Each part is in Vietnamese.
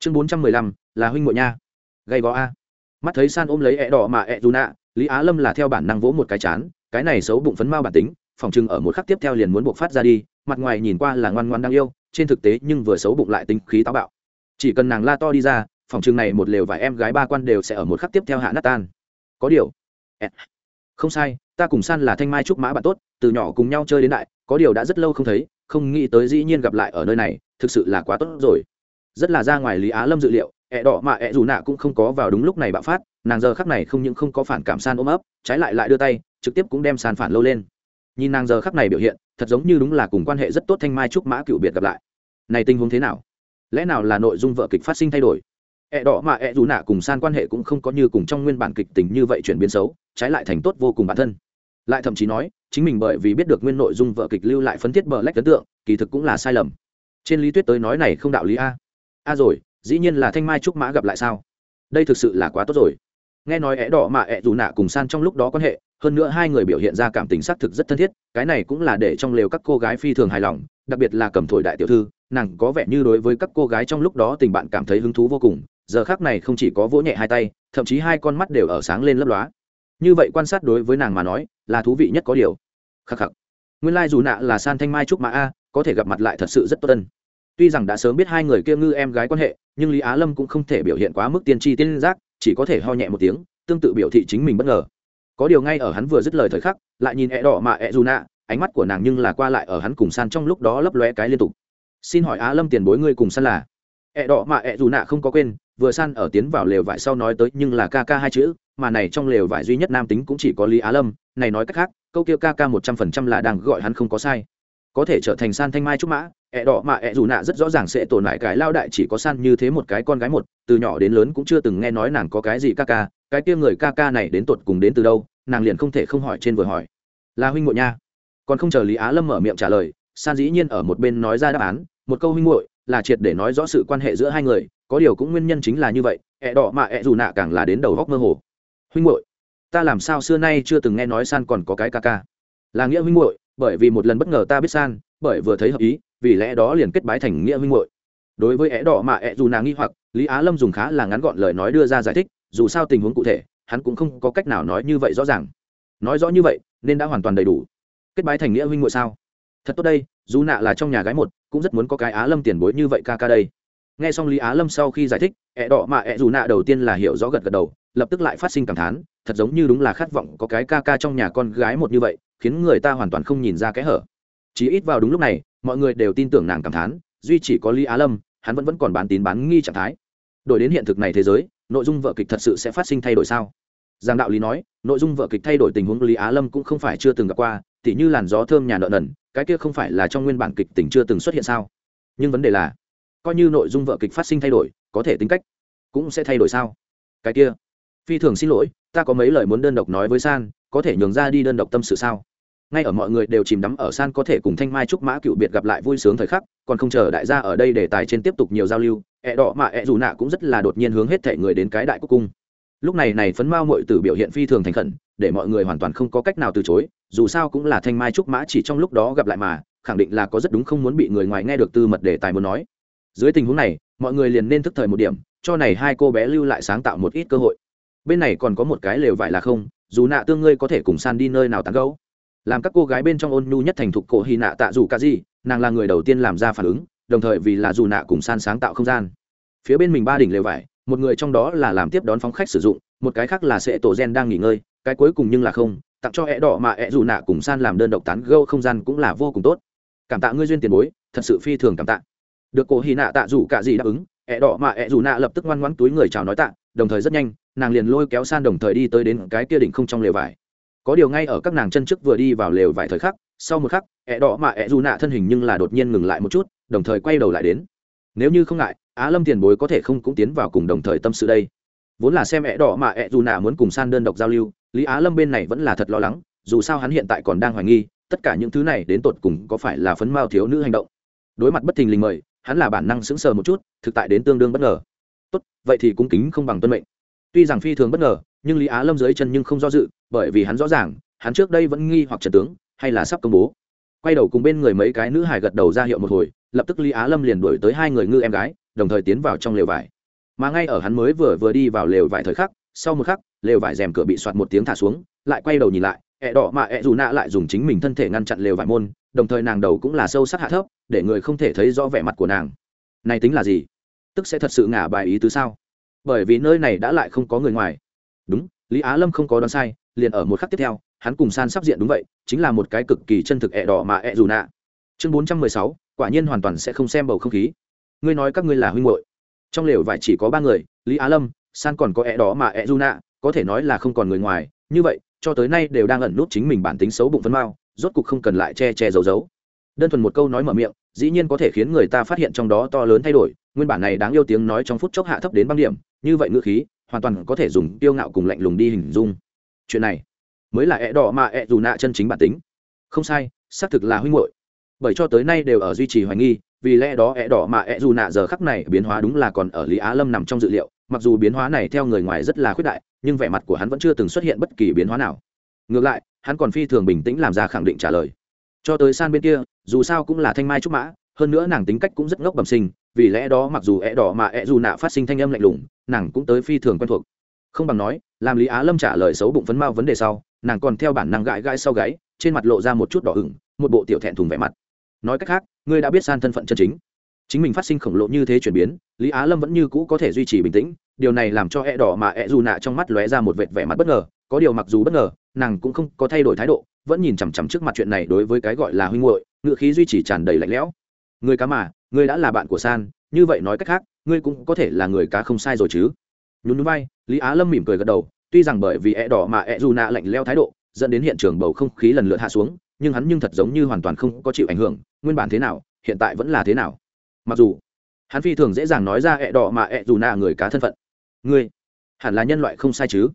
chương bốn trăm mười lăm, là huynh ngội nha. Gây gó a. Mắt thấy san ôm lấy ẹ đỏ mà ẹ dù nạ, lý á lâm là theo bản năng vỗ một cái chán, cái này xấu bụng phấn mao bản tính, phòng chừng ở một khắc tiếp theo liền muốn buộc phát ra đi, mặt ngoài nhìn qua là ngoan ngoan đang yêu, trên thực tế nhưng vừa xấu bụng lại tính khí táo bạo. Chỉ cần nàng la to đi ra, phòng chừng này một lều vài em gái ba quan đều sẽ ở một khắc tiếp theo hạ nát tan. Có điều không sai, ta cùng san là thanh mai trúc mã bạn tốt, từ nhỏ cùng nhau chơi đến đại, có điều đã rất lâu không thấy, không nghĩ tới dĩ nhiên gặp lại ở nơi này, thực sự là quá tốt rồi rất là ra ngoài lý á lâm dự liệu, ẹ đỏ mà ẹ dù nạ cũng không có vào đúng lúc này bạo phát, nàng giờ khắc này không những không có phản cảm san ôm ấp, trái lại lại đưa tay, trực tiếp cũng đem san phản lâu lên. Nhìn nàng giờ khắc này biểu hiện, thật giống như đúng là cùng quan hệ rất tốt thanh mai trúc mã cựu biệt gặp lại. Này tình huống thế nào? Lẽ nào là nội dung vợ kịch phát sinh thay đổi? Ẹ đỏ mà ẹ dù nạ cùng san quan hệ cũng không có như cùng trong nguyên bản kịch tình như vậy chuyển biến xấu, trái lại thành tốt vô cùng bản thân. Lại thậm chí nói, chính mình bởi vì biết được nguyên nội dung vợ kịch lưu lại phân thiết bờ lách ấn tượng, kỳ thực cũng là sai lầm. Trên lý thuyết tới nói này không đạo lý a a rồi, dĩ nhiên là thanh mai trúc mã gặp lại sao? Đây thực sự là quá tốt rồi. Nghe nói é đỏ mà é dù nạ cùng san trong lúc đó quan hệ, hơn nữa hai người biểu hiện ra cảm tình xác thực rất thân thiết, cái này cũng là để trong lều các cô gái phi thường hài lòng, đặc biệt là cầm thổi đại tiểu thư, nàng có vẻ như đối với các cô gái trong lúc đó tình bạn cảm thấy hứng thú vô cùng, giờ khác này không chỉ có vỗ nhẹ hai tay, thậm chí hai con mắt đều ở sáng lên lấp lóa. Như vậy quan sát đối với nàng mà nói, là thú vị nhất có điều. Khắc khắc. Nguyên lai、like、dù nạ là san thanh mai trúc mã a, có thể gặp mặt lại thật sự rất tốt tân tuy rằng đã sớm biết hai người kia ngư em gái quan hệ, nhưng lý á lâm cũng không thể biểu hiện quá mức tiên tri tiên giác, chỉ có thể ho nhẹ một tiếng, tương tự biểu thị chính mình bất ngờ. Có điều ngay ở hắn vừa dứt lời thời khắc, lại nhìn e đỏ mà e dù nạ, ánh mắt của nàng nhưng là qua lại ở hắn cùng san trong lúc đó lấp lóe cái liên tục. Xin hỏi á lâm tiền bối ngươi cùng san là? Ẹ đỏ mà ẹ dù nạ không có quên, vừa san ở tiến vào lều vải sau nói tới nhưng là ca ca hai chữ, mà này trong lều vải duy nhất nam tính cũng chỉ có lý á lâm, này nói cách khác, câu kia ca ca một trăm phần trăm là đang gọi hắn không có sai. Có thể trở thành san thanh mai trúc mã ẹ đỏ mà ẹ dù nạ rất rõ ràng sẽ tổn lại cái lao đại chỉ có san như thế một cái con gái một, từ nhỏ đến lớn cũng chưa từng nghe nói nàng có cái gì ca ca, cái kia người ca ca này đến tột cùng đến từ đâu, nàng liền không thể không hỏi trên vừa hỏi. Là huynh muội nha. Còn không chờ lý á lâm mở miệng trả lời, san dĩ nhiên ở một bên nói ra đáp án, một câu huynh muội, là triệt để nói rõ sự quan hệ giữa hai người, có điều cũng nguyên nhân chính là như vậy, ẹ đỏ mà ẹ dù nạ càng là đến đầu góc mơ hồ. Huynh muội, ta làm sao xưa nay chưa từng nghe nói san còn có cái ca ca? Là nghĩa huynh muội, bởi vì một lần bất ngờ ta biết san, bởi vừa thấy hợp ý vì lẽ đó liền kết bái thành nghĩa huynh muội. Đối với ẹ đỏ mà ẹ dù nàng nghi hoặc, lý á lâm dùng khá là ngắn gọn lời nói đưa ra giải thích, dù sao tình huống cụ thể, hắn cũng không có cách nào nói như vậy rõ ràng. Nói rõ như vậy, nên đã hoàn toàn đầy đủ. Kết bái thành nghĩa huynh muội sao? Thật tốt đây, dù nạ là trong nhà gái một, cũng rất muốn có cái á lâm tiền bối như vậy ca ca đây. Nghe xong lý á lâm sau khi giải thích ẹ đỏ mà ẹ dù nạ đầu tiên là hiểu rõ gật gật đầu, lập tức lại phát sinh cảm thán, thật giống như đúng là khát vọng có cái ca ca trong nhà con gái một như vậy, khiến người ta hoàn toàn không nhìn ra cái hở. Chỉ ít vào đúng lúc này mọi người đều tin tưởng nàng cảm thán, duy chỉ có lý á lâm, hắn vẫn vẫn còn bán tín bán nghi trạng thái. Đổi đến hiện thực này thế giới, nội dung vợ kịch thật sự sẽ phát sinh thay đổi sao? Giang đạo lý nói, nội dung vợ kịch thay đổi tình huống lý á lâm cũng không phải chưa từng gặp qua, tỉ như làn gió thơm nhà nợ nần, cái kia không phải là trong nguyên bản kịch tình chưa từng xuất hiện sao? Nhưng vấn đề là, coi như nội dung vợ kịch phát sinh thay đổi, có thể tính cách cũng sẽ thay đổi sao? Cái kia, phi thường xin lỗi, ta có mấy lời muốn đơn độc nói với san, có thể nhường ra đi đơn độc tâm sự sao? Ngay ở mọi người đều chìm đắm ở san có thể cùng thanh mai trúc mã cựu biệt gặp lại vui sướng thời khắc, còn không chờ đại gia ở đây để tài trên tiếp tục nhiều giao lưu, ẹ đỏ mà ẹ dù nạ cũng rất là đột nhiên hướng hết thể người đến cái đại quốc cung. Lúc này này phấn mao mội tử biểu hiện phi thường thành khẩn, để mọi người hoàn toàn không có cách nào từ chối, dù sao cũng là thanh mai trúc mã chỉ trong lúc đó gặp lại mà, khẳng định là có rất đúng không muốn bị người ngoài nghe được tư mật để tài muốn nói. Dưới tình huống này, mọi người liền nên thức thời một điểm, cho này hai cô bé lưu lại sáng tạo một ít cơ hội. Bên này còn có một cái lều vải là không, dù nạ tương ngươi có thể cùng san đi nơi nào tán gấu làm các cô gái bên trong ôn nhu nhất thành thục cổ hy nạ tạ dù cả gì, nàng là người đầu tiên làm ra phản ứng, đồng thời vì là dù nạ cùng san sáng tạo không gian. Phía bên mình ba đỉnh lều vải, một người trong đó là làm tiếp đón phóng khách sử dụng, một cái khác là sẽ tổ gen đang nghỉ ngơi, cái cuối cùng nhưng là không, tặng cho ẹ đỏ mà ẹ dù nạ cùng san làm đơn độc tán gâu không gian cũng là vô cùng tốt. Cảm tạ ngươi duyên tiền bối, thật sự phi thường cảm tạ. Được cổ hy nạ tạ dù cả gì đáp ứng, ẹ đỏ mà ẹ dù nạ lập tức ngoan ngoãn túi người chào nói tạ, đồng thời rất nhanh, nàng liền lôi kéo san đồng thời đi tới đến cái kia đỉnh không trong lều vải có điều ngay ở các nàng chân trước vừa đi vào lều vài thời khắc, sau một khắc, ẹ đỏ mà ẹ dù nạ thân hình nhưng là đột nhiên ngừng lại một chút, đồng thời quay đầu lại đến. Nếu như không ngại, á lâm tiền bối có thể không cũng tiến vào cùng đồng thời tâm sự đây. Vốn là xem ẹ đỏ mà ẹ dù nạ muốn cùng san đơn độc giao lưu, lý á lâm bên này vẫn là thật lo lắng, dù sao hắn hiện tại còn đang hoài nghi, tất cả những thứ này đến tột cùng có phải là phấn mao thiếu nữ hành động. Đối mặt bất thình lình mời, hắn là bản năng sững sờ một chút, thực tại đến tương đương bất ngờ. Tốt, vậy thì cung kính không bằng tuân mệnh. Tuy rằng phi thường bất ngờ nhưng lý á lâm dưới chân nhưng không do dự, bởi vì hắn rõ ràng, hắn trước đây vẫn nghi hoặc trần tướng, hay là sắp công bố. Quay đầu cùng bên người mấy cái nữ hải gật đầu ra hiệu một hồi, lập tức lý á lâm liền đuổi tới hai người ngư em gái, đồng thời tiến vào trong lều vải. Mà ngay ở hắn mới vừa vừa đi vào lều vải thời khắc, sau một khắc, lều vải rèm cửa bị soạt một tiếng thả xuống, lại quay đầu nhìn lại, ẹ đỏ mà ẹ dù nạ lại dùng chính mình thân thể ngăn chặn lều vải môn, đồng thời nàng đầu cũng là sâu sắc hạ thấp, để người không thể thấy rõ vẻ mặt của nàng. Này tính là gì? Tức sẽ thật sự ngả bài ý tứ sao? Bởi vì nơi này đã lại không có người ngoài đúng, lý á lâm không có đoán sai, liền ở một khắc tiếp theo, hắn cùng san sắp diện đúng vậy, chính là một cái cực kỳ chân thực ẹ đỏ mà ẹ dù nạ. Chương bốn trăm mười sáu, quả nhiên hoàn toàn sẽ không xem bầu không khí. Ngươi nói các ngươi là huynh hội trong lều vải chỉ có ba người, lý á lâm, san còn có ẹ đỏ mà ẹ dù nạ, có thể nói là không còn người ngoài. Như vậy, cho tới nay đều đang ẩn nút chính mình bản tính xấu bụng phấn mao rốt cục không cần lại che che giấu giấu. Đơn thuần một câu nói mở miệng, dĩ nhiên có thể khiến người ta phát hiện trong đó to lớn thay đổi. Nguyên bản này đáng yêu tiếng nói trong phút chốc hạ thấp đến băng điểm, như vậy ngữ khí hoàn toàn có thể dùng tiêu ngạo cùng lạnh lùng đi hình dung. Chuyện này mới là ẹ đỏ mà ẹ dù nạ chân chính bản tính. Không sai, xác thực là huynh hội bởi cho tới nay đều ở duy trì hoài nghi, vì lẽ đó ẹ đỏ mà ẹ dù nạ giờ khắc này biến hóa đúng là còn ở lý á lâm nằm trong dự liệu, mặc dù biến hóa này theo người ngoài rất là khuyết đại, nhưng vẻ mặt của hắn vẫn chưa từng xuất hiện bất kỳ biến hóa nào. Ngược lại, hắn còn phi thường bình tĩnh làm ra khẳng định trả lời. Cho tới san bên kia, dù sao cũng là thanh mai trúc mã, hơn nữa nàng tính cách cũng rất ngốc bẩm sinh vì lẽ đó mặc dù é đỏ mà é dù nạ phát sinh thanh âm lạnh lùng, nàng cũng tới phi thường quen thuộc. Không bằng nói, làm lý á lâm trả lời xấu bụng phấn mao vấn đề sau, nàng còn theo bản năng gãi gãi sau gáy, trên mặt lộ ra một chút đỏ ửng, một bộ tiểu thẹn thùng vẻ mặt. Nói cách khác, ngươi đã biết san thân phận chân chính. Chính mình phát sinh khổng lồ như thế chuyển biến, lý á lâm vẫn như cũ có thể duy trì bình tĩnh, điều này làm cho e đỏ mà e dù nạ trong mắt lóe ra một vệt vẻ mặt bất ngờ, có điều mặc dù bất ngờ, nàng cũng không có thay đổi thái độ, vẫn nhìn chằm chằm trước mặt chuyện này đối với cái gọi là huynh hội ngựa khí duy trì tràn đầy lạnh lẽo người cá mà, ngươi đã là bạn của san, như vậy nói cách khác, ngươi cũng có thể là người cá không sai rồi chứ. Nhún núi bay lý á lâm mỉm cười gật đầu, tuy rằng bởi vì e đỏ mà e dù nạ lạnh leo thái độ, dẫn đến hiện trường bầu không khí lần lượt hạ xuống, nhưng hắn nhưng thật giống như hoàn toàn không có chịu ảnh hưởng, nguyên bản thế nào, hiện tại vẫn là thế nào. Mặc dù, hắn phi thường dễ dàng nói ra ẹ đỏ mà ẹ dù nạ người cá thân phận. Ngươi, hẳn là nhân loại không sai chứ?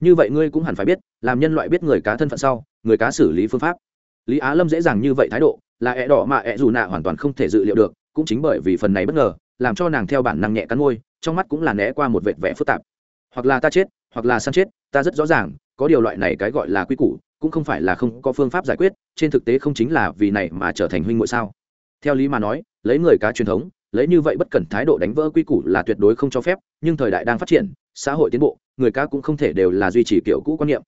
Như vậy ngươi cũng hẳn phải biết, làm nhân loại biết người cá thân phận sau, người cá xử lý phương pháp. Lý á lâm dễ dàng như vậy thái độ là ẹ đỏ mà ẹ dù nạ hoàn toàn không thể dự liệu được cũng chính bởi vì phần này bất ngờ làm cho nàng theo bản năng nhẹ cắn ngôi, trong mắt cũng là né qua một vệt vẻ phức tạp. Hoặc là ta chết hoặc là săn chết ta rất rõ ràng có điều loại này cái gọi là quy củ cũng không phải là không có phương pháp giải quyết trên thực tế không chính là vì này mà trở thành huynh muội sao? Theo lý mà nói lấy người cá truyền thống lấy như vậy bất cẩn thái độ đánh vỡ quy củ là tuyệt đối không cho phép nhưng thời đại đang phát triển xã hội tiến bộ người cá cũng không thể đều là duy trì kiểu cũ quan niệm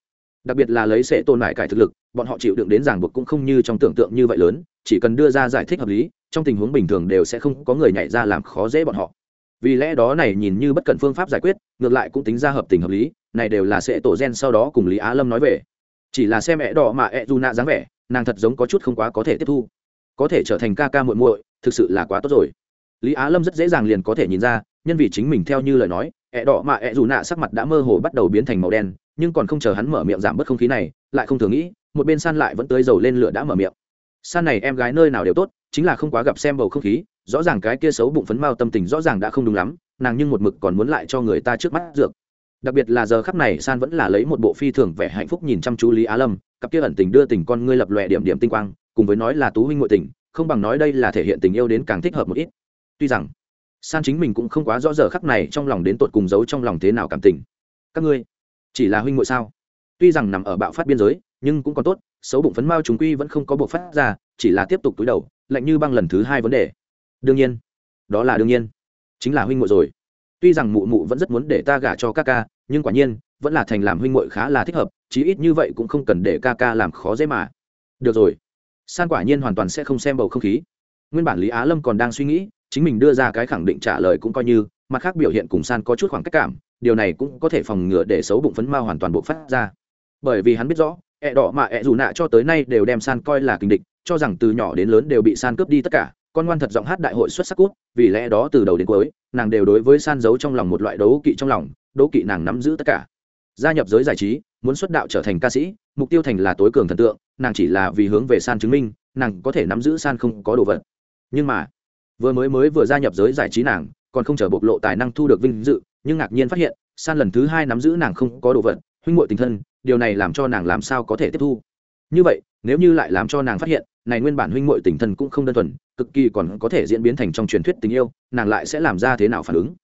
đặc biệt là lấy sẽ tôn lại cải thực lực, bọn họ chịu đựng đến ràng buộc cũng không như trong tưởng tượng như vậy lớn, chỉ cần đưa ra giải thích hợp lý, trong tình huống bình thường đều sẽ không có người nhảy ra làm khó dễ bọn họ. Vì lẽ đó này nhìn như bất cần phương pháp giải quyết, ngược lại cũng tính ra hợp tình hợp lý, này đều là sẽ tổ gen sau đó cùng lý á lâm nói về. Chỉ là xem mẹ đỏ mà ẹ dù nạ dáng vẻ, nàng thật giống có chút không quá có thể tiếp thu. Có thể trở thành ca ca muội muội, thực sự là quá tốt rồi. Lý á lâm rất dễ dàng liền có thể nhìn ra, nhân vì chính mình theo như lời nói, ẹ đỏ mà ẹ dù nạ sắc mặt đã mơ hồ bắt đầu biến thành màu đen nhưng còn không chờ hắn mở miệng giảm bớt không khí này, lại không thường nghĩ, một bên san lại vẫn tưới dầu lên lửa đã mở miệng. San này em gái nơi nào đều tốt, chính là không quá gặp xem bầu không khí, rõ ràng cái kia xấu bụng phấn mao tâm tình rõ ràng đã không đúng lắm, nàng nhưng một mực còn muốn lại cho người ta trước mắt dược. Đặc biệt là giờ khắp này san vẫn là lấy một bộ phi thường vẻ hạnh phúc nhìn chăm chú lý á lâm, cặp kia ẩn tình đưa tình con ngươi lập lòe điểm điểm tinh quang, cùng với nói là tú huynh ngội tình, không bằng nói đây là thể hiện tình yêu đến càng thích hợp một ít. Tuy rằng, san chính mình cũng không quá rõ giờ khắc này trong lòng đến tột cùng giấu trong lòng thế nào cảm tình. Các ngươi chỉ là huynh ngội sao? Tuy rằng nằm ở bạo phát biên giới, nhưng cũng còn tốt, xấu bụng phấn mao chúng quy vẫn không có buộc phát ra, chỉ là tiếp tục túi đầu, lạnh như băng lần thứ hai vấn đề. Đương nhiên, đó là đương nhiên, chính là huynh muội rồi. Tuy rằng mụ mụ vẫn rất muốn để ta gả cho ca ca, nhưng quả nhiên, vẫn là thành làm huynh muội khá là thích hợp, chí ít như vậy cũng không cần để ca ca làm khó dễ mà. Được rồi. San quả nhiên hoàn toàn sẽ không xem bầu không khí. Nguyên bản lý á lâm còn đang suy nghĩ chính mình đưa ra cái khẳng định trả lời cũng coi như, mặt khác biểu hiện cùng san có chút khoảng cách cảm, điều này cũng có thể phòng ngừa để xấu bụng phấn ma hoàn toàn bộ phát ra. Bởi vì hắn biết rõ, ẹ đỏ mà ẹ dù nạ cho tới nay đều đem san coi là kinh địch, cho rằng từ nhỏ đến lớn đều bị san cướp đi tất cả, con ngoan thật giọng hát đại hội xuất sắc cút, vì lẽ đó từ đầu đến cuối, nàng đều đối với san giấu trong lòng một loại đấu kỵ trong lòng, đấu kỵ nàng nắm giữ tất cả. Gia nhập giới giải trí, muốn xuất đạo trở thành ca sĩ, mục tiêu thành là tối cường thần tượng, nàng chỉ là vì hướng về san chứng minh, nàng có thể nắm giữ san không có đồ vật. Nhưng mà vừa mới mới vừa gia nhập giới giải trí nàng, còn không chờ bộc lộ tài năng thu được vinh dự, nhưng ngạc nhiên phát hiện, san lần thứ hai nắm giữ nàng không có đồ vật, huynh muội tình thân, điều này làm cho nàng làm sao có thể tiếp thu. Như vậy, nếu như lại làm cho nàng phát hiện, này nguyên bản huynh muội tình thân cũng không đơn thuần, cực kỳ còn có thể diễn biến thành trong truyền thuyết tình yêu, nàng lại sẽ làm ra thế nào phản ứng?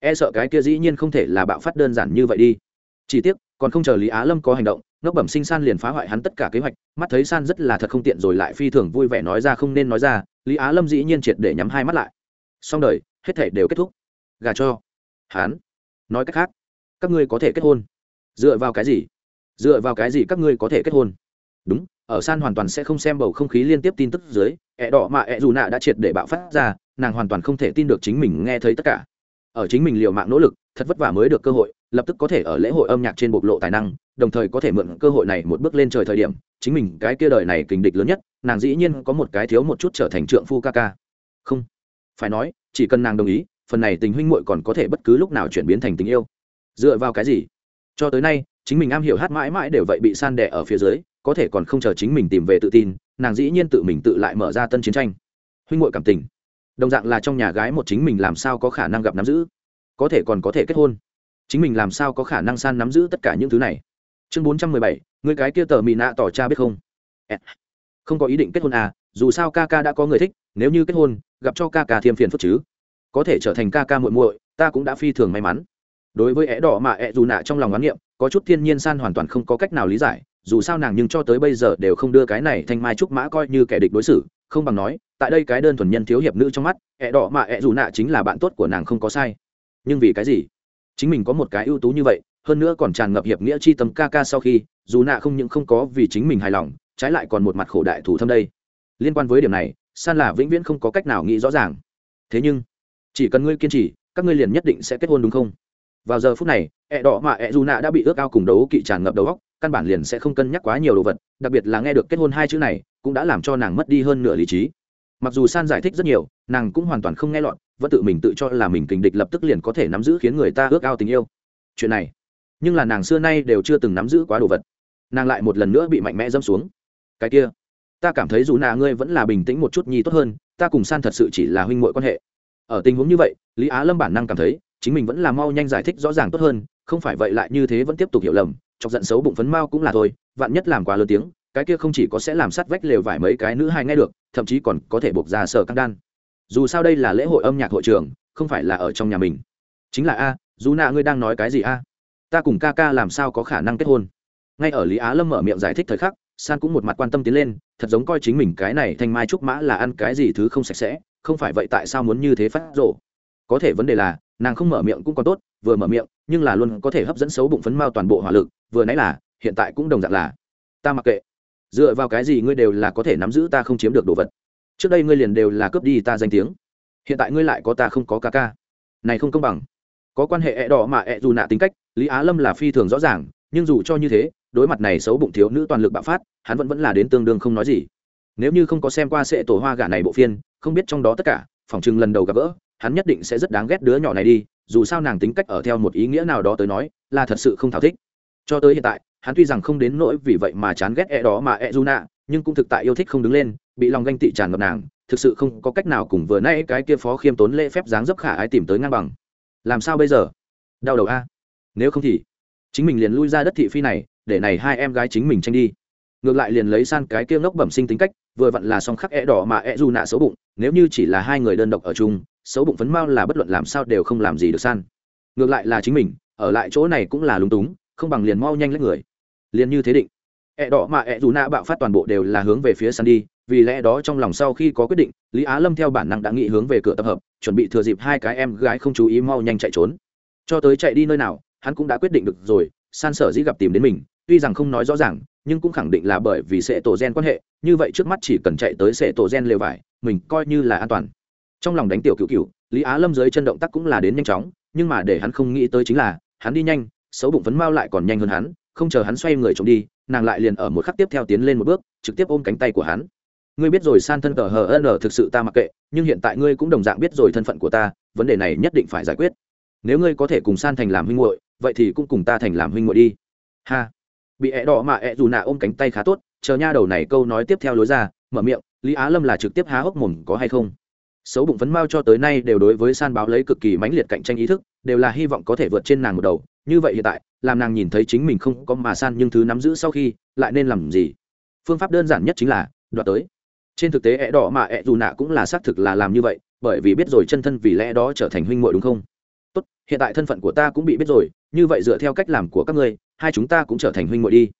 E sợ cái kia dĩ nhiên không thể là bạo phát đơn giản như vậy đi. Chỉ tiếc, còn không chờ lý á lâm có hành động ngốc bẩm sinh san liền phá hoại hắn tất cả kế hoạch, mắt thấy san rất là thật không tiện rồi lại phi thường vui vẻ nói ra không nên nói ra, lý á lâm dĩ nhiên triệt để nhắm hai mắt lại. Xong đời, hết thể đều kết thúc. Gà cho. Hán. Nói cách khác, các ngươi có thể kết hôn. Dựa vào cái gì? Dựa vào cái gì các ngươi có thể kết hôn? Đúng, ở san hoàn toàn sẽ không xem bầu không khí liên tiếp tin tức dưới, ẹ đỏ mà ẹ dù nạ đã triệt để bạo phát ra, nàng hoàn toàn không thể tin được chính mình nghe thấy tất cả. Ở chính mình liều mạng nỗ lực, thật vất vả mới được cơ hội lập tức có thể ở lễ hội âm nhạc trên bộc lộ tài năng, đồng thời có thể mượn cơ hội này một bước lên trời thời điểm, chính mình cái kia đời này kình địch lớn nhất, nàng dĩ nhiên có một cái thiếu một chút trở thành trượng phu ca ca. Không. Phải nói, chỉ cần nàng đồng ý, phần này tình huynh muội còn có thể bất cứ lúc nào chuyển biến thành tình yêu. Dựa vào cái gì? Cho tới nay, chính mình am hiểu hát mãi mãi đều vậy bị san đẻ ở phía dưới, có thể còn không chờ chính mình tìm về tự tin, nàng dĩ nhiên tự mình tự lại mở ra tân chiến tranh. Huynh muội cảm tình. Đồng dạng là trong nhà gái một chính mình làm sao có khả năng gặp nắm giữ? Có thể còn có thể kết hôn chính mình làm sao có khả năng san nắm giữ tất cả những thứ này? Chương bốn trăm mười bảy người cái kia tờ mị nạ tỏ cha biết không? Không có ý định kết hôn à dù sao ca ca đã có người thích, nếu như kết hôn, gặp cho ca ca thêm phiền phức chứ. Có thể trở thành ca ca muội muội, ta cũng đã phi thường may mắn. Đối với é đỏ mà é dù nạ trong lòng oán niệm, có chút thiên nhiên san hoàn toàn không có cách nào lý giải, dù sao nàng nhưng cho tới bây giờ đều không đưa cái này thanh mai trúc mã coi như kẻ địch đối xử, không bằng nói, tại đây cái đơn thuần nhân thiếu hiệp nữ trong mắt ẹ đỏ mà ẹ dù nạ chính là bạn tốt của nàng không có sai. Nhưng vì cái gì? Chính mình có một cái ưu tú như vậy, hơn nữa còn tràn ngập hiệp nghĩa chi tâm ca ca sau khi, dù nạ không những không có vì chính mình hài lòng, trái lại còn một mặt khổ đại thủ thâm đây. Liên quan với điểm này, san là vĩnh viễn không có cách nào nghĩ rõ ràng. Thế nhưng, chỉ cần ngươi kiên trì, các ngươi liền nhất định sẽ kết hôn đúng không? Vào giờ phút này, ẹ đỏ mà ẹ dù nạ đã bị ước ao cùng đấu kỵ tràn ngập đầu óc, căn bản liền sẽ không cân nhắc quá nhiều đồ vật, đặc biệt là nghe được kết hôn hai chữ này, cũng đã làm cho nàng mất đi hơn nửa lý trí. Mặc dù san giải thích rất nhiều, nàng cũng hoàn toàn không nghe lọt vẫn tự mình tự cho là mình kình địch lập tức liền có thể nắm giữ khiến người ta ước ao tình yêu. Chuyện này, nhưng là nàng xưa nay đều chưa từng nắm giữ quá đồ vật. Nàng lại một lần nữa bị mạnh mẽ dâm xuống. Cái kia, ta cảm thấy dù nà ngươi vẫn là bình tĩnh một chút nhi tốt hơn, ta cùng san thật sự chỉ là huynh muội quan hệ. Ở tình huống như vậy, lý á lâm bản năng cảm thấy, chính mình vẫn là mau nhanh giải thích rõ ràng tốt hơn, không phải vậy lại như thế vẫn tiếp tục hiểu lầm, chọc giận xấu bụng phấn mau cũng là thôi, vạn nhất làm quá lớn tiếng, cái kia không chỉ có sẽ làm sát vách lều vải mấy cái nữ hai nghe được, thậm chí còn có thể buộc ra sở căng đan dù sao đây là lễ hội âm nhạc hội trường, không phải là ở trong nhà mình. Chính là a, dù nạ ngươi đang nói cái gì a? Ta cùng ca ca làm sao có khả năng kết hôn? Ngay ở lý á lâm mở miệng giải thích thời khắc, san cũng một mặt quan tâm tiến lên, thật giống coi chính mình cái này thanh mai trúc mã là ăn cái gì thứ không sạch sẽ, không phải vậy tại sao muốn như thế phát rộ có thể vấn đề là, nàng không mở miệng cũng còn tốt, vừa mở miệng, nhưng là luôn có thể hấp dẫn xấu bụng phấn mao toàn bộ hỏa lực, vừa nãy là, hiện tại cũng đồng dạng là. Ta mặc kệ. Dựa vào cái gì ngươi đều là có thể nắm giữ ta không chiếm được đồ vật trước đây ngươi liền đều là cướp đi ta danh tiếng. Hiện tại ngươi lại có ta không có ca ca. Này không công bằng. Có quan hệ ẹ đỏ mà ẹ dù nạ tính cách, lý á lâm là phi thường rõ ràng, nhưng dù cho như thế, đối mặt này xấu bụng thiếu nữ toàn lực bạo phát, hắn vẫn vẫn là đến tương đương không nói gì. Nếu như không có xem qua sệ tổ hoa gà này bộ phiên, không biết trong đó tất cả, phỏng chừng lần đầu gặp gỡ, hắn nhất định sẽ rất đáng ghét đứa nhỏ này đi, dù sao nàng tính cách ở theo một ý nghĩa nào đó tới nói, là thật sự không thảo thích. Cho tới hiện tại, hắn tuy rằng không đến nỗi vì vậy mà chán ghét e đó mà e dù nạ nhưng cũng thực tại yêu thích không đứng lên, bị lòng ganh tị tràn ngập nàng, thực sự không có cách nào cùng vừa nay cái kia phó khiêm tốn lễ phép dáng dấp khả ái tìm tới ngang bằng. Làm sao bây giờ? Đau đầu a. Nếu không thì, chính mình liền lui ra đất thị phi này, để này hai em gái chính mình tranh đi. Ngược lại liền lấy san cái kia ngốc bẩm sinh tính cách, vừa vặn là song khắc e đỏ mà e du nạ xấu bụng, nếu như chỉ là hai người đơn độc ở chung, xấu bụng phấn mau là bất luận làm sao đều không làm gì được san. Ngược lại là chính mình, ở lại chỗ này cũng là lúng túng, không bằng liền mau nhanh lấy người. Liền như thế định ẹ đỏ mà ẹ dù nạ bạo phát toàn bộ đều là hướng về phía san đi vì lẽ đó trong lòng sau khi có quyết định, lý á lâm theo bản năng đã nghĩ hướng về cửa tập hợp, chuẩn bị thừa dịp hai cái em gái không chú ý mau nhanh chạy trốn. Cho tới chạy đi nơi nào, hắn cũng đã quyết định được rồi, san sở dĩ gặp tìm đến mình, tuy rằng không nói rõ ràng, nhưng cũng khẳng định là bởi vì sệ tổ gen quan hệ, như vậy trước mắt chỉ cần chạy tới sệ tổ gen lều vải, mình coi như là an toàn. Trong lòng đánh tiểu cựu cựu lý á lâm dưới chân động tác cũng là đến nhanh chóng, nhưng mà để hắn không nghĩ tới chính là, hắn đi nhanh, xấu bụng phấn mau lại còn nhanh hơn hắn, không chờ hắn xoay người trộm đi nàng lại liền ở một khắc tiếp theo tiến lên một bước, trực tiếp ôm cánh tay của hắn. Ngươi biết rồi, san thân cờ hờ ân thực sự ta mặc kệ, nhưng hiện tại ngươi cũng đồng dạng biết rồi thân phận của ta, vấn đề này nhất định phải giải quyết. Nếu ngươi có thể cùng san thành làm huynh muội, vậy thì cũng cùng ta thành làm huynh muội đi. Ha. Bị ẹ đỏ mà ẹ dù nạ ôm cánh tay khá tốt, chờ nha đầu này câu nói tiếp theo lối ra, mở miệng, lý á lâm là trực tiếp há hốc mồm có hay không? Xấu bụng phấn mao cho tới nay đều đối với san báo lấy cực kỳ mãnh liệt cạnh tranh ý thức, đều là hy vọng có thể vượt trên nàng một đầu. Như vậy hiện tại làm nàng nhìn thấy chính mình không có mà san nhưng thứ nắm giữ sau khi, lại nên làm gì? Phương pháp đơn giản nhất chính là đoạt tới. Trên thực tế ẹ đỏ mà ẹ dù nạ cũng là xác thực là làm như vậy, bởi vì biết rồi chân thân vì lẽ đó trở thành huynh muội đúng không? Tốt, hiện tại thân phận của ta cũng bị biết rồi, như vậy dựa theo cách làm của các ngươi, hai chúng ta cũng trở thành huynh muội đi.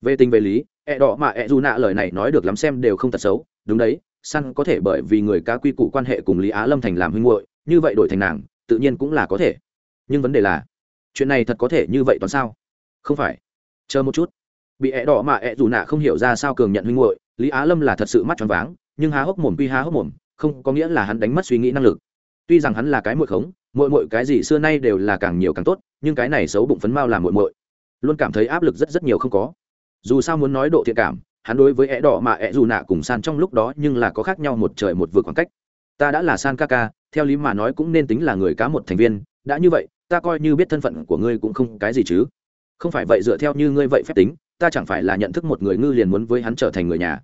Về tình về lý ẹ đỏ mà ẹ dù nạ lời này nói được lắm xem đều không thật xấu. Đúng đấy san có thể bởi vì người cá quy củ quan hệ cùng lý á lâm thành làm huynh muội, như vậy đổi thành nàng, tự nhiên cũng là có thể. Nhưng vấn đề là chuyện này thật có thể như vậy toàn sao? Không phải. Chờ một chút. Bị ẹ đỏ mà ẹ dù nạ không hiểu ra sao cường nhận huynh hội lý á lâm là thật sự mắt tròn váng, nhưng há hốc mồm quy há hốc mồm, không có nghĩa là hắn đánh mất suy nghĩ năng lực. Tuy rằng hắn là cái mội khống mội mội cái gì xưa nay đều là càng nhiều càng tốt, nhưng cái này xấu bụng phấn mau làm mội mội luôn cảm thấy áp lực rất rất nhiều không có. Dù sao muốn nói độ thiện cảm, hắn đối với ẹ đỏ mà ẹ dù nạ cùng san trong lúc đó nhưng là có khác nhau một trời một vực khoảng cách. Ta đã là san ca ca, theo lý mà nói cũng nên tính là người cá một thành viên, đã như vậy ta coi như biết thân phận của ngươi cũng không cái gì chứ. Không phải vậy dựa theo như ngươi vậy phép tính, ta chẳng phải là nhận thức một người ngư liền muốn với hắn trở thành người nhà.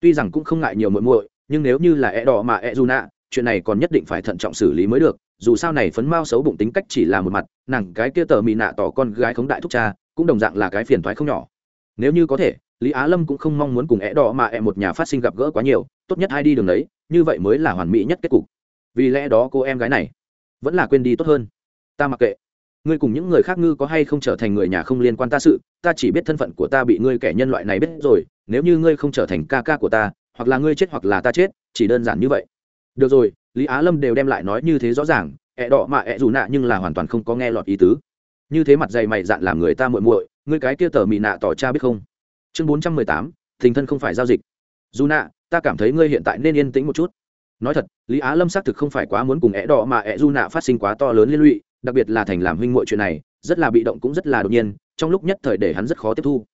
Tuy rằng cũng không ngại nhiều muội muội, nhưng nếu như là e đỏ mà e du nạ, chuyện này còn nhất định phải thận trọng xử lý mới được, dù sao này phấn mao xấu bụng tính cách chỉ là một mặt, nàng cái kia tờ mị nạ tỏ con gái khống đại thúc cha, cũng đồng dạng là cái phiền thoái không nhỏ. Nếu như có thể, lý á lâm cũng không mong muốn cùng é đỏ mà e một nhà phát sinh gặp gỡ quá nhiều, tốt nhất hai đi đường đấy, như vậy mới là hoàn mỹ nhất kết cục. Vì lẽ đó cô em gái này vẫn là quên đi tốt hơn ta mặc kệ. Ngươi cùng những người khác ngư có hay không trở thành người nhà không liên quan ta sự, ta chỉ biết thân phận của ta bị ngươi kẻ nhân loại này biết rồi, nếu như ngươi không trở thành ca ca của ta, hoặc là ngươi chết hoặc là ta chết, chỉ đơn giản như vậy. Được rồi, lý á lâm đều đem lại nói như thế rõ ràng, ẹ đỏ mà ẹ dù nạ nhưng là hoàn toàn không có nghe lọt ý tứ. Như thế mặt dày mày dạn làm người ta muội muội, ngươi cái kia tờ mị nạ tỏ cha biết không? Chương bốn trăm mười tám, tình thân không phải giao dịch. Dù nạ, ta cảm thấy ngươi hiện tại nên yên tĩnh một chút. Nói thật, lý á lâm xác thực không phải quá muốn cùng ẹ đỏ mà ẹ du nạ phát sinh quá to lớn liên lụy đặc biệt là thành làm huynh muội chuyện này, rất là bị động cũng rất là đột nhiên, trong lúc nhất thời để hắn rất khó tiếp thu.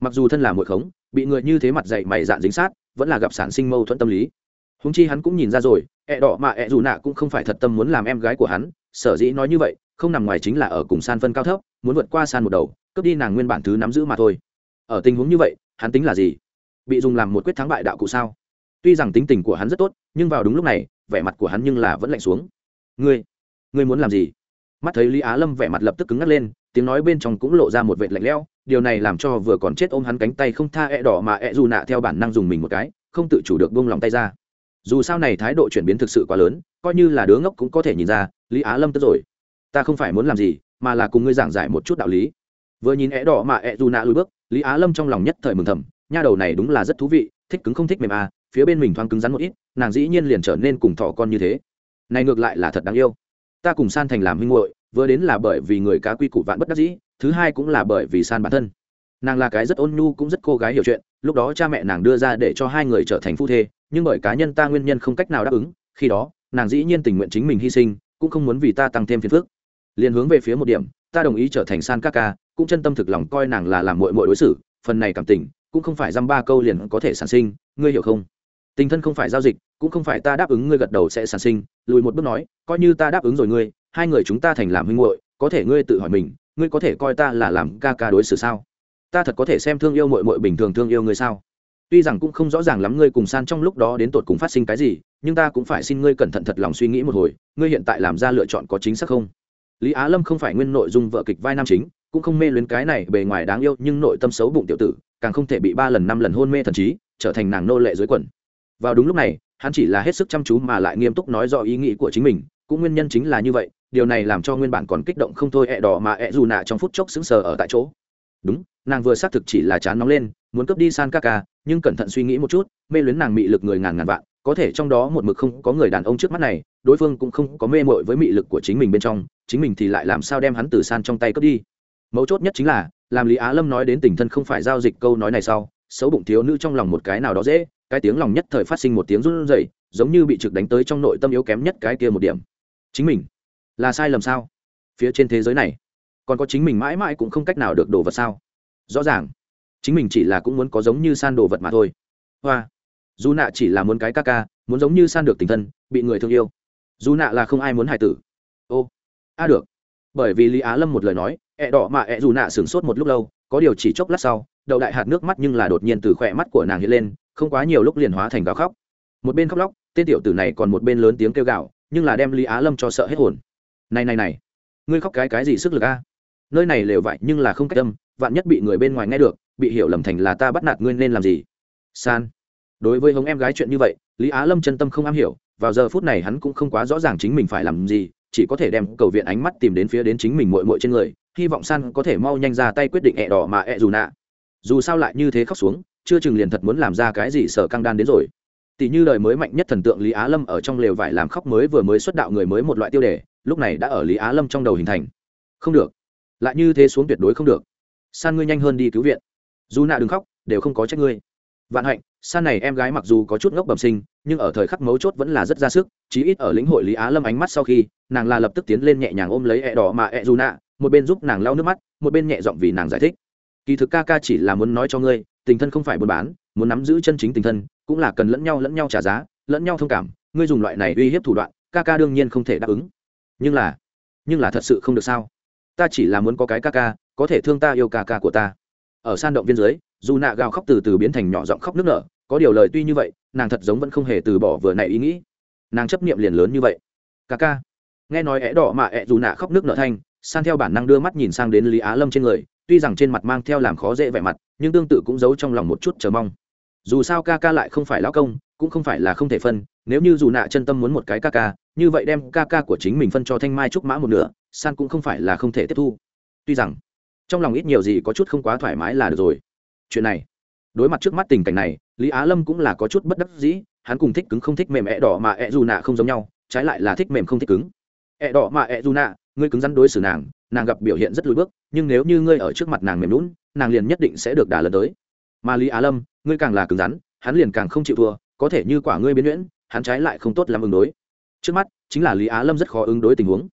Mặc dù thân là muội khống, bị người như thế mặt dày mày dạn dính sát, vẫn là gặp sản sinh mâu thuẫn tâm lý. Huống chi hắn cũng nhìn ra rồi, ẹ đỏ mà ẹ dù nạ cũng không phải thật tâm muốn làm em gái của hắn, sở dĩ nói như vậy, không nằm ngoài chính là ở cùng san phân cao thấp, muốn vượt qua san một đầu, cướp đi nàng nguyên bản thứ nắm giữ mà thôi. Ở tình huống như vậy, hắn tính là gì? Bị dùng làm một quyết thắng bại đạo cụ sao? Tuy rằng tính tình của hắn rất tốt, nhưng vào đúng lúc này, vẻ mặt của hắn nhưng là vẫn lạnh xuống. Ngươi ngươi muốn làm gì? Mắt thấy lý á lâm vẻ mặt lập tức cứng ngắt lên, tiếng nói bên trong cũng lộ ra một vệt lạnh lẽo, điều này làm cho vừa còn chết ôm hắn cánh tay không tha e đỏ mà e dù nạ theo bản năng dùng mình một cái, không tự chủ được buông lòng tay ra. Dù sao này thái độ chuyển biến thực sự quá lớn, coi như là đứa ngốc cũng có thể nhìn ra, lý á lâm tức rồi. Ta không phải muốn làm gì, mà là cùng ngươi giảng giải một chút đạo lý. Vừa nhìn é đỏ mà é dù nạ lùi bước, lý á lâm trong lòng nhất thời mừng thầm, nha đầu này đúng là rất thú vị, thích cứng không thích mềm à phía bên mình thoáng cứng rắn một ít, nàng dĩ nhiên liền trở nên cùng thỏ con như thế. Này ngược lại là thật đáng yêu ta cùng san thành làm huynh hội vừa đến là bởi vì người cá quy củ vạn bất đắc dĩ, thứ hai cũng là bởi vì san bản thân. Nàng là cái rất ôn nhu cũng rất cô gái hiểu chuyện, lúc đó cha mẹ nàng đưa ra để cho hai người trở thành phu thê, nhưng bởi cá nhân ta nguyên nhân không cách nào đáp ứng, khi đó, nàng dĩ nhiên tình nguyện chính mình hy sinh, cũng không muốn vì ta tăng thêm phiền phức. Liền hướng về phía một điểm, ta đồng ý trở thành san các ca, cũng chân tâm thực lòng coi nàng là làm mội mội đối xử, phần này cảm tình, cũng không phải dăm ba câu liền có thể sản sinh, ngươi hiểu không? Tình thân không phải giao dịch cũng không phải ta đáp ứng ngươi gật đầu sẽ sản sinh, lùi một bước nói, coi như ta đáp ứng rồi ngươi, hai người chúng ta thành làm huynh muội, có thể ngươi tự hỏi mình, ngươi có thể coi ta là làm ca ca đối xử sao? Ta thật có thể xem thương yêu muội muội bình thường thương yêu ngươi sao? Tuy rằng cũng không rõ ràng lắm ngươi cùng san trong lúc đó đến tột cùng phát sinh cái gì, nhưng ta cũng phải xin ngươi cẩn thận thật lòng suy nghĩ một hồi, ngươi hiện tại làm ra lựa chọn có chính xác không? Lý á lâm không phải nguyên nội dung vợ kịch vai nam chính, cũng không mê luyến cái này bề ngoài đáng yêu nhưng nội tâm xấu bụng tiểu tử, càng không thể bị ba lần năm lần hôn mê thần trí, trở thành nàng nô lệ dưới quần. Vào đúng lúc này hắn chỉ là hết sức chăm chú mà lại nghiêm túc nói rõ ý nghĩ của chính mình, cũng nguyên nhân chính là như vậy, điều này làm cho nguyên bản còn kích động không thôi ẹ đỏ mà ẹ dù nạ trong phút chốc sững sờ ở tại chỗ. Đúng, nàng vừa xác thực chỉ là chán nóng lên, muốn cướp đi san ca ca, nhưng cẩn thận suy nghĩ một chút, mê luyến nàng mị lực người ngàn ngàn vạn, có thể trong đó một mực không có người đàn ông trước mắt này, đối phương cũng không có mê mội với mị lực của chính mình bên trong, chính mình thì lại làm sao đem hắn từ san trong tay cướp đi. Mấu chốt nhất chính là, làm lý á lâm nói đến tình thân không phải giao dịch câu nói này sau, xấu bụng thiếu nữ trong lòng một cái nào đó dễ cái tiếng lòng nhất thời phát sinh một tiếng run rẩy, giống như bị trực đánh tới trong nội tâm yếu kém nhất cái kia một điểm. Chính mình là sai lầm sao? Phía trên thế giới này, còn có chính mình mãi mãi cũng không cách nào được đồ vật sao? Rõ ràng, chính mình chỉ là cũng muốn có giống như san đồ vật mà thôi. Hoa, dù nạ chỉ là muốn cái ca ca, muốn giống như san được tình thân, bị người thương yêu. Dù nạ là không ai muốn hài tử. Ô, a được. Bởi vì lý á lâm một lời nói, ẹ đỏ mà ẹ dù nạ sửng sốt một lúc lâu, có điều chỉ chốc lát sau, đậu đại hạt nước mắt nhưng là đột nhiên từ khỏe mắt của nàng hiện lên không quá nhiều lúc liền hóa thành gào khóc. Một bên khóc lóc, tên tiểu tử này còn một bên lớn tiếng kêu gào, nhưng là đem lý á lâm cho sợ hết hồn. Này này này, ngươi khóc cái cái gì sức lực a? Nơi này lều vải nhưng là không cách tâm vạn nhất bị người bên ngoài nghe được, bị hiểu lầm thành là ta bắt nạt ngươi nên làm gì? San. Đối với hống em gái chuyện như vậy, lý á lâm chân tâm không am hiểu, vào giờ phút này hắn cũng không quá rõ ràng chính mình phải làm gì, chỉ có thể đem cầu viện ánh mắt tìm đến phía đến chính mình mội mội trên người, hy vọng san có thể mau nhanh ra tay quyết định ẹ đỏ mà ẹ dù nạ. Dù sao lại như thế khóc xuống chưa chừng liền thật muốn làm ra cái gì sở căng đan đến rồi. Tỷ như đời mới mạnh nhất thần tượng lý á lâm ở trong lều vải làm khóc mới vừa mới xuất đạo người mới một loại tiêu đề, lúc này đã ở lý á lâm trong đầu hình thành. Không được. Lại như thế xuống tuyệt đối không được. San ngươi nhanh hơn đi cứu viện. Dù nạ đừng khóc, đều không có trách ngươi. Vạn hạnh, san này em gái mặc dù có chút ngốc bẩm sinh, nhưng ở thời khắc mấu chốt vẫn là rất ra sức, chí ít ở lĩnh hội lý á lâm ánh mắt sau khi, nàng là lập tức tiến lên nhẹ nhàng ôm lấy ẹ đỏ mà ẹ dù nạ, một bên giúp nàng lau nước mắt, một bên nhẹ giọng vì nàng giải thích kỳ thực ca ca chỉ là muốn nói cho ngươi, tình thân không phải buôn bán, muốn nắm giữ chân chính tình thân, cũng là cần lẫn nhau lẫn nhau trả giá, lẫn nhau thông cảm, ngươi dùng loại này uy hiếp thủ đoạn, ca ca đương nhiên không thể đáp ứng. Nhưng là nhưng là thật sự không được sao? Ta chỉ là muốn có cái ca ca, có thể thương ta yêu ca ca của ta. Ở san động viên dưới, dù nạ gào khóc từ từ biến thành nhỏ giọng khóc nức nở, có điều lời tuy như vậy, nàng thật giống vẫn không hề từ bỏ vừa này ý nghĩ. Nàng chấp niệm liền lớn như vậy. Ca ca. Nghe nói é đỏ mà é dù nạ khóc nước nở thanh, san theo bản năng đưa mắt nhìn sang đến lý á lâm trên người tuy rằng trên mặt mang theo làm khó dễ vẻ mặt, nhưng tương tự cũng giấu trong lòng một chút chờ mong. Dù sao ca ca lại không phải lão công, cũng không phải là không thể phân, nếu như dù nạ chân tâm muốn một cái ca ca, như vậy đem ca ca của chính mình phân cho thanh mai trúc mã một nửa, san cũng không phải là không thể tiếp thu. Tuy rằng, trong lòng ít nhiều gì có chút không quá thoải mái là được rồi. Chuyện này, đối mặt trước mắt tình cảnh này, lý á lâm cũng là có chút bất đắc dĩ, hắn cùng thích cứng không thích mềm ẹ đỏ mà ẹ dù nạ không giống nhau, trái lại là thích mềm không thích cứng. Ẹ đỏ mà ẹ dù nạ, ngươi cứng rắn đối xử nàng nàng gặp biểu hiện rất lùi bước, nhưng nếu như ngươi ở trước mặt nàng mềm lún nàng liền nhất định sẽ được đả lần tới. Mà lý á lâm, ngươi càng là cứng rắn, hắn liền càng không chịu thua, có thể như quả ngươi biến nhuyễn, hắn trái lại không tốt làm ứng đối. Trước mắt, chính là lý á lâm rất khó ứng đối tình huống.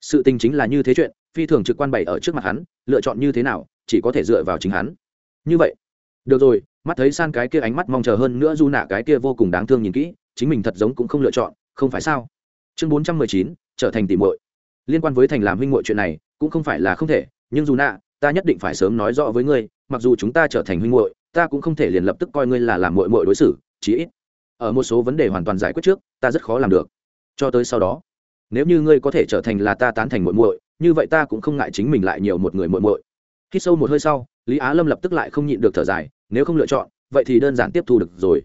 Sự tình chính là như thế chuyện, phi thường trực quan bày ở trước mặt hắn, lựa chọn như thế nào, chỉ có thể dựa vào chính hắn. Như vậy, được rồi, mắt thấy san cái kia ánh mắt mong chờ hơn nữa du nạ cái kia vô cùng đáng thương nhìn kỹ, chính mình thật giống cũng không lựa chọn, không phải sao? Chương bốn trăm mười chín, trở thành tỉ muội. Liên quan với thành làm huynh muội chuyện này cũng không phải là không thể, nhưng dù nạ, ta nhất định phải sớm nói rõ với ngươi, mặc dù chúng ta trở thành huynh muội, ta cũng không thể liền lập tức coi ngươi là làm muội muội đối xử, chí ít ở một số vấn đề hoàn toàn giải quyết trước, ta rất khó làm được. Cho tới sau đó, nếu như ngươi có thể trở thành là ta tán thành muội muội, như vậy ta cũng không ngại chính mình lại nhiều một người muội muội. Khi sâu một hơi sau, lý á lâm lập tức lại không nhịn được thở dài, nếu không lựa chọn, vậy thì đơn giản tiếp thu được rồi.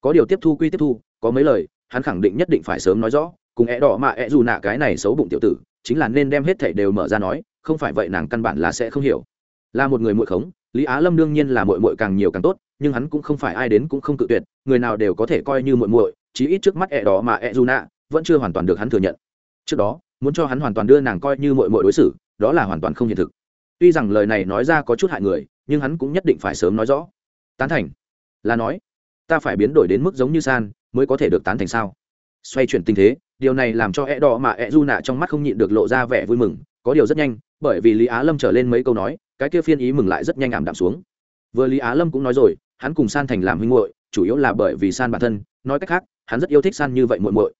Có điều tiếp thu quy tiếp thu, có mấy lời, hắn khẳng định nhất định phải sớm nói rõ, cùng é đỏ mà é dù nạ cái này xấu bụng tiểu tử chính là nên đem hết thảy đều mở ra nói, không phải vậy nàng căn bản là sẽ không hiểu. Là một người muội khống, lý á lâm đương nhiên là muội muội càng nhiều càng tốt, nhưng hắn cũng không phải ai đến cũng không cự tuyệt, người nào đều có thể coi như muội muội, chí ít trước mắt ẹ đó mà ẹ Juna vẫn chưa hoàn toàn được hắn thừa nhận. Trước đó, muốn cho hắn hoàn toàn đưa nàng coi như muội muội đối xử, đó là hoàn toàn không hiện thực. Tuy rằng lời này nói ra có chút hại người, nhưng hắn cũng nhất định phải sớm nói rõ. Tán thành. Là nói, ta phải biến đổi đến mức giống như san, mới có thể được tán thành sao? Xoay chuyển tình thế điều này làm cho e đỏ mà e du nạ trong mắt không nhịn được lộ ra vẻ vui mừng, có điều rất nhanh, bởi vì lý á lâm trở lên mấy câu nói, cái kia phiên ý mừng lại rất nhanh ảm đạm xuống. Vừa lý á lâm cũng nói rồi, hắn cùng san thành làm huynh muội, chủ yếu là bởi vì san bản thân, nói cách khác, hắn rất yêu thích san như vậy muội muội.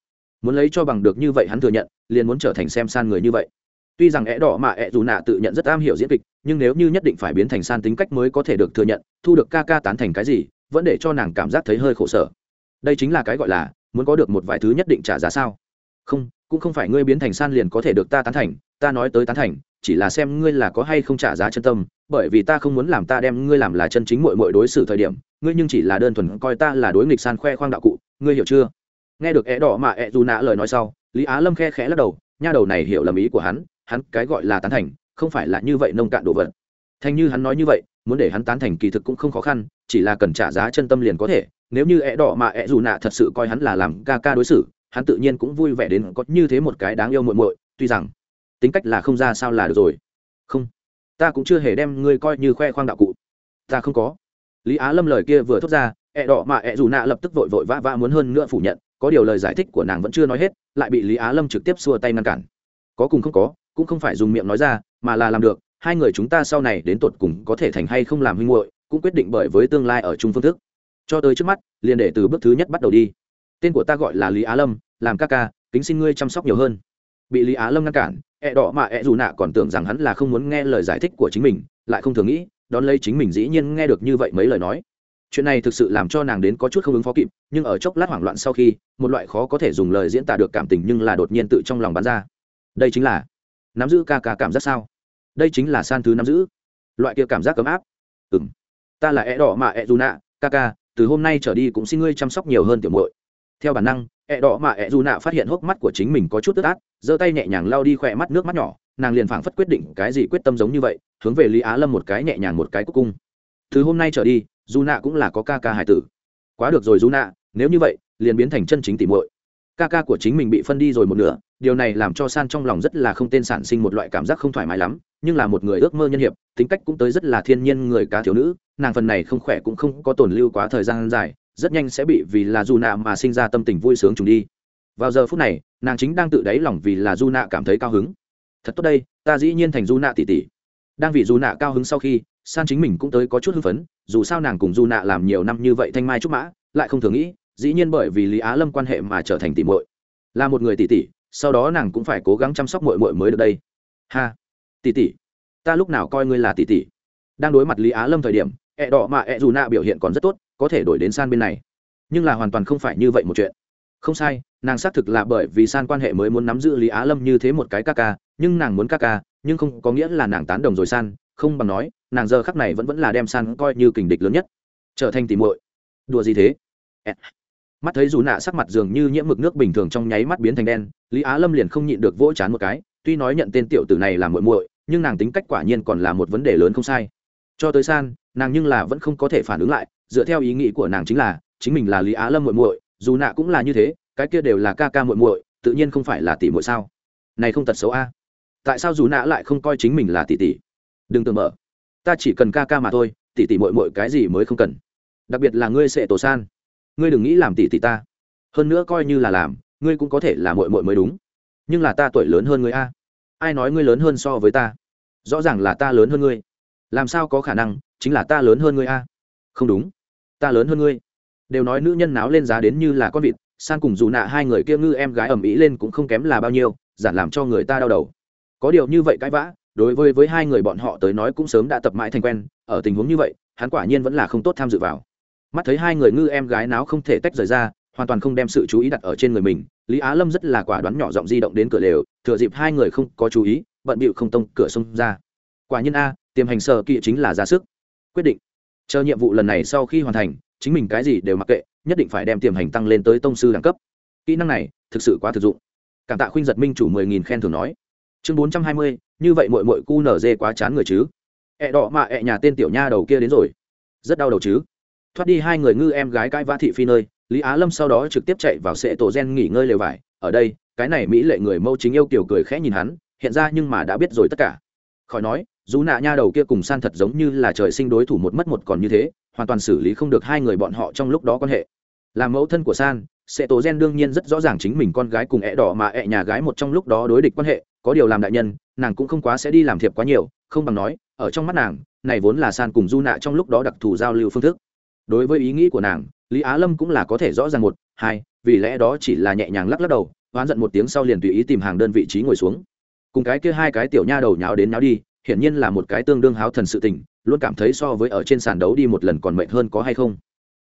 Muốn lấy cho bằng được như vậy hắn thừa nhận, liền muốn trở thành xem san người như vậy. Tuy rằng é đỏ mà é dù nạ tự nhận rất am hiểu diễn kịch, nhưng nếu như nhất định phải biến thành san tính cách mới có thể được thừa nhận, thu được ca ca tán thành cái gì, vẫn để cho nàng cảm giác thấy hơi khổ sở. Đây chính là cái gọi là, muốn có được một vài thứ nhất định trả giá sao không, cũng không phải ngươi biến thành san liền có thể được ta tán thành, ta nói tới tán thành, chỉ là xem ngươi là có hay không trả giá chân tâm, bởi vì ta không muốn làm ta đem ngươi làm là chân chính mội mội đối xử thời điểm, ngươi nhưng chỉ là đơn thuần coi ta là đối nghịch san khoe khoang đạo cụ, ngươi hiểu chưa? Nghe được é đỏ mà e é dù nạ lời nói sau, lý á lâm khe khẽ lắc đầu, nha đầu này hiểu lầm ý của hắn hắn cái gọi là tán thành, không phải là như vậy nông cạn đồ vật. Thành như hắn nói như vậy, muốn để hắn tán thành kỳ thực cũng không khó khăn, chỉ là cần trả giá chân tâm liền có thể, nếu như é đỏ mà é dù nạ thật sự coi hắn là làm ca ca đối xử hắn tự nhiên cũng vui vẻ đến có như thế một cái đáng yêu muội muội, tuy rằng tính cách là không ra sao là được rồi. Không, ta cũng chưa hề đem ngươi coi như khoe khoang đạo cụ. Ta không có. Lý á lâm lời kia vừa thốt ra, ẹ đỏ mà ẹ dù nạ lập tức vội vội vã vã muốn hơn nữa phủ nhận, có điều lời giải thích của nàng vẫn chưa nói hết, lại bị lý á lâm trực tiếp xua tay ngăn cản. Có cùng không có, cũng không phải dùng miệng nói ra, mà là làm được, hai người chúng ta sau này đến tột cùng có thể thành hay không làm huynh muội, cũng quyết định bởi với tương lai ở chung phương thức. Cho tới trước mắt, liền để từ bước thứ nhất bắt đầu đi tên của ta gọi là lý á lâm làm ca ca kính xin ngươi chăm sóc nhiều hơn bị lý á lâm ngăn cản ẹ đỏ mà ẹ dù nạ còn tưởng rằng hắn là không muốn nghe lời giải thích của chính mình lại không thường nghĩ đón lấy chính mình dĩ nhiên nghe được như vậy mấy lời nói chuyện này thực sự làm cho nàng đến có chút không ứng phó kịp nhưng ở chốc lát hoảng loạn sau khi một loại khó có thể dùng lời diễn tả được cảm tình nhưng là đột nhiên tự trong lòng bắn ra đây chính là nắm giữ ca ca cảm giác sao đây chính là san thứ nắm giữ loại kia cảm giác ấm áp ừ m ta là e đỏ mà e dù nạ ca ca từ hôm nay trở đi cũng xin ngươi chăm sóc nhiều hơn tiểu muội theo bản năng, ẹ đỏ mà ẹ dù nạ phát hiện hốc mắt của chính mình có chút tức át, giơ tay nhẹ nhàng lao đi khỏe mắt nước mắt nhỏ, nàng liền phảng phất quyết định cái gì quyết tâm giống như vậy, hướng về lý á lâm một cái nhẹ nhàng một cái cuối cung. Từ hôm nay trở đi, dù nạ cũng là có ca ca hải tử. Quá được rồi, dù nạ, nếu như vậy, liền biến thành chân chính tỉ muội. Ca ca của chính mình bị phân đi rồi một nửa, điều này làm cho san trong lòng rất là không tên sản sinh một loại cảm giác không thoải mái lắm, nhưng là một người ước mơ nhân hiệp, tính cách cũng tới rất là thiên nhiên người cá thiếu nữ, nàng phần này không khỏe cũng không có tồn lưu quá thời gian dài rất nhanh sẽ bị vì là dù nạ mà sinh ra tâm tình vui sướng trùng đi. Vào giờ phút này, nàng chính đang tự đáy lòng vì là du nạ cảm thấy cao hứng. Thật tốt đây, ta dĩ nhiên thành du nạ tỷ tỷ. Đang vì du nạ cao hứng sau khi, san chính mình cũng tới có chút hưng phấn, dù sao nàng cùng du nạ làm nhiều năm như vậy thanh mai trúc mã, lại không thường nghĩ, dĩ nhiên bởi vì lý á lâm quan hệ mà trở thành tỷ muội. Là một người tỷ tỷ, sau đó nàng cũng phải cố gắng chăm sóc muội muội mới được đây. Ha, tỷ tỷ, ta lúc nào coi ngươi là tỷ tỷ? Đang đối mặt lý á lâm thời điểm, ẹ đỏ mà ẹ dù nạ biểu hiện còn rất tốt có thể đổi đến san bên này. Nhưng là hoàn toàn không phải như vậy một chuyện. Không sai, nàng xác thực là bởi vì san quan hệ mới muốn nắm giữ lý á lâm như thế một cái ca ca, nhưng nàng muốn ca ca, nhưng không có nghĩa là nàng tán đồng rồi san, không bằng nói, nàng giờ khắc này vẫn vẫn là đem san coi như kình địch lớn nhất. Trở thành tìm muội. Đùa gì thế? Mắt thấy dù nạ sắc mặt dường như nhiễm mực nước bình thường trong nháy mắt biến thành đen, lý á lâm liền không nhịn được vỗ chán một cái, tuy nói nhận tên tiểu tử này là muội muội, nhưng nàng tính cách quả nhiên còn là một vấn đề lớn không sai. Cho tới san, nàng nhưng là vẫn không có thể phản ứng lại dựa theo ý nghĩ của nàng chính là, chính mình là lý á lâm muội muội, dù nạ cũng là như thế, cái kia đều là ca ca muội muội, tự nhiên không phải là tỷ muội sao? Này không tật xấu a. Tại sao dù nạ lại không coi chính mình là tỷ tỷ? Đừng tưởng mở. Ta chỉ cần ca ca mà thôi, tỷ tỷ muội muội cái gì mới không cần. Đặc biệt là ngươi sẽ tổ san. Ngươi đừng nghĩ làm tỷ tỷ ta. Hơn nữa coi như là làm, ngươi cũng có thể là muội muội mới đúng. Nhưng là ta tuổi lớn hơn ngươi a. Ai nói ngươi lớn hơn so với ta? Rõ ràng là ta lớn hơn ngươi. Làm sao có khả năng, chính là ta lớn hơn ngươi a? Không đúng ta lớn hơn ngươi. Đều nói nữ nhân náo lên giá đến như là con vịt san cùng dù nạ hai người kia ngư em gái ầm ĩ lên cũng không kém là bao nhiêu, giản làm cho người ta đau đầu. Có điều như vậy cãi vã, đối với với hai người bọn họ tới nói cũng sớm đã tập mãi thành quen, ở tình huống như vậy, hắn quả nhiên vẫn là không tốt tham dự vào. Mắt thấy hai người ngư em gái náo không thể tách rời ra, hoàn toàn không đem sự chú ý đặt ở trên người mình, lý á lâm rất là quả đoán nhỏ giọng di động đến cửa lều, thừa dịp hai người không có chú ý, bận bịu không tông cửa xông ra. Quả nhiên a, tiềm hành sở kỵ chính là ra sức. Quyết định chờ nhiệm vụ lần này sau khi hoàn thành, chính mình cái gì đều mặc kệ, nhất định phải đem tiềm hành tăng lên tới tông sư đẳng cấp. Kỹ năng này, thực sự quá thực dụng. Cảm tạ khuynh giật minh chủ mười nghìn khen thường nói. Chương bốn trăm hai mươi, như vậy mội mội cu nở dê quá chán người chứ? Ẹ đỏ mà ẹ nhà tên tiểu nha đầu kia đến rồi. Rất đau đầu chứ? Thoát đi hai người ngư em gái cãi vã thị phi nơi, lý á lâm sau đó trực tiếp chạy vào sệ tổ gen nghỉ ngơi lều vải. Ở đây, cái này mỹ lệ người mâu chính yêu kiểu cười khẽ nhìn hắn, hiện ra nhưng mà đã biết rồi tất cả. Khỏi nói dù nạ nha đầu kia cùng san thật giống như là trời sinh đối thủ một mất một còn như thế, hoàn toàn xử lý không được hai người bọn họ trong lúc đó quan hệ. Làm mẫu thân của san, sẽ tổ gen đương nhiên rất rõ ràng chính mình con gái cùng ẹ đỏ mà ẹ nhà gái một trong lúc đó đối địch quan hệ, có điều làm đại nhân, nàng cũng không quá sẽ đi làm thiệp quá nhiều, không bằng nói, ở trong mắt nàng, này vốn là san cùng du nạ trong lúc đó đặc thù giao lưu phương thức. Đối với ý nghĩ của nàng, lý á lâm cũng là có thể rõ ràng một, hai, vì lẽ đó chỉ là nhẹ nhàng lắc lắc đầu, oán giận một tiếng sau liền tùy ý tìm hàng đơn vị trí ngồi xuống. Cùng cái kia hai cái tiểu nha đầu nháo đến nháo đi hiển nhiên là một cái tương đương háo thần sự tình, luôn cảm thấy so với ở trên sàn đấu đi một lần còn mệt hơn có hay không.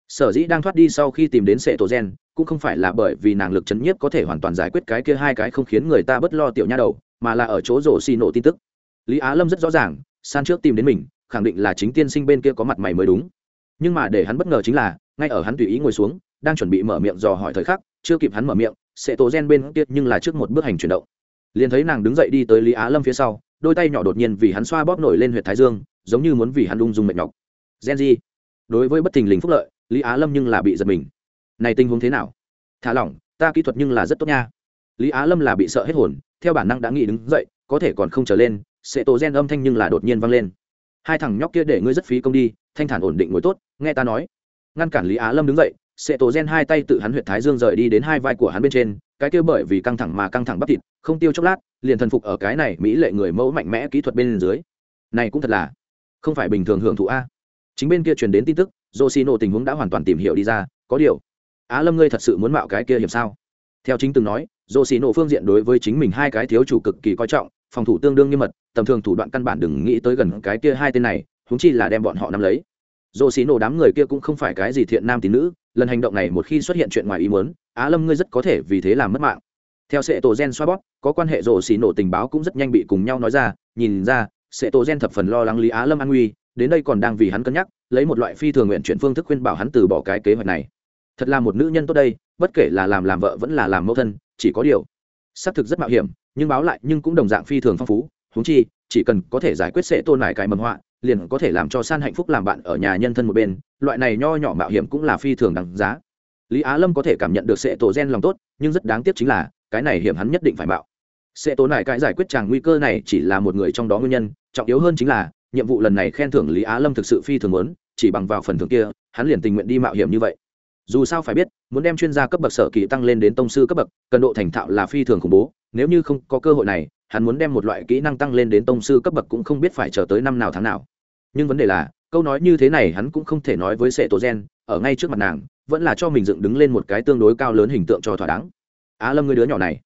Sở dĩ đang thoát đi sau khi tìm đến sệ tổ gen, cũng không phải là bởi vì nàng lực chấn nhiếp có thể hoàn toàn giải quyết cái kia hai cái không khiến người ta bất lo tiểu nha đầu, mà là ở chỗ rổ xì nổ tin tức. Lý á lâm rất rõ ràng san trước tìm đến mình, khẳng định là chính tiên sinh bên kia có mặt mày mới đúng. Nhưng mà để hắn bất ngờ chính là, ngay ở hắn tùy ý ngồi xuống, đang chuẩn bị mở miệng dò hỏi thời khắc, chưa kịp hắn mở miệng, sệ tổ gen bên kia nhưng là trước một bước hành chuyển động. Liền thấy nàng đứng dậy đi tới lý á lâm phía sau đôi tay nhỏ đột nhiên vì hắn xoa bóp nổi lên huyệt thái dương, giống như muốn vì hắn ung dung mệt nhọc. Gen di đối với bất thình lình phúc lợi, lý á lâm nhưng là bị giật mình. Này tình huống thế nào? Thả lỏng, ta kỹ thuật nhưng là rất tốt nha. Lý á lâm là bị sợ hết hồn, theo bản năng đã nghĩ đứng dậy, có thể còn không trở lên, sẽ tổ gen âm thanh nhưng là đột nhiên vang lên. Hai thằng nhóc kia để ngươi rất phí công đi, thanh thản ổn định ngồi tốt, nghe ta nói. Ngăn cản lý á lâm đứng dậy Sệ tổ gen hai tay tự hắn huyện thái dương rời đi đến hai vai của hắn bên trên, cái kia bởi vì căng thẳng mà căng thẳng bắp thịt, không tiêu chốc lát, liền thần phục ở cái này mỹ lệ người mẫu mạnh mẽ kỹ thuật bên dưới. Này cũng thật là không phải bình thường hưởng thụ a. Chính bên kia truyền đến tin tức dô xì nổ tình huống đã hoàn toàn tìm hiểu đi ra, có điều, á lâm ngươi thật sự muốn mạo cái kia hiểm sao? Theo chính từng nói dô xì nổ phương diện đối với chính mình hai cái thiếu chủ cực kỳ coi trọng, phòng thủ tương đương nghiêm mật, tầm thường thủ đoạn căn bản đừng nghĩ tới gần cái kia hai tên này húng chi là đem bọn họ nắm lấy dồ xì nổ đám người kia cũng không phải cái gì thiện nam tín nữ, lần hành động này một khi xuất hiện chuyện ngoài ý muốn, á lâm ngươi rất có thể vì thế làm mất mạng. Theo sệ tổ gen xoa bóp, có quan hệ rổ xì nổ tình báo cũng rất nhanh bị cùng nhau nói ra, nhìn ra, sệ tổ gen thập phần lo lắng lý á lâm an nguy, đến đây còn đang vì hắn cân nhắc, lấy một loại phi thường nguyện chuyển phương thức khuyên bảo hắn từ bỏ cái kế hoạch này. Thật là một nữ nhân tốt đây, bất kể là làm làm vợ vẫn là làm mẫu thân, chỉ có điều, xác thực rất mạo hiểm, nhưng báo lại nhưng cũng đồng dạng phi thường phong phú húng chi, chỉ cần có thể giải quyết Sệ tôn lại cái mầm họa liền có thể làm cho san hạnh phúc làm bạn ở nhà nhân thân một bên, loại này nho nhỏ mạo hiểm cũng là phi thường đằng giá. Lý á lâm có thể cảm nhận được sệ tổ gen lòng tốt, nhưng rất đáng tiếc chính là, cái này hiểm hắn nhất định phải mạo. Sệ tổ này cái giải quyết chàng nguy cơ này chỉ là một người trong đó nguyên nhân, trọng yếu hơn chính là, nhiệm vụ lần này khen thưởng lý á lâm thực sự phi thường muốn, chỉ bằng vào phần thưởng kia, hắn liền tình nguyện đi mạo hiểm như vậy. Dù sao phải biết, muốn đem chuyên gia cấp bậc sở kỳ tăng lên đến tông sư cấp bậc, cần độ thành thạo là phi thường khủng bố, nếu như không có cơ hội này, hắn muốn đem một loại kỹ năng tăng lên đến tông sư cấp bậc cũng không biết phải chờ tới năm nào tháng nào nhưng vấn đề là, câu nói như thế này hắn cũng không thể nói với sệ tổ gen ở ngay trước mặt nàng, vẫn là cho mình dựng đứng lên một cái tương đối cao lớn hình tượng cho thỏa đáng. Á lâm người đứa nhỏ này.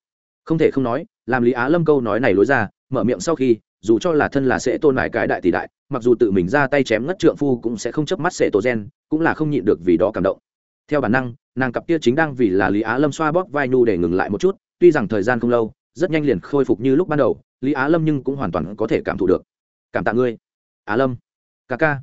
Không thể không nói, làm lý á lâm câu nói này lối ra, mở miệng sau khi, dù cho là thân là sẽ tôn lại cái đại tỷ đại, mặc dù tự mình ra tay chém ngất trượng phu cũng sẽ không chấp mắt sệ tổ gen cũng là không nhịn được vì đó cảm động. Theo bản năng, nàng cặp kia chính đang vì là lý á lâm xoa bóp vai nu để ngừng lại một chút, tuy rằng thời gian không lâu, rất nhanh liền khôi phục như lúc ban đầu, lý á lâm nhưng cũng hoàn toàn có thể cảm thụ được. Cảm tạ ngươi, á lâm ca ca.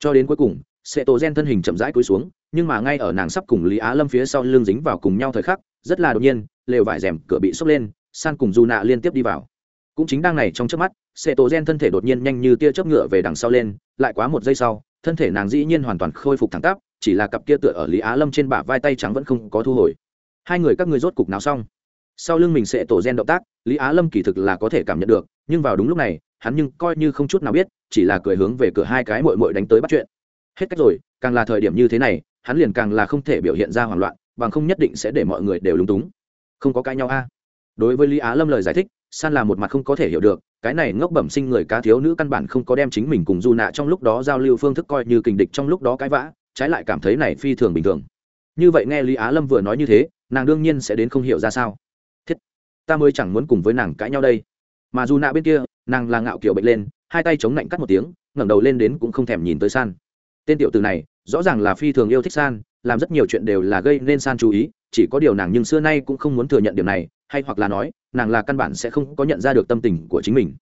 Cho đến cuối cùng sệ tổ gen thân hình chậm rãi cúi xuống, nhưng mà ngay ở nàng sắp cùng lý á lâm phía sau lưng dính vào cùng nhau thời khắc, rất là đột nhiên, lều vải rèm cửa bị sốc lên, san cùng dù nạ liên tiếp đi vào. Cũng chính đang này trong trước mắt sệ tổ gen thân thể đột nhiên nhanh như tia chớp ngựa về đằng sau lên, lại quá một giây sau, thân thể nàng dĩ nhiên hoàn toàn khôi phục thẳng tắp, chỉ là cặp kia tựa ở lý á lâm trên bả vai tay trắng vẫn không có thu hồi. Hai người các người rốt cục nào xong? Sau lưng mình sẽ tổ gen động tác, lý á lâm kỳ thực là có thể cảm nhận được, nhưng vào đúng lúc này hắn nhưng coi như không chút nào biết, chỉ là cười hướng về cửa hai cái mội mội đánh tới bắt chuyện. Hết cách rồi, càng là thời điểm như thế này, hắn liền càng là không thể biểu hiện ra hoảng loạn, bằng không nhất định sẽ để mọi người đều lúng túng. Không có cãi nhau a. Đối với lý á lâm lời giải thích, san là một mặt không có thể hiểu được, cái này ngốc bẩm sinh người cá thiếu nữ căn bản không có đem chính mình cùng du nạ trong lúc đó giao lưu phương thức coi như kình địch trong lúc đó cãi vã, trái lại cảm thấy này phi thường bình thường. Như vậy nghe lý á lâm vừa nói như thế, nàng đương nhiên sẽ đến không hiểu ra sao. Thiết, ta mới chẳng muốn cùng với nàng cãi nhau đây. Mà dù nạ bên kia nàng là ngạo kiểu bệnh lên, hai tay chống lạnh cắt một tiếng, ngẩng đầu lên đến cũng không thèm nhìn tới san. Tên tiểu từ này, rõ ràng là phi thường yêu thích san, làm rất nhiều chuyện đều là gây nên san chú ý, chỉ có điều nàng nhưng xưa nay cũng không muốn thừa nhận điều này, hay hoặc là nói, nàng là căn bản sẽ không có nhận ra được tâm tình của chính mình.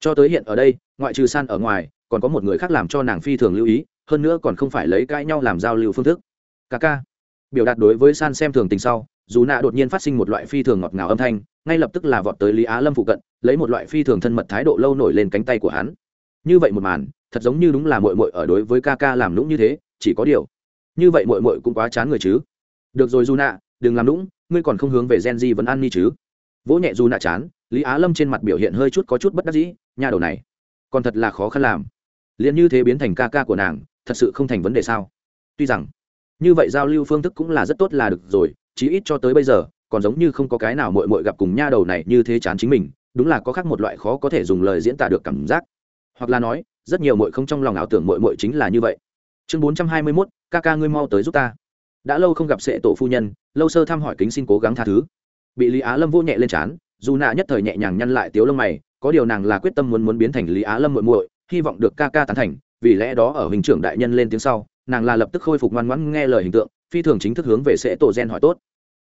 Cho tới hiện ở đây, ngoại trừ san ở ngoài, còn có một người khác làm cho nàng phi thường lưu ý, hơn nữa còn không phải lấy cãi nhau làm giao lưu phương thức. Ca ca. Biểu đạt đối với san xem thường tình sau dù nạ đột nhiên phát sinh một loại phi thường ngọt ngào âm thanh, ngay lập tức là vọt tới lý á lâm phụ cận, lấy một loại phi thường thân mật thái độ lâu nổi lên cánh tay của hắn. Như vậy một màn, thật giống như đúng là mội mội ở đối với ca ca làm lũng như thế, chỉ có điều. Như vậy mội mội cũng quá chán người chứ. Được rồi dù nạ đừng làm lũng ngươi còn không hướng về gen di vẫn ăn ni chứ. Vỗ nhẹ dù nạ chán, lý á lâm trên mặt biểu hiện hơi chút có chút bất đắc dĩ nhà đầu này, còn thật là khó khăn làm. Liền như thế biến thành ca ca của nàng, thật sự không thành vấn đề sao? Tuy rằng, như vậy giao lưu phương thức cũng là rất tốt là được rồi chí ít cho tới bây giờ, còn giống như không có cái nào mội mội gặp cùng nha đầu này như thế chán chính mình, đúng là có khác một loại khó có thể dùng lời diễn tả được cảm giác. Hoặc là nói, rất nhiều mội không trong lòng ảo tưởng mội mội chính là như vậy. Chương bốn trăm hai mươi mốt, ca ca ngươi mau tới giúp ta. Đã lâu không gặp sệ tổ phu nhân, lâu sơ thăm hỏi kính xin cố gắng tha thứ. Bị lý á lâm vô nhẹ lên trán, dù nạ nhất thời nhẹ nhàng nhăn lại tiếu lông mày, có điều nàng là quyết tâm muốn muốn biến thành lý á lâm muội muội, hy vọng được ca ca tán thành, vì lẽ đó ở hình trưởng đại nhân lên tiếng sau, nàng là lập tức khôi phục ngoan ngoãn nghe lời hình tượng, phi thường chính thức hướng về sẽ tổ gen hỏi tốt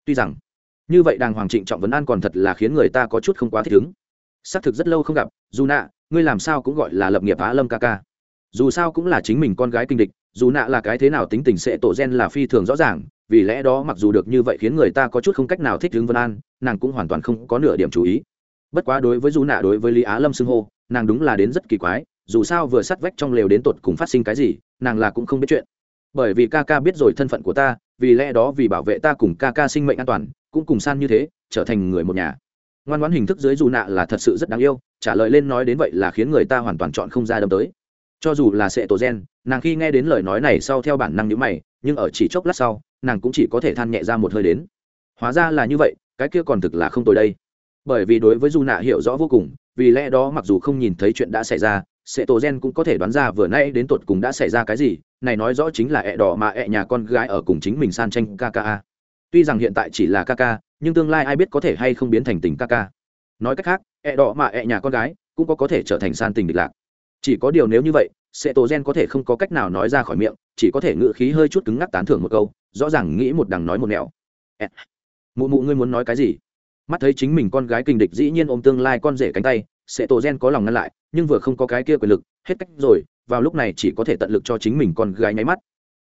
tuy rằng, như vậy đàng hoàng trịnh trọng vấn an còn thật là khiến người ta có chút không quá thích ứng. Xác thực rất lâu không gặp, dù nạ, ngươi làm sao cũng gọi là lập nghiệp á lâm ca ca. Dù sao cũng là chính mình con gái kinh địch, dù nạ là cái thế nào tính tình sẽ tổ gen là phi thường rõ ràng, vì lẽ đó mặc dù được như vậy khiến người ta có chút không cách nào thích ứng vân an, nàng cũng hoàn toàn không có nửa điểm chú ý. Bất quá đối với dù nạ đối với lý á lâm xưng hô, nàng đúng là đến rất kỳ quái, dù sao vừa sắt vách trong lều đến tột cùng phát sinh cái gì, nàng là cũng không biết chuyện. Bởi vì ca ca biết rồi thân phận của ta vì lẽ đó vì bảo vệ ta cùng ca ca sinh mệnh an toàn, cũng cùng san như thế, trở thành người một nhà. Ngoan ngoãn hình thức dưới dù nạ là thật sự rất đáng yêu, trả lời lên nói đến vậy là khiến người ta hoàn toàn chọn không ra đâm tới. Cho dù là sệ tổ gen, nàng khi nghe đến lời nói này sau theo bản năng nhữ mày, nhưng ở chỉ chốc lát sau, nàng cũng chỉ có thể than nhẹ ra một hơi đến. Hóa ra là như vậy, cái kia còn thực là không tồi đây. Bởi vì đối với dù nạ hiểu rõ vô cùng, vì lẽ đó mặc dù không nhìn thấy chuyện đã xảy ra Sệ tổ gen cũng có thể đoán ra vừa nay đến tột cùng đã xảy ra cái gì này nói rõ chính là ẹ đỏ mà ẹ nhà con gái ở cùng chính mình san tranh kka tuy rằng hiện tại chỉ là kaka nhưng tương lai ai biết có thể hay không biến thành tình kaka nói cách khác, ẹ đỏ mà ẹ nhà con gái cũng có có thể trở thành san tình địch lạc. Chỉ có điều nếu như vậy, sẽ tổ gen có thể không có cách nào nói ra khỏi miệng, chỉ có thể ngự khí hơi chút cứng ngắc tán thưởng một câu, rõ ràng nghĩ một đằng nói một nẻo. Mụ mụ ngươi muốn nói cái gì? Mắt thấy chính mình con gái kinh địch dĩ nhiên ôm tương lai con rể cánh tay, sẽ tổ gen có lòng ngăn lại, nhưng vừa không có cái kia quyền lực, hết cách rồi vào lúc này chỉ có thể tận lực cho chính mình con gái nháy mắt.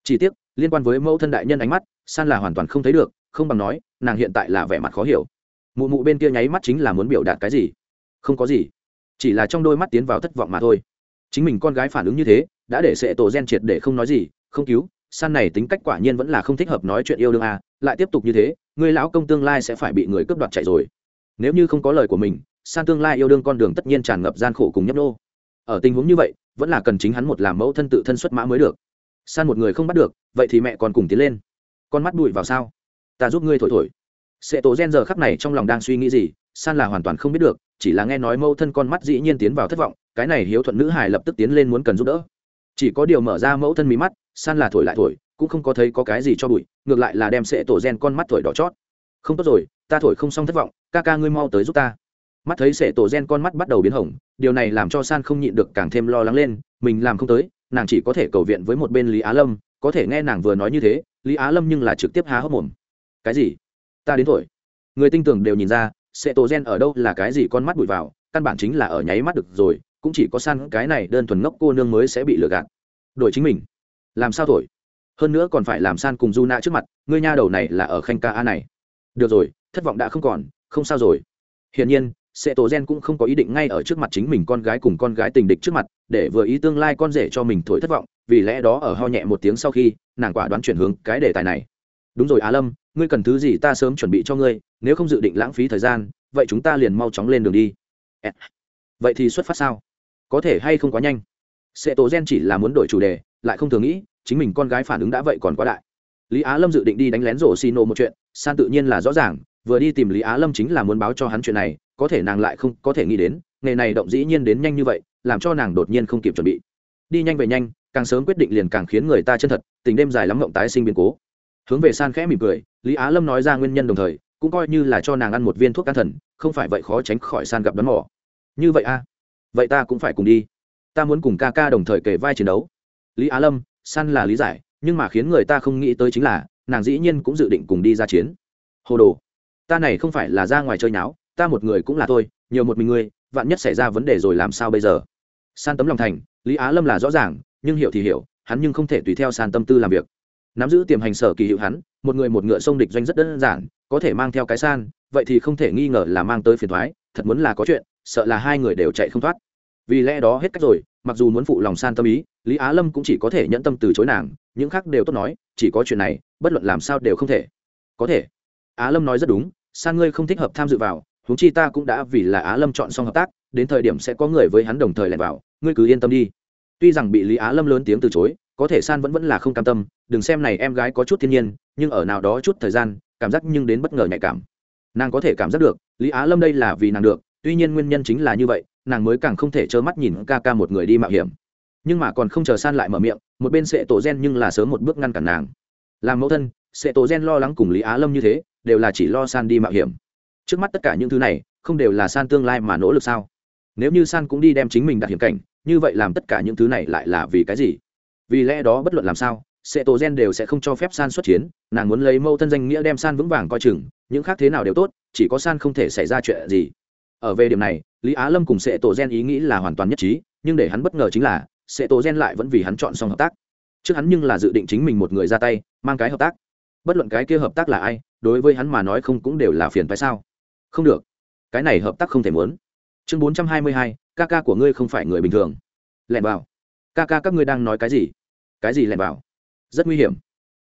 Chỉ tiếc, liên quan với mẫu thân đại nhân ánh mắt, san là hoàn toàn không thấy được, không bằng nói, nàng hiện tại là vẻ mặt khó hiểu. Mụ mụ bên kia nháy mắt chính là muốn biểu đạt cái gì? Không có gì. Chỉ là trong đôi mắt tiến vào thất vọng mà thôi. Chính mình con gái phản ứng như thế, đã để sệ tổ gen triệt để không nói gì, không cứu. San này tính cách quả nhiên vẫn là không thích hợp nói chuyện yêu đương à lại tiếp tục như thế, người lão công tương lai sẽ phải bị người cướp đoạt chạy rồi. Nếu như không có lời của mình, san tương lai yêu đương con đường tất nhiên tràn ngập gian khổ cùng nhấp nô ở tình huống như vậy vẫn là cần chính hắn một làm mẫu thân tự thân xuất mã mới được. San một người không bắt được, vậy thì mẹ còn cùng tiến lên. Con mắt bụi vào sao? Ta giúp ngươi thổi thổi. Sệ tổ gen giờ khắc này trong lòng đang suy nghĩ gì, san là hoàn toàn không biết được, chỉ là nghe nói mẫu thân con mắt dĩ nhiên tiến vào thất vọng, cái này hiếu thuận nữ hải lập tức tiến lên muốn cần giúp đỡ. Chỉ có điều mở ra mẫu thân mí mắt, san là thổi lại thổi, cũng không có thấy có cái gì cho bụi, ngược lại là đem sệ tổ gen con mắt thổi đỏ chót. Không tốt rồi, ta thổi không xong thất vọng, ca ca ngươi mau tới giúp ta mắt thấy sệ tổ gen con mắt bắt đầu biến hỏng điều này làm cho san không nhịn được càng thêm lo lắng lên, mình làm không tới, nàng chỉ có thể cầu viện với một bên lý á lâm, có thể nghe nàng vừa nói như thế, lý á lâm nhưng là trực tiếp há hốc mồm. Cái gì? Ta đến thổi. Người tinh tường đều nhìn ra, sệ tổ gen ở đâu là cái gì con mắt bụi vào, căn bản chính là ở nháy mắt được rồi, cũng chỉ có san cái này đơn thuần ngốc cô nương mới sẽ bị lừa gạt. Đổi chính mình. Làm sao thổi? Hơn nữa còn phải làm san cùng du nạ trước mặt, ngươi nha đầu này là ở khanh ca a này. Được rồi, thất vọng đã không còn, không sao rồi. Hiển nhiên sệ tổ gen cũng không có ý định ngay ở trước mặt chính mình con gái cùng con gái tình địch trước mặt, để vừa ý tương lai con rể cho mình thổi thất vọng, vì lẽ đó ở ho nhẹ một tiếng sau khi, nàng quả đoán chuyển hướng cái đề tài này. Đúng rồi, á lâm, ngươi cần thứ gì ta sớm chuẩn bị cho ngươi, nếu không dự định lãng phí thời gian, vậy chúng ta liền mau chóng lên đường đi. Vậy thì xuất phát sao? Có thể hay không quá nhanh? Sệ tổ gen chỉ là muốn đổi chủ đề, lại không thường nghĩ, chính mình con gái phản ứng đã vậy còn quá đại. Lý á lâm dự định đi đánh lén rổ xì nổ một chuyện, san tự nhiên là rõ ràng vừa đi tìm lý á lâm chính là muốn báo cho hắn chuyện này, có thể nàng lại không có thể nghĩ đến nghề này động dĩ nhiên đến nhanh như vậy, làm cho nàng đột nhiên không kịp chuẩn bị. Đi nhanh về nhanh, càng sớm quyết định liền càng khiến người ta chân thật, tình đêm dài lắm mộng tái sinh biến cố. Hướng về san khẽ mỉm cười, lý á lâm nói ra nguyên nhân đồng thời, cũng coi như là cho nàng ăn một viên thuốc an thần, không phải vậy khó tránh khỏi san gặp đón mỏ như vậy a à? vậy ta cũng phải cùng đi. Ta muốn cùng ca ca đồng thời kể vai chiến đấu. Lý á lâm, san là lý giải, nhưng mà khiến người ta không nghĩ tới chính là, nàng dĩ nhiên cũng dự định cùng đi ra chiến. Hồ đồ ta này không phải là ra ngoài chơi nháo, ta một người cũng là tôi nhiều một mình ngươi, vạn nhất xảy ra vấn đề rồi làm sao bây giờ? San tấm lòng thành, lý á lâm là rõ ràng, nhưng hiểu thì hiểu, hắn nhưng không thể tùy theo san tâm tư làm việc. Nắm giữ tiềm hành sở kỳ hiệu hắn, một người một ngựa sông địch doanh rất đơn giản, có thể mang theo cái san, vậy thì không thể nghi ngờ là mang tới phiền thoái thật muốn là có chuyện, sợ là hai người đều chạy không thoát. Vì lẽ đó hết cách rồi, mặc dù muốn phụ lòng san tâm ý, lý á lâm cũng chỉ có thể nhẫn tâm từ chối nàng, những khác đều tốt nói, chỉ có chuyện này, bất luận làm sao đều không thể. Có thể á lâm nói rất đúng san ngươi không thích hợp tham dự vào, huống chi ta cũng đã vì là á lâm chọn xong hợp tác, đến thời điểm sẽ có người với hắn đồng thời lẻn vào, ngươi cứ yên tâm đi. Tuy rằng bị lý á lâm lớn tiếng từ chối, có thể san vẫn vẫn là không cam tâm, đừng xem này em gái có chút thiên nhiên, nhưng ở nào đó chút thời gian, cảm giác nhưng đến bất ngờ nhạy cảm. Nàng có thể cảm giác được, lý á lâm đây là vì nàng được, tuy nhiên nguyên nhân chính là như vậy, nàng mới càng không thể trơ mắt nhìn ca ca một người đi mạo hiểm. Nhưng mà còn không chờ san lại mở miệng, một bên sệ tổ gen nhưng là sớm một bước ngăn cản nàng. Làm mẫu thân, sệ tổ gen lo lắng cùng lý á lâm như thế đều là chỉ lo san đi mạo hiểm. Trước mắt tất cả những thứ này, không đều là san tương lai mà nỗ lực sao? Nếu như san cũng đi đem chính mình đặt hiểm cảnh, như vậy làm tất cả những thứ này lại là vì cái gì? Vì lẽ đó bất luận làm sao sệ tổ gen đều sẽ không cho phép san xuất chiến, nàng muốn lấy Mâu thân danh nghĩa đem san vững vàng coi chừng, những khác thế nào đều tốt, chỉ có san không thể xảy ra chuyện gì. Ở về điểm này, lý á lâm cùng sệ tổ gen ý nghĩ là hoàn toàn nhất trí, nhưng để hắn bất ngờ chính là sệ tổ gen lại vẫn vì hắn chọn xong hợp tác. Trước hắn nhưng là dự định chính mình một người ra tay, mang cái hợp tác bất luận cái kia hợp tác là ai, đối với hắn mà nói không cũng đều là phiền phải sao? Không được. Cái này hợp tác không thể muốn. Chương bốn trăm hai mươi hai, ca ca của ngươi không phải người bình thường. Lẻn vào. Ca ca các ngươi đang nói cái gì? Cái gì lẻn vào? Rất nguy hiểm.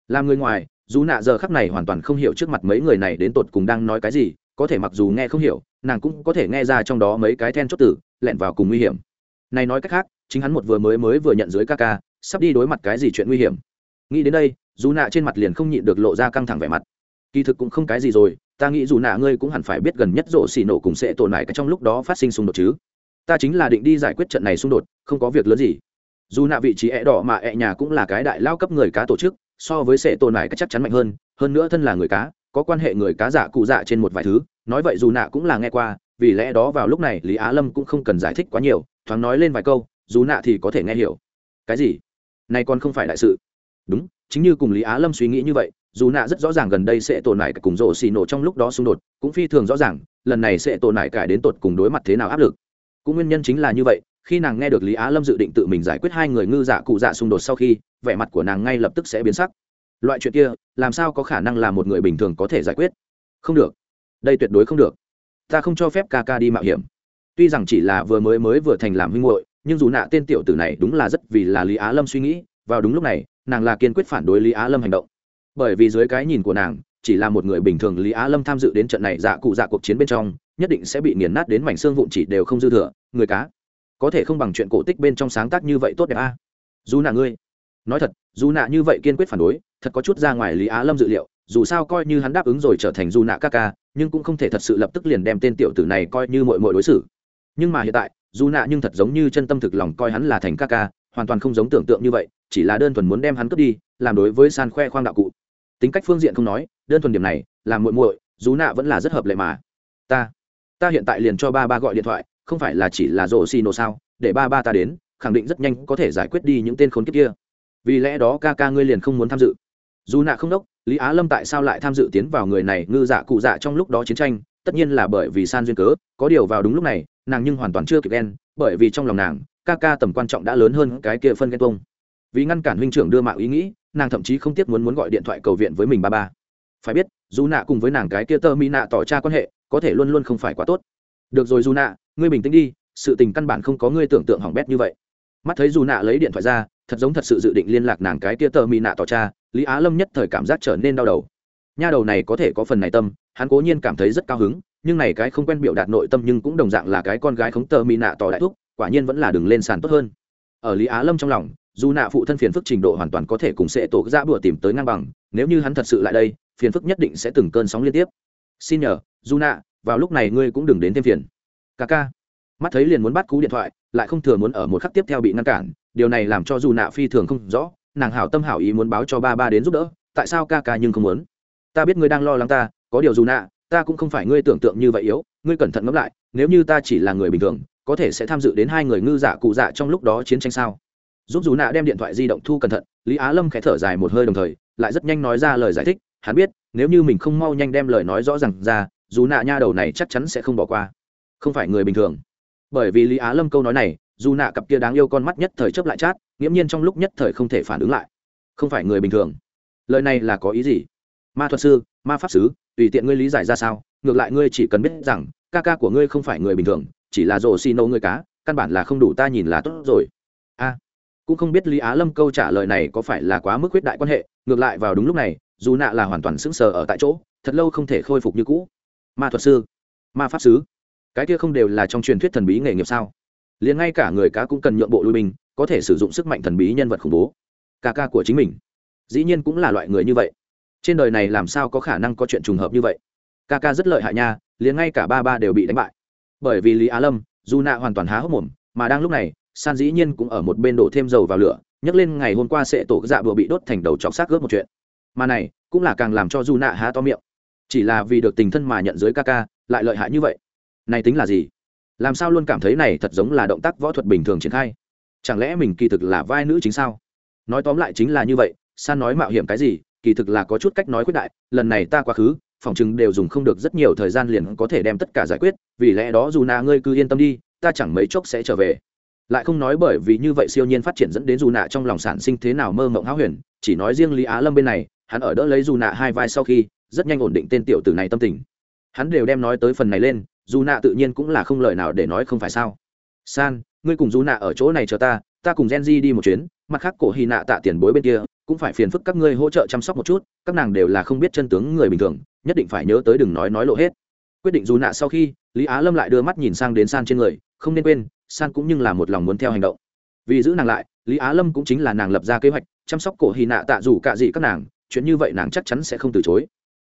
Làm người ngoài, dù nạ giờ khắc này hoàn toàn không hiểu trước mặt mấy người này đến tột cùng đang nói cái gì, có thể mặc dù nghe không hiểu, nàng cũng có thể nghe ra trong đó mấy cái then chốt tử lẹn vào cùng nguy hiểm. Này nói cách khác, chính hắn một vừa mới mới vừa nhận dưới ca ca, sắp đi đối mặt cái gì chuyện nguy hiểm? Nghĩ đến đây dù nạ trên mặt liền không nhịn được lộ ra căng thẳng vẻ mặt. Kỳ thực cũng không cái gì rồi, ta nghĩ dù nạ ngươi cũng hẳn phải biết gần nhất rộ xì nổ cùng sẽ tổn lại trong lúc đó phát sinh xung đột chứ. Ta chính là định đi giải quyết trận này xung đột, không có việc lớn gì. Dù nạ vị trí ẹ đỏ mà ẹ nhà cũng là cái đại lao cấp người cá tổ chức, so với sẽ tổn lại chắc chắn mạnh hơn hơn nữa thân là người cá, có quan hệ người cá giả cụ dạ trên một vài thứ, nói vậy dù nạ cũng là nghe qua, vì lẽ đó vào lúc này lý á lâm cũng không cần giải thích quá nhiều, thoáng nói lên vài câu, dù nạ thì có thể nghe hiểu. Cái gì? Này còn không phải đại sự. Đúng chính như cùng lý á lâm suy nghĩ như vậy, dù nạ rất rõ ràng gần đây sẽ tổn lại cùng rổ xì nổ trong lúc đó xung đột, cũng phi thường rõ ràng, lần này sẽ tổn lại cải đến tột cùng đối mặt thế nào áp lực. Cũng nguyên nhân chính là như vậy, khi nàng nghe được lý á lâm dự định tự mình giải quyết hai người ngư dạ cụ dạ xung đột sau khi, vẻ mặt của nàng ngay lập tức sẽ biến sắc. Loại chuyện kia, làm sao có khả năng là một người bình thường có thể giải quyết? Không được. Đây tuyệt đối không được. Ta không cho phép ca ca đi mạo hiểm. Tuy rằng chỉ là vừa mới mới vừa thành làm huynh hội nhưng dù nạ tên tiểu tử này đúng là rất vì là lý á lâm suy nghĩ, vào đúng lúc này nàng là kiên quyết phản đối lý á lâm hành động. Bởi vì dưới cái nhìn của nàng, chỉ là một người bình thường, lý á lâm tham dự đến trận này dạ cụ dạ cuộc chiến bên trong, nhất định sẽ bị nghiền nát đến mảnh xương vụn chỉ đều không dư thừa, người cá. Có thể không bằng chuyện cổ tích bên trong sáng tác như vậy tốt đẹp a. Dù nạ ngươi. Nói thật, dù nạ như vậy kiên quyết phản đối, thật có chút ra ngoài lý á lâm dự liệu, dù sao coi như hắn đáp ứng rồi trở thành dù nạ ca ca, nhưng cũng không thể thật sự lập tức liền đem tên tiểu tử này coi như mọi mọi đối xử. Nhưng mà hiện tại, dù nạ nhưng thật giống như chân tâm thực lòng coi hắn là thành ca ca hoàn toàn không giống tưởng tượng như vậy, chỉ là đơn thuần muốn đem hắn cướp đi, làm đối với san khoe khoang đạo cụ. Tính cách phương diện không nói, đơn thuần điểm này, làm muội muội, dù nạ vẫn là rất hợp lệ mà. Ta ta hiện tại liền cho ba ba gọi điện thoại, không phải là chỉ là rổ xì nổ sao, để ba ba ta đến, khẳng định rất nhanh có thể giải quyết đi những tên khốn kiếp kia. Vì lẽ đó ca ca ngươi liền không muốn tham dự. Dù nạ không đốc, lý á lâm tại sao lại tham dự tiến vào người này, ngư dạ cụ dạ trong lúc đó chiến tranh, tất nhiên là bởi vì san duyên cớ, có điều vào đúng lúc này, nàng nhưng hoàn toàn chưa kịp ghen, bởi vì trong lòng nàng ca ca tầm quan trọng đã lớn hơn cái kia phân ghen tuông. Vì ngăn cản huynh trưởng đưa mạng ý nghĩ, nàng thậm chí không tiếc muốn muốn gọi điện thoại cầu viện với mình ba ba. Phải biết, dù nạ cùng với nàng cái kia tơ mỹ nạ tỏ ra quan hệ, có thể luôn luôn không phải quá tốt. Được rồi, dù nạ, ngươi bình tĩnh đi, sự tình căn bản không có ngươi tưởng tượng hỏng bét như vậy. Mắt thấy dù nạ lấy điện thoại ra, thật giống thật sự dự định liên lạc nàng cái kia tơ mỹ nạ tỏ cha, lý á lâm nhất thời cảm giác trở nên đau đầu. Nha đầu này có thể có phần này tâm, hắn cố nhiên cảm thấy rất cao hứng, nhưng này cái không quen biểu đạt nội tâm nhưng cũng đồng dạng là cái con gái khống tơ mỹ nạ tỏ đại thúc quả nhiên vẫn là đường lên sàn tốt hơn. Ở lý á lâm trong lòng, dù nạ phụ thân phiền phức trình độ hoàn toàn có thể cùng sẽ tổ ra bữa tìm tới ngang bằng, nếu như hắn thật sự lại đây, phiền phức nhất định sẽ từng cơn sóng liên tiếp. Xin nhờ, dù nạ, vào lúc này ngươi cũng đừng đến thêm phiền. Ca ca. Mắt thấy liền muốn bắt cú điện thoại, lại không thừa muốn ở một khắc tiếp theo bị ngăn cản, điều này làm cho dù nạ phi thường không rõ, nàng hảo tâm hảo ý muốn báo cho ba ba đến giúp đỡ, tại sao ca ca nhưng không muốn? Ta biết ngươi đang lo lắng ta, có điều dù nạ, ta cũng không phải ngươi tưởng tượng như vậy yếu, ngươi cẩn thận ngẫm lại, nếu như ta chỉ là người bình thường có thể sẽ tham dự đến hai người ngư giả cụ dạ trong lúc đó chiến tranh sao? Giúp dù nạ đem điện thoại di động thu cẩn thận, lý á lâm khẽ thở dài một hơi đồng thời, lại rất nhanh nói ra lời giải thích, hắn biết, nếu như mình không mau nhanh đem lời nói rõ r à n g ra, dù nạ nha đầu này chắc chắn sẽ không bỏ qua. Không phải người bình thường. Bởi vì lý á lâm câu nói này, dù nạ cặp kia đáng yêu con mắt nhất thời chớp lại chát, nghiễm nhiên trong lúc nhất thời không thể phản ứng lại. Không phải người bình thường. Lời này là có ý gì? Ma thuật sư, ma pháp sứ, tùy tiện ngươi lý giải ra sao? Ngược lại ngươi chỉ cần biết rằng, ca ca của ngươi không phải người bình thường chỉ là rổ xì nâu người cá căn bản là không đủ ta nhìn là tốt rồi. A cũng không biết lý á lâm câu trả lời này có phải là quá mức huyết đại quan hệ ngược lại vào đúng lúc này dù nạ là hoàn toàn sững sờ ở tại chỗ thật lâu không thể khôi phục như cũ. Ma thuật sư ma pháp sứ cái kia không đều là trong truyền thuyết thần bí nghề nghiệp sao? Liền ngay cả người cá cũng cần nhượng bộ lui mình, có thể sử dụng sức mạnh thần bí nhân vật khủng bố. Ca ca của chính mình dĩ nhiên cũng là loại người như vậy. Trên đời này làm sao có khả năng có chuyện trùng hợp như vậy? Ca ca rất lợi hại nha liền ngay cả ba ba đều bị đánh bại bởi vì lý á lâm, dù nạ hoàn toàn há hốc mồm, mà đang lúc này, san dĩ nhiên cũng ở một bên đổ thêm dầu vào lửa nhắc lên ngày hôm qua sẽ tổ dạ bừa bị đốt thành đầu chọc xác gớp một chuyện. Mà này, cũng là càng làm cho dù nạ há to miệng. Chỉ là vì được tình thân mà nhận giới ca ca, lại lợi hại như vậy. Này tính là gì? Làm sao luôn cảm thấy này thật giống là động tác võ thuật bình thường triển khai? Chẳng lẽ mình kỳ thực là vai nữ chính sao? Nói tóm lại chính là như vậy, san nói mạo hiểm cái gì, kỳ thực là có chút cách nói quyết đại, lần này ta quá khứ phòng chừng đều dùng không được rất nhiều thời gian liền có thể đem tất cả giải quyết, vì lẽ đó dù nạ ngươi cứ yên tâm đi, ta chẳng mấy chốc sẽ trở về. Lại không nói bởi vì như vậy siêu nhiên phát triển dẫn đến dù nạ trong lòng sản sinh thế nào mơ mộng háo huyền, chỉ nói riêng lý á lâm bên này, hắn ở đỡ lấy dù nạ hai vai sau khi, rất nhanh ổn định tên tiểu tử này tâm tình. Hắn đều đem nói tới phần này lên, dù nạ tự nhiên cũng là không lời nào để nói không phải sao. San, ngươi cùng dù nạ ở chỗ này chờ ta ta cùng gen di đi một chuyến, mặt khác cổ hy nạ tạ tiền bối bên kia, cũng phải phiền phức các ngươi hỗ trợ chăm sóc một chút, các nàng đều là không biết chân tướng người bình thường nhất định phải nhớ tới đừng nói nói lộ hết. Quyết định dù nạ sau khi, lý á lâm lại đưa mắt nhìn sang đến san trên người, không nên quên, san cũng như là một lòng muốn theo hành động. Vì giữ nàng lại, lý á lâm cũng chính là nàng lập ra kế hoạch, chăm sóc cổ hy nạ tạ dù cả gì các nàng, chuyện như vậy nàng chắc chắn sẽ không từ chối.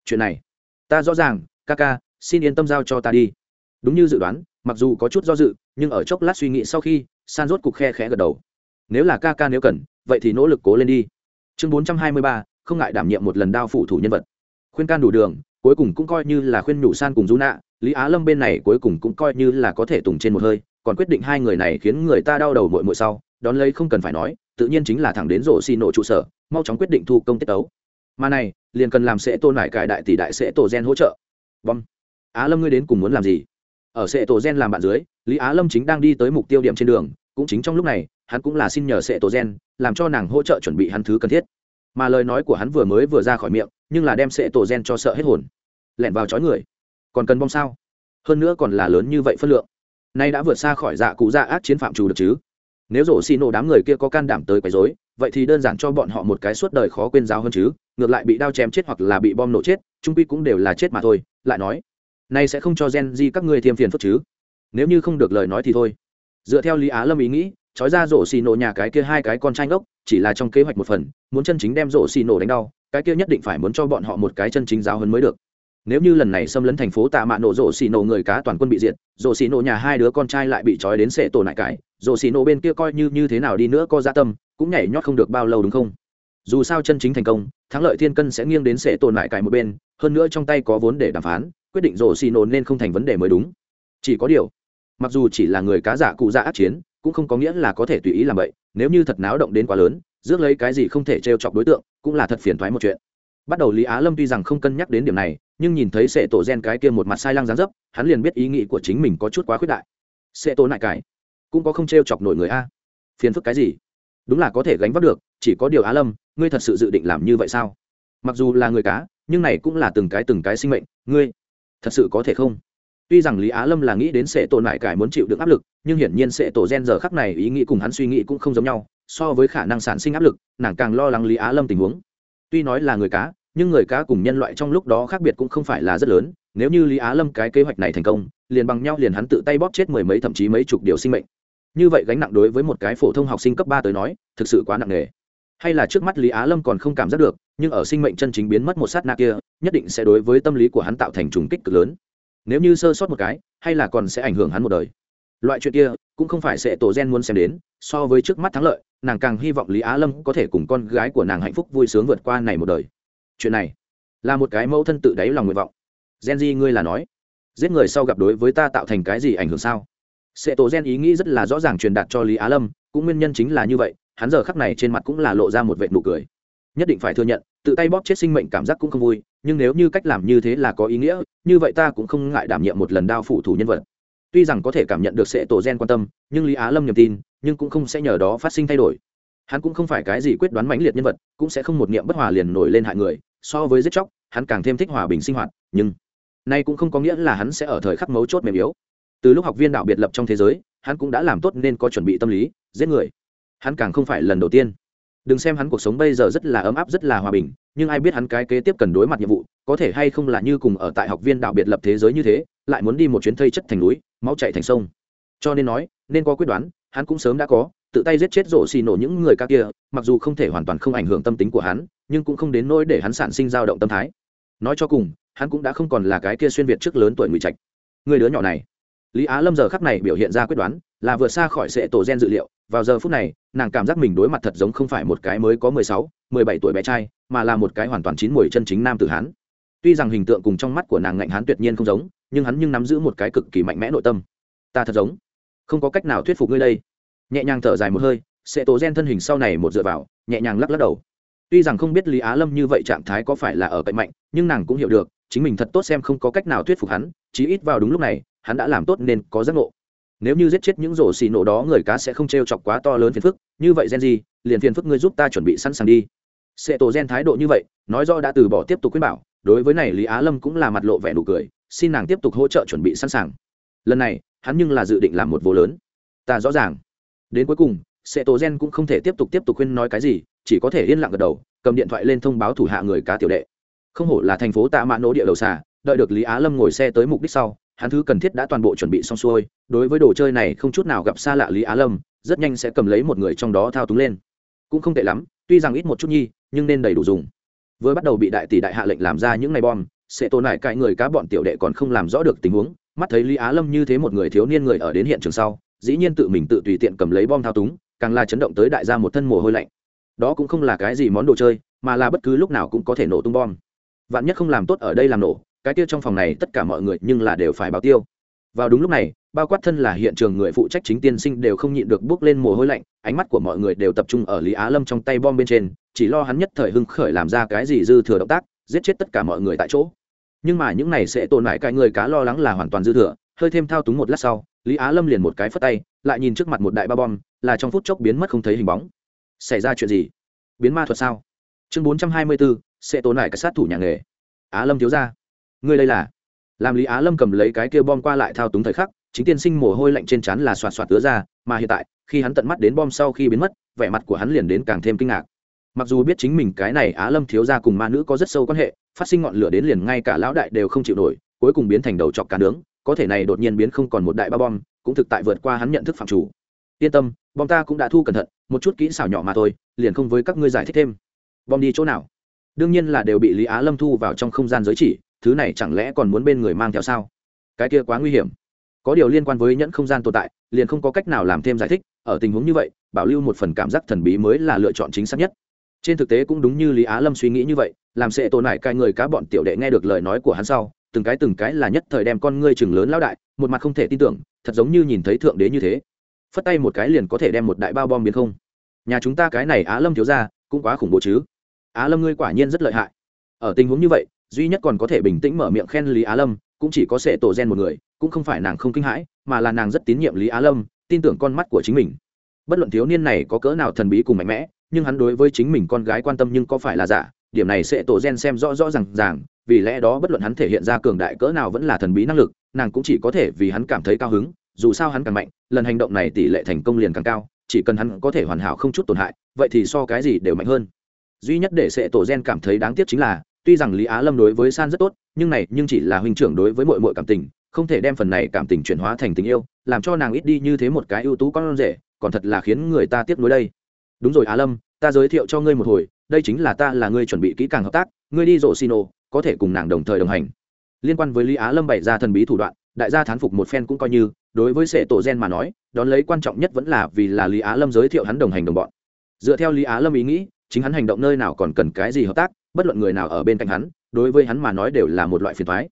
Chuyện này, ta rõ ràng, ca ca, xin yên tâm giao cho ta đi. Đúng như dự đoán, mặc dù có chút do dự, nhưng ở chốc lát suy nghĩ sau khi, san rốt cục khe khẽ gật đầu. Nếu là ca ca nếu cần, vậy thì nỗ lực cố lên đi. Chương bốn trăm hai mươi ba, không ngại đảm nhiệm một lần đao phụ thủ nhân vật khuyên can đủ đường, cuối cùng cũng coi như là khuyên nhủ san cùng du nạ, lý á lâm bên này cuối cùng cũng coi như là có thể tùng trên một hơi, còn quyết định hai người này khiến người ta đau đầu mội mội sau, đón lấy không cần phải nói, tự nhiên chính là thẳng đến rổ xì nổ trụ sở, mau chóng quyết định thu công tiết tấu. Mà này, liền cần làm sẽ tôn lại cải đại tỷ đại sẽ tổ gen hỗ trợ. Bom. Á lâm ngươi đến cùng muốn làm gì? Ở sẽ tổ gen làm bạn dưới, lý á lâm chính đang đi tới mục tiêu điểm trên đường, cũng chính trong lúc này, hắn cũng là xin nhờ sẽ tổ gen, làm cho nàng hỗ trợ chuẩn bị hắn thứ cần thiết mà lời nói của hắn vừa mới vừa ra khỏi miệng, nhưng là đem sệ tổ gen cho sợ hết hồn. Lẻn vào chói người. Còn cần bom sao? Hơn nữa còn là lớn như vậy phân lượng. Nay đã vượt xa khỏi dạ cụ dạ ác chiến phạm chủ được chứ? Nếu rổ xì nổ đám người kia có can đảm tới quấy rối, vậy thì đơn giản cho bọn họ một cái suốt đời khó quên giáo hơn chứ, ngược lại bị đao chém chết hoặc là bị bom nổ chết trung quy cũng đều là chết mà thôi, lại nói, nay sẽ không cho gen di các ngươi thêm phiền phức chứ? Nếu như không được lời nói thì thôi. Dựa theo lý á lâm ý nghĩ trói ra rổ xì nổ nhà cái kia hai cái con trai ngốc chỉ là trong kế hoạch một phần, muốn chân chính đem rổ xì nổ đánh đau, cái kia nhất định phải muốn cho bọn họ một cái chân chính giáo hơn mới được. Nếu như lần này xâm lấn thành phố tạ mạ nổ rổ xì nổ người cá toàn quân bị diệt, rổ xì nổ nhà hai đứa con trai lại bị trói đến sệ tổ nại cải, rổ xì nổ bên kia coi như như thế nào đi nữa có gia tâm, cũng nhảy nhót không được bao lâu đúng không? Dù sao chân chính thành công, thắng lợi thiên cân sẽ nghiêng đến sệ tổ nại cải một bên, hơn nữa trong tay có vốn để đàm phán, quyết định rổ xì nổ nên không thành vấn đề mới đúng. Chỉ có điều, mặc dù chỉ là người cá giả cụ dạ ác chiến cũng không có nghĩa là có thể tùy ý làm vậy, nếu như thật náo động đến quá lớn, rước lấy cái gì không thể trêu chọc đối tượng, cũng là thật phiền thoái một chuyện. Bắt đầu lý á lâm tuy rằng không cân nhắc đến điểm này, nhưng nhìn thấy sệ tổ gen cái kia một mặt sai lăng dán dấp, hắn liền biết ý nghĩ của chính mình có chút quá khuyết đại. Sệ tổ nại cải, cũng có không trêu chọc nổi người a. Phiền phức cái gì? Đúng là có thể gánh vác được, chỉ có điều á lâm, ngươi thật sự dự định làm như vậy sao? Mặc dù là người cá, nhưng này cũng là từng cái từng cái sinh mệnh, ngươi thật sự có thể không? Tuy rằng lý á lâm là nghĩ đến sẽ tổ nại cải muốn chịu được áp lực, nhưng hiển nhiên sẽ tổ gen giờ khắc này ý nghĩ cùng hắn suy nghĩ cũng không giống nhau. So với khả năng sản sinh áp lực, nàng càng lo lắng lý á lâm tình huống. Tuy nói là người cá, nhưng người cá cùng nhân loại trong lúc đó khác biệt cũng không phải là rất lớn. Nếu như lý á lâm cái kế hoạch này thành công, liền bằng nhau liền hắn tự tay bóp chết mười mấy thậm chí mấy chục điều sinh mệnh. Như vậy gánh nặng đối với một cái phổ thông học sinh cấp ba tới nói, thực sự quá nặng nề. Hay là trước mắt lý á lâm còn không cảm giác được, nhưng ở sinh mệnh chân chính biến mất một sát na kia, nhất định sẽ đối với tâm lý của hắn tạo thành trùng kích cực lớn nếu như sơ sót một cái, hay là còn sẽ ảnh hưởng hắn một đời. Loại chuyện kia cũng không phải sẽ tổ gen muốn xem đến, so với trước mắt thắng lợi, nàng càng hy vọng lý á lâm có thể cùng con gái của nàng hạnh phúc vui sướng vượt qua này một đời. Chuyện này là một cái mẫu thân tự đáy lòng nguyện vọng. Gen di ngươi là nói, giết người sau gặp đối với ta tạo thành cái gì ảnh hưởng sao? Sẽ tổ gen ý nghĩ rất là rõ ràng truyền đạt cho lý á lâm, cũng nguyên nhân chính là như vậy, hắn giờ khắc này trên mặt cũng là lộ ra một vệ nụ cười. Nhất định phải thừa nhận tự tay bóp chết sinh mệnh cảm giác cũng không vui, nhưng nếu như cách làm như thế là có ý nghĩa, như vậy ta cũng không ngại đảm nhiệm một lần đao phủ thủ nhân vật. Tuy rằng có thể cảm nhận được sẽ tổ gen quan tâm, nhưng lý á lâm niềm tin, nhưng cũng không sẽ nhờ đó phát sinh thay đổi. Hắn cũng không phải cái gì quyết đoán mãnh liệt nhân vật, cũng sẽ không một niệm bất hòa liền nổi lên hại người, so với giết chóc, hắn càng thêm thích hòa bình sinh hoạt, nhưng nay cũng không có nghĩa là hắn sẽ ở thời khắc mấu chốt mềm yếu. Từ lúc học viên đạo biệt lập trong thế giới, hắn cũng đã làm tốt nên có chuẩn bị tâm lý, giết người. Hắn càng không phải lần đầu tiên đừng xem hắn cuộc sống bây giờ rất là ấm áp, rất là hòa bình, nhưng ai biết hắn cái kế tiếp cần đối mặt nhiệm vụ, có thể hay không là như cùng ở tại học viên đạo biệt lập thế giới như thế, lại muốn đi một chuyến thây chất thành núi, máu chạy thành sông. Cho nên nói, nên có quyết đoán, hắn cũng sớm đã có, tự tay giết chết rổ xì nổ những người ca kia, mặc dù không thể hoàn toàn không ảnh hưởng tâm tính của hắn, nhưng cũng không đến nỗi để hắn sản sinh dao động tâm thái. Nói cho cùng, hắn cũng đã không còn là cái kia xuyên việt trước lớn tuổi ngụy trạch. Người đứa nhỏ này. Lý á lâm giờ khắc này biểu hiện ra quyết đoán, là vượt xa khỏi sệ tổ gen dự liệu vào giờ phút này, nàng cảm giác mình đối mặt thật giống không phải một cái mới có mười sáu, mười bảy tuổi bé trai, mà là một cái hoàn toàn chín mùi chân chính nam tử hán. Tuy rằng hình tượng cùng trong mắt của nàng ngạnh hán tuyệt nhiên không giống, nhưng hắn nhưng nắm giữ một cái cực kỳ mạnh mẽ nội tâm. Ta thật giống. Không có cách nào thuyết phục ngươi đây. Nhẹ nhàng thở dài một hơi sẽ tổ gen thân hình sau này một dựa vào, nhẹ nhàng lắc lắc đầu. Tuy rằng không biết lý á lâm như vậy trạng thái có phải là ở cạnh mạnh, nhưng nàng cũng hiểu được, chính mình thật tốt xem không có cách nào thuyết phục hắn, chí ít vào đúng lúc này, hắn đã làm tốt nên có giác ngộ nếu như giết chết những rổ xì nổ đó, người cá sẽ không t r e o chọc quá to lớn phiền phức. Như vậy, gen gì liền phiền phức ngươi giúp ta chuẩn bị sẵn sàng đi. Sệ tổ gen thái độ như vậy, nói do đã từ bỏ tiếp tục khuyên bảo. Đối với này, lý á lâm cũng là mặt lộ vẻ nụ cười, xin nàng tiếp tục hỗ trợ chuẩn bị sẵn sàng. Lần này, hắn nhưng là dự định làm một vô lớn. Ta rõ ràng. Đến cuối cùng Sệ tổ gen cũng không thể tiếp tục tiếp tục khuyên nói cái gì, chỉ có thể yên lặng gật đầu, cầm điện thoại lên thông báo thủ hạ người cá tiểu đệ. Không hổ là thành phố tạ mã nỗ địa đầu xà, đợi được lý á lâm ngồi xe tới mục đích sau hắn thứ cần thiết đã toàn bộ chuẩn bị xong xuôi, đối với đồ chơi này không chút nào gặp xa lạ lý á lâm, rất nhanh sẽ cầm lấy một người trong đó thao túng lên. Cũng không tệ lắm, tuy rằng ít một chút nhi, nhưng nên đầy đủ dùng. Vừa bắt đầu bị đại tỷ đại hạ lệnh làm ra những ngày bom, sẽ tồn lại cãi người cá bọn tiểu đệ còn không làm rõ được tình huống, mắt thấy lý á lâm như thế một người thiếu niên người ở đến hiện trường sau, dĩ nhiên tự mình tự tùy tiện cầm lấy bom thao túng, càng là chấn động tới đại gia một thân mồ hôi lạnh. Đó cũng không là cái gì món đồ chơi, mà là bất cứ lúc nào cũng có thể nổ tung bom. Vạn nhất không làm tốt ở đây làm nổ cái tiêu trong phòng này tất cả mọi người nhưng là đều phải báo tiêu. Vào đúng lúc này, bao quát thân là hiện trường người phụ trách chính tiên sinh đều không nhịn được bước lên mồ hôi lạnh, ánh mắt của mọi người đều tập trung ở lý á lâm trong tay bom bên trên, chỉ lo hắn nhất thời hưng khởi làm ra cái gì dư thừa động tác, giết chết tất cả mọi người tại chỗ. Nhưng mà những này sẽ tồn lại cái người cá lo lắng là hoàn toàn dư thừa, hơi thêm thao túng một lát sau, lý á lâm liền một cái phất tay, lại nhìn trước mặt một đại ba bom, là trong phút chốc biến mất không thấy hình bóng. Xảy ra chuyện gì? Biến ma thuật sao? Chương bốn trăm hai mươi bốn, sẽ tồn lại cái sát thủ nhà nghề. Á lâm thiếu ra ngươi đây là làm lý á lâm cầm lấy cái kia bom qua lại thao túng thời khắc chính tiên sinh mồ hôi lạnh trên trán là xoạt xoạt tứa ra mà hiện tại khi hắn tận mắt đến bom sau khi biến mất vẻ mặt của hắn liền đến càng thêm kinh ngạc mặc dù biết chính mình cái này á lâm thiếu ra cùng ma nữ có rất sâu quan hệ phát sinh ngọn lửa đến liền ngay cả lão đại đều không chịu nổi cuối cùng biến thành đầu chọc cá nướng có thể này đột nhiên biến không còn một đại ba bom cũng thực tại vượt qua hắn nhận thức phạm chủ yên tâm bom ta cũng đã thu cẩn thận một chút kỹ xảo nhỏ mà thôi liền không với các ngươi giải thích thêm bom đi chỗ nào đương nhiên là đều bị lý á lâm thu vào trong không gian giới chỉ thứ này chẳng lẽ còn muốn bên người mang theo sao? Cái kia quá nguy hiểm. Có điều liên quan với nhẫn không gian tồn tại, liền không có cách nào làm thêm giải thích, ở tình huống như vậy, bảo lưu một phần cảm giác thần bí mới là lựa chọn chính xác nhất. Trên thực tế cũng đúng như lý á lâm suy nghĩ như vậy, làm sệ tồn lại cai người cá bọn tiểu đệ nghe được lời nói của hắn sau, từng cái từng cái là nhất thời đem con ngươi chừng lớn lão đại, một mặt không thể tin tưởng, thật giống như nhìn thấy thượng đế như thế. Phất tay một cái liền có thể đem một đại bao bom biến không. Nhà chúng ta cái này á lâm thiếu ra cũng quá khủng bố chứ. Á lâm ngươi quả nhiên rất lợi hại. Ở tình huống như vậy duy nhất còn có thể bình tĩnh mở miệng khen lý á lâm, cũng chỉ có sệ tổ gen một người, cũng không phải nàng không kinh hãi, mà là nàng rất tín nhiệm lý á lâm, tin tưởng con mắt của chính mình. Bất luận thiếu niên này có cỡ nào thần bí cùng mạnh mẽ, nhưng hắn đối với chính mình con gái quan tâm nhưng có phải là giả, điểm này sẽ tổ gen xem rõ rõ r à n g ràng, vì lẽ đó bất luận hắn thể hiện ra cường đại cỡ nào vẫn là thần bí năng lực, nàng cũng chỉ có thể vì hắn cảm thấy cao hứng, dù sao hắn càng mạnh, lần hành động này tỷ lệ thành công liền càng cao, chỉ cần hắn có thể hoàn hảo không chút tổn hại, vậy thì so cái gì đều mạnh hơn. Duy nhất để sẽ tổ gen cảm thấy đáng tiếc chính là tuy rằng lý á lâm đối với san rất tốt, nhưng này, nhưng chỉ là huynh trưởng đối với mọi mọi cảm tình, không thể đem phần này cảm tình chuyển hóa thành tình yêu, làm cho nàng ít đi như thế một cái ưu tú con rể, còn thật là khiến người ta tiếc nuối đây. Đúng rồi á lâm, ta giới thiệu cho ngươi một hồi, đây chính là ta là ngươi chuẩn bị kỹ càng hợp tác, ngươi đi rộ xino có thể cùng nàng đồng thời đồng hành. Liên quan với lý á lâm bày ra thần bí thủ đoạn, đại gia thán phục một phen cũng coi như, đối với sệ tổ gen mà nói, đón lấy quan trọng nhất vẫn là vì là lý á lâm giới thiệu hắn đồng hành đồng bọn. Dựa theo lý á lâm ý nghĩ, chính hắn hành động nơi nào còn cần cái gì hợp tác bất luận người nào ở bên cạnh hắn, đối với hắn mà nói đều là một loại phiền thoái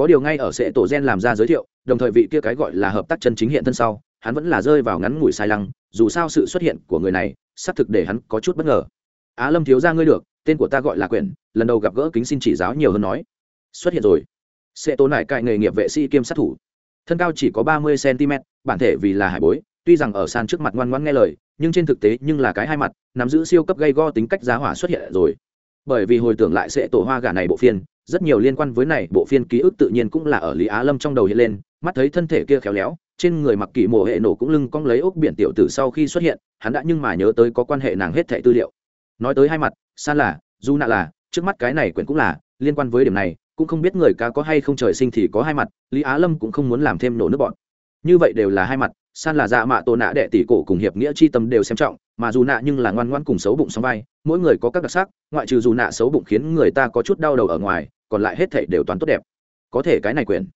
có điều ngay ở sệ tổ gen làm ra giới thiệu, đồng thời vị kia cái gọi là hợp tác chân chính hiện thân sau, hắn vẫn là rơi vào ngắn ngủi sai lăng, dù sao sự xuất hiện của người này, xác thực để hắn có chút bất ngờ. Á lâm thiếu ra ngươi được, tên của ta gọi là quyển, lần đầu gặp gỡ kính xin chỉ giáo nhiều hơn nói. Xuất hiện rồi. Sẽ tổ lại cại nghề nghiệp vệ sĩ kiêm sát thủ. Thân cao chỉ có ba mươi cm bản thể vì là hải bối, tuy rằng ở sàn trước mặt ngoan ngoãn nghe lời, nhưng trên thực tế nhưng là cái hai mặt, nắm giữ siêu cấp gây go tính cách giá hỏa xuất hiện rồi bởi vì hồi tưởng lại sẽ tổ hoa gà này bộ phiên, rất nhiều liên quan với này bộ phiên ký ức tự nhiên cũng là ở lý á lâm trong đầu hiện lên, mắt thấy thân thể kia khéo léo, trên người mặc kỷ mộ hệ nổ cũng lưng cong lấy ốc biển tiểu tử sau khi xuất hiện, hắn đã nhưng mà nhớ tới có quan hệ nàng hết thẻ tư liệu. Nói tới hai mặt, san là, du nạ là, trước mắt cái này quyển cũng là, liên quan với điểm này, cũng không biết người cá có hay không trời sinh thì có hai mặt, lý á lâm cũng không muốn làm thêm nổ nước bọn. Như vậy đều là hai mặt san là dạ mạ tổ nạ đệ tỷ cổ cùng hiệp nghĩa chi tâm đều xem trọng, mà dù nạ nhưng là ngoan ngoan cùng xấu bụng song vai, mỗi người có các đặc sắc, ngoại trừ dù nạ xấu bụng khiến người ta có chút đau đầu ở ngoài, còn lại hết thể đều toàn tốt đẹp. Có thể cái này quyền.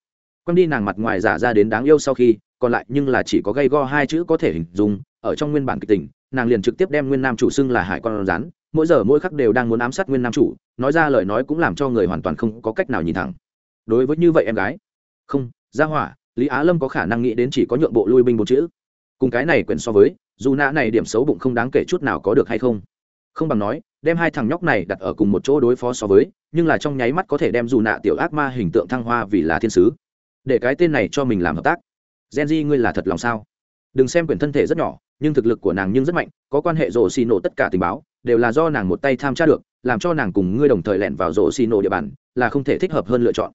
Quăng đi nàng mặt ngoài giả ra đến đáng yêu sau khi, còn lại nhưng là chỉ có gây go hai chữ có thể hình dung, ở trong nguyên bản kịch tình, nàng liền trực tiếp đem nguyên nam chủ xưng là hải con rắn mỗi giờ mỗi khắc đều đang muốn ám sát nguyên nam chủ, nói ra lời nói cũng làm cho người hoàn toàn không có cách nào nhìn thẳng. Đối với như vậy em gái. Không ra hỏa lý á lâm có khả năng nghĩ đến chỉ có nhượng bộ lui binh một chữ. Cùng cái này quyển so với, dù nã này điểm xấu bụng không đáng kể chút nào có được hay không? Không bằng nói, đem hai thằng nhóc này đặt ở cùng một chỗ đối phó so với, nhưng là trong nháy mắt có thể đem dù nạ tiểu ác ma hình tượng thăng hoa vì là thiên sứ. Để cái tên này cho mình làm hợp tác. Gen di ngươi là thật lòng sao? Đừng xem quyển thân thể rất nhỏ, nhưng thực lực của nàng nhưng rất mạnh, có quan hệ rổ xì nổ tất cả tình báo, đều là do nàng một tay tham tra được, làm cho nàng cùng ngươi đồng thời lẻn vào rổ xì nổ địa bàn, là không thể thích hợp hơn lựa chọn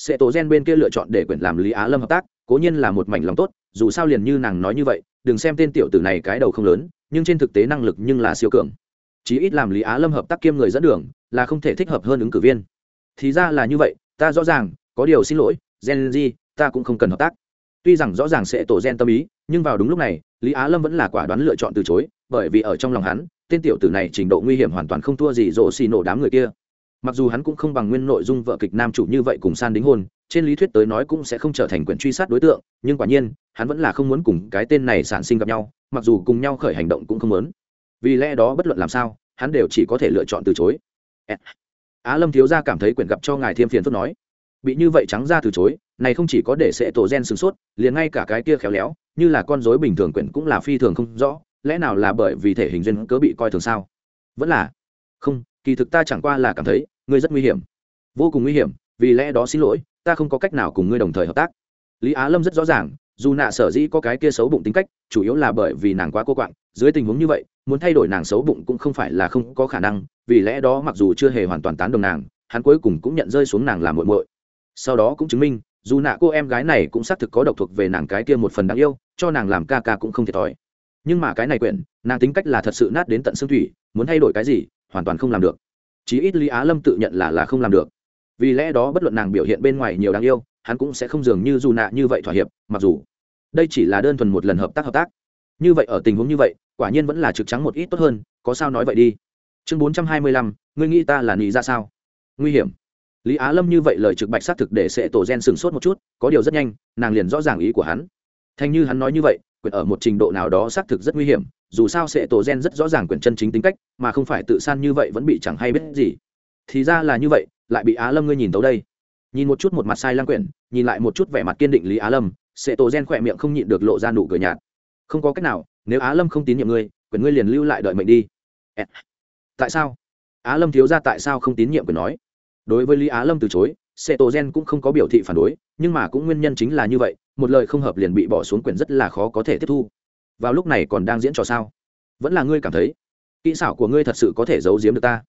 sẽ tố gen bên kia lựa chọn để quyển làm lý á lâm hợp tác, cố nhiên là một mảnh lòng tốt, dù sao liền như nàng nói như vậy, đừng xem tên tiểu tử này cái đầu không lớn, nhưng trên thực tế năng lực nhưng là siêu cường. Chí ít làm lý á lâm hợp tác kiêm người dẫn đường, là không thể thích hợp hơn ứng cử viên. Thì ra là như vậy, ta rõ ràng, có điều xin lỗi, gen di ta cũng không cần hợp tác. Tuy rằng rõ ràng sẽ tổ gen tâm ý, nhưng vào đúng lúc này, lý á lâm vẫn là quả đoán lựa chọn từ chối, bởi vì ở trong lòng hắn, tên tiểu tử này trình độ nguy hiểm hoàn toàn không thua gì rổ xì nổ đám người kia mặc dù hắn cũng không bằng nguyên nội dung vợ kịch nam chủ như vậy cùng san đính hôn, trên lý thuyết tới nói cũng sẽ không trở thành quyển truy sát đối tượng, nhưng quả nhiên, hắn vẫn là không muốn cùng cái tên này sản sinh gặp nhau, mặc dù cùng nhau khởi hành động cũng không muốn. Vì lẽ đó bất luận làm sao, hắn đều chỉ có thể lựa chọn từ chối. Á lâm thiếu gia cảm thấy quyển gặp cho ngài thiêm phiền phức nói. Bị như vậy trắng ra từ chối, này không chỉ có để sẽ tổ gen sửng sốt, liền ngay cả cái kia khéo léo, như là con rối bình thường quyển cũng là phi thường không rõ, lẽ nào là bởi vì thể hình duyên cớ bị coi thường sao? Vẫn là, không kỳ thực ta chẳng qua là cảm thấy, ngươi rất nguy hiểm. Vô cùng nguy hiểm, vì lẽ đó xin lỗi, ta không có cách nào cùng ngươi đồng thời hợp tác. Lý á lâm rất rõ ràng, dù nạ sở dĩ có cái kia xấu bụng tính cách, chủ yếu là bởi vì nàng quá cô quạng. Dưới tình huống như vậy, muốn thay đổi nàng xấu bụng cũng không phải là không có khả năng, vì lẽ đó mặc dù chưa hề hoàn toàn tán đồng nàng, hắn cuối cùng cũng nhận rơi xuống nàng làm muội muội. Sau đó cũng chứng minh, dù nạ cô em gái này cũng xác thực có độc thuộc về nàng cái kia một phần đáng yêu, cho nàng làm ca ca cũng không thiệt thòi. Nhưng mà cái này quyển, nàng tính cách là thật sự nát đến tận xương thủy, muốn thay đổi cái gì hoàn toàn không làm được. Chí ít lý á lâm tự nhận là là không làm được. Vì lẽ đó bất luận nàng biểu hiện bên ngoài nhiều đáng yêu, hắn cũng sẽ không dường như dù nạ như vậy thỏa hiệp, mặc dù đây chỉ là đơn thuần một lần hợp tác hợp tác. Như vậy ở tình huống như vậy, quả nhiên vẫn là trực trắng một ít tốt hơn, có sao nói vậy đi. Chương bốn trăm hai mươi lăm, ngươi nghĩ ta là nghĩ ra dạ sao? Nguy hiểm. Lý á lâm như vậy lời trực bạch xác thực để sẽ tổ gen sừng sốt một chút, có điều rất nhanh, nàng liền rõ ràng ý của hắn. Thanh như hắn nói như vậy quyền ở một trình độ nào đó xác thực rất nguy hiểm, dù sao sệ tổ gen rất rõ ràng quyền chân chính tính cách, mà không phải tự san như vậy vẫn bị chẳng hay biết gì. Thì ra là như vậy, lại bị á lâm ngươi nhìn tấu đây. Nhìn một chút một mặt sai lang quyển, nhìn lại một chút vẻ mặt kiên định lý á lâm sệ tổ gen khỏe miệng không nhịn được lộ ra nụ cười nhạt. Không có cách nào, nếu á lâm không tín nhiệm ngươi, quyền ngươi liền lưu lại đợi mệnh đi. Tại sao? Á lâm thiếu ra tại sao không tín nhiệm quyền nói? Đối với lý á lâm từ chối sẽ tổ gen cũng không có biểu thị phản đối, nhưng mà cũng nguyên nhân chính là như vậy, một lời không hợp liền bị bỏ xuống quyền rất là khó có thể tiếp thu. Vào lúc này còn đang diễn trò sao? Vẫn là ngươi cảm thấy, kỹ xảo của ngươi thật sự có thể giấu giếm được ta?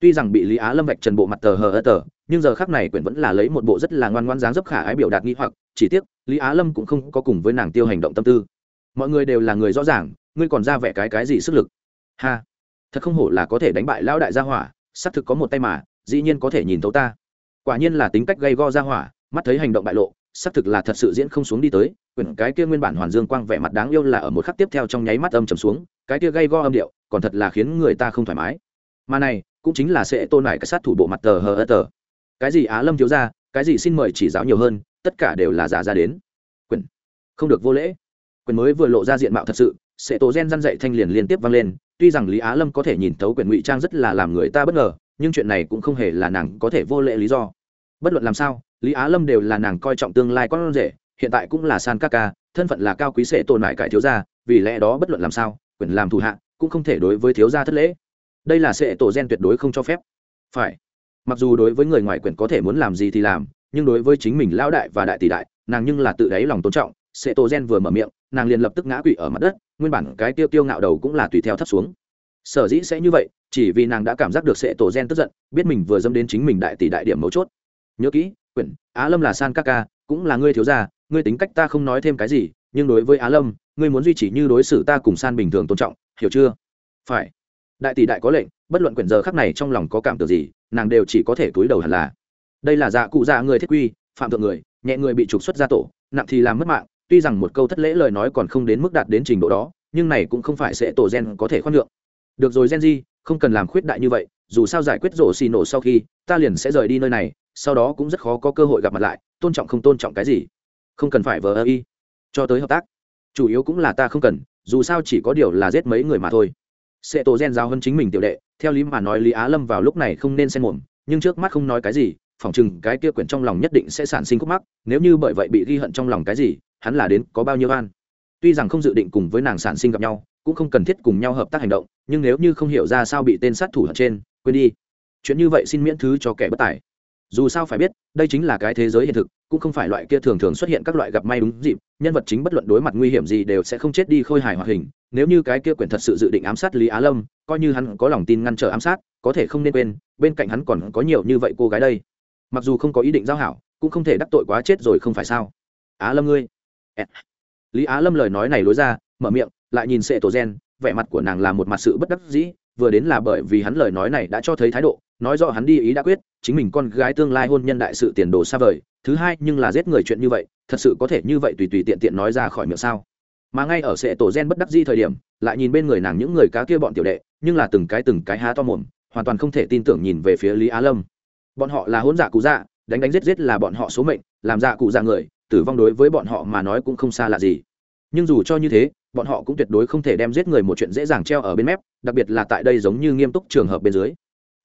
Tuy rằng bị lý á lâm vạch trần bộ mặt tờ hờ ơ tờ, nhưng giờ khác này quyển vẫn là lấy một bộ rất là ngoan ngoan dáng dấp khả ái biểu đạt nghi hoặc, chỉ tiếc, lý á lâm cũng không có cùng với nàng tiêu hành động tâm tư. Mọi người đều là người rõ ràng, ngươi còn ra vẻ cái cái gì sức lực? Ha, thật không hổ là có thể đánh bại lão đại gia hỏa, xác thực có một tay mà, dĩ nhiên có thể nhìn thấu ta quả nhiên là tính cách gây go ra hỏa mắt thấy hành động bại lộ xác thực là thật sự diễn không xuống đi tới quyển cái kia nguyên bản hoàn dương quang vẻ mặt đáng yêu là ở một khắc tiếp theo trong nháy mắt âm trầm xuống cái kia gây go âm điệu còn thật là khiến người ta không thoải mái. Mà này cũng chính là sẽ tôn lại cái sát thủ bộ mặt tờ hờ ơ tờ. Cái gì á lâm thiếu ra cái gì xin mời chỉ giáo nhiều hơn tất cả đều là giả ra đến. Quyển, không được vô lễ. Quyển mới vừa lộ ra diện mạo thật sự sẽ tổ gen răn dậy thanh liền liên tiếp vang lên tuy rằng lý á lâm có thể nhìn thấu Quyển ngụy trang rất là làm người ta bất ngờ nhưng chuyện này cũng không hề là nàng có thể vô lễ lý do bất luận làm sao, lý á lâm đều là nàng coi trọng tương lai con rể, hiện tại cũng là san các ca, thân phận là cao quý sẽ tồn lại cải thiếu gia, vì lẽ đó bất luận làm sao, quyền làm thủ hạ cũng không thể đối với thiếu gia thất lễ. Đây là sẽ tổ gen tuyệt đối không cho phép. Phải. Mặc dù đối với người ngoài quyền có thể muốn làm gì thì làm, nhưng đối với chính mình lão đại và đại tỷ đại, nàng nhưng là tự đáy lòng tôn trọng, sẽ tổ gen vừa mở miệng, nàng liền lập tức ngã quỵ ở mặt đất, nguyên bản cái tiêu tiêu ngạo đầu cũng là tùy theo thấp xuống. Sở dĩ sẽ như vậy, chỉ vì nàng đã cảm giác được sẽ tổ gen tức giận, biết mình vừa dâm đến chính mình đại tỷ đại điểm mấu chốt nhớ kỹ, quyển á lâm là san ca ca, cũng là ngươi thiếu gia, ngươi tính cách ta không nói thêm cái gì, nhưng đối với á lâm, ngươi muốn duy trì như đối xử ta cùng san bình thường tôn trọng, hiểu chưa? Phải. Đại tỷ đại có lệnh, bất luận quyển giờ khắc này trong lòng có cảm tưởng gì, nàng đều chỉ có thể túi đầu hẳn là. Đây là dạ cụ dạ người thiết quy, phạm thượng người, nhẹ người bị trục xuất ra tổ, nặng thì làm mất mạng, tuy rằng một câu thất lễ lời nói còn không đến mức đạt đến trình độ đó, nhưng này cũng không phải sẽ tổ gen có thể khoan nhượng. Được rồi, gen di không cần làm khuyết đại như vậy, dù sao giải quyết rổ xì nổ sau khi, ta liền sẽ rời đi nơi này sau đó cũng rất khó có cơ hội gặp mặt lại, tôn trọng không tôn trọng cái gì. Không cần phải vờ ơ y. Cho tới hợp tác. Chủ yếu cũng là ta không cần, dù sao chỉ có điều là giết mấy người mà thôi. Sẽ tổ gen giao hơn chính mình tiểu đệ, theo lý mà nói lý á lâm vào lúc này không nên xen mồm, nhưng trước mắt không nói cái gì, phỏng chừng cái kia quyển trong lòng nhất định sẽ sản sinh khúc mắc, nếu như bởi vậy bị ghi hận trong lòng cái gì, hắn là đến có bao nhiêu an tuy rằng không dự định cùng với nàng sản sinh gặp nhau, cũng không cần thiết cùng nhau hợp tác hành động, nhưng nếu như không hiểu ra sao bị tên sát thủ ở trên, quên đi. Chuyện như vậy xin miễn thứ cho kẻ bất tài dù sao phải biết, đây chính là cái thế giới hiện thực, cũng không phải loại kia thường thường xuất hiện các loại gặp may đúng dịp, nhân vật chính bất luận đối mặt nguy hiểm gì đều sẽ không chết đi khôi hài hoạt hình. Nếu như cái kia quyển thật sự dự định ám sát lý á lâm, coi như hắn có lòng tin ngăn trở ám sát, có thể không nên quên, bên cạnh hắn còn có nhiều như vậy cô gái đây. Mặc dù không có ý định giao hảo, cũng không thể đắc tội quá chết rồi không phải sao? Á lâm ngươi. Lý á lâm lời nói này lối ra, mở miệng, lại nhìn sệ tổ gen, vẻ mặt của nàng là một mặt sự bất đắc dĩ vừa đến là bởi vì hắn lời nói này đã cho thấy thái độ, nói rõ hắn đi ý đã quyết, chính mình con gái tương lai hôn nhân đại sự tiền đồ xa vời, thứ hai nhưng là giết người chuyện như vậy, thật sự có thể như vậy tùy tùy tiện tiện nói ra khỏi miệng sao? Mà ngay ở sệ tổ gen bất đắc di thời điểm, lại nhìn bên người nàng những người cá kia bọn tiểu đệ, nhưng là từng cái từng cái há to mồm, hoàn toàn không thể tin tưởng nhìn về phía lý á lâm. Bọn họ là hôn giả cụ dạ đánh đánh giết giết là bọn họ số mệnh, làm dạ cụ dạ người, tử vong đối với bọn họ mà nói cũng không xa lạ gì nhưng dù cho như thế, bọn họ cũng tuyệt đối không thể đem giết người một chuyện dễ dàng treo ở bên mép, đặc biệt là tại đây giống như nghiêm túc trường hợp bên dưới.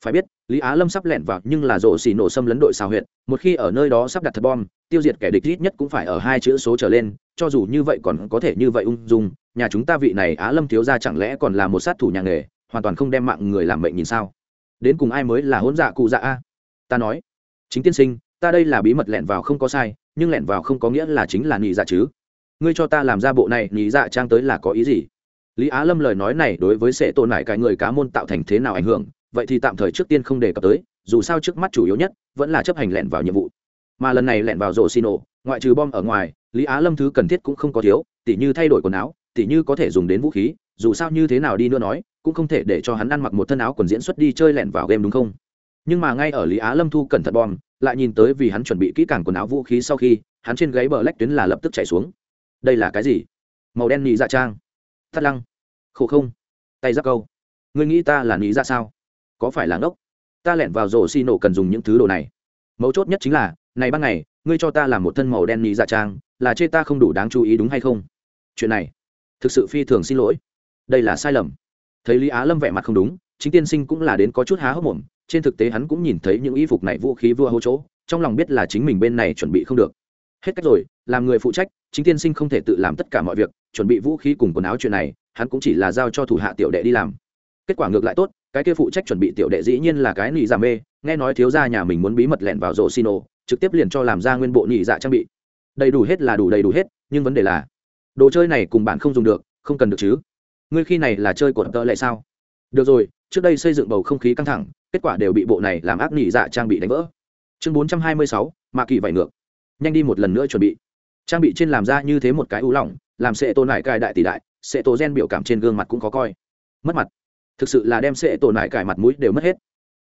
Phải biết, lý á lâm sắp lẻn vào nhưng là rộ xì nổ xâm lấn đội xào huyện một khi ở nơi đó sắp đặt thật bom, tiêu diệt kẻ địch ít nhất cũng phải ở hai chữ số trở lên, cho dù như vậy còn có thể như vậy ung dung, nhà chúng ta vị này á lâm thiếu ra chẳng lẽ còn là một sát thủ nhà nghề, hoàn toàn không đem mạng người làm mệnh nhìn sao? Đến cùng ai mới là hỗn dạ cụ dạ a? Ta nói, chính tiên sinh, ta đây là bí mật lẻn vào không có sai, nhưng lẻn vào không có nghĩa là chính là nhị dạ chứ ngươi cho ta làm ra bộ này nhí dạ trang tới là có ý gì? Lý á lâm lời nói này đối với sẽ tồn lại cái người cá môn tạo thành thế nào ảnh hưởng, vậy thì tạm thời trước tiên không đề cập tới, dù sao trước mắt chủ yếu nhất vẫn là chấp hành lẹn vào nhiệm vụ. Mà lần này lẹn vào rổ xi nổ, ngoại trừ bom ở ngoài, lý á lâm thứ cần thiết cũng không có thiếu, tỉ như thay đổi quần áo, tỉ như có thể dùng đến vũ khí, dù sao như thế nào đi nữa nói, cũng không thể để cho hắn ăn mặc một thân áo quần diễn xuất đi chơi lẹn vào game đúng không? Nhưng mà ngay ở lý á lâm thu cẩn thận bom, lại nhìn tới vì hắn chuẩn bị kỹ càng quần áo vũ khí sau khi, hắn trên gáy bờ lách tuyến là lập tức chạy xuống đây là cái gì? Màu đen nhị dạ trang. Thắt lăng. Khổ không. Tay giáp câu. Ngươi nghĩ ta là nhị dạ sao? Có phải là ngốc? Ta lẹn vào rổ xi nổ cần dùng những thứ đồ này. Mấu chốt nhất chính là, này ban ngày, ngươi cho ta làm một thân màu đen nhị dạ trang, là chê ta không đủ đáng chú ý đúng hay không? Chuyện này, thực sự phi thường xin lỗi. Đây là sai lầm. Thấy lý á lâm vẻ mặt không đúng, chính tiên sinh cũng là đến có chút há hốc mồm, trên thực tế hắn cũng nhìn thấy những y phục này vũ khí vua hô chỗ, trong lòng biết là chính mình bên này chuẩn bị không được hết cách rồi, làm người phụ trách, chính tiên sinh không thể tự làm tất cả mọi việc, chuẩn bị vũ khí cùng quần áo chuyện này, hắn cũng chỉ là giao cho thủ hạ tiểu đệ đi làm. Kết quả ngược lại tốt, cái kia phụ trách chuẩn bị tiểu đệ dĩ nhiên là cái nị giả mê, nghe nói thiếu gia nhà mình muốn bí mật lẻn vào rổ xin ô trực tiếp liền cho làm ra nguyên bộ nị dạ trang bị. Đầy đủ hết là đủ, đầy đủ hết, nhưng vấn đề là, đồ chơi này cùng bạn không dùng được, không cần được chứ. Ngươi khi này là chơi của tợ lại sao? Được rồi, trước đây xây dựng bầu không khí căng thẳng, kết quả đều bị bộ này làm ác nỉ dạ trang bị đánh vỡ. Chương bốn trăm hai mươi sáu, mạ kỳ vải ngược nhanh đi một lần nữa chuẩn bị. Trang bị trên làm ra như thế một cái ưu lỏng, làm sệ tôn nải cài đại tỷ đại sệ tổ gen biểu cảm trên gương mặt cũng có coi. Mất mặt. Thực sự là đem sệ tổ nải cài mặt mũi đều mất hết.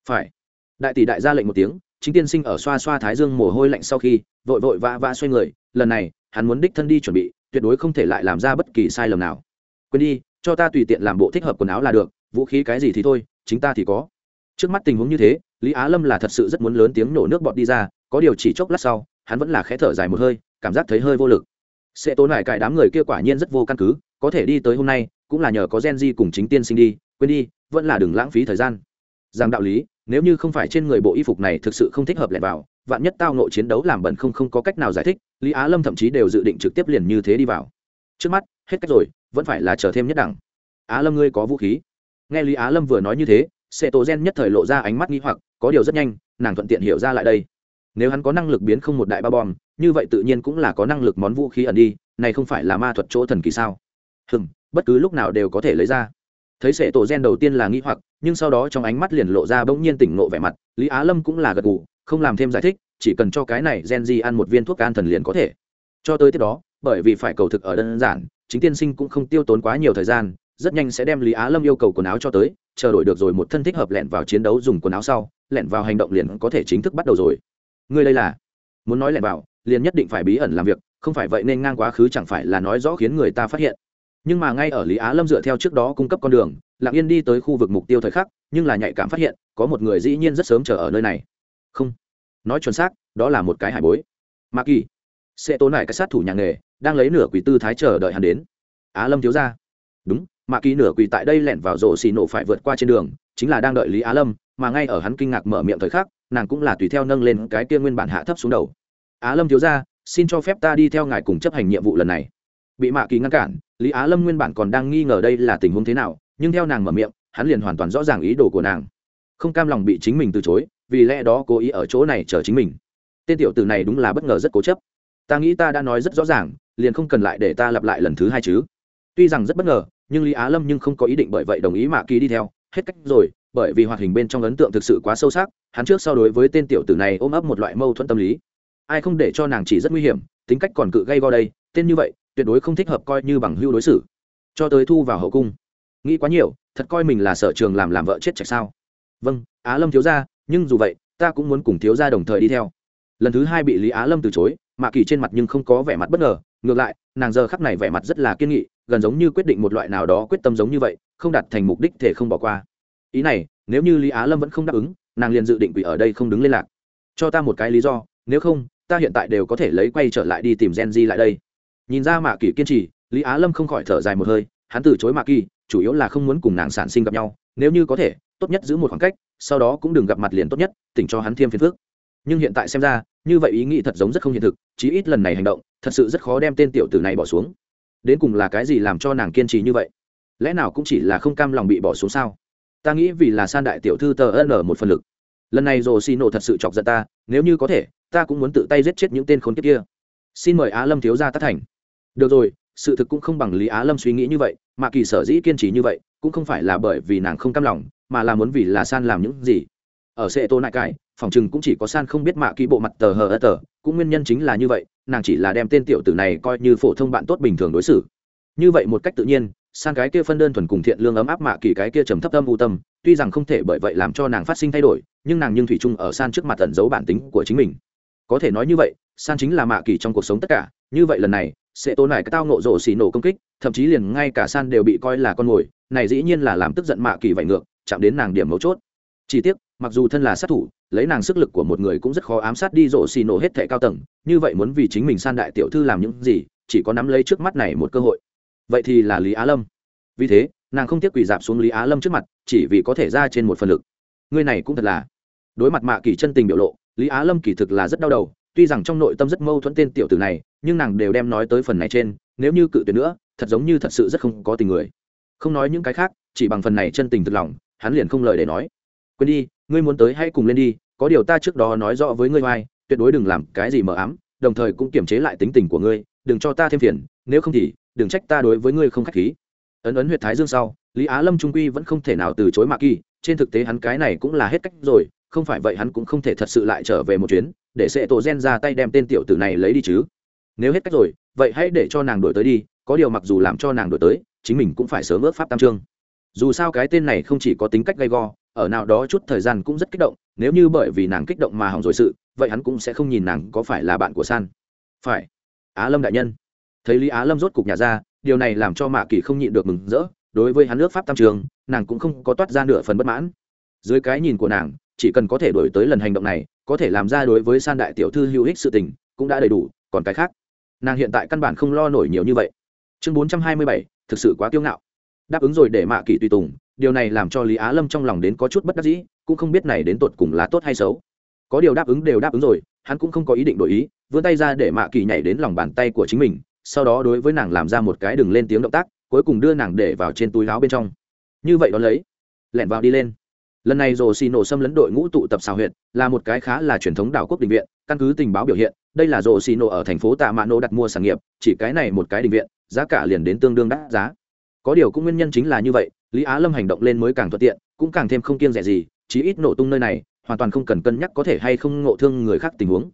Phải. Đại tỷ đại ra lệnh một tiếng, chính tiên sinh ở xoa xoa thái dương mồ hôi lạnh sau khi, vội vội vã vã xoay người, lần này, hắn muốn đích thân đi chuẩn bị, tuyệt đối không thể lại làm ra bất kỳ sai lầm nào. Quên đi, cho ta tùy tiện làm bộ thích hợp quần áo là được, vũ khí cái gì thì thôi, chính ta thì có. Trước mắt tình huống như thế, lý á lâm là thật sự rất muốn lớn tiếng nổ nước bọt đi ra, có điều chỉ chốc lát sau hắn vẫn là khẽ thở dài một hơi, cảm giác thấy hơi vô lực. Sẽ tốn lại cải đám người kia quả nhiên rất vô căn cứ, có thể đi tới hôm nay, cũng là nhờ có gen di cùng chính tiên sinh đi, quên đi, vẫn là đừng lãng phí thời gian. Rằng đạo lý, nếu như không phải trên người bộ y phục này thực sự không thích hợp lẻn vào, vạn nhất tao nội chiến đấu làm bẩn không không có cách nào giải thích, lý á lâm thậm chí đều dự định trực tiếp liền như thế đi vào. Trước mắt, hết cách rồi, vẫn phải là chờ thêm nhất đẳng. Á lâm ngươi có vũ khí. Nghe lý á lâm vừa nói như thế, sệ tổ gen nhất thời lộ ra ánh mắt nghi hoặc, có điều rất nhanh, nàng thuận tiện hiểu ra lại đây nếu hắn có năng lực biến không một đại ba bom, như vậy tự nhiên cũng là có năng lực món vũ khí ẩn đi, này không phải là ma thuật chỗ thần kỳ sao? Hừm, bất cứ lúc nào đều có thể lấy ra. Thấy sệ tổ gen đầu tiên là nghĩ hoặc, nhưng sau đó trong ánh mắt liền lộ ra bỗng nhiên tỉnh ngộ vẻ mặt, lý á lâm cũng là gật gù, không làm thêm giải thích, chỉ cần cho cái này gen di ăn một viên thuốc an thần liền có thể. Cho tới tiếp đó, bởi vì phải cầu thực ở đơn giản, chính tiên sinh cũng không tiêu tốn quá nhiều thời gian, rất nhanh sẽ đem lý á lâm yêu cầu quần áo cho tới, chờ đổi được rồi một thân thích hợp lẹn vào chiến đấu dùng quần áo sau, lẹn vào hành động liền có thể chính thức bắt đầu rồi ngươi đây là muốn nói lẻn vào, liền nhất định phải bí ẩn làm việc, không phải vậy nên ngang quá khứ chẳng phải là nói rõ khiến người ta phát hiện. Nhưng mà ngay ở lý á lâm dựa theo trước đó cung cấp con đường, lặng yên đi tới khu vực mục tiêu thời khắc, nhưng là nhạy cảm phát hiện, có một người dĩ nhiên rất sớm chờ ở nơi này. Không. Nói chuẩn xác, đó là một cái hải bối. Ma kỳ. Sẽ tốn lại cái sát thủ nhà nghề, đang lấy nửa quỷ tư thái chờ đợi hắn đến. Á lâm thiếu ra đúng mạ kỳ nửa quỷ tại đây lẻn vào rổ xì nổ phải vượt qua trên đường, chính là đang đợi lý á lâm mà ngay ở hắn kinh ngạc mở miệng thời khắc, nàng cũng là tùy theo nâng lên cái kia nguyên bản hạ thấp xuống đầu. Á lâm thiếu ra xin cho phép ta đi theo ngài cùng chấp hành nhiệm vụ lần này. Bị mạ kỳ ngăn cản, lý á lâm nguyên bản còn đang nghi ngờ đây là tình huống thế nào, nhưng theo nàng mở miệng, hắn liền hoàn toàn rõ ràng ý đồ của nàng. Không cam lòng bị chính mình từ chối, vì lẽ đó cố ý ở chỗ này chờ chính mình. Tên tiểu tử này đúng là bất ngờ rất cố chấp. Ta nghĩ ta đã nói rất rõ ràng, liền không cần lại để ta lặp lại lần thứ hai chứ. Tuy rằng rất bất ngờ, nhưng lý á lâm nhưng không có ý định bởi vậy đồng ý mạ kỳ đi theo. Hết cách rồi bởi vì hoạt hình bên trong ấn tượng thực sự quá sâu sắc, hắn trước sau đối với tên tiểu tử này ôm ấp một loại mâu thuẫn tâm lý. Ai không để cho nàng chỉ rất nguy hiểm, tính cách còn cự gây go đây, tên như vậy, tuyệt đối không thích hợp coi như bằng hưu đối xử. Cho tới thu vào hậu cung. Nghĩ quá nhiều, thật coi mình là sở trường làm làm vợ chết chạch sao. Vâng á lâm thiếu ra nhưng dù vậy, ta cũng muốn cùng thiếu ra đồng thời đi theo. Lần thứ hai bị lý á lâm từ chối, mạ kỳ trên mặt nhưng không có vẻ mặt bất ngờ, ngược lại, nàng giờ khắc này vẻ mặt rất là kiên nghị, gần giống như quyết định một loại nào đó quyết tâm giống như vậy, không đạt thành mục đích thể không bỏ qua ý này, nếu như lý á lâm vẫn không đáp ứng, nàng liền dự định quỷ ở đây không đứng liên lạc. Cho ta một cái lý do, nếu không, ta hiện tại đều có thể lấy quay trở lại đi tìm gen di lại đây. Nhìn ra mạ kỳ kiên trì, lý á lâm không khỏi thở dài một hơi, hắn từ chối mạ kỳ, chủ yếu là không muốn cùng nàng sản sinh gặp nhau, nếu như có thể, tốt nhất giữ một khoảng cách, sau đó cũng đừng gặp mặt liền tốt nhất, tỉnh cho hắn thêm phiền phước nhưng hiện tại xem ra, như vậy ý nghĩ thật giống rất không hiện thực, chí ít lần này hành động, thật sự rất khó đem tên tiểu tử này bỏ xuống. Đến cùng là cái gì làm cho nàng kiên trì như vậy? Lẽ nào cũng chỉ là không cam lòng bị bỏ xuống sao? Ta nghĩ vì là san đại tiểu thư tờ ân một phần lực. Lần này rồ xì nổ thật sự chọc giận ta, nếu như có thể, ta cũng muốn tự tay giết chết những tên khốn kiếp kia. Xin mời á lâm thiếu ra tác thành. Được rồi, sự thực cũng không bằng lý á lâm suy nghĩ như vậy, mà kỳ sở dĩ kiên trì như vậy, cũng không phải là bởi vì nàng không cam lòng, mà là muốn vì là san làm những gì. Ở sệ tô nại cải, phòng chừng cũng chỉ có san không biết mạ ký bộ mặt tờ hờ ơ tờ, cũng nguyên nhân chính là như vậy, nàng chỉ là đem tên tiểu tử này coi như phổ thông bạn tốt bình thường đối xử. Như vậy một cách tự nhiên san cái kia phân đơn thuần cùng thiện lương ấm áp mạ kỳ cái kia trầm thấp tâm u tâm, tuy rằng không thể bởi vậy làm cho nàng phát sinh thay đổi, nhưng nàng nhưng thủy chung ở san trước mặt tận giấu bản tính của chính mình. Có thể nói như vậy, san chính là mạ kỳ trong cuộc sống tất cả, như vậy lần này, sẽ tố này cái tao nộ rộ xì nổ công kích, thậm chí liền ngay cả san đều bị coi là con mồi, này dĩ nhiên là làm tức giận mạ kỳ vải ngược, chạm đến nàng điểm mấu chốt. Chi tiết mặc dù thân là sát thủ, lấy nàng sức lực của một người cũng rất khó ám sát đi rộ xì nổ hết thẻ cao tầng, như vậy muốn vì chính mình san đại tiểu thư làm những gì, chỉ có nắm lấy trước mắt này một cơ hội vậy thì là lý á lâm. Vì thế, nàng không tiếc quỳ dạp xuống lý á lâm trước mặt, chỉ vì có thể ra trên một phần lực. Ngươi này cũng thật là. Đối mặt mạ kỳ chân tình biểu lộ, lý á lâm kỳ thực là rất đau đầu, tuy rằng trong nội tâm rất mâu thuẫn tên tiểu tử này, nhưng nàng đều đem nói tới phần này trên, nếu như cự tuyệt nữa, thật giống như thật sự rất không có tình người. Không nói những cái khác, chỉ bằng phần này chân tình thực lòng, hắn liền không lời để nói. Quên đi, ngươi muốn tới hãy cùng lên đi, có điều ta trước đó nói rõ với ngươi vai, tuyệt đối đừng làm cái gì mờ ám, đồng thời cũng kiềm chế lại tính tình của ngươi, đừng cho ta thêm phiền, nếu không thì đừng trách ta đối với ngươi không khách khí. Ấn ấn huyệt thái dương sau, lý á lâm trung quy vẫn không thể nào từ chối mạ kỳ, trên thực tế hắn cái này cũng là hết cách rồi, không phải vậy hắn cũng không thể thật sự lại trở về một chuyến, để sẽ tổ gen ra tay đem tên tiểu tử này lấy đi chứ. Nếu hết cách rồi, vậy hãy để cho nàng đổi tới đi, có điều mặc dù làm cho nàng đổi tới, chính mình cũng phải sớm ước pháp tam trương dù sao cái tên này không chỉ có tính cách gay go, ở nào đó chút thời gian cũng rất kích động, nếu như bởi vì nàng kích động mà hỏng rồi sự, vậy hắn cũng sẽ không nhìn nàng có phải là bạn của san. Phải. Á lâm đại nhân thấy lý á lâm rốt cục nhà ra, điều này làm cho mạ kỳ không nhịn được mừng rỡ, đối với hắn nước pháp tam trường, nàng cũng không có toát ra nửa phần bất mãn. Dưới cái nhìn của nàng, chỉ cần có thể đổi tới lần hành động này, có thể làm ra đối với san đại tiểu thư hữu ích sự tình, cũng đã đầy đủ, còn cái khác, nàng hiện tại căn bản không lo nổi nhiều như vậy. Chương bốn trăm hai mươi bảy, thực sự quá kiêu ngạo. Đáp ứng rồi để mạ kỳ tùy tùng, điều này làm cho lý á lâm trong lòng đến có chút bất đắc dĩ, cũng không biết này đến tột cùng là tốt hay xấu. Có điều đáp ứng đều đáp ứng rồi, hắn cũng không có ý định đổi ý, vươn tay ra để mạ kỳ nhảy đến lòng bàn tay của chính mình sau đó đối với nàng làm ra một cái đừng lên tiếng động tác, cuối cùng đưa nàng để vào trên túi áo bên trong. Như vậy đó lấy, lẹn vào đi lên. Lần này rồ xì nổ xâm lấn đội ngũ tụ tập xào huyện là một cái khá là truyền thống đảo quốc định viện, căn cứ tình báo biểu hiện, đây là rồ xì nổ ở thành phố tạ mạ nổ đặt mua sản nghiệp, chỉ cái này một cái định viện, giá cả liền đến tương đương đắt giá. Có điều cũng nguyên nhân chính là như vậy, lý á lâm hành động lên mới càng thuận tiện, cũng càng thêm không kiêng rẻ gì, chí ít nổ tung nơi này, hoàn toàn không cần cân nhắc có thể hay không ngộ thương người khác tình huống.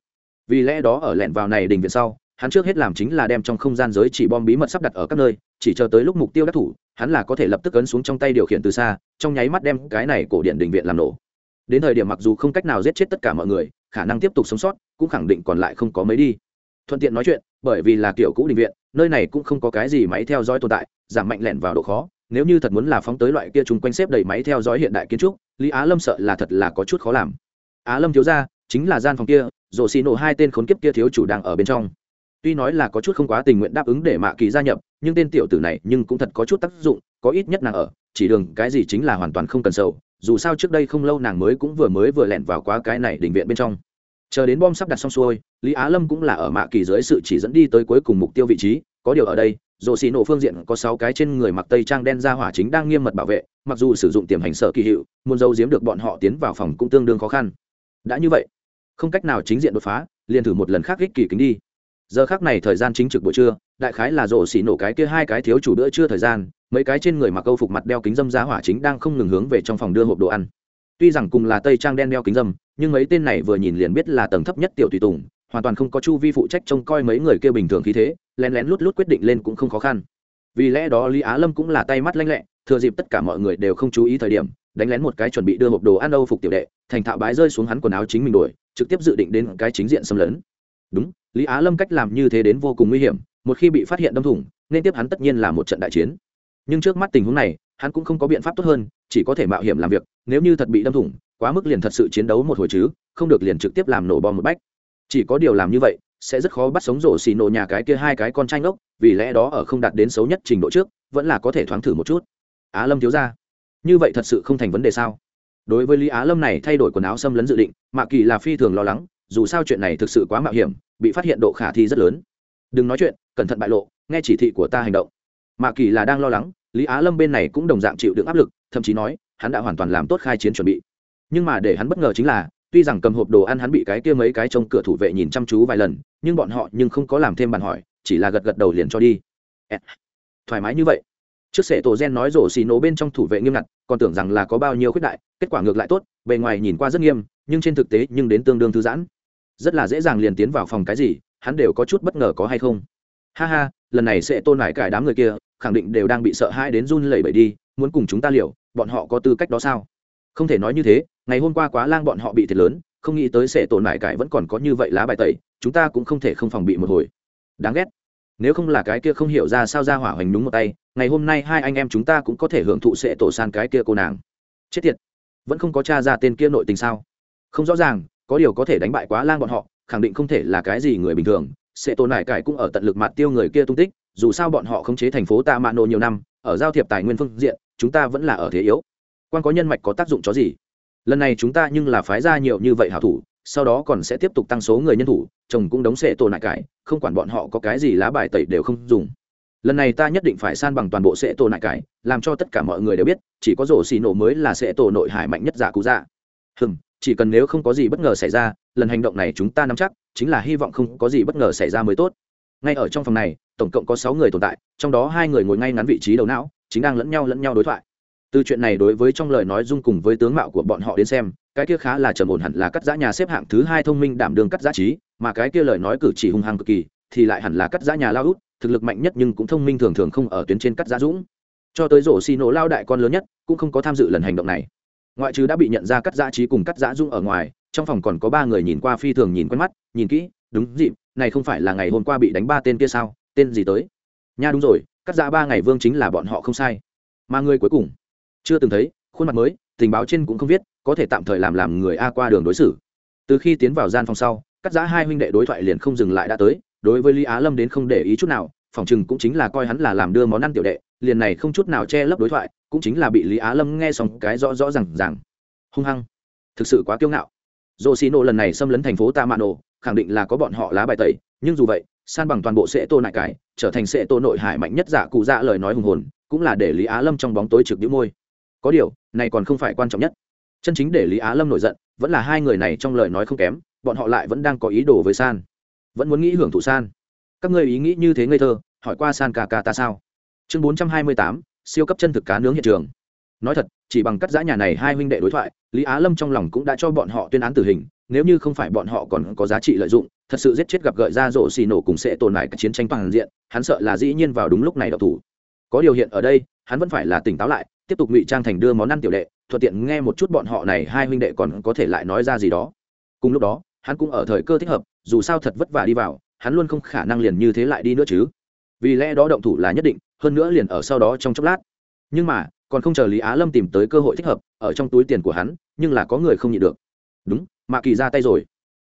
Vì lẽ đó ở lẹn vào này đình viện sau hắn trước hết làm chính là đem trong không gian giới chỉ bom bí mật sắp đặt ở các nơi, chỉ chờ tới lúc mục tiêu đắc thủ, hắn là có thể lập tức ấn xuống trong tay điều khiển từ xa, trong nháy mắt đem cái này cổ điện đình viện làm nổ. Đến thời điểm mặc dù không cách nào giết chết tất cả mọi người, khả năng tiếp tục sống sót, cũng khẳng định còn lại không có mấy đi. Thuận tiện nói chuyện, bởi vì là kiểu cũ đình viện, nơi này cũng không có cái gì máy theo dõi tồn tại, giảm mạnh lẹn vào độ khó, nếu như thật muốn là phóng tới loại kia chung quanh xếp đầy máy theo dõi hiện đại kiến trúc, lý á lâm sợ là thật là có chút khó làm. Á lâm thiếu ra chính là gian phòng kia rổ xì nổ hai tên khốn kiếp kia thiếu chủ đang ở bên trong tuy nói là có chút không quá tình nguyện đáp ứng để mạ kỳ gia nhập, nhưng tên tiểu tử này nhưng cũng thật có chút tác dụng, có ít nhất nàng ở, chỉ đường cái gì chính là hoàn toàn không cần sầu, dù sao trước đây không lâu nàng mới cũng vừa mới vừa lẻn vào quá cái này định viện bên trong. Chờ đến bom sắp đặt xong xuôi, lý á lâm cũng là ở mạ kỳ dưới sự chỉ dẫn đi tới cuối cùng mục tiêu vị trí, có điều ở đây rổ xì nổ phương diện có sáu cái trên người mặc tây trang đen ra hỏa chính đang nghiêm mật bảo vệ, mặc dù sử dụng tiềm hành sở kỳ hiệu, muốn giấu giếm được bọn họ tiến vào phòng cũng tương đương khó khăn. Đã như vậy, không cách nào chính diện đột phá, liền thử một lần khác ích kỳ kính đi giờ khác này thời gian chính trực buổi trưa, đại khái là rổ xỉ nổ cái kia hai cái thiếu chủ bữa trưa thời gian, mấy cái trên người mặc câu phục mặt đeo kính dâm giá hỏa chính đang không ngừng hướng về trong phòng đưa hộp đồ ăn. Tuy rằng cùng là tây trang đen đeo kính dâm, nhưng mấy tên này vừa nhìn liền biết là tầng thấp nhất tiểu tùy tùng, hoàn toàn không có chu vi phụ trách trông coi mấy người kia bình thường khí thế, lén lén lút lút quyết định lên cũng không khó khăn. Vì lẽ đó lý á lâm cũng là tay mắt lanh lẹ, thừa dịp tất cả mọi người đều không chú ý thời điểm, đánh lén một cái chuẩn bị đưa hộp đồ ăn âu phục tiểu đệ, thành thạo bái rơi xuống hắn quần áo chính mình đuổi trực tiếp dự định đến cái chính diện xâm lấn. Đúng lý á lâm cách làm như thế đến vô cùng nguy hiểm, một khi bị phát hiện đâm thủng, nên tiếp hắn tất nhiên là một trận đại chiến. Nhưng trước mắt tình huống này, hắn cũng không có biện pháp tốt hơn, chỉ có thể mạo hiểm làm việc, nếu như thật bị đâm thủng, quá mức liền thật sự chiến đấu một hồi chứ, không được liền trực tiếp làm nổ bom một bách. Chỉ có điều làm như vậy, sẽ rất khó bắt sống rổ xì nổ nhà cái kia hai cái con tranh ốc vì lẽ đó ở không đạt đến xấu nhất trình độ trước, vẫn là có thể thoáng thử một chút. Á lâm thiếu ra như vậy thật sự không thành vấn đề sao? Đối với lý á lâm này thay đổi quần áo xâm lấn dự định, mạ kỳ là phi thường lo lắng, dù sao chuyện này thực sự quá mạo hiểm bị phát hiện độ khả thi rất lớn. Đừng nói chuyện, cẩn thận bại lộ, nghe chỉ thị của ta hành động. Mạ kỳ là đang lo lắng, lý á lâm bên này cũng đồng dạng chịu đựng áp lực, thậm chí nói, hắn đã hoàn toàn làm tốt khai chiến chuẩn bị. Nhưng mà để hắn bất ngờ chính là, tuy rằng cầm hộp đồ ăn hắn bị cái kia mấy cái trông cửa thủ vệ nhìn chăm chú vài lần, nhưng bọn họ nhưng không có làm thêm bàn hỏi, chỉ là gật gật đầu liền cho đi. Thoải mái như vậy. Trước sệ tổ gen nói rổ xì nổ bên trong thủ vệ nghiêm ngặt, còn tưởng rằng là có bao nhiêu khuyết đại, kết quả ngược lại tốt, bề ngoài nhìn qua rất nghiêm, nhưng trên thực tế nhưng đến tương đương thư giãn rất là dễ dàng liền tiến vào phòng cái gì, hắn đều có chút bất ngờ có hay không. Ha ha, lần này sẽ tôn lại cải đám người kia, khẳng định đều đang bị sợ hãi đến run lẩy bẩy đi, muốn cùng chúng ta liệu bọn họ có tư cách đó sao? Không thể nói như thế, ngày hôm qua quá lang bọn họ bị thiệt lớn, không nghĩ tới sẽ tổn lại cải vẫn còn có như vậy lá bài tẩy, chúng ta cũng không thể không phòng bị một hồi. Đáng ghét. Nếu không là cái kia không hiểu ra sao ra hỏa hoành đúng một tay, ngày hôm nay hai anh em chúng ta cũng có thể hưởng thụ sẽ tổ san cái kia cô nàng. Chết tiệt. Vẫn không có t r a ra tên kia nội tình sao? Không rõ ràng có điều có thể đánh bại quá lang bọn họ, khẳng định không thể là cái gì người bình thường. Sẽ tồn lại cải cũng ở tận lực mặt tiêu người kia tung tích, dù sao bọn họ khống chế thành phố ta mạ nô nhiều năm, ở giao thiệp tài nguyên phương diện, chúng ta vẫn là ở thế yếu. Quan có nhân mạch có tác dụng chó gì? Lần này chúng ta nhưng là phái ra nhiều như vậy hảo thủ, sau đó còn sẽ tiếp tục tăng số người nhân thủ, chồng cũng đóng sệ tổ nại cải, không quản bọn họ có cái gì lá bài tẩy đều không dùng. Lần này ta nhất định phải san bằng toàn bộ sệ tổ nại cải, làm cho tất cả mọi người đều biết, chỉ có rổ xì nổ mới là sệ tổ nội hải mạnh nhất giả cú dạ. Hừm chỉ cần nếu không có gì bất ngờ xảy ra, lần hành động này chúng ta nắm chắc, chính là hy vọng không có gì bất ngờ xảy ra mới tốt. Ngay ở trong phòng này, tổng cộng có sáu người tồn tại, trong đó hai người ngồi ngay ngắn vị trí đầu não, chính đang lẫn nhau lẫn nhau đối thoại. Từ chuyện này đối với trong lời nói dung cùng với tướng mạo của bọn họ đến xem, cái kia khá là trầm ổn hẳn là cắt giã nhà xếp hạng thứ hai thông minh đảm đường cắt giã trí, mà cái kia lời nói cử chỉ hung hăng cực kỳ, thì lại hẳn là cắt giã nhà lao út, thực lực mạnh nhất nhưng cũng thông minh thường thường không ở tuyến trên cắt giã dũng. Cho tới rổ xì nổ lao đại con lớn nhất, cũng không có tham dự lần hành động này ngoại trừ đã bị nhận ra cắt giã trí cùng cắt giã dung ở ngoài, trong phòng còn có ba người nhìn qua phi thường nhìn quen mắt, nhìn kỹ, đúng dịp, này không phải là ngày hôm qua bị đánh ba tên kia sao, tên gì tới? Nha đúng rồi, cắt giã ba ngày vương chính là bọn họ không sai. Mà người cuối cùng, chưa từng thấy, khuôn mặt mới, tình báo trên cũng không viết, có thể tạm thời làm làm người a qua đường đối xử. Từ khi tiến vào gian phòng sau, cắt giã hai huynh đệ đối thoại liền không dừng lại đã tới, đối với lý á lâm đến không để ý chút nào, phòng chừng cũng chính là coi hắn là làm đưa món ăn tiểu đệ, liền này không chút nào che lấp đối thoại cũng chính là bị lý á lâm nghe xong cái rõ rõ r à n g rằng hung hăng. Thực sự quá kiêu ngạo. Dồ xì nổ lần này xâm lấn thành phố ta mạ nổ khẳng định là có bọn họ lá bài tẩy, nhưng dù vậy, san bằng toàn bộ sẽ tô nại cải, trở thành sẽ tô nội hải mạnh nhất giả cụ dạ lời nói hùng hồn, cũng là để lý á lâm trong bóng tối trực đĩu môi. Có điều, này còn không phải quan trọng nhất. Chân chính để lý á lâm nổi giận, vẫn là hai người này trong lời nói không kém, bọn họ lại vẫn đang có ý đồ với san. Vẫn muốn nghĩ hưởng thụ san. Các ngươi ý nghĩ như thế ngây thơ, hỏi qua san ca ca ta sao? Chương bốn trăm hai mươi tám siêu cấp chân thực cá nướng hiện trường. Nói thật, chỉ bằng cắt giã nhà này hai huynh đệ đối thoại, lý á lâm trong lòng cũng đã cho bọn họ tuyên án tử hình, nếu như không phải bọn họ còn có giá trị lợi dụng, thật sự giết chết gặp gợi ra rổ xì nổ cùng sẽ tồn lại các chiến tranh toàn diện, hắn sợ là dĩ nhiên vào đúng lúc này đạo thủ. Có điều hiện ở đây, hắn vẫn phải là tỉnh táo lại, tiếp tục ngụy trang thành đưa món ăn tiểu đệ, thuận tiện nghe một chút bọn họ này hai huynh đệ còn có thể lại nói ra gì đó. Cùng lúc đó, hắn cũng ở thời cơ thích hợp, dù sao thật vất vả đi vào, hắn luôn không khả năng liền như thế lại đi nữa chứ vì lẽ đó động thủ là nhất định, hơn nữa liền ở sau đó trong chốc lát. Nhưng mà, còn không chờ lý á lâm tìm tới cơ hội thích hợp, ở trong túi tiền của hắn, nhưng là có người không nhịn được. Đúng, mạ kỳ ra tay rồi.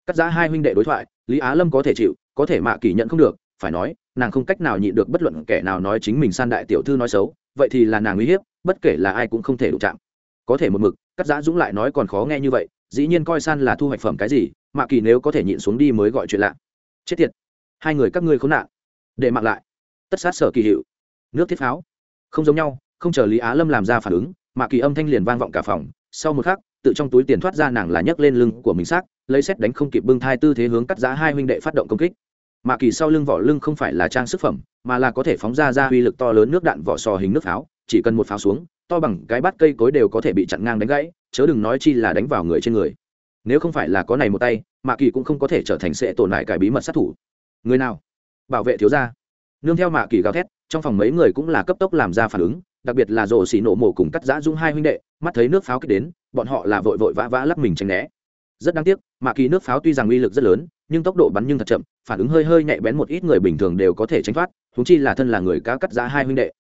Cắt giá hai huynh đệ đối thoại, lý á lâm có thể chịu, có thể mạ kỳ nhận không được, phải nói, nàng không cách nào nhịn được bất luận kẻ nào nói chính mình san đại tiểu thư nói xấu, vậy thì là nàng uy hiếp, bất kể là ai cũng không thể đụng chạm. Có thể một mực, cắt giá dũng lại nói còn khó nghe như vậy, dĩ nhiên coi san là thu hoạch phẩm cái gì, mạ kỳ nếu có thể nhịn xuống đi mới gọi chuyện lạ. Chết tiệt, hai người các ngươi khốn nạn. Để mặc lại tất sát sở kỳ hiệu. Nước thiết pháo. Không giống nhau, không chờ lý á lâm làm ra phản ứng, mà kỳ âm thanh liền vang vọng cả phòng. Sau một khắc, tự trong túi tiền thoát ra nàng là nhấc lên lưng của mình xác, lấy xét đánh không kịp bưng thai tư thế hướng cắt giá hai huynh đệ phát động công kích. Mà kỳ sau lưng vỏ lưng không phải là trang sức phẩm, mà là có thể phóng ra ra uy lực to lớn nước đạn vỏ sò hình nước pháo, chỉ cần một pháo xuống, to bằng cái bát cây cối đều có thể bị chặn ngang đánh gãy, chớ đừng nói chi là đánh vào người trên người. Nếu không phải là có này một tay mạ kỳ cũng không có thể trở thành sẽ tổn hại cái bí mật sát thủ. Người nào? Bảo vệ thiếu gia nương theo mạ kỳ gào thét, trong phòng mấy người cũng là cấp tốc làm ra phản ứng, đặc biệt là rổ xì nổ mổ cùng cắt giã dung hai huynh đệ, mắt thấy nước pháo kích đến, bọn họ là vội vội vã vã lắp mình tránh né. Rất đáng tiếc, mạ kỳ nước pháo tuy rằng uy lực rất lớn, nhưng tốc độ bắn nhưng thật chậm, phản ứng hơi hơi nhạy bén một ít người bình thường đều có thể tránh thoát thúng chi là thân là người cá cắt giã hai huynh đệ.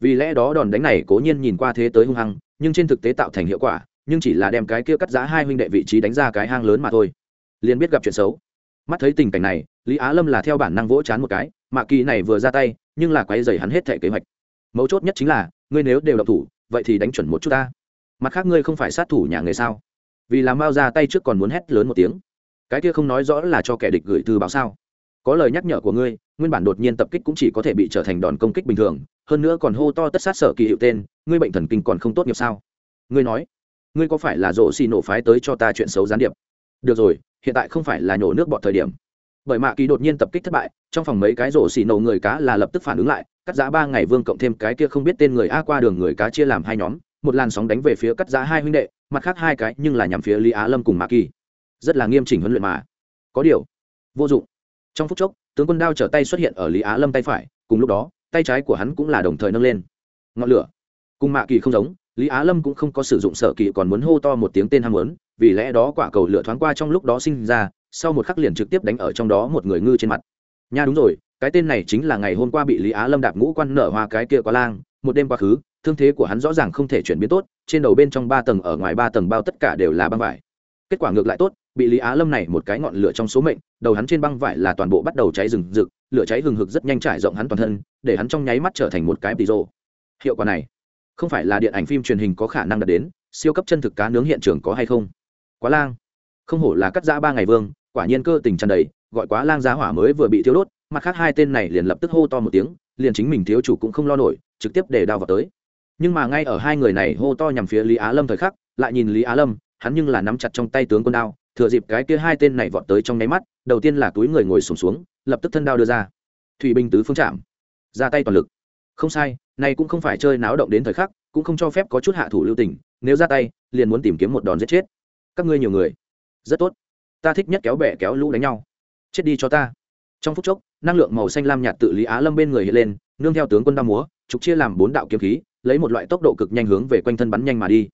Vì lẽ đó đòn đánh này cố nhiên nhìn qua thế tới hung hăng, nhưng trên thực tế tạo thành hiệu quả, nhưng chỉ là đem cái kia cắt giã hai huynh đệ vị trí đánh ra cái hang lớn mà thôi. Liền biết gặp chuyện xấu. Mắt thấy tình cảnh này, lý á lâm là theo bản năng vỗ chán một cái mạ kỳ này vừa ra tay, nhưng là quay dày hắn hết thẻ kế hoạch. Mấu chốt nhất chính là, ngươi nếu đều độc thủ, vậy thì đánh chuẩn một chút ta. Mặt khác ngươi không phải sát thủ nhà người sao? Vì làm bao ra tay trước còn muốn hét lớn một tiếng. Cái kia không nói rõ là cho kẻ địch gửi thư báo sao? Có lời nhắc nhở của ngươi, nguyên bản đột nhiên tập kích cũng chỉ có thể bị trở thành đòn công kích bình thường, hơn nữa còn hô to tất sát sở kỳ hiệu tên, ngươi bệnh thần kinh còn không tốt nghiệp sao? Ngươi nói, ngươi có phải là rộ xì nổ phái tới cho ta chuyện xấu gián điệp? Được rồi, hiện tại không phải là nhổ nước bọn thời điểm bởi mạ kỳ đột nhiên tập kích thất bại, trong phòng mấy cái rổ xì nổ người cá là lập tức phản ứng lại, cắt giá ba ngày vương cộng thêm cái kia không biết tên người a qua đường người cá chia làm hai nhóm, một làn sóng đánh về phía cắt giá hai huynh đệ, mặt khác hai cái nhưng là nhằm phía lý á lâm cùng mạ kỳ. Rất là nghiêm chỉnh huấn luyện mà. Có điều, vô dụng. Trong phút chốc, tướng quân đao trở tay xuất hiện ở lý á lâm tay phải, cùng lúc đó, tay trái của hắn cũng là đồng thời nâng lên. Ngọn lửa. Cùng mạ kỳ không giống, lý á lâm cũng không có sử dụng sở kỳ còn muốn hô to một tiếng tên ham muốn, vì lẽ đó quả cầu lửa thoáng qua trong lúc đó sinh ra sau một khắc liền trực tiếp đánh ở trong đó một người ngư trên mặt. Nha đúng rồi, cái tên này chính là ngày hôm qua bị lý á lâm đạp ngũ quan nở hoa cái kia quá lang, một đêm quá khứ, thương thế của hắn rõ ràng không thể chuyển biến tốt, trên đầu bên trong ba tầng ở ngoài ba tầng bao tất cả đều là băng vải. Kết quả ngược lại tốt, bị lý á lâm này một cái ngọn lửa trong số mệnh, đầu hắn trên băng vải là toàn bộ bắt đầu cháy rừng rực, lửa cháy hừng hực rất nhanh trải rộng hắn toàn thân, để hắn trong nháy mắt trở thành một cái tỷ rô hiệu quả này, không phải là điện ảnh phim truyền hình có khả năng đạt đến, siêu cấp chân thực cá nướng hiện trường có hay không? Quá lang, không hổ là cắt giã ba ngày vương quả nhiên cơ tình tràn đầy gọi quá lang giá hỏa mới vừa bị thiếu đốt mặt khác hai tên này liền lập tức hô to một tiếng liền chính mình thiếu chủ cũng không lo nổi trực tiếp để đao vào tới. Nhưng mà ngay ở hai người này hô to nhằm phía lý á lâm thời khắc lại nhìn lý á lâm hắn nhưng là nắm chặt trong tay tướng quân đao thừa dịp cái kia hai tên này vọt tới trong nháy mắt đầu tiên là túi người ngồi sùng xuống, xuống lập tức thân đao đưa ra. Thủy binh tứ phương chạm. Ra tay toàn lực. Không sai này cũng không phải chơi náo động đến thời khắc cũng không cho phép có chút hạ thủ lưu tình nếu ra tay liền muốn tìm kiếm một đòn giết chết. Các ngươi nhiều người. Rất tốt ta thích nhất kéo bè kéo lũ đánh nhau. Chết đi cho ta. Trong phút chốc, năng lượng màu xanh lam nhạt tự lý á lâm bên người hiện lên, nương theo tướng quân đa múa, trục chia làm bốn đạo kiếm khí, lấy một loại tốc độ cực nhanh hướng về quanh thân bắn nhanh mà đi.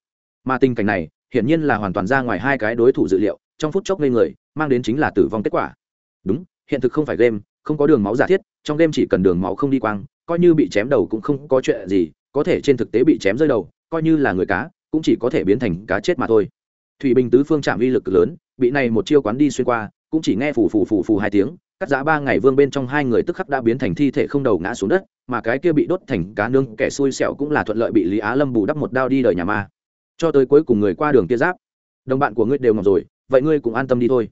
Mà tình cảnh này, hiển nhiên là hoàn toàn ra ngoài hai cái đối thủ dự liệu, trong phút chốc lên người, mang đến chính là tử vong kết quả. Đúng, hiện thực không phải game, không có đường máu giả thiết, trong game chỉ cần đường máu không đi quang, coi như bị chém đầu cũng không có chuyện gì, có thể trên thực tế bị chém rơi đầu, coi như là người cá, cũng chỉ có thể biến thành cá chết mà thôi. Thủy bình tứ phương chạm uy lực lớn bị này một chiêu quán đi xuyên qua, cũng chỉ nghe phù phù phù phù hai tiếng, cắt giã ba ngày vương bên trong hai người tức khắc đã biến thành thi thể không đầu ngã xuống đất, mà cái kia bị đốt thành cá nương kẻ xui xẻo cũng là thuận lợi bị lý á lâm bù đắp một đao đi đời nhà ma. Cho tới cuối cùng người qua đường kia giáp. Đồng bạn của ngươi đều ngọc rồi, vậy ngươi cũng an tâm đi thôi.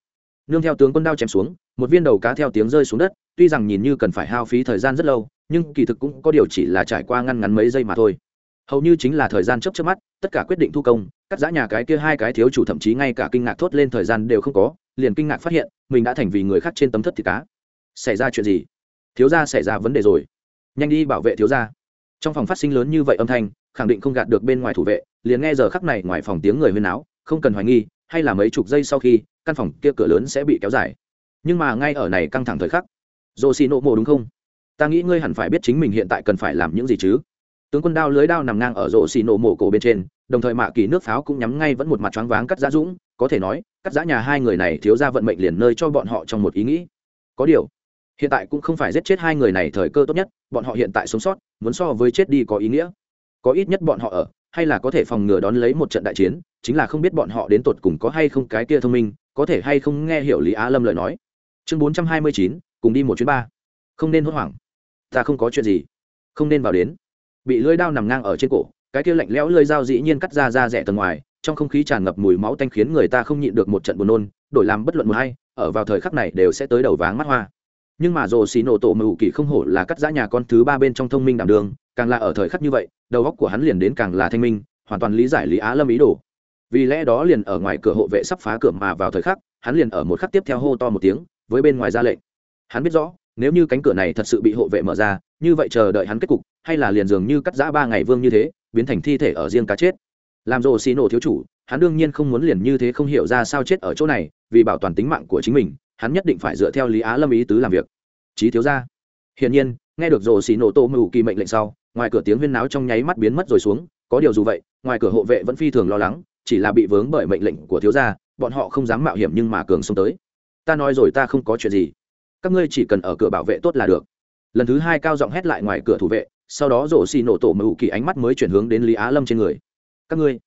Nương theo tướng quân đao chém xuống, một viên đầu cá theo tiếng rơi xuống đất, tuy rằng nhìn như cần phải hao phí thời gian rất lâu, nhưng kỳ thực cũng có điều chỉ là trải qua ngăn ngắn mấy giây mà thôi. Hầu như chính là thời gian chấp chấp mắt, tất cả quyết định thu công cắt giã nhà cái kia hai cái thiếu chủ thậm chí ngay cả kinh ngạc thốt lên thời gian đều không có, liền kinh ngạc phát hiện, mình đã thành vì người khác trên tấm thất thịt cá. Xảy ra chuyện gì? Thiếu gia xảy ra vấn đề rồi. Nhanh đi bảo vệ thiếu gia. Trong phòng phát sinh lớn như vậy âm thanh, khẳng định không gạt được bên ngoài thủ vệ, liền nghe giờ khắc này ngoài phòng tiếng người huyên áo không cần hoài nghi, hay là mấy chục giây sau khi, căn phòng kia cửa lớn sẽ bị kéo dài. Nhưng mà ngay ở này căng thẳng thời khắc dồ xì nộ mộ đúng không? Ta nghĩ ngươi hẳn phải biết chính mình hiện tại cần phải làm những gì chứ. Tướng quân đao lưới đao nằm ngang ở rộ xì nổ mổ cổ bên trên đồng thời mạ kỳ nước pháo cũng nhắm ngay vẫn một mặt choáng váng cắt giã dũng, có thể nói, cắt giã nhà hai người này thiếu ra vận mệnh liền nơi cho bọn họ trong một ý nghĩ. Có điều, hiện tại cũng không phải giết chết hai người này thời cơ tốt nhất, bọn họ hiện tại sống sót, muốn so với chết đi có ý nghĩa. Có ít nhất bọn họ ở, hay là có thể phòng ngừa đón lấy một trận đại chiến, chính là không biết bọn họ đến tột cùng có hay không cái kia thông minh, có thể hay không nghe hiểu lý á lâm lời nói. Chương bốn trăm hai mươi chín, cùng đi một chuyến ba. Không nên hốt hoảng. Ta không có chuyện gì. Không nên vào đến. Bị lưỡi đao nằm ngang ở trên cổ cái kia lạnh lẽo lưỡi dao dĩ nhiên cắt ra ra rẻ tầng ngoài, trong không khí tràn ngập mùi máu tanh khiến người ta không nhịn được một trận buồn nôn, đổi làm bất luận một hay, ở vào thời khắc này đều sẽ tới đầu váng mắt hoa. Nhưng mà rồ xì nổ tổ mưu kỳ không hổ là cắt giã nhà con thứ ba bên trong thông minh đảm đường càng là ở thời khắc như vậy, đầu góc của hắn liền đến càng là thanh minh, hoàn toàn lý giải lý á lâm ý đồ. Vì lẽ đó liền ở ngoài cửa hộ vệ sắp phá cửa mà vào thời khắc, hắn liền ở một khắc tiếp theo hô to một tiếng, với bên ngoài ra lệnh. Hắn biết rõ, nếu như cánh cửa này thật sự bị hộ vệ mở ra, như vậy chờ đợi hắn kết cục, hay là liền dường như cắt giã ba ngày vương như thế biến thành thi thể ở riêng cá chết. Làm rồ xì nổ thiếu chủ, hắn đương nhiên không muốn liền như thế không hiểu ra sao chết ở chỗ này, vì bảo toàn tính mạng của chính mình, hắn nhất định phải dựa theo lý á lâm ý tứ làm việc. Trí thiếu ra hiển nhiên, nghe được rồ xì nổ tô mưu kỳ mệnh lệnh sau, ngoài cửa tiếng huyên náo trong nháy mắt biến mất rồi xuống, có điều dù vậy, ngoài cửa hộ vệ vẫn phi thường lo lắng, chỉ là bị vướng bởi mệnh lệnh của thiếu gia, bọn họ không dám mạo hiểm nhưng mà cường xông tới. Ta nói rồi ta không có chuyện gì. Các ngươi chỉ cần ở cửa bảo vệ tốt là được. Lần thứ hai cao giọng hét lại ngoài cửa thủ vệ sau đó rổ xì nổ tổ mưu kỳ ánh mắt mới chuyển hướng đến lý á lâm trên người. Các ngươi,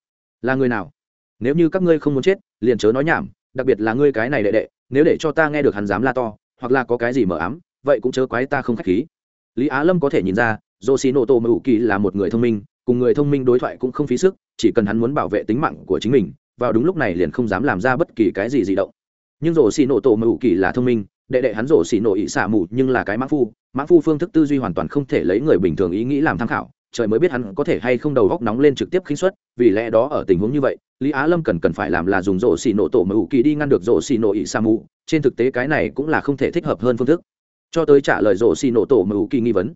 là người nào? Nếu như các ngươi không muốn chết, liền chớ nói nhảm, đặc biệt là ngươi cái này đệ đệ, nếu để cho ta nghe được hắn dám la to, hoặc là có cái gì mờ ám, vậy cũng chớ quái ta không k h á c h khí. Lý á lâm có thể nhìn ra, rổ xì nổ tổ mưu kỳ là một người thông minh, cùng người thông minh đối thoại cũng không phí sức, chỉ cần hắn muốn bảo vệ tính mạng của chính mình, vào đúng lúc này liền không dám làm ra bất kỳ cái gì di động. Nhưng rổ xì nổ tổ mưu kỳ là thông minh đệ đệ hắn rổ xì nổ ỵ xả mù, nhưng là cái mã phu. Mã phu phương thức tư duy hoàn toàn không thể lấy người bình thường ý nghĩ làm tham khảo. Trời mới biết hắn có thể hay không đầu góc nóng lên trực tiếp khinh suất. Vì lẽ đó ở tình huống như vậy, lý á lâm cần cần phải làm là dùng rổ xì nổ tổ mưu kỳ đi ngăn được rổ xì nổ ỵ xả mù. Trên thực tế cái này cũng là không thể thích hợp hơn phương thức. Cho tới trả lời rổ xì nổ tổ mưu kỳ nghi vấn.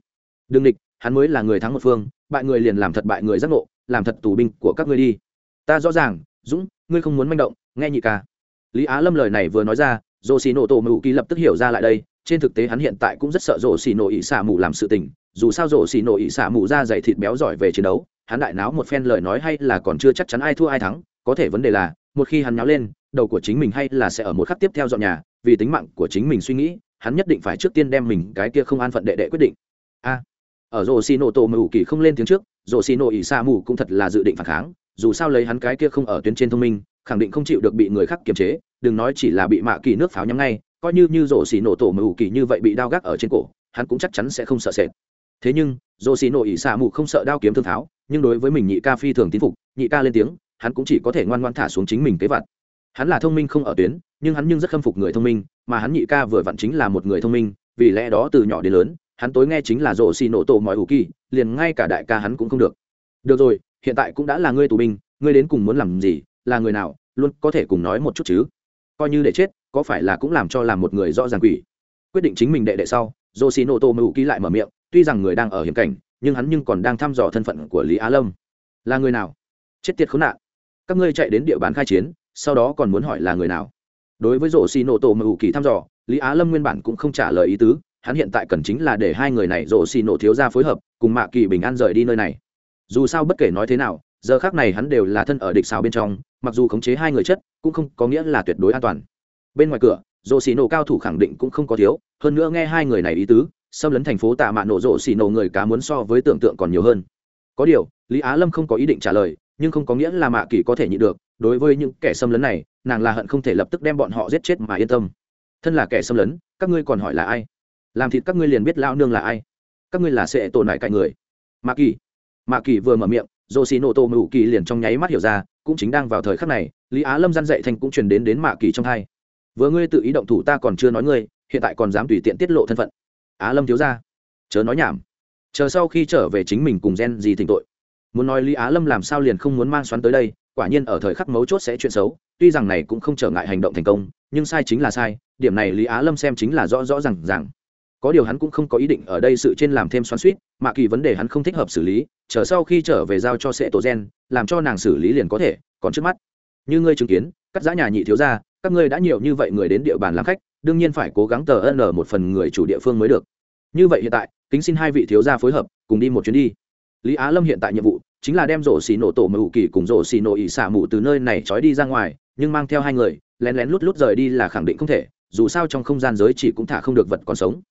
Đương địch, hắn mới là người thắng một phương. Bại người liền làm thật bại người giác ngộ, làm thật tù binh của các ngươi đi. Ta rõ ràng, dũng, ngươi không muốn manh động, nghe nhị ca. Lý á lâm lời này vừa nói ra rồ xì nổ tổ mù kỳ lập tức hiểu ra lại đây, trên thực tế hắn hiện tại cũng rất sợ rồ xì nổ ỉ xả mù làm sự tình, dù sao rồ xì nổ ỉ xả mù ra dày thịt béo giỏi về chiến đấu, hắn đại náo một phen lời nói hay là còn chưa chắc chắn ai thua ai thắng, có thể vấn đề là, một khi hắn nháo lên, đầu của chính mình hay là sẽ ở một khắc tiếp theo dọn nhà, vì tính mạng của chính mình suy nghĩ, hắn nhất định phải trước tiên đem mình cái kia không an phận đệ đệ quyết định. A, ở rồ xì nổ tổ mù kỳ không lên tiếng trước rồ xì nổ ỉ xa mù cũng thật là dự định phản kháng dù sao lấy hắn cái kia không ở tuyến trên thông minh, khẳng định không chịu được bị người khác kiềm chế, đừng nói chỉ là bị mạ kỳ nước pháo nhắm ngay, coi như như rổ xì nổ tổ mù kỳ như vậy bị đao gác ở trên cổ, hắn cũng chắc chắn sẽ không sợ sệt. Thế nhưng, rổ xì nổ ỉ xa mù không sợ đao kiếm thương tháo, nhưng đối với mình nhị ca phi thường tín phục, nhị ca lên tiếng, hắn cũng chỉ có thể ngoan ngoan thả xuống chính mình kế vật hắn là thông minh không ở tuyến, nhưng hắn nhưng rất khâm phục người thông minh, mà hắn nhị ca vừa vặn chính là một người thông minh, vì lẽ đó từ nhỏ đến lớn, hắn tối nghe chính là rổ xì nổ tổ mọi ủ kỳ, liền ngay cả đại ca hắn cũng không được. Được rồi hiện tại cũng đã là ngươi tù binh, ngươi đến cùng muốn làm gì, là người nào, luôn có thể cùng nói một chút chứ? Coi như để chết, có phải là cũng làm cho làm một người rõ ràng quỷ? Quyết định chính mình đệ đệ sau rổ xì nổ tổ ủ ký lại mở miệng, tuy rằng người đang ở hiểm cảnh, nhưng hắn nhưng còn đang thăm dò thân phận của lý á lâm. Là người nào? Chết tiệt khốn nạn. Các ngươi chạy đến địa bàn khai chiến, sau đó còn muốn hỏi là người nào? Đối với rổ xì nổ tổ mưu kỳ thăm dò, lý á lâm nguyên bản cũng không trả lời ý tứ, hắn hiện tại cần chính là để hai người này rổ xì thiếu ra phối hợp, cùng mạ kỳ bình an rời đi nơi này dù sao bất kể nói thế nào, giờ khác này hắn đều là thân ở địch xào bên trong, mặc dù khống chế hai người chất, cũng không có nghĩa là tuyệt đối an toàn. Bên ngoài cửa rộ xì nổ cao thủ khẳng định cũng không có thiếu, hơn nữa nghe hai người này ý tứ, xâm lấn thành phố tạ mạ nổ rộ xì nổ người cá muốn so với tưởng tượng còn nhiều hơn. Có điều, lý á lâm không có ý định trả lời, nhưng không có nghĩa là mạ kỳ có thể nhịn được, đối với những kẻ xâm lấn này, nàng là hận không thể lập tức đem bọn họ giết chết mà yên tâm. Thân là kẻ xâm lấn, các ngươi còn hỏi là ai? Làm thịt các ngươi liền biết lao nương là ai. Các ngươi là sẽ tổn hại cạnh người. Mạ kỳ mạ kỳ vừa mở miệng dô xì nổ tô mụ kỳ liền trong nháy mắt hiểu ra, cũng chính đang vào thời khắc này, lý á lâm dăn dạy thành cũng truyền đến đến mạ kỳ trong hai. Vừa ngươi tự ý động thủ ta còn chưa nói ngươi, hiện tại còn dám tùy tiện tiết lộ thân phận. Á lâm thiếu ra, chớ nói nhảm. Chờ sau khi trở về chính mình cùng gen gì thỉnh tội. Muốn nói lý á lâm làm sao liền không muốn mang xoắn tới đây, quả nhiên ở thời khắc mấu chốt sẽ chuyện xấu, tuy rằng này cũng không trở ngại hành động thành công, nhưng sai chính là sai, điểm này lý á lâm xem chính là rõ rõ r à n g rằng có điều hắn cũng không có ý định ở đây sự trên làm thêm xoắn suýt mà kỳ vấn đề hắn không thích hợp xử lý, chờ sau khi trở về giao cho sệ tổ gen, làm cho nàng xử lý liền có thể, còn trước mắt. Như ngươi chứng kiến, cắt giã nhà nhị thiếu ra các ngươi đã nhiều như vậy người đến địa bàn làm khách, đương nhiên phải cố gắng tờ ân ở một phần người chủ địa phương mới được. Như vậy hiện tại, kính xin hai vị thiếu gia phối hợp, cùng đi một chuyến đi. Lý á lâm hiện tại nhiệm vụ chính là đem rổ xì nổ tổ mù kỳ cùng rổ xì nổ ỉ xả mù từ nơi này trói đi ra ngoài, nhưng mang theo hai người, lén lén lút lút rời đi là khẳng định không thể, dù sao trong không gian giới chỉ cũng thả không được vật còn sống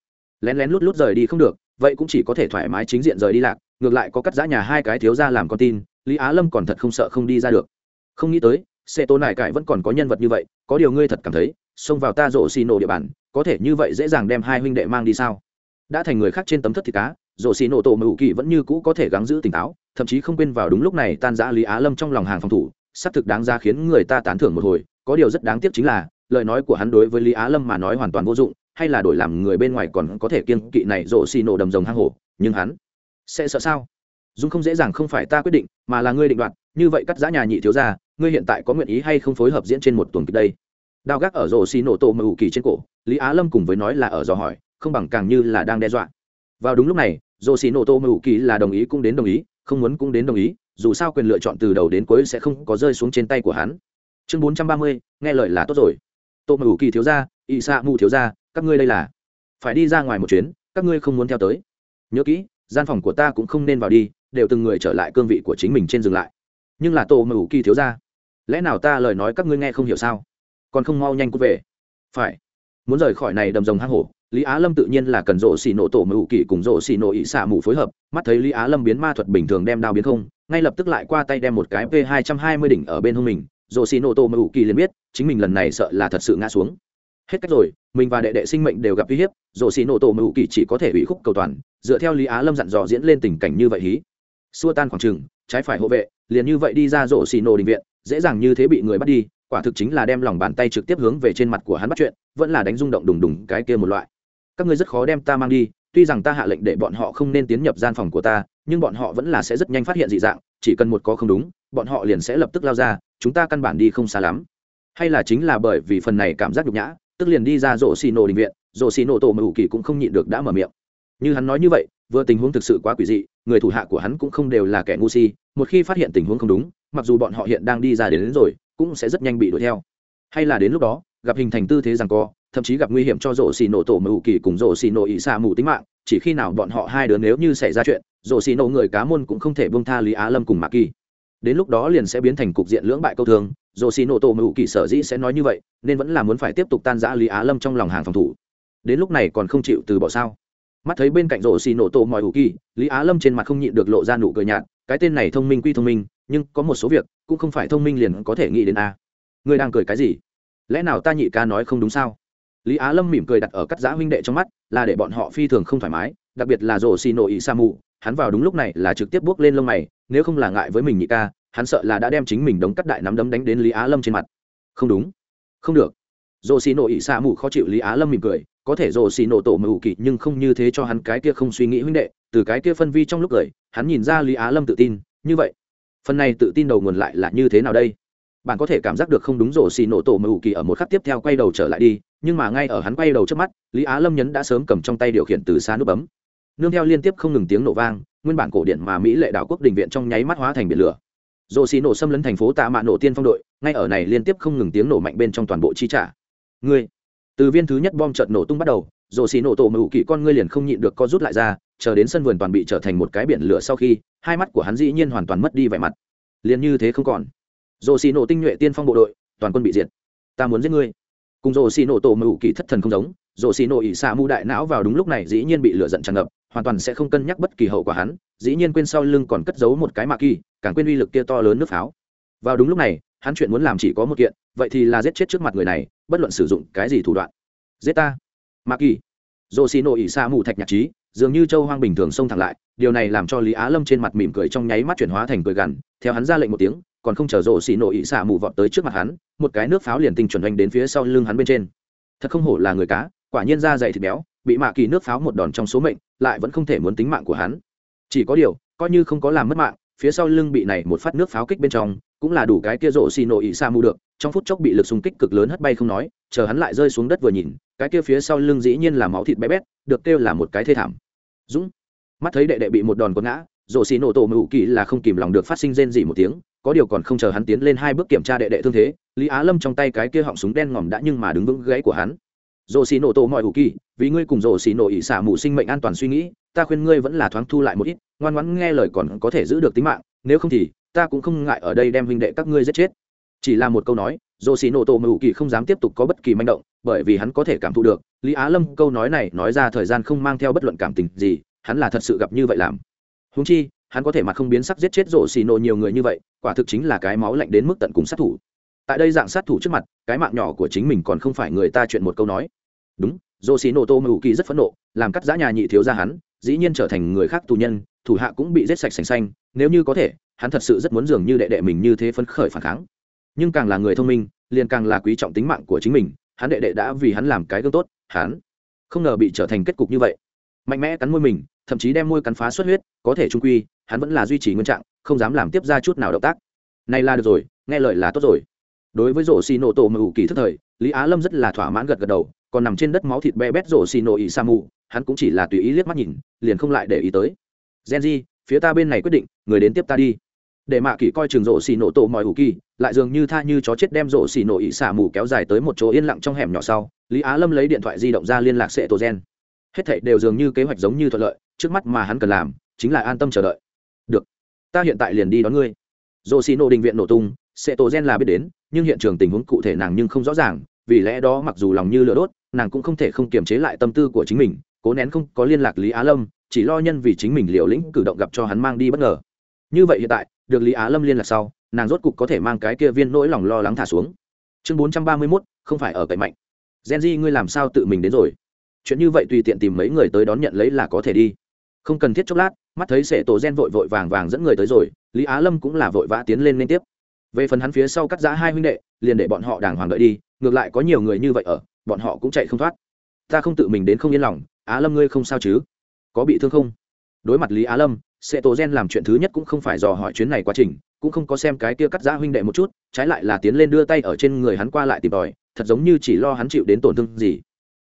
lén lén lút lút rời đi không được, vậy cũng chỉ có thể thoải mái chính diện rời đi lạc, ngược lại có cắt giã nhà hai cái thiếu ra làm con tin, lý á lâm còn thật không sợ không đi ra được. Không nghĩ tới, xe tô nải cải vẫn còn có nhân vật như vậy, có điều ngươi thật cảm thấy, xông vào ta rổ xì nổ địa bàn, có thể như vậy dễ dàng đem hai huynh đệ mang đi sao? Đã thành người khác trên tấm thất thịt cá, rổ xì nổ tổ mưu kỳ vẫn như cũ có thể gắng giữ tỉnh táo, thậm chí không quên vào đúng lúc này tan giã lý á lâm trong lòng hàng phòng thủ, xác thực đáng ra khiến người ta tán thưởng một hồi, có điều rất đáng tiếc chính là, lời nói của hắn đối với lý á lâm mà nói hoàn toàn vô dụng hay là đổi làm người bên ngoài còn có thể kiên kỵ này rổ xì nổ đầm rồng hang hổ, nhưng hắn sẽ sợ sao? Dung không dễ dàng không phải ta quyết định, mà là ngươi định đoạt, như vậy cắt giã nhà nhị thiếu ra ngươi hiện tại có nguyện ý hay không phối hợp diễn trên một tuần kịch đây? Đao gác ở rổ xì nổ tổ mưu kỳ trên cổ, lý á lâm cùng với nói là ở dò hỏi, không bằng càng như là đang đe dọa. Vào đúng lúc này dồ xì nổ tô mưu kỳ là đồng ý cũng đến đồng ý, không muốn cũng đến đồng ý, dù sao quyền lựa chọn từ đầu đến cuối sẽ không có rơi xuống trên tay của hắn. Chương bốn trăm ba mươi, nghe lời là tốt rồi. Tô mưu kỳ thiếu ra ỵ xạ mù thiếu ra các ngươi đây là. Phải đi ra ngoài một chuyến, các ngươi không muốn theo tới. Nhớ kỹ, gian phòng của ta cũng không nên vào đi, đều từng người trở lại cương vị của chính mình trên dừng lại. Nhưng là tô mưu kỳ thiếu ra. Lẽ nào ta lời nói các ngươi nghe không hiểu sao? Còn không mau nhanh cút về. Phải. Muốn rời khỏi này đầm rồng hang hổ, lý á lâm tự nhiên là cần rộ xì nổ tổ mưu kỳ cùng rộ xì nổ ỵ xạ mù phối hợp. Mắt thấy lý á lâm biến ma thuật bình thường đem đao biến không, ngay lập tức lại qua tay đem một cái p hai trăm hai mươi đỉnh ở bên hông mình. Rộ xì nổ tổ mưu kỳ liền biết, chính mình lần này sợ là thật sự ngã xuống. Hết cách rồi mình và đệ đệ sinh mệnh đều gặp uy hiếp rổ xì nổ tổ mưu kỳ chỉ có thể ủy khúc cầu toàn, dựa theo lý á lâm dặn dò diễn lên tình cảnh như vậy hí. Xua tan khoảng trừng trái phải hộ vệ, liền như vậy đi ra rổ xì nổ định viện, dễ dàng như thế bị người bắt đi, quả thực chính là đem lòng bàn tay trực tiếp hướng về trên mặt của hắn bắt chuyện, vẫn là đánh rung động đùng đùng cái kia một loại. Các ngươi rất khó đem ta mang đi, tuy rằng ta hạ lệnh để bọn họ không nên tiến nhập gian phòng của ta, nhưng bọn họ vẫn là sẽ rất nhanh phát hiện dị dạng, chỉ cần một có không đúng, bọn họ liền sẽ lập tức lao ra, chúng ta căn bản đi không xa lắm. Hay là chính là bởi vì phần này cảm giác nhục nhã tức liền đi ra rổ xì nổ định viện rổ xì nổ tổ mưu kỳ cũng không nhịn được đã mở miệng. Như hắn nói như vậy vừa tình huống thực sự quá quỷ dị người thủ hạ của hắn cũng không đều là kẻ ngu si một khi phát hiện tình huống không đúng mặc dù bọn họ hiện đang đi ra đến, đến rồi cũng sẽ rất nhanh bị đuổi theo. Hay là đến lúc đó gặp hình thành tư thế rằng co thậm chí gặp nguy hiểm cho rổ xì nổ tổ mưu kỳ cùng rổ xì nổ ỉ xa mù tính mạng chỉ khi nào bọn họ hai đứa nếu như xảy ra chuyện rổ xì nổ người cá môn cũng không thể bông tha lý á lâm cùng mạc kỳ đến lúc đó liền sẽ biến thành cục diện lưỡng bại câu thường dồ xì nổ tổ mưu kỳ sở dĩ sẽ nói như vậy, nên vẫn là muốn phải tiếp tục tan giã lý á lâm trong lòng hàng phòng thủ. Đến lúc này còn không chịu từ bỏ sao? Mắt thấy bên cạnh rổ xì nổ tổ mọi hữu kỳ lý á lâm trên mặt không nhịn được lộ ra nụ cười nhạt, cái tên này thông minh quy thông minh, nhưng có một số việc cũng không phải thông minh liền có thể nghĩ đến a. Ngươi đang cười cái gì? Lẽ nào ta nhị ca nói không đúng sao? Lý á lâm mỉm cười đặt ở cắt giã huynh đệ trong mắt, là để bọn họ phi thường không thoải mái, đặc biệt là rổ xì nổ ỉ sa mù hắn vào đúng lúc này là trực tiếp bước lên lông mày, nếu không là ngại với mình nhị ca, hắn sợ là đã đem chính mình đống cắt đại nắm đấm đánh đến lý á lâm trên mặt. Không đúng. Không được. Rổ xì nổ ỉ sa mù khó chịu lý á lâm mỉm cười, có thể rổ xì nổ tổ mù kỳ nhưng không như thế cho hắn cái kia không suy nghĩ huynh đệ, từ cái kia phân vi trong lúc cười, hắn nhìn ra lý á lâm tự tin, như vậy, phần này tự tin đầu nguồn lại là như thế nào đây? Bạn có thể cảm giác được không đúng rổ xì nổ tổ mù kỳ ở một khắc tiếp theo quay đầu trở lại đi, nhưng mà ngay ở hắn quay đầu trước mắt, lý á lâm nhấn đã sớm cầm trong tay điều khiển từ xa nút bấm nương theo liên tiếp không ngừng tiếng nổ vang, nguyên bản cổ điện mà mỹ lệ đảo quốc đình viện trong nháy mắt hóa thành biển lửa. Dồ xì nổ xâm lấn thành phố tạ mạ nổ tiên phong đội, ngay ở này liên tiếp không ngừng tiếng nổ mạnh bên trong toàn bộ chi trả. Ngươi, từ viên thứ nhất bom trận nổ tung bắt đầu dồ xì nổ tổ mù kỵ con ngươi liền không nhịn được co rút lại ra, chờ đến sân vườn toàn bị trở thành một cái biển lửa sau khi, hai mắt của hắn dĩ nhiên hoàn toàn mất đi vẻ mặt. Liền như thế không còn. Dồ xì nổ tinh nhuệ tiên phong bộ đội, toàn quân bị diệt. Ta muốn giết ngươi. Cùng dồ xì nổ tổ mưu kỵ thất thần không giống dồ xì nổ ỉ xạ mu đại não vào đúng lúc này dĩ nhiên bị lửa giận tràn ngập hoàn toàn sẽ không cân nhắc bất kỳ hậu quả hắn, dĩ nhiên quên sau lưng còn cất giấu một cái mạ kỳ, càng quên uy lực kia to lớn nước pháo. Vào đúng lúc này, hắn chuyện muốn làm chỉ có một kiện, vậy thì là giết chết trước mặt người này, bất luận sử dụng cái gì thủ đoạn. Giết ta. Mạ kỳ. Dồ xì nội ỉ xạ mù thạch nhạc trí, dường như châu hoang bình thường xông thẳng lại, điều này làm cho lý á lâm trên mặt mỉm cười trong nháy mắt chuyển hóa thành cười gằn, theo hắn ra lệnh một tiếng, còn không chờ rộ xì nổ ị xả mù vọt tới trước mặt hắn, một cái nước pháo liền tinh chuẩn oanh đến phía sau lưng hắn bên trên. Thật không hổ là người cá quả nhiên da dày thịt béo, bị mạ kỳ nước pháo một đòn trong số mệnh, lại vẫn không thể muốn tính mạng của hắn. Chỉ có điều, coi như không có làm mất mạng, phía sau lưng bị này một phát nước pháo kích bên trong, cũng là đủ cái kia rộ xì nổ ị sa mu được, trong phút chốc bị lực xung kích cực lớn hất bay không nói, chờ hắn lại rơi xuống đất vừa nhìn, cái kia phía sau lưng dĩ nhiên là máu thịt bé bét, được kêu là một cái thê thảm. Dũng, mắt thấy đệ đệ bị một đòn quật ngã, rộ xì nổ tổ mưu kỳ là không kìm lòng được phát sinh rên gì một tiếng, có điều còn không chờ hắn tiến lên hai bước kiểm tra đệ đệ thương thế, lý á lâm trong tay cái kia họng súng đen ngòm đã nhưng mà đứng vững gáy của hắn dồ xì nổ tổ mọi hủ kỳ, vì ngươi cùng dồ xì nổ ỉ xả mù sinh mệnh an toàn suy nghĩ, ta khuyên ngươi vẫn là thoáng thu lại một ít, ngoan ngoãn nghe lời còn có thể giữ được tính mạng, nếu không thì, ta cũng không ngại ở đây đem huynh đệ các ngươi giết chết. Chỉ là một câu nói dồ xì nổ tổ ủ kỳ không dám tiếp tục có bất kỳ manh động, bởi vì hắn có thể cảm thụ được, lý á lâm câu nói này nói ra thời gian không mang theo bất luận cảm tình gì, hắn là thật sự gặp như vậy làm. Húng chi, hắn có thể mặt không biến sắc giết chết rổ xì nổ nhiều người như vậy, quả thực chính là cái máu lạnh đến mức tận cùng sát thủ tại đây dạng sát thủ trước mặt, cái mạng nhỏ của chính mình còn không phải người ta chuyện một câu nói. Đúng rổ xì Nô tô mưu kỳ rất phẫn nộ, làm cắt giã nhà nhị thiếu ra hắn, dĩ nhiên trở thành người khác tù nhân, thủ hạ cũng bị giết sạch sành xanh, nếu như có thể, hắn thật sự rất muốn dường như đệ đệ mình như thế phấn khởi phản kháng. Nhưng càng là người thông minh, liền càng là quý trọng tính mạng của chính mình, hắn đệ đệ đã vì hắn làm cái gương tốt, hắn không ngờ bị trở thành kết cục như vậy. Mạnh mẽ cắn môi mình, thậm chí đem môi cắn phá xuất huyết, có thể trung quy, hắn vẫn là duy trì nguyên trạng, không dám làm tiếp ra chút nào động tác. Này là được rồi, nghe lời là tốt rồi đối với rổ xì nổ tổ mù kỳ thức thời, lý á lâm rất là thỏa mãn gật gật đầu, còn nằm trên đất máu thịt be bét rổ xì nổ ỉ sa mù, hắn cũng chỉ là tùy ý liếc mắt nhìn, liền không lại để ý tới. Gen di phía ta bên này quyết định, người đến tiếp ta đi. Để mạ kỳ coi trường rổ xì nổ tổ mọi ủ kỳ, lại dường như tha như chó chết đem rổ xì nổ ỉ xả mù kéo dài tới một chỗ yên lặng trong hẻm nhỏ sau, lý á lâm lấy điện thoại di động ra liên lạc sệ tổ gen. Hết thảy đều dường như kế hoạch giống như thuận lợi, trước mắt mà hắn cần làm, chính là an tâm chờ đợi. Được, ta hiện tại liền đi đón ngươi. Rổ xì nổ đình viện nổ tung sệ tổ gen là biết đến, nhưng hiện trường tình huống cụ thể nàng nhưng không rõ ràng, vì lẽ đó mặc dù lòng như lửa đốt, nàng cũng không thể không kiềm chế lại tâm tư của chính mình, cố nén không có liên lạc lý á lâm, chỉ lo nhân vì chính mình liều lĩnh cử động gặp cho hắn mang đi bất ngờ. Như vậy hiện tại, được lý á lâm liên lạc sau, nàng rốt cục có thể mang cái kia viên nỗi lòng lo lắng thả xuống. Chương bốn trăm ba mươi mốt, không phải ở cậy mạnh. Gen di ngươi làm sao tự mình đến rồi? Chuyện như vậy tùy tiện tìm mấy người tới đón nhận lấy là có thể đi. Không cần thiết chốc lát, mắt thấy sệ tổ gen vội vội vàng vàng dẫn người tới rồi, lý á lâm cũng là vội vã tiến lên liên tiếp về phần hắn phía sau cắt giã hai huynh đệ, liền để bọn họ đàng hoàng đợi đi, ngược lại có nhiều người như vậy ở, bọn họ cũng chạy không thoát. Ta không tự mình đến không yên lòng, á lâm ngươi không sao chứ? Có bị thương không? Đối mặt lý á lâm sệ tổ gen làm chuyện thứ nhất cũng không phải dò hỏi chuyến này quá trình, cũng không có xem cái kia cắt giã huynh đệ một chút, trái lại là tiến lên đưa tay ở trên người hắn qua lại tìm tòi, thật giống như chỉ lo hắn chịu đến tổn thương gì.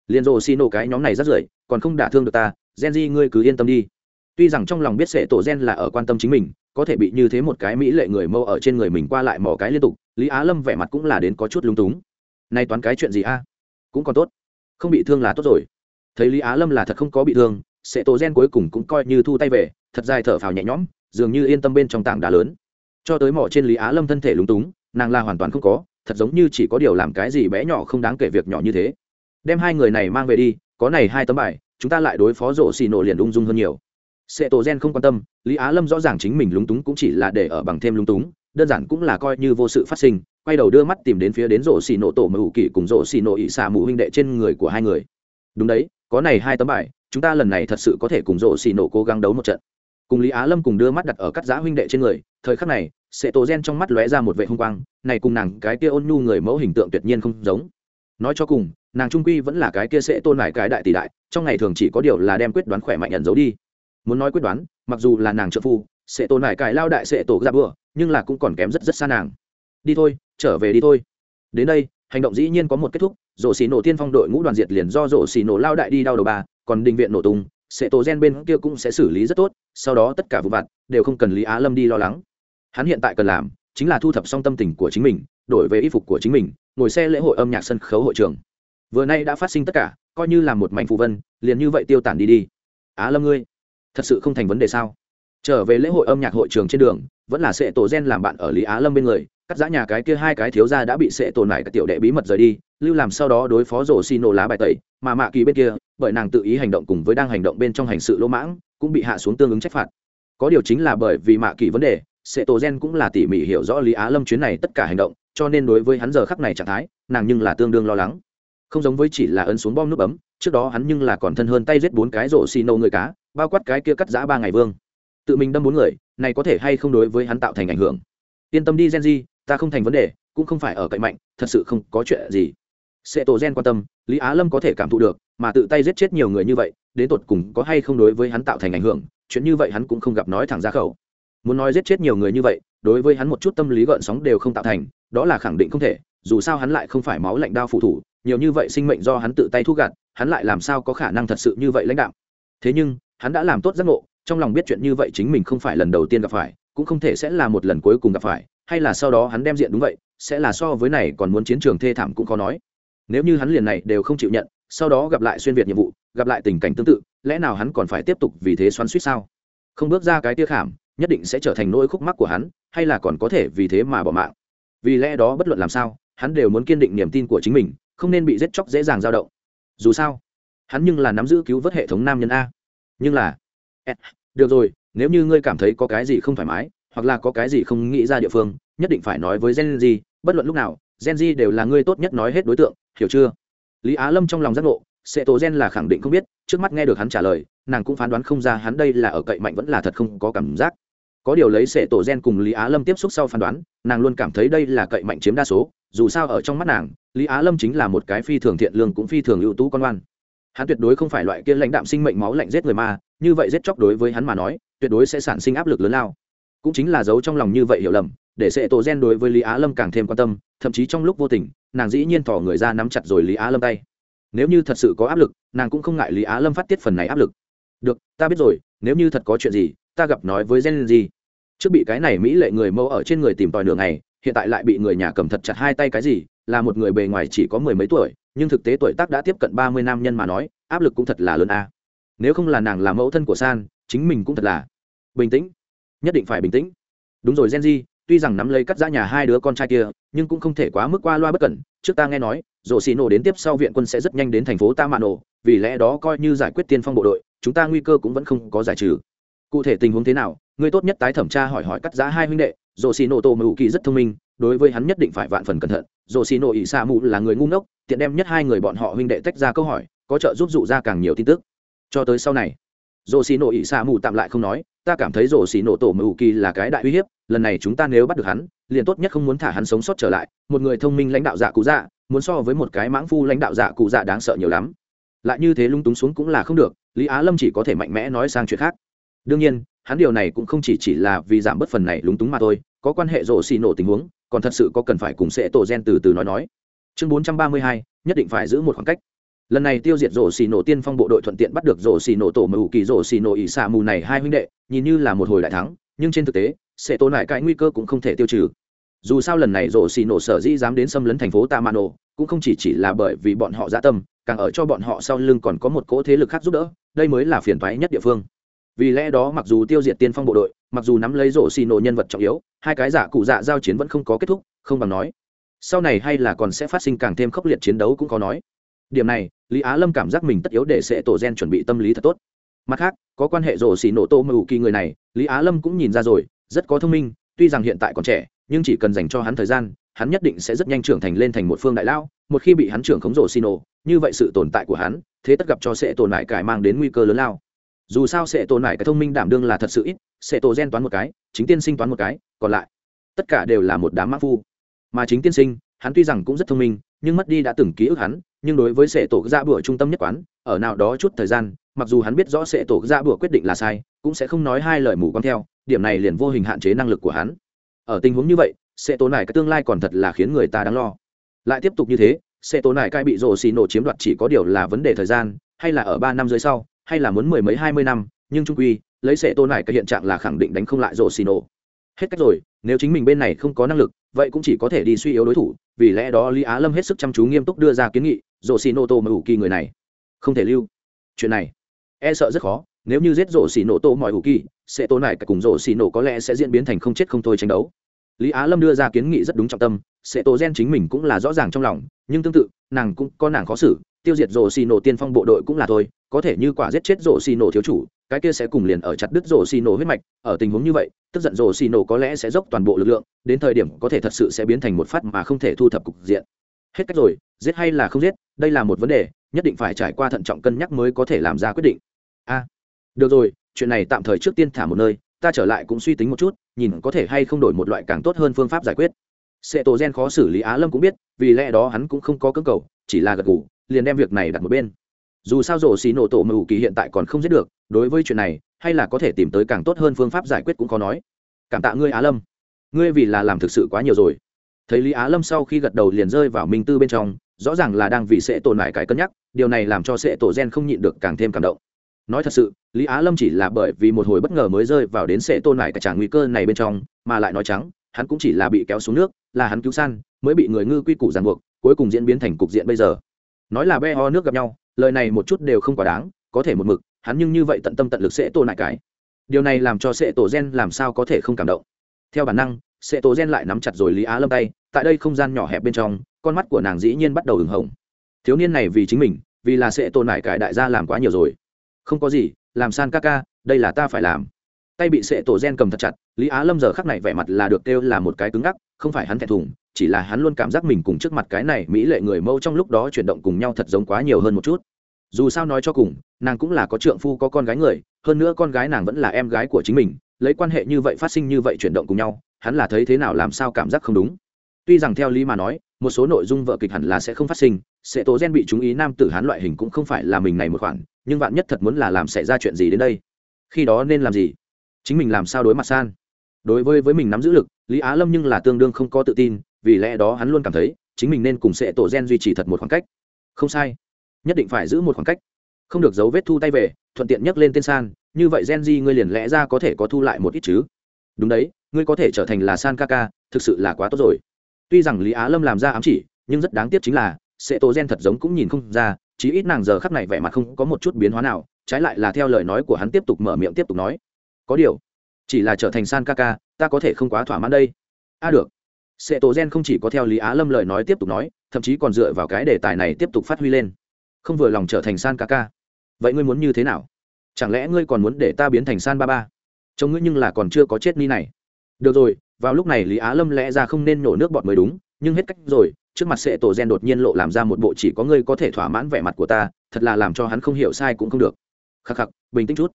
Liền rồ xin nổ cái nhóm này rất rưởi, còn không đả thương được ta, gen di ngươi cứ yên tâm đi tuy rằng trong lòng biết sệ tổ gen là ở quan tâm chính mình, có thể bị như thế một cái mỹ lệ người mâu ở trên người mình qua lại mò cái liên tục, lý á lâm vẻ mặt cũng là đến có chút lung túng. Nay toán cái chuyện gì a? Cũng còn tốt. Không bị thương là tốt rồi. Thấy lý á lâm là thật không có bị thương sệ tổ gen cuối cùng cũng coi như thu tay về, thật dài thở phào nhẹ nhõm, dường như yên tâm bên trong tảng đá lớn. Cho tới mỏ trên lý á lâm thân thể lúng túng, nàng là hoàn toàn không có, thật giống như chỉ có điều làm cái gì bé nhỏ không đáng kể việc nhỏ như thế. Đem hai người này mang về đi, có này hai tấm bài, chúng ta lại đối phó rổ xì nổ liền ung dung hơn nhiều sệ tổ gen không quan tâm, lý á lâm rõ ràng chính mình lúng túng cũng chỉ là để ở bằng thêm lúng túng, đơn giản cũng là coi như vô sự phát sinh, quay đầu đưa mắt tìm đến phía đến rộ xì nổ tổ mưu kỷ cùng rộ xì nổ ỵ xả mụ huynh đệ trên người của hai người. Đúng đấy, có này hai tấm bài, chúng ta lần này thật sự có thể cùng rộ xì nổ cố gắng đấu một trận. Cùng lý á lâm cùng đưa mắt đặt ở cắt giã huynh đệ trên người, thời khắc này, sệ tổ gen trong mắt lóe ra một vệ hung quang, này cùng nàng cái kia ôn nhu người mẫu hình tượng tuyệt nhiên không giống. Nói cho cùng, nàng trung quy vẫn là cái kia sẽ tôn lại cái đại tỷ đại, trong ngày thường chỉ có điều là đem quyết đoán khỏe mạnh nhận giấu đi muốn nói quyết đoán, mặc dù là nàng trợ phu, sẽ tồn lại cài lao đại sẽ tổ ra bữa nhưng là cũng còn kém rất rất xa nàng. Đi thôi, trở về đi thôi. Đến đây, hành động dĩ nhiên có một kết thúc, rổ xì nổ tiên phong đội ngũ đoàn diệt liền do rổ xì nổ lao đại đi đau đầu bà còn đình viện nổ tung, sẽ tổ gen bên kia cũng sẽ xử lý rất tốt, sau đó tất cả vụ vặt đều không cần lý á lâm đi lo lắng. Hắn hiện tại cần làm chính là thu thập xong tâm tình của chính mình, đổi về y phục của chính mình, ngồi xe lễ hội âm nhạc sân khấu hội trường. Vừa nay đã phát sinh tất cả, coi như là một mảnh phù vân, liền như vậy tiêu tản đi đi. Á lâm ngươi thật sự không thành vấn đề sao? Trở về lễ hội âm nhạc hội trường trên đường, vẫn là sệ tổ gen làm bạn ở lý á lâm bên người, cắt giã nhà cái kia hai cái thiếu gia đã bị sệ tổ này các tiểu đệ bí mật rời đi, lưu làm sau đó đối phó rổ xi nổ lá bài tẩy, mà mạ kỳ bên kia, bởi nàng tự ý hành động cùng với đang hành động bên trong hành sự lỗ mãng, cũng bị hạ xuống tương ứng trách phạt. Có điều chính là bởi vì mạ kỳ vấn đề, sệ tổ gen cũng là tỉ mỉ hiểu rõ lý á lâm chuyến này tất cả hành động, cho nên đối với hắn giờ khắc này trạng thái, nàng nhưng là tương đương lo lắng. Không giống với chỉ là ấn xuống bom nút bấm, trước đó hắn nhưng là còn thân hơn tay giết bốn cái rổ xin nổ người cá bao quát cái kia cắt giã ba ngày vương. Tự mình đâm bốn người, này có thể hay không đối với hắn tạo thành ảnh hưởng? Yên tâm đi, gen ta không thành vấn đề, cũng không phải ở cạnh mạnh, thật sự không có chuyện gì. Sẽ tổ gen quan tâm, lý á lâm có thể cảm thụ được, mà tự tay giết chết nhiều người như vậy, đến tột cùng có hay không đối với hắn tạo thành ảnh hưởng? Chuyện như vậy hắn cũng không gặp nói thẳng ra khẩu. Muốn nói giết chết nhiều người như vậy, đối với hắn một chút tâm lý gợn sóng đều không tạo thành, đó là khẳng định không thể, dù sao hắn lại không phải máu lạnh đao phụ thủ, nhiều như vậy sinh mệnh do hắn tự tay thu gặt, hắn lại làm sao có khả năng thật sự như vậy lãnh đạo thế nhưng hắn đã làm tốt giác ngộ, trong lòng biết chuyện như vậy chính mình không phải lần đầu tiên gặp phải, cũng không thể sẽ là một lần cuối cùng gặp phải, hay là sau đó hắn đem diện đúng vậy, sẽ là so với này còn muốn chiến trường thê thảm cũng khó nói. Nếu như hắn liền này đều không chịu nhận, sau đó gặp lại xuyên việt nhiệm vụ, gặp lại tình cảnh tương tự, lẽ nào hắn còn phải tiếp tục vì thế xoắn suýt sao? Không bước ra cái tia khảm, nhất định sẽ trở thành nỗi khúc mắc của hắn, hay là còn có thể vì thế mà bỏ mạng? Vì lẽ đó bất luận làm sao, hắn đều muốn kiên định niềm tin của chính mình, không nên bị giết chóc dễ dàng dao động. Dù sao, hắn nhưng là nắm giữ cứu vớt hệ thống nam nhân a nhưng là được rồi, nếu như ngươi cảm thấy có cái gì không thoải mái, hoặc là có cái gì không nghĩ ra địa phương, nhất định phải nói với gen z bất luận lúc nào, gen z đều là ngươi tốt nhất nói hết đối tượng, hiểu chưa? Lý á lâm trong lòng giác ngộ Sệ tổ gen là khẳng định không biết, trước mắt nghe được hắn trả lời, nàng cũng phán đoán không ra hắn đây là ở cậy mạnh vẫn là thật không có cảm giác. Có điều lấy sệ tổ gen cùng lý á lâm tiếp xúc sau phán đoán, nàng luôn cảm thấy đây là cậy mạnh chiếm đa số, dù sao ở trong mắt nàng, lý á lâm chính là một cái phi thường thiện lương cũng phi thường ưu tú con oan hắn tuyệt đối không phải loại kia lãnh đạm sinh mệnh máu lạnh giết người mà như vậy giết chóc đối với hắn mà nói, tuyệt đối sẽ sản sinh áp lực lớn lao. Cũng chính là giấu trong lòng như vậy hiểu lầm, để sệ tổ gen đối với lý á lâm càng thêm quan tâm, thậm chí trong lúc vô tình, nàng dĩ nhiên thỏ người ra nắm chặt rồi lý á lâm tay. Nếu như thật sự có áp lực, nàng cũng không ngại lý á lâm phát tiết phần này áp lực. Được, ta biết rồi, nếu như thật có chuyện gì, ta gặp nói với gen gì trước bị cái này mỹ lệ người mẫu ở trên người tìm tòi nửa ngày, hiện tại lại bị người nhà cầm thật chặt hai tay cái gì, là một người bề ngoài chỉ có mười mấy tuổi nhưng thực tế tuổi tác đã tiếp cận ba mươi nam nhân mà nói, áp lực cũng thật là lớn a. Nếu không là nàng là mẫu thân của san, chính mình cũng thật là bình tĩnh. Nhất định phải bình tĩnh. Đúng rồi, genji, tuy rằng nắm lấy cắt giã nhà hai đứa con trai kia, nhưng cũng không thể quá mức qua loa bất cẩn. Trước ta nghe nói rổ xì nổ đến tiếp sau viện quân sẽ rất nhanh đến thành phố ta mạ nổ vì lẽ đó coi như giải quyết tiên phong bộ đội, chúng ta nguy cơ cũng vẫn không có giải trừ. Cụ thể tình huống thế nào, ngươi tốt nhất tái thẩm tra hỏi hỏi cắt giá hai huynh đệ. Rổ xì nổ tổ mưu kỳ rất thông minh đối với hắn nhất định phải vạn phần cẩn thận. Dồ xì nổ ỉ xa mù là người ngu ngốc, tiện đem nhất hai người bọn họ huynh đệ tách ra câu hỏi, có trợ giúp dụ ra càng nhiều tin tức. Cho tới sau này dồ xì nổ ỉ xa mù tạm lại không nói, ta cảm thấy rổ xì nổ tổ mưu kỳ là cái đại uy hiếp, lần này chúng ta nếu bắt được hắn, liền tốt nhất không muốn thả hắn sống sót trở lại. Một người thông minh lãnh đạo dạ cụ dạ muốn so với một cái mãng phu lãnh đạo dạ cụ dạ đáng sợ nhiều lắm. Lại như thế lung túng xuống cũng là không được, lý á lâm chỉ có thể mạnh mẽ nói sang chuyện khác. Đương nhiên, hắn điều này cũng không chỉ chỉ là vì giảm bớt phần này lúng túng mà thôi có quan hệ rổ xì nổ tình huống, còn thật sự có cần phải cùng sẽ tổ gen từ từ nói nói. Chương bốn trăm ba mươi hai, nhất định phải giữ một khoảng cách. Lần này tiêu diệt rổ xì nổ tiên phong bộ đội thuận tiện bắt được rổ xì nổ tổ mù kỳ, rổ xì nổ ỉ xạ mù này hai huynh đệ, nhìn như là một hồi đại thắng, nhưng trên thực tế, sẽ tồn lại cái nguy cơ cũng không thể tiêu trừ. Dù sao lần này rổ xì nổ sở dĩ dám đến xâm lấn thành phố tamano, cũng không chỉ chỉ là bởi vì bọn họ dã tâm, càng ở cho bọn họ sau lưng còn có một cỗ thế lực khác giúp đỡ, đây mới là phiền toái nhất địa phương vì lẽ đó mặc dù tiêu diệt tiên phong bộ đội, mặc dù nắm lấy rổ xì nổ nhân vật trọng yếu, hai cái giả cụ dạ giao chiến vẫn không có kết thúc, không bằng nói. Sau này hay là còn sẽ phát sinh càng thêm khốc liệt chiến đấu cũng có nói. Điểm này, lý á lâm cảm giác mình tất yếu để sẽ tổ gen chuẩn bị tâm lý thật tốt. Mặt khác, có quan hệ rổ xì nổ tô mưu kỳ người này, lý á lâm cũng nhìn ra rồi, rất có thông minh, tuy rằng hiện tại còn trẻ, nhưng chỉ cần dành cho hắn thời gian, hắn nhất định sẽ rất nhanh trưởng thành lên thành một phương đại lao, một khi bị hắn trưởng khống rổ xì nổ, như vậy sự tồn tại của hắn, thế tất gặp cho sẽ tồn lại cải mang đến nguy cơ lớn lao dù sao sẽ tồn lại cái thông minh đảm đương là thật sự ít, sẽ tổ gen toán một cái, chính tiên sinh toán một cái, còn lại, tất cả đều là một đám mã phu. Mà chính tiên sinh, hắn tuy rằng cũng rất thông minh, nhưng mất đi đã từng ký ức hắn, nhưng đối với sẽ tổ ra bữa trung tâm nhất quán, ở nào đó chút thời gian, mặc dù hắn biết rõ sẽ tổ ra bữa quyết định là sai, cũng sẽ không nói hai lời mù quăng theo, điểm này liền vô hình hạn chế năng lực của hắn. Ở tình huống như vậy, sẽ tổ này cái tương lai còn thật là khiến người ta đáng lo. Lại tiếp tục như thế, sẽ tổ này cai bị rồ xì nổ chiếm đoạt chỉ có điều là vấn đề thời gian, hay là ở ba năm dưới sau hay là muốn mười mấy, hai mươi năm, nhưng trung quy, lấy sẽ tô này cái hiện trạng là khẳng định đánh không lại rổ xì nổ hết cách rồi, nếu chính mình bên này không có năng lực, vậy cũng chỉ có thể đi suy yếu đối thủ, vì lẽ đó lý á lâm hết sức chăm chú nghiêm túc đưa ra kiến nghị rổ xì nổ tô mà ủ kỳ người này. Không thể lưu. Chuyện này e sợ rất khó, nếu như giết rổ xì nổ tô mọi ủ kỳ, sẽ tô này cả cùng rổ xì nổ có lẽ sẽ diễn biến thành không chết không thôi tranh đấu. Lý á lâm đưa ra kiến nghị rất đúng trọng tâm, sẽ tô gen chính mình cũng là rõ ràng trong lòng nhưng tương tự, nàng cũng có nàng khó xử, tiêu diệt rổ xì nổ tiên phong bộ đội cũng là thôi, có thể như quả giết chết rổ xì nổ thiếu chủ, cái kia sẽ cùng liền ở chặt đứt rổ xì nổ huyết mạch, ở tình huống như vậy, tức giận rổ xì nổ có lẽ sẽ dốc toàn bộ lực lượng, đến thời điểm có thể thật sự sẽ biến thành một phát mà không thể thu thập cục diện. Hết cách rồi, giết hay là không giết, đây là một vấn đề, nhất định phải trải qua thận trọng cân nhắc mới có thể làm ra quyết định. A, được rồi, chuyện này tạm thời trước tiên thả một nơi, ta trở lại cũng suy tính một chút, nhìn có thể hay không đổi một loại càng tốt hơn phương pháp giải quyết sệ tổ gen khó xử lý á lâm cũng biết, vì lẽ đó hắn cũng không có cơ cầu, chỉ là gật ngủ liền đem việc này đặt một bên. Dù sao rổ xì nổ tổ mưu kỳ hiện tại còn không giết được, đối với chuyện này, hay là có thể tìm tới càng tốt hơn phương pháp giải quyết cũng khó nói. Cảm tạ ngươi á lâm. Ngươi vì là làm thực sự quá nhiều rồi. Thấy lý á lâm sau khi gật đầu liền rơi vào minh tư bên trong, rõ ràng là đang vì sẽ tồn lại cái cân nhắc, điều này làm cho sẽ tổ gen không nhịn được càng thêm cảm động. Nói thật sự, lý á lâm chỉ là bởi vì một hồi bất ngờ mới rơi vào đến sẽ tôn lại cả tràng nguy cơ này bên trong, mà lại nói trắng hắn cũng chỉ là bị kéo xuống nước, là hắn cứu san mới bị người ngư quy củ ràng buộc, cuối cùng diễn biến thành cục diện bây giờ. Nói là be ho nước gặp nhau, lời này một chút đều không quá đáng, có thể một mực, hắn nhưng như vậy tận tâm tận lực sẽ tổ lại cái. Điều này làm cho sẽ tổ gen làm sao có thể không cảm động. Theo bản năng, sẽ tổ gen lại nắm chặt rồi lý á lâm tay, tại đây không gian nhỏ hẹp bên trong, con mắt của nàng dĩ nhiên bắt đầu ửng hồng. Thiếu niên này vì chính mình, vì là sẽ tổ lại cái đại gia làm quá nhiều rồi. Không có gì, làm san ca ca, đây là ta phải làm tay bị sệ tổ gen cầm thật chặt, lý á lâm giờ khắc này vẻ mặt là được kêu là một cái cứng ngắc, không phải hắn thẹn thùng, chỉ là hắn luôn cảm giác mình cùng trước mặt cái này mỹ lệ người mâu trong lúc đó chuyển động cùng nhau thật giống quá nhiều hơn một chút. Dù sao nói cho cùng, nàng cũng là có trượng phu, có con gái người, hơn nữa con gái nàng vẫn là em gái của chính mình, lấy quan hệ như vậy phát sinh như vậy chuyển động cùng nhau, hắn là thấy thế nào làm sao cảm giác không đúng. Tuy rằng theo lý mà nói, một số nội dung vợ kịch hẳn là sẽ không phát sinh sẽ tố gen bị chúng ý nam tử hán loại hình cũng không phải là mình này một khoản, nhưng vạn nhất thật muốn là làm xảy ra chuyện gì đến đây, khi đó nên làm gì? Chính mình làm sao đối mặt san. Đối với với mình nắm giữ lực, lý á lâm nhưng là tương đương không có tự tin, vì lẽ đó hắn luôn cảm thấy, chính mình nên cùng sẽ tổ gen duy trì thật một khoảng cách. Không sai. Nhất định phải giữ một khoảng cách. Không được giấu vết thu tay về, thuận tiện nhắc lên tên san, như vậy gen di ngươi liền lẽ ra có thể có thu lại một ít chứ. Đúng đấy, ngươi có thể trở thành là san ca ca, thực sự là quá tốt rồi. Tuy rằng lý á lâm làm ra ám chỉ, nhưng rất đáng tiếc chính là sẽ tổ gen thật giống cũng nhìn không ra, chí ít nàng giờ khắc này vẻ mặt không có một chút biến hóa nào, trái lại là theo lời nói của hắn tiếp tục mở miệng tiếp tục nói có điều, chỉ là trở thành san ca ca ta có thể không quá thỏa mãn đây. A à được. Sệ tổ gen không chỉ có theo lý á lâm lời nói tiếp tục nói, thậm chí còn dựa vào cái đề tài này tiếp tục phát huy lên. Không vừa lòng trở thành san ca ca vậy ngươi muốn như thế nào? Chẳng lẽ ngươi còn muốn để ta biến thành san ba ba? Chồng ngươi nhưng là còn chưa có chết ni này. Được rồi, vào lúc này lý á lâm lẽ ra không nên nổ nước bọt mới đúng, nhưng hết cách rồi, trước mặt sệ tổ gen đột nhiên lộ làm ra một bộ chỉ có ngươi có thể thỏa mãn vẻ mặt của ta, thật là làm cho hắn không hiểu sai cũng không được. Khắc khắc, bình tĩnh chút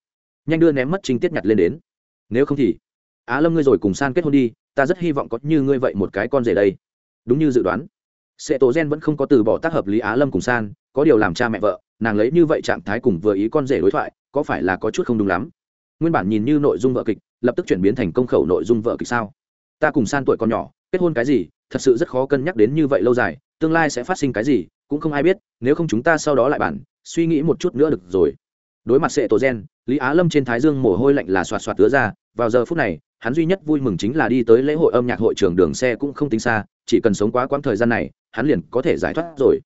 nhanh đưa ném mất trinh tiết nhặt lên đến. Nếu không thì, á lâm ngươi rồi cùng san kết hôn đi, ta rất hy vọng có như ngươi vậy một cái con rể đây. Đúng như dự đoán. Sệ tổ gen vẫn không có từ bỏ tác hợp lý á lâm cùng san, có điều làm cha mẹ vợ, nàng lấy như vậy trạng thái cùng vừa ý con rể đối thoại, có phải là có chút không đúng lắm? Nguyên bản nhìn như nội dung vợ kịch, lập tức chuyển biến thành công khẩu nội dung vợ kịch sao? Ta cùng san tuổi còn nhỏ, kết hôn cái gì, thật sự rất khó cân nhắc đến như vậy lâu dài, tương lai sẽ phát sinh cái gì, cũng không ai biết, nếu không chúng ta sau đó lại bản suy nghĩ một chút nữa được rồi. Đối mặt sệ tổ gen lý á lâm trên thái dương mồ hôi lạnh là xoạt xoạt tứa ra, vào giờ phút này, hắn duy nhất vui mừng chính là đi tới lễ hội âm nhạc hội trường đường xe cũng không tính xa, chỉ cần sống quá quãng thời gian này, hắn liền có thể giải thoát rồi.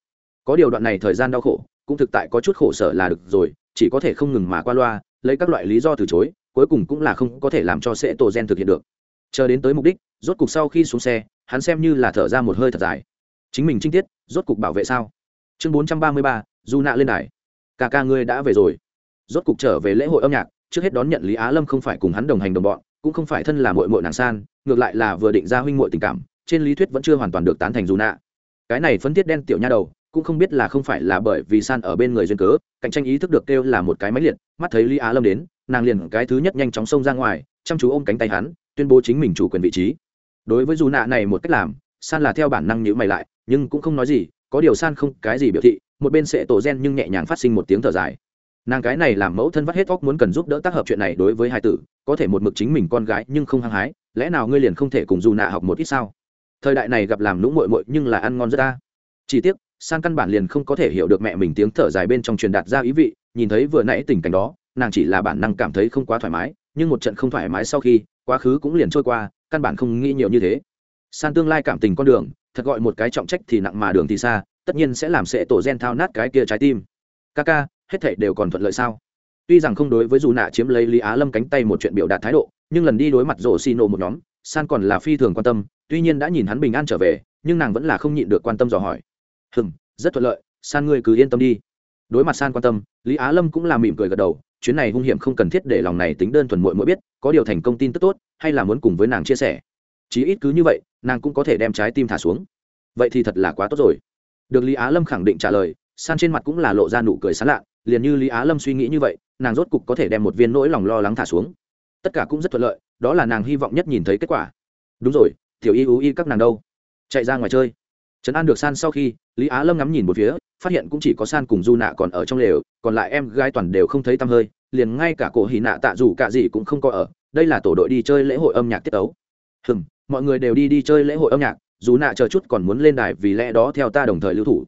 Có điều đoạn này thời gian đau khổ, cũng thực tại có chút khổ sở là được rồi, chỉ có thể không ngừng mà qua loa, lấy các loại lý do từ chối, cuối cùng cũng là không có thể làm cho sẽ tổ gen thực hiện được. Chờ đến tới mục đích, rốt cục sau khi xuống xe, hắn xem như là thở ra một hơi thật dài. Chính mình trinh tiết, rốt cục bảo vệ sao? Chương bốn trăm ba mươi ba, du nạ lên đài. Ca ca ngươi đã về rồi rốt cục trở về lễ hội âm nhạc, trước hết đón nhận lý á lâm không phải cùng hắn đồng hành đồng bọn, cũng không phải thân là mội mội nàng san, ngược lại là vừa định ra huynh mội tình cảm, trên lý thuyết vẫn chưa hoàn toàn được tán thành dù nạ. Cái này phân tiết đen tiểu nha đầu, cũng không biết là không phải là bởi vì san ở bên người duyên cớ, cạnh tranh ý thức được kêu là một cái máy liệt, mắt thấy lý á lâm đến, nàng liền cái thứ nhất nhanh chóng xông ra ngoài, chăm chú ôm cánh tay hắn, tuyên bố chính mình chủ quyền vị trí. Đối với dù nạ này một cách làm, san là theo bản năng nhữ mày lại, nhưng cũng không nói gì, có điều san không cái gì biểu thị, một bên sẽ tổ gen nhưng nhẹ nhàng phát sinh một tiếng thở dài nàng cái này làm mẫu thân vắt hết óc muốn cần giúp đỡ tác hợp chuyện này đối với hai tử, có thể một mực chính mình con gái nhưng không hăng hái, lẽ nào ngươi liền không thể cùng dù nạ học một ít sao? Thời đại này gặp làm lũ mội mội nhưng là ăn ngon rất ta chỉ tiếc, san căn bản liền không có thể hiểu được mẹ mình tiếng thở dài bên trong truyền đạt ra ý vị, nhìn thấy vừa nãy tình cảnh đó, nàng chỉ là bản năng cảm thấy không quá thoải mái, nhưng một trận không thoải mái sau khi, quá khứ cũng liền trôi qua, căn bản không nghĩ nhiều như thế. San tương lai cảm tình con đường, thật gọi một cái trọng trách thì nặng mà đường thì xa, tất nhiên sẽ làm sệ tổ gen thao nát cái kia trái tim. Ca ca hết thảy đều còn thuận lợi sao? Tuy rằng không đối với dù nạ chiếm lấy lý á lâm cánh tay một chuyện biểu đạt thái độ, nhưng lần đi đối mặt rổ xì nổ một nhóm, san còn là phi thường quan tâm, tuy nhiên đã nhìn hắn bình an trở về, nhưng nàng vẫn là không nhịn được quan tâm dò hỏi. Hừm, rất thuận lợi, san ngươi cứ yên tâm đi. Đối mặt san quan tâm, lý á lâm cũng là mỉm cười gật đầu, chuyến này hung hiểm không cần thiết để lòng này tính đơn thuần muội muội biết, có điều thành công tin tức tốt, hay là muốn cùng với nàng chia sẻ. Chí ít cứ như vậy, nàng cũng có thể đem trái tim thả xuống. Vậy thì thật là quá tốt rồi. Được lý á lâm khẳng định trả lời, san trên mặt cũng là lộ ra nụ cười sán lạ liền như lý á lâm suy nghĩ như vậy, nàng rốt cục có thể đem một viên nỗi lòng lo lắng thả xuống. Tất cả cũng rất thuận lợi, đó là nàng hy vọng nhất nhìn thấy kết quả. Đúng rồi, tiểu y ú y các nàng đâu? Chạy ra ngoài chơi. Trấn an được san sau khi, lý á lâm ngắm nhìn một phía, phát hiện cũng chỉ có san cùng du nạ còn ở trong lều, còn lại em gái toàn đều không thấy tăm hơi, liền ngay cả cổ hì nạ tạ dù cả gì cũng không có ở, đây là tổ đội đi chơi lễ hội âm nhạc tiết ấu hừm, mọi người đều đi đi chơi lễ hội âm nhạc dù nạ chờ chút còn muốn lên đài vì lẽ đó theo ta đồng thời lưu thủ.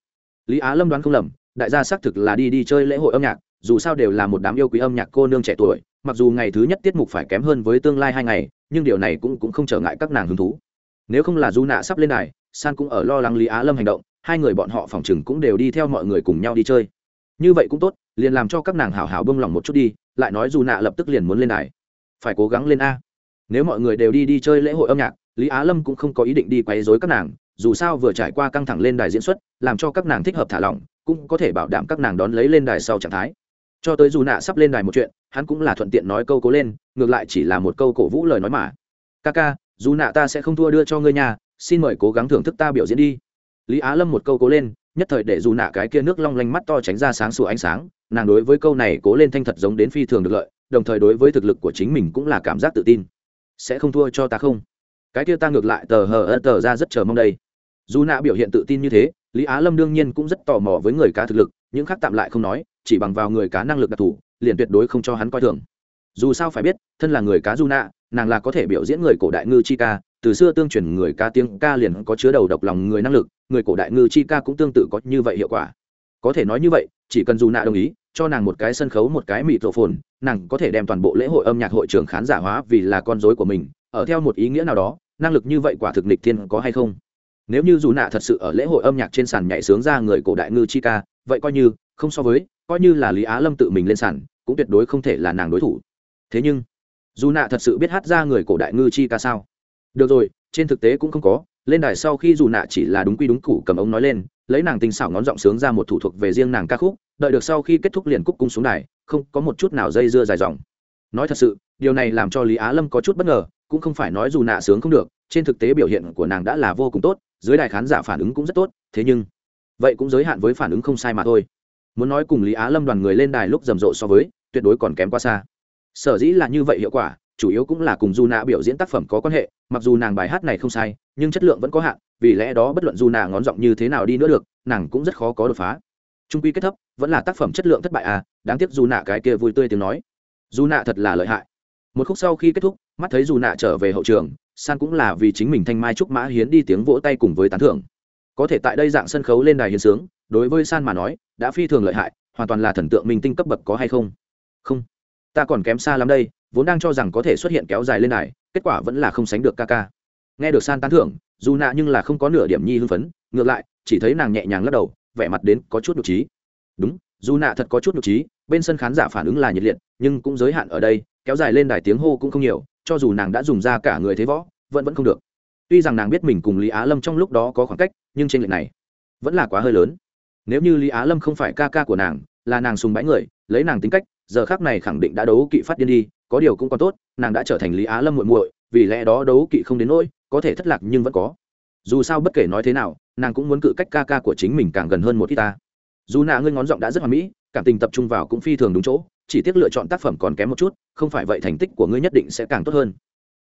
Lý á lâm đoán không lầm đại gia xác thực là đi đi chơi lễ hội âm nhạc, dù sao đều là một đám yêu quý âm nhạc cô nương trẻ tuổi, mặc dù ngày thứ nhất tiết mục phải kém hơn với tương lai hai ngày, nhưng điều này cũng cũng không trở ngại các nàng hứng thú. Nếu không là du nạ sắp lên đài, san cũng ở lo lắng lý á lâm hành động, hai người bọn họ phòng chừng cũng đều đi theo mọi người cùng nhau đi chơi. Như vậy cũng tốt, liền làm cho các nàng hào hào bông lòng một chút đi, lại nói dù nạ lập tức liền muốn lên đài. Phải cố gắng lên a. Nếu mọi người đều đi đi chơi lễ hội âm nhạc, lý á lâm cũng không có ý định đi quấy dối các nàng, dù sao vừa trải qua căng thẳng lên đài diễn xuất, làm cho các nàng thích hợp thả lỏng cũng có thể bảo đảm các nàng đón lấy lên đài sau trạng thái. Cho tới dù nạ sắp lên đài một chuyện, hắn cũng là thuận tiện nói câu cố lên, ngược lại chỉ là một câu cổ vũ lời nói mà. Ca ca dù nạ ta sẽ không thua đưa cho ngươi nhà xin mời cố gắng thưởng thức ta biểu diễn đi. Lý á lâm một câu cố lên, nhất thời để dù nạ cái kia nước long lanh mắt to tránh ra sáng sủa ánh sáng, nàng đối với câu này cố lên thanh thật giống đến phi thường được lợi, đồng thời đối với thực lực của chính mình cũng là cảm giác tự tin. Sẽ không thua cho ta không? Cái kia ta ngược lại tờ hờ ơ tờ ra rất chờ mong đây. Dù nạ biểu hiện tự tin như thế lý á lâm đương nhiên cũng rất tò mò với người cá thực lực, những khác tạm lại không nói, chỉ bằng vào người cá năng lực đặc thù, liền tuyệt đối không cho hắn coi thường. Dù sao phải biết, thân là người cá du nạ, nàng là có thể biểu diễn người cổ đại ngư chi ca, từ xưa tương truyền người ca tiếng ca liền có chứa đầu độc lòng người năng lực, người cổ đại ngư chi ca cũng tương tự có như vậy hiệu quả. Có thể nói như vậy, chỉ cần dù nạ đồng ý, cho nàng một cái sân khấu một cái mịt rộ phồn nàng có thể đem toàn bộ lễ hội âm nhạc hội trường khán giả hóa vì là con dối của mình, ở theo một ý nghĩa nào đó, năng lực như vậy quả thực nịch thiên có hay không? Nếu như dù nạ thật sự ở lễ hội âm nhạc trên sàn nhảy sướng ra người cổ đại ngư chi ca vậy coi như, không so với, coi như là lý á lâm tự mình lên sàn, cũng tuyệt đối không thể là nàng đối thủ. Thế nhưng, dù nạ thật sự biết hát ra người cổ đại ngư chi ca sao? Được rồi, trên thực tế cũng không có, lên đài sau khi dù nạ chỉ là đúng quy đúng củ cầm ống nói lên, lấy nàng tinh xảo ngón giọng sướng ra một thủ thuộc về riêng nàng ca khúc, đợi được sau khi kết thúc liền cúc cung xuống đài, không có một chút nào dây dưa dài dòng. Nói thật sự, điều này làm cho lý á lâm có chút bất ngờ cũng không phải nói dù nạ sướng không được, trên thực tế biểu hiện của nàng đã là vô cùng tốt dưới đài khán giả phản ứng cũng rất tốt, thế nhưng, vậy cũng giới hạn với phản ứng không sai mà thôi. Muốn nói cùng lý á lâm đoàn người lên đài lúc rầm rộ so với, tuyệt đối còn kém quá xa. Sở dĩ là như vậy hiệu quả, chủ yếu cũng là cùng du nạ biểu diễn tác phẩm có quan hệ, mặc dù nàng bài hát này không sai, nhưng chất lượng vẫn có hạn, vì lẽ đó bất luận du nạ ngón giọng như thế nào đi nữa được, nàng cũng rất khó có đột phá. Trung quy kết thấp, vẫn là tác phẩm chất lượng thất bại à đáng tiếc dù nạ cái kia vui tươi tiếng nói. Dù nạ thật là lợi hại một khúc sau khi kết thúc, mắt thấy dù nạ trở về hậu trường, san cũng là vì chính mình thanh mai trúc mã hiến đi tiếng vỗ tay cùng với tán thưởng. Có thể tại đây dạng sân khấu lên đài hiến sướng, đối với san mà nói, đã phi thường lợi hại, hoàn toàn là thần tượng minh tinh cấp bậc có hay không? Không. Ta còn kém xa lắm đây, vốn đang cho rằng có thể xuất hiện kéo dài lên đài, kết quả vẫn là không sánh được ca ca. Nghe được san tán thưởng, dù nạ nhưng là không có nửa điểm nhi hưng phấn, ngược lại, chỉ thấy nàng nhẹ nhàng lắc đầu, vẻ mặt đến có chút nhục trí. Đúng, dù nạ thật có chút nhục trí, bên sân khán giả phản ứng là nhiệt liệt, nhưng cũng giới hạn ở đây kéo dài lên đài tiếng hô cũng không nhiều, cho dù nàng đã dùng ra cả người thế võ, vẫn vẫn không được. Tuy rằng nàng biết mình cùng lý á lâm trong lúc đó có khoảng cách, nhưng trên lệch này vẫn là quá hơi lớn. Nếu như lý á lâm không phải ca ca của nàng, là nàng sùng bãi người, lấy nàng tính cách, giờ khác này khẳng định đã đấu kỵ phát điên đi, có điều cũng còn tốt, nàng đã trở thành lý á lâm muội muội, vì lẽ đó đấu kỵ không đến nỗi, có thể thất lạc nhưng vẫn có. Dù sao bất kể nói thế nào, nàng cũng muốn cự cách ca ca của chính mình càng gần hơn một ít ta. Dù nạ ngươi ngón giọng đã rất hoàn mỹ, cảm tình tập trung vào cũng phi thường đúng chỗ chỉ tiếc lựa chọn tác phẩm còn kém một chút, không phải vậy thành tích của ngươi nhất định sẽ càng tốt hơn.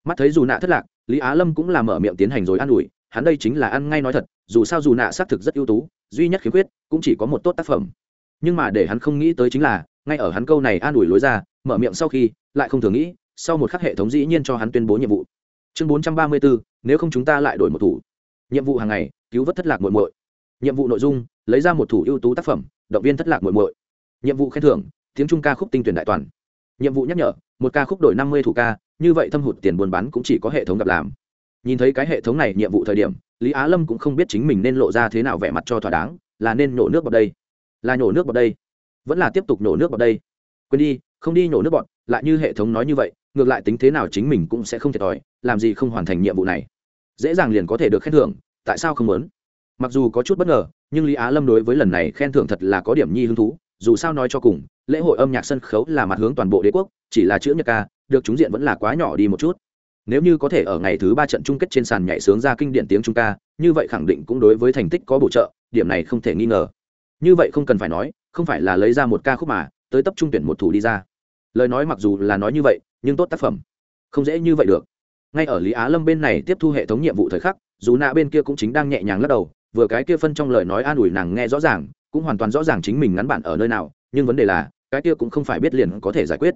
Mắt thấy dù nạ thất lạc, lý á lâm cũng là mở miệng tiến hành rồi an ủi, hắn đây chính là ăn ngay nói thật, dù sao dù nạ xác thực rất ưu tú, duy nhất khiếm khuyết cũng chỉ có một tốt tác phẩm. Nhưng mà để hắn không nghĩ tới chính là, ngay ở hắn câu này an ủi lối ra, mở miệng sau khi, lại không thường nghĩ, sau một khắc hệ thống dĩ nhiên cho hắn tuyên bố nhiệm vụ. Chương bốn trăm ba mươi bốn nếu không chúng ta lại đổi một thủ. Nhiệm vụ hàng ngày, cứu vớt thất lạc muội muội. Nhiệm vụ nội dung, lấy ra một thủ ưu tú tác phẩm, động viên thất lạc muội muội. Nhiệm vụ khen thưởng tiếng trung ca khúc tinh tuyển đại toàn. Nhiệm vụ nhắc nhở, một ca khúc đổi năm mươi thủ ca, như vậy thâm hụt tiền buôn bán cũng chỉ có hệ thống gặp làm. Nhìn thấy cái hệ thống này nhiệm vụ thời điểm, lý á lâm cũng không biết chính mình nên lộ ra thế nào vẻ mặt cho thỏa đáng, là nên nhổ nước vào đây, là nhổ nước vào đây, vẫn là tiếp tục nhổ nước vào đây. Quên đi, không đi nhổ nước bọn lại như hệ thống nói như vậy, ngược lại tính thế nào chính mình cũng sẽ không thiệt thòi, làm gì không hoàn thành nhiệm vụ này. Dễ dàng liền có thể được khen thưởng, tại sao không muốn? Mặc dù có chút bất ngờ, nhưng lý á lâm đối với lần này khen thưởng thật là có điểm nhi hứng thú dù sao nói cho cùng, lễ hội âm nhạc sân khấu là mặt hướng toàn bộ đế quốc, chỉ là chữ nhật ca, được chúng diện vẫn là quá nhỏ đi một chút. Nếu như có thể ở ngày thứ ba trận chung kết trên sàn nhảy sướng ra kinh điển tiếng trung ca, như vậy khẳng định cũng đối với thành tích có bổ trợ, điểm này không thể nghi ngờ. Như vậy không cần phải nói, không phải là lấy ra một ca khúc mà, tới tập trung tuyển một thủ đi ra. Lời nói mặc dù là nói như vậy, nhưng tốt tác phẩm. Không dễ như vậy được. Ngay ở lý á lâm bên này tiếp thu hệ thống nhiệm vụ thời khắc, dù nạ bên kia cũng chính đang nhẹ nhàng lắc đầu, vừa cái kia phân trong lời nói an ủi nàng nghe rõ ràng cũng hoàn toàn rõ ràng chính mình ngắn bản ở nơi nào, nhưng vấn đề là, cái kia cũng không phải biết liền có thể giải quyết.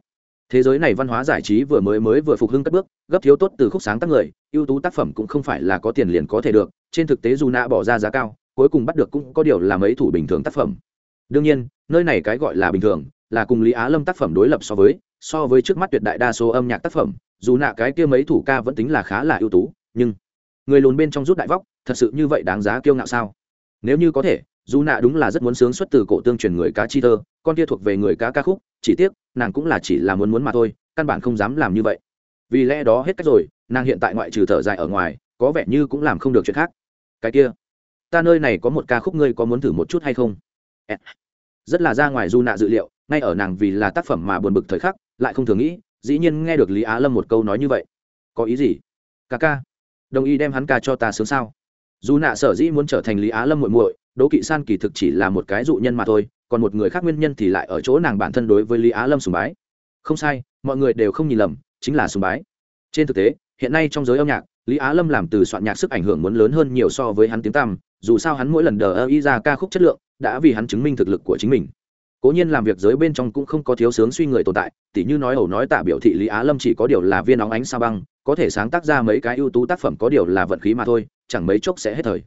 Thế giới này văn hóa giải trí vừa mới mới vừa phục hưng cất bước, gấp thiếu tốt từ khúc sáng tác người, ưu tú tác phẩm cũng không phải là có tiền liền có thể được, trên thực tế dù nạ bỏ ra giá cao, cuối cùng bắt được cũng có điều là mấy thủ bình thường tác phẩm. Đương nhiên, nơi này cái gọi là bình thường, là cùng lý á lâm tác phẩm đối lập so với so với trước mắt tuyệt đại đa số âm nhạc tác phẩm, dù nạ cái kia mấy thủ ca vẫn tính là khá là ưu tú, nhưng người lùn bên trong rút đại vóc, thật sự như vậy đáng giá kiêu ngạo sao? Nếu như có thể dù nạ đúng là rất muốn sướng xuất từ cổ tương truyền người cá chi thơ, con kia thuộc về người cá ca khúc, chỉ tiếc, nàng cũng là chỉ là muốn muốn mà thôi, căn bản không dám làm như vậy. Vì lẽ đó hết cách rồi, nàng hiện tại ngoại trừ thở dài ở ngoài, có vẻ như cũng làm không được chuyện khác. Cái kia, ta nơi này có một ca khúc ngươi có muốn thử một chút hay không? Rất là ra ngoài du nạ dự liệu, ngay ở nàng vì là tác phẩm mà buồn bực thời khắc, lại không thường nghĩ, dĩ nhiên nghe được lý á lâm một câu nói như vậy. Có ý gì? Ca ca, đồng ý đem hắn ca cho ta sướng sao? Dù nạ sở dĩ muốn trở thành lý á lâm muội muội đỗ kỵ san kỳ thực chỉ là một cái dụ nhân mà thôi, còn một người khác nguyên nhân thì lại ở chỗ nàng bản thân đối với lý á lâm sùng bái. Không sai, mọi người đều không nhìn lầm, chính là sùng bái. Trên thực tế, hiện nay trong giới âm nhạc, lý á lâm làm từ soạn nhạc sức ảnh hưởng muốn lớn hơn nhiều so với hắn tiếng tăm, dù sao hắn mỗi lần đờ ơ y ra ca khúc chất lượng, đã vì hắn chứng minh thực lực của chính mình. Cố nhiên làm việc giới bên trong cũng không có thiếu sướng suy người tồn tại, tỉ như nói ẩu nói tạ biểu thị lý á lâm chỉ có điều là viên óng ánh sao băng, có thể sáng tác ra mấy cái ưu tú tác phẩm có điều là vận khí mà thôi, chẳng mấy chốc sẽ hết thời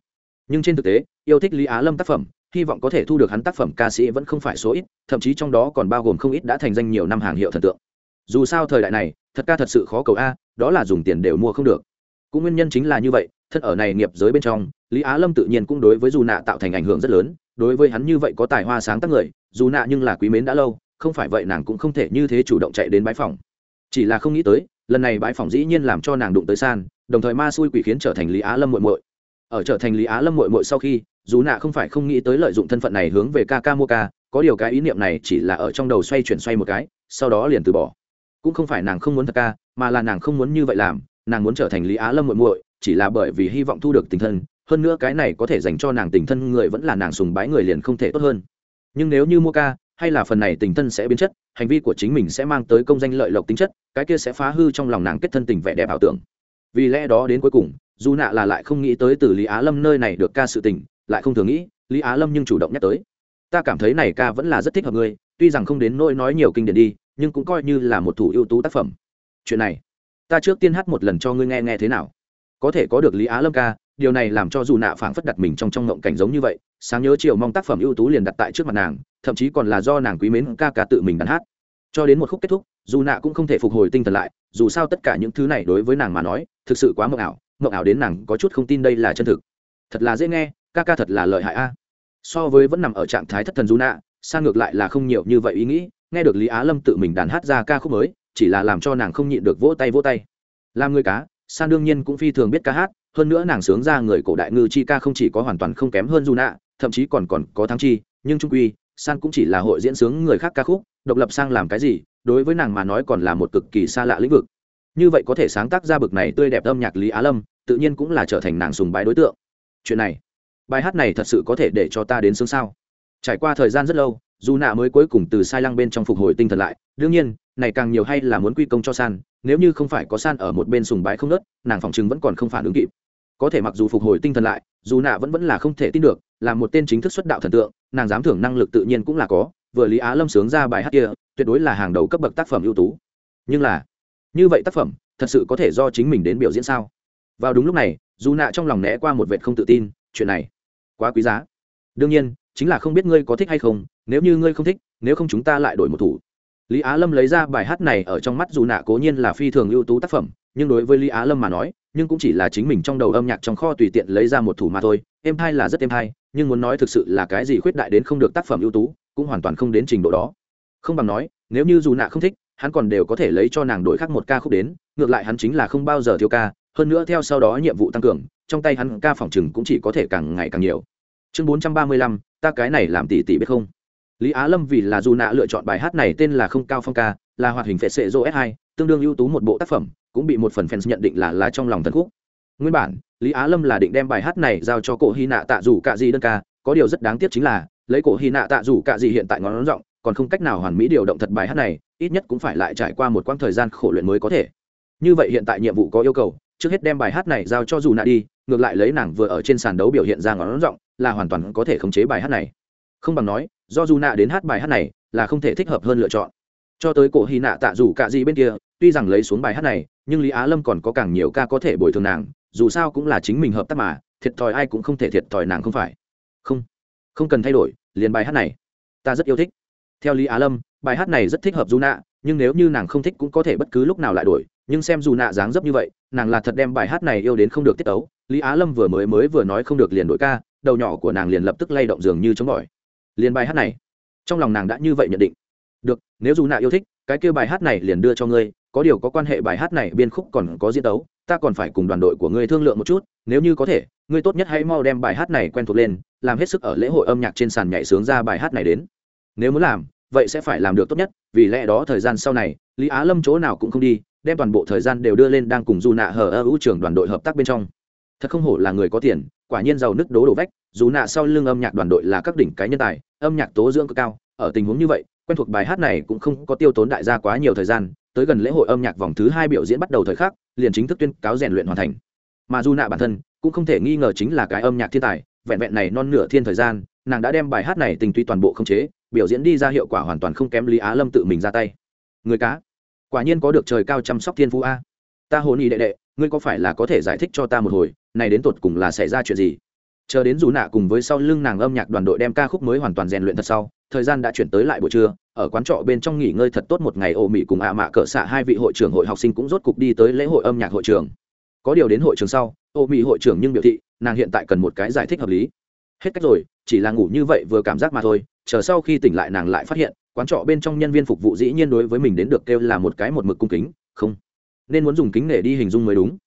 nhưng trên thực tế, yêu thích lý á lâm tác phẩm, hy vọng có thể thu được hắn tác phẩm ca sĩ vẫn không phải số ít, thậm chí trong đó còn bao gồm không ít đã thành danh nhiều năm hàng hiệu thần tượng. Dù sao thời đại này, thật ca thật sự khó cầu a, đó là dùng tiền đều mua không được. Cũng nguyên nhân chính là như vậy thân ở này nghiệp giới bên trong, lý á lâm tự nhiên cũng đối với dù nạ tạo thành ảnh hưởng rất lớn, đối với hắn như vậy có tài hoa sáng tác người, dù nạ nhưng là quý mến đã lâu, không phải vậy nàng cũng không thể như thế chủ động chạy đến bãi phòng. Chỉ là không nghĩ tới, lần này bãi phòng dĩ nhiên làm cho nàng đụng tới san, đồng thời ma xui quỷ khiến trở thành lý á lâm muội muội ở trở thành lý á lâm muội muội sau khi, dù nạ không phải không nghĩ tới lợi dụng thân phận này hướng về ca ca mua ca có điều cái ý niệm này chỉ là ở trong đầu xoay chuyển xoay một cái, sau đó liền từ bỏ. Cũng không phải nàng không muốn thật ca, mà là nàng không muốn như vậy làm, nàng muốn trở thành lý á lâm muội muội, chỉ là bởi vì hy vọng thu được tình thân, hơn nữa cái này có thể dành cho nàng tình thân người vẫn là nàng sùng bái người liền không thể tốt hơn. Nhưng nếu như mua ca hay là phần này tình thân sẽ biến chất, hành vi của chính mình sẽ mang tới công danh lợi lộc tính chất, cái kia sẽ phá hư trong lòng nàng kết thân tình vẻ đẹp ảo tưởng. Vì lẽ đó đến cuối cùng dù nạ là lại không nghĩ tới từ lý á lâm nơi này được ca sự tình, lại không thường nghĩ, lý á lâm nhưng chủ động nhắc tới. Ta cảm thấy này ca vẫn là rất thích hợp ngươi, tuy rằng không đến nỗi nói nhiều kinh điển đi, nhưng cũng coi như là một thủ ưu tú tác phẩm. Chuyện này, ta trước tiên hát một lần cho ngươi nghe nghe thế nào. Có thể có được lý á lâm ca, điều này làm cho dù nạ phảng phất đặt mình trong trong ngộng cảnh giống như vậy, sáng nhớ chiều mong tác phẩm ưu tú liền đặt tại trước mặt nàng, thậm chí còn là do nàng quý mến ca ca tự mình đàn hát. Cho đến một khúc kết thúc, dù nạ cũng không thể phục hồi tinh thần lại, dù sao tất cả những thứ này đối với nàng mà nói, thực sự quá mộng ảo mộng ảo đến nàng có chút không tin đây là chân thực. Thật là dễ nghe, ca ca thật là lợi hại a. So với vẫn nằm ở trạng thái thất thần du nạ sang ngược lại là không nhiều như vậy ý nghĩ, nghe được lý á lâm tự mình đàn hát ra ca khúc mới, chỉ là làm cho nàng không nhịn được vỗ tay vỗ tay. Làm người cá san đương nhiên cũng phi thường biết ca hát, hơn nữa nàng sướng ra người cổ đại ngư chi ca không chỉ có hoàn toàn không kém hơn du nạ thậm chí còn còn có thắng chi, nhưng trung quy, san cũng chỉ là hội diễn sướng người khác ca khúc, độc lập sang làm cái gì, đối với nàng mà nói còn là một cực kỳ xa lạ lĩnh vực như vậy có thể sáng tác ra bực này tươi đẹp âm nhạc lý á lâm, tự nhiên cũng là trở thành nàng sùng bái đối tượng. Chuyện này, bài hát này thật sự có thể để cho ta đến sướng sao? Trải qua thời gian rất lâu, dù nạ mới cuối cùng từ sai lăng bên trong phục hồi tinh thần lại, đương nhiên, này càng nhiều hay là muốn quy công cho san, nếu như không phải có san ở một bên sùng bái không nớt nàng phòng chừng vẫn còn không phản ứng kịp. Có thể mặc dù phục hồi tinh thần lại, dù nạ vẫn vẫn là không thể tin được, là một tên chính thức xuất đạo thần tượng, nàng dám thưởng năng lực tự nhiên cũng là có, vừa lý á lâm sướng ra bài hát kia, tuyệt đối là hàng đầu cấp bậc tác phẩm ưu tú. Nhưng là như vậy tác phẩm, thật sự có thể do chính mình đến biểu diễn sao? Vào đúng lúc này, dù nạ trong lòng né qua một vệt không tự tin, chuyện này quá quý giá. Đương nhiên, chính là không biết ngươi có thích hay không, nếu như ngươi không thích, nếu không chúng ta lại đổi một thủ. Lý á lâm lấy ra bài hát này ở trong mắt dù nạ cố nhiên là phi thường ưu tú tác phẩm, nhưng đối với lý á lâm mà nói, nhưng cũng chỉ là chính mình trong đầu âm nhạc trong kho tùy tiện lấy ra một thủ mà thôi. Em hai là rất em hai nhưng muốn nói thực sự là cái gì khuyết đại đến không được tác phẩm ưu tú, cũng hoàn toàn không đến trình độ đó. Không bằng nói, nếu như dù nạ không thích hắn còn đều có thể lấy cho nàng đổi khác một ca khúc đến ngược lại hắn chính là không bao giờ thiếu ca hơn nữa theo sau đó nhiệm vụ tăng cường trong tay hắn ca phòng chừng cũng chỉ có thể càng ngày càng nhiều. Chương bốn trăm ba mươi lăm ta cái này làm tỷ tỷ biết không? Lý á lâm vì là dù nạ lựa chọn bài hát này tên là không cao phong ca là hoạt hình phệ sệ dô s hai, tương đương ưu tú một bộ tác phẩm cũng bị một phần fans nhận định là là trong lòng thần khúc. Nguyên bản lý á lâm là định đem bài hát này giao cho cổ hy nạ tạ Dù cạ gì đơn ca có điều rất đáng tiếc chính là lấy cổ hy nạ tạ Dù cạ gì hiện tại ngón rộng còn không cách nào hoàn mỹ điều động thật bài hát này, ít nhất cũng phải lại trải qua một quãng thời gian khổ luyện mới có thể. Như vậy hiện tại nhiệm vụ có yêu cầu, trước hết đem bài hát này giao cho dù nạ đi, ngược lại lấy nàng vừa ở trên sàn đấu biểu hiện ra ngón rộng là hoàn toàn có thể khống chế bài hát này. Không bằng nói, do dù nạ đến hát bài hát này, là không thể thích hợp hơn lựa chọn. Cho tới cổ hy nạ tạ dù cả gì bên kia, tuy rằng lấy xuống bài hát này, nhưng lý á lâm còn có càng nhiều ca có thể bồi thường nàng, dù sao cũng là chính mình hợp tác mà, thiệt thòi ai cũng không thể thiệt thòi nàng không phải. Không không cần thay đổi, liền bài hát này, ta rất yêu thích theo lý á lâm, bài hát này rất thích hợp dù nạ nhưng nếu như nàng không thích cũng có thể bất cứ lúc nào lại đổi, nhưng xem dù nạ dáng dấp như vậy, nàng là thật đem bài hát này yêu đến không được tiết tấu. Lý á lâm vừa mới mới vừa nói không được liền đổi ca, đầu nhỏ của nàng liền lập tức lay động dường như chống bỏi. Liền bài hát này, trong lòng nàng đã như vậy nhận định. Được, nếu dù nạ yêu thích, cái kêu bài hát này liền đưa cho ngươi, có điều có quan hệ bài hát này biên khúc còn có diễn tấu, ta còn phải cùng đoàn đội của ngươi thương lượng một chút, nếu như có thể, ngươi tốt nhất hãy mau đem bài hát này quen thuộc lên, làm hết sức ở lễ hội âm nhạc trên sàn nhảy sướng ra bài hát này đến nếu muốn làm, vậy sẽ phải làm được tốt nhất, vì lẽ đó thời gian sau này, lý á lâm chỗ nào cũng không đi, đem toàn bộ thời gian đều đưa lên đang cùng dù nạ hờ ơ hữu trưởng đoàn đội hợp tác bên trong. Thật không hổ là người có tiền, quả nhiên giàu nứt đố đổ vách, dù nạ sau lưng âm nhạc đoàn đội là các đỉnh cái nhân tài, âm nhạc tố dưỡng cực cao, ở tình huống như vậy, quen thuộc bài hát này cũng không có tiêu tốn đại gia quá nhiều thời gian, tới gần lễ hội âm nhạc vòng thứ hai biểu diễn bắt đầu thời khắc, liền chính thức tuyên cáo rèn luyện hoàn thành. Mà dù nạ bản thân, cũng không thể nghi ngờ chính là cái âm nhạc thiên tài, vẹn vẹn này non nửa thiên thời gian, nàng đã đem bài hát này tình tuy toàn bộ không chế biểu diễn đi ra hiệu quả hoàn toàn không kém lý á lâm tự mình ra tay. Người cá, quả nhiên có được trời cao chăm sóc thiên phú a. Ta hồn ý đệ đệ, ngươi có phải là có thể giải thích cho ta một hồi, này đến tột cùng là xảy ra chuyện gì? Chờ đến dù nạ cùng với sau lưng nàng âm nhạc đoàn đội đem ca khúc mới hoàn toàn rèn luyện thật sau, thời gian đã chuyển tới lại buổi trưa, ở quán trọ bên trong nghỉ ngơi thật tốt một ngày ô mỹ cùng ạ mạ cỡ xạ hai vị hội trưởng hội học sinh cũng rốt cục đi tới lễ hội âm nhạc hội trường có điều đến hội trường sau ô mỹ hội trưởng nhưng biểu thị, nàng hiện tại cần một cái giải thích hợp lý hết cách rồi, chỉ là ngủ như vậy vừa cảm giác mà thôi, chờ sau khi tỉnh lại nàng lại phát hiện, quán trọ bên trong nhân viên phục vụ dĩ nhiên đối với mình đến được kêu là một cái một mực cung kính, không, nên muốn dùng kính để đi hình dung mới đúng.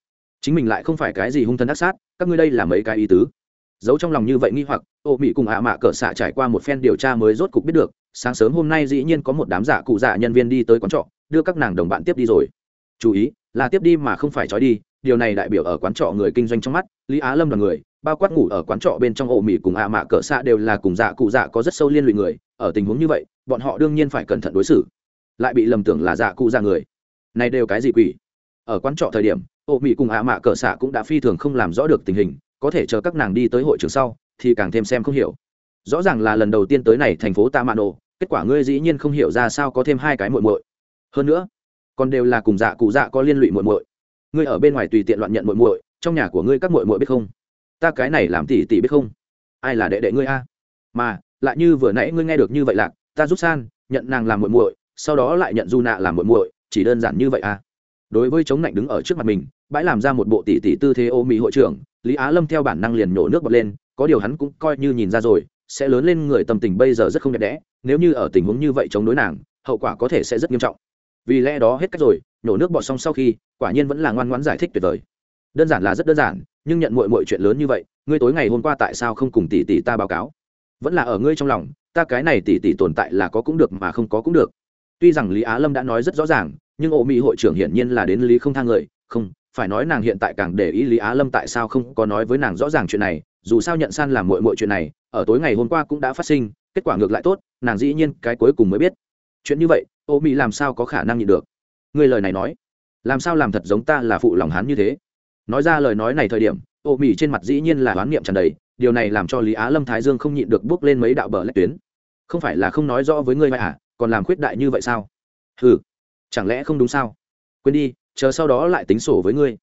Chính mình lại không phải cái gì hung thân ác sát, các ngươi đây là mấy cái ý tứ? Giấu trong lòng như vậy nghi hoặc, ô mỹ cùng ạ mạ cỡ xạ trải qua một phen điều tra mới rốt cục biết được, sáng sớm hôm nay dĩ nhiên có một đám giả cụ dạ nhân viên đi tới quán trọ, đưa các nàng đồng bạn tiếp đi rồi. Chú ý, là tiếp đi mà không phải trói đi điều này đại biểu ở quán trọ người kinh doanh trong mắt, lý á lâm là người, bao quát ngủ ở quán trọ bên trong ổ mỹ cùng ạ mạ cỡ xạ đều là cùng dạ cụ dạ có rất sâu liên lụy người, ở tình huống như vậy, bọn họ đương nhiên phải cẩn thận đối xử. Lại bị lầm tưởng là dạ cụ dạ người. Này đều cái gì quỷ? Ở quán trọ thời điểm, ổ mỹ cùng ạ mạ cỡ xạ cũng đã phi thường không làm rõ được tình hình, có thể chờ các nàng đi tới hội trường sau, thì càng thêm xem không hiểu. Rõ ràng là lần đầu tiên tới này thành phố ta mạ nổ kết quả ngươi dĩ nhiên không hiểu ra sao có thêm hai cái muội muội. Hơn nữa, còn đều là cùng dạ cụ dạ có liên lụy muội muội ngươi ở bên ngoài tùy tiện loạn nhận muội muội, trong nhà của ngươi các muội muội biết không? Ta cái này làm tỷ tỷ biết không? Ai là đệ đệ ngươi a? Mà, lại như vừa nãy ngươi nghe được như vậy lạc, ta giúp san, nhận nàng làm muội muội, sau đó lại nhận du nạ làm muội muội, chỉ đơn giản như vậy a. Đối với chống lạnh đứng ở trước mặt mình, bãi làm ra một bộ tỷ tỷ tư thế ô mỹ hội trưởng, lý á lâm theo bản năng liền nhổ nước bọt lên, có điều hắn cũng coi như nhìn ra rồi, sẽ lớn lên người tâm tình bây giờ rất không đẹp đẽ, nếu như ở tình huống như vậy chống đối nàng, hậu quả có thể sẽ rất nghiêm trọng vì lẽ đó hết cách rồi, nhổ nước bọt xong sau khi, quả nhiên vẫn là ngoan ngoãn giải thích tuyệt vời. Đơn giản là rất đơn giản, nhưng nhận mọi mọi chuyện lớn như vậy, ngươi tối ngày hôm qua tại sao không cùng tỷ tỷ ta báo cáo? Vẫn là ở ngươi trong lòng, ta cái này tỷ tỷ tồn tại là có cũng được mà không có cũng được. Tuy rằng lý á lâm đã nói rất rõ ràng, nhưng ổ mỹ hội trưởng hiển nhiên là đến lý không thang người, không, phải nói nàng hiện tại càng để ý lý á lâm tại sao không có nói với nàng rõ ràng chuyện này, dù sao nhận san làm mội mội chuyện này, ở tối ngày hôm qua cũng đã phát sinh, kết quả ngược lại tốt, nàng dĩ nhiên cái cuối cùng mới biết chuyện như vậy, ô mỹ làm sao có khả năng nhịn được? Người lời này nói, làm sao làm thật giống ta là phụ lòng hắn như thế? Nói ra lời nói này thời điểm, ô mỹ trên mặt dĩ nhiên là oán niệm tràn đầy, điều này làm cho lý á lâm thái dương không nhịn được bước lên mấy đạo bờ lách tuyến. Không phải là không nói rõ với ngươi à còn làm khuyết đại như vậy sao? Ừ chẳng lẽ không đúng sao? Quên đi, chờ sau đó lại tính sổ với ngươi.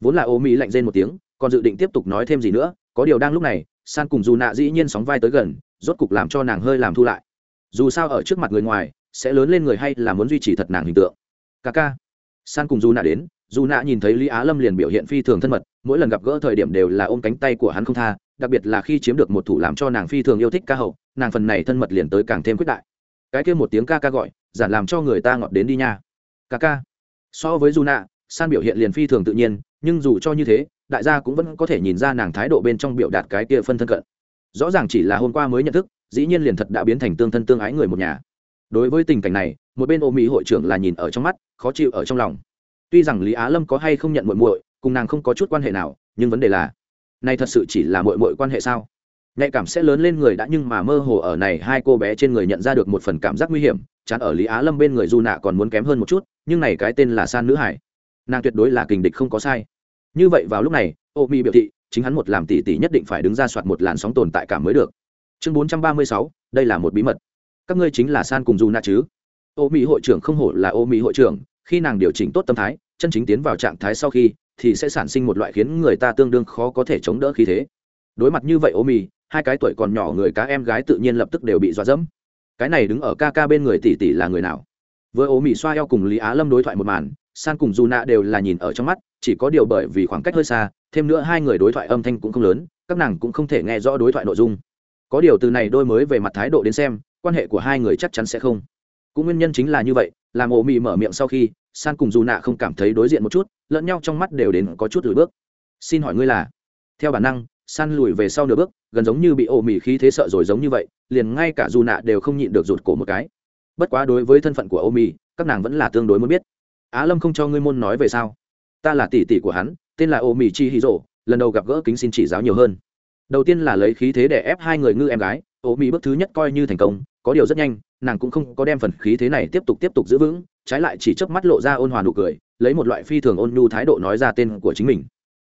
Vốn là ô mỹ lạnh rên một tiếng, còn dự định tiếp tục nói thêm gì nữa, có điều đang lúc này, san cùng dù nạ dĩ nhiên sóng vai tới gần, rốt cục làm cho nàng hơi làm thu lại. Dù sao ở trước mặt người ngoài sẽ lớn lên người hay là muốn duy trì thật nàng hình tượng? Ca ca. San cùng du nạ đến dù nạ nhìn thấy lý á lâm liền biểu hiện phi thường thân mật, mỗi lần gặp gỡ thời điểm đều là ôm cánh tay của hắn không tha, đặc biệt là khi chiếm được một thủ làm cho nàng phi thường yêu thích ca hậu, nàng phần này thân mật liền tới càng thêm quyết đại. Cái kia một tiếng ca ca gọi, giản làm cho người ta ngọt đến đi nha. Ca ca. So với dù nạ, san biểu hiện liền phi thường tự nhiên, nhưng dù cho như thế, đại gia cũng vẫn có thể nhìn ra nàng thái độ bên trong biểu đạt cái kia phân thân cận. Rõ ràng chỉ là hôm qua mới nhận thức, dĩ nhiên liền thật đã biến thành tương thân tương ái người một nhà đối với tình cảnh này, một bên ô mỹ hội trưởng là nhìn ở trong mắt, khó chịu ở trong lòng. Tuy rằng lý á lâm có hay không nhận muội muội, cùng nàng không có chút quan hệ nào, nhưng vấn đề là, này thật sự chỉ là muội muội quan hệ sao? Nhạy cảm sẽ lớn lên người đã nhưng mà mơ hồ ở này hai cô bé trên người nhận ra được một phần cảm giác nguy hiểm, chán ở lý á lâm bên người du nạ còn muốn kém hơn một chút, nhưng này cái tên là san nữ hải. Nàng tuyệt đối là kình địch không có sai. Như vậy vào lúc này, ô mỹ biểu thị, chính hắn một làm tỷ tỷ nhất định phải đứng ra soạt một làn sóng tồn tại cảm mới được. Chương bốn trăm ba mươi sáu, đây là một bí mật các ngươi chính là san cùng du nạ chứ? Ô mỹ hội trưởng không hổ là ô mỹ hội trưởng, khi nàng điều chỉnh tốt tâm thái, chân chính tiến vào trạng thái sau khi, thì sẽ sản sinh một loại khiến người ta tương đương khó có thể chống đỡ khí thế. Đối mặt như vậy ô mỹ hai cái tuổi còn nhỏ người cá em gái tự nhiên lập tức đều bị dọa dẫm. Cái này đứng ở ca ca bên người tỷ tỷ là người nào? Với ô mỹ xoa eo cùng lý á lâm đối thoại một màn, san cùng dù nạ đều là nhìn ở trong mắt, chỉ có điều bởi vì khoảng cách hơi xa, thêm nữa hai người đối thoại âm thanh cũng không lớn, các nàng cũng không thể nghe rõ đối thoại nội dung. Có điều từ này đôi mới về mặt thái độ đến xem quan hệ của hai người chắc chắn sẽ không. Cũng nguyên nhân chính là như vậy, làm ổ mị mở miệng sau khi, san cùng dù nạ không cảm thấy đối diện một chút, lẫn nhau trong mắt đều đến có chút lùi bước. Xin hỏi ngươi là? Theo bản năng, san lùi về sau nửa bước, gần giống như bị ổ mị khí thế sợ rồi giống như vậy, liền ngay cả dù nạ đều không nhịn được rụt cổ một cái. Bất quá đối với thân phận của ổ mị, các nàng vẫn là tương đối muốn biết. Á lâm không cho ngươi môn nói về sao? Ta là tỷ tỷ của hắn, tên là ổ mị chi hí rộ lần đầu gặp gỡ kính xin chỉ giáo nhiều hơn. Đầu tiên là lấy khí thế để ép hai người ngư em gái, ổ mị bước thứ nhất coi như thành công có điều rất nhanh, nàng cũng không có đem phần khí thế này tiếp tục tiếp tục giữ vững, trái lại chỉ chớp mắt lộ ra ôn hòa nụ cười, lấy một loại phi thường ôn nhu thái độ nói ra tên của chính mình.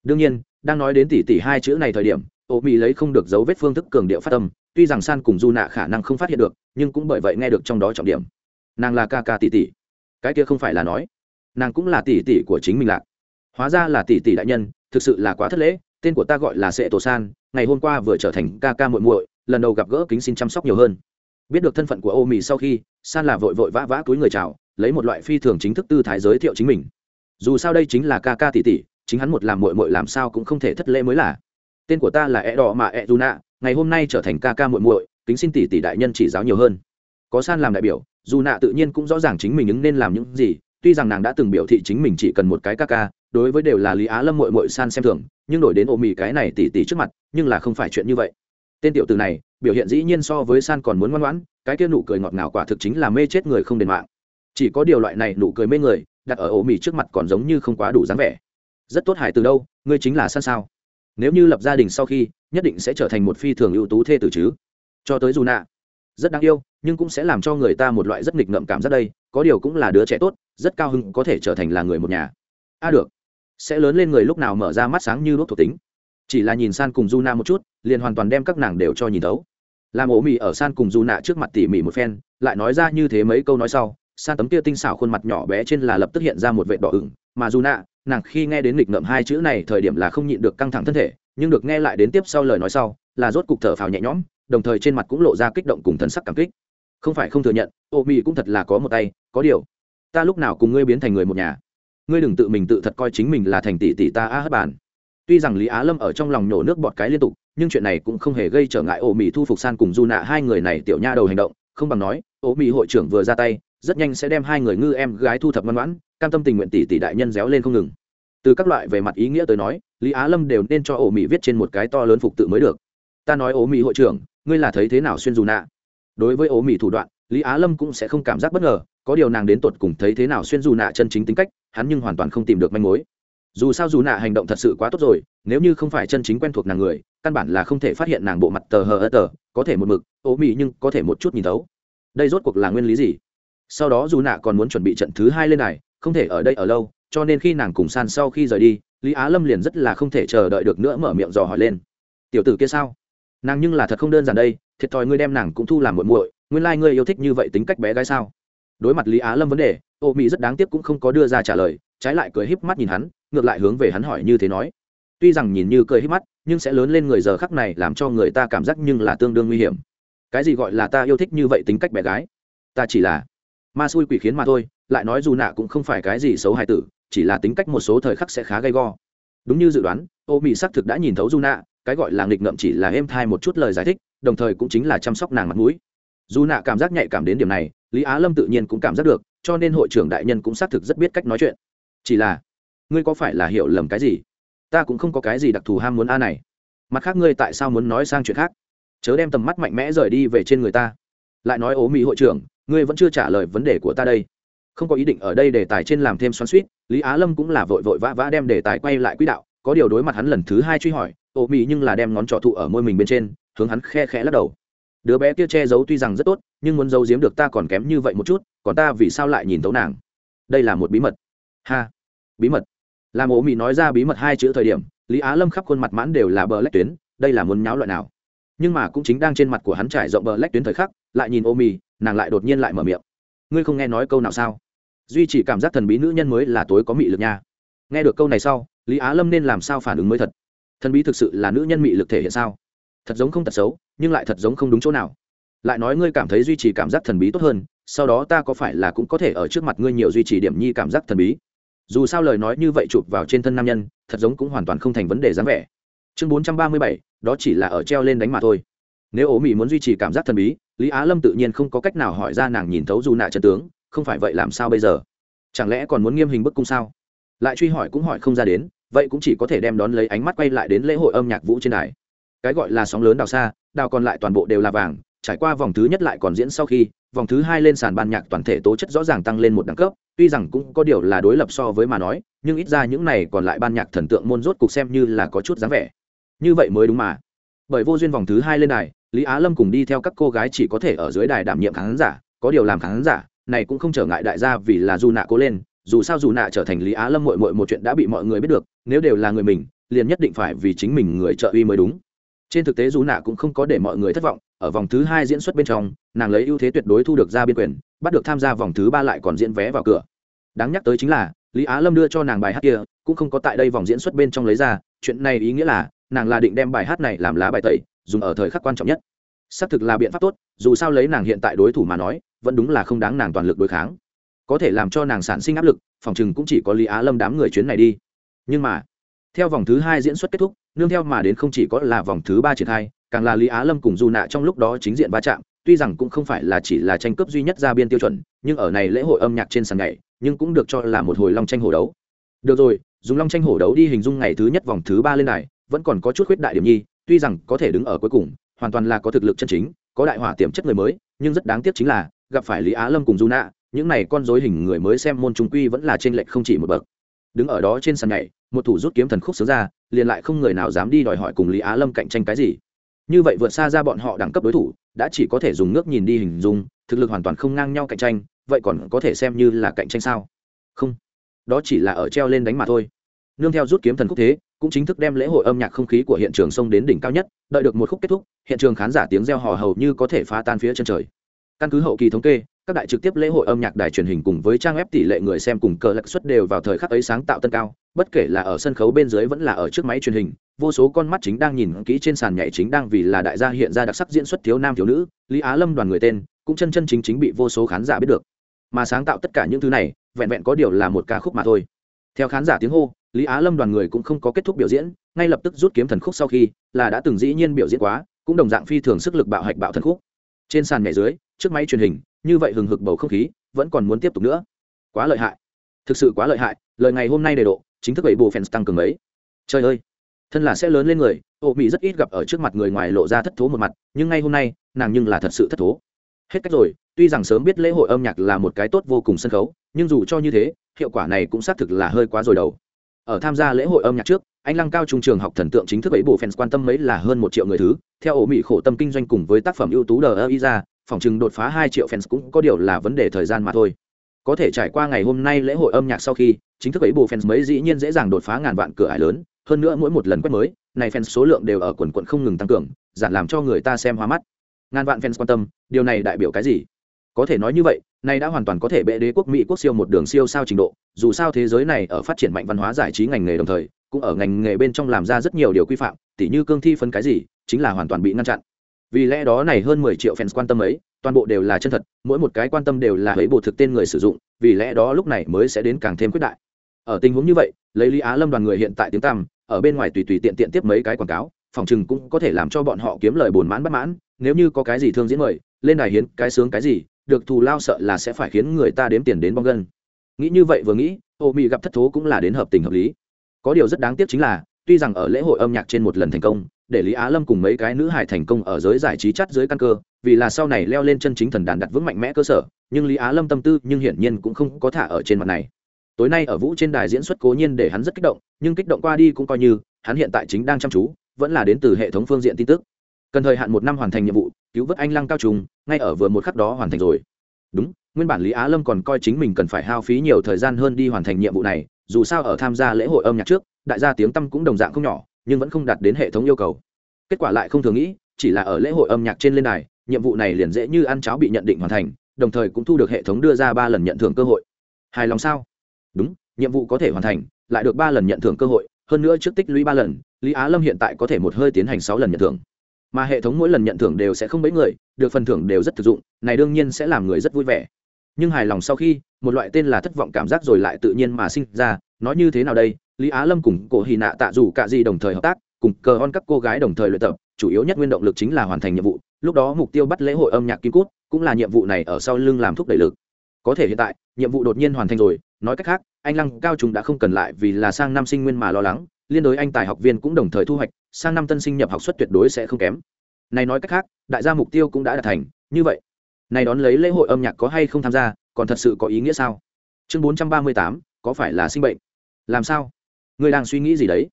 Đương nhiên, đang nói đến tỷ tỷ hai chữ này thời điểm ô mỹ lấy không được dấu vết phương thức cường điệu phát tâm tuy rằng san cùng du nạ khả năng không phát hiện được, nhưng cũng bởi vậy nghe được trong đó trọng điểm. Nàng là ca ca tỷ tỷ. Cái kia không phải là nói. Nàng cũng là tỷ tỷ của chính mình lạc. Hóa ra là tỷ tỷ đại nhân, thực sự là quá thất lễ, tên của ta gọi là sệ tổ san, ngày hôm qua vừa trở thành ca ca muội muội, lần đầu gặp gỡ kính xin chăm sóc nhiều hơn biết được thân phận của ô mì sau khi, san là vội vội vã vã túi người chào, lấy một loại phi thường chính thức tư thái giới thiệu chính mình. Dù sao đây chính là ca ca tỷ tỷ, chính hắn một làm mội mội làm sao cũng không thể thất lễ mới là. Tên của ta là e đỏ mà e d nạ ngày hôm nay trở thành ca ca mội mội kính xin tỷ tỷ đại nhân chỉ giáo nhiều hơn. Có san làm đại biểu dù nạ tự nhiên cũng rõ ràng chính mình ứng nên làm những gì, tuy rằng nàng đã từng biểu thị chính mình chỉ cần một cái ca ca, đối với đều là lý á lâm mội mội san xem thường, nhưng đổi đến ô mì cái này tỷ tỷ trước mặt, nhưng là không phải chuyện như vậy tên tiểu từ này, biểu hiện dĩ nhiên so với san còn muốn ngoan ngoãn, cái kia nụ cười ngọt ngào quả thực chính là mê chết người không đền mạng. Chỉ có điều loại này nụ cười mê người, đặt ở ổ mì trước mặt còn giống như không quá đủ dáng vẻ. Rất tốt, hải từ đâu, ngươi chính là san sao? Nếu như lập gia đình sau khi, nhất định sẽ trở thành một phi thường ưu tú thê tử chứ. Cho tới dù nạ. Rất đáng yêu, nhưng cũng sẽ làm cho người ta một loại rất nghịch ngợm cảm giác đây, có điều cũng là đứa trẻ tốt, rất cao hứng có thể trở thành là người một nhà. A, được. Sẽ lớn lên người lúc nào mở ra mắt sáng như đốt thuộc tính chỉ là nhìn san cùng du na một chút, liền hoàn toàn đem các nàng đều cho nhìn thấu. Làm ổ mì ở san cùng du nạ trước mặt tỉ mỉ một phen, lại nói ra như thế mấy câu nói sau, san tấm kia tinh xảo khuôn mặt nhỏ bé trên là lập tức hiện ra một vệ đỏ ửng, mà du nạ nàng khi nghe đến nghịch ngợm hai chữ này thời điểm là không nhịn được căng thẳng thân thể, nhưng được nghe lại đến tiếp sau lời nói sau, là rốt cục thở phào nhẹ nhõm, đồng thời trên mặt cũng lộ ra kích động cùng thần sắc cảm kích. Không phải không thừa nhận ô mì cũng thật là có một tay, có điều, ta lúc nào cùng ngươi biến thành người một nhà? Ngươi đừng tự mình tự thật coi chính mình là thành tỷ tỷ ta a hất bản tuy rằng lý á lâm ở trong lòng nhổ nước bọt cái liên tục, nhưng chuyện này cũng không hề gây trở ngại ổ mỹ thu phục san cùng du nạ hai người này tiểu nha đầu hành động, không bằng nói, ổ mỹ hội trưởng vừa ra tay, rất nhanh sẽ đem hai người ngư em gái thu thập ngoan ngoãn, cam tâm tình nguyện tỷ tỷ đại nhân réo lên không ngừng. Từ các loại về mặt ý nghĩa tới nói, lý á lâm đều nên cho ổ mỹ viết trên một cái to lớn phục tự mới được. Ta nói ổ mỹ hội trưởng, ngươi là thấy thế nào xuyên dù nạ? Đối với ổ mỹ thủ đoạn, lý á lâm cũng sẽ không cảm giác bất ngờ, có điều nàng đến tột cùng thấy thế nào xuyên dù nạ chân chính tính cách, hắn nhưng hoàn toàn không tìm được manh mối dù sao dù nạ hành động thật sự quá tốt rồi, nếu như không phải chân chính quen thuộc nàng người, căn bản là không thể phát hiện nàng bộ mặt tờ hờ ơ tờ, có thể một mực, ố mị nhưng có thể một chút nhìn thấu. Đây rốt cuộc là nguyên lý gì? Sau đó dù nạ còn muốn chuẩn bị trận thứ hai lên này không thể ở đây ở lâu, cho nên khi nàng cùng san sau khi rời đi, lý á lâm liền rất là không thể chờ đợi được nữa mở miệng dò hỏi lên. Tiểu tử kia sao? Nàng nhưng là thật không đơn giản đây, thiệt thòi ngươi đem nàng cũng thu làm muội muội, nguyên lai、like、ngươi yêu thích như vậy tính cách bé gái sao? Đối mặt lý á lâm vấn đề ô mỹ rất đáng tiếc cũng không có đưa ra trả lời, trái lại cười híp mắt nhìn hắn ngược lại hướng về hắn hỏi như thế nói. Tuy rằng nhìn như cười hít mắt, nhưng sẽ lớn lên người giờ khắc này làm cho người ta cảm giác nhưng là tương đương nguy hiểm. Cái gì gọi là ta yêu thích như vậy tính cách bé gái? Ta chỉ là ma xui quỷ khiến mà thôi, lại nói dù nạ cũng không phải cái gì xấu hài tử, chỉ là tính cách một số thời khắc sẽ khá gay go. Đúng như dự đoán, ô mỹ xác thực đã nhìn thấu dù nạ cái gọi là nghịch ngợm chỉ là êm thai một chút lời giải thích, đồng thời cũng chính là chăm sóc nàng mặt mũi. Dù nạ cảm giác nhạy cảm đến điểm này, lý á lâm tự nhiên cũng cảm giác được, cho nên hội trưởng đại nhân cũng xác thực rất biết cách nói chuyện. Chỉ là ngươi có phải là hiểu lầm cái gì? Ta cũng không có cái gì đặc thù ham muốn a này. Mặt khác ngươi tại sao muốn nói sang chuyện khác? Chớ đem tầm mắt mạnh mẽ rời đi về trên người ta. Lại nói ố mỹ hội trưởng, ngươi vẫn chưa trả lời vấn đề của ta đây. Không có ý định ở đây đề tài trên làm thêm xoắn suýt lý á lâm cũng là vội vội vã vã đem đề tài quay lại quỹ đạo, có điều đối mặt hắn lần thứ hai truy hỏi, ố mỹ nhưng là đem ngón trỏ thụ ở môi mình bên trên, hướng hắn khe khẽ lắc đầu. Đứa bé kia che giấu tuy rằng rất tốt, nhưng muốn giấu giếm được ta còn kém như vậy một chút, còn ta vì sao lại nhìn tấu nàng? Đây là một bí mật. Ha, bí mật làm ố mỹ nói ra bí mật hai chữ thời điểm, lý á lâm khắp khuôn mặt mãn đều là bờ lách tuyến, đây là muốn nháo loại nào. Nhưng mà cũng chính đang trên mặt của hắn trải rộng bờ lách tuyến thời khắc, lại nhìn ô mì nàng lại đột nhiên lại mở miệng. Ngươi không nghe nói câu nào sao? Duy chỉ cảm giác thần bí nữ nhân mới là tối có mị lực nha. Nghe được câu này sau, lý á lâm nên làm sao phản ứng mới thật? Thần bí thực sự là nữ nhân mị lực thể hiện sao? Thật giống không thật xấu, nhưng lại thật giống không đúng chỗ nào. Lại nói ngươi cảm thấy duy trì cảm giác thần bí tốt hơn, sau đó ta có phải là cũng có thể ở trước mặt ngươi nhiều duy trì điểm nhi cảm giác thần bí? Dù sao lời nói như vậy chụp vào trên thân nam nhân, thật giống cũng hoàn toàn không thành vấn đề dáng vẻ. Chương bốn trăm ba mươi bảy, đó chỉ là ở treo lên đánh mà thôi. Nếu ố mỹ muốn duy trì cảm giác thần bí, lý á lâm tự nhiên không có cách nào hỏi ra nàng nhìn thấu dù nạ chân tướng, không phải vậy làm sao bây giờ? Chẳng lẽ còn muốn nghiêm hình bức cung sao? Lại truy hỏi cũng hỏi không ra đến, vậy cũng chỉ có thể đem đón lấy ánh mắt quay lại đến lễ hội âm nhạc vũ trên đài. Cái gọi là sóng lớn đào xa, đào còn lại toàn bộ đều là vàng trải qua vòng thứ nhất lại còn diễn sau khi, vòng thứ hai lên sàn ban nhạc toàn thể tố chất rõ ràng tăng lên một đẳng cấp, tuy rằng cũng có điều là đối lập so với mà nói, nhưng ít ra những này còn lại ban nhạc thần tượng môn rốt cục xem như là có chút dáng vẻ. Như vậy mới đúng mà. Bởi vô duyên vòng thứ hai lên đài, lý á lâm cùng đi theo các cô gái chỉ có thể ở dưới đài đảm nhiệm khán giả, có điều làm khán giả, này cũng không trở ngại đại gia vì là dù nạ cố lên, dù sao dù nạ trở thành lý á lâm mội mội một chuyện đã bị mọi người biết được, nếu đều là người mình, liền nhất định phải vì chính mình người trợ uy mới đúng. Trên thực tế dù nạ cũng không có để mọi người thất vọng ở vòng thứ hai diễn xuất bên trong, nàng lấy ưu thế tuyệt đối thu được ra biên quyền, bắt được tham gia vòng thứ ba lại còn diễn vé vào cửa. Đáng nhắc tới chính là, lý á lâm đưa cho nàng bài hát kia, cũng không có tại đây vòng diễn xuất bên trong lấy ra, chuyện này ý nghĩa là, nàng là định đem bài hát này làm lá bài tẩy, dùng ở thời khắc quan trọng nhất. Xác thực là biện pháp tốt, dù sao lấy nàng hiện tại đối thủ mà nói, vẫn đúng là không đáng nàng toàn lực đối kháng. Có thể làm cho nàng sản sinh áp lực, phòng chừng cũng chỉ có lý á lâm đám người chuyến này đi. Nhưng mà, theo vòng thứ hai diễn xuất kết thúc, nương theo mà đến không chỉ có là vòng thứ ba triển khai càng là lý á lâm cùng du nạ trong lúc đó chính diện va chạm, tuy rằng cũng không phải là chỉ là tranh cướp duy nhất ra biên tiêu chuẩn, nhưng ở này lễ hội âm nhạc trên sàn nhảy, nhưng cũng được cho là một hồi long tranh hổ đấu. Được rồi, dùng long tranh hổ đấu đi hình dung ngày thứ nhất vòng thứ ba lên này vẫn còn có chút khuyết đại điểm nhi, tuy rằng có thể đứng ở cuối cùng, hoàn toàn là có thực lực chân chính, có đại hỏa tiềm chất người mới, nhưng rất đáng tiếc chính là, gặp phải lý á lâm cùng du nạ, những này con dối hình người mới xem môn trung quy vẫn là trên lệch không chỉ một bậc. Đứng ở đó trên sàn nhảy, một thủ rút kiếm thần khúc sướng ra, liền lại không người nào dám đi đòi hỏi cùng lý á lâm cạnh tranh cái gì như vậy vượt xa ra bọn họ đẳng cấp đối thủ, đã chỉ có thể dùng nước nhìn đi hình dung, thực lực hoàn toàn không ngang nhau cạnh tranh, vậy còn có thể xem như là cạnh tranh sao? Không. Đó chỉ là ở treo lên đánh mà thôi. Nương theo rút kiếm thần khúc thế, cũng chính thức đem lễ hội âm nhạc không khí của hiện trường sông đến đỉnh cao nhất, đợi được một khúc kết thúc, hiện trường khán giả tiếng reo hò hầu như có thể phá tan phía chân trời. Căn cứ hậu kỳ thống kê các đại trực tiếp lễ hội âm nhạc đài truyền hình cùng với trang web tỷ lệ người xem cùng cờ lật suất đều vào thời khắc ấy sáng tạo tân cao, bất kể là ở sân khấu bên dưới vẫn là ở trước máy truyền hình, vô số con mắt chính đang nhìn kỹ trên sàn nhảy chính đang vì là đại gia hiện ra đặc sắc diễn xuất thiếu nam thiếu nữ, lý á lâm đoàn người tên, cũng chân chân chính chính bị vô số khán giả biết được. Mà sáng tạo tất cả những thứ này, vẹn vẹn có điều là một ca khúc mà thôi. Theo khán giả tiếng hô, lý á lâm đoàn người cũng không có kết thúc biểu diễn, ngay lập tức rút kiếm thần khúc sau khi, là đã từng dĩ nhiên biểu diễn quá, cũng đồng dạng phi thường sức lực bạo hạch bạo thần khúc. Trên sàn nhảy dưới, trước máy truyền hình như vậy hừng hực bầu không khí vẫn còn muốn tiếp tục nữa. Quá lợi hại. Thực sự quá lợi hại, lời ngày hôm nay đề độ, chính thức bảy bộ fans tăng cường ấy. trời ơi, thân là sẽ lớn lên người, ô mỹ rất ít gặp ở trước mặt người ngoài lộ ra thất thố một mặt, nhưng ngay hôm nay, nàng nhưng là thật sự thất thố. Hết cách rồi, tuy rằng sớm biết lễ hội âm nhạc là một cái tốt vô cùng sân khấu, nhưng dù cho như thế, hiệu quả này cũng xác thực là hơi quá rồi đầu. Ở tham gia lễ hội âm nhạc trước, anh lăng cao trung trường học thần tượng chính thức ấy bộ fans quan tâm mấy là hơn một triệu người thứ, theo ổ mỹ khổ tâm kinh doanh cùng với tác phẩm ưu tú đờ ơ y ra phòng chừng đột phá hai triệu fans cũng có điều là vấn đề thời gian mà thôi. Có thể trải qua ngày hôm nay lễ hội âm nhạc sau khi, chính thức ấy bộ fans mấy dĩ nhiên dễ dàng đột phá ngàn vạn cửa ải lớn. Hơn nữa mỗi một lần quét mới, này fans số lượng đều ở quần quận không ngừng tăng cường giản làm cho người ta xem hoa mắt. Ngàn vạn fans quan tâm, điều này đại biểu cái gì? Có thể nói như vậy, này đã hoàn toàn có thể bệ đế quốc mỹ quốc siêu một đường siêu sao trình độ, dù sao thế giới này ở phát triển mạnh văn hóa giải trí ngành nghề đồng thời, cũng ở ngành nghề bên trong làm ra rất nhiều điều quy phạm, tỉ như cương thi phân cái gì, chính là hoàn toàn bị ngăn chặn vì lẽ đó này hơn mười triệu fans quan tâm ấy, toàn bộ đều là chân thật, mỗi một cái quan tâm đều là ấy bộ thực tên người sử dụng, vì lẽ đó lúc này mới sẽ đến càng thêm quyết đại. Ở tình huống như vậy, lấy lý á lâm đoàn người hiện tại tiếng tăm, ở bên ngoài tùy tùy tiện tiện tiếp mấy cái quảng cáo, phòng chừng cũng có thể làm cho bọn họ kiếm lời bồn mãn bất mãn, nếu như có cái gì thương diễn mời, lên đài hiến cái sướng cái gì, được thù lao sợ là sẽ phải khiến người ta đếm tiền đến bong gân. Nghĩ như vậy vừa nghĩ, ô mỹ gặp thất thố cũng là đến hợp tình hợp lý. Có điều rất đáng tiếc chính là, tuy rằng ở lễ hội âm nhạc trên một lần thành công để lý á lâm cùng mấy cái nữ hải thành công ở giới giải trí chắt dưới căn cơ, vì là sau này leo lên chân chính thần đàn đặt vững mạnh mẽ cơ sở, nhưng lý á lâm tâm tư nhưng hiển nhiên cũng không có thả ở trên mặt này. Tối nay ở vũ trên đài diễn xuất cố nhiên để hắn rất kích động, nhưng kích động qua đi cũng coi như, hắn hiện tại chính đang chăm chú, vẫn là đến từ hệ thống phương diện tin tức. Cần thời hạn một năm hoàn thành nhiệm vụ, cứu vớt anh lăng cao trùng ngay ở vừa một khắc đó hoàn thành rồi. Đúng, nguyên bản lý á lâm còn coi chính mình cần phải hao phí nhiều thời gian hơn đi hoàn thành nhiệm vụ này, dù sao ở tham gia lễ hội âm nhạc trước, đại gia tiếng tâm cũng đồng dạng không nhỏ nhưng vẫn không đạt đến hệ thống yêu cầu. Kết quả lại không thường nghĩ, chỉ là ở lễ hội âm nhạc trên lên đài, nhiệm vụ này liền dễ như ăn cháo bị nhận định hoàn thành, đồng thời cũng thu được hệ thống đưa ra ba lần nhận thưởng cơ hội. Hài lòng sao? Đúng, nhiệm vụ có thể hoàn thành, lại được ba lần nhận thưởng cơ hội, hơn nữa trước tích lũy ba lần, lý á lâm hiện tại có thể một hơi tiến hành sáu lần nhận thưởng. Mà hệ thống mỗi lần nhận thưởng đều sẽ không mấy người, được phần thưởng đều rất thực dụng, này đương nhiên sẽ làm người rất vui vẻ. Nhưng hài lòng sau khi, một loại tên là thất vọng cảm giác rồi lại tự nhiên mà sinh ra nói như thế nào đây? Lý á lâm cùng cổ hì nạ tạ dù cả gì đồng thời hợp tác, cùng cờ on các cô gái đồng thời luyện tập, chủ yếu nhất nguyên động lực chính là hoàn thành nhiệm vụ. Lúc đó mục tiêu bắt lễ hội âm nhạc kim cút, cũng là nhiệm vụ này ở sau lưng làm thúc đẩy lực. Có thể hiện tại, nhiệm vụ đột nhiên hoàn thành rồi, nói cách khác, anh lăng cao chúng đã không cần lại vì là sang năm sinh nguyên mà lo lắng, liên đối anh tài học viên cũng đồng thời thu hoạch, sang năm tân sinh nhập học suất tuyệt đối sẽ không kém. Này nói cách khác, đại gia mục tiêu cũng đã đạt thành, như vậy, này đón lấy lễ hội âm nhạc có hay không tham gia, còn thật sự có ý nghĩa sao? Chương bốn trăm ba mươi tám, có phải là sinh bệnh? Làm sao? Ngươi đang suy nghĩ gì đấy?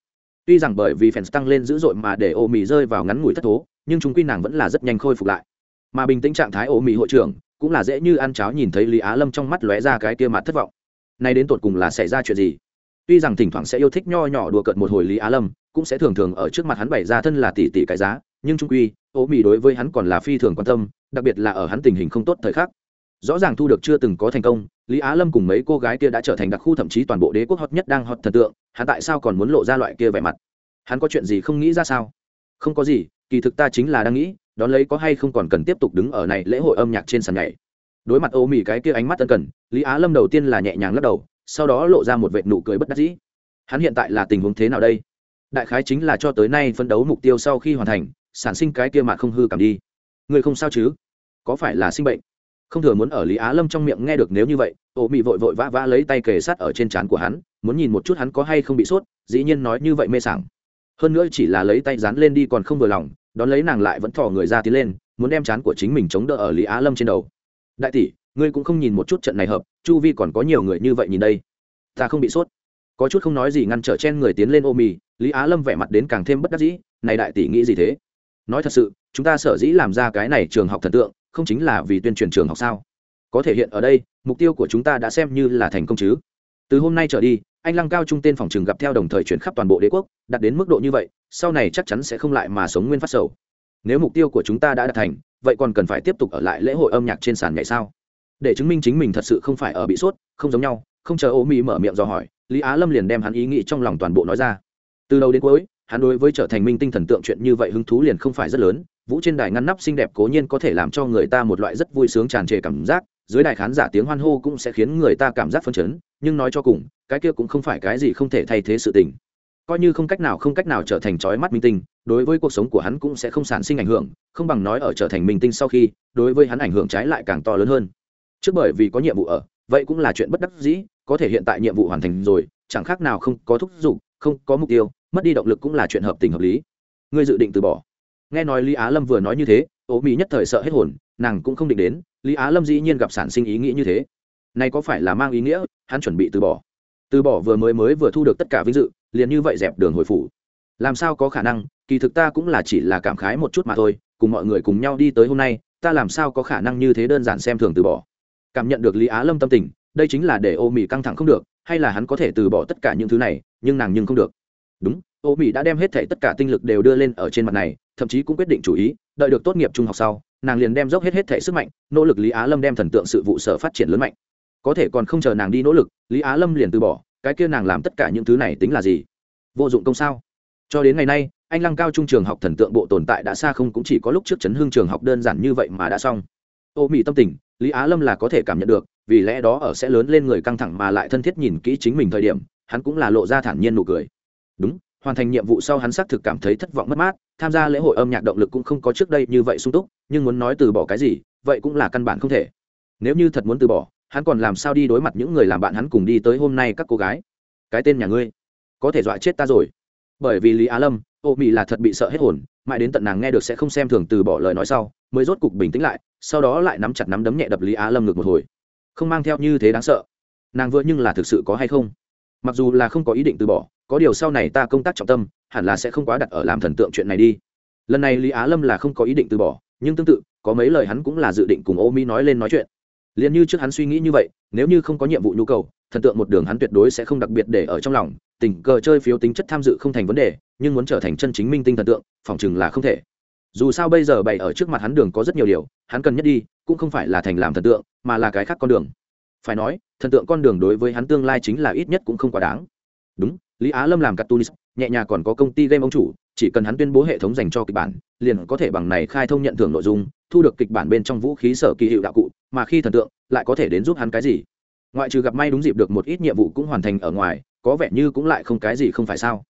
Tuy rằng bởi vì fans tăng lên dữ dội mà để ô mì rơi vào ngắn ngủi thất thố, nhưng chúng quy nàng vẫn là rất nhanh khôi phục lại. Mà bình tĩnh trạng thái ô mì hội trưởng cũng là dễ như ăn cháo nhìn thấy lý á lâm trong mắt lóe ra cái kia mặt thất vọng. Nay đến tột cùng là xảy ra chuyện gì? Tuy rằng thỉnh thoảng sẽ yêu thích nho nhỏ đùa cợt một hồi lý á lâm, cũng sẽ thường thường ở trước mặt hắn bày ra thân là tỷ tỷ cái giá, nhưng trung quy ô mì đối với hắn còn là phi thường quan tâm, đặc biệt là ở hắn tình hình không tốt thời khắc rõ ràng thu được chưa từng có thành công, lý á lâm cùng mấy cô gái kia đã trở thành đặc khu thậm chí toàn bộ đế quốc hot nhất đang hot thần tượng, hắn tại sao còn muốn lộ ra loại kia vẻ mặt? Hắn có chuyện gì không nghĩ ra sao? Không có gì, kỳ thực ta chính là đang nghĩ, đón lấy có hay không còn cần tiếp tục đứng ở này lễ hội âm nhạc trên sàn nhảy. Đối mặt ô mì cái kia ánh mắt tân cần, lý á lâm đầu tiên là nhẹ nhàng lắc đầu, sau đó lộ ra một vệt nụ cười bất đắc dĩ. Hắn hiện tại là tình huống thế nào đây? Đại khái chính là cho tới nay phân đấu mục tiêu sau khi hoàn thành, sản sinh cái kia mà không hư cảm đi. Người không sao chứ? Có phải là sinh bệnh? Không thừa muốn ở lý á lâm trong miệng nghe được nếu như vậy ô mị vội vội vã vã lấy tay kề sát ở trên trán của hắn, muốn nhìn một chút hắn có hay không bị sốt, dĩ nhiên nói như vậy mê sảng. Hơn nữa chỉ là lấy tay dán lên đi còn không vừa lòng, đón lấy nàng lại vẫn thò người ra tiến lên, muốn đem chán của chính mình chống đỡ ở lý á lâm trên đầu. Đại tỷ, ngươi cũng không nhìn một chút trận này hợp, chu vi còn có nhiều người như vậy nhìn đây. Ta không bị sốt. Có chút không nói gì ngăn trở chen người tiến lên ô mì lý á lâm vẻ mặt đến càng thêm bất đắc dĩ, này đại tỷ nghĩ gì thế? Nói thật sự, chúng ta sở dĩ làm ra cái này trường học thần tượng không chính là vì tuyên truyền trường học sao? Có thể hiện ở đây, mục tiêu của chúng ta đã xem như là thành công chứ. Từ hôm nay trở đi, anh lăng cao trung tên phòng trường gặp theo đồng thời chuyển khắp toàn bộ đế quốc, đạt đến mức độ như vậy, sau này chắc chắn sẽ không lại mà sống nguyên phát sầu. Nếu mục tiêu của chúng ta đã đạt thành, vậy còn cần phải tiếp tục ở lại lễ hội âm nhạc trên sàn nhảy sao? Để chứng minh chính mình thật sự không phải ở bị sốt, không giống nhau, không chờ ô mỹ mở miệng do hỏi, lý á lâm liền đem hắn ý nghĩ trong lòng toàn bộ nói ra. Từ đầu đến cuối, hắn đối với trở thành minh tinh thần tượng chuyện như vậy hứng thú liền không phải rất lớn vũ trên đài ngăn nắp xinh đẹp cố nhiên có thể làm cho người ta một loại rất vui sướng tràn trề cảm giác, dưới đài khán giả tiếng hoan hô cũng sẽ khiến người ta cảm giác phấn chấn, nhưng nói cho cùng, cái kia cũng không phải cái gì không thể thay thế sự tình. Coi như không cách nào không cách nào trở thành trói mắt minh tinh, đối với cuộc sống của hắn cũng sẽ không sản sinh ảnh hưởng, không bằng nói ở trở thành minh tinh sau khi, đối với hắn ảnh hưởng trái lại càng to lớn hơn. Trước bởi vì có nhiệm vụ ở, vậy cũng là chuyện bất đắc dĩ, có thể hiện tại nhiệm vụ hoàn thành rồi, chẳng khác nào không có thúc giục, không có mục tiêu, mất đi động lực cũng là chuyện hợp tình hợp lý. Ngươi dự định từ bỏ nghe nói lý á lâm vừa nói như thế, ố mỹ nhất thời sợ hết hồn, nàng cũng không định đến. Lý á lâm dĩ nhiên gặp sản sinh ý nghĩ như thế. Này có phải là mang ý nghĩa, hắn chuẩn bị từ bỏ? Từ bỏ vừa mới mới vừa thu được tất cả vinh dự, liền như vậy dẹp đường hồi phủ. Làm sao có khả năng, kỳ thực ta cũng là chỉ là cảm khái một chút mà thôi, cùng mọi người cùng nhau đi tới hôm nay, ta làm sao có khả năng như thế đơn giản xem thường từ bỏ? Cảm nhận được lý á lâm tâm tình, đây chính là để ô mỹ căng thẳng không được, hay là hắn có thể từ bỏ tất cả những thứ này, nhưng nàng nhưng không được. Đúng ô mỹ đã đem hết thể tất cả tinh lực đều đưa lên ở trên mặt này thậm chí cũng quyết định chủ ý, đợi được tốt nghiệp trung học sau, nàng liền đem dốc hết hết thể sức mạnh, nỗ lực lý á lâm đem thần tượng sự vụ sở phát triển lớn mạnh. Có thể còn không chờ nàng đi nỗ lực, lý á lâm liền từ bỏ, cái kia nàng làm tất cả những thứ này tính là gì? Vô dụng công sao? Cho đến ngày nay, anh lăng cao trung trường học thần tượng bộ tồn tại đã xa không cũng chỉ có lúc trước chấn hương trường học đơn giản như vậy mà đã xong. Ô mỹ tâm tình, lý á lâm là có thể cảm nhận được, vì lẽ đó ở sẽ lớn lên người căng thẳng mà lại thân thiết nhìn kỹ chính mình thời điểm, hắn cũng là lộ ra thản nhiên nụ cười. Đúng, hoàn thành nhiệm vụ sau hắn xác thực cảm thấy thất vọng mất mát tham gia lễ hội âm nhạc động lực cũng không có trước đây như vậy sung túc, nhưng muốn nói từ bỏ cái gì, vậy cũng là căn bản không thể. Nếu như thật muốn từ bỏ, hắn còn làm sao đi đối mặt những người làm bạn hắn cùng đi tới hôm nay các cô gái? Cái tên nhà ngươi, có thể dọa chết ta rồi. Bởi vì lý á lâm, ô mị là thật bị sợ hết hồn, mãi đến tận nàng nghe được sẽ không xem thường từ bỏ lời nói sau, mới rốt cục bình tĩnh lại, sau đó lại nắm chặt nắm đấm nhẹ đập lý á lâm ngược một hồi. Không mang theo như thế đáng sợ. Nàng vừa nhưng là thực sự có hay không? Mặc dù là không có ý định từ bỏ, có điều sau này ta công tác trọng tâm, hẳn là sẽ không quá đặt ở làm thần tượng chuyện này đi. Lần này lý á lâm là không có ý định từ bỏ, nhưng tương tự, có mấy lời hắn cũng là dự định cùng ô mỹ nói lên nói chuyện. Liền như trước hắn suy nghĩ như vậy, nếu như không có nhiệm vụ nhu cầu, thần tượng một đường hắn tuyệt đối sẽ không đặc biệt để ở trong lòng. Tình cờ chơi phiếu tính chất tham dự không thành vấn đề, nhưng muốn trở thành chân chính minh tinh thần tượng phỏng chừng là không thể. Dù sao bây giờ bày ở trước mặt hắn đường có rất nhiều điều, hắn cần nhất đi, cũng không phải là thành làm thần tượng, mà là cái khác con đường phải nói, thần tượng con đường đối với hắn tương lai chính là ít nhất cũng không quá đáng. Đúng, lý á lâm làm cartoonist, nhẹ nhàng còn có công ty game ông chủ, chỉ cần hắn tuyên bố hệ thống dành cho kịch bản, liền có thể bằng này khai thông nhận thưởng nội dung, thu được kịch bản bên trong vũ khí sở kỳ hiệu đạo cụ, mà khi thần tượng, lại có thể đến giúp hắn cái gì? Ngoại trừ gặp may đúng dịp được một ít nhiệm vụ cũng hoàn thành ở ngoài, có vẻ như cũng lại không cái gì không phải sao?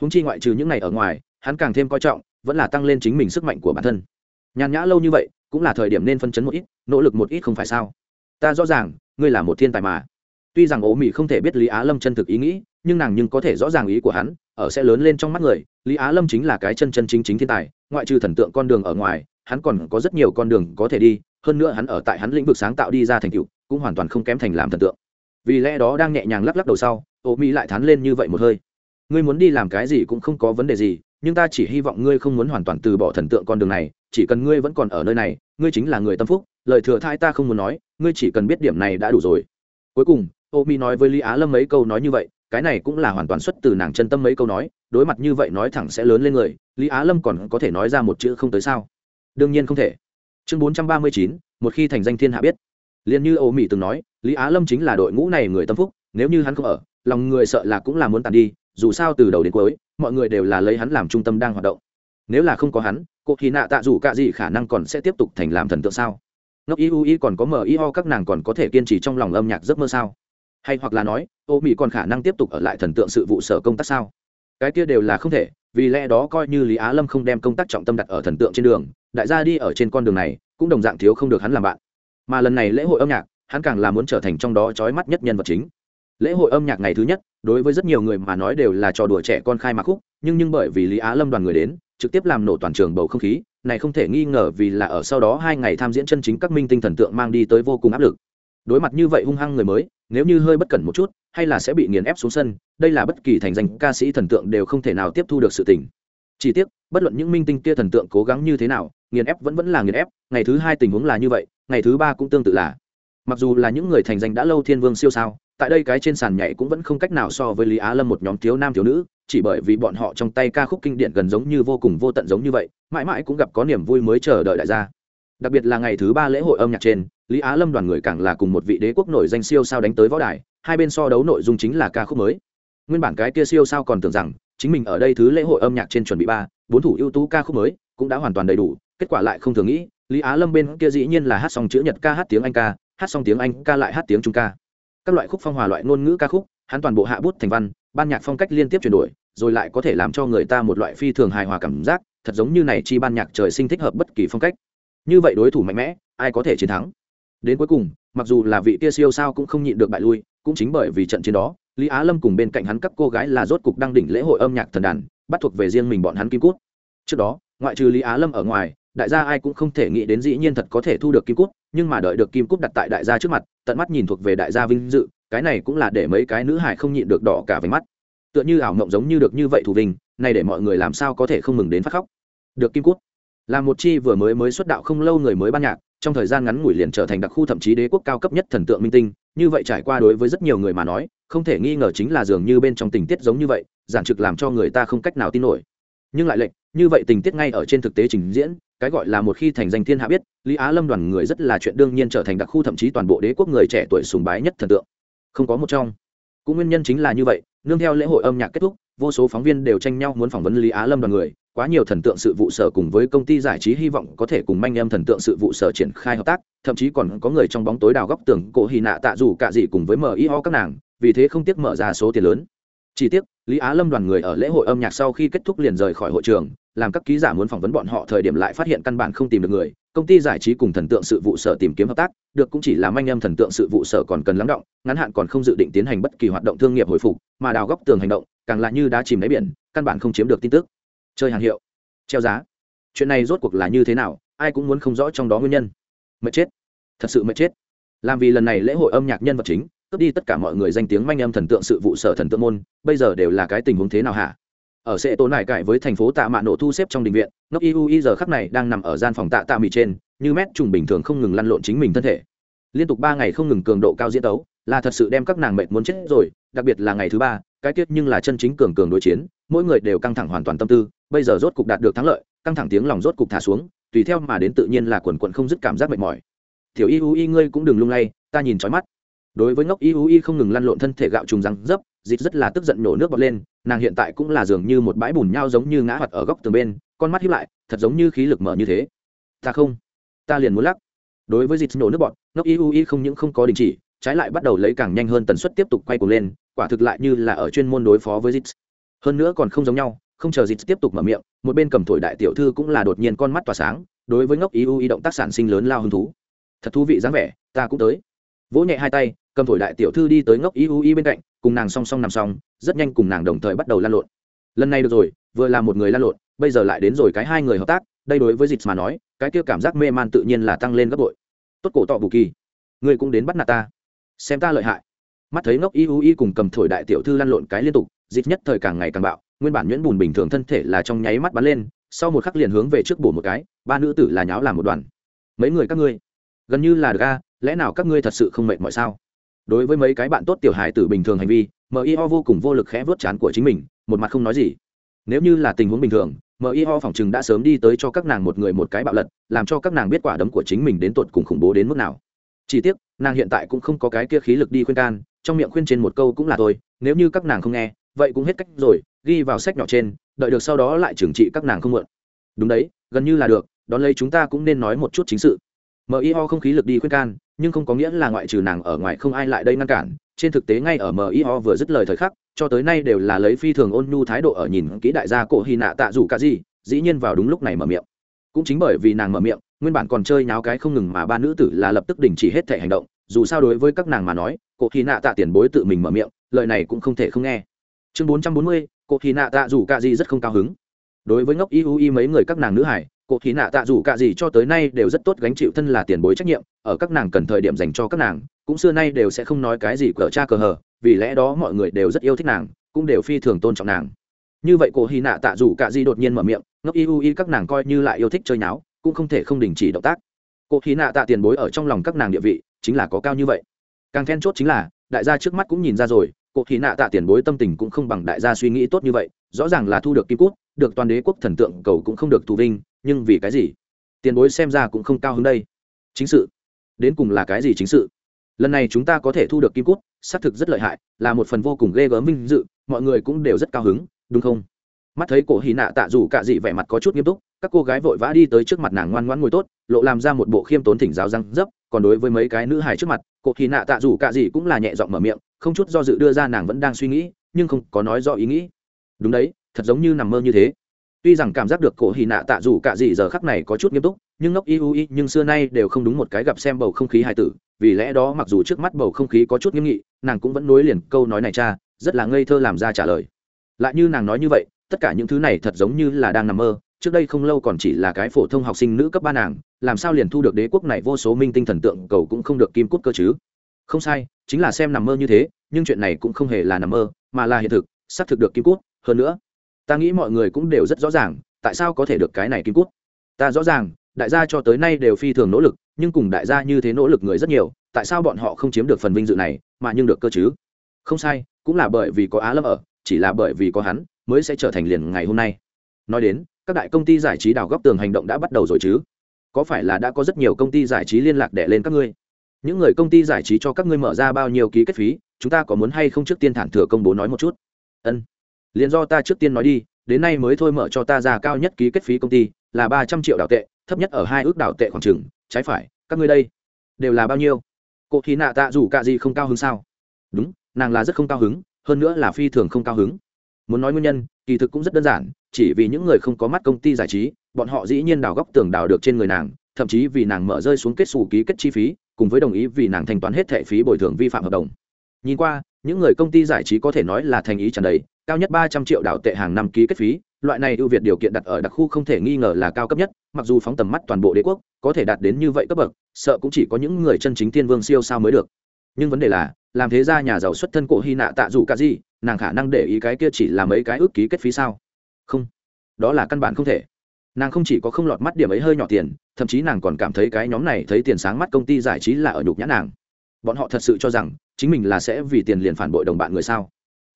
Húng chi ngoại trừ những ngày ở ngoài, hắn càng thêm coi trọng, vẫn là tăng lên chính mình sức mạnh của bản thân. Nhàn nhã lâu như vậy, cũng là thời điểm nên phân chấn một ít, nỗ lực một ít không phải sao? Ta rõ ràng ngươi là một thiên tài mà. Tuy rằng ố mỹ không thể biết lý á lâm chân thực ý nghĩ, nhưng nàng nhưng có thể rõ ràng ý của hắn, ở sẽ lớn lên trong mắt người, lý á lâm chính là cái chân chân chính chính thiên tài, ngoại trừ thần tượng con đường ở ngoài, hắn còn có rất nhiều con đường có thể đi, hơn nữa hắn ở tại hắn lĩnh vực sáng tạo đi ra thành tựu, cũng hoàn toàn không kém thành làm thần tượng. Vì lẽ đó đang nhẹ nhàng lắc lắc đầu sau ô mỹ lại thắn lên như vậy một hơi. Ngươi muốn đi làm cái gì cũng không có vấn đề gì, nhưng ta chỉ hy vọng ngươi không muốn hoàn toàn từ bỏ thần tượng con đường này, chỉ cần ngươi vẫn còn ở nơi này ngươi chính là người tâm phúc, lời thừa thai ta không muốn nói, ngươi chỉ cần biết điểm này đã đủ rồi. Cuối cùng, ô Mi nói với lý á lâm mấy câu nói như vậy, cái này cũng là hoàn toàn xuất từ nàng chân tâm mấy câu nói, đối mặt như vậy nói thẳng sẽ lớn lên người, lý á lâm còn có thể nói ra một chữ không tới sao? Đương nhiên không thể. Chương bốn trăm ba mươi chín, một khi thành danh thiên hạ biết. Liền như ô mỹ từng nói, lý á lâm chính là đội ngũ này người tâm phúc, nếu như hắn không ở, lòng người sợ là cũng là muốn tàn đi, dù sao từ đầu đến cuối, mọi người đều là lấy hắn làm trung tâm đang hoạt động. Nếu là không có hắn cô thì nạ tạ dù cả gì khả năng còn sẽ tiếp tục thành làm thần tượng sao? Ngốc y u y còn có mờ y ho các nàng còn có thể kiên trì trong lòng âm nhạc giấc mơ sao? Hay hoặc là nói, ô mỹ còn khả năng tiếp tục ở lại thần tượng sự vụ sở công tác sao? Cái kia đều là không thể, vì lẽ đó coi như lý á lâm không đem công tác trọng tâm đặt ở thần tượng trên đường, đại gia đi ở trên con đường này, cũng đồng dạng thiếu không được hắn làm bạn. Mà lần này lễ hội âm nhạc, hắn càng là muốn trở thành trong đó trói mắt nhất nhân vật chính. Lễ hội âm nhạc ngày thứ nhất, đối với rất nhiều người mà nói đều là trò đùa trẻ con khai mạc khúc, nhưng nhưng bởi vì lý á lâm đoàn người đến trực tiếp làm nổ toàn trường bầu không khí, này không thể nghi ngờ vì là ở sau đó hai ngày tham diễn chân chính các minh tinh thần tượng mang đi tới vô cùng áp lực. Đối mặt như vậy hung hăng người mới, nếu như hơi bất cẩn một chút, hay là sẽ bị nghiền ép xuống sân, đây là bất kỳ thành danh ca sĩ thần tượng đều không thể nào tiếp thu được sự tình. Chỉ tiếc, bất luận những minh tinh kia thần tượng cố gắng như thế nào, nghiền ép vẫn vẫn là nghiền ép, ngày thứ hai tình huống là như vậy, ngày thứ ba cũng tương tự là. Mặc dù là những người thành danh đã lâu thiên vương siêu sao tại đây cái trên sàn nhảy cũng vẫn không cách nào so với lý á lâm một nhóm thiếu nam thiếu nữ, chỉ bởi vì bọn họ trong tay ca khúc kinh điển gần giống như vô cùng vô tận giống như vậy, mãi mãi cũng gặp có niềm vui mới chờ đợi đại gia. Đặc biệt là ngày thứ ba lễ hội âm nhạc trên, lý á lâm đoàn người càng là cùng một vị đế quốc nổi danh siêu sao đánh tới võ đài, hai bên so đấu nội dung chính là ca khúc mới. Nguyên bản cái kia siêu sao còn tưởng rằng, chính mình ở đây thứ lễ hội âm nhạc trên chuẩn bị ba, bốn thủ ưu tú ca khúc mới, cũng đã hoàn toàn đầy đủ, kết quả lại không thường nghĩ, lý á lâm bên kia dĩ nhiên là hát xong chữ nhật ca, hát tiếng anh ca, hát xong tiếng anh ca lại hát tiếng trung ca các loại khúc phong hòa loại ngôn ngữ ca khúc, hắn toàn bộ hạ bút thành văn, ban nhạc phong cách liên tiếp chuyển đổi, rồi lại có thể làm cho người ta một loại phi thường hài hòa cảm giác, thật giống như này chi ban nhạc trời sinh thích hợp bất kỳ phong cách. Như vậy đối thủ mạnh mẽ, ai có thể chiến thắng? Đến cuối cùng, mặc dù là vị kia siêu sao cũng không nhịn được bại lui, cũng chính bởi vì trận chiến đó, lý á lâm cùng bên cạnh hắn các cô gái là rốt cục đăng đỉnh lễ hội âm nhạc thần đàn, bắt thuộc về riêng mình bọn hắn kim cút. Trước đó, ngoại trừ lý á lâm ở ngoài đại gia ai cũng không thể nghĩ đến dĩ nhiên thật có thể thu được kim cúp, nhưng mà đợi được kim cúp đặt tại đại gia trước mặt, tận mắt nhìn thuộc về đại gia vinh dự, cái này cũng là để mấy cái nữ hải không nhịn được đỏ cả váy mắt. Tựa như ảo mộng giống như được như vậy thủ vinh, này để mọi người làm sao có thể không mừng đến phát khóc. Được kim cúp. Là một chi vừa mới mới xuất đạo không lâu người mới ban nhạc, trong thời gian ngắn ngủi liền trở thành đặc khu thậm chí đế quốc cao cấp nhất thần tượng minh tinh, như vậy trải qua đối với rất nhiều người mà nói, không thể nghi ngờ chính là dường như bên trong tình tiết giống như vậy, giản trực làm cho người ta không cách nào tin nổi. Nhưng lại lệnh như vậy tình tiết ngay ở trên thực tế trình diễn, cái gọi là một khi thành danh thiên hạ biết, lý á lâm đoàn người rất là chuyện đương nhiên trở thành đặc khu thậm chí toàn bộ đế quốc người trẻ tuổi sùng bái nhất thần tượng. Không có một trong. Cũng nguyên nhân chính là như vậy, nương theo lễ hội âm nhạc kết thúc, vô số phóng viên đều tranh nhau muốn phỏng vấn lý á lâm đoàn người, quá nhiều thần tượng sự vụ sở cùng với công ty giải trí hy vọng có thể cùng manh em thần tượng sự vụ sở triển khai hợp tác, thậm chí còn có người trong bóng tối đào góc tường cổ hy nạ tạ dù cả gì cùng với ho các nàng, vì thế không tiếc mở ra số tiền lớn chỉ tiếc, lý á lâm đoàn người ở lễ hội âm nhạc sau khi kết thúc liền rời khỏi hội trường, làm các ký giả muốn phỏng vấn bọn họ thời điểm lại phát hiện căn bản không tìm được người, công ty giải trí cùng thần tượng sự vụ sở tìm kiếm hợp tác, được cũng chỉ là manh em thần tượng sự vụ sở còn cần lắng động, ngắn hạn còn không dự định tiến hành bất kỳ hoạt động thương nghiệp hồi phục, mà đào góc tường hành động, càng là như đá chìm đáy biển, căn bản không chiếm được tin tức. Chơi hàng hiệu. Treo giá. Chuyện này rốt cuộc là như thế nào, ai cũng muốn không rõ trong đó nguyên nhân. Mệt chết. Thật sự mệt chết. Làm vì lần này lễ hội âm nhạc nhân vật chính cướp đi tất cả mọi người danh tiếng manh âm thần tượng sự vụ sở thần tượng môn, bây giờ đều là cái tình huống thế nào hả? Ở sệ tố nải cải với thành phố tạ mạ nổ thu xếp trong đình viện, ngốc iu i giờ khắc này đang nằm ở gian phòng tạ tạ mì trên, như mét trùng bình thường không ngừng lăn lộn chính mình thân thể. Liên tục ba ngày không ngừng cường độ cao diễn tấu, là thật sự đem các nàng mệt muốn chết rồi, đặc biệt là ngày thứ ba, cái tiết nhưng là chân chính cường cường đối chiến, mỗi người đều căng thẳng hoàn toàn tâm tư, bây giờ rốt cục đạt được thắng lợi, căng thẳng tiếng lòng rốt cục thả xuống, tùy theo mà đến tự nhiên là quần quận không dứt cảm giác mệt mỏi. Tiểu y u y ngươi cũng đừng lung lay, ta nhìn trói mắt đối với ngốc y u y không ngừng lăn lộn thân thể gạo trùng răng dấp dịt rất là tức giận nổ nước bọt lên, nàng hiện tại cũng là dường như một bãi bùn nhau giống như ngã hoạt ở góc tường bên, con mắt hiếp lại, thật giống như khí lực mở như thế. Ta không, ta liền muốn lắc. Đối với dịt nổ nước bọt, ngốc y u y không những không có đình chỉ, trái lại bắt đầu lấy càng nhanh hơn tần suất tiếp tục quay cuồng lên, quả thực lại như là ở chuyên môn đối phó với dịt hơn nữa còn không giống nhau, không chờ dịt tiếp tục mở miệng, một bên cầm thổi đại tiểu thư cũng là đột nhiên con mắt tỏa sáng, đối với ngốc y u y động tác sản sinh lớn lao hứng thú. Thật thú vị dáng vẻ, ta cũng tới vỗ nhẹ hai tay, cầm thổi đại tiểu thư đi tới ngốc y u y bên cạnh, cùng nàng song song nằm song, rất nhanh cùng nàng đồng thời bắt đầu lan lộn. Lần này được rồi, vừa là một người lan lộn, bây giờ lại đến rồi cái hai người hợp tác, đây đối với dịch mà nói, cái kia cảm giác mê man tự nhiên là tăng lên gấp bội. Tốt cổ tọ bù kỳ ngươi cũng đến bắt nạt ta. Xem ta lợi hại. Mắt thấy ngốc y u y cùng cầm thổi đại tiểu thư lăn lộn cái liên tục dịch nhất thời càng ngày càng bạo, nguyên bản nhuyễn bùn bình thường thân thể là trong nháy mắt bắn lên, sau một khắc liền hướng về trước bổ một cái, ba nữ tử là nháo làm một đoàn. Mấy người các ngươi, gần như là được a lẽ nào các ngươi thật sự không mệt mọi sao? Đối với mấy cái bạn tốt tiểu hài tử bình thường hành vi mio vô cùng vô lực khẽ vớt chán của chính mình, một mặt không nói gì. Nếu như là tình huống bình thường mio phòng chừng đã sớm đi tới cho các nàng một người một cái bạo lật, làm cho các nàng biết quả đấm của chính mình đến tột cùng khủng bố đến mức nào. Chỉ tiếc, nàng hiện tại cũng không có cái kia khí lực đi khuyên can, trong miệng khuyên trên một câu cũng là thôi, nếu như các nàng không nghe, vậy cũng hết cách rồi, ghi vào sách nhỏ trên, đợi được sau đó lại trừng trị các nàng không mượn đúng đấy, gần như là được, đón lấy chúng ta cũng nên nói một chút chính sự mio không khí lực đi khuyên can, nhưng không có nghĩa là ngoại trừ nàng ở ngoài không ai lại đây ngăn cản. Trên thực tế ngay ở mio vừa dứt lời thời khắc, cho tới nay đều là lấy phi thường ôn nhu thái độ ở nhìn kỹ đại gia cổ hy nạ tạ dù cả gì dĩ nhiên vào đúng lúc này mở miệng. Cũng chính bởi vì nàng mở miệng, nguyên bản còn chơi nháo cái không ngừng mà ba nữ tử là lập tức đình chỉ hết thể hành động. Dù sao đối với các nàng mà nói, cổ hy nạ tạ tiền bối tự mình mở miệng, lời này cũng không thể không nghe. Chương bốn trăm bốn mươi, cổ hy nạ tạ dù cả gì rất không cao hứng. Đối với ngốc y u y mấy người các nàng nữ hải cụ khí nạ tạ dù cả gì cho tới nay đều rất tốt gánh chịu thân là tiền bối trách nhiệm, ở các nàng cần thời điểm dành cho các nàng, cũng xưa nay đều sẽ không nói cái gì cờ cha cờ hờ, vì lẽ đó mọi người đều rất yêu thích nàng, cũng đều phi thường tôn trọng nàng. Như vậy cổ hy nạ tạ dù cả gì đột nhiên mở miệng, ngốc y u y các nàng coi như lại yêu thích chơi nháo, cũng không thể không đình chỉ động tác. Cổ hy nạ tạ tiền bối ở trong lòng các nàng địa vị, chính là có cao như vậy. Càng then chốt chính là, đại gia trước mắt cũng nhìn ra rồi, cổ hy nạ tạ tiền bối tâm tình cũng không bằng đại gia suy nghĩ tốt như vậy, rõ ràng là thu được kim cút được toàn đế quốc thần tượng cầu cũng không được thù vinh, nhưng vì cái gì? Tiền bối xem ra cũng không cao hơn đây. Chính sự. Đến cùng là cái gì chính sự? Lần này chúng ta có thể thu được kim cút, xác thực rất lợi hại, là một phần vô cùng ghê gớm vinh dự, mọi người cũng đều rất cao hứng, đúng không? Mắt thấy cổ hì nạ tạ dù cả dị vẻ mặt có chút nghiêm túc, các cô gái vội vã đi tới trước mặt nàng ngoan ngoãn ngồi tốt, lộ làm ra một bộ khiêm tốn thỉnh giáo răng dấp, còn đối với mấy cái nữ hài trước mặt, cổ hì nạ tạ dù cả dị cũng là nhẹ giọng mở miệng, không chút do dự đưa ra nàng vẫn đang suy nghĩ, nhưng không có nói rõ ý nghĩ. Đúng đấy thật giống như nằm mơ như thế. Tuy rằng cảm giác được cổ hì nạ tạ dù cả gì giờ khắc này có chút nghiêm túc, nhưng ngốc y u y, nhưng xưa nay đều không đúng một cái gặp xem bầu không khí hài tử, vì lẽ đó mặc dù trước mắt bầu không khí có chút nghiêm nghị, nàng cũng vẫn nối liền câu nói này cha, rất là ngây thơ làm ra trả lời. Lại như nàng nói như vậy, tất cả những thứ này thật giống như là đang nằm mơ, trước đây không lâu còn chỉ là cái phổ thông học sinh nữ cấp ba nàng, làm sao liền thu được đế quốc này vô số minh tinh thần tượng, cầu cũng không được kim cút cơ chứ? Không sai, chính là xem nằm mơ như thế, nhưng chuyện này cũng không hề là nằm mơ, mà là hiện thực, xác thực được kim cút hơn nữa ta nghĩ mọi người cũng đều rất rõ ràng, tại sao có thể được cái này kim cút? Ta rõ ràng, đại gia cho tới nay đều phi thường nỗ lực, nhưng cùng đại gia như thế nỗ lực người rất nhiều, tại sao bọn họ không chiếm được phần vinh dự này, mà nhưng được cơ chứ? Không sai, cũng là bởi vì có á lâm ở, chỉ là bởi vì có hắn, mới sẽ trở thành liền ngày hôm nay. Nói đến, các đại công ty giải trí đào góc tường hành động đã bắt đầu rồi chứ? Có phải là đã có rất nhiều công ty giải trí liên lạc để lên các ngươi? Những người công ty giải trí cho các ngươi mở ra bao nhiêu ký kết phí, chúng ta có muốn hay không trước tiên thản thừa công bố nói một chút? Ân liền do ta trước tiên nói đi, đến nay mới thôi mở cho ta ra cao nhất ký kết phí công ty là ba trăm triệu đào tệ, thấp nhất ở hai ước đào tệ khoảng trừng trái phải, các ngươi đây đều là bao nhiêu? Cô thì nạ tạ dù cả gì không cao hứng sao? Đúng, nàng là rất không cao hứng, hơn nữa là phi thường không cao hứng. Muốn nói nguyên nhân, kỳ thực cũng rất đơn giản, chỉ vì những người không có mắt công ty giải trí, bọn họ dĩ nhiên đào góc tường đào được trên người nàng, thậm chí vì nàng mở rơi xuống kết xù ký kết chi phí, cùng với đồng ý vì nàng thanh toán hết thệ phí bồi thường vi phạm hợp đồng. Nhìn qua những người công ty giải trí có thể nói là thành ý tràn đầy, cao nhất ba trăm triệu đảo tệ hàng năm ký kết phí, loại này ưu việt điều kiện đặt ở đặc khu không thể nghi ngờ là cao cấp nhất, mặc dù phóng tầm mắt toàn bộ đế quốc, có thể đạt đến như vậy cấp bậc, sợ cũng chỉ có những người chân chính thiên vương siêu sao mới được. Nhưng vấn đề là, làm thế ra nhà giàu xuất thân cổ hy nạ tạ dù cả gì nàng khả năng để ý cái kia chỉ là mấy cái ước ký kết phí sao? Không. Đó là căn bản không thể. Nàng không chỉ có không lọt mắt điểm ấy hơi nhỏ tiền, thậm chí nàng còn cảm thấy cái nhóm này thấy tiền sáng mắt công ty giải trí là ở nhục nhã nàng. Bọn họ thật sự cho rằng chính mình là sẽ vì tiền liền phản bội đồng bạn người sao?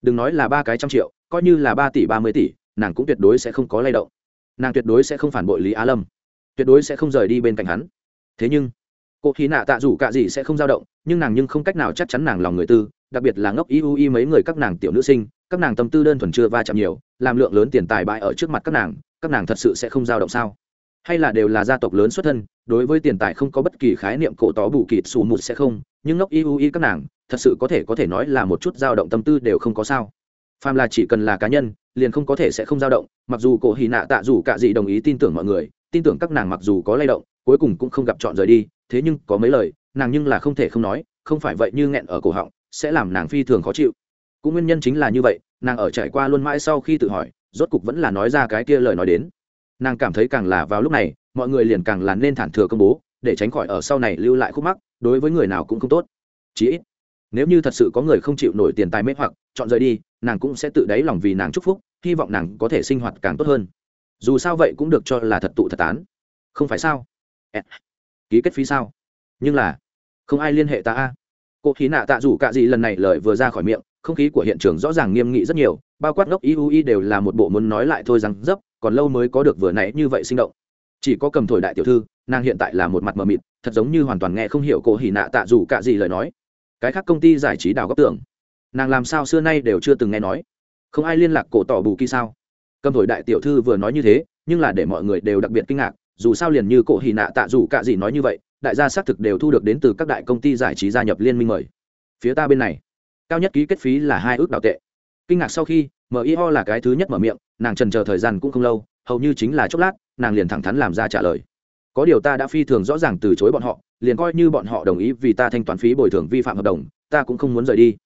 Đừng nói là ba cái trăm triệu, coi như là ba tỷ, ba mươi tỷ, nàng cũng tuyệt đối sẽ không có lay động. Nàng tuyệt đối sẽ không phản bội lý á lâm. Tuyệt đối sẽ không rời đi bên cạnh hắn. Thế nhưng, cô khí nạ tạ dù cả gì sẽ không dao động, nhưng nàng nhưng không cách nào chắc chắn nàng lòng người tư, đặc biệt là ngốc y u y mấy người các nàng tiểu nữ sinh, các nàng tâm tư đơn thuần chưa va chạm nhiều, làm lượng lớn tiền tài bại ở trước mặt các nàng các nàng thật sự sẽ không dao động sao? Hay là đều là gia tộc lớn xuất thân, đối với tiền tài không có bất kỳ khái niệm cổ tó bù kịt xù một sẽ không, nhưng ngốc y u y các nàng, thật sự có thể có thể nói là một chút dao động tâm tư đều không có sao. Phàm là chỉ cần là cá nhân, liền không có thể sẽ không dao động, mặc dù cổ hì nạ tạ dù cả gì đồng ý tin tưởng mọi người, tin tưởng các nàng mặc dù có lay động, cuối cùng cũng không gặp chọn rời đi, thế nhưng có mấy lời, nàng nhưng là không thể không nói, không phải vậy như nghẹn ở cổ họng, sẽ làm nàng phi thường khó chịu. Cũng nguyên nhân chính là như vậy, nàng ở trải qua luôn mãi sau khi tự hỏi, rốt cục vẫn là nói ra cái kia lời nói đến nàng cảm thấy càng là vào lúc này, mọi người liền càng là nên thản thừa công bố, để tránh khỏi ở sau này lưu lại khúc mắc, đối với người nào cũng không tốt. Chí ít, nếu như thật sự có người không chịu nổi tiền tài mê hoặc, chọn rời đi, nàng cũng sẽ tự đáy lòng vì nàng chúc phúc, hy vọng nàng có thể sinh hoạt càng tốt hơn. Dù sao vậy cũng được cho là thật tụ thật tán. Không phải sao? Ký kết phí sao? Nhưng là, không ai liên hệ ta a. Cô khí nạ tạ dù cả gì lần này lời vừa ra khỏi miệng không khí của hiện trường rõ ràng nghiêm nghị rất nhiều, bao quát ngốc iui đều là một bộ muốn nói lại thôi rằng dấp, còn lâu mới có được vừa nãy như vậy sinh động. Chỉ có cầm thổi đại tiểu thư, nàng hiện tại là một mặt mờ mịt, thật giống như hoàn toàn nghe không hiểu cô hỉ nạ tạ dù cả gì lời nói. Cái khác công ty giải trí đào góc tưởng nàng làm sao xưa nay đều chưa từng nghe nói. Không ai liên lạc cổ tỏ bù kỳ sao? Cầm thổi đại tiểu thư vừa nói như thế, nhưng là để mọi người đều đặc biệt kinh ngạc, dù sao liền như cổ hỉ nạ tạ dù cả gì nói như vậy, đại gia xác thực đều thu được đến từ các đại công ty giải trí gia nhập liên minh mời. Phía ta bên này cao nhất ký kết phí là hai ước đào tệ. Kinh ngạc sau khi mio là cái thứ nhất mở miệng, nàng trần chờ thời gian cũng không lâu, hầu như chính là chốc lát, nàng liền thẳng thắn làm ra trả lời. Có điều ta đã phi thường rõ ràng từ chối bọn họ, liền coi như bọn họ đồng ý vì ta thanh toán phí bồi thường vi phạm hợp đồng, ta cũng không muốn rời đi.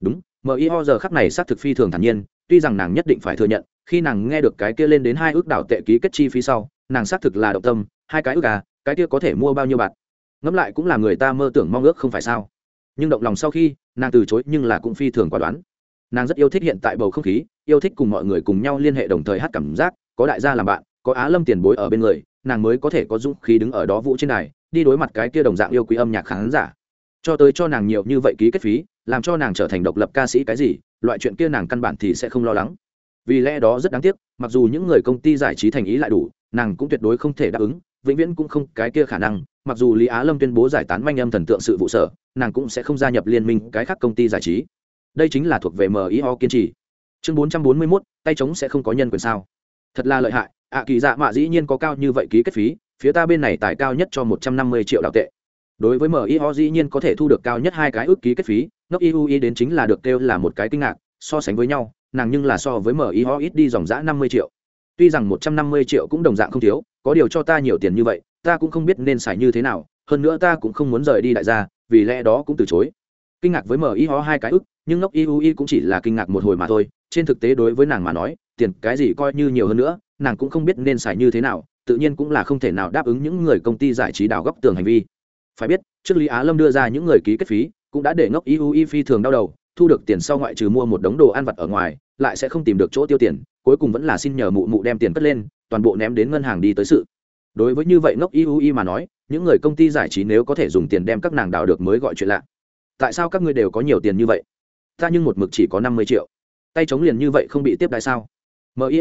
Đúng mio giờ khắc này xác thực phi thường thản nhiên, tuy rằng nàng nhất định phải thừa nhận, khi nàng nghe được cái kia lên đến hai ước đảo tệ ký kết chi phí sau, nàng xác thực là động tâm, hai cái ước à cái kia có thể mua bao nhiêu bạc? Ngẫm lại cũng là người ta mơ tưởng mong ước không phải sao? Nhưng động lòng sau khi, nàng từ chối nhưng là cũng phi thường quả đoán. Nàng rất yêu thích hiện tại bầu không khí, yêu thích cùng mọi người cùng nhau liên hệ đồng thời hát cảm giác, có đại gia làm bạn, có á lâm tiền bối ở bên người, nàng mới có thể có dũng khí đứng ở đó vũ trên này đi đối mặt cái kia đồng dạng yêu quý âm nhạc khán giả. Cho tới cho nàng nhiều như vậy ký kết phí, làm cho nàng trở thành độc lập ca sĩ cái gì, loại chuyện kia nàng căn bản thì sẽ không lo lắng. Vì lẽ đó rất đáng tiếc, mặc dù những người công ty giải trí thành ý lại đủ, nàng cũng tuyệt đối không thể đáp ứng, vĩnh viễn cũng không cái kia khả năng, mặc dù lý á lâm tuyên bố giải tán manh âm thần tượng sự vụ sở nàng cũng sẽ không gia nhập liên minh cái khác công ty giải trí. Đây chính là thuộc về MIO kiên trì. Chương bốn trăm bốn mươi mốt, tay chống sẽ không có nhân quyền sao? Thật là lợi hại, ạ kỳ dạ mạ dĩ nhiên có cao như vậy ký kết phí, phía ta bên này tài cao nhất cho một trăm năm mươi triệu đạo tệ. Đối với MIO dĩ nhiên có thể thu được cao nhất hai cái ước ký kết phí, ngốc iui đến chính là được kêu là một cái kinh ngạc, so sánh với nhau, nàng nhưng là so với MIO ít đi dòng giã năm mươi triệu. Tuy rằng một trăm năm mươi triệu cũng đồng dạng không thiếu, có điều cho ta nhiều tiền như vậy, ta cũng không biết nên xài như thế nào, hơn nữa ta cũng không muốn rời đi đại gia vì lẽ đó cũng từ chối. Kinh ngạc với mi ho hai cái ức, nhưng ngốc iui cũng chỉ là kinh ngạc một hồi mà thôi. Trên thực tế đối với nàng mà nói, tiền cái gì coi như nhiều hơn nữa, nàng cũng không biết nên xài như thế nào, tự nhiên cũng là không thể nào đáp ứng những người công ty giải trí đào góc tường hành vi. Phải biết, trước lý á lâm đưa ra những người ký kết phí, cũng đã để ngốc iui phi thường đau đầu, thu được tiền sau ngoại trừ mua một đống đồ ăn vặt ở ngoài, lại sẽ không tìm được chỗ tiêu tiền, cuối cùng vẫn là xin nhờ mụ mụ đem tiền cất lên, toàn bộ ném đến ngân hàng đi tới sự. Đối với như vậy ngốc iui mà nói những người công ty giải trí nếu có thể dùng tiền đem các nàng đào được mới gọi chuyện lạ. Tại sao các ngươi đều có nhiều tiền như vậy? Ta nhưng một mực chỉ có năm mươi triệu. Tay chống liền như vậy không bị tiếp đại sao?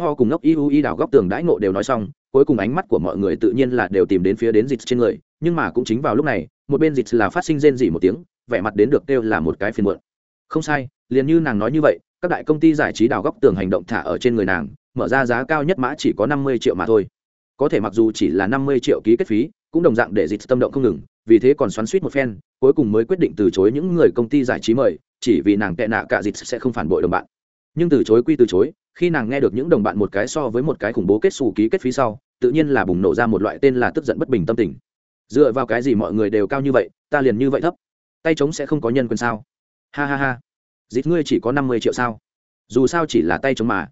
Ho cùng ngốc iui đào góc tường đãi ngộ đều nói xong, cuối cùng ánh mắt của mọi người tự nhiên là đều tìm đến phía đến dịch trên người, nhưng mà cũng chính vào lúc này, một bên dịch là phát sinh rên rỉ một tiếng, vẻ mặt đến được kêu là một cái phiền muộn. Không sai, liền như nàng nói như vậy, các đại công ty giải trí đào góc tường hành động thả ở trên người nàng, mở ra giá cao nhất mã chỉ có năm mươi triệu mà thôi có thể mặc dù chỉ là năm mươi triệu ký kết phí, cũng đồng dạng để dịch tâm động không ngừng, vì thế còn xoắn suýt một phen, cuối cùng mới quyết định từ chối những người công ty giải trí mời, chỉ vì nàng tệ nạ cả dịch sẽ không phản bội đồng bạn. Nhưng từ chối quy từ chối, khi nàng nghe được những đồng bạn một cái so với một cái khủng bố kết xù ký kết phí sau, tự nhiên là bùng nổ ra một loại tên là tức giận bất bình tâm tình. Dựa vào cái gì mọi người đều cao như vậy, ta liền như vậy thấp? Tay trống sẽ không có nhân quyền sao? Ha ha ha. Dịch ngươi chỉ có năm mươi triệu sao? Dù sao chỉ là tay trống mà.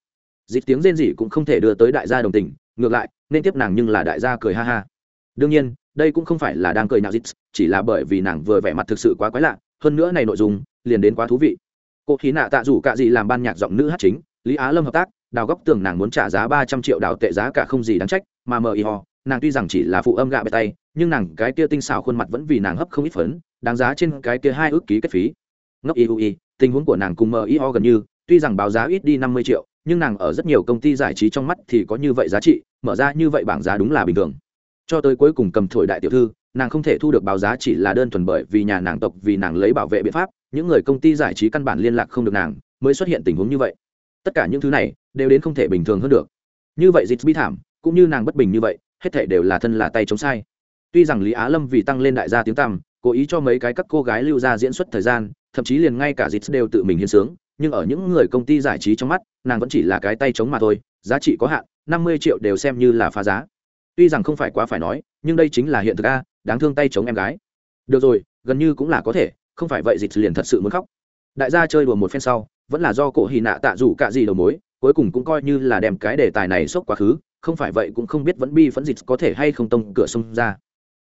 Dịch tiếng rên rỉ cũng không thể đưa tới đại gia đồng tình ngược lại, nên tiếp nàng nhưng là đại gia cười ha ha. Đương nhiên, đây cũng không phải là đang cười nào dịp chỉ là bởi vì nàng vừa vẻ mặt thực sự quá quái lạ, hơn nữa này nội dung liền đến quá thú vị. Cô khí nạ tạ rủ cả gì làm ban nhạc giọng nữ hát chính, lý á lâm hợp tác, đào góc tường nàng muốn trả giá ba trăm triệu đào tệ giá cả không gì đáng trách, mà mờ y ho, nàng tuy rằng chỉ là phụ âm gạ bê tay, nhưng nàng cái kia tinh xảo khuôn mặt vẫn vì nàng hấp không ít phấn, đáng giá trên cái kia hai ước ký kết phí. Ngốc y ui tình huống của nàng cùng mờ y ho gần như, tuy rằng báo giá ít đi năm mươi triệu nhưng nàng ở rất nhiều công ty giải trí trong mắt thì có như vậy giá trị, mở ra như vậy bảng giá đúng là bình thường. Cho tới cuối cùng cầm thổi đại tiểu thư, nàng không thể thu được báo giá chỉ là đơn thuần bởi vì nhà nàng tộc vì nàng lấy bảo vệ biện pháp, những người công ty giải trí căn bản liên lạc không được nàng, mới xuất hiện tình huống như vậy. Tất cả những thứ này đều đến không thể bình thường hơn được. Như vậy dịch bi thảm, cũng như nàng bất bình như vậy, hết thể đều là thân là tay chống sai. Tuy rằng lý á lâm vì tăng lên đại gia tiếng tăm, cố ý cho mấy cái các cô gái lưu ra diễn xuất thời gian, thậm chí liền ngay cả dịch đều tự mình hiến sướng, nhưng ở những người công ty giải trí trong mắt nàng vẫn chỉ là cái tay chống mà thôi, giá trị có hạn, năm mươi triệu đều xem như là phá giá. Tuy rằng không phải quá phải nói, nhưng đây chính là hiện thực a, đáng thương tay chống em gái. Được rồi, gần như cũng là có thể, không phải vậy dịch liền thật sự muốn khóc. Đại gia chơi đùa một phen sau, vẫn là do cổ hì nạ tạ rủ cả gì đầu mối, cuối cùng cũng coi như là đem cái đề tài này xốc quá khứ, không phải vậy cũng không biết vẫn bi phẫn dịch có thể hay không tông cửa sông ra.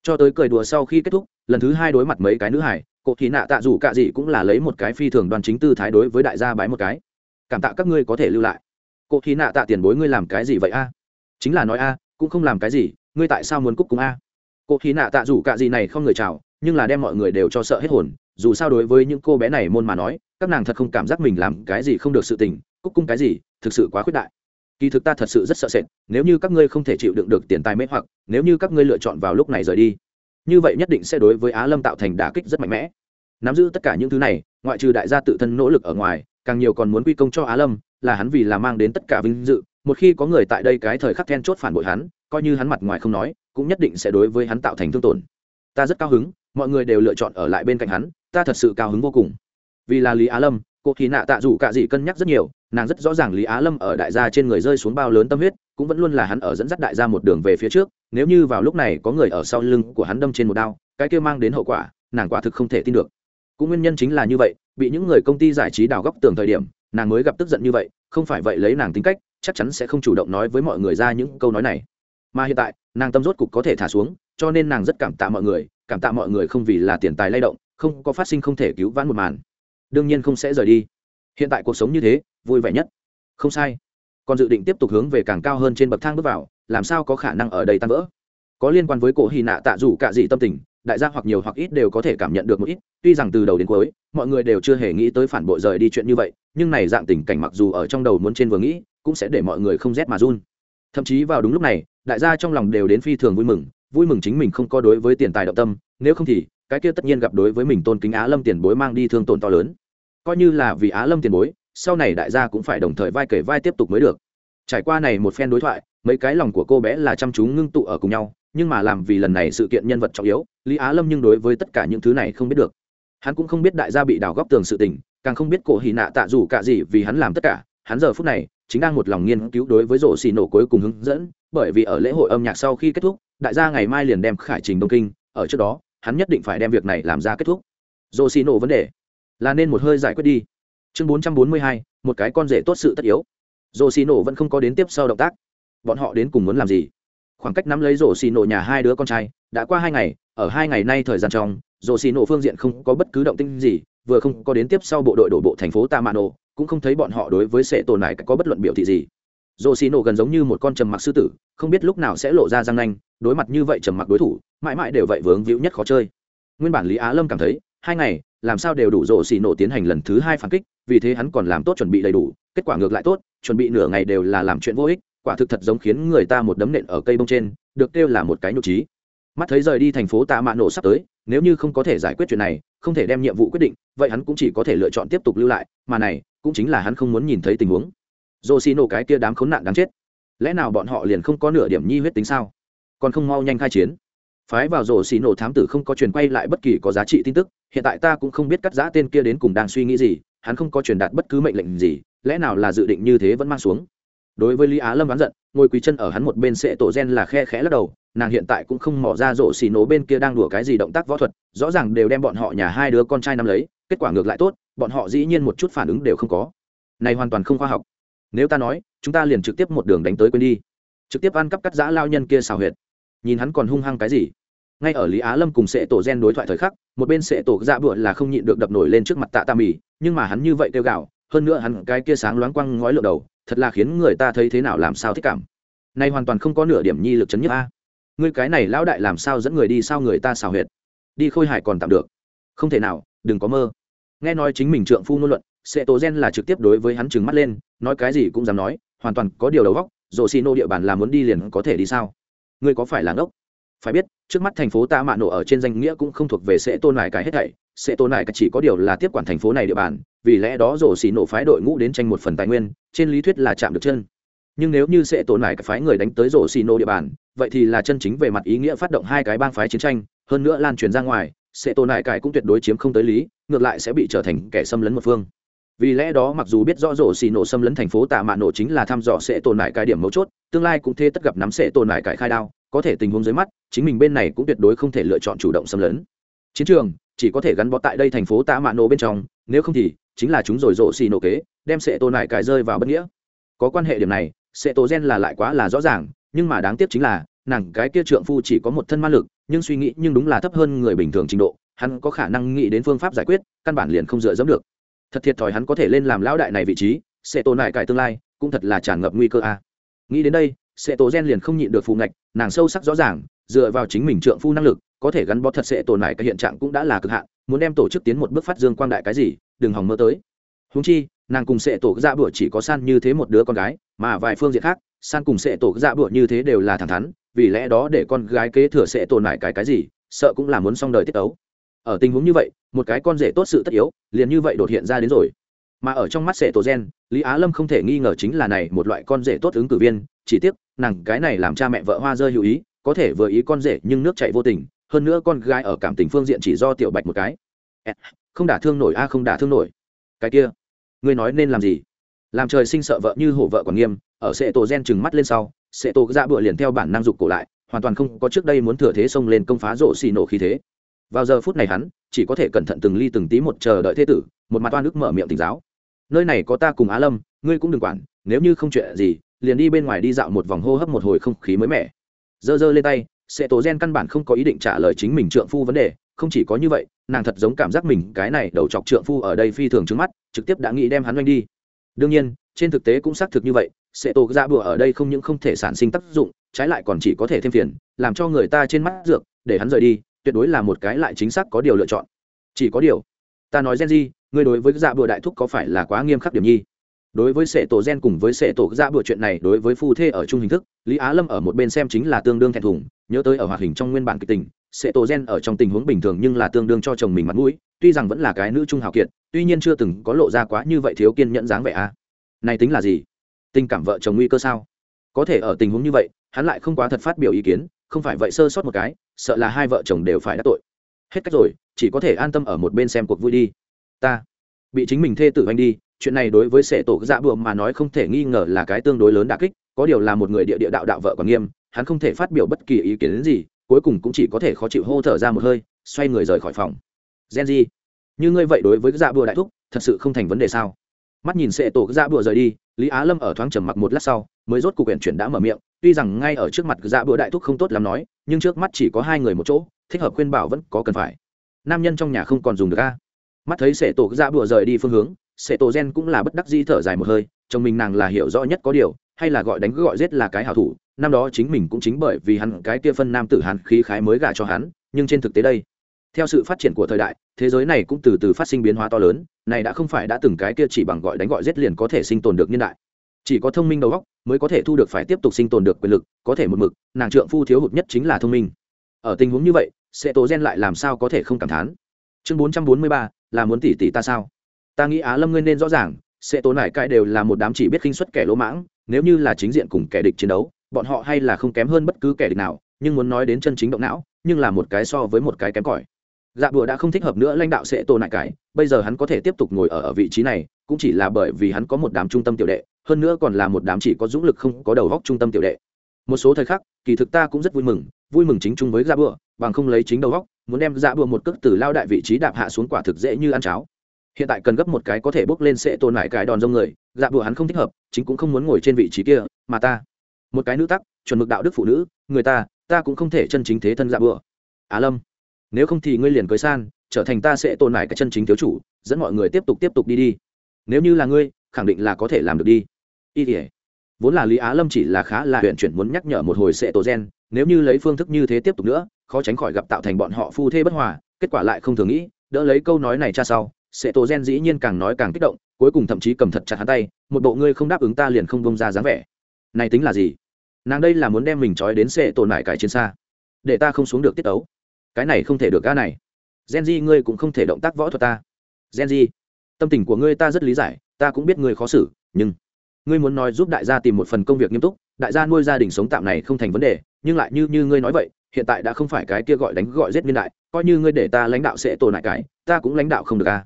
Cho tới cười đùa sau khi kết thúc, lần thứ hai đối mặt mấy cái nữ hải, cổ hì nạ tạ rủ cả gì cũng là lấy một cái phi thường đoàn chính tư thái đối với đại gia bái một cái cảm tạ các ngươi có thể lưu lại. Cô hì nạ tạ tiền bối ngươi làm cái gì vậy a? Chính là nói a, cũng không làm cái gì, ngươi tại sao muốn cúc cùng a? Cô hì nạ tạ rủ cả gì này không người chào, nhưng là đem mọi người đều cho sợ hết hồn, dù sao đối với những cô bé này môn mà nói, các nàng thật không cảm giác mình làm cái gì không được sự tình, cúc cung cái gì, thực sự quá khuyết đại. Kỳ thực ta thật sự rất sợ sệt, nếu như các ngươi không thể chịu đựng được tiền tài mê hoặc, nếu như các ngươi lựa chọn vào lúc này rời đi, như vậy nhất định sẽ đối với á lâm tạo thành đả kích rất mạnh mẽ. Nắm giữ tất cả những thứ này, ngoại trừ đại gia tự thân nỗ lực ở ngoài càng nhiều còn muốn quy công cho á lâm, là hắn vì là mang đến tất cả vinh dự, một khi có người tại đây cái thời khắc then chốt phản bội hắn, coi như hắn mặt ngoài không nói, cũng nhất định sẽ đối với hắn tạo thành thương tổn. Ta rất cao hứng, mọi người đều lựa chọn ở lại bên cạnh hắn, ta thật sự cao hứng vô cùng. Vì là lý á lâm, cô thì nạ tạ dù cả gì cân nhắc rất nhiều, nàng rất rõ ràng lý á lâm ở đại gia trên người rơi xuống bao lớn tâm huyết, cũng vẫn luôn là hắn ở dẫn dắt đại gia một đường về phía trước, nếu như vào lúc này có người ở sau lưng của hắn đâm trên một đao, cái kia mang đến hậu quả, nàng quả thực không thể tin được. Cũng nguyên nhân chính là như vậy bị những người công ty giải trí đào góc tường thời điểm, nàng mới gặp tức giận như vậy, không phải vậy lấy nàng tính cách, chắc chắn sẽ không chủ động nói với mọi người ra những câu nói này. Mà hiện tại, nàng tâm rốt cục có thể thả xuống, cho nên nàng rất cảm tạ mọi người, cảm tạ mọi người không vì là tiền tài lay động, không có phát sinh không thể cứu vãn một màn. Đương nhiên không sẽ rời đi. Hiện tại cuộc sống như thế, vui vẻ nhất. Không sai. Còn dự định tiếp tục hướng về càng cao hơn trên bậc thang bước vào, làm sao có khả năng ở đây tan vỡ? Có liên quan với cổ hy nạ tạ dù cả gì tâm tình đại gia hoặc nhiều hoặc ít đều có thể cảm nhận được một ít, tuy rằng từ đầu đến cuối, mọi người đều chưa hề nghĩ tới phản bội rời đi chuyện như vậy, nhưng này dạng tình cảnh mặc dù ở trong đầu muốn trên vừa nghĩ, cũng sẽ để mọi người không rét mà run. Thậm chí vào đúng lúc này, đại gia trong lòng đều đến phi thường vui mừng vui mừng chính mình không có đối với tiền tài động tâm, nếu không thì, cái kia tất nhiên gặp đối với mình tôn kính á lâm tiền bối mang đi thương tổn to lớn. Coi như là vì á lâm tiền bối, sau này đại gia cũng phải đồng thời vai kể vai tiếp tục mới được. Trải qua này một phen đối thoại, mấy cái lòng của cô bé là chăm chú ngưng tụ ở cùng nhau nhưng mà làm vì lần này sự kiện nhân vật trọng yếu, lý á lâm nhưng đối với tất cả những thứ này không biết được. Hắn cũng không biết đại gia bị đào góc tường sự tình, càng không biết cổ hì nạ tạ dù cả gì vì hắn làm tất cả. Hắn giờ phút này chính đang một lòng nghiên cứu đối với rổ xì nổ cuối cùng hướng dẫn, bởi vì ở lễ hội âm nhạc sau khi kết thúc, đại gia ngày mai liền đem khải trình đông kinh, ở trước đó, hắn nhất định phải đem việc này làm ra kết thúc. Rổ xì nổ vấn đề là nên một hơi giải quyết đi. Chương bốn trăm bốn mươi hai, một cái con rể tốt sự tất yếu. Rổ xì nổ vẫn không có đến tiếp sau động tác. Bọn họ đến cùng muốn làm gì? Khoảng cách nắm lấy rổ xì nổ nhà hai đứa con trai, đã qua hai ngày, ở hai ngày nay thời gian trong, rổ xì nổ phương diện không có bất cứ động tinh gì, vừa không có đến tiếp sau bộ đội đổ bộ thành phố tamano cũng không thấy bọn họ đối với sệ tồn này có bất luận biểu thị gì. Rổ xì nổ gần giống như một con trầm mặc sư tử, không biết lúc nào sẽ lộ ra răng nanh, đối mặt như vậy trầm mặc đối thủ, mãi mãi đều vậy vướng víu nhất khó chơi. Nguyên bản lý á lâm cảm thấy, hai ngày, làm sao đều đủ rổ xì nổ tiến hành lần thứ hai phản kích, vì thế hắn còn làm tốt chuẩn bị đầy đủ, kết quả ngược lại tốt, chuẩn bị nửa ngày đều là làm chuyện vô ích quả thực thật giống khiến người ta một đấm nện ở cây bông trên, được kêu là một cái nhục trí. Mắt thấy rời đi thành phố tạ mạ nổ sắp tới, nếu như không có thể giải quyết chuyện này, không thể đem nhiệm vụ quyết định, vậy hắn cũng chỉ có thể lựa chọn tiếp tục lưu lại, mà này, cũng chính là hắn không muốn nhìn thấy tình huống. Dô xì nổ cái kia đám khốn nạn đáng chết. Lẽ nào bọn họ liền không có nửa điểm nhi huyết tính sao? Còn không mau nhanh khai chiến. Phái vào rổ xì nổ thám tử không có truyền quay lại bất kỳ có giá trị tin tức, hiện tại ta cũng không biết cắt giã tên kia đến cùng đang suy nghĩ gì, hắn không có truyền đạt bất cứ mệnh lệnh gì, lẽ nào là dự định như thế vẫn mang xuống? Đối với lý á lâm oán giận ngồi quý chân ở hắn một bên sệ tổ gen là khe khẽ lắc đầu, nàng hiện tại cũng không mỏ ra rổ xì nổ bên kia đang đùa cái gì động tác võ thuật, rõ ràng đều đem bọn họ nhà hai đứa con trai nắm lấy, kết quả ngược lại tốt, bọn họ dĩ nhiên một chút phản ứng đều không có. Này hoàn toàn không khoa học. Nếu ta nói, chúng ta liền trực tiếp một đường đánh tới quên đi. Trực tiếp ăn cắp cắt giã lao nhân kia xào huyệt. Nhìn hắn còn hung hăng cái gì? Ngay ở lý á lâm cùng sệ tổ gen đối thoại thời khắc, một bên sệ tổ dạ bựa là không nhịn được đập nổi lên trước mặt tạ tà mì, nhưng mà hắn như vậy kêu gạo hơn nữa hắn cái kia sáng loáng quăng ngói lượt đầu thật là khiến người ta thấy thế nào làm sao thích cảm. Này hoàn toàn không có nửa điểm nhi lực chấn nhất a. Ngươi cái này lão đại làm sao dẫn người đi sao người ta xào huyệt? Đi khôi hải còn tạm được. Không thể nào, đừng có mơ. Nghe nói chính mình trượng phu ngôn luận sẽ tổ gen là trực tiếp đối với hắn trừng mắt lên, nói cái gì cũng dám nói, hoàn toàn có điều đầu góc rồ xì nô địa bàn là muốn đi liền có thể đi sao? Ngươi có phải là ngốc? Phải biết, trước mắt thành phố ta mạ nổ ở trên danh nghĩa cũng không thuộc về sẽ tôn lại cái hết thảy sẽ tồn lại chỉ có điều là tiếp quản thành phố này địa bàn, vì lẽ đó rổ xì nổ phái đội ngũ đến tranh một phần tài nguyên, trên lý thuyết là chạm được chân. Nhưng nếu như sẽ tồn lại phái người đánh tới rổ xì nổ địa bàn, vậy thì là chân chính về mặt ý nghĩa phát động hai cái bang phái chiến tranh, hơn nữa lan truyền ra ngoài, sẽ tồn lại cải cũng tuyệt đối chiếm không tới lý, ngược lại sẽ bị trở thành kẻ xâm lấn một phương. Vì lẽ đó mặc dù biết rõ rổ xì nổ xâm lấn thành phố tạ mạ nổ chính là thăm dò sẽ tồn lại cái điểm mấu chốt, tương lai cũng thế tất gặp nắm sẽ tồn lại cải khai đao, có thể tình huống dưới mắt, chính mình bên này cũng tuyệt đối không thể lựa chọn chủ động xâm lấn. Chiến trường chỉ có thể gắn bó tại đây thành phố tạ mạ nổ bên trong, nếu không thì chính là chúng rồi rổ xì nổ kế, đem sệ tô nại cài rơi vào bất nghĩa. Có quan hệ điểm này, Sệ tổ gen là lại quá là rõ ràng, nhưng mà đáng tiếc chính là, nàng cái kia trượng phu chỉ có một thân ma lực, nhưng suy nghĩ nhưng đúng là thấp hơn người bình thường trình độ, hắn có khả năng nghĩ đến phương pháp giải quyết, căn bản liền không dựa dẫm được. Thật thiệt thòi hắn có thể lên làm lão đại này vị trí sẽ tô nại cải tương lai cũng thật là tràn ngập nguy cơ a. Nghĩ đến đây sẽ tổ gen liền không nhịn được phù ngạch, nàng sâu sắc rõ ràng, dựa vào chính mình trượng phu năng lực có thể gắn bó thật sẽ tồn lại cái hiện trạng cũng đã là cực hạn, muốn đem tổ chức tiến một bước phát dương quang đại cái gì, đừng hòng mơ tới. Húng chi, nàng cùng sẽ tổ ra bữa chỉ có san như thế một đứa con gái, mà vài phương diện khác, san cùng sẽ tổ ra bữa như thế đều là thẳng thắn, vì lẽ đó để con gái kế thừa sẽ tồn lại cái cái gì, sợ cũng là muốn xong đời tiết ấu. Ở tình huống như vậy, một cái con rể tốt sự tất yếu, liền như vậy đột hiện ra đến rồi. Mà ở trong mắt sệ tổ gen, lý á lâm không thể nghi ngờ chính là này một loại con rể tốt ứng cử viên, chỉ tiếc, nàng cái này làm cha mẹ vợ hoa rơi hữu ý, có thể vừa ý con rể nhưng nước chạy vô tình hơn nữa con gái ở cảm tình phương diện chỉ do tiểu bạch một cái. Không đả thương nổi, a, không đả thương nổi. Cái kia, ngươi nói nên làm gì? Làm trời sinh sợ vợ như hổ vợ còn nghiêm, ở sệ tổ gen chừng mắt lên sau, sệ tổ ra bựa liền theo bản năng dục cổ lại, hoàn toàn không có trước đây muốn thừa thế xông lên công phá rộ xì nổ khí thế. Vào giờ phút này hắn, chỉ có thể cẩn thận từng ly từng tí một chờ đợi thế tử, một mặt oan ức mở miệng tỉnh giáo. Nơi này có ta cùng á lâm, ngươi cũng đừng quản, nếu như không chuyện gì, liền đi bên ngoài đi dạo một vòng hô hấp một hồi không khí mới mẻ. Giơ giơ lên tay Sệ tổ gen căn bản không có ý định trả lời chính mình trượng phu vấn đề, không chỉ có như vậy, nàng thật giống cảm giác mình cái này đầu chọc trượng phu ở đây phi thường trước mắt, trực tiếp đã nghĩ đem hắn oanh đi. Đương nhiên, trên thực tế cũng xác thực như vậy sệ tổ dạ ra bùa ở đây không những không thể sản sinh tác dụng, trái lại còn chỉ có thể thêm phiền, làm cho người ta trên mắt dược, để hắn rời đi, tuyệt đối là một cái lại chính xác có điều lựa chọn. Chỉ có điều, ta nói gen di ngươi đối với dạ bừa đại thúc có phải là quá nghiêm khắc điểm nhi? Đối với sệ tổ gen cùng với sệ tổ dạ bữa chuyện này, đối với phu thê ở chung hình thức, lý á lâm ở một bên xem chính là tương đương thẹn thùng, nhớ tới ở hoạt hình trong nguyên bản kịch tình, sệ tổ gen ở trong tình huống bình thường nhưng là tương đương cho chồng mình mặt mũi, tuy rằng vẫn là cái nữ trung hào kiệt, tuy nhiên chưa từng có lộ ra quá như vậy thiếu kiên nhẫn dáng vẻ a. À. này tính là gì? Tình cảm vợ chồng nguy cơ sao? Có thể ở tình huống như vậy, hắn lại không quá thật phát biểu ý kiến, không phải vậy sơ sót một cái, sợ là hai vợ chồng đều phải đắc tội. Hết cách rồi, chỉ có thể an tâm ở một bên xem cuộc vui đi. Ta, bị chính mình thê tử anh đi chuyện này đối với sệ tổ dạ bùa mà nói không thể nghi ngờ là cái tương đối lớn đà kích, có điều là một người địa địa đạo đạo vợ còn nghiêm, hắn không thể phát biểu bất kỳ ý kiến đến gì, cuối cùng cũng chỉ có thể khó chịu hô thở ra một hơi, xoay người rời khỏi phòng. Gen di như ngươi vậy đối với dạ bùa đại thúc, thật sự không thành vấn đề sao? Mắt nhìn sệ tổ dạ bùa rời đi, lý á lâm ở thoáng trầm mặc một lát sau, mới rốt cuộc quyển chuyển đã mở miệng, tuy rằng ngay ở trước mặt dạ bùa đại thúc không tốt lắm nói, nhưng trước mắt chỉ có hai người một chỗ, thích hợp khuyên bảo vẫn có cần phải. Nam nhân trong nhà không còn dùng được a. Mắt thấy sệ tổ dạ bùa rời đi phương hướng sệ tổ gen cũng là bất đắc di thở dài một hơi, chồng mình nàng là hiểu rõ nhất có điều, hay là gọi đánh gọi giết là cái hảo thủ, năm đó chính mình cũng chính bởi vì hắn cái kia phân nam tử hắn khí khái mới gả cho hắn, nhưng trên thực tế đây, theo sự phát triển của thời đại, thế giới này cũng từ từ phát sinh biến hóa to lớn, này đã không phải đã từng cái kia chỉ bằng gọi đánh gọi giết liền có thể sinh tồn được nhân đại. Chỉ có thông minh đầu óc mới có thể thu được phải tiếp tục sinh tồn được quyền lực, có thể một mực, nàng trượng phu thiếu hụt nhất chính là thông minh. Ở tình huống như vậy sẽ tố gen lại làm sao có thể không cảm thán? Chương bốn trăm bốn mươi ba, là muốn tỷ tỷ ta sao? Ta nghĩ á lâm ngươi nên rõ ràng sẽ tố nải cãi đều là một đám chỉ biết khinh xuất kẻ lỗ mãng nếu như là chính diện cùng kẻ địch chiến đấu bọn họ hay là không kém hơn bất cứ kẻ địch nào nhưng muốn nói đến chân chính động não nhưng là một cái so với một cái kém cỏi. Dạ bùa đã không thích hợp nữa lãnh đạo sẽ tổ nại cải bây giờ hắn có thể tiếp tục ngồi ở, ở vị trí này cũng chỉ là bởi vì hắn có một đám trung tâm tiểu đệ hơn nữa còn là một đám chỉ có dũng lực không có đầu góc trung tâm tiểu đệ. Một số thời khắc kỳ thực ta cũng rất vui mừng vui mừng chính chung với dạ bùa bằng không lấy chính đầu góc muốn đem dạ bùa một cước từ lao đại vị trí đạp hạ xuống quả thực dễ như ăn cháo hiện tại cần gấp một cái có thể bước lên sẽ tồn lại cái đòn rông người dạ bùa hắn không thích hợp, chính cũng không muốn ngồi trên vị trí kia, mà ta. Một cái nữ tắc, chuẩn mực đạo đức phụ nữ, người ta ta cũng không thể chân chính thế thân dạ bùa. Á lâm, nếu không thì ngươi liền cưới san, trở thành ta sẽ tồn lại cái chân chính thiếu chủ, dẫn mọi người tiếp tục tiếp tục đi đi. Nếu như là ngươi, khẳng định là có thể làm được đi. Y tỉa vốn là lý á lâm chỉ là khá là huyện chuyển muốn nhắc nhở một hồi sẽ tổ gen, nếu như lấy phương thức như thế tiếp tục nữa, khó tránh khỏi gặp tạo thành bọn họ phu thê bất hòa, kết quả lại không thường nghĩ, đỡ lấy câu nói này cha sau Sệ tổ gen dĩ nhiên càng nói càng kích động, cuối cùng thậm chí cầm thật chặt hắn tay, một bộ ngươi không đáp ứng ta liền không bông ra dáng vẻ. Này tính là gì? Nàng đây là muốn đem mình trói đến sệ tổ nải cải trên xa, để ta không xuống được tiết ấu. Cái này không thể được ga này. Gen di ngươi cũng không thể động tác võ thuật ta. Gen di tâm tình của ngươi ta rất lý giải, ta cũng biết ngươi khó xử, nhưng ngươi muốn nói giúp đại gia tìm một phần công việc nghiêm túc, đại gia nuôi gia đình sống tạm này không thành vấn đề, nhưng lại như như ngươi nói vậy, hiện tại đã không phải cái kia gọi đánh gọi giết niên đại, coi như ngươi để ta lãnh đạo sẽ tồn lại cái ta cũng lãnh đạo không được a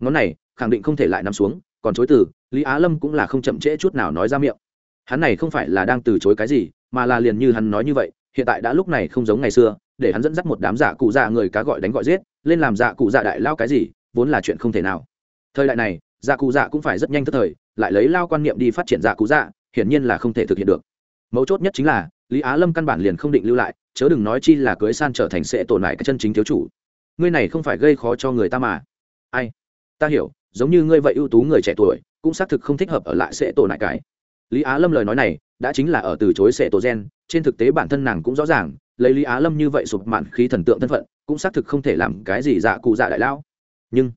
ngón này khẳng định không thể lại nằm xuống, còn chối từ, lý á lâm cũng là không chậm trễ chút nào nói ra miệng. Hắn này không phải là đang từ chối cái gì, mà là liền như hắn nói như vậy, hiện tại đã lúc này không giống ngày xưa, để hắn dẫn dắt một đám giả cụ dạ người cá gọi đánh gọi giết, lên làm giả cụ dạ đại lao cái gì, vốn là chuyện không thể nào. Thời đại này, giả cụ dạ cũng phải rất nhanh tức thời, lại lấy lao quan niệm đi phát triển giả cụ dạ hiển nhiên là không thể thực hiện được. Mấu chốt nhất chính là, lý á lâm căn bản liền không định lưu lại, chớ đừng nói chi là cưới san trở thành sẽ tổn lại cái chân chính thiếu chủ. Ngươi này không phải gây khó cho người ta mà. Ai? Ta hiểu, giống như ngươi vậy ưu tú người trẻ tuổi, cũng xác thực không thích hợp ở lại sẽ tổ lại cái. Lý á lâm lời nói này, đã chính là ở từ chối sẽ tổ gen, trên thực tế bản thân nàng cũng rõ ràng, lấy lý á lâm như vậy sụp mạn khí thần tượng thân phận, cũng xác thực không thể làm cái gì dạ cụ dạ đại lão. Nhưng,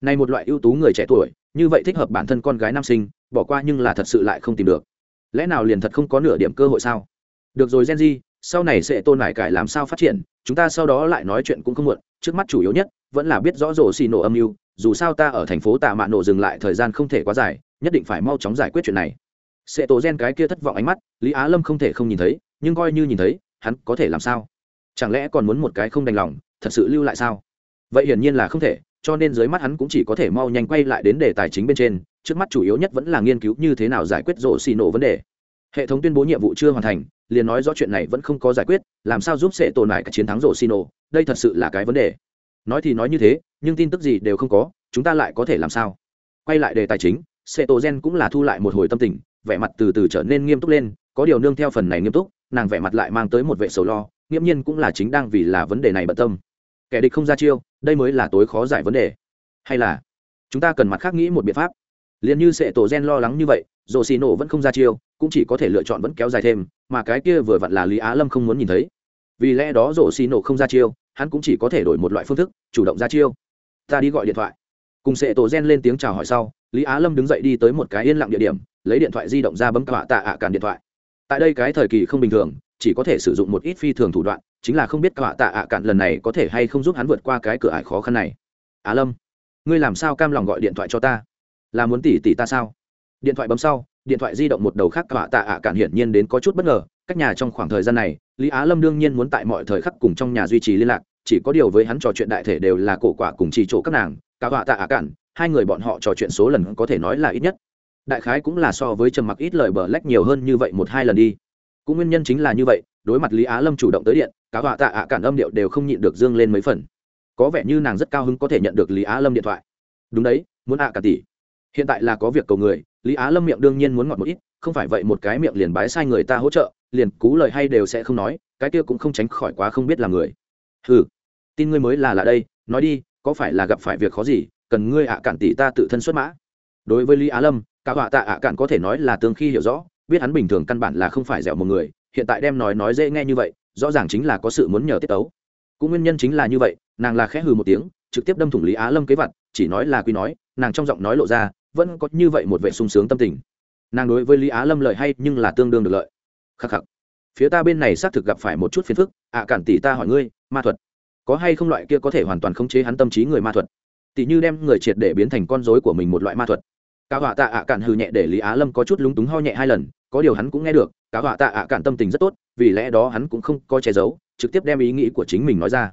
nay một loại ưu tú người trẻ tuổi, như vậy thích hợp bản thân con gái nam sinh, bỏ qua nhưng là thật sự lại không tìm được. Lẽ nào liền thật không có nửa điểm cơ hội sao? Được rồi, gen di sau này sẽ tôn lại cải làm sao phát triển, chúng ta sau đó lại nói chuyện cũng không muộn, trước mắt chủ yếu nhất, vẫn là biết rõ rổ xì nổ âm mưu dù sao ta ở thành phố tạ mạ nổ dừng lại thời gian không thể quá dài, nhất định phải mau chóng giải quyết chuyện này. Sẽ tổ gen cái kia thất vọng ánh mắt, lý á lâm không thể không nhìn thấy, nhưng coi như nhìn thấy, hắn có thể làm sao? Chẳng lẽ còn muốn một cái không đành lòng, thật sự lưu lại sao? Vậy hiển nhiên là không thể, cho nên dưới mắt hắn cũng chỉ có thể mau nhanh quay lại đến đề tài chính bên trên, trước mắt chủ yếu nhất vẫn là nghiên cứu như thế nào giải quyết rổ xì nổ vấn đề. Hệ thống tuyên bố nhiệm vụ chưa hoàn thành, liền nói rõ chuyện này vẫn không có giải quyết, làm sao giúp sẽ tồn lại các chiến thắng rổ xì nổ, đây thật sự là cái vấn đề nói thì nói như thế, nhưng tin tức gì đều không có, chúng ta lại có thể làm sao? Quay lại đề tài chính Sệ tổ gen cũng là thu lại một hồi tâm tình, vẻ mặt từ từ trở nên nghiêm túc lên, có điều nương theo phần này nghiêm túc, nàng vẻ mặt lại mang tới một vệ sầu lo, nghiễm nhiên cũng là chính đang vì là vấn đề này bận tâm. Kẻ địch không ra chiêu, đây mới là tối khó giải vấn đề. Hay là, chúng ta cần mặt khác nghĩ một biện pháp. Liền như Sệ tổ gen lo lắng như vậy dồ xì nổ vẫn không ra chiêu, cũng chỉ có thể lựa chọn vẫn kéo dài thêm, mà cái kia vừa vặn là lý á lâm không muốn nhìn thấy. Vì lẽ đó rồ xì nổ không ra chiêu hắn cũng chỉ có thể đổi một loại phương thức, chủ động ra chiêu. Ta đi gọi điện thoại. Cùng sẽ tổ gen lên tiếng chào hỏi sau, lý á lâm đứng dậy đi tới một cái yên lặng địa điểm, lấy điện thoại di động ra bấm cả tạ ạ cản điện thoại. Tại đây cái thời kỳ không bình thường, chỉ có thể sử dụng một ít phi thường thủ đoạn, chính là không biết cả tạ ạ cản lần này có thể hay không giúp hắn vượt qua cái cửa ải khó khăn này. Á lâm, ngươi làm sao cam lòng gọi điện thoại cho ta? Là muốn tỉ tỉ ta sao? Điện thoại bấm sau, điện thoại di động một đầu khác cả tạ ạ cản hiển nhiên đến có chút bất ngờ, cách nhà trong khoảng thời gian này, lý á lâm đương nhiên muốn tại mọi thời khắc cùng trong nhà duy trì liên lạc chỉ có điều với hắn trò chuyện đại thể đều là cổ quả cùng trì chỗ các nàng cả họa tạ ạ cản hai người bọn họ trò chuyện số lần có thể nói là ít nhất. Đại khái cũng là so với trầm mặc ít lời bờ lách nhiều hơn như vậy một hai lần đi. Cũng nguyên nhân chính là như vậy, đối mặt lý á lâm chủ động tới điện cả họa tạ ạ cản âm điệu đều không nhịn được dương lên mấy phần. Có vẻ như nàng rất cao hứng có thể nhận được lý á lâm điện thoại. Đúng đấy, muốn ạ cả tỷ. Hiện tại là có việc cầu người, lý á lâm miệng đương nhiên muốn ngọt một ít, không phải vậy một cái miệng liền bái sai người ta hỗ trợ, liền cú lời hay đều sẽ không nói, cái kia cũng không tránh khỏi quá không biết làm người. Ừ tin ngươi mới là là đây, nói đi, có phải là gặp phải việc khó gì, cần ngươi ạ cản tỷ ta tự thân xuất mã? Đối với lý á lâm, cả họa tạ ạ cản có thể nói là tương khi hiểu rõ, biết hắn bình thường căn bản là không phải dẻo một người, hiện tại đem nói nói dễ nghe như vậy, rõ ràng chính là có sự muốn nhờ tiết tấu. Cũng nguyên nhân chính là như vậy, nàng là khẽ hừ một tiếng, trực tiếp đâm thủng lý á lâm kế vặt, chỉ nói là quy nói, nàng trong giọng nói lộ ra, vẫn có như vậy một vẻ sung sướng tâm tình. Nàng đối với lý á lâm lợi hay nhưng là tương đương được lợi. Khắc khắc. Phía ta bên này xác thực gặp phải một chút phiền phức, ạ cản tỷ ta hỏi ngươi, ma thuật có hay không loại kia có thể hoàn toàn khống chế hắn tâm trí người ma thuật. Tỷ như đem người triệt để biến thành con rối của mình một loại ma thuật. Cả họa tạ ạ cản hừ nhẹ để lý á lâm có chút lúng túng ho nhẹ hai lần, có điều hắn cũng nghe được cả họa tạ ạ cản tâm tình rất tốt, vì lẽ đó hắn cũng không có che giấu, trực tiếp đem ý nghĩ của chính mình nói ra.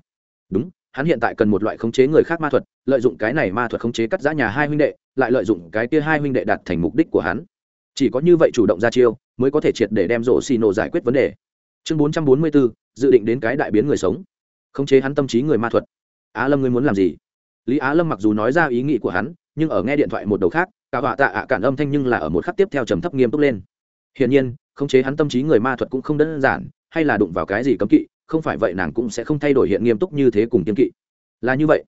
Đúng, hắn hiện tại cần một loại khống chế người khác ma thuật, lợi dụng cái này ma thuật khống chế cắt giã nhà hai huynh đệ, lại lợi dụng cái kia hai huynh đệ đạt thành mục đích của hắn. Chỉ có như vậy chủ động ra chiêu, mới có thể triệt để đem rổ xì nổ giải quyết vấn đề. Chương bốn trăm bốn mươi bốn dự định đến cái đại biến người sống khống chế hắn tâm trí người ma thuật. Á lâm ngươi muốn làm gì? Lý á lâm mặc dù nói ra ý nghĩ của hắn, nhưng ở nghe điện thoại một đầu khác, cả họa tạ ạ cản âm thanh nhưng là ở một khắc tiếp theo trầm thấp nghiêm túc lên. Hiển nhiên, khống chế hắn tâm trí người ma thuật cũng không đơn giản, hay là đụng vào cái gì cấm kỵ, không phải vậy nàng cũng sẽ không thay đổi hiện nghiêm túc như thế cùng kiên kỵ. Là như vậy.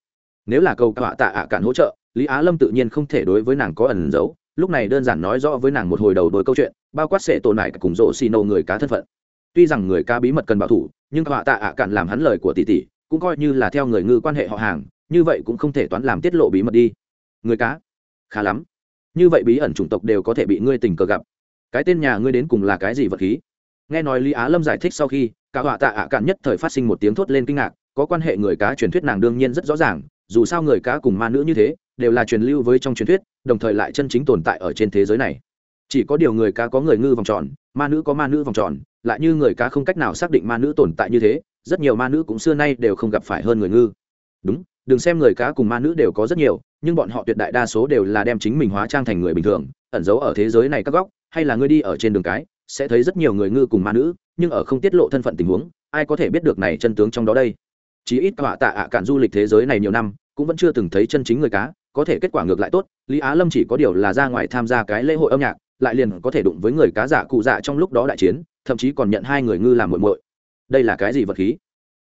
Nếu là cầu cả họa tạ ạ cản hỗ trợ, lý á lâm tự nhiên không thể đối với nàng có ẩn giấu, lúc này đơn giản nói rõ với nàng một hồi đầu đôi câu chuyện, bao quát sẽ tồn lại cùng rộ xì nổ người cá thân phận tuy rằng người cá bí mật cần bảo thủ, nhưng họa tạ ạ cạn làm hắn lời của tỷ tỷ, cũng coi như là theo người ngư quan hệ họ hàng, như vậy cũng không thể toán làm tiết lộ bí mật đi. Người cá? Khá lắm. Như vậy bí ẩn chủng tộc đều có thể bị ngươi tình cờ gặp. Cái tên nhà ngươi đến cùng là cái gì vật khí? Nghe nói lý á lâm giải thích sau khi, cả họa tạ ạ cạn nhất thời phát sinh một tiếng thốt lên kinh ngạc, có quan hệ người cá truyền thuyết nàng đương nhiên rất rõ ràng, dù sao người cá cùng ma nữ như thế, đều là truyền lưu với trong truyền thuyết, đồng thời lại chân chính tồn tại ở trên thế giới này. Chỉ có điều người cá có người ngư vòng tròn ma nữ có ma nữ vòng tròn, lại như người cá không cách nào xác định ma nữ tồn tại như thế, rất nhiều ma nữ cũng xưa nay đều không gặp phải hơn người ngư. Đúng, đừng xem người cá cùng ma nữ đều có rất nhiều, nhưng bọn họ tuyệt đại đa số đều là đem chính mình hóa trang thành người bình thường, ẩn giấu ở thế giới này các góc, hay là ngươi đi ở trên đường cái, sẽ thấy rất nhiều người ngư cùng ma nữ, nhưng ở không tiết lộ thân phận tình huống, ai có thể biết được này chân tướng trong đó đây? Chí ít họa tạ ạ cạn du lịch thế giới này nhiều năm, cũng vẫn chưa từng thấy chân chính người cá, có thể kết quả ngược lại tốt, lý á lâm chỉ có điều là ra ngoài tham gia cái lễ hội âm nhạc lại liền có thể đụng với người cá giả cụ dạ trong lúc đó đại chiến, thậm chí còn nhận hai người ngư làm muội muội. Đây là cái gì vật khí?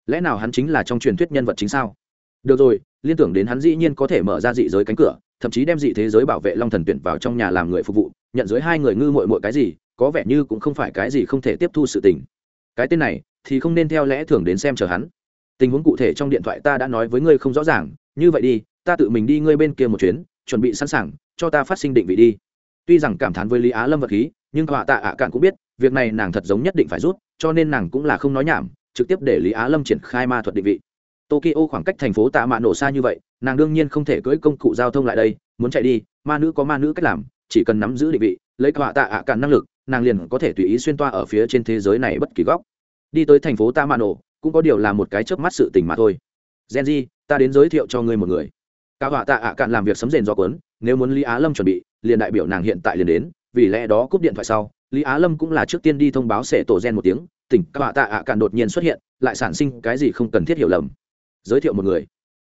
Lẽ nào hắn chính là trong truyền thuyết nhân vật chính sao? Được rồi, liên tưởng đến hắn dĩ nhiên có thể mở ra dị giới cánh cửa, thậm chí đem dị thế giới bảo vệ long thần tuyển vào trong nhà làm người phục vụ, nhận dưới hai người ngư muội muội cái gì, có vẻ như cũng không phải cái gì không thể tiếp thu sự tình. Cái tên này thì không nên theo lẽ thường đến xem chờ hắn. Tình huống cụ thể trong điện thoại ta đã nói với ngươi không rõ ràng, như vậy đi, ta tự mình đi ngươi bên kia một chuyến, chuẩn bị sẵn sàng, cho ta phát sinh định vị đi tuy rằng cảm thán với lý á lâm vật khí, nhưng họa tạ ạ cạn cũng biết, việc này nàng thật giống nhất định phải rút, cho nên nàng cũng là không nói nhảm, trực tiếp để lý á lâm triển khai ma thuật định vị. Tokyo khoảng cách thành phố tạ mạ nổ xa như vậy, nàng đương nhiên không thể cưỡi công cụ giao thông lại đây, muốn chạy đi, ma nữ có ma nữ cách làm, chỉ cần nắm giữ định vị, lấy họa tạ ạ cạn năng lực, nàng liền có thể tùy ý xuyên toa ở phía trên thế giới này bất kỳ góc. Đi tới thành phố tạ mạ nổ, cũng có điều là một cái chớp mắt sự tình mà thôi. Genji, ta đến giới thiệu cho ngươi một người cả họa tạ ạ cạn làm việc sấm rền do cuốn, nếu muốn lý á lâm chuẩn bị, liền đại biểu nàng hiện tại liền đến, vì lẽ đó cúp điện thoại sau, lý á lâm cũng là trước tiên đi thông báo sẽ tổ gen một tiếng, tỉnh các họa tạ ạ cạn đột nhiên xuất hiện, lại sản sinh cái gì không cần thiết hiểu lầm. Giới thiệu một người.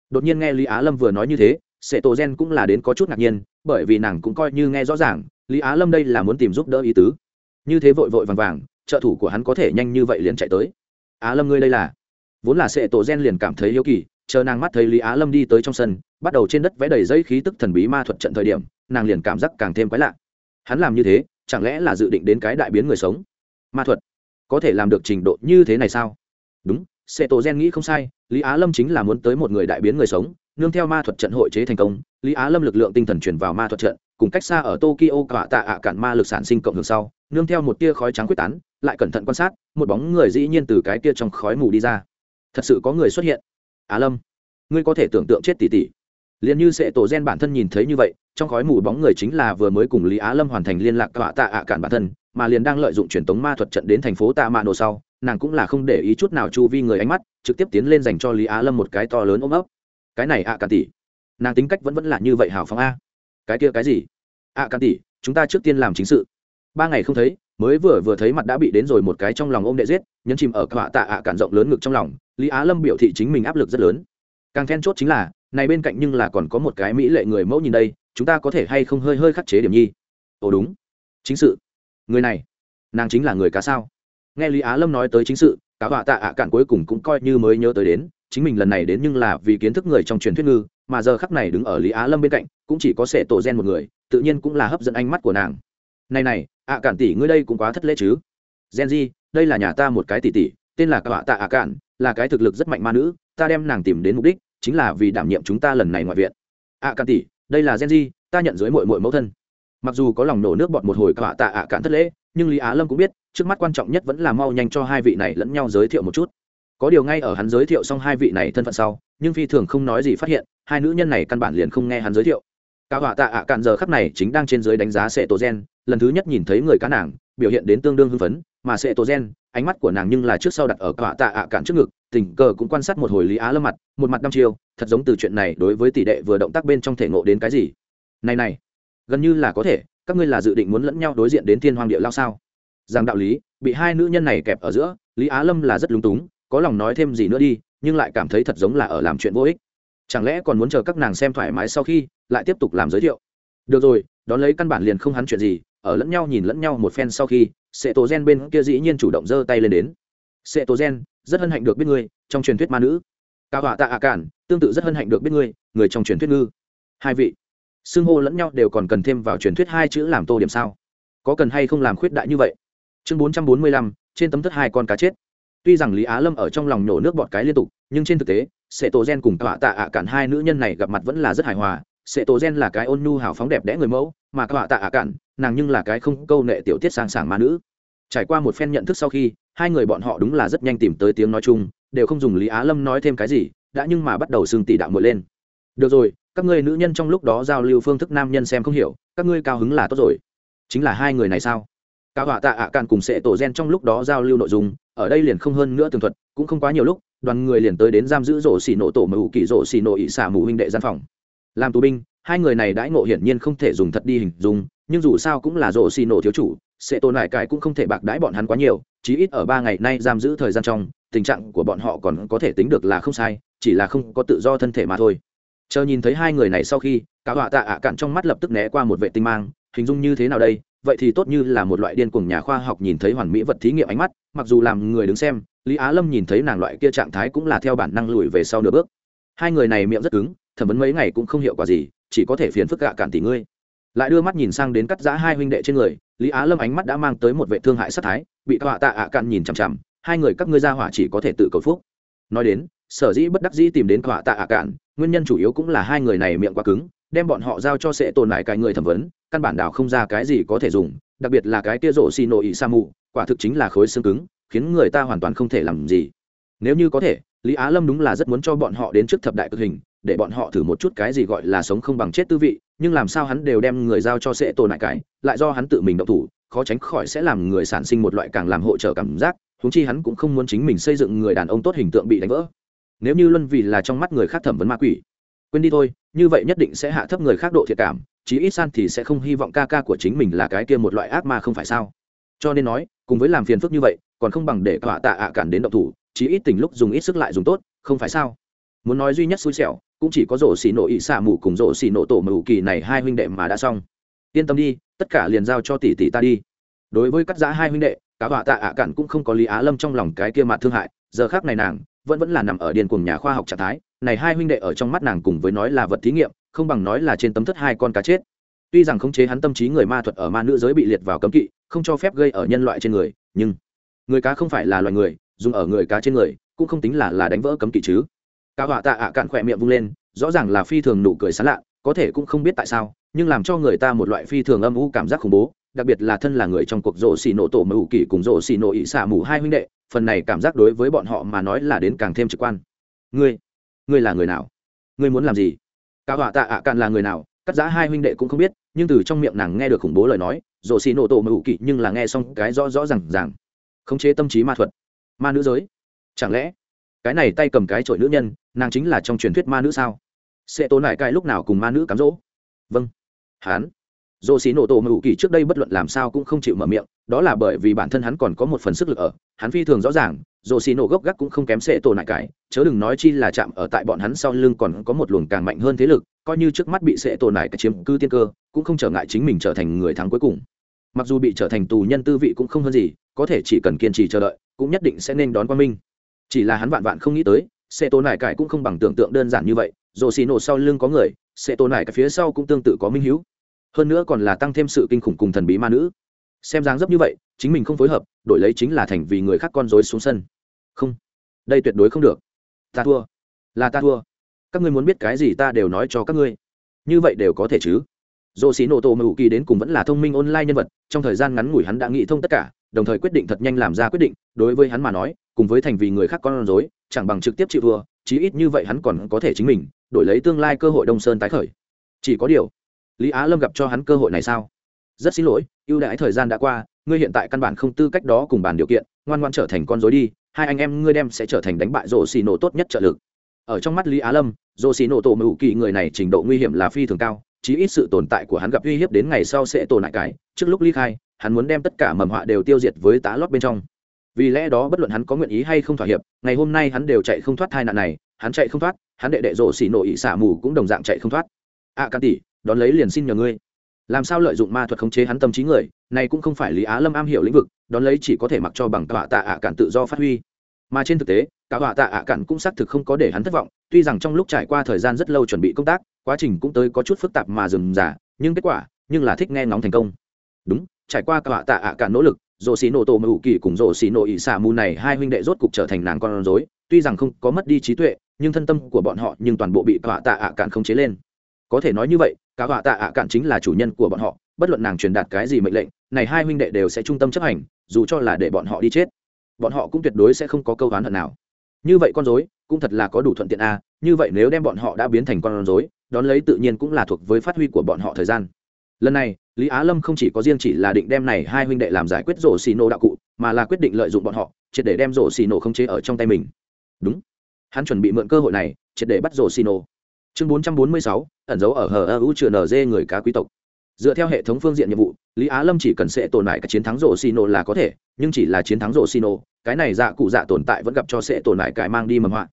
Đột nhiên nghe lý á lâm vừa nói như thế sẽ tổ gen cũng là đến có chút ngạc nhiên, bởi vì nàng cũng coi như nghe rõ ràng, lý á lâm đây là muốn tìm giúp đỡ ý tứ. Như thế vội vội vàng vàng, trợ thủ của hắn có thể nhanh như vậy liền chạy tới. Á lâm ngươi đây là? Vốn là sệ tổ gen liền cảm thấy yếu kỳ, chờ nàng mắt thấy lý á lâm đi tới trong sân bắt đầu trên đất vẽ đầy dây khí tức thần bí ma thuật trận thời điểm, nàng liền cảm giác càng thêm quái lạ. Hắn làm như thế, chẳng lẽ là dự định đến cái đại biến người sống? Ma thuật, có thể làm được trình độ như thế này sao? Đúng sệ tổ gen nghĩ không sai, lý á lâm chính là muốn tới một người đại biến người sống, nương theo ma thuật trận hội chế thành công, lý á lâm lực lượng tinh thần chuyển vào ma thuật trận, cùng cách xa ở tokyo cả tạ ạ cản ma lực sản sinh cộng hưởng sau, nương theo một tia khói trắng quyết tán, lại cẩn thận quan sát, một bóng người dĩ nhiên từ cái tia trong khói mù đi ra. Thật sự có người xuất hiện. Á lâm, ngươi có thể tưởng tượng chết tỉ tỉ liền như sệ tổ gen bản thân nhìn thấy như vậy, trong khói mù bóng người chính là vừa mới cùng lý á lâm hoàn thành liên lạc tọa tạ ạ cản bản thân, mà liền đang lợi dụng truyền tống ma thuật trận đến thành phố tạ mạ nổ sau, nàng cũng là không để ý chút nào chu vi người ánh mắt, trực tiếp tiến lên dành cho lý á lâm một cái to lớn ôm ấp. Cái này ạ à cản tỷ, nàng tính cách vẫn vẫn là như vậy hào phóng a. Cái kia cái gì? Ạ cản tỷ, chúng ta trước tiên làm chính sự. Ba ngày không thấy, mới vừa vừa thấy mặt đã bị đến rồi một cái trong lòng ôm đệ giết, nhấn chìm ở tọa tạ ạ cản rộng lớn ngực trong lòng, lý á lâm biểu thị chính mình áp lực rất lớn. Càng then chốt chính là này bên cạnh nhưng là còn có một cái mỹ lệ người mẫu nhìn đây, chúng ta có thể hay không hơi hơi khắc chế điểm nhi? Ồ, đúng. Chính sự. Người này, nàng chính là người cá sao? Nghe lý á lâm nói tới chính sự, cả họa tạ ạ cạn cuối cùng cũng coi như mới nhớ tới đến, chính mình lần này đến nhưng là vì kiến thức người trong truyền thuyết ngư, mà giờ khắc này đứng ở lý á lâm bên cạnh, cũng chỉ có sẻ tổ gen một người, tự nhiên cũng là hấp dẫn ánh mắt của nàng. Này này, ạ cạn tỷ, ngươi đây cũng quá thất lễ chứ? Gen di đây là nhà ta một cái tỷ tỷ, tên là cả họa tạ ạ cạn, là cái thực lực rất mạnh ma nữ, ta đem nàng tìm đến mục đích chính là vì đảm nhiệm chúng ta lần này ngoại viện. À, ạ cạn tỷ, đây là gen di ta nhận dưới mội mội mẫu thân. Mặc dù có lòng nổ nước bọt một hồi cọa tạ ạ cạn thất lễ, nhưng lý á lâm cũng biết, trước mắt quan trọng nhất vẫn là mau nhanh cho hai vị này lẫn nhau giới thiệu một chút. Có điều ngay ở hắn giới thiệu xong hai vị này thân phận sau, nhưng phi thường không nói gì phát hiện, hai nữ nhân này căn bản liền không nghe hắn giới thiệu. Cả họa tạ ạ cạn giờ khắc này chính đang trên giới đánh giá sệ tổ gen, lần thứ nhất nhìn thấy người cá nàng, biểu hiện đến tương đương hưng phấn, mà sệ tổ gen, ánh mắt của nàng nhưng là trước sau đặt ở cả họa tạ ạ cạn trước ngực tình cờ cũng quan sát một hồi lý á lâm mặt, một mặt đăm chiêu, thật giống từ chuyện này đối với tỷ đệ vừa động tác bên trong thể ngộ đến cái gì. Này này, gần như là có thể, các ngươi là dự định muốn lẫn nhau đối diện đến thiên hoàng địa lao sao? Rằng đạo lý, bị hai nữ nhân này kẹp ở giữa, lý á lâm là rất lúng túng, có lòng nói thêm gì nữa đi, nhưng lại cảm thấy thật giống là ở làm chuyện vô ích. Chẳng lẽ còn muốn chờ các nàng xem thoải mái sau khi, lại tiếp tục làm giới thiệu? Được rồi, đón lấy căn bản liền không hắn chuyện gì, ở lẫn nhau nhìn lẫn nhau một phen sau khi, sệ tổ gen bên kia dĩ nhiên chủ động giơ tay lên đến sệ tổ gen, rất hân hạnh được biết ngươi, trong truyền thuyết ma nữ. Cao họa tạ ạ cản, tương tự rất hân hạnh được biết ngươi, người trong truyền thuyết ngư. Hai vị. Xưng hô lẫn nhau đều còn cần thêm vào truyền thuyết hai chữ làm tô điểm sao. Có cần hay không làm khuyết đại như vậy? Chương bốn trăm bốn mươi lăm, trên tấm thất hai con cá chết. Tuy rằng lý á lâm ở trong lòng nhổ nước bọt cái liên tục, nhưng trên thực tế sệ tổ gen cùng tọa tạ ạ cản hai nữ nhân này gặp mặt vẫn là rất hài hòa. Sệ tổ gen là cái ôn nhu hào phóng đẹp đẽ người mẫu, mà tọa tạ ạ cản, nàng nhưng là cái không câu nệ tiểu tiết sang sảng ma nữ. Trải qua một phen nhận thức sau khi hai người bọn họ đúng là rất nhanh tìm tới tiếng nói chung, đều không dùng lý á lâm nói thêm cái gì, đã nhưng mà bắt đầu xương tỷ đạo mượn lên. Được rồi, các ngươi nữ nhân trong lúc đó giao lưu phương thức nam nhân xem không hiểu, các ngươi cao hứng là tốt rồi. Chính là hai người này sao? Cao họa tạ ạ càn cùng sệ tổ gen trong lúc đó giao lưu nội dung, ở đây liền không hơn nữa tường thuật, cũng không quá nhiều lúc, đoàn người liền tới đến giam giữ rổ xì nổ tổ mưu kỳ rổ xì nổ ỵ xả mù huynh đệ gian phòng. Làm tù binh hai người này đãi ngộ hiển nhiên không thể dùng thật đi hình dung, nhưng dù sao cũng là rổ xì nổ thiếu chủ, sẽ tồn lại cải cũng không thể bạc đãi bọn hắn quá nhiều, chí ít ở ba ngày nay giam giữ thời gian trong, tình trạng của bọn họ còn có thể tính được là không sai, chỉ là không có tự do thân thể mà thôi. Chờ nhìn thấy hai người này sau khi cả họa tạ ạ cạn trong mắt lập tức né qua một vệ tinh mang, hình dung như thế nào đây? Vậy thì tốt như là một loại điên cuồng nhà khoa học nhìn thấy hoàn mỹ vật thí nghiệm ánh mắt, mặc dù làm người đứng xem, lý á lâm nhìn thấy nàng loại kia trạng thái cũng là theo bản năng lùi về sau nửa bước. Hai người này miệng rất cứng, thẩm vấn mấy ngày cũng không hiệu quả gì chỉ có thể phiền phức gạ cản tỷ ngươi. Lại đưa mắt nhìn sang đến cắt giã hai huynh đệ trên người, lý á lâm ánh mắt đã mang tới một vệ thương hại sát thái, bị tọa tạ ạ cạn nhìn chằm chằm, hai người các ngươi ra hỏa chỉ có thể tự cầu phúc. Nói đến, sở dĩ bất đắc dĩ tìm đến tọa tạ ạ cạn, nguyên nhân chủ yếu cũng là hai người này miệng quá cứng, đem bọn họ giao cho sẽ tồn lại cái người thẩm vấn, căn bản đảo không ra cái gì có thể dùng, đặc biệt là cái tia rổ xì nội sa mù, quả thực chính là khối xương cứng, khiến người ta hoàn toàn không thể làm gì. Nếu như có thể, lý á lâm đúng là rất muốn cho bọn họ đến trước thập đại cực hình để bọn họ thử một chút cái gì gọi là sống không bằng chết tư vị, nhưng làm sao hắn đều đem người giao cho sẽ tồn lại cái, lại do hắn tự mình động thủ, khó tránh khỏi sẽ làm người sản sinh một loại càng làm hỗ trợ cảm giác húng chi hắn cũng không muốn chính mình xây dựng người đàn ông tốt hình tượng bị đánh vỡ. Nếu như luân vì là trong mắt người khác thẩm vấn ma quỷ, quên đi thôi, như vậy nhất định sẽ hạ thấp người khác độ thiệt cảm, chí ít san thì sẽ không hy vọng ca ca của chính mình là cái kia một loại ác ma không phải sao. Cho nên nói, cùng với làm phiền phức như vậy, còn không bằng để tọa tạ ạ cản đến động thủ, chí ít tình lúc dùng ít sức lại dùng tốt, không phải sao? Muốn nói duy nhất xui xẻo, cũng chỉ có rổ xì nổ ỵ xạ mù cùng rổ xì nổ tổ mù kỳ này hai huynh đệ mà đã xong. Yên tâm đi, tất cả liền giao cho tỷ tỷ ta đi. Đối với cắt giã hai huynh đệ, cả họa tạ ạ cạn cũng không có lý á lâm trong lòng cái kia mặt thương hại, giờ khác này nàng vẫn vẫn là nằm ở điền cùng nhà khoa học trạng thái. Này hai huynh đệ ở trong mắt nàng cùng với nói là vật thí nghiệm, không bằng nói là trên tấm thất hai con cá chết. Tuy rằng khống chế hắn tâm trí người ma thuật ở ma nữ giới bị liệt vào cấm kỵ, không cho phép gây ở nhân loại trên người, nhưng người cá không phải là loài người, dùng ở người cá trên người, cũng không tính là là đánh vỡ cấm kỵ chứ. Cả họa tạ ạ cạn khỏe miệng vung lên, rõ ràng là phi thường nụ cười sán lạ, có thể cũng không biết tại sao, nhưng làm cho người ta một loại phi thường âm u cảm giác khủng bố, đặc biệt là thân là người trong cuộc rộ xì nổ tổ mù kỳ cùng rộ xì nổ ỵ xả mù hai huynh đệ, phần này cảm giác đối với bọn họ mà nói là đến càng thêm trực quan. Ngươi ngươi là người nào? Ngươi muốn làm gì? Cả họa tạ ạ cạn là người nào? Cắt giá hai huynh đệ cũng không biết, nhưng từ trong miệng nàng nghe được khủng bố lời nói rộ xì nổ tổ mù kỳ nhưng là nghe xong cái rõ rõ rằng rằng khống chế tâm trí ma thuật. Ma nữ giới. Chẳng lẽ cái này tay cầm cái trội nữ nhân, nàng chính là trong truyền thuyết ma nữ sao? Sẽ tốn lại cái lúc nào cùng ma nữ cám dỗ? Vâng. Hán. Dồ xì nổ tổ mưu kỳ trước đây bất luận làm sao cũng không chịu mở miệng, đó là bởi vì bản thân hắn còn có một phần sức lực ở, hắn phi thường rõ ràng dồ xì nổ gốc gác cũng không kém sệ tổ nại cái, chớ đừng nói chi là chạm ở tại bọn hắn sau lưng còn có một luồng càng mạnh hơn thế lực, coi như trước mắt bị sệ tổ nại cái chiếm cư tiên cơ, cũng không trở ngại chính mình trở thành người thắng cuối cùng. Mặc dù bị trở thành tù nhân tư vị cũng không hơn gì, có thể chỉ cần kiên trì chờ đợi, cũng nhất định sẽ nên đón quan minh chỉ là hắn vạn vạn không nghĩ tới xe tổ nại cải cũng không bằng tưởng tượng đơn giản như vậy dồ xì nổ sau lưng có người xe tổ nại cải phía sau cũng tương tự có minh hữu hơn nữa còn là tăng thêm sự kinh khủng cùng thần bí ma nữ. Xem dáng dấp như vậy, chính mình không phối hợp, đổi lấy chính là thành vì người khác con dối xuống sân. Không. Đây tuyệt đối không được. Ta thua. Là ta thua. Các ngươi muốn biết cái gì ta đều nói cho các ngươi. Như vậy đều có thể chứ. Dồ xì nổ tổ mưu kỳ đến cùng vẫn là thông minh online nhân vật, trong thời gian ngắn ngủi hắn đã nghĩ thông tất cả đồng thời quyết định thật nhanh làm ra quyết định, đối với hắn mà nói, cùng với thành vì người khác con rối, chẳng bằng trực tiếp chịu thua, chí ít như vậy hắn còn có thể chính mình đổi lấy tương lai cơ hội đông sơn tái khởi. Chỉ có điều, lý á lâm gặp cho hắn cơ hội này sao? Rất xin lỗi, ưu đãi thời gian đã qua, ngươi hiện tại căn bản không tư cách đó cùng bàn điều kiện, ngoan ngoan trở thành con dối đi, hai anh em ngươi đem sẽ trở thành đánh bại rổ xì nổ tốt nhất trợ lực. Ở trong mắt lý á lâm rổ xì nổ tổ mưu kỳ người này trình độ nguy hiểm là phi thường cao, chí ít sự tồn tại của hắn gặp uy hiếp đến ngày sau sẽ tồn lại cái, trước lúc ly khai hắn muốn đem tất cả mầm họa đều tiêu diệt với tá lót bên trong. Vì lẽ đó bất luận hắn có nguyện ý hay không thỏa hiệp ngày hôm nay hắn đều chạy không thoát tai nạn này hắn chạy không thoát hắn đệ đệ rổ xỉ nổ ị xả mù cũng đồng dạng chạy không thoát. A à, can tỷ đón lấy liền xin nhờ ngươi. Làm sao lợi dụng ma thuật khống chế hắn tâm trí người này cũng không phải lý á lâm am hiểu lĩnh vực đón lấy chỉ có thể mặc cho bằng cả tạ ạ cản tự do phát huy. Mà trên thực tế cả tọa tạ ạ cản cũng xác thực không có để hắn thất vọng tuy rằng trong lúc trải qua thời gian rất lâu chuẩn bị công tác quá trình cũng tới có chút phức tạp mà dừng giả nhưng kết quả nhưng là thích nghe ngóng thành công. Đúng trải qua cả tạ ạ cả nỗ lực rổ xì nổ tổ mưu kỳ cùng rổ xì nổ ỉ xả mù này hai huynh đệ rốt cục trở thành nàng con rối. Tuy rằng không có mất đi trí tuệ, nhưng thân tâm của bọn họ nhưng toàn bộ bị cả tạ ạ cạn không chế lên. Có thể nói như vậy, cả họa tạ ạ cạn chính là chủ nhân của bọn họ, bất luận nàng truyền đạt cái gì mệnh lệnh, này hai huynh đệ đều sẽ trung tâm chấp hành, dù cho là để bọn họ đi chết, bọn họ cũng tuyệt đối sẽ không có câu oán hận nào. Như vậy con dối cũng thật là có đủ thuận tiện a, như vậy nếu đem bọn họ đã biến thành con dối đón lấy tự nhiên cũng là thuộc với phát huy của bọn họ thời gian lần này, lý á lâm không chỉ có riêng chỉ là định đem này hai huynh đệ làm giải quyết rổ xì nổ đạo cụ, mà là quyết định lợi dụng bọn họ, triệt để đem rổ xì nổ không chế ở trong tay mình. Đúng. Hắn chuẩn bị mượn cơ hội này, triệt để bắt rổ xì nổ. Chương bốn trăm bốn mươi sáu, ẩn dấu ở hờ ơ u chừa nz người cá quý tộc. Dựa theo hệ thống phương diện nhiệm vụ, lý á lâm chỉ cần sẽ tồn tại cái chiến thắng rổ xì nổ là có thể, nhưng chỉ là chiến thắng rổ xì nổ, cái này dạ cụ dạ tồn tại vẫn gặp cho sẽ tồn tại cải mang đi mầm họa.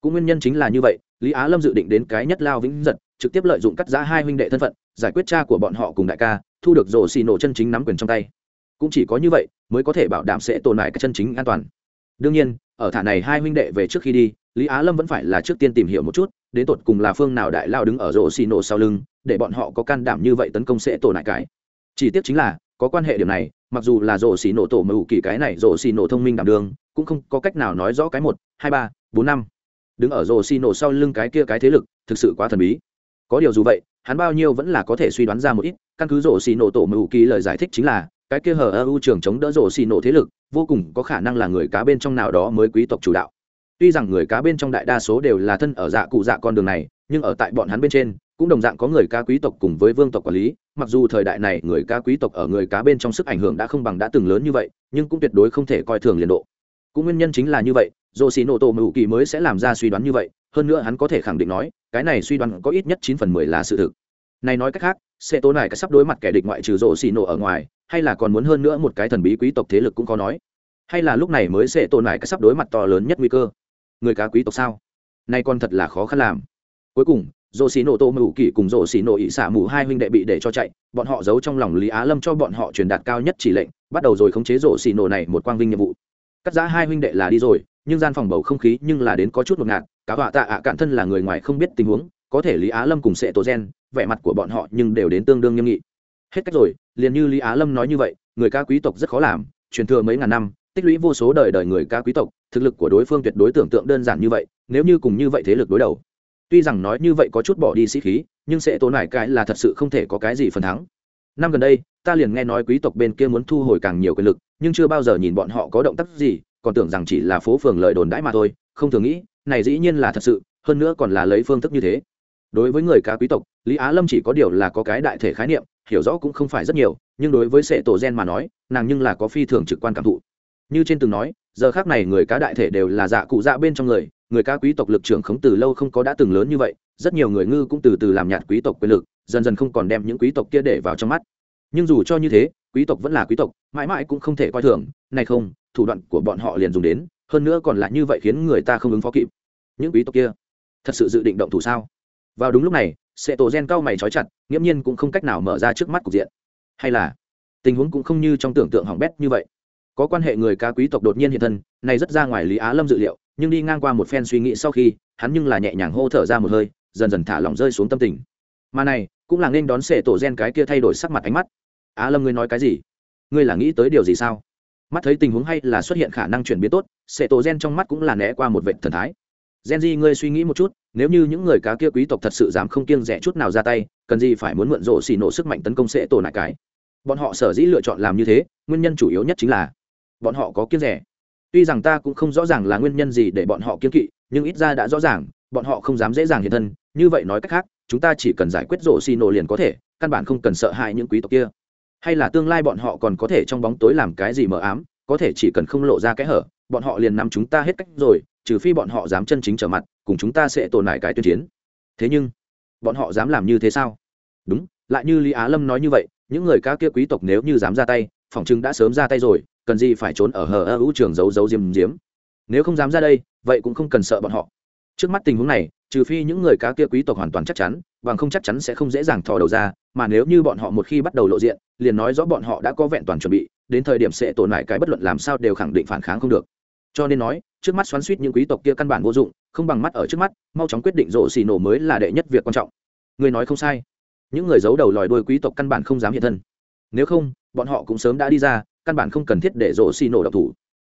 Cũng nguyên nhân chính là như vậy, lý á lâm dự định đến cái nhất lao vĩnh giật trực tiếp lợi dụng cắt giá hai huynh đệ thân phận, giải quyết cha của bọn họ cùng đại ca, thu được rổ xì nổ chân chính nắm quyền trong tay. Cũng chỉ có như vậy mới có thể bảo đảm sẽ tồn lại các chân chính an toàn. Đương nhiên, ở thả này hai huynh đệ về trước khi đi, lý á lâm vẫn phải là trước tiên tìm hiểu một chút, đến tột cùng là phương nào đại lao đứng ở rổ xì nổ sau lưng, để bọn họ có can đảm như vậy tấn công sẽ tổn lại cái. Chỉ tiếc chính là, có quan hệ điểm này, mặc dù là rổ xì nổ tổ mưu kỳ cái này rổ xì nổ thông minh đảm đường cũng không có cách nào nói rõ cái một, hai ba, bốn năm. Đứng ở rổ xì nổ sau lưng cái kia cái thế lực, thực sự quá thần bí có điều dù vậy, hắn bao nhiêu vẫn là có thể suy đoán ra một ít, căn cứ rổ xì nổ tổ mưu kỳ lời giải thích chính là, cái kia hờ ơ u trường chống đỡ rổ xì nổ thế lực, vô cùng có khả năng là người cá bên trong nào đó mới quý tộc chủ đạo. Tuy rằng người cá bên trong đại đa số đều là thân ở dạ cụ dạ con đường này, nhưng ở tại bọn hắn bên trên, cũng đồng dạng có người cá quý tộc cùng với vương tộc quản lý, mặc dù thời đại này người cá quý tộc ở người cá bên trong sức ảnh hưởng đã không bằng đã từng lớn như vậy, nhưng cũng tuyệt đối không thể coi thường liền độ cũng nguyên nhân chính là như vậy dồ xì nổ tổ mưu kỳ mới sẽ làm ra suy đoán như vậy, hơn nữa hắn có thể khẳng định nói, cái này suy đoán có ít nhất chín phần mười là sự thực. Này nói cách khác sẽ tố này cái sắp đối mặt kẻ địch ngoại trừ rổ xì nổ ở ngoài, hay là còn muốn hơn nữa một cái thần bí quý tộc thế lực cũng có nói. Hay là lúc này mới sẽ tồn lại cái sắp đối mặt to lớn nhất nguy cơ? Người cá quý tộc sao? Nay còn thật là khó khăn làm. Cuối cùng dồ xì nổ tô mưu kỳ cùng dồ xì nổ ỵ xả mù hai huynh đệ bị để cho chạy, bọn họ giấu trong lòng lý á lâm cho bọn họ truyền đạt cao nhất chỉ lệnh, bắt đầu rồi khống chế dồ xì nổ này một quang vinh nhiệm vụ cắt giá hai huynh đệ là đi rồi, nhưng gian phòng bầu không khí nhưng là đến có chút ngột ngạt cá họa tạ ạ cạn thân là người ngoài không biết tình huống, có thể lý á lâm cùng sệ tổ gen, vẻ mặt của bọn họ nhưng đều đến tương đương nghiêm nghị. Hết cách rồi, liền như lý á lâm nói như vậy, người ca quý tộc rất khó làm, truyền thừa mấy ngàn năm, tích lũy vô số đời đời người ca quý tộc, thực lực của đối phương tuyệt đối tưởng tượng đơn giản như vậy, nếu như cùng như vậy thế lực đối đầu. Tuy rằng nói như vậy có chút bỏ đi sĩ khí, nhưng sẽ tốn lại cái là thật sự không thể có cái gì phần thắng. Năm gần đây ta liền nghe nói quý tộc bên kia muốn thu hồi càng nhiều quyền lực, nhưng chưa bao giờ nhìn bọn họ có động tác gì, còn tưởng rằng chỉ là phố phường lời đồn đãi mà thôi, không thường nghĩ, này dĩ nhiên là thật sự, hơn nữa còn là lấy phương thức như thế. Đối với người cá quý tộc, lý á lâm chỉ có điều là có cái đại thể khái niệm, hiểu rõ cũng không phải rất nhiều, nhưng đối với sệ tổ gen mà nói, nàng nhưng là có phi thường trực quan cảm thụ. Như trên từng nói, giờ khác này người cá đại thể đều là dạ cụ dạ bên trong người người cá quý tộc lực trưởng khống từ lâu không có đã từng lớn như vậy, rất nhiều người ngư cũng từ từ làm nhạt quý tộc quyền lực, dần dần không còn đem những quý tộc kia để vào trong mắt nhưng dù cho như thế, quý tộc vẫn là quý tộc, mãi mãi cũng không thể coi thường. Này không, thủ đoạn của bọn họ liền dùng đến, hơn nữa còn là như vậy khiến người ta không ứng phó kịp. Những quý tộc kia, thật sự dự định động thủ sao? Vào đúng lúc này sệ tổ gen cao mày trói chặt, nghiễm nhiên cũng không cách nào mở ra trước mắt cục diện. Hay là, tình huống cũng không như trong tưởng tượng hỏng bét như vậy. Có quan hệ người cá quý tộc đột nhiên hiện thân, này rất ra ngoài lý á lâm dự liệu, nhưng đi ngang qua một phen suy nghĩ sau khi, hắn nhưng là nhẹ nhàng hô thở ra một hơi, dần dần thả lỏng rơi xuống tâm tình. Mà này, cũng là nên đón sệ tổ gen cái kia thay đổi sắc mặt ánh mắt á lâm ngươi nói cái gì? Ngươi là nghĩ tới điều gì sao? Mắt thấy tình huống hay là xuất hiện khả năng chuyển biến tốt, sệ tổ gen trong mắt cũng là né qua một vệ thần thái. Gen di, ngươi suy nghĩ một chút, nếu như những người cá kia quý tộc thật sự dám không kiêng rẻ chút nào ra tay, cần gì phải muốn mượn rộ xì nổ sức mạnh tấn công sệ tổ nại cái? Bọn họ sở dĩ lựa chọn làm như thế, nguyên nhân chủ yếu nhất chính là bọn họ có kiêng rẻ. Tuy rằng ta cũng không rõ ràng là nguyên nhân gì để bọn họ kiêng kỵ, nhưng ít ra đã rõ ràng, bọn họ không dám dễ dàng hiện thân. Như vậy nói cách khác, chúng ta chỉ cần giải quyết rộ xì nổ liền có thể, căn bản không cần sợ hãi những quý tộc kia hay là tương lai bọn họ còn có thể trong bóng tối làm cái gì mờ ám, có thể chỉ cần không lộ ra cái hở, bọn họ liền nắm chúng ta hết cách rồi, trừ phi bọn họ dám chân chính trở mặt, cùng chúng ta sẽ tồn lại cái tuyên chiến. Thế nhưng, bọn họ dám làm như thế sao? Đúng, lại như lý á lâm nói như vậy, những người ca kia quý tộc nếu như dám ra tay phỏng chứng đã sớm ra tay rồi, cần gì phải trốn ở hờ ơ hữu trường giấu giấu diêm diếm. Nếu không dám ra đây, vậy cũng không cần sợ bọn họ. Trước mắt tình huống này, trừ phi những người cá kia quý tộc hoàn toàn chắc chắn bằng không chắc chắn sẽ không dễ dàng thò đầu ra, mà nếu như bọn họ một khi bắt đầu lộ diện, liền nói rõ bọn họ đã có vẹn toàn chuẩn bị, đến thời điểm sẽ tổn lại cái bất luận làm sao đều khẳng định phản kháng không được. Cho nên nói, trước mắt xoắn suýt những quý tộc kia căn bản vô dụng, không bằng mắt ở trước mắt, mau chóng quyết định rộ xì nổ mới là đệ nhất việc quan trọng. Người nói không sai. Những người giấu đầu lòi đuôi quý tộc căn bản không dám hiện thân. Nếu không, bọn họ cũng sớm đã đi ra, căn bản không cần thiết để rộ xì nổ độc thủ.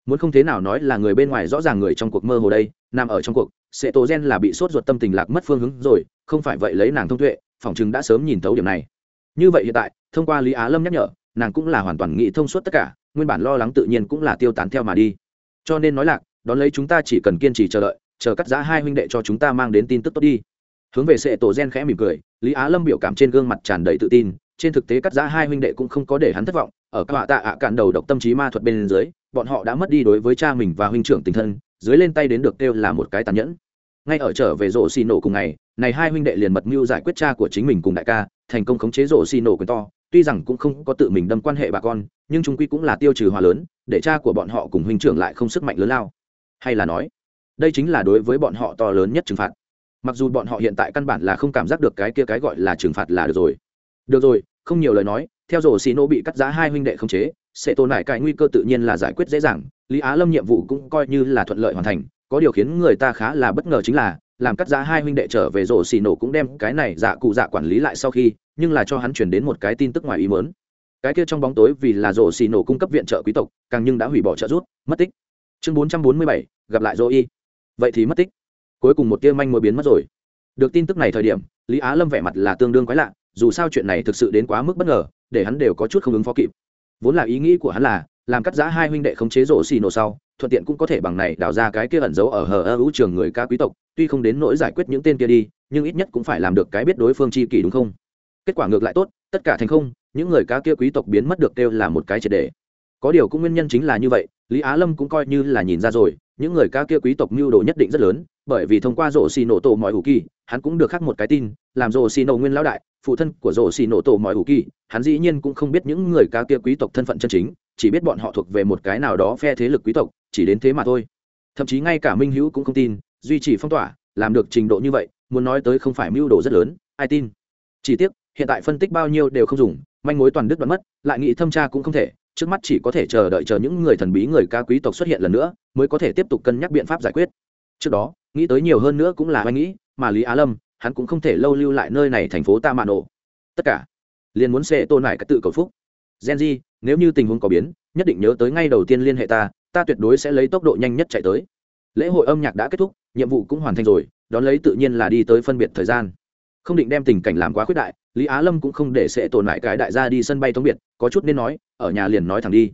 Muốn không thế nào nói là người bên ngoài rõ ràng người trong cuộc mơ hồ đây, nằm ở trong cuộc, sẽ tổ gen là bị sốt ruột tâm tình lạc mất phương hướng rồi không phải vậy lấy nàng thông tuệ phòng chừng đã sớm nhìn thấu điểm này. Như vậy hiện tại, thông qua lý á lâm nhắc nhở, nàng cũng là hoàn toàn nghĩ thông suốt tất cả, nguyên bản lo lắng tự nhiên cũng là tiêu tán theo mà đi. Cho nên nói lạc, đón lấy chúng ta chỉ cần kiên trì chờ đợi, chờ cắt giá hai huynh đệ cho chúng ta mang đến tin tức tốt đi. Hướng về sệ tổ gen khẽ mỉm cười, lý á lâm biểu cảm trên gương mặt tràn đầy tự tin, trên thực tế cắt giá hai huynh đệ cũng không có để hắn thất vọng, ở các họa tạ ạ cạn đầu độc tâm trí ma thuật bên dưới, bọn họ đã mất đi đối với cha mình và huynh trưởng tình thân, dưới lên tay đến được kêu là một cái tàn nhẫn ngay ở trở về rổ xì nổ cùng ngày, này hai huynh đệ liền mật mưu giải quyết cha của chính mình cùng đại ca, thành công khống chế rổ xì nổ quyền to. Tuy rằng cũng không có tự mình đâm quan hệ bà con, nhưng chúng quy cũng là tiêu trừ hòa lớn, để cha của bọn họ cùng huynh trưởng lại không sức mạnh lớn lao. Hay là nói, đây chính là đối với bọn họ to lớn nhất trừng phạt. Mặc dù bọn họ hiện tại căn bản là không cảm giác được cái kia cái gọi là trừng phạt là được rồi. Được rồi, không nhiều lời nói, theo rổ xì nổ bị cắt giá hai huynh đệ khống chế sẽ tồn lại cái nguy cơ tự nhiên là giải quyết dễ dàng, lý á lâm nhiệm vụ cũng coi như là thuận lợi hoàn thành có điều khiến người ta khá là bất ngờ chính là, làm cắt giá hai huynh đệ trở về rổ xì nổ cũng đem cái này dạ cụ dạ quản lý lại sau khi, nhưng là cho hắn chuyển đến một cái tin tức ngoài ý mớn cái kia trong bóng tối vì là rổ xì nổ cung cấp viện trợ quý tộc, càng nhưng đã hủy bỏ trợ rút mất tích. Chương bốn trăm bốn mươi bảy, gặp lại rô y vậy thì mất tích. Cuối cùng một tia manh mối biến mất rồi. Được tin tức này thời điểm, lý á lâm vẻ mặt là tương đương quái lạ, dù sao chuyện này thực sự đến quá mức bất ngờ, để hắn đều có chút không ứng phó kịp. Vốn là ý nghĩ của hắn là, làm cắt giá hai huynh đệ khống chế rổ xì nổ sau thuận tiện cũng có thể bằng này đào ra cái kia ẩn giấu ở hờ ơ ưu trường người ca quý tộc, tuy không đến nỗi giải quyết những tên kia đi, nhưng ít nhất cũng phải làm được cái biết đối phương chi kỷ đúng không? Kết quả ngược lại tốt, tất cả thành không, những người ca kia quý tộc biến mất được kêu là một cái triệt đề có điều cũng nguyên nhân chính là như vậy, lý á lâm cũng coi như là nhìn ra rồi, những người ca kia quý tộc mưu đồ nhất định rất lớn, bởi vì thông qua rổ xì nổ tổ mọi hủ kỳ, hắn cũng được khắc một cái tin, làm rổ xì nổ nguyên lão đại, phụ thân của rổ xì nổ tổ mọi hủ kỳ, hắn dĩ nhiên cũng không biết những người ca kia quý tộc thân phận chân chính, chỉ biết bọn họ thuộc về một cái nào đó phe thế lực quý tộc chỉ đến thế mà thôi. Thậm chí ngay cả minh hữu cũng không tin, duy trì phong tỏa, làm được trình độ như vậy, muốn nói tới không phải mưu đồ rất lớn, ai tin? Chỉ tiếc, hiện tại phân tích bao nhiêu đều không dùng, manh mối toàn đứt đoán mất, lại nghĩ thâm tra cũng không thể, trước mắt chỉ có thể chờ đợi chờ những người thần bí người ca quý tộc xuất hiện lần nữa, mới có thể tiếp tục cân nhắc biện pháp giải quyết. Trước đó, nghĩ tới nhiều hơn nữa cũng là anh nghĩ, mà lý á lâm, hắn cũng không thể lâu lưu lại nơi này thành phố ta mạ nổ tất cả, liền muốn xe tôn lại các tự cầu phúc. Gen di nếu như tình huống có biến, nhất định nhớ tới ngay đầu tiên liên hệ ta ta tuyệt đối sẽ lấy tốc độ nhanh nhất chạy tới. Lễ hội âm nhạc đã kết thúc, nhiệm vụ cũng hoàn thành rồi, đón lấy tự nhiên là đi tới phân biệt thời gian. Không định đem tình cảnh làm quá khuyết đại, lý á lâm cũng không để sẽ tổn lại cái đại gia đi sân bay thống biệt, có chút nên nói, ở nhà liền nói thẳng đi.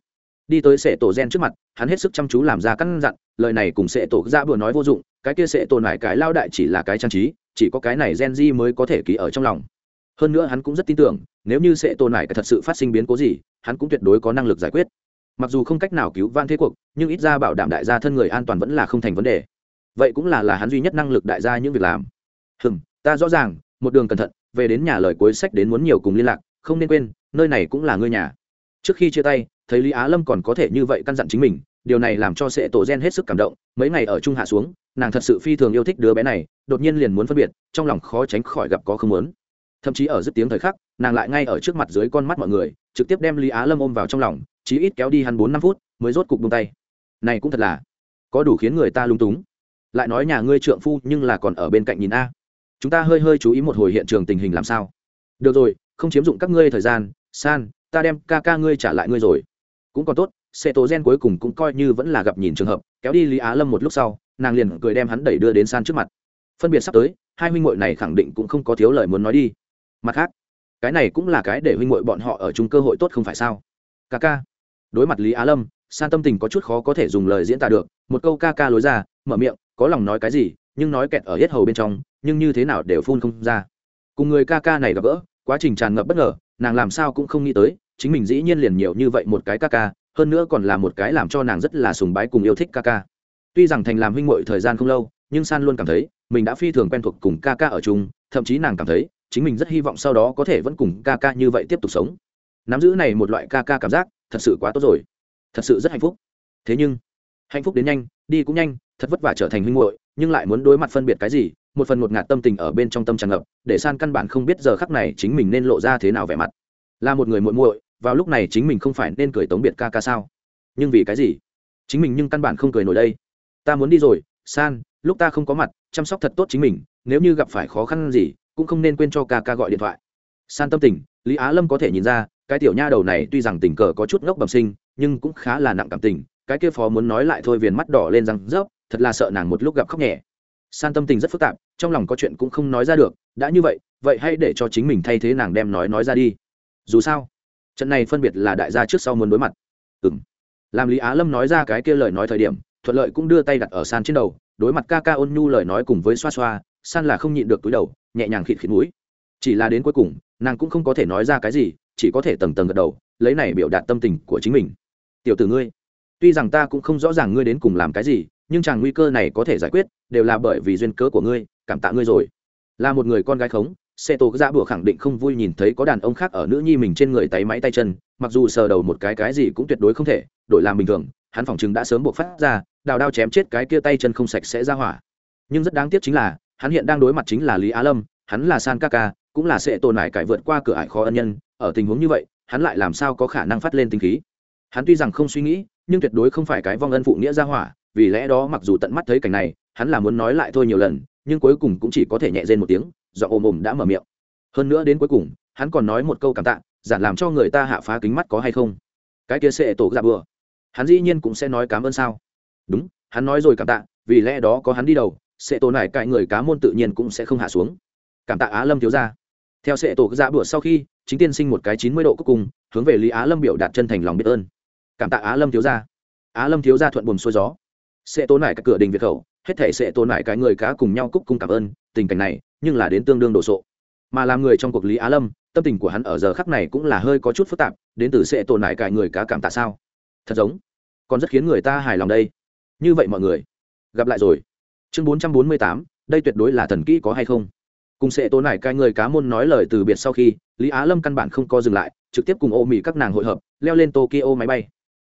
Đi tới sệ tổ gen trước mặt, hắn hết sức chăm chú làm ra căn dặn, lời này cùng sệ tổ ra bừa nói vô dụng, cái kia sệ tổ lại cái lao đại chỉ là cái trang trí, chỉ có cái này gen di mới có thể ký ở trong lòng. Hơn nữa hắn cũng rất tin tưởng, nếu như sệ tồn lại thật sự phát sinh biến cố gì, hắn cũng tuyệt đối có năng lực giải quyết mặc dù không cách nào cứu van thế cuộc, nhưng ít ra bảo đảm đại gia thân người an toàn vẫn là không thành vấn đề. Vậy cũng là là hắn duy nhất năng lực đại gia những việc làm. Hừm, ta rõ ràng, một đường cẩn thận, về đến nhà lời cuối sách đến muốn nhiều cùng liên lạc, không nên quên, nơi này cũng là ngươi nhà. Trước khi chia tay, thấy lý á lâm còn có thể như vậy căn dặn chính mình, điều này làm cho sệ tổ gen hết sức cảm động, mấy ngày ở trung hạ xuống, nàng thật sự phi thường yêu thích đứa bé này, đột nhiên liền muốn phân biệt, trong lòng khó tránh khỏi gặp có không muốn. Thậm chí ở dứt tiếng thời khắc, nàng lại ngay ở trước mặt dưới con mắt mọi người, trực tiếp đem lý á lâm ôm vào trong lòng chí ít kéo đi hắn bốn năm phút mới rốt cục buông tay. Này cũng thật là, có đủ khiến người ta lung túng. Lại nói nhà ngươi trượng phu nhưng là còn ở bên cạnh nhìn a. Chúng ta hơi hơi chú ý một hồi hiện trường tình hình làm sao. Được rồi, không chiếm dụng các ngươi thời gian, san, ta đem ca ca ngươi trả lại ngươi rồi. Cũng còn tốt xe tổ gen cuối cùng cũng coi như vẫn là gặp nhìn trường hợp, kéo đi lý á lâm một lúc sau, nàng liền cười đem hắn đẩy đưa đến san trước mặt. Phân biệt sắp tới, hai huynh muội này khẳng định cũng không có thiếu lời muốn nói đi. Mặt khác, cái này cũng là cái để huynh muội bọn họ ở chung cơ hội tốt không phải sao? Ca ca đối mặt lý á lâm san tâm tình có chút khó có thể dùng lời diễn tả được một câu ca ca lối ra mở miệng có lòng nói cái gì nhưng nói kẹt ở hết hầu bên trong nhưng như thế nào đều phun không ra cùng người ca ca này gặp gỡ quá trình tràn ngập bất ngờ nàng làm sao cũng không nghĩ tới chính mình dĩ nhiên liền nhiều như vậy một cái ca ca hơn nữa còn là một cái làm cho nàng rất là sùng bái cùng yêu thích ca ca tuy rằng thành làm huynh mội thời gian không lâu nhưng san luôn cảm thấy mình đã phi thường quen thuộc cùng ca ca ở chung thậm chí nàng cảm thấy chính mình rất hy vọng sau đó có thể vẫn cùng ca ca như vậy tiếp tục sống nắm giữ này một loại ca ca cảm giác thật sự quá tốt rồi. Thật sự rất hạnh phúc. Thế nhưng, hạnh phúc đến nhanh, đi cũng nhanh, thật vất vả trở thành huynh hội nhưng lại muốn đối mặt phân biệt cái gì, một phần một ngạt tâm tình ở bên trong tâm tràn ngập, để san căn bản không biết giờ khắc này chính mình nên lộ ra thế nào vẻ mặt. Là một người muội muội, vào lúc này chính mình không phải nên cười tống biệt ca ca sao? Nhưng vì cái gì? Chính mình nhưng căn bản không cười nổi đây. Ta muốn đi rồi, san, lúc ta không có mặt, chăm sóc thật tốt chính mình, nếu như gặp phải khó khăn gì, cũng không nên quên cho ca ca gọi điện thoại. San tâm tình, lý á lâm có thể nhìn ra cái tiểu nha đầu này tuy rằng tình cờ có chút ngốc bẩm sinh, nhưng cũng khá là nặng cảm tình, cái kia phó muốn nói lại thôi viền mắt đỏ lên răng rớp, thật là sợ nàng một lúc gặp khóc nhẹ. San tâm tình rất phức tạp, trong lòng có chuyện cũng không nói ra được, đã như vậy vậy hãy để cho chính mình thay thế nàng đem nói nói ra đi. Dù sao, trận này phân biệt là đại gia trước sau muốn đối mặt. Ừ m làm lý á lâm nói ra cái kia lời nói thời điểm, thuận lợi cũng đưa tay đặt ở san trên đầu, đối mặt ca ca ôn nhu lời nói cùng với xoa xoa, san là không nhịn được túi đầu, nhẹ nhàng khịt khịt mũi. Chỉ là đến cuối cùng, nàng cũng không có thể nói ra cái gì chỉ có thể tầng tầng gật đầu, lấy này biểu đạt tâm tình của chính mình. Tiểu tử ngươi, tuy rằng ta cũng không rõ ràng ngươi đến cùng làm cái gì, nhưng chàng nguy cơ này có thể giải quyết, đều là bởi vì duyên cớ của ngươi, cảm tạ ngươi rồi. Là một người con gái khống xe tổ ra bùa khẳng định không vui nhìn thấy có đàn ông khác ở nữ nhi mình trên người tay máy tay chân, mặc dù sờ đầu một cái cái gì cũng tuyệt đối không thể, đổi làm bình thường, hắn phòng chừng đã sớm buộc phát ra, đào đao chém chết cái kia tay chân không sạch sẽ ra hỏa. Nhưng rất đáng tiếc chính là, hắn hiện đang đối mặt chính là lý á lâm, hắn là san ca cũng là sẽ tồn lại cải vượt qua cửa ải khó ân nhân ở tình huống như vậy, hắn lại làm sao có khả năng phát lên tinh khí? Hắn tuy rằng không suy nghĩ, nhưng tuyệt đối không phải cái vong ân phụ nghĩa ra hỏa, vì lẽ đó mặc dù tận mắt thấy cảnh này, hắn là muốn nói lại thôi nhiều lần, nhưng cuối cùng cũng chỉ có thể nhẹ rên một tiếng do ôm ôm đã mở miệng. Hơn nữa đến cuối cùng, hắn còn nói một câu cảm tạ giản làm cho người ta hạ phá kính mắt có hay không? Cái kia sẽ tổ ra bừa. Hắn dĩ nhiên cũng sẽ nói cảm ơn sao? Đúng, hắn nói rồi cảm tạ, vì lẽ đó có hắn đi đầu, sẽ tổ này cãi người cá môn tự nhiên cũng sẽ không hạ xuống. Cảm tạ á lâm thiếu ra theo sệ tổ ra bữa sau khi, chính tiên sinh một cái chín mươi độ cuối cùng, hướng về lý á lâm biểu đạt chân thành lòng biết ơn. Cảm tạ á lâm thiếu gia. Á lâm thiếu gia thuận buồm xuôi gió. Sẽ tổ nải cái cửa đình việt khẩu, hết thể sẽ tổ nải cái người cá cùng nhau cúc cung cảm ơn, tình cảnh này, nhưng là đến tương đương đồ sộ. Mà làm người trong cuộc lý á lâm, tâm tình của hắn ở giờ khắc này cũng là hơi có chút phức tạp, đến từ sẽ tổ nải cái người cá cảm tạ sao? Thật giống. Còn rất khiến người ta hài lòng đây. Như vậy mọi người, gặp lại rồi. Chương bốn trăm bốn mươi tám, đây tuyệt đối là thần kỹ có hay không? Cùng sẽ tồn nải cai người cá môn nói lời từ biệt sau khi, lý á lâm căn bản không co dừng lại, trực tiếp cùng ô mỹ các nàng hội hợp, leo lên tokyo máy bay.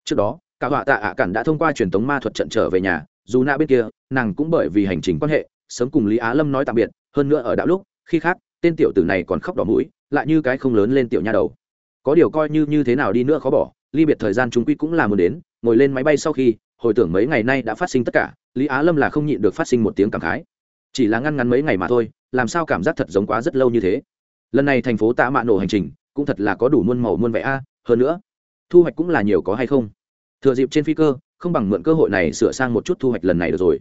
Trước đó, cả họa tạ ạ cản đã thông qua truyền thống ma thuật trận trở về nhà, dù na bên kia, nàng cũng bởi vì hành trình quan hệ, sớm cùng lý á lâm nói tạm biệt, hơn nữa ở đạo lúc, khi khác, tên tiểu tử này còn khóc đỏ mũi, lại như cái không lớn lên tiểu nha đầu. Có điều coi như như thế nào đi nữa khó bỏ, ly biệt thời gian chúng quy cũng là muốn đến, ngồi lên máy bay sau khi, hồi tưởng mấy ngày nay đã phát sinh tất cả, lý á lâm là không nhịn được phát sinh một tiếng cảm khái chỉ là ngăn ngắn mấy ngày mà thôi, làm sao cảm giác thật giống quá rất lâu như thế? Lần này thành phố tạ mạ nổ hành trình, cũng thật là có đủ muôn màu muôn vẻ a, hơn nữa, thu hoạch cũng là nhiều có hay không? Thừa dịp trên phi cơ, không bằng mượn cơ hội này sửa sang một chút thu hoạch lần này được rồi.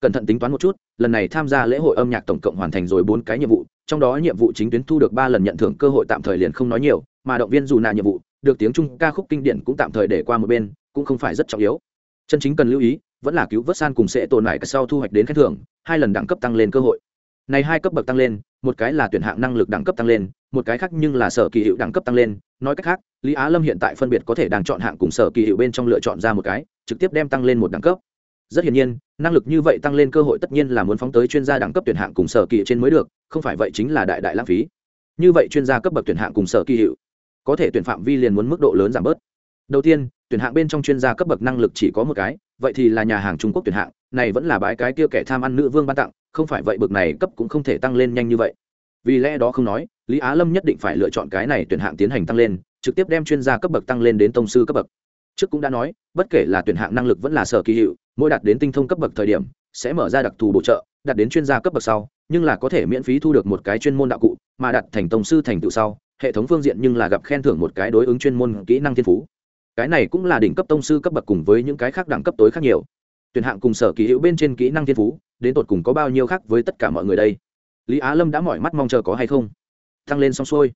Cẩn thận tính toán một chút, lần này tham gia lễ hội âm nhạc tổng cộng hoàn thành rồi bốn cái nhiệm vụ, trong đó nhiệm vụ chính tuyến thu được ba lần nhận thưởng cơ hội tạm thời liền không nói nhiều, mà động viên dù nạ nhiệm vụ, được tiếng trung ca khúc kinh điển cũng tạm thời để qua một bên, cũng không phải rất trọng yếu. Chân chính cần lưu ý vẫn là cứu vớt san cùng sẽ tồn lại sau thu hoạch đến khen thưởng, hai lần đẳng cấp tăng lên cơ hội. Này hai cấp bậc tăng lên, một cái là tuyển hạng năng lực đẳng cấp tăng lên, một cái khác nhưng là sở kỳ hiệu đẳng cấp tăng lên. Nói cách khác, lý á lâm hiện tại phân biệt có thể đang chọn hạng cùng sở kỳ hiệu bên trong lựa chọn ra một cái, trực tiếp đem tăng lên một đẳng cấp. Rất hiển nhiên, năng lực như vậy tăng lên cơ hội tất nhiên là muốn phóng tới chuyên gia đẳng cấp tuyển hạng cùng sở kỳ trên mới được, không phải vậy chính là đại đại lãng phí. Như vậy chuyên gia cấp bậc tuyển hạng cùng sở kỳ hiệu có thể tuyển phạm vi liền muốn mức độ lớn giảm bớt. Đầu tiên, tuyển hạng bên trong chuyên gia cấp bậc năng lực chỉ có một cái vậy thì là nhà hàng trung quốc tuyển hạng, này vẫn là bãi cái kia kẻ tham ăn nữ vương ban tặng, không phải vậy bậc này cấp cũng không thể tăng lên nhanh như vậy. Vì lẽ đó không nói, lý á lâm nhất định phải lựa chọn cái này tuyển hạng tiến hành tăng lên, trực tiếp đem chuyên gia cấp bậc tăng lên đến tông sư cấp bậc. Trước cũng đã nói, bất kể là tuyển hạng năng lực vẫn là sở kỳ hiệu, mỗi đạt đến tinh thông cấp bậc thời điểm, sẽ mở ra đặc thù bổ trợ, đạt đến chuyên gia cấp bậc sau, nhưng là có thể miễn phí thu được một cái chuyên môn đạo cụ, mà đạt thành tông sư thành tựu sau, hệ thống phương diện nhưng là gặp khen thưởng một cái đối ứng chuyên môn kỹ năng thiên phú cái này cũng là đỉnh cấp tông sư cấp bậc cùng với những cái khác đẳng cấp tối khác nhiều. Tuyển hạng cùng sở kỳ hữu bên trên kỹ năng thiên phú, đến tột cùng có bao nhiêu khác với tất cả mọi người đây? Lý á lâm đã mỏi mắt mong chờ có hay không? Tăng lên xong xuôi.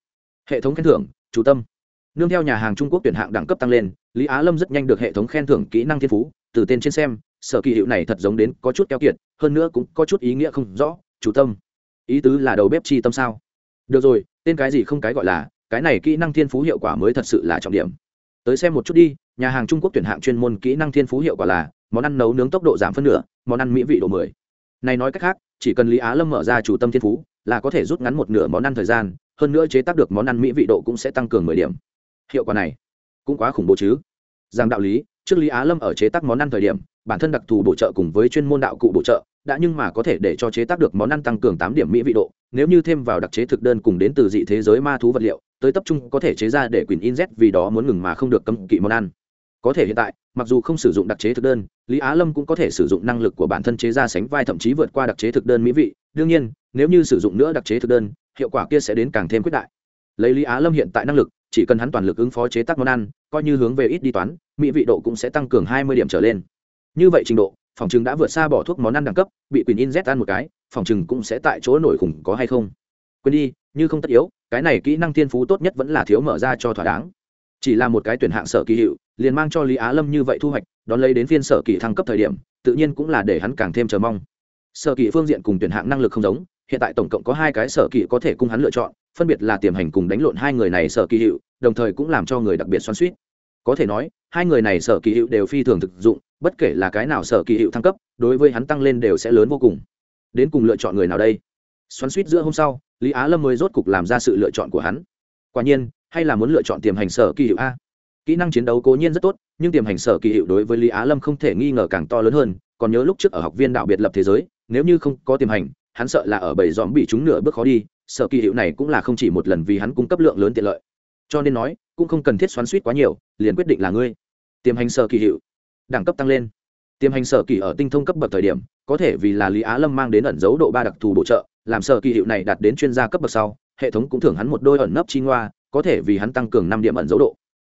Hệ thống khen thưởng chú tâm. Nương theo nhà hàng trung quốc tuyển hạng đẳng cấp tăng lên, lý á lâm rất nhanh được hệ thống khen thưởng kỹ năng thiên phú, từ tên trên xem, sở kỳ hiệu này thật giống đến có chút keo kiệt, hơn nữa cũng có chút ý nghĩa không rõ chú tâm. Ý tứ là đầu bếp chi tâm sao? Được rồi, tên cái gì không cái gọi là, cái này kỹ năng thiên phú hiệu quả mới thật sự là trọng điểm tới xem một chút đi, nhà hàng trung quốc tuyển hạng chuyên môn kỹ năng thiên phú hiệu quả là, món ăn nấu nướng tốc độ giảm phân nửa, món ăn mỹ vị độ mười. Này nói cách khác, chỉ cần lý á lâm mở ra chủ tâm thiên phú, là có thể rút ngắn một nửa món ăn thời gian, hơn nữa chế tác được món ăn mỹ vị độ cũng sẽ tăng cường mười điểm. Hiệu quả này, cũng quá khủng bố chứ. Rằng đạo lý, trước lý á lâm ở chế tác món ăn thời điểm, bản thân đặc thù bổ trợ cùng với chuyên môn đạo cụ bổ trợ, đã nhưng mà có thể để cho chế tác được món ăn tăng cường tám điểm mỹ vị độ, nếu như thêm vào đặc chế thực đơn cùng đến từ dị thế giới ma thú vật liệu tới tập trung có thể chế ra để quyền in z vì đó muốn ngừng mà không được cấm kỵ món ăn. Có thể hiện tại, mặc dù không sử dụng đặc chế thực đơn, lý á lâm cũng có thể sử dụng năng lực của bản thân chế ra sánh vai thậm chí vượt qua đặc chế thực đơn mỹ vị. Đương nhiên, nếu như sử dụng nữa đặc chế thực đơn, hiệu quả kia sẽ đến càng thêm quyết đại. Lấy lý á lâm hiện tại năng lực, chỉ cần hắn toàn lực ứng phó chế tác món ăn, coi như hướng về ít đi toán, mỹ vị độ cũng sẽ tăng cường hai mươi điểm trở lên. Như vậy trình độ, phòng chừng đã vượt xa bỏ thuốc món ăn đẳng cấp, bị quyền in z ăn một cái, phòng chừng cũng sẽ tại chỗ nổi khủng có hay không? Quên đi, như không tất yếu cái này kỹ năng thiên phú tốt nhất vẫn là thiếu mở ra cho thỏa đáng. Chỉ là một cái tuyển hạng sở kỳ hiệu, liền mang cho lý á lâm như vậy thu hoạch, đón lấy đến phiên sở kỳ thăng cấp thời điểm, tự nhiên cũng là để hắn càng thêm chờ mong. Sở kỳ phương diện cùng tuyển hạng năng lực không giống, hiện tại tổng cộng có hai cái sở kỳ có thể cung hắn lựa chọn, phân biệt là tiềm hành cùng đánh lộn hai người này sở kỳ hiệu, đồng thời cũng làm cho người đặc biệt xoắn suýt có thể nói, hai người này sở kỳ hiệu đều phi thường thực dụng, bất kể là cái nào sở kỳ hiệu thăng cấp, đối với hắn tăng lên đều sẽ lớn vô cùng. Đến cùng lựa chọn người nào đây? Xoắn suýt giữa hôm sau, lý á lâm mới rốt cục làm ra sự lựa chọn của hắn. Quả nhiên, hay là muốn lựa chọn tiềm hành sở kỳ hiệu a? Kỹ năng chiến đấu cố nhiên rất tốt, nhưng tiềm hành sở kỳ hiệu đối với lý á lâm không thể nghi ngờ càng to lớn hơn, còn nhớ lúc trước ở học viên đạo biệt lập thế giới, nếu như không có tiềm hành, hắn sợ là ở bảy dòm bị chúng nửa bước khó đi, sở kỳ hiệu này cũng là không chỉ một lần vì hắn cung cấp lượng lớn tiện lợi. Cho nên nói, cũng không cần thiết xoắn suýt quá nhiều, liền quyết định là ngươi. Tiềm hành sở kỳ hiệu đẳng cấp tăng lên. Tiềm hành sở kỳ ở tinh thông cấp bậc thời điểm, có thể vì là lý á lâm mang đến ẩn dấu độ ba đặc thù bổ trợ làm sở kỳ hiệu này đạt đến chuyên gia cấp bậc sau, hệ thống cũng thưởng hắn một đôi ẩn nấp chi ngoa, có thể vì hắn tăng cường năm điểm ẩn dấu độ.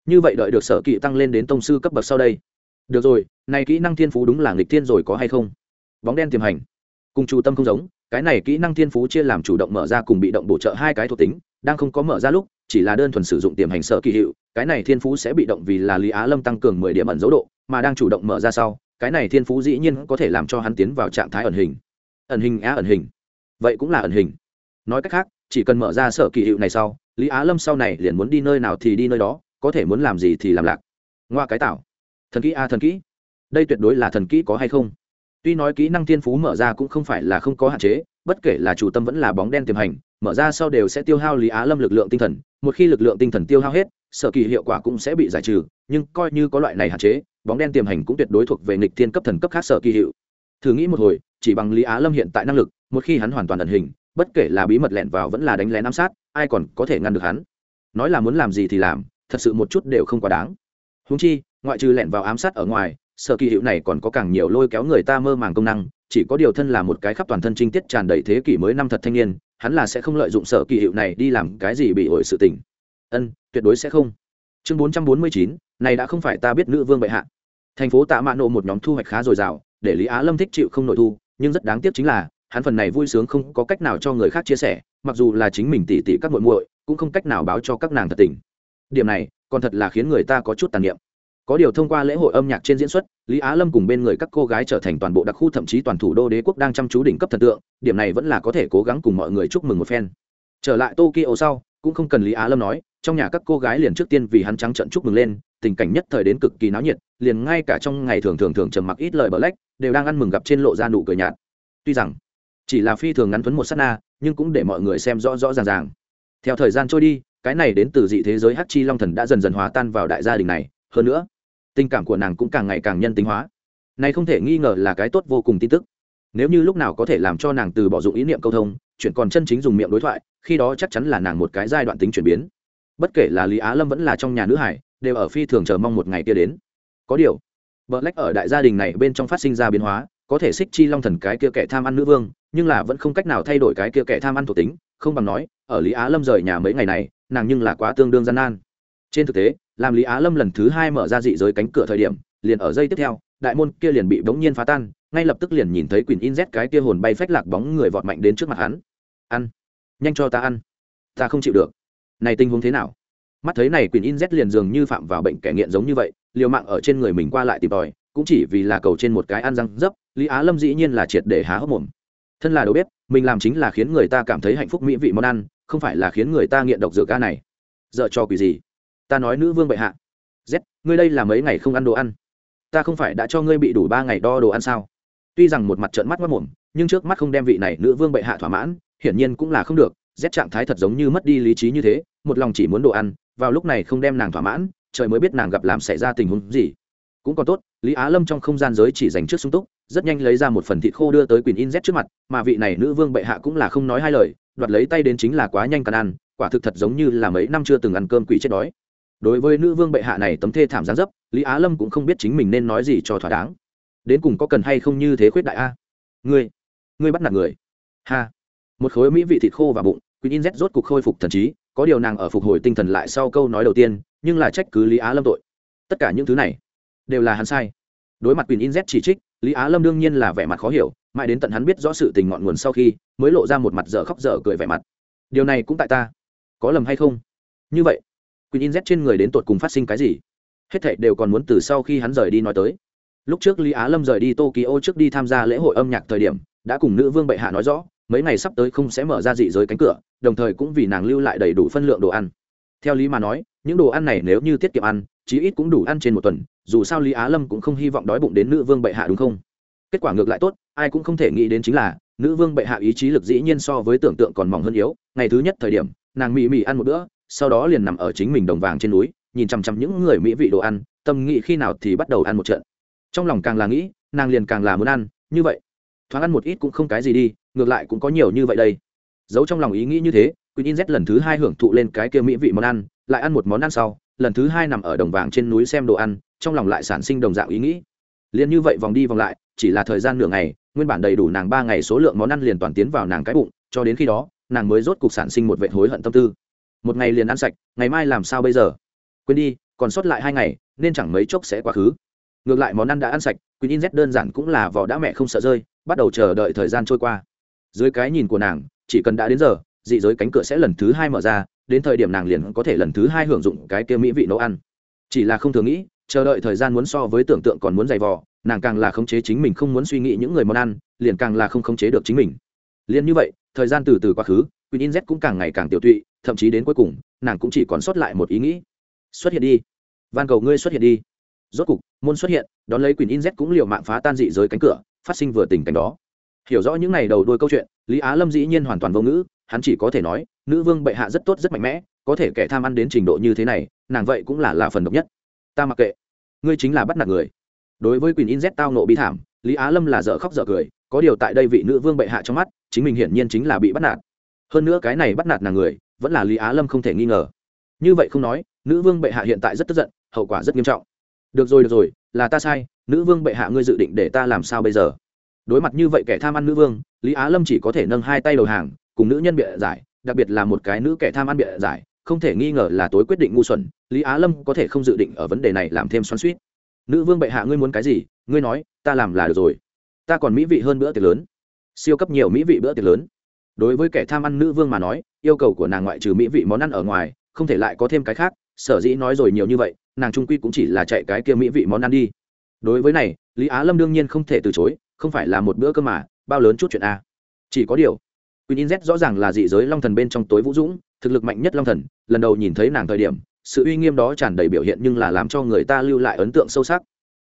Như vậy đợi được sở kỳ tăng lên đến tông sư cấp bậc sau đây. Được rồi, này kỹ năng thiên phú đúng là nghịch thiên rồi có hay không? Bóng đen tiềm hành. Cùng chủ tâm không giống, cái này kỹ năng thiên phú chia làm chủ động mở ra cùng bị động bổ trợ hai cái thuộc tính, đang không có mở ra lúc, chỉ là đơn thuần sử dụng tiềm hành sở kỳ hiệu, cái này thiên phú sẽ bị động vì là lý á lâm tăng cường mười điểm ẩn dấu độ, mà đang chủ động mở ra sau, cái này thiên phú dĩ nhiên có thể làm cho hắn tiến vào trạng thái ẩn hình. Ẩn hình á ẩn hình vậy cũng là ẩn hình. Nói cách khác, chỉ cần mở ra sở kỳ hiệu này sau, lý á lâm sau này liền muốn đi nơi nào thì đi nơi đó, có thể muốn làm gì thì làm lạc. Ngoa cái tạo thần kỹ a, thần kỹ. Đây tuyệt đối là thần kỹ có hay không? Tuy nói kỹ năng thiên phú mở ra cũng không phải là không có hạn chế, bất kể là chủ tâm vẫn là bóng đen tiềm hành, mở ra sau đều sẽ tiêu hao lý á lâm lực lượng tinh thần, một khi lực lượng tinh thần tiêu hao hết, sở kỳ hiệu quả cũng sẽ bị giải trừ, nhưng coi như có loại này hạn chế, bóng đen tiềm hành cũng tuyệt đối thuộc về nghịch thiên cấp thần cấp khác sở kỳ hiệu. Thử nghĩ một hồi, chỉ bằng lý á lâm hiện tại năng lực một khi hắn hoàn toàn ẩn hình, bất kể là bí mật lẻn vào vẫn là đánh lén ám sát, ai còn có thể ngăn được hắn. Nói là muốn làm gì thì làm, thật sự một chút đều không quá đáng. Húng chi, ngoại trừ lẻn vào ám sát ở ngoài, sở kỳ hiệu này còn có càng nhiều lôi kéo người ta mơ màng công năng, chỉ có điều thân là một cái khắp toàn thân trinh tiết tràn đầy thế kỷ mới năm thật thanh niên, hắn là sẽ không lợi dụng sở kỳ hiệu này đi làm cái gì bị ổi sự tình. Ân, tuyệt đối sẽ không. Chương bốn trăm bốn mươi chín, này đã không phải ta biết nữ vương bệ hạ. Thành phố tạ mạ nộ một nhóm thu hoạch khá dồi dào, để lý á lâm thích chịu không nội thu, nhưng rất đáng tiếc chính là hắn phần này vui sướng không có cách nào cho người khác chia sẻ, mặc dù là chính mình tỉ tỉ các muội muội, cũng không cách nào báo cho các nàng thật tình. Điểm này, còn thật là khiến người ta có chút tàn niệm. Có điều thông qua lễ hội âm nhạc trên diễn xuất, lý á lâm cùng bên người các cô gái trở thành toàn bộ đặc khu thậm chí toàn thủ đô đế quốc đang chăm chú đỉnh cấp thần tượng, điểm này vẫn là có thể cố gắng cùng mọi người chúc mừng một phen. Trở lại tokyo sau, cũng không cần lý á lâm nói, trong nhà các cô gái liền trước tiên vì hắn trắng trận chúc mừng lên, tình cảnh nhất thời đến cực kỳ náo nhiệt, liền ngay cả trong ngày thường thường thường trầm mặc ít lời bờ lách đều đang ăn mừng gặp trên lộ ra nụ cười nhạt. Tuy rằng chỉ là phi thường ngắn thuấn một s á t na, nhưng cũng để mọi người xem rõ rõ ràng ràng. Theo thời gian trôi đi, cái này đến từ dị thế giới hát chi long thần đã dần dần hòa tan vào đại gia đình này. Hơn nữa, tình cảm của nàng cũng càng ngày càng nhân tính hóa. Này không thể nghi ngờ là cái tốt vô cùng tin tức. Nếu như lúc nào có thể làm cho nàng từ bỏ dụng ý niệm câu thông, chuyện còn chân chính dùng miệng đối thoại, khi đó chắc chắn là nàng một cái giai đoạn tính chuyển biến. Bất kể là lý á lâm vẫn là trong nhà nữ hải, đều ở phi thường chờ mong một ngày kia đến. Có điều vợ lách ở đại gia đình này bên trong phát sinh ra biến hóa có thể xích chi long thần cái kia kẻ tham ăn nữ vương, nhưng là vẫn không cách nào thay đổi cái kia kẻ tham ăn thuộc tính, không bằng nói, ở lý á lâm rời nhà mấy ngày này, nàng nhưng là quá tương đương gian nan. Trên thực tế, làm lý á lâm lần thứ hai mở ra dị giới cánh cửa thời điểm, liền ở giây tiếp theo, đại môn kia liền bị bỗng nhiên phá tan, ngay lập tức liền nhìn thấy quyền in z cái kia hồn bay phách lạc bóng người vọt mạnh đến trước mặt hắn. Ăn, nhanh cho ta ăn, ta không chịu được. Này tình huống thế nào? Mắt thấy này quyền in z liền dường như phạm vào bệnh kẻ nghiện giống như vậy, liều mạng ở trên người mình qua lại tìm tòi cũng chỉ vì là cầu trên một cái ăn răng dấp, lý á lâm dĩ nhiên là triệt để há hốc mồm. Thân là đầu bếp, mình làm chính là khiến người ta cảm thấy hạnh phúc mỹ vị món ăn, không phải là khiến người ta nghiện độc dược ca này. Dợ cho quỷ gì? Ta nói nữ vương bệ hạ. Z, ngươi đây là mấy ngày không ăn đồ ăn? Ta không phải đã cho ngươi bị đủ ba ngày đo đồ ăn sao? Tuy rằng một mặt trợn mắt mất mồm, nhưng trước mắt không đem vị này nữ vương bệ hạ thỏa mãn, hiển nhiên cũng là không được. Z trạng thái thật giống như mất đi lý trí như thế, một lòng chỉ muốn đồ ăn, vào lúc này không đem nàng thỏa mãn, trời mới biết nàng gặp làm xảy ra tình huống gì cũng còn tốt, lý á lâm trong không gian giới chỉ dành trước sung túc, rất nhanh lấy ra một phần thịt khô đưa tới quyền in z trước mặt, mà vị này nữ vương bệ hạ cũng là không nói hai lời, đoạt lấy tay đến chính là quá nhanh cần ăn, quả thực thật giống như là mấy năm chưa từng ăn cơm quỷ chết đói. Đối với nữ vương bệ hạ này tấm thê thảm gián dấp, lý á lâm cũng không biết chính mình nên nói gì cho thỏa đáng. Đến cùng có cần hay không như thế khuyết đại a? Ngươi ngươi bắt nạt người. Ha. Một khối mỹ vị thịt khô và bụng quyền in z rốt cuộc khôi phục thần trí, có điều nàng ở phục hồi tinh thần lại sau câu nói đầu tiên, nhưng là trách cứ lý á lâm tội. Tất cả những thứ này đều là hắn sai. Đối mặt queen in z chỉ trích, lý á lâm đương nhiên là vẻ mặt khó hiểu, mãi đến tận hắn biết rõ sự tình ngọn nguồn sau khi, mới lộ ra một mặt dở khóc dở cười vẻ mặt. Điều này cũng tại ta. Có lầm hay không? Như vậy queen in z trên người đến tột cùng phát sinh cái gì? Hết thảy đều còn muốn từ sau khi hắn rời đi nói tới. Lúc trước lý á lâm rời đi tokyo trước đi tham gia lễ hội âm nhạc thời điểm, đã cùng nữ vương bệ hạ nói rõ, mấy ngày sắp tới không sẽ mở ra dị giới cánh cửa, đồng thời cũng vì nàng lưu lại đầy đủ phân lượng đồ ăn. Theo lý mà nói, những đồ ăn này nếu như tiết kiệm ăn, chí ít cũng đủ ăn trên một tuần dù sao lý á lâm cũng không hy vọng đói bụng đến nữ vương bệ hạ đúng không? Kết quả ngược lại tốt ai cũng không thể nghĩ đến chính là nữ vương bệ hạ ý chí lực dĩ nhiên so với tưởng tượng còn mỏng hơn yếu. Ngày thứ nhất thời điểm nàng mị mị ăn một bữa sau đó liền nằm ở chính mình đồng vàng trên núi nhìn chằm chằm những người mỹ vị đồ ăn tâm nghĩ khi nào thì bắt đầu ăn một trận. Trong lòng càng là nghĩ nàng liền càng là muốn ăn như vậy. Thoáng ăn một ít cũng không cái gì đi ngược lại cũng có nhiều như vậy đây. Giấu trong lòng ý nghĩ như thế Queen In Z lần thứ hai hưởng thụ lên cái kia mỹ vị món ăn, lại ăn một món ăn sau, lần thứ hai nằm ở đồng vàng trên núi xem đồ ăn, trong lòng lại sản sinh đồng dạng ý nghĩ. Liên như vậy vòng đi vòng lại, chỉ là thời gian nửa ngày, nguyên bản đầy đủ nàng ba ngày số lượng món ăn liền toàn tiến vào nàng cái bụng, cho đến khi đó, nàng mới rốt cục sản sinh một vệt hối hận tâm tư. Một ngày liền ăn sạch, ngày mai làm sao bây giờ? Quên đi, còn sót lại hai ngày, nên chẳng mấy chốc sẽ quá khứ. Ngược lại món ăn đã ăn sạch, Quyên In Z đơn giản cũng là vỏ đã mẹ không sợ rơi, bắt đầu chờ đợi thời gian trôi qua. Dưới cái nhìn của nàng, chỉ cần đã đến giờ, dị giới cánh cửa sẽ lần thứ hai mở ra đến thời điểm nàng liền có thể lần thứ hai hưởng dụng cái kia mỹ vị nấu ăn. Chỉ là không thường nghĩ, chờ đợi thời gian muốn so với tưởng tượng còn muốn dày vò, nàng càng là khống chế chính mình không muốn suy nghĩ những người món ăn, liền càng là không khống chế được chính mình. Liền như vậy, thời gian từ từ quá khứ, Queen In Z cũng càng ngày càng tiểu tụy, thậm chí đến cuối cùng, nàng cũng chỉ còn sót lại một ý nghĩ. Xuất hiện đi. Van cầu ngươi xuất hiện đi. Rốt cục, môn xuất hiện, đón lấy Queen In Z cũng liều mạng phá tan dị giới cánh cửa, phát sinh vừa tình cảnh đó. Hiểu rõ những này đầu đuôi câu chuyện, lý á lâm dĩ nhiên hoàn toàn vô ngữ, hắn chỉ có thể nói nữ vương bệ hạ rất tốt rất mạnh mẽ, có thể kẻ tham ăn đến trình độ như thế này, nàng vậy cũng là là phần độc nhất. Ta mặc kệ. Ngươi chính là bắt nạt người. Đối với quyền in z tao nộ bi thảm, lý á lâm là dở khóc dở cười, có điều tại đây vị nữ vương bệ hạ trong mắt, chính mình hiển nhiên chính là bị bắt nạt. Hơn nữa cái này bắt nạt nàng người, vẫn là lý á lâm không thể nghi ngờ. Như vậy không nói, nữ vương bệ hạ hiện tại rất tức giận, hậu quả rất nghiêm trọng. Được rồi được rồi, là ta sai, nữ vương bệ hạ ngươi dự định để ta làm sao bây giờ? Đối mặt như vậy kẻ tham ăn nữ vương, lý á lâm chỉ có thể nâng hai tay đầu hàng, cùng nữ nhân bịa giải đặc biệt là một cái nữ kẻ tham ăn bịa giải, không thể nghi ngờ là tối quyết định ngu xuẩn, lý á lâm có thể không dự định ở vấn đề này làm thêm xoắn suýt nữ vương bệ hạ ngươi muốn cái gì, ngươi nói, ta làm là được rồi. Ta còn mỹ vị hơn bữa tiệc lớn. Siêu cấp nhiều mỹ vị bữa tiệc lớn. Đối với kẻ tham ăn nữ vương mà nói, yêu cầu của nàng ngoại trừ mỹ vị món ăn ở ngoài, không thể lại có thêm cái khác, sở dĩ nói rồi nhiều như vậy, nàng trung quy cũng chỉ là chạy cái kia mỹ vị món ăn đi. Đối với này, lý á lâm đương nhiên không thể từ chối, không phải là một bữa cơm mà, bao lớn chút chuyện a. Chỉ có điều Queen Inz rõ ràng là dị giới long thần bên trong tối vũ dũng, thực lực mạnh nhất long thần, lần đầu nhìn thấy nàng thời điểm, sự uy nghiêm đó tràn đầy biểu hiện nhưng là làm cho người ta lưu lại ấn tượng sâu sắc.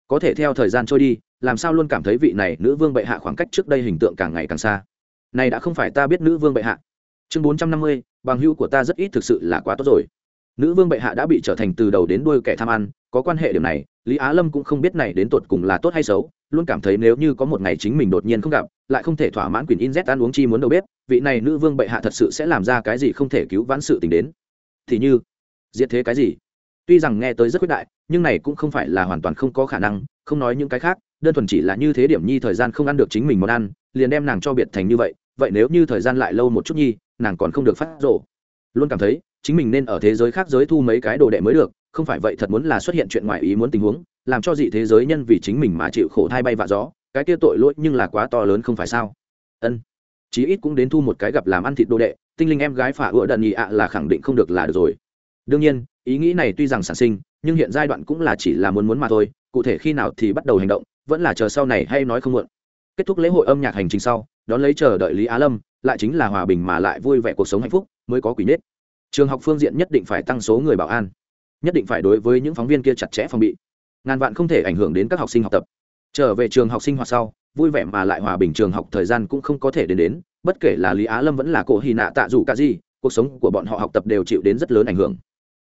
Có thể theo thời gian trôi đi, làm sao luôn cảm thấy vị này nữ vương bệ hạ khoảng cách trước đây hình tượng càng ngày càng xa. Này đã không phải ta biết nữ vương bệ hạ. Chương 450, bằng hữu của ta rất ít thực sự là quá tốt rồi nữ vương bệ hạ đã bị trở thành từ đầu đến đuôi kẻ tham ăn có quan hệ điểm này lý á lâm cũng không biết này đến tuột cùng là tốt hay xấu luôn cảm thấy nếu như có một ngày chính mình đột nhiên không gặp lại không thể thỏa mãn quyền in z ăn uống chi muốn đầu bếp, vị này nữ vương bệ hạ thật sự sẽ làm ra cái gì không thể cứu vãn sự tình đến. Thì như diệt thế cái gì? Tuy rằng nghe tới rất quyết đại, nhưng này cũng không phải là hoàn toàn không có khả năng, không nói những cái khác, đơn thuần chỉ là như thế điểm nhi thời gian không ăn được chính mình món ăn, liền đem nàng cho biệt thành như vậy vậy nếu như thời gian lại lâu một chút nhi, nàng còn không được phát rộ luôn cảm thấy, chính mình nên ở thế giới khác giới thu mấy cái đồ đệ mới được, không phải vậy thật muốn là xuất hiện chuyện ngoài ý muốn tình huống, làm cho dị thế giới nhân vì chính mình mà chịu khổ thai bay vạ gió cái kia tội lỗi nhưng là quá to lớn không phải sao? Ân, chí ít cũng đến thu một cái gặp làm ăn thịt đồ đệ, tinh linh em gái phả ựa đần nhị ạ là khẳng định không được là được rồi. Đương nhiên, ý nghĩ này tuy rằng sản sinh, nhưng hiện giai đoạn cũng là chỉ là muốn muốn mà thôi, cụ thể khi nào thì bắt đầu hành động, vẫn là chờ sau này hay nói không muộn. Kết thúc lễ hội âm nhạc hành trình sau, đón lấy chờ đợi lý á lâm, lại chính là hòa bình mà lại vui vẻ cuộc sống hạnh phúc, mới có quỷ nết. Trường học phương diện nhất định phải tăng số người bảo an, nhất định phải đối với những phóng viên kia chặt chẽ phòng bị. Ngàn vạn không thể ảnh hưởng đến các học sinh học tập trở về trường học sinh hoạt sau, vui vẻ mà lại hòa bình trường học thời gian cũng không có thể đến đến, bất kể là lý á lâm vẫn là cổ hy nạ tạ dù cả gì cuộc sống của bọn họ học tập đều chịu đến rất lớn ảnh hưởng.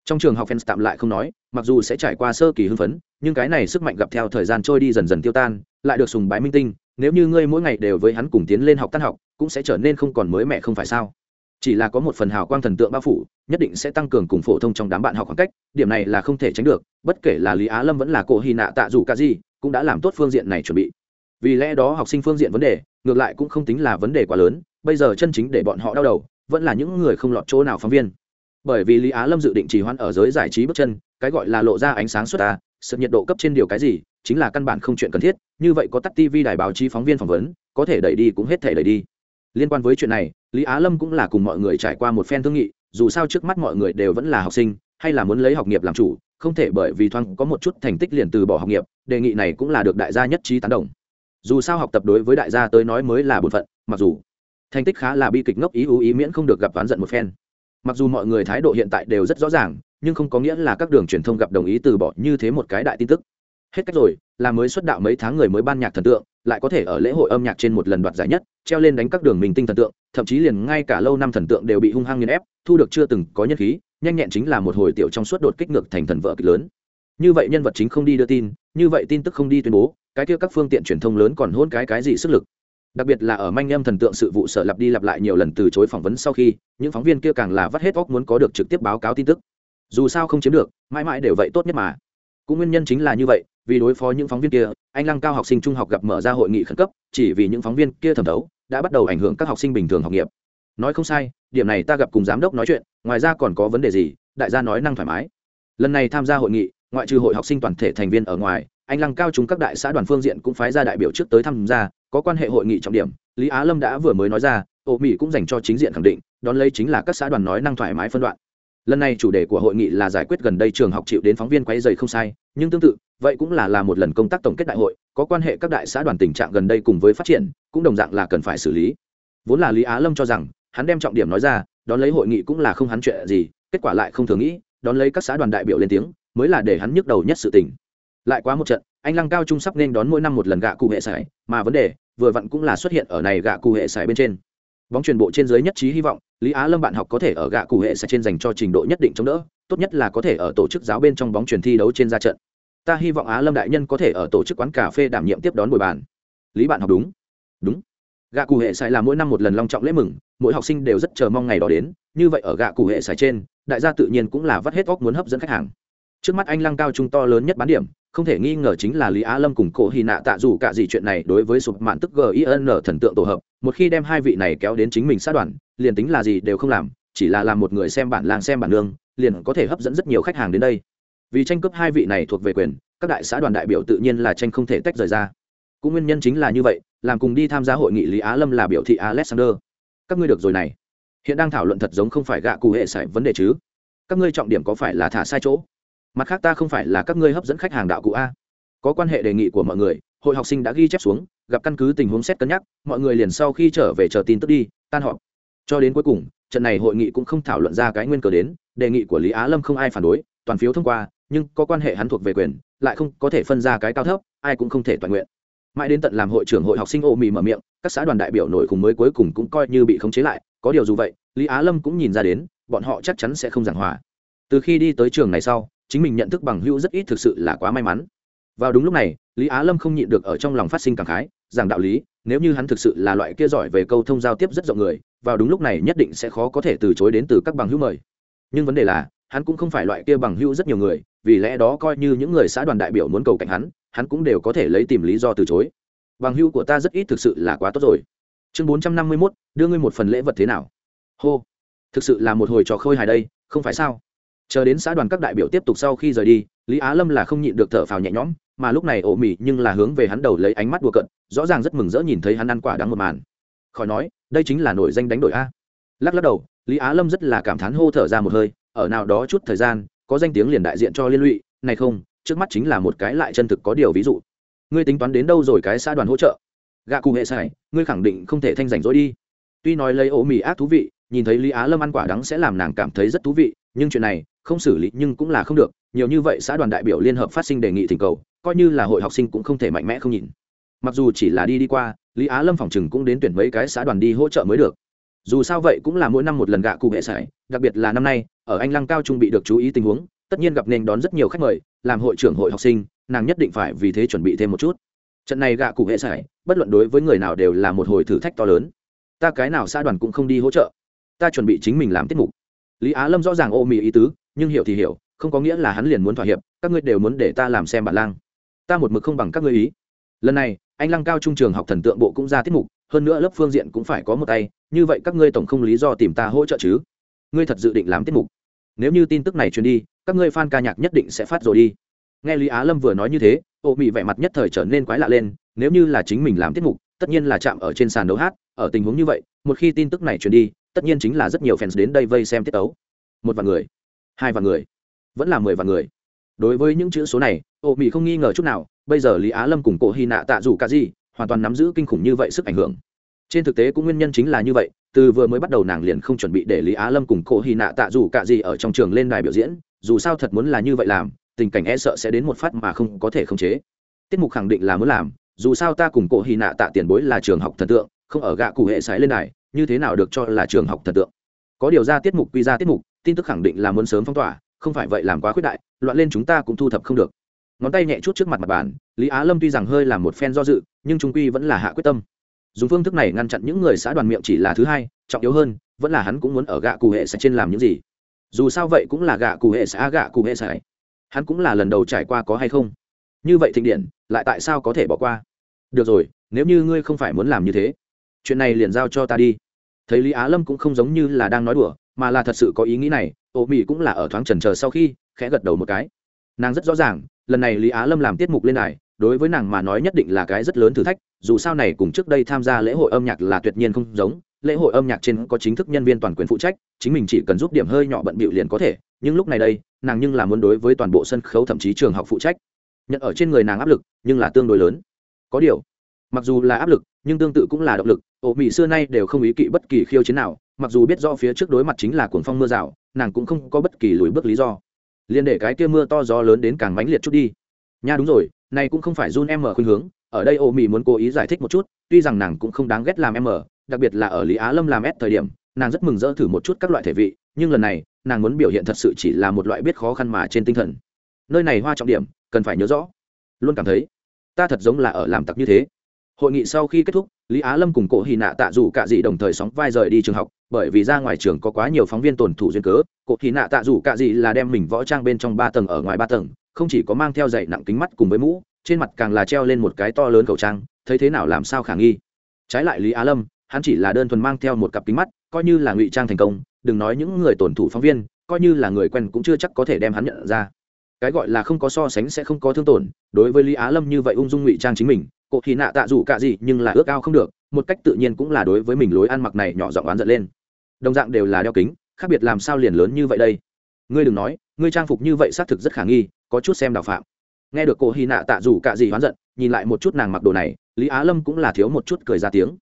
Trong trường học fans tạm lại không nói, mặc dù sẽ trải qua sơ kỳ hưng phấn, nhưng cái này sức mạnh gặp theo thời gian trôi đi dần dần tiêu tan, lại được sùng bái minh tinh, nếu như ngươi mỗi ngày đều với hắn cùng tiến lên học tan học, cũng sẽ trở nên không còn mới mẻ không phải sao? Chỉ là có một phần hào quang thần tượng bao phủ, nhất định sẽ tăng cường cùng phổ thông trong đám bạn học khoảng cách, điểm này là không thể tránh được, bất kể là lý á lâm vẫn là cổ hy nạ tạ dù ca gì cũng đã làm tốt phương diện này chuẩn bị. Vì lẽ đó học sinh phương diện vấn đề, ngược lại cũng không tính là vấn đề quá lớn, bây giờ chân chính để bọn họ đau đầu, vẫn là những người không lọt chỗ nào phóng viên. Bởi vì lý á lâm dự định chỉ hoãn ở giới giải trí bước chân, cái gọi là lộ ra ánh sáng xuất ta à, sự nhiệt độ cấp trên điều cái gì, chính là căn bản không chuyện cần thiết, như vậy có tắt tv đài báo chí phóng viên phỏng vấn, có thể đẩy đi cũng hết thể đẩy đi. Liên quan với chuyện này lý á lâm cũng là cùng mọi người trải qua một phen thương nghị, dù sao trước mắt mọi người đều vẫn là học sinh, hay là muốn lấy học nghiệp làm chủ, không thể bởi vì thoáng có một chút thành tích liền từ bỏ học nghiệp, đề nghị này cũng là được đại gia nhất trí tán đồng. Dù sao học tập đối với đại gia tới nói mới là bổn phận, mặc dù thành tích khá là bi kịch ngốc ý ưu ý miễn không được gặp oán giận một phen. Mặc dù mọi người thái độ hiện tại đều rất rõ ràng, nhưng không có nghĩa là các đường truyền thông gặp đồng ý từ bỏ như thế một cái đại tin tức. Hết cách rồi, là mới xuất đạo mấy tháng người mới ban nhạc thần tượng lại có thể ở lễ hội âm nhạc trên một lần đoạt giải nhất, treo lên đánh các đường mình tinh thần tượng, thậm chí liền ngay cả lâu năm thần tượng đều bị hung hăng nghiền ép, thu được chưa từng có nhân khí, nhanh nhẹn chính là một hồi tiểu trong suốt đột kích ngược thành thần vợ kịch lớn. Như vậy nhân vật chính không đi đưa tin, như vậy tin tức không đi tuyên bố, cái kia các phương tiện truyền thông lớn còn hôn cái cái gì sức lực. Đặc biệt là ở manh em thần tượng sự vụ sở lặp đi lặp lại nhiều lần từ chối phỏng vấn sau khi, những phóng viên kia càng là vắt hết óc muốn có được trực tiếp báo cáo tin tức. Dù sao không chiếm được, mãi mãi đều vậy tốt nhất mà. Cũng nguyên nhân chính là như vậy vì đối phó những phóng viên kia, anh lăng cao học sinh trung học gặp mở ra hội nghị khẩn cấp, chỉ vì những phóng viên kia thẩm thấu đã bắt đầu ảnh hưởng các học sinh bình thường học nghiệp. Nói không sai, điểm này ta gặp cùng giám đốc nói chuyện, ngoài ra còn có vấn đề gì, đại gia nói năng thoải mái. Lần này tham gia hội nghị, ngoại trừ hội học sinh toàn thể thành viên ở ngoài, anh lăng cao chúng các đại xã đoàn phương diện cũng phái ra đại biểu trước tới tham gia, có quan hệ hội nghị trọng điểm, lý á lâm đã vừa mới nói ra ô mỹ cũng dành cho chính diện khẳng định, đón lấy chính là các xã đoàn nói năng thoải mái phân đoạn. Lần này chủ đề của hội nghị là giải quyết gần đây trường học chịu đến phóng viên quấy dày không sai, nhưng tương tự vậy cũng là là một lần công tác tổng kết đại hội, có quan hệ các đại xã đoàn tình trạng gần đây cùng với phát triển, cũng đồng dạng là cần phải xử lý. Vốn là lý á lâm cho rằng, hắn đem trọng điểm nói ra, đón lấy hội nghị cũng là không hắn chuyện gì, kết quả lại không thường nghĩ, đón lấy các xã đoàn đại biểu lên tiếng, mới là để hắn nhức đầu nhất sự tình. Lại quá một trận, anh lăng cao trung sắp nên đón mỗi năm một lần gạ cụ hệ sải, mà vấn đề, vừa vặn cũng là xuất hiện ở này gạ cụ hệ sải bên trên. Bóng truyền bộ trên giới nhất trí hy vọng, lý á lâm bạn học có thể ở gạ cụ hệ sải trên dành cho trình độ nhất định chống đỡ, tốt nhất là có thể ở tổ chức giáo bên trong bóng truyền thi đấu trên ra trận ta hy vọng á lâm đại nhân có thể ở tổ chức quán cà phê đảm nhiệm tiếp đón buổi bàn. Lý bạn học đúng. Đúng. Gạ cụ hệ sài là mỗi năm một lần long trọng lễ mừng, mỗi học sinh đều rất chờ mong ngày đó đến, như vậy ở gạ cụ hệ sài trên, đại gia tự nhiên cũng là vắt hết óc muốn hấp dẫn khách hàng. Trước mắt anh lăng cao trung to lớn nhất bán điểm, không thể nghi ngờ chính là lý á lâm cùng cổ hy nạ tạ dù cả gì chuyện này đối với sụp mạn tức gin thần tượng tổ hợp, một khi đem hai vị này kéo đến chính mình sát đoàn, liền tính là gì đều không làm, chỉ là làm một người xem bản làng xem bản nương, liền có thể hấp dẫn rất nhiều khách hàng đến đây vì tranh cướp hai vị này thuộc về quyền, các đại xã đoàn đại biểu tự nhiên là tranh không thể tách rời ra. Cũng nguyên nhân chính là như vậy, làm cùng đi tham gia hội nghị lý á lâm là biểu thị alexander. Các ngươi được rồi này. Hiện đang thảo luận thật giống không phải gạ cụ hệ sải vấn đề chứ. Các ngươi trọng điểm có phải là thả sai chỗ? Mặt khác ta không phải là các ngươi hấp dẫn khách hàng đạo cụ a. Có quan hệ đề nghị của mọi người, hội học sinh đã ghi chép xuống, gặp căn cứ tình huống xét cân nhắc, mọi người liền sau khi trở về chờ tin tức đi, tan họp. Cho đến cuối cùng, trận này hội nghị cũng không thảo luận ra cái nguyên cờ đến, đề nghị của lý á lâm không ai phản đối, toàn phiếu thông qua nhưng có quan hệ hắn thuộc về quyền, lại không có thể phân ra cái cao thấp, ai cũng không thể toàn nguyện. Mãi đến tận làm hội trưởng hội học sinh ô mì mở miệng, các xã đoàn đại biểu nội cùng mới cuối cùng cũng coi như bị khống chế lại, có điều dù vậy, lý á lâm cũng nhìn ra đến, bọn họ chắc chắn sẽ không giảng hòa. Từ khi đi tới trường này sau, chính mình nhận thức bằng hữu rất ít thực sự là quá may mắn. Vào đúng lúc này, lý á lâm không nhịn được ở trong lòng phát sinh cảm khái rằng đạo lý, nếu như hắn thực sự là loại kia giỏi về câu thông giao tiếp rất rộng người, vào đúng lúc này nhất định sẽ khó có thể từ chối đến từ các bằng hữu mời. Nhưng vấn đề là hắn cũng không phải loại kia bằng hữu rất nhiều người, vì lẽ đó coi như những người xã đoàn đại biểu muốn cầu cạnh hắn hắn cũng đều có thể lấy tìm lý do từ chối. Bằng hữu của ta rất ít thực sự là quá tốt rồi. Chương bốn trăm năm mươi mốt, đưa ngươi một phần lễ vật thế nào? Hô. Thực sự là một hồi trò khôi hài đây, không phải sao? Chờ đến xã đoàn các đại biểu tiếp tục sau khi rời đi, lý á lâm là không nhịn được thở phào nhẹ nhõm, mà lúc này ổ mị nhưng là hướng về hắn đầu lấy ánh mắt đùa cận rõ ràng rất mừng rỡ nhìn thấy hắn ăn quả đắng một màn. Khỏi nói, đây chính là nổi danh đánh đổi a. Lắc lắc đầu, lý á lâm rất là cảm thán hô thở ra một hơi ở nào đó chút thời gian, có danh tiếng liền đại diện cho liên lụy, này không, trước mắt chính là một cái lại chân thực có điều ví dụ. Ngươi tính toán đến đâu rồi cái xã đoàn hỗ trợ? Gạ cụ hệ xài ngươi khẳng định không thể thanh rảnh rỗi đi. Tuy nói lấy ố mì ác thú vị, nhìn thấy lý á lâm ăn quả đắng sẽ làm nàng cảm thấy rất thú vị, nhưng chuyện này, không xử lý nhưng cũng là không được, nhiều như vậy xã đoàn đại biểu liên hợp phát sinh đề nghị thỉnh cầu, coi như là hội học sinh cũng không thể mạnh mẽ không nhìn. Mặc dù chỉ là đi đi qua, lý á lâm phòng chừng cũng đến tuyển mấy cái xã đoàn đi hỗ trợ mới được dù sao vậy cũng là mỗi năm một lần gạ cụ hệ sải, đặc biệt là năm nay, ở anh lăng cao trung bị được chú ý tình huống, tất nhiên gặp nên đón rất nhiều khách mời, làm hội trưởng hội học sinh, nàng nhất định phải vì thế chuẩn bị thêm một chút. Trận này gạ cụ hệ sải, bất luận đối với người nào đều là một hồi thử thách to lớn. Ta cái nào xã đoàn cũng không đi hỗ trợ. Ta chuẩn bị chính mình làm tiết mục. Lý á lâm rõ ràng ô mì ý tứ, nhưng hiểu thì hiểu, không có nghĩa là hắn liền muốn thỏa hiệp, các ngươi đều muốn để ta làm xem bản lang. Ta một mực không bằng các ngươi ý. Lần này, anh lăng cao trung trường học thần tượng bộ cũng ra tiết mục hơn nữa lớp phương diện cũng phải có một tay, như vậy các ngươi tổng không lý do tìm ta hỗ trợ chứ? Ngươi thật dự định làm tiết mục? Nếu như tin tức này truyền đi, các ngươi fan ca nhạc nhất định sẽ phát rồi đi. Nghe lý á lâm vừa nói như thế, ô mị vẻ mặt nhất thời trở nên quái lạ lên, nếu như là chính mình làm tiết mục, tất nhiên là chạm ở trên sàn đấu hát, ở tình huống như vậy, một khi tin tức này truyền đi, tất nhiên chính là rất nhiều fans đến đây vây xem tiết tấu. Một vạn người, hai vạn người, vẫn là mười vạn người. Đối với những chữ số này, ô mị không nghi ngờ chút nào, bây giờ lý á lâm cùng cổ hy nạ tạ dù cả gì hoàn toàn nắm giữ kinh khủng như vậy sức ảnh hưởng. Trên thực tế cũng nguyên nhân chính là như vậy, từ vừa mới bắt đầu nàng liền không chuẩn bị để lý á lâm cùng cổ hy nạ tạ dù cả gì ở trong trường lên đài biểu diễn, dù sao thật muốn là như vậy làm, tình cảnh e sợ sẽ đến một phát mà không có thể khống chế. Tiết mục khẳng định là muốn làm, dù sao ta cùng cổ hy nạ tạ tiền bối là trường học thần tượng, không ở gạ cụ hệ sái lên đài, như thế nào được cho là trường học thần tượng? Có điều ra tiết mục quy ra tiết mục, tin tức khẳng định là muốn sớm phong tỏa, không phải vậy làm quá khuyết đại, loạn lên chúng ta cũng thu thập không được. Ngón tay nhẹ chút trước mặt mặt bàn, lý á lâm tuy rằng hơi làm một phen do dự nhưng trung quy vẫn là hạ quyết tâm. Dùng phương thức này ngăn chặn những người xã đoàn miệng chỉ là thứ hai, trọng yếu hơn, vẫn là hắn cũng muốn ở gạ cụ hệ sạch trên làm những gì. Dù sao vậy cũng là gạ cụ hệ xã à, gạ cụ hệ sạch hắn cũng là lần đầu trải qua có hay không. Như vậy thịnh điện, lại tại sao có thể bỏ qua? Được rồi, nếu như ngươi không phải muốn làm như thế, chuyện này liền giao cho ta đi. Thấy lý á lâm cũng không giống như là đang nói đùa, mà là thật sự có ý nghĩ này, ô mỹ cũng là ở thoáng trần trờ sau khi, khẽ gật đầu một cái. Nàng rất rõ ràng, lần này lý á lâm làm tiết mục lên này đối với nàng mà nói nhất định là cái rất lớn thử thách, dù sao này cùng trước đây tham gia lễ hội âm nhạc là tuyệt nhiên không giống, lễ hội âm nhạc trên có chính thức nhân viên toàn quyền phụ trách, chính mình chỉ cần giúp điểm hơi nhỏ bận bịu liền có thể, nhưng lúc này đây, nàng nhưng là muốn đối với toàn bộ sân khấu thậm chí trường học phụ trách. Nhận ở trên người nàng áp lực, nhưng là tương đối lớn. Có điều, mặc dù là áp lực, nhưng tương tự cũng là động lực, ổ mỹ xưa nay đều không ý kỵ bất kỳ khiêu chiến nào, mặc dù biết do phía trước đối mặt chính là cuồng phong mưa rào, nàng cũng không có bất kỳ lùi bước lý do. Liền để cái kia mưa to gió lớn đến càng mãnh liệt chút đi. Nha đúng rồi này cũng không phải run em mở khuynh hướng, ở đây ô mỹ muốn cố ý giải thích một chút, tuy rằng nàng cũng không đáng ghét làm em mở đặc biệt là ở lý á lâm làm s thời điểm, nàng rất mừng rỡ thử một chút các loại thể vị, nhưng lần này, nàng muốn biểu hiện thật sự chỉ là một loại biết khó khăn mà trên tinh thần. Nơi này hoa trọng điểm, cần phải nhớ rõ. Luôn cảm thấy, ta thật giống là ở làm tặc như thế. Hội nghị sau khi kết thúc, lý á lâm cùng cổ hy nạ tạ dù cả dị đồng thời sóng vai rời đi trường học, bởi vì ra ngoài trường có quá nhiều phóng viên tổn thủ duyên cớ. Cổ hy nạ tạ dù cả dị là đem mình võ trang bên trong ba tầng ở ngoài ba tầng không chỉ có mang theo dạy nặng kính mắt cùng với mũ, trên mặt càng là treo lên một cái to lớn khẩu trang, thấy thế nào làm sao khả nghi. Trái lại lý á lâm, hắn chỉ là đơn thuần mang theo một cặp kính mắt, coi như là ngụy trang thành công, đừng nói những người tổn thủ phóng viên, coi như là người quen cũng chưa chắc có thể đem hắn nhận ra. Cái gọi là không có so sánh sẽ không có thương tổn, đối với lý á lâm như vậy ung dung ngụy trang chính mình cổ thì nạ tạ dù cả gì nhưng là ước ao không được, một cách tự nhiên cũng là đối với mình lối ăn mặc này nhỏ giọng oán giận lên. Đồng dạng đều là đeo kính, khác biệt làm sao liền lớn như vậy đây? Ngươi đừng nói, ngươi trang phục như vậy xác thực rất khả nghi có chút xem đạo phạm. Nghe được cô hy nạ tạ dù cạ gì hoán giận, nhìn lại một chút nàng mặc đồ này, lý á lâm cũng là thiếu một chút cười ra tiếng.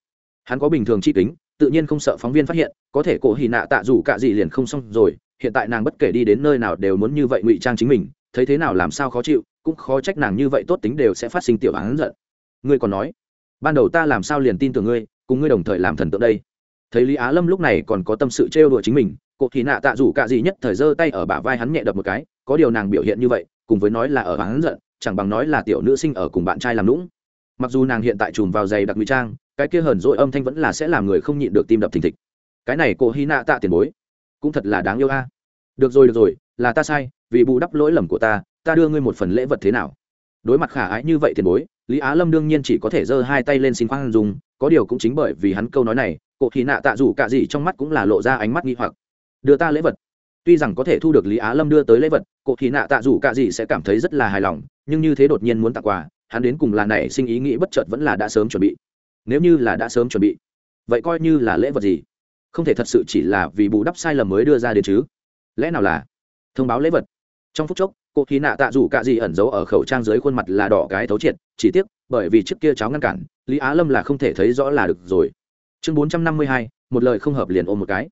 Hắn có bình thường chi kính, tự nhiên không sợ phóng viên phát hiện, có thể cổ hy nạ tạ dù cạ gì liền không xong rồi, hiện tại nàng bất kể đi đến nơi nào đều muốn như vậy ngụy trang chính mình, thấy thế nào làm sao khó chịu, cũng khó trách nàng như vậy tốt tính đều sẽ phát sinh tiểu án giận. Ngươi còn nói, ban đầu ta làm sao liền tin tưởng ngươi, cùng ngươi đồng thời làm thần tượng đây. Thấy lý á lâm lúc này còn có tâm sự trêu đùa chính mình, cô thì nạ tạ rủ cạ gì nhất thời giơ tay ở bả vai hắn nhẹ đập một cái, có điều nàng biểu hiện như vậy cùng với nói là ở hắn giận, chẳng bằng nói là tiểu nữ sinh ở cùng bạn trai làm lũng mặc dù nàng hiện tại chùm vào giày đặc nguy trang, cái kia hờn dỗi âm thanh vẫn là sẽ làm người không nhịn được tim đập thình thịch. Cái này cô hy nạ tạ tiền bối, cũng thật là đáng yêu a. Được rồi được rồi, là ta sai, vì bù đắp lỗi lầm của ta ta đưa ngươi một phần lễ vật thế nào? Đối mặt khả ái như vậy tiền bối, lý á lâm đương nhiên chỉ có thể giơ hai tay lên xin khoan dùng có điều cũng chính bởi vì hắn câu nói này, cô hy nạ tạ dù cả gì trong mắt cũng là lộ ra ánh mắt nghi hoặc. Đưa ta lễ vật tuy rằng có thể thu được lý á lâm đưa tới lễ vật cụ thì nạ tạ dù cả gì sẽ cảm thấy rất là hài lòng, nhưng như thế đột nhiên muốn tặng quà, hắn đến cùng là nảy sinh ý nghĩ bất chợt vẫn là đã sớm chuẩn bị. Nếu như là đã sớm chuẩn bị, vậy coi như là lễ vật gì? Không thể thật sự chỉ là vì bù đắp sai lầm mới đưa ra đến chứ. Lẽ nào là thông báo lễ vật? Trong phút chốc cụ thì nạ tạ dù cả gì ẩn giấu ở khẩu trang dưới khuôn mặt là đỏ cái thấu triệt, chỉ tiếc, bởi vì trước kia cháu ngăn cản, lý á lâm là không thể thấy rõ là được rồi. Chương bốn trăm năm mươi hai, một lời không hợp liền ôm một cái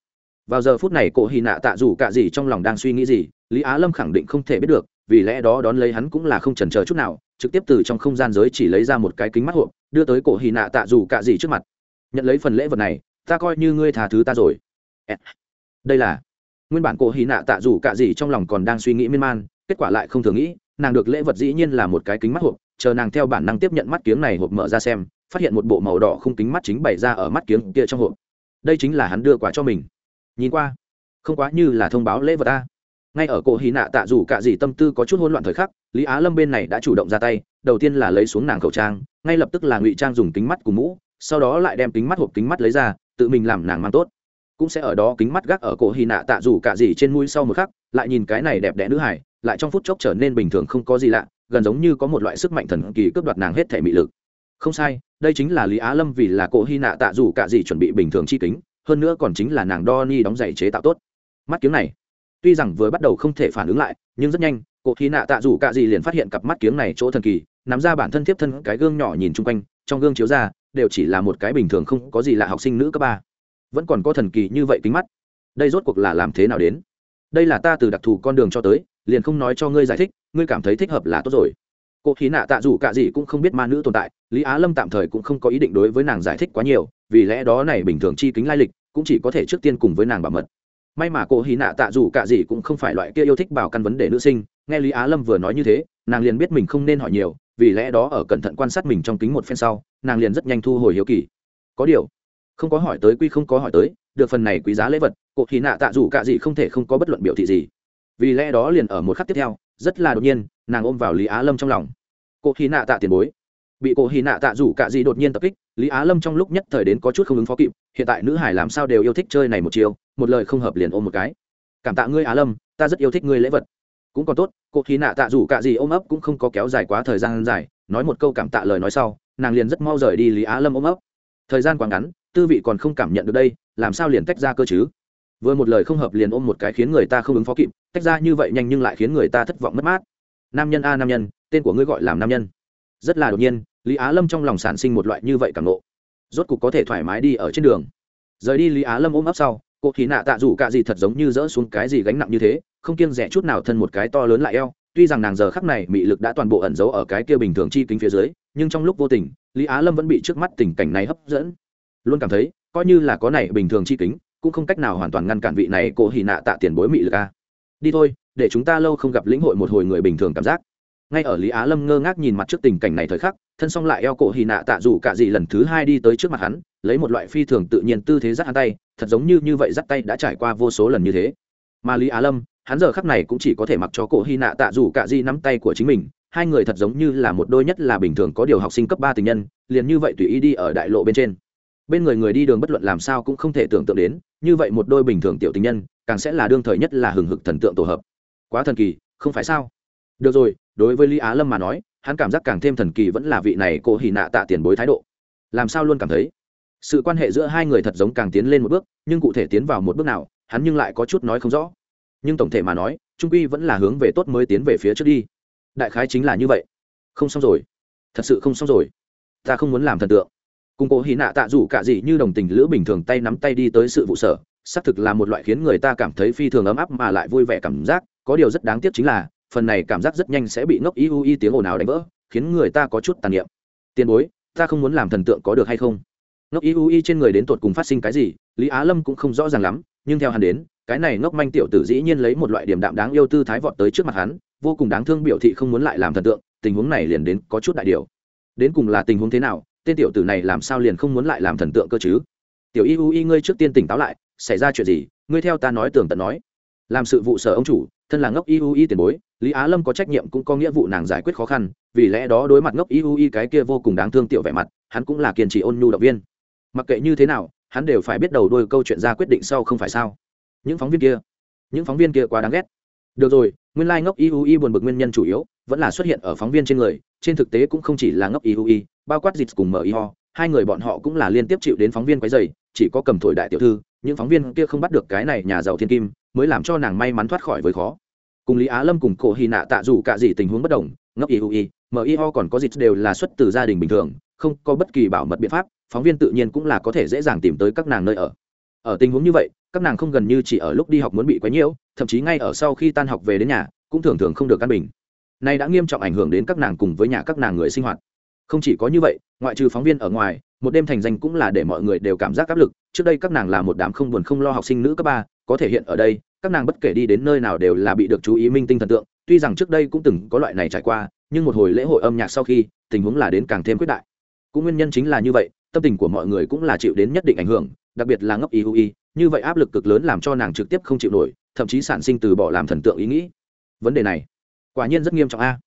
vào giờ phút này Cổ hy nạ tạ dù cả gì trong lòng đang suy nghĩ gì, lý á lâm khẳng định không thể biết được, vì lẽ đó đón lấy hắn cũng là không chần ờ chút nào, trực tiếp từ trong không gian giới chỉ lấy ra một cái kính mắt hộp, đưa tới cổ hy nạ tạ dù cả gì trước mặt. Nhận lấy phần lễ vật này, ta coi như ngươi thà thứ ta rồi. Đây là nguyên bản cổ hy nạ tạ dù cả gì trong lòng còn đang suy nghĩ miên man, kết quả lại không thường nghĩ, nàng được lễ vật dĩ nhiên là một cái kính mắt hộp, chờ nàng theo bản năng tiếp nhận mắt kiếng này hộp mở ra xem, phát hiện một bộ màu đỏ không kính mắt chính bày ra ở mắt kiếng kia trong hộp. Đây chính là hắn đưa quà cho mình nhìn qua, không quá như là thông báo lễ vật ta. Ngay ở cổ hí nạ tạ dù cả gì tâm tư có chút hỗn loạn thời khắc, lý á lâm bên này đã chủ động ra tay, đầu tiên là lấy xuống nàng khẩu trang, ngay lập tức là ngụy trang dùng kính mắt cùng mũ, sau đó lại đem kính mắt hộp kính mắt lấy ra, tự mình làm nàng mang tốt. Cũng sẽ ở đó kính mắt gác ở cổ hí nạ tạ dù cả gì trên mũi sau một khắc, lại nhìn cái này đẹp đẽ nữ hải lại trong phút chốc trở nên bình thường không có gì lạ, gần giống như có một loại sức mạnh thần kỳ cướp đoạt nàng hết thể mị lực. Không sai, đây chính là lý á lâm vì là cổ hy nạ tạ dù cả gì chuẩn bị bình thường chi kính hơn nữa còn chính là nàng đo ni đóng giày chế tạo tốt. Mắt kiếng này, tuy rằng vừa bắt đầu không thể phản ứng lại, nhưng rất nhanh, cổ thí nạ tạ dù cả gì liền phát hiện cặp mắt kiếng này chỗ thần kỳ, nắm ra bản thân tiếp thân cái gương nhỏ nhìn chung quanh, trong gương chiếu ra, đều chỉ là một cái bình thường không có gì lạ học sinh nữ cấp ba. Vẫn còn có thần kỳ như vậy kính mắt. Đây rốt cuộc là làm thế nào đến? Đây là ta từ đặc thù con đường cho tới, liền không nói cho ngươi giải thích, ngươi cảm thấy thích hợp là tốt rồi cô khí nạ tạ dù cả gì cũng không biết ma nữ tồn tại, lý á lâm tạm thời cũng không có ý định đối với nàng giải thích quá nhiều, vì lẽ đó này bình thường chi kính lai lịch cũng chỉ có thể trước tiên cùng với nàng bảo mật. May mà cô hí nạ tạ dù cả gì cũng không phải loại kia yêu thích bảo căn vấn đề nữ sinh, nghe lý á lâm vừa nói như thế, nàng liền biết mình không nên hỏi nhiều, vì lẽ đó ở cẩn thận quan sát mình trong kính một phen sau, nàng liền rất nhanh thu hồi hiếu kỳ. Có điều, không có hỏi tới quy không có hỏi tới, được phần này quý giá lễ vật, cô hí nạ tạ dù cả gì không thể không có bất luận biểu thị gì. Vì lẽ đó liền ở một khắc tiếp theo, rất là đột nhiên nàng ôm vào lý á lâm trong lòng. Cô hí nạ tạ tiền bối. Bị cô hí nạ tạ rủ cả gì đột nhiên tập kích, lý á lâm trong lúc nhất thời đến có chút không ứng phó kịp, hiện tại nữ hải làm sao đều yêu thích chơi này một chiều một lời không hợp liền ôm một cái. Cảm tạ ngươi á lâm, ta rất yêu thích ngươi lễ vật. Cũng còn tốt, cô hí nạ tạ rủ cả gì ôm ấp cũng không có kéo dài quá thời gian dài, nói một câu cảm tạ lời nói sau, nàng liền rất mau rời đi lý á lâm ôm ấp. Thời gian quá ngắn, tư vị còn không cảm nhận được đây, làm sao liền tách ra cơ chứ? Vừa một lời không hợp liền ôm một cái khiến người ta không ứng phó kịp, tách ra như vậy nhanh nhưng lại khiến người ta thất vọng mất mát nam nhân a nam nhân, tên của ngươi gọi làm nam nhân. Rất là đột nhiên, lý á lâm trong lòng sản sinh một loại như vậy cảm nộ. Rốt cục có thể thoải mái đi ở trên đường. Rời đi lý á lâm ôm ấp sau, cô thì nạ tạ rủ cả gì thật giống như dỡ xuống cái gì gánh nặng như thế, không kiêng rẻ chút nào thân một cái to lớn lại eo. Tuy rằng nàng giờ khắc này mị lực đã toàn bộ ẩn giấu ở cái kia bình thường chi kính phía dưới, nhưng trong lúc vô tình, lý á lâm vẫn bị trước mắt tình cảnh này hấp dẫn. Luôn cảm thấy, coi như là có này bình thường chi kính, cũng không cách nào hoàn toàn ngăn cản vị này cô hì nạ tạ tiền bối mị lực a. Đi thôi để chúng ta lâu không gặp lĩnh hội một hồi người bình thường cảm giác. Ngay ở lý á lâm ngơ ngác nhìn mặt trước tình cảnh này thời khắc, thân xong lại eo cổ hì nạ tạ dù cả gì lần thứ hai đi tới trước mặt hắn, lấy một loại phi thường tự nhiên tư thế dắt hắn tay, thật giống như như vậy dắt tay đã trải qua vô số lần như thế. Mà lý á lâm, hắn giờ khắc này cũng chỉ có thể mặc cho cổ hy nạ tạ dù cả gì nắm tay của chính mình, hai người thật giống như là một đôi nhất là bình thường có điều học sinh cấp ba tình nhân, liền như vậy tùy ý đi ở đại lộ bên trên. Bên người người đi đường bất luận làm sao cũng không thể tưởng tượng đến, như vậy một đôi bình thường tiểu tình nhân, càng sẽ là đương thời nhất là hừng hực thần tượng tổ hợp quá thần kỳ, không phải sao? Được rồi, đối với lý á lâm mà nói, hắn cảm giác càng thêm thần kỳ vẫn là vị này cô hì nạ tạ tiền bối thái độ. Làm sao luôn cảm thấy? Sự quan hệ giữa hai người thật giống càng tiến lên một bước, nhưng cụ thể tiến vào một bước nào, hắn nhưng lại có chút nói không rõ. Nhưng tổng thể mà nói, trung quy vẫn là hướng về tốt mới tiến về phía trước đi. Đại khái chính là như vậy. Không xong rồi. Thật sự không xong rồi. Ta không muốn làm thần tượng. Cùng cố hì nạ tạ dù cả gì như đồng tình lữ bình thường tay nắm tay đi tới sự vụ sở, xác thực là một loại khiến người ta cảm thấy phi thường ấm áp mà lại vui vẻ cảm giác có điều rất đáng tiếc chính là, phần này cảm giác rất nhanh sẽ bị ngốc y u y tiếng ồn ào đánh vỡ, khiến người ta có chút tàn niệm. Tiền bối, ta không muốn làm thần tượng có được hay không? Ngốc y u y trên người đến tột cùng phát sinh cái gì, lý á lâm cũng không rõ ràng lắm, nhưng theo hắn đến, cái này ngốc manh tiểu tử dĩ nhiên lấy một loại điểm đạm đáng yêu tư thái vọt tới trước mặt hắn, vô cùng đáng thương biểu thị không muốn lại làm thần tượng, tình huống này liền đến có chút đại điều. Đến cùng là tình huống thế nào, tên tiểu tử này làm sao liền không muốn lại làm thần tượng cơ chứ? Tiểu y u y ngươi trước tiên tỉnh táo lại, xảy ra chuyện gì, ngươi theo ta nói tường tận nói. Làm sự vụ sở ông chủ thân là ngốc iui tiền bối, lý á lâm có trách nhiệm cũng có nghĩa vụ nàng giải quyết khó khăn, vì lẽ đó đối mặt ngốc iui cái kia vô cùng đáng thương tiểu vẻ mặt, hắn cũng là kiên trì ôn nhu động viên. Mặc kệ như thế nào, hắn đều phải biết đầu đôi câu chuyện ra quyết định sau không phải sao? Những phóng viên kia, những phóng viên kia quá đáng ghét. Được rồi, nguyên lai、like、ngốc iui buồn bực nguyên nhân chủ yếu vẫn là xuất hiện ở phóng viên trên người, trên thực tế cũng không chỉ là ngốc iui bao quát dịch cùng mở ho hai người bọn họ cũng là liên tiếp chịu đến phóng viên quấy dày chỉ có cầm thổi đại tiểu thư, những phóng viên kia không bắt được cái này nhà giàu thiên kim, mới làm cho nàng may mắn thoát khỏi với khó cùng lý á lâm cùng cổ hy nạ tạ dù cả gì tình huống bất đồng ngốc iui ho còn có dịch đều là xuất từ gia đình bình thường, không có bất kỳ bảo mật biện pháp, phóng viên tự nhiên cũng là có thể dễ dàng tìm tới các nàng nơi ở. Ở tình huống như vậy, các nàng không gần như chỉ ở lúc đi học muốn bị quấy nhiễu, thậm chí ngay ở sau khi tan học về đến nhà, cũng thường thường không được căn bình. Nay đã nghiêm trọng ảnh hưởng đến các nàng cùng với nhà các nàng người sinh hoạt. Không chỉ có như vậy, ngoại trừ phóng viên ở ngoài, một đêm thành danh cũng là để mọi người đều cảm giác áp lực. Trước đây các nàng là một đám không buồn không lo học sinh nữ cấp ba, có thể hiện ở đây các nàng bất kể đi đến nơi nào đều là bị được chú ý minh tinh thần tượng, tuy rằng trước đây cũng từng có loại này trải qua, nhưng một hồi lễ hội âm nhạc sau khi, tình huống là đến càng thêm quyết đại. Cũng nguyên nhân chính là như vậy, tâm tình của mọi người cũng là chịu đến nhất định ảnh hưởng, đặc biệt là ngốc iui như vậy áp lực cực lớn làm cho nàng trực tiếp không chịu nổi, thậm chí sản sinh từ bỏ làm thần tượng ý nghĩ. Vấn đề này, quả nhiên rất nghiêm trọng a.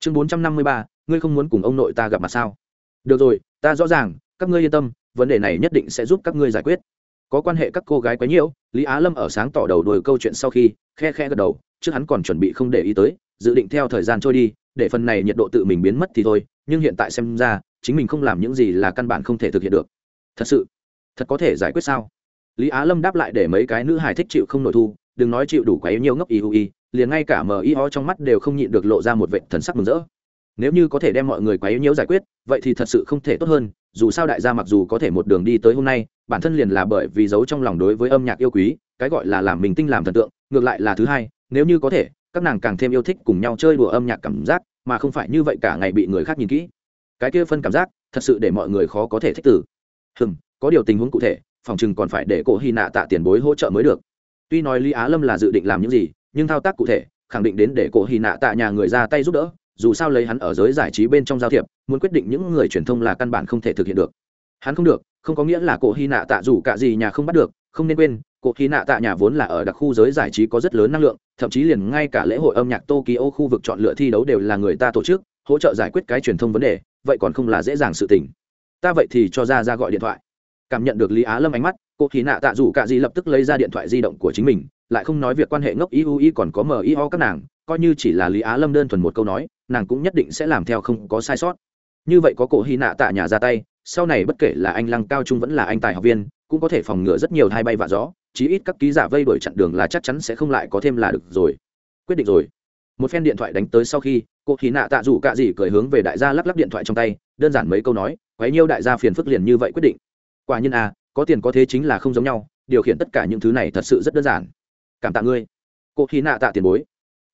Chương bốn trăm năm mươi ba, ngươi không muốn cùng ông nội ta gặp mặt sao? Được rồi, ta rõ ràng, các ngươi yên tâm, vấn đề này nhất định sẽ giúp các ngươi giải quyết có quan hệ các cô gái quấy nhiễu, lý á lâm ở sáng tỏ đầu đuổi câu chuyện sau khi khe khe gật đầu, trước hắn còn chuẩn bị không để ý tới, dự định theo thời gian trôi đi, để phần này nhiệt độ tự mình biến mất thì thôi, nhưng hiện tại xem ra, chính mình không làm những gì là căn bản không thể thực hiện được. Thật sự, thật có thể giải quyết sao? Lý á lâm đáp lại để mấy cái nữ hài thích chịu không nội thu, đừng nói chịu đủ quấy nhiều ngốc y ui liền ngay cả mờ y ho trong mắt đều không nhịn được lộ ra một vệ thần sắc mừng rỡ nếu như có thể đem mọi người quấy nhiễu giải quyết, vậy thì thật sự không thể tốt hơn, dù sao đại gia mặc dù có thể một đường đi tới hôm nay, bản thân liền là bởi vì giấu trong lòng đối với âm nhạc yêu quý, cái gọi là làm mình tinh làm thần tượng, ngược lại là thứ hai, nếu như có thể, các nàng càng thêm yêu thích cùng nhau chơi đùa âm nhạc cảm giác, mà không phải như vậy cả ngày bị người khác nhìn kỹ. Cái kia phân cảm giác, thật sự để mọi người khó có thể thích tử. Hừm, có điều tình huống cụ thể, phòng chừng còn phải để cổ hy nạ tạ tiền bối hỗ trợ mới được. Tuy nói lý á lâm là dự định làm những gì, nhưng thao tác cụ thể, khẳng định đến để cổ hy nạ tạ nhà người ra tay giúp đỡ dù sao lấy hắn ở giới giải trí bên trong giao thiệp, muốn quyết định những người truyền thông là căn bản không thể thực hiện được. Hắn không được, không có nghĩa là cổ hy nạ tạ dù cả gì nhà không bắt được, không nên quên, cổ hy nạ tạ nhà vốn là ở đặc khu giới giải trí có rất lớn năng lượng, thậm chí liền ngay cả lễ hội âm nhạc tokyo khu vực chọn lựa thi đấu đều là người ta tổ chức, hỗ trợ giải quyết cái truyền thông vấn đề, vậy còn không là dễ dàng sự tình. Ta vậy thì cho ra ra gọi điện thoại. Cảm nhận được lý á lâm ánh mắt cô khí nạ tạ dù ả gì lập tức lấy ra điện thoại di động của chính mình, lại không nói việc quan hệ ngốc iui còn có mio các nàng, coi như chỉ là lý á lâm đơn thuần một câu nói nàng cũng nhất định sẽ làm theo không có sai sót. Như vậy có cổ hy nạ tạ nhà ra tay, sau này bất kể là anh lăng cao trung vẫn là anh tài học viên, cũng có thể phòng ngừa rất nhiều hai bay vạ gió, chí ít các ký giả vây đuổi chặn đường là chắc chắn sẽ không lại có thêm là được rồi. Quyết định rồi. Một phen điện thoại đánh tới sau khi, cô khí nạ tạ dù cạ gì cười hướng về đại gia lắp lắp điện thoại trong tay, đơn giản mấy câu nói, quấy nhiêu đại gia phiền phức liền như vậy quyết định. Quả nhiên à có tiền có thế chính là không giống nhau, điều khiển tất cả những thứ này thật sự rất đơn giản. Cảm tạ ngươi. Cô khí nạ tạ tiền bối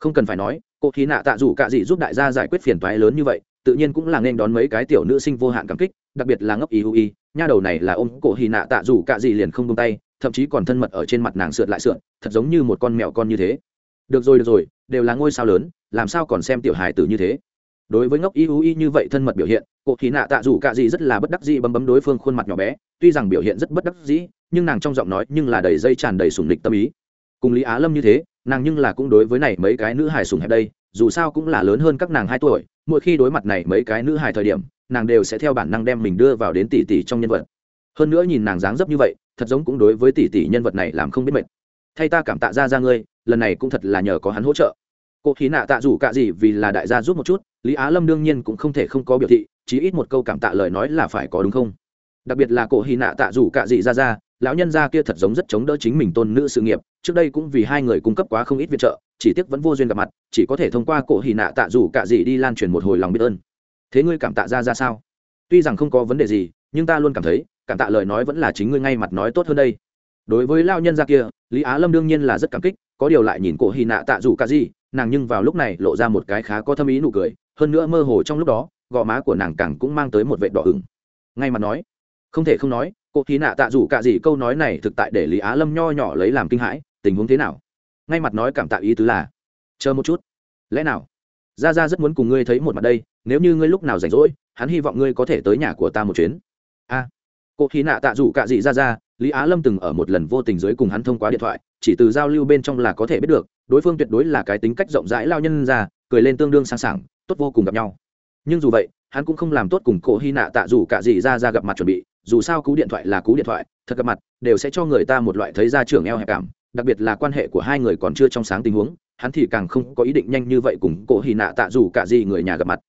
không cần phải nói, cô khí nạ tạ dù cạ gì giúp đại gia giải quyết phiền toái lớn như vậy, tự nhiên cũng là nên đón mấy cái tiểu nữ sinh vô hạn cảm kích, đặc biệt là ngốc ý hữu y nha đầu này là ôm cổ hì nạ tạ dù cạ gì liền không tung tay, thậm chí còn thân mật ở trên mặt nàng sượt lại sượt, thật giống như một con mèo con như thế. Được rồi được rồi, đều là ngôi sao lớn, làm sao còn xem tiểu hài tử như thế? Đối với ngốc y hữu y như vậy thân mật biểu hiện cô khí nạ tạ dù cả gì rất là bất đắc dĩ bấm bấm đối phương khuôn mặt nhỏ bé, tuy rằng biểu hiện rất bất đắc dĩ, nhưng nàng trong giọng nói nhưng là đầy dây tràn đầy sủng địch tâm ý. Cùng lý á lâm như thế nàng nhưng là cũng đối với này mấy cái nữ hài sủng hẹp đây, dù sao cũng là lớn hơn các nàng hai tuổi, mỗi khi đối mặt này mấy cái nữ hài thời điểm, nàng đều sẽ theo bản năng đem mình đưa vào đến tỷ tỷ trong nhân vật. Hơn nữa nhìn nàng dáng dấp như vậy, thật giống cũng đối với tỷ tỷ nhân vật này làm không biết mệt. Thay ta cảm tạ ra ra ngươi, lần này cũng thật là nhờ có hắn hỗ trợ. Cô khí nạ tạ dù cả gì vì là đại gia giúp một chút, lý á lâm đương nhiên cũng không thể không có biểu thị chí ít một câu cảm tạ lời nói là phải có đúng không? Đặc biệt là cổ hy nạ tạ dù cả gì ra ra lão nhân gia kia thật giống rất chống đỡ chính mình tôn nữ sự nghiệp, trước đây cũng vì hai người cung cấp quá không ít viện trợ, chỉ tiếc vẫn vô duyên gặp mặt, chỉ có thể thông qua cổ hì nạ tạ dù cả gì đi lan truyền một hồi lòng biết ơn. Thế ngươi cảm tạ ra ra sao? Tuy rằng không có vấn đề gì, nhưng ta luôn cảm thấy, cảm tạ lời nói vẫn là chính ngươi ngay mặt nói tốt hơn đây. Đối với lao nhân gia kia, lý á lâm đương nhiên là rất cảm kích, có điều lại nhìn cổ hì nạ tạ dù cả gì, nàng nhưng vào lúc này lộ ra một cái khá có thâm ý nụ cười, hơn nữa mơ hồ trong lúc đó, gò má của nàng càng cũng mang tới một vệ đỏ ửng. Ngay mặt nói, không thể không nói cô khí nạ tạ dù cả gì câu nói này thực tại để lý á lâm nho nhỏ lấy làm kinh hãi tình huống thế nào? Ngay mặt nói cảm tạ ý tứ là chờ một chút. Lẽ nào? Ra ra rất muốn cùng ngươi thấy một mặt đây nếu như ngươi lúc nào rảnh rỗi hắn hy vọng ngươi có thể tới nhà của ta một chuyến. A. À, cô khí nạ tạ dù cả gì ra ra lý á lâm từng ở một lần vô tình dưới cùng hắn thông qua điện thoại chỉ từ giao lưu bên trong là có thể biết được đối phương tuyệt đối là cái tính cách rộng rãi lao nhân ra cười lên tương đương sang sảng tốt vô cùng gặp nhau. Nhưng dù vậy hắn cũng không làm tốt cùng cổ hy nạ tạ dù cả gì ra ra gặp mặt chuẩn bị dù sao cú điện thoại là cú điện thoại, thật gặp mặt, đều sẽ cho người ta một loại thấy ra trưởng eo hẹp cảm, đặc biệt là quan hệ của hai người còn chưa trong sáng tình huống, hắn thì càng không có ý định nhanh như vậy cùng cổ hì nạ tạ dù cả gì người nhà gặp mặt.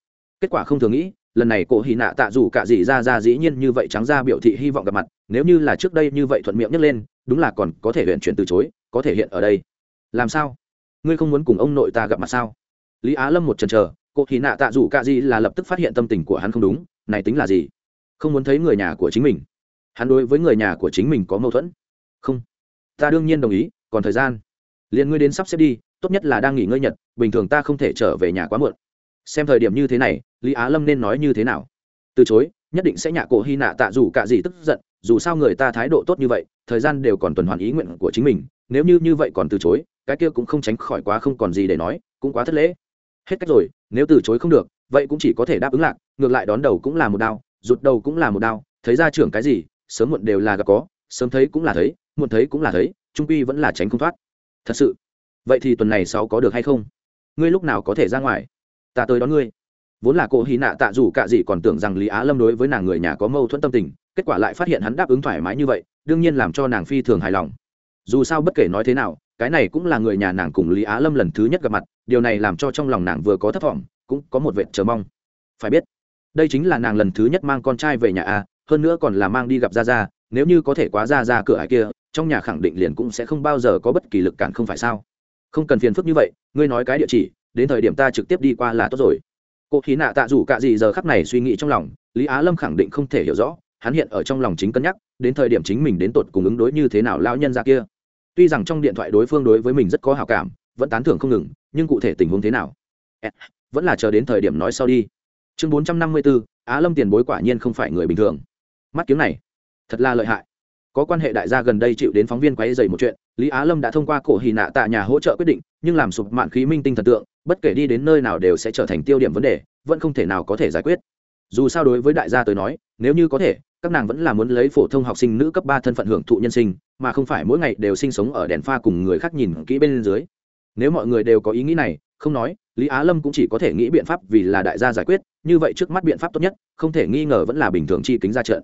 Kết quả không thường nghĩ, lần này cổ hì nạ tạ dù cả gì ra ra dĩ nhiên như vậy trắng ra biểu thị hy vọng gặp mặt, nếu như là trước đây như vậy thuận miệng nhấc lên, đúng là còn có thể huyện chuyển từ chối, có thể hiện ở đây. Làm sao? Ngươi không muốn cùng ông nội ta gặp mặt sao? Lý á lâm một chần chờ cô thì nạ tạ dù cả gì là lập tức phát hiện tâm tình của hắn không đúng, này tính là gì? Không muốn thấy người nhà của chính mình. Hắn đối với người nhà của chính mình có mâu thuẫn. Không. Ta đương nhiên đồng ý, còn thời gian. Liền ngươi đến sắp xếp đi, tốt nhất là đang nghỉ ngơi nhật, bình thường ta không thể trở về nhà quá muộn. Xem thời điểm như thế này, lý á lâm nên nói như thế nào? Từ chối, nhất định sẽ nhạ cổ hy nạ tạ dù cả gì tức giận, dù sao người ta thái độ tốt như vậy, thời gian đều còn tuần hoàn ý nguyện của chính mình, nếu như như vậy còn từ chối, cái kia cũng không tránh khỏi quá không còn gì để nói, cũng quá thất lễ. Hết cách rồi, nếu từ chối không được, vậy cũng chỉ có thể đáp ứng lạc, ngược lại đón đầu cũng là một đao rụt đầu cũng là một đao, thấy ra trưởng cái gì, sớm muộn đều là gặp có, sớm thấy cũng là thấy, muộn thấy cũng là thấy, trung quy vẫn là tránh không thoát. Thật sự. Vậy thì tuần này sáu có được hay không? Ngươi lúc nào có thể ra ngoài? Ta tới đón ngươi. Vốn là cô hy nạ tạ dù cả gì còn tưởng rằng lý á lâm đối với nàng người nhà có mâu thuẫn tâm tình, kết quả lại phát hiện hắn đáp ứng thoải mái như vậy, đương nhiên làm cho nàng phi thường hài lòng. Dù sao bất kể nói thế nào, cái này cũng là người nhà nàng cùng lý á lâm lần thứ nhất gặp mặt, điều này làm cho trong lòng nàng vừa có thất vọng, cũng có một vệ chờ mong. Phải biết đây chính là nàng lần thứ nhất mang con trai về nhà a, hơn nữa còn là mang đi gặp ra ra nếu như có thể quá ra ra cửa hải kia, trong nhà khẳng định liền cũng sẽ không bao giờ có bất kỳ lực cản không phải sao? Không cần phiền phức như vậy, ngươi nói cái địa chỉ, đến thời điểm ta trực tiếp đi qua là tốt rồi. Cô khí nạ tạ dù cả gì giờ khắc này suy nghĩ trong lòng, lý á lâm khẳng định không thể hiểu rõ, hắn hiện ở trong lòng chính cân nhắc, đến thời điểm chính mình đến tột cùng ứng đối như thế nào lao nhân ra kia. Tuy rằng trong điện thoại đối phương đối với mình rất có hào cảm, vẫn tán thưởng không ngừng, nhưng cụ thể tình huống thế nào? Vẫn là chờ đến thời điểm nói sau đi chương bốn trăm năm mươi bốn á lâm tiền bối quả nhiên không phải người bình thường. Mắt kiếm này, thật là lợi hại. Có quan hệ đại gia gần đây chịu đến phóng viên quấy dày một chuyện, lý á lâm đã thông qua cổ hì nạ tạ nhà hỗ trợ quyết định, nhưng làm sụp mạng khí minh tinh thần tượng, bất kể đi đến nơi nào đều sẽ trở thành tiêu điểm vấn đề, vẫn không thể nào có thể giải quyết. Dù sao đối với đại gia tới nói, nếu như có thể, các nàng vẫn là muốn lấy phổ thông học sinh nữ cấp ba thân phận hưởng thụ nhân sinh, mà không phải mỗi ngày đều sinh sống ở đèn pha cùng người khác nhìn kỹ bên dưới. Nếu mọi người đều có ý nghĩ này, không nói, lý á lâm cũng chỉ có thể nghĩ biện pháp vì là đại gia giải quyết như vậy trước mắt biện pháp tốt nhất, không thể nghi ngờ vẫn là bình thường chi kính ra trận.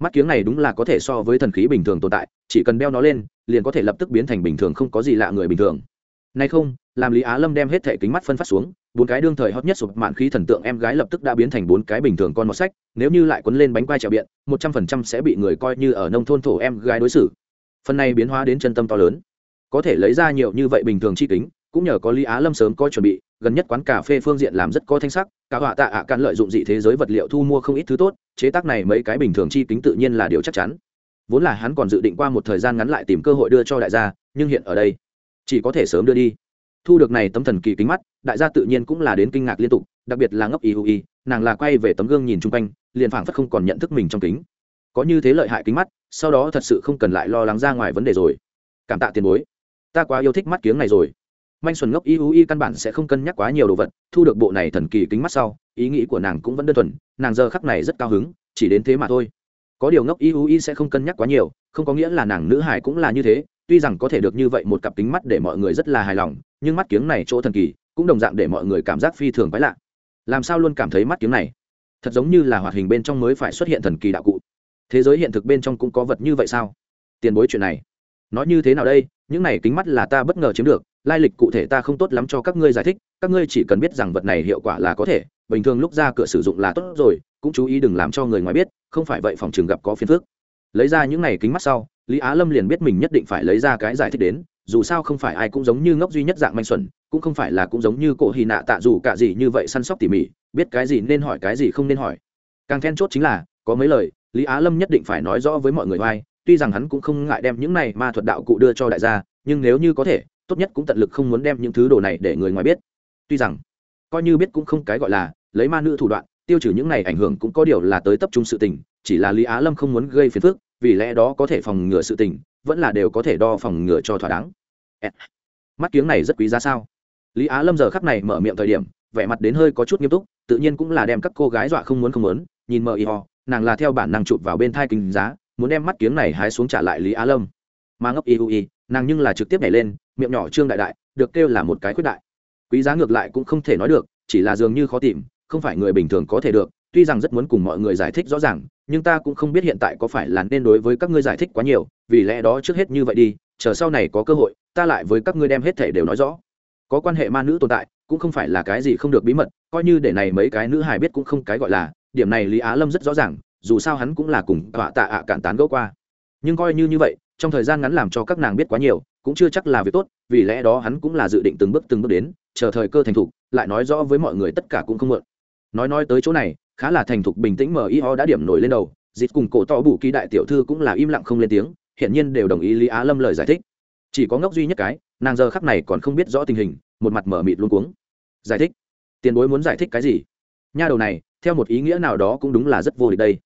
Mắt kiếng này đúng là có thể so với thần khí bình thường tồn tại, chỉ cần đeo nó lên, liền có thể lập tức biến thành bình thường không có gì lạ người bình thường. Nay không, làm lý á lâm đem hết thẻ kính mắt phân phát xuống, bốn cái đương thời hot nhất sụp mạn khí thần tượng em gái lập tức đã biến thành bốn cái bình thường con mọt sách, nếu như lại quấn lên bánh quai trèo biện, một trăm phần trăm sẽ bị người coi như ở nông thôn thổ em gái đối xử. Phần này biến hóa đến chân tâm to lớn. Có thể lấy ra nhiều như vậy bình thường chi kính cũng nhờ có lý á lâm sớm có chuẩn bị, gần nhất quán cà phê phương diện làm rất có thanh sắc, cả họa tạ ạ à lợi dụng dị thế giới vật liệu thu mua không ít thứ tốt, chế tác này mấy cái bình thường chi kính tự nhiên là điều chắc chắn. Vốn là hắn còn dự định qua một thời gian ngắn lại tìm cơ hội đưa cho đại gia, nhưng hiện ở đây, chỉ có thể sớm đưa đi. Thu được này tấm thần kỳ kính mắt, đại gia tự nhiên cũng là đến kinh ngạc liên tục, đặc biệt là ngốc y y, nàng là quay về tấm gương nhìn chung quanh, liền phảng phất không còn nhận thức mình trong kính. Có như thế lợi hại kính mắt, sau đó thật sự không cần lại lo lắng ra ngoài vấn đề rồi. Cảm tạ tiền bối. Ta quá yêu thích mắt kiếng này rồi manh xuân ngốc y U y căn bản sẽ không cân nhắc quá nhiều đồ vật, thu được bộ này thần kỳ kính mắt sau, ý nghĩ của nàng cũng vẫn đơn thuần, nàng giờ khắc này rất cao hứng, chỉ đến thế mà thôi. Có điều ngốc y U y sẽ không cân nhắc quá nhiều, không có nghĩa là nàng nữ hải cũng là như thế, tuy rằng có thể được như vậy một cặp kính mắt để mọi người rất là hài lòng, nhưng mắt kiếng này chỗ thần kỳ, cũng đồng dạng để mọi người cảm giác phi thường quái lạ. Làm sao luôn cảm thấy mắt kiếng này? Thật giống như là hoạt hình bên trong mới phải xuất hiện thần kỳ đạo cụ. Thế giới hiện thực bên trong cũng có vật như vậy sao? Tiền bối chuyện này, nói như thế nào đây? Những này kính mắt là ta bất ngờ chiếm được, lai lịch cụ thể ta không tốt lắm cho các ngươi giải thích, các ngươi chỉ cần biết rằng vật này hiệu quả là có thể, bình thường lúc ra cửa sử dụng là tốt rồi, cũng chú ý đừng làm cho người ngoài biết, không phải vậy phòng trường gặp có phiền phức. Lấy ra những này kính mắt sau, lý á lâm liền biết mình nhất định phải lấy ra cái giải thích đến, dù sao không phải ai cũng giống như ngốc duy nhất dạng manh xuẩn, cũng không phải là cũng giống như cổ hy nạ tạ dù cả gì như vậy săn sóc tỉ mỉ, biết cái gì nên hỏi cái gì không nên hỏi. Càng then chốt chính là, có mấy lời, lý á lâm nhất định phải nói rõ với mọi người oai tuy rằng hắn cũng không ngại đem những này ma thuật đạo cụ đưa cho đại gia, nhưng nếu như có thể, tốt nhất cũng tận lực không muốn đem những thứ đồ này để người ngoài biết. Tuy rằng, coi như biết cũng không cái gọi là lấy ma nữ thủ đoạn, tiêu trừ những này ảnh hưởng cũng có điều là tới tập trung sự tình, chỉ là lý á lâm không muốn gây phiền phức, vì lẽ đó có thể phòng ngừa sự tình, vẫn là đều có thể đo phòng ngừa cho thỏa đáng. Mắt kiếng này rất quý giá sao? Lý á lâm giờ khắp này mở miệng thời điểm, vẻ mặt đến hơi có chút nghiêm túc, tự nhiên cũng là đem các cô gái dọa không muốn không muốn, nhìn mờ y ho, nàng là theo bản năng chụp vào bên thai kính giá muốn đem mắt kiếng này hái xuống trả lại lý á lâm. Mà ngốc y u y, nàng nhưng là trực tiếp nhảy lên, miệng nhỏ trương đại đại, được kêu là một cái khuyết đại. Quý giá ngược lại cũng không thể nói được, chỉ là dường như khó tìm, không phải người bình thường có thể được, tuy rằng rất muốn cùng mọi người giải thích rõ ràng, nhưng ta cũng không biết hiện tại có phải là nên đối với các ngươi giải thích quá nhiều, vì lẽ đó trước hết như vậy đi, chờ sau này có cơ hội, ta lại với các ngươi đem hết thể đều nói rõ. Có quan hệ ma nữ tồn tại, cũng không phải là cái gì không được bí mật, coi như để này mấy cái nữ hài biết cũng không cái gọi là, điểm này lý á lâm rất rõ ràng dù sao hắn cũng là cùng tọa tạ ạ cản tán gẫu qua. Nhưng coi như như vậy, trong thời gian ngắn làm cho các nàng biết quá nhiều, cũng chưa chắc là việc tốt, vì lẽ đó hắn cũng là dự định từng bước từng bước đến, chờ thời cơ thành thục, lại nói rõ với mọi người tất cả cũng không mượn. Nói nói tới chỗ này, khá là thành thục bình tĩnh mờ y ho đã điểm nổi lên đầu, dịch cùng cổ to bù kỳ đại tiểu thư cũng là im lặng không lên tiếng hiện nhiên đều đồng ý lý á lâm lời giải thích. Chỉ có ngốc duy nhất cái, nàng giờ khắc này còn không biết rõ tình hình, một mặt mở mịt luôn cuống. Giải thích. Tiền bối muốn giải thích cái gì? Nha đầu này, theo một ý nghĩa nào đó cũng đúng là rất vô địch đây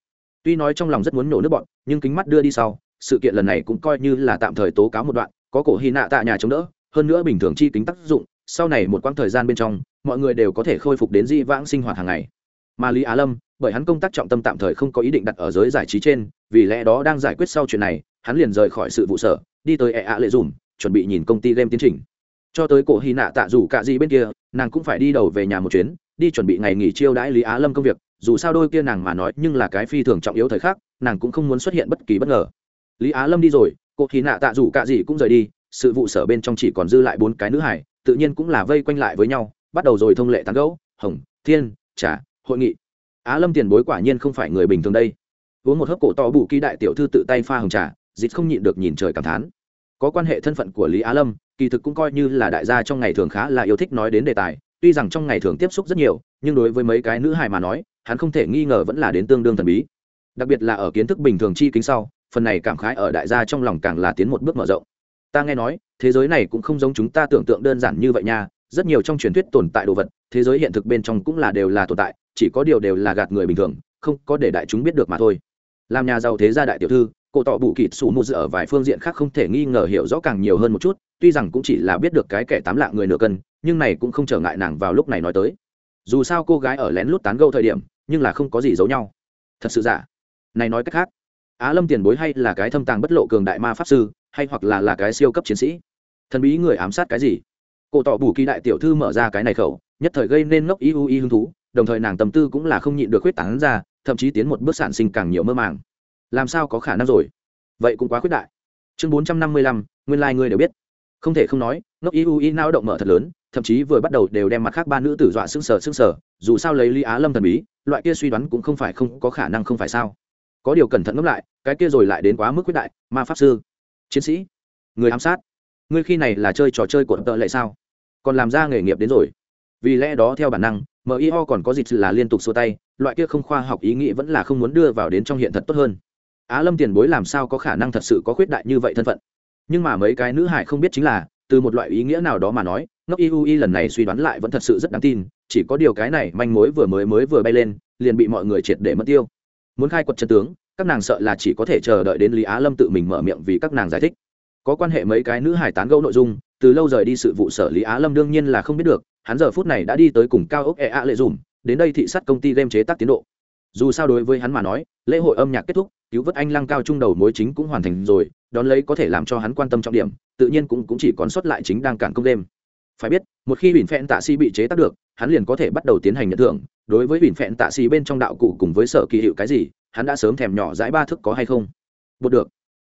tuy nói trong lòng rất muốn nổ nước bọn, nhưng kính mắt đưa đi sau, sự kiện lần này cũng coi như là tạm thời tố cáo một đoạn, có cổ hy nạ tại nhà chống đỡ, hơn nữa bình thường chi kính tác dụng, sau này một quãng thời gian bên trong, mọi người đều có thể khôi phục đến di vãng sinh hoạt hàng ngày. Mà lý á lâm, bởi hắn công tác trọng tâm tạm thời không có ý định đặt ở giới giải trí trên, vì lẽ đó đang giải quyết sau chuyện này, hắn liền rời khỏi sự vụ sở, đi tới ẹ ạ lệ dùm, chuẩn bị nhìn công ty game tiến trình. Cho tới cổ hy nạ tạ rủ cả gì bên kia, nàng cũng phải đi đầu về nhà một chuyến, đi chuẩn bị ngày nghỉ chiêu đãi lý á lâm công việc dù sao đôi kia nàng mà nói nhưng là cái phi thường trọng yếu thời khắc, nàng cũng không muốn xuất hiện bất kỳ bất ngờ. Lý á lâm đi rồi, cô thì nạ tạ rủ cả gì cũng rời đi, sự vụ sở bên trong chỉ còn dư lại bốn cái nữ hải, tự nhiên cũng là vây quanh lại với nhau, bắt đầu rồi thông lệ tán gẫu, hồng, thiên trả hội nghị. Á lâm tiền bối quả nhiên không phải người bình thường đây. Uống một hớp cổ to bù ký đại tiểu thư tự tay pha hồng trà, dịt không nhịn được nhìn trời cảm thán. Có quan hệ thân phận của lý á lâm, kỳ thực cũng coi như là đại gia trong ngày thường khá là yêu thích nói đến đề tài tuy rằng trong ngày thường tiếp xúc rất nhiều, nhưng đối với mấy cái nữ hài mà nói, hắn không thể nghi ngờ vẫn là đến tương đương thần bí. Đặc biệt là ở kiến thức bình thường chi kính sau, phần này cảm khái ở đại gia trong lòng càng là tiến một bước mở rộng. Ta nghe nói, thế giới này cũng không giống chúng ta tưởng tượng đơn giản như vậy nha. Rất nhiều trong truyền thuyết tồn tại đồ vật, thế giới hiện thực bên trong cũng là đều là tồn tại, chỉ có điều đều là gạt người bình thường, không có để đại chúng biết được mà thôi. Làm nhà giàu thế gia đại tiểu thư cổ tỏ bụ kịt sủ mù dựa ở vài phương diện khác không thể nghi ngờ hiểu rõ càng nhiều hơn một chút tuy rằng cũng chỉ là biết được cái kẻ tám lạng người nửa cân, nhưng này cũng không trở ngại nàng vào lúc này nói tới. Dù sao cô gái ở lén lút tán gâu thời điểm, nhưng là không có gì giấu nhau. Thật sự giả này nói cách khác, á lâm tiền bối hay là cái thâm tàng bất lộ cường đại ma pháp sư, hay hoặc là là cái siêu cấp chiến sĩ? Thần bí người ám sát cái gì? Cổ tỏ bù kỳ đại tiểu thư mở ra cái này khẩu, nhất thời gây nên ngốc y u y hứng thú, đồng thời nàng tâm tư cũng là không nhịn được huyết tán ra, thậm chí tiến một bước sản sinh càng nhiều mơ màng. Làm sao có khả năng rồi? Vậy cũng quá khuyết đại. Chương bốn trăm năm mươi lăm, nguyên lai、like、ngươi đều biết không thể không nói, ngốc y u y nao động mở thật lớn, thậm chí vừa bắt đầu đều đem mặt khác ba nữ tử dọa sững sờ sững sờ, dù sao lấy ly á lâm thần bí, loại kia suy đoán cũng không phải không có khả năng không phải sao. Có điều cẩn thận ngẫm lại, cái kia rồi lại đến quá mức quyết đại, ma pháp sư, chiến sĩ, người ám sát. Ngươi khi này là chơi trò chơi của tợ lệ sao? Còn làm ra nghề nghiệp đến rồi. Vì lẽ đó theo bản năng mio còn có dịch là liên tục xua tay, loại kia không khoa học ý nghĩ vẫn là không muốn đưa vào đến trong hiện thật tốt hơn. Á lâm tiền bối làm sao có khả năng thật sự có khuyết đại như vậy thân phận? Nhưng mà mấy cái nữ hải không biết chính là, từ một loại ý nghĩa nào đó mà nói, ngốc iui lần này suy đoán lại vẫn thật sự rất đáng tin, chỉ có điều cái này manh mối vừa mới mới vừa bay lên, liền bị mọi người triệt để mất tiêu. Muốn khai quật chân tướng, các nàng sợ là chỉ có thể chờ đợi đến lý á lâm tự mình mở miệng vì các nàng giải thích. Có quan hệ mấy cái nữ hải tán gẫu nội dung, từ lâu rời đi sự vụ sở lý á lâm đương nhiên là không biết được, hắn giờ phút này đã đi tới cùng cao ốc e a lệ dùm, đến đây thị sát công ty game chế tác tiến độ dù sao đối với hắn mà nói lễ hội âm nhạc kết thúc cứu vớt anh lăng cao trung đầu mối chính cũng hoàn thành rồi đón lấy có thể làm cho hắn quan tâm trọng điểm tự nhiên cũng, cũng chỉ còn xuất lại chính đang cản công đêm. phải biết một khi huỳnh phẹn tạ si bị chế tác được hắn liền có thể bắt đầu tiến hành nhận thưởng. Đối với huỳnh phẹn tạ si bên trong đạo cụ cùng với sở kỳ hiệu cái gì hắn đã sớm thèm nhỏ dãi ba thức có hay không? Bột được.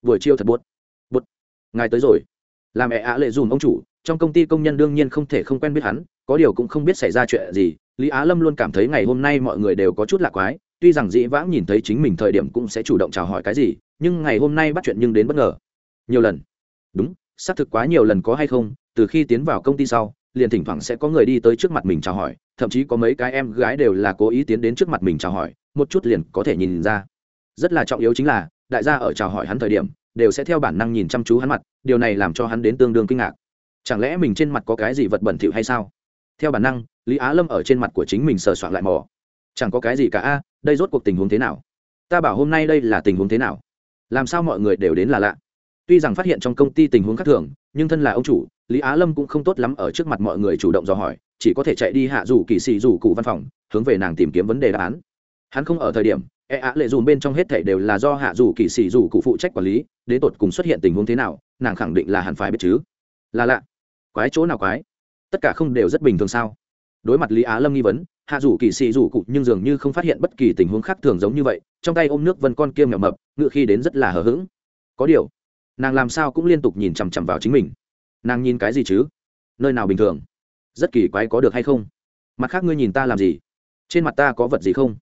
Buổi chiều thật buốt bột. Ngài tới rồi. Làm ẹ ạ lệ dùm ông chủ trong công ty công nhân đương nhiên không thể không quen biết hắn có điều cũng không biết xảy ra chuyện gì. Lý á lâm luôn cảm thấy ngày hôm nay mọi người đều có chút lạc quái tuy rằng dĩ vãng nhìn thấy chính mình thời điểm cũng sẽ chủ động chào hỏi cái gì, nhưng ngày hôm nay bắt chuyện nhưng đến bất ngờ. Nhiều lần. Đúng, xác thực quá nhiều lần có hay không, từ khi tiến vào công ty sau, liền thỉnh thoảng sẽ có người đi tới trước mặt mình chào hỏi, thậm chí có mấy cái em gái đều là cố ý tiến đến trước mặt mình chào hỏi, một chút liền có thể nhìn ra. Rất là trọng yếu chính là, đại gia ở chào hỏi hắn thời điểm, đều sẽ theo bản năng nhìn chăm chú hắn mặt, điều này làm cho hắn đến tương đương kinh ngạc. Chẳng lẽ mình trên mặt có cái gì vật bẩn thỉu hay sao? Theo bản năng, lý á lâm ở trên mặt của chính mình sờ soạn lại mò chẳng có cái gì cả a, đây rốt cuộc tình huống thế nào? Ta bảo hôm nay đây là tình huống thế nào? Làm sao mọi người đều đến là lạ? Tuy rằng phát hiện trong công ty tình huống khác thường, nhưng thân là ông chủ, lý á lâm cũng không tốt lắm ở trước mặt mọi người chủ động dò hỏi, chỉ có thể chạy đi hạ rủ kỳ sĩ rủ cụ văn phòng, hướng về nàng tìm kiếm vấn đề đáp án. Hắn không ở thời điểm e á lệ dùm bên trong hết thảy đều là do hạ rủ kỳ sĩ rủ cụ phụ trách quản lý, đến tột cùng xuất hiện tình huống thế nào, nàng khẳng định là hẳn phải biết chứ. Là lạ. Quái chỗ nào quái? Tất cả không đều rất bình thường sao? Đối mặt lý á lâm nghi vấn hạ rủ kỳ xì rủ cụ nhưng dường như không phát hiện bất kỳ tình huống khác thường giống như vậy, trong tay ôm nước vân con kia mèo mập, ngựa khi đến rất là hờ hững. Có điều, nàng làm sao cũng liên tục nhìn chằm chằm vào chính mình. Nàng nhìn cái gì chứ? Nơi nào bình thường? Rất kỳ quái có được hay không? Mặt khác ngươi nhìn ta làm gì? Trên mặt ta có vật gì không?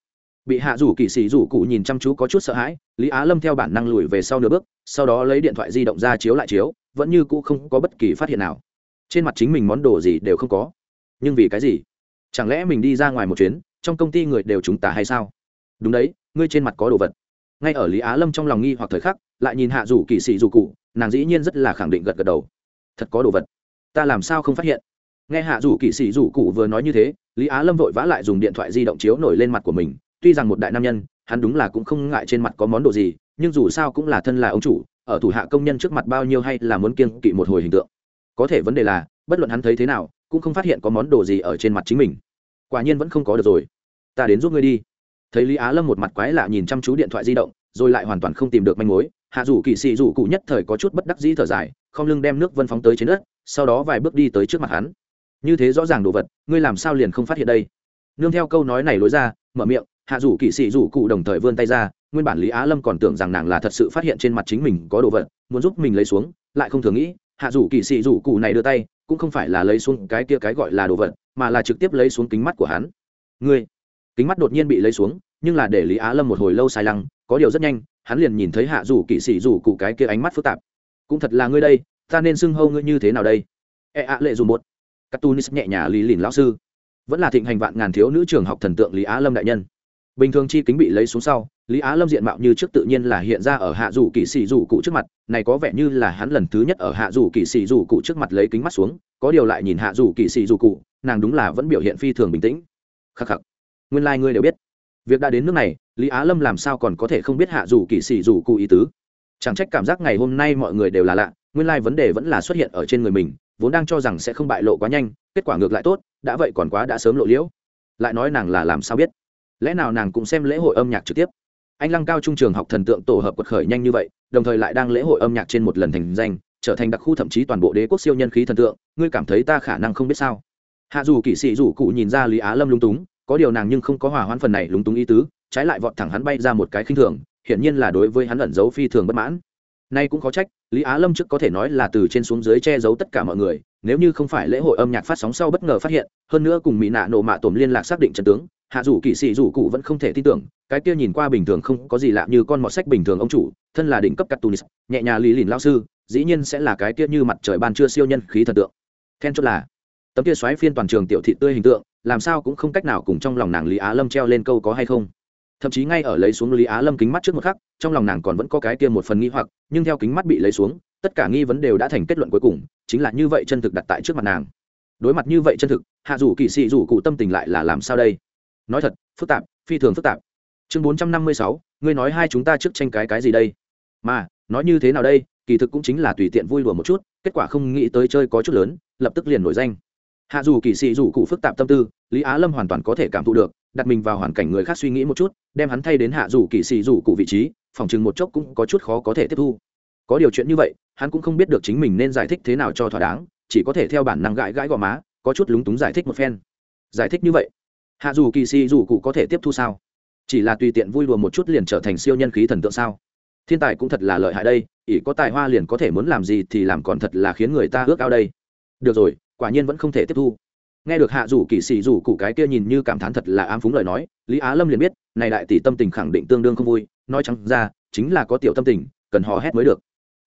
Bị hạ rủ kỳ sĩ rủ cụ nhìn chăm chú có chút sợ hãi, lý á lâm theo bản năng lùi về sau nửa bước, sau đó lấy điện thoại di động ra chiếu lại chiếu, vẫn như cũ không có bất kỳ phát hiện nào. Trên mặt chính mình món đồ gì đều không có. Nhưng vì cái gì? Chẳng lẽ mình đi ra ngoài một chuyến, trong công ty người đều chúng ta hay sao? Đúng đấy, ngươi trên mặt có đồ vật. Ngay ở lý á lâm trong lòng nghi hoặc thời khắc, lại nhìn hạ rủ kỳ sĩ rủ cụ, nàng dĩ nhiên rất là khẳng định gật gật đầu. Thật có đồ vật. Ta làm sao không phát hiện? Nghe hạ rủ kỳ sĩ rủ cụ vừa nói như thế, lý á lâm vội vã lại dùng điện thoại di động chiếu nổi lên mặt của mình. Tuy rằng một đại nam nhân, hắn đúng là cũng không ngại trên mặt có món đồ gì, nhưng dù sao cũng là thân là ông chủ, ở thủ hạ công nhân trước mặt bao nhiêu hay là muốn kiêng kỵ một hồi hình tượng. Có thể vấn đề là, bất luận hắn thấy thế nào, cũng không phát hiện có món đồ gì ở trên mặt chính mình quả nhiên vẫn không có được rồi. Ta đến giúp ngươi đi. Thấy lý á lâm một mặt quái lạ nhìn chăm chú điện thoại di động, rồi lại hoàn toàn không tìm được manh mối. Hạ rủ kỵ sĩ rủ cụ nhất thời có chút bất đắc dĩ thở dài, không lưng đem nước vân phóng tới trên đất, sau đó vài bước đi tới trước mặt hắn. Như thế rõ ràng đồ vật, ngươi làm sao liền không phát hiện đây? Nương theo câu nói này lối ra, mở miệng, hạ rủ kỵ sĩ rủ cụ đồng thời vươn tay ra, nguyên bản lý á lâm còn tưởng rằng nàng là thật sự phát hiện trên mặt chính mình có đồ vật, muốn giúp mình lấy xuống, lại không thường nghĩ, hạ rủ kỵ sĩ rủ cụ này đưa tay cũng không phải là lấy xuống cái kia cái gọi là đồ vật, mà là trực tiếp lấy xuống kính mắt của hắn. Ngươi, kính mắt đột nhiên bị lấy xuống, nhưng là để lý á lâm một hồi lâu sai lăng, có điều rất nhanh, hắn liền nhìn thấy hạ rủ kỵ sĩ rủ cụ cái kia ánh mắt phức tạp. Cũng thật là ngươi đây, ta nên xưng hâu ngươi như thế nào đây? E ạ lệ dù một. Cartoonis nhẹ nhàng lý lìn lão sư. Vẫn là thịnh hành vạn ngàn thiếu nữ trường học thần tượng lý á lâm đại nhân bình thường chi kính bị lấy xuống sau, lý á lâm diện mạo như trước tự nhiên là hiện ra ở hạ dù kỵ sĩ dù cụ trước mặt, này có vẻ như là hắn lần thứ nhất ở hạ dù kỵ sĩ dù cụ trước mặt lấy kính mắt xuống, có điều lại nhìn hạ dù kỵ sĩ dù cụ, nàng đúng là vẫn biểu hiện phi thường bình tĩnh. Khắc khắc, nguyên lai、like、ngươi đều biết. Việc đã đến nước này, lý á lâm làm sao còn có thể không biết hạ dù kỵ sĩ dù cụ ý tứ? Chẳng trách cảm giác ngày hôm nay mọi người đều là lạ, nguyên lai、like、vấn đề vẫn là xuất hiện ở trên người mình, vốn đang cho rằng sẽ không bại lộ quá nhanh, kết quả ngược lại tốt, đã vậy còn quá đã sớm lộ liễu. Lại nói nàng là làm sao biết? Lẽ nào nàng cũng xem lễ hội âm nhạc trực tiếp? Anh lăng cao trung trường học thần tượng tổ hợp quật khởi nhanh như vậy, đồng thời lại đang lễ hội âm nhạc trên một lần thành danh, trở thành đặc khu thậm chí toàn bộ đế quốc siêu nhân khí thần tượng, ngươi cảm thấy ta khả năng không biết sao? Hạ dù kỵ sĩ rủ cụ nhìn ra lý á lâm lung túng, có điều nàng nhưng không có hòa hoãn phần này lúng túng ý tứ, trái lại vọt thẳng hắn bay ra một cái khinh thường, hiển nhiên là đối với hắn ẩn giấu phi thường bất mãn. Nay cũng có trách, lý á lâm trước có thể nói là từ trên xuống dưới che giấu tất cả mọi người nếu như không phải lễ hội âm nhạc phát sóng sau bất ngờ phát hiện, hơn nữa cùng mỹ nạ nổ mạ tổm liên lạc xác định trận tướng, hạ dù kỵ sĩ dù cụ vẫn không thể tin tưởng, cái kia nhìn qua bình thường không có gì lạ như con mọt sách bình thường ông chủ, thân là đỉnh cấp cartoonis nhẹ nhà lì lìn lao sư, dĩ nhiên sẽ là cái kia như mặt trời ban trưa siêu nhân khí thần tượng. Then chốt là, tấm kia xoáy phiên toàn trường tiểu thị tươi hình tượng, làm sao cũng không cách nào cùng trong lòng nàng lý á lâm treo lên câu có hay không. Thậm chí ngay ở lấy xuống lý á lâm kính mắt trước một khắc, trong lòng nàng còn vẫn có cái kia một phần nghi hoặc, nhưng theo kính mắt bị lấy xuống tất cả nghi vấn đều đã thành kết luận cuối cùng, chính là như vậy chân thực đặt tại trước mặt nàng. Đối mặt như vậy chân thực, hạ dù kỳ sĩ dù cụ tâm tình lại là làm sao đây? Nói thật, phức tạp, phi thường phức tạp. Chương bốn trăm năm mươi sáu, ngươi nói hai chúng ta trước tranh cái cái gì đây? Mà, nói như thế nào đây? Kỳ thực cũng chính là tùy tiện vui đùa một chút, kết quả không nghĩ tới chơi có chút lớn, lập tức liền nổi danh. Hạ dù kỳ sĩ dù cụ phức tạp tâm tư, lý á lâm hoàn toàn có thể cảm thụ được, đặt mình vào hoàn cảnh người khác suy nghĩ một chút, đem hắn thay đến hạ dù kỳ sĩ dù cụ vị trí, phòng chừng một chốc cũng có chút khó có thể tiếp thu có điều chuyện như vậy, hắn cũng không biết được chính mình nên giải thích thế nào cho thỏa đáng, chỉ có thể theo bản năng gãi gãi gò má, có chút lúng túng giải thích một phen. Giải thích như vậy, hạ dù kỳ sĩ dù cụ có thể tiếp thu sao? Chỉ là tùy tiện vui đùa một chút liền trở thành siêu nhân khí thần tượng sao? Thiên tài cũng thật là lợi hại đây, ỷ có tài hoa liền có thể muốn làm gì thì làm còn thật là khiến người ta ước ao đây. Được rồi, quả nhiên vẫn không thể tiếp thu. Nghe được hạ dù kỳ sĩ dù cụ cái kia nhìn như cảm thán thật là ám phúng lời nói, lý á lâm liền biết, này đại tỷ tâm tình khẳng định tương đương không vui, nói chẳng ra, chính là có tiểu tâm tình, cần hò hét mới được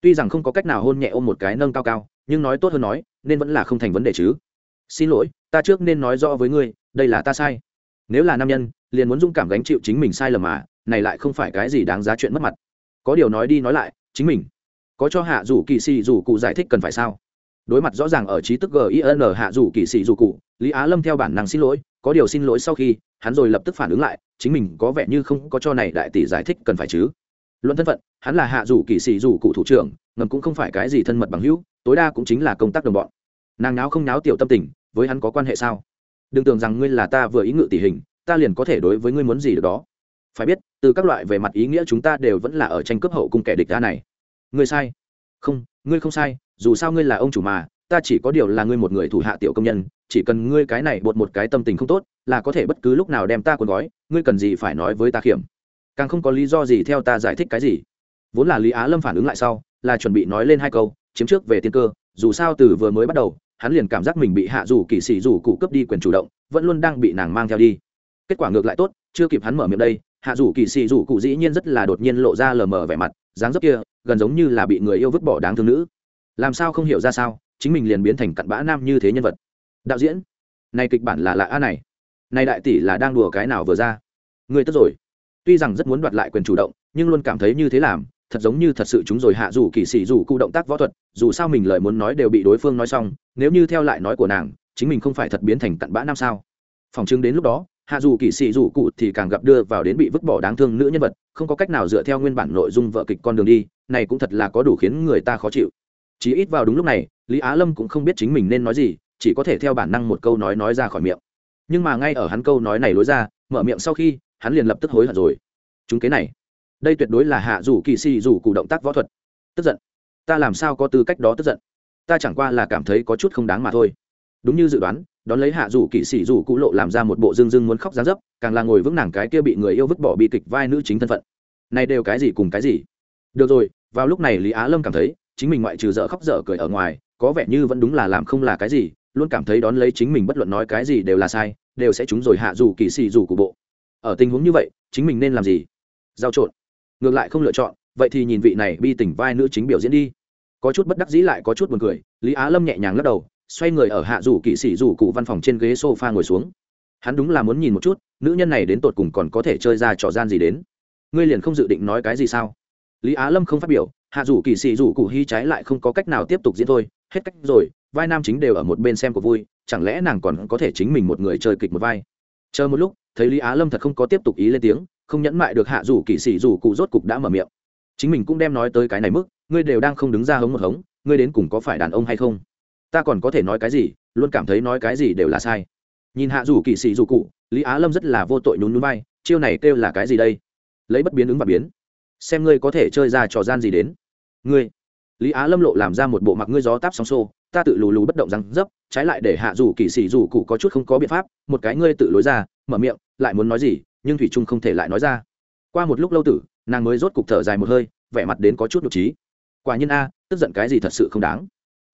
tuy rằng không có cách nào hôn nhẹ ôm một cái nâng cao cao, nhưng nói tốt hơn nói, nên vẫn là không thành vấn đề chứ. Xin lỗi, ta trước nên nói rõ với ngươi, đây là ta sai. Nếu là nam nhân, liền muốn dũng cảm gánh chịu chính mình sai lầm mà, này lại không phải cái gì đáng giá chuyện mất mặt. Có điều nói đi nói lại, chính mình, có cho hạ dù kỳ sĩ dù cụ giải thích cần phải sao? Đối mặt rõ ràng ở trí tức gin hạ dù kỳ sĩ dù cụ, lý á lâm theo bản năng xin lỗi, có điều xin lỗi sau khi, hắn rồi lập tức phản ứng lại, chính mình có vẻ như không có cho này đại tỷ giải thích cần phải chứ luận thân phận, hắn là hạ rủ kỵ sĩ rủ cụ thủ trưởng, ngầm cũng không phải cái gì thân mật bằng hữu, tối đa cũng chính là công tác đồng bọn. Nàng náo không náo tiểu tâm tình, với hắn có quan hệ sao? Đừng tưởng rằng ngươi là ta vừa ý ngự tỷ hình, ta liền có thể đối với ngươi muốn gì được đó. Phải biết, từ các loại về mặt ý nghĩa chúng ta đều vẫn là ở tranh cướp hậu cung kẻ địch ta này. Ngươi sai. Không, ngươi không sai, dù sao ngươi là ông chủ mà, ta chỉ có điều là ngươi một người thủ hạ tiểu công nhân, chỉ cần ngươi cái này bột một cái tâm tình không tốt, là có thể bất cứ lúc nào đem ta cuốn gói, ngươi cần gì phải nói với ta khiểm? Càng không có lý do gì theo ta giải thích cái gì. Vốn là lý á lâm phản ứng lại sau, là chuẩn bị nói lên hai câu, chiếm trước về tiên cơ, dù sao từ vừa mới bắt đầu, hắn liền cảm giác mình bị hạ dù kỳ sĩ dù cụ cướp đi quyền chủ động, vẫn luôn đang bị nàng mang theo đi. Kết quả ngược lại tốt, chưa kịp hắn mở miệng đây, hạ dù kỳ sĩ dù cụ dĩ nhiên rất là đột nhiên lộ ra lờ mờ vẻ mặt, dáng dấp kia, gần giống như là bị người yêu vứt bỏ đáng thương nữ. Làm sao không hiểu ra sao, chính mình liền biến thành cặn bã nam như thế nhân vật. Đạo diễn, này kịch bản là lạ a này. Này đại tỷ là đang đùa cái nào vừa ra? Người tức rồi tuy rằng rất muốn đoạt lại quyền chủ động, nhưng luôn cảm thấy như thế làm, thật giống như thật sự chúng rồi hạ dù kỳ sĩ dù cụ động tác võ thuật, dù sao mình lời muốn nói đều bị đối phương nói xong, nếu như theo lại nói của nàng, chính mình không phải thật biến thành cặn bã nam sao. Phòng chứng đến lúc đó, hạ dù kỳ sĩ dù cụ thì càng gặp đưa vào đến bị vứt bỏ đáng thương nữ nhân vật, không có cách nào dựa theo nguyên bản nội dung vợ kịch con đường đi, này cũng thật là có đủ khiến người ta khó chịu. Chỉ ít vào đúng lúc này, lý á lâm cũng không biết chính mình nên nói gì, chỉ có thể theo bản năng một câu nói nói ra khỏi miệng. Nhưng mà ngay ở hắn câu nói này lối ra, mở miệng sau khi hắn liền lập tức hối hận rồi. Chúng kế này, đây tuyệt đối là hạ dù kỳ xì dù cụ động tác võ thuật. Tức giận. Ta làm sao có tư cách đó tức giận? Ta chẳng qua là cảm thấy có chút không đáng mà thôi. Đúng như dự đoán, đón lấy hạ dù kỵ sĩ dù cụ lộ làm ra một bộ dương dương muốn khóc ra dấp, càng là ngồi vững nàng cái kia bị người yêu vứt bỏ bi kịch vai nữ chính thân phận. Này đều cái gì cùng cái gì? Được rồi, vào lúc này lý á lâm cảm thấy, chính mình ngoại trừ dở khóc dở cười ở ngoài, có vẻ như vẫn đúng là làm không là cái gì, luôn cảm thấy đón lấy chính mình bất luận nói cái gì đều là sai, đều sẽ trúng rồi hạ dù kỳ sĩ dù cụ bộ ở tình huống như vậy, chính mình nên làm gì? Giao trộn. Ngược lại không lựa chọn, vậy thì nhìn vị này bi tình vai nữ chính biểu diễn đi. Có chút bất đắc dĩ lại có chút buồn cười, lý á lâm nhẹ nhàng lắc đầu, xoay người ở hạ rủ kỵ sĩ rủ cụ văn phòng trên ghế s o f a ngồi xuống. Hắn đúng là muốn nhìn một chút, nữ nhân này đến tột cùng còn có thể chơi ra trò gian gì đến. Ngươi liền không dự định nói cái gì sao? Lý á lâm không phát biểu, hạ rủ kỵ sĩ rủ cụ hy trái lại không có cách nào tiếp tục diễn thôi. Hết cách rồi, vai nam chính đều ở một bên xem của vui, chẳng lẽ nàng còn có thể chính mình một người chơi kịch một vai? Chờ một lúc thấy lý á lâm thật không có tiếp tục ý lên tiếng, không nhẫn mại được hạ rủ kỵ sĩ rủ cụ rốt cục đã mở miệng. Chính mình cũng đem nói tới cái này mức, ngươi đều đang không đứng ra hống một hống, ngươi đến cùng có phải đàn ông hay không? Ta còn có thể nói cái gì, luôn cảm thấy nói cái gì đều là sai. Nhìn hạ rủ kỵ sĩ rủ cụ, lý á lâm rất là vô tội nhún nhún vai, chiêu này kêu là cái gì đây? Lấy bất biến ứng và biến. Xem ngươi có thể chơi ra trò gian gì đến. Ngươi. Lý á lâm lộ làm ra một bộ mặc ngươi gió táp sóng xô ta tự lù lù bất động răng dấp, trái lại để hạ dù kỵ sĩ Dù cụ có chút không có biện pháp, một cái ngươi tự lối ra, mở miệng, lại muốn nói gì, nhưng thủy trung không thể lại nói ra. Qua một lúc lâu tử, nàng mới rốt cục thở dài một hơi, vẻ mặt đến có chút nhục trí. Quả nhiên a, tức giận cái gì thật sự không đáng.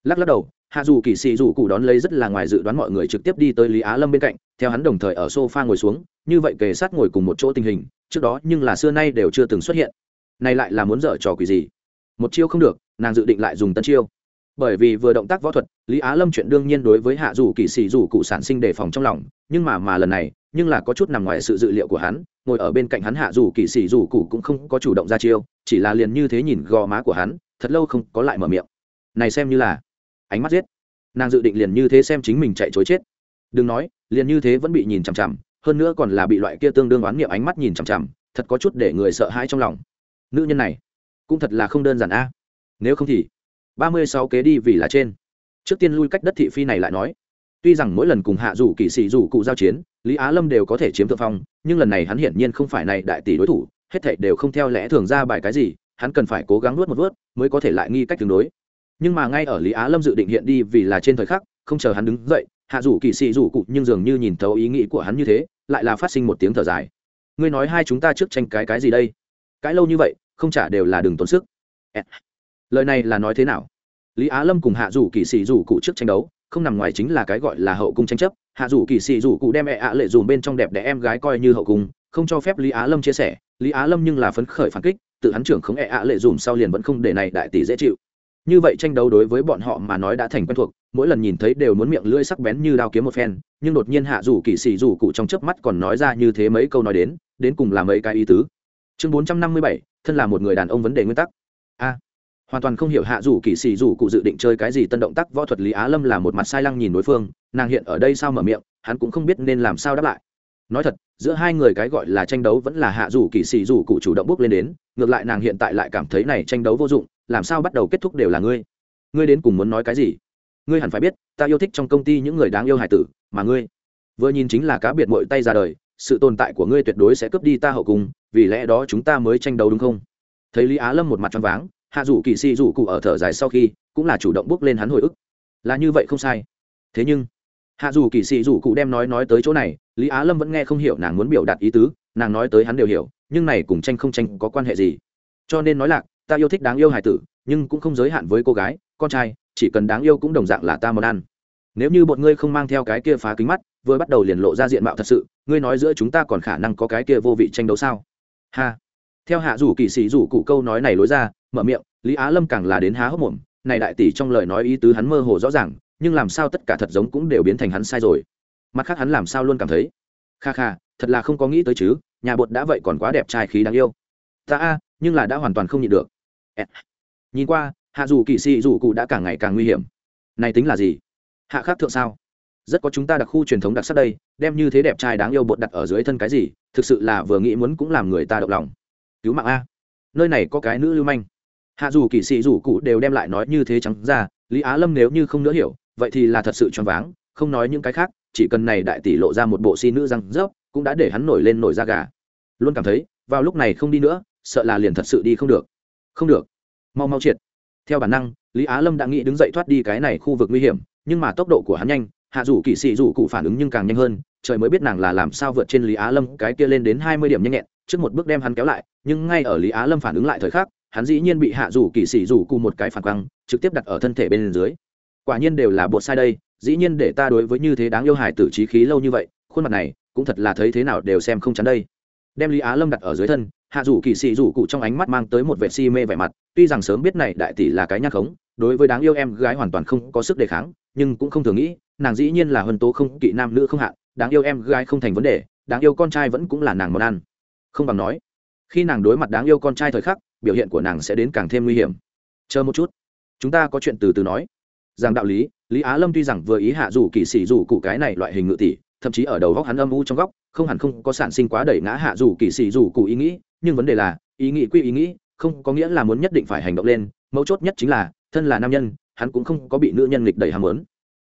Lắc lắc đầu, hạ dù kỳ sĩ dù cụ đón lấy rất là ngoài dự đoán mọi người trực tiếp đi tới lý á lâm bên cạnh, theo hắn đồng thời ở s o f a ngồi xuống, như vậy kề sát ngồi cùng một chỗ tình hình, trước đó nhưng là xưa nay đều chưa từng xuất hiện. Này lại là muốn dở trò quỷ gì? Một chiêu không được, nàng dự định lại dùng tân chiêu bởi vì vừa động tác võ thuật, lý á lâm chuyện đương nhiên đối với hạ dù kỳ sĩ dù cụ sản sinh đề phòng trong lòng, nhưng mà mà lần này, nhưng là có chút nằm ngoài sự dự liệu của hắn, ngồi ở bên cạnh hắn hạ dù kỳ sĩ dù cụ cũng không có chủ động ra chiêu, chỉ là liền như thế nhìn gò má của hắn, thật lâu không có lại mở miệng. Này xem như là ánh mắt giết. Nàng dự định liền như thế xem chính mình chạy chối chết. Đừng nói, liền như thế vẫn bị nhìn chằm chằm, hơn nữa còn là bị loại kia tương đương oán nghiệm ánh mắt nhìn chằm chằm, thật có chút để người sợ hãi trong lòng. Nữ nhân này, cũng thật là không đơn giản a. Nếu không thì ba mươi sáu kế đi vì là trên. Trước tiên lui cách đất thị phi này lại nói. Tuy rằng mỗi lần cùng hạ dù kỵ sĩ dù cụ giao chiến, lý á lâm đều có thể chiếm thượng phong, nhưng lần này hắn hiển nhiên không phải này đại tỷ đối thủ, hết thảy đều không theo lẽ thường ra bài cái gì, hắn cần phải cố gắng nuốt một vớt mới có thể lại nghi cách tương đối. Nhưng mà ngay ở lý á lâm dự định hiện đi vì là trên thời khắc, không chờ hắn đứng dậy, hạ dù kỵ sĩ rủ cụ nhưng dường như nhìn thấu ý nghĩ của hắn như thế, lại là phát sinh một tiếng thở dài. Ngươi nói hai chúng ta trước tranh cái cái gì đây? Cái lâu như vậy, không trả đều là đừng tốn sức lời này là nói thế nào? Lý á lâm cùng hạ dù kỳ sĩ dù cụ trước tranh đấu, không nằm ngoài chính là cái gọi là hậu cung tranh chấp. Hạ dù kỳ sĩ dù cụ đem ẹ ạ lệ dùm bên trong đẹp để em gái coi như hậu cung, không cho phép lý á lâm chia sẻ. Lý á lâm nhưng là phấn khởi phản kích, tự hắn trưởng không ẹ ạ lệ dùm sau liền vẫn không để này đại tỷ dễ chịu. Như vậy tranh đấu đối với bọn họ mà nói đã thành quen thuộc, mỗi lần nhìn thấy đều muốn miệng lưỡi sắc bén như đao kiếm một phen, nhưng đột nhiên hạ dù kỳ sĩ dù cụ trong chớp mắt còn nói ra như thế mấy câu nói đến đến cùng là mấy cái ý tứ. Chương bốn trăm năm mươi bảy, thân là một người đàn ông vấn đề nguyên tắc. A hoàn toàn không hiểu hạ rủ kỳ xì rủ cụ dự định chơi cái gì tân động tác võ thuật lý á lâm là một mặt sai lăng nhìn đối phương nàng hiện ở đây sao mở miệng hắn cũng không biết nên làm sao đáp lại nói thật giữa hai người cái gọi là tranh đấu vẫn là hạ dù kỳ xì dù cụ chủ động bước lên đến ngược lại nàng hiện tại lại cảm thấy này tranh đấu vô dụng làm sao bắt đầu kết thúc đều là ngươi ngươi đến cùng muốn nói cái gì ngươi hẳn phải biết ta yêu thích trong công ty những người đáng yêu hải tử mà ngươi vừa nhìn chính là cá biệt mội tay ra đời sự tồn tại của ngươi tuyệt đối sẽ cướp đi ta hậu cùng vì lẽ đó chúng ta mới tranh đấu đúng không thấy lý á lâm một mặt choáng váng hạ dù kỳ Si dù cụ ở thở dài sau khi cũng là chủ động bước lên hắn hồi ức. Là như vậy không sai. Thế nhưng, hạ dù kỳ Si dù cụ đem nói nói tới chỗ này, lý á lâm vẫn nghe không hiểu nàng muốn biểu đạt ý tứ, nàng nói tới hắn đều hiểu, nhưng này cùng tranh không tranh có quan hệ gì? Cho nên nói là, ta yêu thích đáng yêu hài tử, nhưng cũng không giới hạn với cô gái, con trai, chỉ cần đáng yêu cũng đồng dạng là ta món ăn. Nếu như bọn ngươi không mang theo cái kia phá kính mắt, vừa bắt đầu liền lộ ra diện mạo thật sự, ngươi nói giữa chúng ta còn khả năng có cái kia vô vị tranh đấu sao? Ha. Theo hạ rủ kỳ sĩ rủ cụ câu nói này lối ra mở miệng, lý á lâm càng là đến há hốc mồm, này đại tỷ trong lời nói ý tứ hắn mơ hồ rõ ràng, nhưng làm sao tất cả thật giống cũng đều biến thành hắn sai rồi. Mặt khác hắn làm sao luôn cảm thấy, kha kha, thật là không có nghĩ tới chứ, nhà bột đã vậy còn quá đẹp trai khí đáng yêu. Ta a, nhưng là đã hoàn toàn không nhịn được. Nhìn qua, hạ dù kỳ sĩ dù cụ đã càng ngày càng nguy hiểm. Này tính là gì? Hạ khác thượng sao? Rất có chúng ta đặc khu truyền thống đặc sắc đây, đem như thế đẹp trai đáng yêu bột đặt ở dưới thân cái gì, thực sự là vừa nghĩ muốn cũng làm người ta động lòng. Cứu mạng a. Nơi này có cái nữ lưu manh hạ dù kỳ sĩ dù cụ đều đem lại nói như thế trắng ra, lý á lâm nếu như không nữa hiểu, vậy thì là thật sự choáng váng, không nói những cái khác, chỉ cần này đại tỷ lộ ra một bộ si nữ răng rớp, cũng đã để hắn nổi lên nổi da gà. Luôn cảm thấy, vào lúc này không đi nữa, sợ là liền thật sự đi không được. Không được. Mau mau triệt. Theo bản năng, lý á lâm đã nghĩ đứng dậy thoát đi cái này khu vực nguy hiểm, nhưng mà tốc độ của hắn nhanh, hạ dù kỵ sĩ dù cụ phản ứng nhưng càng nhanh hơn, trời mới biết nàng là làm sao vượt trên lý á lâm, cái kia lên đến hai mươi điểm nhanh nhẹn, trước một bước đem hắn kéo lại, nhưng ngay ở lý á lâm phản ứng lại thời khắc hắn dĩ nhiên bị hạ rủ kỵ sĩ rủ cụ một cái phản quăng trực tiếp đặt ở thân thể bên dưới. Quả nhiên đều là bột sai đây, dĩ nhiên để ta đối với như thế đáng yêu hài tử trí khí lâu như vậy, khuôn mặt này, cũng thật là thấy thế nào đều xem không chắn đây. Đem lý á lâm đặt ở dưới thân, hạ rủ kỳ sĩ rủ cụ trong ánh mắt mang tới một vệ si mê vẻ mặt, tuy rằng sớm biết này đại tỷ là cái nhát khống, đối với đáng yêu em gái hoàn toàn không có sức đề kháng, nhưng cũng không thường nghĩ, nàng dĩ nhiên là huân tố không kỵ nam nữ không hạn, đáng yêu em gái không thành vấn đề, đáng yêu con trai vẫn cũng là nàng món ăn. Không bằng nói, khi nàng đối mặt đáng yêu con trai thời khắc biểu hiện của nàng sẽ đến càng thêm nguy hiểm. Chờ một chút. Chúng ta có chuyện từ từ nói. Rằng đạo lý lý á lâm tuy rằng vừa ý hạ dù kỳ sĩ dù cụ cái này loại hình ngự tỷ, thậm chí ở đầu góc hắn âm u trong góc, không hẳn không có sản sinh quá đẩy ngã hạ dù kỳ sĩ dù cụ ý nghĩ, nhưng vấn đề là, ý nghĩ quy ý nghĩ, không có nghĩa là muốn nhất định phải hành động lên, mấu chốt nhất chính là, thân là nam nhân, hắn cũng không có bị nữ nhân nghịch đẩy ham lớn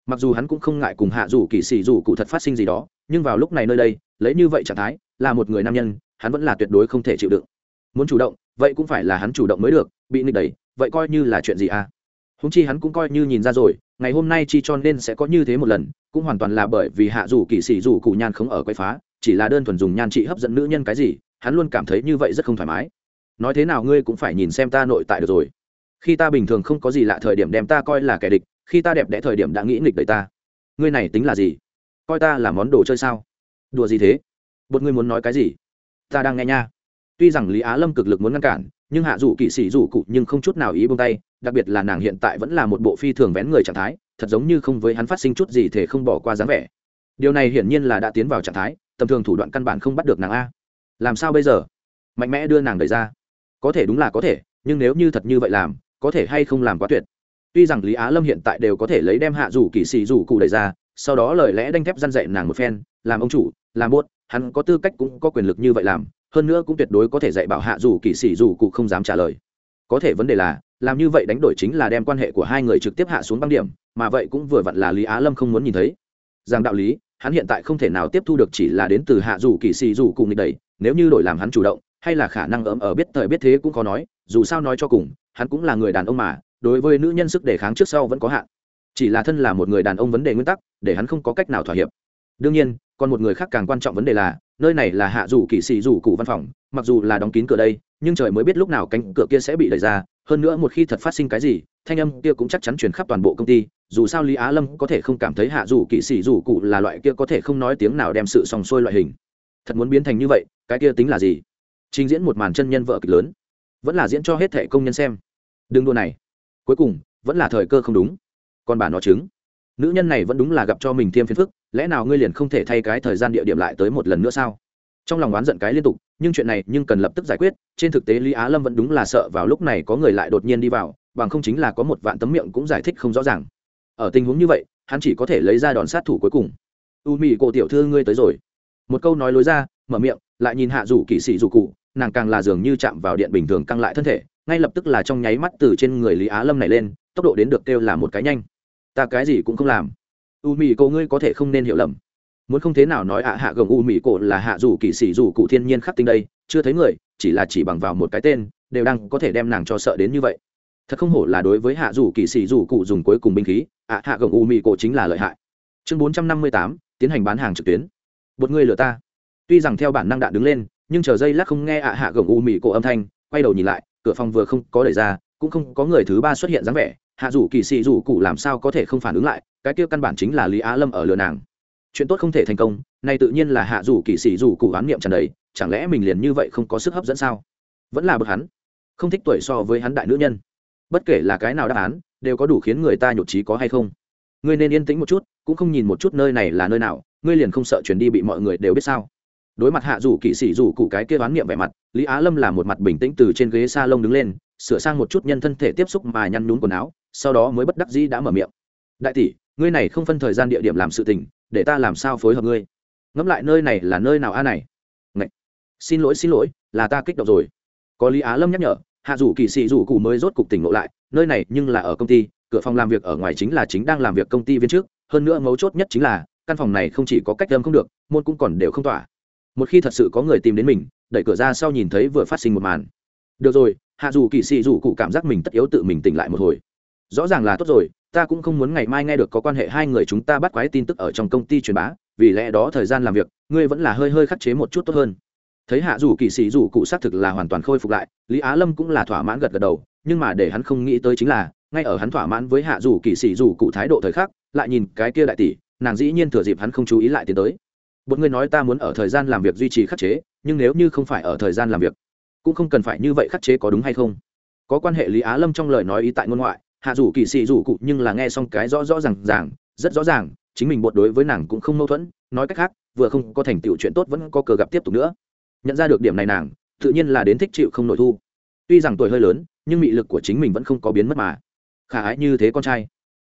mặc dù hắn cũng không ngại cùng hạ dù kỳ sĩ dù cụ thật phát sinh gì đó, nhưng vào lúc này nơi đây, lấy như vậy trạng thái, là một người nam nhân, hắn vẫn là tuyệt đối không thể chịu đựng. Muốn chủ động vậy cũng phải là hắn chủ động mới được, bị nịch đẩy, vậy coi như là chuyện gì à? Húng chi hắn cũng coi như nhìn ra rồi, ngày hôm nay chi cho nên sẽ có như thế một lần, cũng hoàn toàn là bởi vì hạ dù kỳ sĩ dù cụ nhan không ở quay phá, chỉ là đơn thuần dùng nhan trị hấp dẫn nữ nhân cái gì, hắn luôn cảm thấy như vậy rất không thoải mái. Nói thế nào ngươi cũng phải nhìn xem ta nội tại được rồi. Khi ta bình thường không có gì lạ thời điểm đem ta coi là kẻ địch, khi ta đẹp đẽ thời điểm đã nghĩ nghịch đời ta. Ngươi này tính là gì? Coi ta là món đồ chơi sao? Đùa gì thế? Bột ngươi muốn nói cái gì? Ta đang nghe nha tuy rằng lý á lâm cực lực muốn ngăn cản, nhưng hạ dù kỵ sĩ dù cụ nhưng không chút nào ý buông tay, đặc biệt là nàng hiện tại vẫn là một bộ phi thường vén người trạng thái, thật giống như không với hắn phát sinh chút gì thể không bỏ qua dáng vẻ. Điều này hiển nhiên là đã tiến vào trạng thái, tầm thường thủ đoạn căn bản không bắt được nàng a. Làm sao bây giờ? Mạnh mẽ đưa nàng đẩy ra. Có thể đúng là có thể, nhưng nếu như thật như vậy làm, có thể hay không làm quá tuyệt? Tuy rằng lý á lâm hiện tại đều có thể lấy đem hạ dù kỵ sĩ dù cụ đẩy ra, sau đó lời lẽ đanh thép răn dạy nàng một phen, làm ông chủ, làm buốt hắn có tư cách cũng có quyền lực như vậy làm hơn nữa cũng tuyệt đối có thể dạy bảo hạ dù kỳ sĩ dù cụ không dám trả lời. Có thể vấn đề là, làm như vậy đánh đổi chính là đem quan hệ của hai người trực tiếp hạ xuống băng điểm, mà vậy cũng vừa vặn là lý á lâm không muốn nhìn thấy. Rằng đạo lý, hắn hiện tại không thể nào tiếp thu được chỉ là đến từ hạ dù kỳ sĩ dù cùng nghịch đầy nếu như đổi làm hắn chủ động, hay là khả năng ấm ở biết thời biết thế cũng khó nói, dù sao nói cho cùng, hắn cũng là người đàn ông mà, đối với nữ nhân sức đề kháng trước sau vẫn có hạn. Chỉ là thân là một người đàn ông vấn đề nguyên tắc, để hắn không có cách nào thỏa hiệp đương nhiên, còn một người khác càng quan trọng vấn đề là, nơi này là hạ dù kỳ sĩ dù cụ văn phòng, mặc dù là đóng kín cửa đây, nhưng trời mới biết lúc nào cánh cửa kia sẽ bị đẩy ra, hơn nữa một khi thật phát sinh cái gì, thanh âm kia cũng chắc chắn truyền khắp toàn bộ công ty, dù sao lý á lâm có thể không cảm thấy hạ dù kỵ sĩ dù cụ là loại kia có thể không nói tiếng nào đem sự sòng sôi loại hình. Thật muốn biến thành như vậy, cái kia tính là gì? Trình diễn một màn chân nhân vợ kịch lớn. Vẫn là diễn cho hết thệ công nhân xem. Đừng đua này. Cuối cùng, vẫn là thời cơ không đúng. Còn bà nó chứng nữ nhân này vẫn đúng là gặp cho mình thêm phiền phức, lẽ nào ngươi liền không thể thay cái thời gian địa điểm lại tới một lần nữa sao? Trong lòng oán giận cái liên tục, nhưng chuyện này nhưng cần lập tức giải quyết, trên thực tế lý á lâm vẫn đúng là sợ vào lúc này có người lại đột nhiên đi vào, bằng không chính là có một vạn tấm miệng cũng giải thích không rõ ràng. Ở tình huống như vậy, hắn chỉ có thể lấy ra đòn sát thủ cuối cùng. U mị cổ tiểu thư ngươi tới rồi. Một câu nói lối ra, mở miệng, lại nhìn hạ rủ kỵ sĩ rủ cụ, nàng càng là dường như chạm vào điện bình thường căng lại thân thể, ngay lập tức là trong nháy mắt từ trên người lý á lâm này lên, tốc độ đến được kêu là một cái nhanh ta cái gì cũng không làm. U mì cô ngươi có thể không nên hiểu lầm. Muốn không thế nào nói ạ hạ gồng u mì cổ là hạ rủ kỵ sĩ rủ cụ thiên nhiên khắc tinh đây, chưa thấy người, chỉ là chỉ bằng vào một cái tên, đều đang có thể đem nàng cho sợ đến như vậy. Thật không hổ là đối với hạ rủ kỵ sĩ rủ cụ dùng cuối cùng binh khí, ạ hạ gồng u mì cổ chính là lợi hại. Chương bốn trăm năm mươi tám, tiến hành bán hàng trực tuyến. Một người lừa ta. Tuy rằng theo bản năng đạn đứng lên, nhưng chờ dây lát không nghe ạ hạ gồng u mì cổ âm thanh, quay đầu nhìn lại, cửa phòng vừa không có đẩy ra cũng không có người thứ ba xuất hiện dáng vẻ, hạ dù kỳ sĩ dù cụ làm sao có thể không phản ứng lại, cái kia căn bản chính là lý á lâm ở lừa nàng. Chuyện tốt không thể thành công này tự nhiên là hạ dù kỳ sĩ dù cụ oán niệm tràn đầy, chẳng lẽ mình liền như vậy không có sức hấp dẫn sao? Vẫn là bậc hắn. Không thích tuổi so với hắn đại nữ nhân. Bất kể là cái nào đáp án, đều có đủ khiến người ta nhột trí có hay không. Ngươi nên yên tĩnh một chút, cũng không nhìn một chút nơi này là nơi nào, ngươi liền không sợ chuyển đi bị mọi người đều biết sao? Đối mặt hạ dù kỵ sĩ dù cụ cái kia oán niệm vẻ mặt, lý á lâm là một mặt bình tĩnh từ trên ghế s a lông đứng lên sửa sang một chút nhân thân thể tiếp xúc mà nhăn nhún quần áo, sau đó mới bất đắc dĩ đã mở miệng. Đại tỷ, ngươi này không phân thời gian địa điểm làm sự tình, để ta làm sao phối hợp ngươi? Ngẫm lại nơi này là nơi nào a này? Ngậy. xin lỗi xin lỗi, là ta kích động rồi. Có lý á lâm nhắc nhở, hạ rủ kỳ sĩ rủ cụ mới rốt cục tỉnh ngộ lại, nơi này nhưng là ở công ty, cửa phòng làm việc ở ngoài chính là chính đang làm việc công ty viên trước, hơn nữa mấu chốt nhất chính là, căn phòng này không chỉ có cách âm không được, môn cũng còn đều không tỏa. Một khi thật sự có người tìm đến mình, đẩy cửa ra sau nhìn thấy vừa phát sinh một màn. Được rồi hạ dù kỳ sĩ dù cụ cảm giác mình tất yếu tự mình tỉnh lại một hồi. Rõ ràng là tốt rồi, ta cũng không muốn ngày mai nghe được có quan hệ hai người chúng ta bắt quái tin tức ở trong công ty truyền bá, vì lẽ đó thời gian làm việc, ngươi vẫn là hơi hơi khắc chế một chút tốt hơn. Thấy hạ dù kỳ sĩ dù cụ xác thực là hoàn toàn khôi phục lại, lý á lâm cũng là thỏa mãn gật gật đầu, nhưng mà để hắn không nghĩ tới chính là, ngay ở hắn thỏa mãn với hạ dù kỳ sĩ dù cụ thái độ thời khắc, lại nhìn cái kia đại tỷ, nàng dĩ nhiên thừa dịp hắn không chú ý lại tiến tới. Một người nói ta muốn ở thời gian làm việc duy trì khắc chế, nhưng nếu như không phải ở thời gian làm việc cũng không cần phải như vậy khắc chế có đúng hay không. Có quan hệ lý á lâm trong lời nói ý tại ngôn ngoại, hạ rủ kỳ sĩ rủ cụ nhưng là nghe xong cái rõ rõ r à n g ràng, rất rõ ràng, chính mình bột đối với nàng cũng không mâu thuẫn, nói cách khác, vừa không có thành tựu chuyện tốt vẫn có cờ gặp tiếp tục nữa. Nhận ra được điểm này nàng, tự nhiên là đến thích chịu không nội thu. Tuy rằng tuổi hơi lớn, nhưng mị lực của chính mình vẫn không có biến mất mà. Khả ái như thế con trai.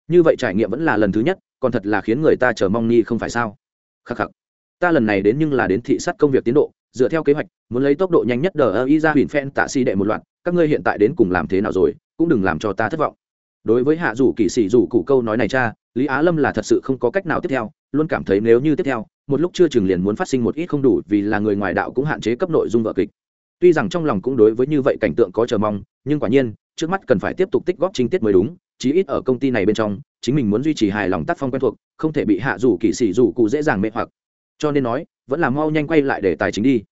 Như vậy trải nghiệm vẫn là lần thứ nhất, còn thật là khiến người ta chờ mong nghi không phải sao? Khắc khắc. Ta lần này đến nhưng là đến thị sát công việc tiến độ dựa theo kế hoạch, muốn lấy tốc độ nhanh nhất đờ ơ y ra huyền phen tạ si đệ một loạt, các ngươi hiện tại đến cùng làm thế nào rồi, cũng đừng làm cho ta thất vọng. Đối với hạ rủ kỵ sĩ rủ cụ câu nói này cha, lý á lâm là thật sự không có cách nào tiếp theo, luôn cảm thấy nếu như tiếp theo, một lúc chưa chừng liền muốn phát sinh một ít không đủ vì là người ngoài đạo cũng hạn chế cấp nội dung vợ kịch. Tuy rằng trong lòng cũng đối với như vậy cảnh tượng có chờ mong, nhưng quả nhiên, trước mắt cần phải tiếp tục tích góp chính tiết mới đúng, chí ít ở công ty này bên trong, chính mình muốn duy trì hài lòng tác phong quen thuộc, không thể bị hạ rủ kỵ sĩ rủ cụ dễ dàng mê hoặc cho nên nói, vẫn là mau nhanh quay lại để tài chính đi.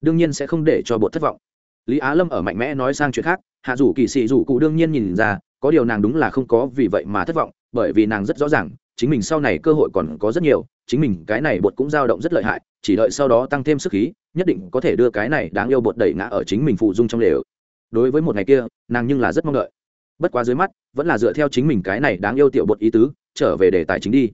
Đương nhiên sẽ không để cho bột thất vọng. Lý á lâm ở mạnh mẽ nói sang chuyện khác, hạ rủ kỳ sĩ rủ cụ đương nhiên nhìn ra, có điều nàng đúng là không có vì vậy mà thất vọng, bởi vì nàng rất rõ ràng, chính mình sau này cơ hội còn có rất nhiều, chính mình cái này bột cũng dao động rất lợi hại, chỉ đợi sau đó tăng thêm sức khí, nhất định có thể đưa cái này đáng yêu bột đẩy ngã ở chính mình phụ dung trong lều. Đối với một ngày kia, nàng nhưng là rất mong đợi. Bất quá dưới mắt, vẫn là dựa theo chính mình cái này đáng yêu tiểu bột ý tứ, trở về đề tài chính đi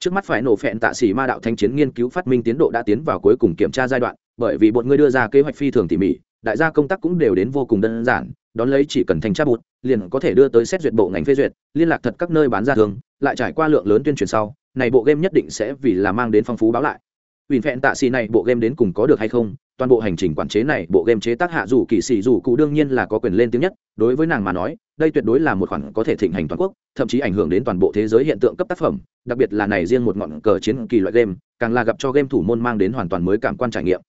trước mắt phải nổ phẹn tạ xỉ ma đạo thanh chiến nghiên cứu phát minh tiến độ đã tiến vào cuối cùng kiểm tra giai đoạn, bởi vì bọn ngươi đưa ra kế hoạch phi thường tỉ mỉ, đại gia công tác cũng đều đến vô cùng đơn giản, đón lấy chỉ cần thanh tra bụt, liền có thể đưa tới xét duyệt bộ ngành phê duyệt, liên lạc thật các nơi bán ra thường, lại trải qua lượng lớn tuyên truyền sau, này bộ game nhất định sẽ vì là mang đến phong phú báo lại. Ủy phẹn tạ xỉ này bộ game đến cùng có được hay không toàn bộ hành trình quản chế này, bộ game chế tác hạ dù kỳ sĩ dù cụ đương nhiên là có quyền lên tiếng nhất. Đối với nàng mà nói, đây tuyệt đối là một khoản có thể thịnh hành toàn quốc, thậm chí ảnh hưởng đến toàn bộ thế giới hiện tượng cấp tác phẩm, đặc biệt là này riêng một ngọn cờ chiến kỳ loại game, càng là gặp cho game thủ môn mang đến hoàn toàn mới cảm quan trải nghiệm.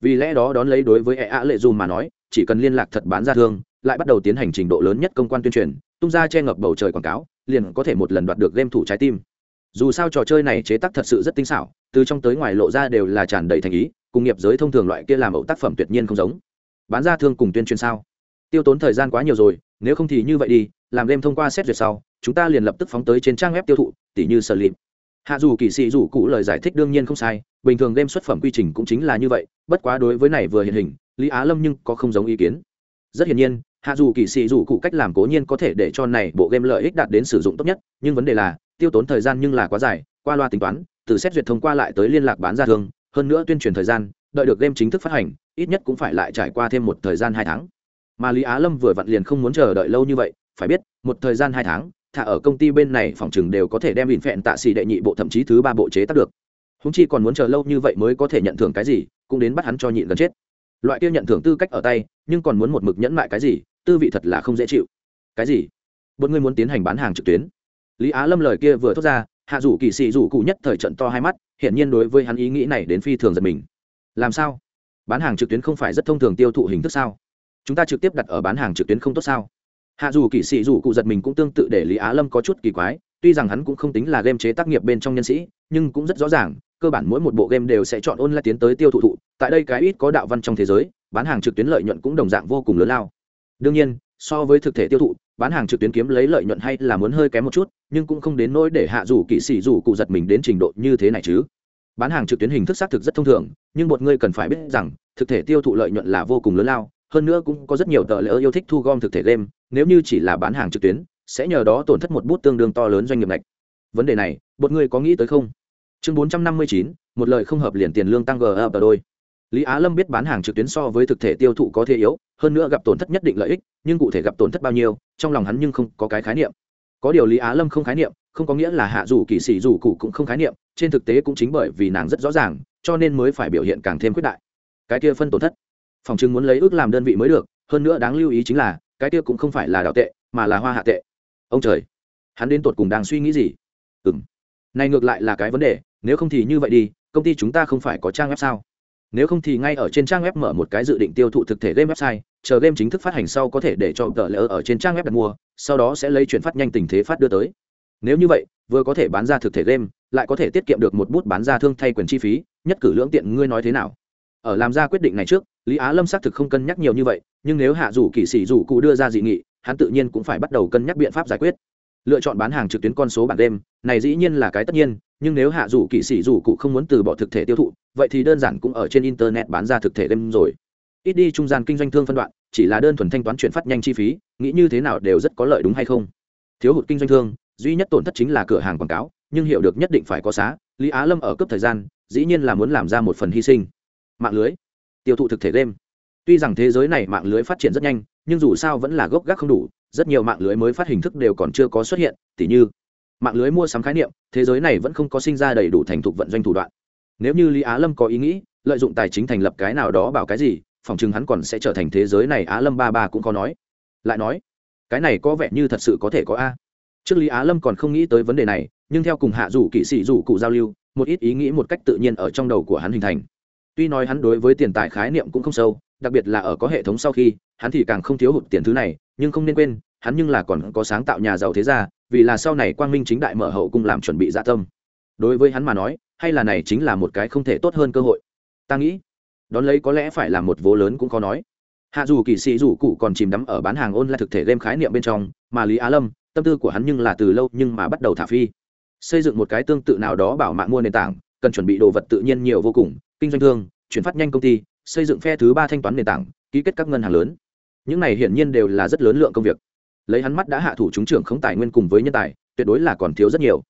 Vì lẽ đó đón lấy đối với ea lệ dù mà nói, chỉ cần liên lạc thật bán ra thương, lại bắt đầu tiến hành trình độ lớn nhất công quan tuyên truyền, tung ra che ngập bầu trời quảng cáo, liền có thể một lần đoạt được game thủ trái tim. Dù sao trò chơi này chế tác thật sự rất tinh xảo, từ trong tới ngoài lộ ra đều là tràn đầy thành ý cùng nghiệp giới thông thường loại kia làm ẩu tác phẩm tuyệt nhiên không giống. Bán ra thương cùng tuyên truyền sao? Tiêu tốn thời gian quá nhiều rồi, nếu không thì như vậy đi, làm game thông qua xét duyệt sau, chúng ta liền lập tức phóng tới trên trang web tiêu thụ tỷ như sở lịm. Hạ dù kỳ sĩ dù cụ lời giải thích đương nhiên không sai, bình thường game xuất phẩm quy trình cũng chính là như vậy, bất quá đối với này vừa hiện hình, lý á lâm nhưng có không giống ý kiến. Rất hiển nhiên, hạ dù kỳ sĩ dù cụ cách làm cố nhiên có thể để cho này bộ game lợi ích đạt đến sử dụng tốt nhất, nhưng vấn đề là, tiêu tốn thời gian nhưng là quá dài, qua loa tính toán, từ xét duyệt thông qua lại tới liên lạc bán ra thương hơn nữa tuyên truyền thời gian, đợi được game chính thức phát hành, ít nhất cũng phải lại trải qua thêm một thời gian hai tháng. Mà lý á lâm vừa vặn liền không muốn chờ đợi lâu như vậy, phải biết, một thời gian hai tháng, thả ở công ty bên này phòng chừng đều có thể đem vịn phẹn tạ xì đệ nhị bộ thậm chí thứ ba bộ chế tác được. Húng chi còn muốn chờ lâu như vậy mới có thể nhận thưởng cái gì, cũng đến bắt hắn cho nhịn gần chết. Loại kia nhận thưởng tư cách ở tay, nhưng còn muốn một mực nhẫn mại cái gì, tư vị thật là không dễ chịu. Cái gì? Một người muốn tiến hành bán hàng trực tuyến. Lý á lâm lời kia vừa thốt ra hạ dù kỳ sĩ dù cụ nhất thời trận to hai mắt, hiển nhiên đối với hắn ý nghĩ này đến phi thường giật mình. Làm sao? Bán hàng trực tuyến không phải rất thông thường tiêu thụ hình thức sao? Chúng ta trực tiếp đặt ở bán hàng trực tuyến không tốt sao? Hạ dù kỳ sĩ dù cụ giật mình cũng tương tự để lý á lâm có chút kỳ quái, tuy rằng hắn cũng không tính là game chế tác nghiệp bên trong nhân sĩ, nhưng cũng rất rõ ràng, cơ bản mỗi một bộ game đều sẽ chọn online tiến tới tiêu thụ thụ, tại đây cái ít có đạo văn trong thế giới, bán hàng trực tuyến lợi nhuận cũng đồng dạng vô cùng lớn lao. Đương nhiên, so với thực thể tiêu thụ bán hàng trực tuyến kiếm lấy lợi nhuận hay là muốn hơi kém một chút, nhưng cũng không đến nỗi để hạ dù kỵ sĩ dù cụ giật mình đến trình độ như thế này chứ. Bán hàng trực tuyến hình thức xác thực rất thông thường, nhưng một người cần phải biết rằng, thực thể tiêu thụ lợi nhuận là vô cùng lớn lao, hơn nữa cũng có rất nhiều tờ lỡ yêu thích thu gom thực thể game, nếu như chỉ là bán hàng trực tuyến, sẽ nhờ đó tổn thất một bút tương đương to lớn doanh nghiệp này vấn đề này, một người có nghĩ tới không? Chương bốn trăm năm mươi chín, một lời không hợp liền tiền lương tăng gờ ở đôi lý á lâm biết bán hàng trực tuyến so với thực thể tiêu thụ có thể yếu, hơn nữa gặp tổn thất nhất định lợi ích, nhưng cụ thể gặp tổn thất bao nhiêu, trong lòng hắn nhưng không có cái khái niệm. Có điều lý á lâm không khái niệm, không có nghĩa là hạ dù kỳ sĩ dù cụ cũng không khái niệm, trên thực tế cũng chính bởi vì nàng rất rõ ràng, cho nên mới phải biểu hiện càng thêm quyết đại. Cái kia phân tổn thất, phòng chứng muốn lấy ước làm đơn vị mới được, hơn nữa đáng lưu ý chính là, cái kia cũng không phải là đạo tệ, mà là hoa hạ tệ. Ông trời, hắn đến tột cùng đang suy nghĩ gì? Ừ m này ngược lại là cái vấn đề, nếu không thì như vậy đi, công ty chúng ta không phải có trang web sao? Nếu không thì ngay ở trên trang web mở một cái dự định tiêu thụ thực thể game website, chờ game chính thức phát hành sau có thể để cho tờ lỡ ở trên trang web đặt mua, sau đó sẽ lấy chuyển phát nhanh tình thế phát đưa tới. Nếu như vậy, vừa có thể bán ra thực thể game, lại có thể tiết kiệm được một bút bán ra thương thay quyền chi phí, nhất cử lưỡng tiện ngươi nói thế nào? Ở làm ra quyết định này trước, lý á lâm xác thực không cân nhắc nhiều như vậy, nhưng nếu hạ rủ kỵ sĩ rủ cụ đưa ra dị nghị, hắn tự nhiên cũng phải bắt đầu cân nhắc biện pháp giải quyết lựa chọn bán hàng trực tuyến con số bản đêm này dĩ nhiên là cái tất nhiên, nhưng nếu hạ dù kỵ sĩ dù cụ không muốn từ bỏ thực thể tiêu thụ, vậy thì đơn giản cũng ở trên internet bán ra thực thể đêm rồi. Ít đi trung gian kinh doanh thương phân đoạn, chỉ là đơn thuần thanh toán chuyển phát nhanh chi phí, nghĩ như thế nào đều rất có lợi đúng hay không? Thiếu hụt kinh doanh thương, duy nhất tổn thất chính là cửa hàng quảng cáo, nhưng hiểu được nhất định phải có giá lý á lâm ở cấp thời gian, dĩ nhiên là muốn làm ra một phần hy sinh. Mạng lưới, tiêu thụ thực thể game. Tuy rằng thế giới này mạng lưới phát triển rất nhanh, nhưng dù sao vẫn là gốc gác không đủ rất nhiều mạng lưới mới phát hình thức đều còn chưa có xuất hiện, tỉ như, mạng lưới mua sắm khái niệm, thế giới này vẫn không có sinh ra đầy đủ thành thục vận doanh thủ đoạn. Nếu như lý á lâm có ý nghĩ, lợi dụng tài chính thành lập cái nào đó bảo cái gì, phòng chừng hắn còn sẽ trở thành thế giới này á lâm ba ba cũng có nói. Lại nói, cái này có vẻ như thật sự có thể có a. Trước lý á lâm còn không nghĩ tới vấn đề này, nhưng theo cùng hạ rủ kỵ sĩ rủ cụ giao lưu, một ít ý nghĩ một cách tự nhiên ở trong đầu của hắn hình thành. Tuy nói hắn đối với tiền tài khái niệm cũng không sâu, đặc biệt là ở có hệ thống sau khi, hắn thì càng không thiếu hụt tiền thứ này, nhưng không nên quên hắn nhưng là còn có sáng tạo nhà giàu thế gia, vì là sau này quang minh chính đại mở hậu cung làm chuẩn bị dạ tâm. Đối với hắn mà nói, hay là này chính là một cái không thể tốt hơn cơ hội. Ta nghĩ, đón lấy có lẽ phải là một vố lớn cũng khó nói. Hạ dù kỳ sĩ dù cụ còn chìm đắm ở bán hàng ôn lại thực thể game khái niệm bên trong, mà lý á lâm, tâm tư của hắn nhưng là từ lâu nhưng mà bắt đầu thả phi. Xây dựng một cái tương tự nào đó bảo mạng mua nền tảng, cần chuẩn bị đồ vật tự nhiên nhiều vô cùng, kinh doanh thương, chuyển phát nhanh công ty, xây dựng phe thứ ba thanh toán nền tảng, ký kết các ngân hàng lớn. Những này hiển nhiên đều là rất lớn lượng công việc lấy hắn mắt đã hạ thủ chúng trưởng không tài nguyên cùng với nhân tài, tuyệt đối là còn thiếu rất nhiều.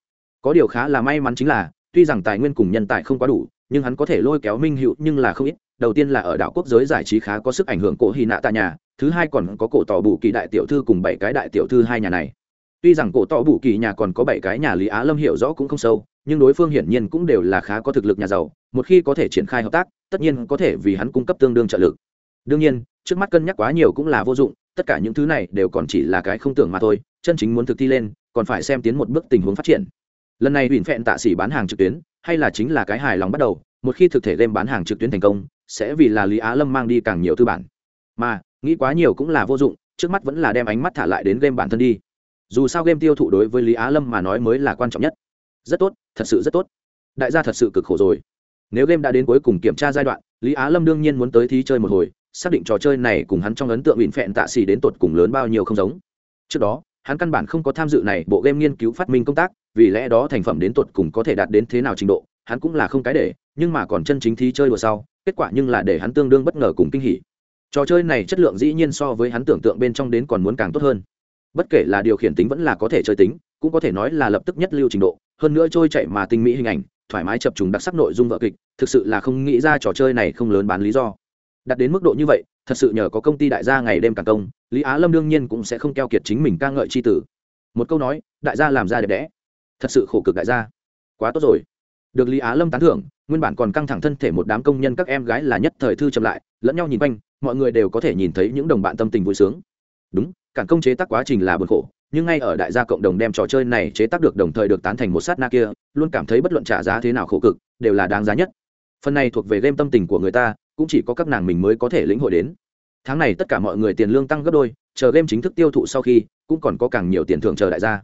Có điều khá là may mắn chính là, tuy rằng tài nguyên cùng nhân tài không quá đủ, nhưng hắn có thể lôi kéo minh hữu nhưng là không ít, đầu tiên là ở đảo quốc giới giải trí khá có sức ảnh hưởng cổ hy nạ tại nhà, thứ hai còn có cổ tỏ bù kỳ đại tiểu thư cùng bảy cái đại tiểu thư hai nhà này. Tuy rằng cổ tỏ bù kỳ nhà còn có bảy cái nhà lý á lâm hiểu rõ cũng không sâu, nhưng đối phương hiển nhiên cũng đều là khá có thực lực nhà giàu, một khi có thể triển khai hợp tác, tất nhiên có thể vì hắn cung cấp tương đương trợ lực. Đương nhiên, trước mắt cân nhắc quá nhiều cũng là vô dụng tất cả những thứ này đều còn chỉ là cái không tưởng mà thôi, chân chính muốn thực thi lên, còn phải xem tiến một bước tình huống phát triển. Lần này ủy phẹn tạ sĩ bán hàng trực tuyến, hay là chính là cái hài lòng bắt đầu, một khi thực thể game bán hàng trực tuyến thành công, sẽ vì là lý á lâm mang đi càng nhiều tư bản. Mà, nghĩ quá nhiều cũng là vô dụng, trước mắt vẫn là đem ánh mắt thả lại đến game bản thân đi. Dù sao game tiêu thụ đối với lý á lâm mà nói mới là quan trọng nhất. Rất tốt, thật sự rất tốt. Đại gia thật sự cực khổ rồi. Nếu game đã đến cuối cùng kiểm tra giai đoạn, lý á lâm đương nhiên muốn tới thi chơi một hồi xác định trò chơi này cùng hắn trong ấn tượng bịn phẹn tạ xì đến tột cùng lớn bao nhiêu không giống. Trước đó, hắn căn bản không có tham dự này bộ game nghiên cứu phát minh công tác, vì lẽ đó thành phẩm đến tột cùng có thể đạt đến thế nào trình độ, hắn cũng là không cái để, nhưng mà còn chân chính thi chơi đùa sau, kết quả nhưng là để hắn tương đương bất ngờ cùng kinh hỉ. Trò chơi này chất lượng dĩ nhiên so với hắn tưởng tượng bên trong đến còn muốn càng tốt hơn. Bất kể là điều khiển tính vẫn là có thể chơi tính, cũng có thể nói là lập tức nhất lưu trình độ, hơn nữa trôi chạy mà tinh mỹ hình ảnh, thoải mái chập trùng đặc sắc nội dung vợ kịch, thực sự là không nghĩ ra trò chơi này không lớn bán lý do đạt đến mức độ như vậy, thật sự nhờ có công ty đại gia ngày đêm càng công, lý á lâm đương nhiên cũng sẽ không keo kiệt chính mình ca ngợi c h i tử. Một câu nói, đại gia làm ra đẹp đẽ. Thật sự khổ cực đại gia. Quá tốt rồi. Được lý á lâm tán thưởng, nguyên bản còn căng thẳng thân thể một đám công nhân các em gái là nhất thời thư chậm lại, lẫn nhau nhìn quanh, mọi người đều có thể nhìn thấy những đồng bạn tâm tình vui sướng. Đúng, cản công chế tác quá trình là buồn khổ, nhưng ngay ở đại gia cộng đồng đem trò chơi này chế tác được đồng thời được tán thành một sát na kia, luôn cảm thấy bất luận trả giá thế nào khổ cực, đều là đáng giá nhất. Phần này thuộc về game tâm tình của người ta cũng chỉ có các nàng mình mới có thể lĩnh hội đến. Tháng này tất cả mọi người tiền lương tăng gấp đôi, chờ game chính thức tiêu thụ sau khi, cũng còn có càng nhiều tiền thưởng chờ đại gia.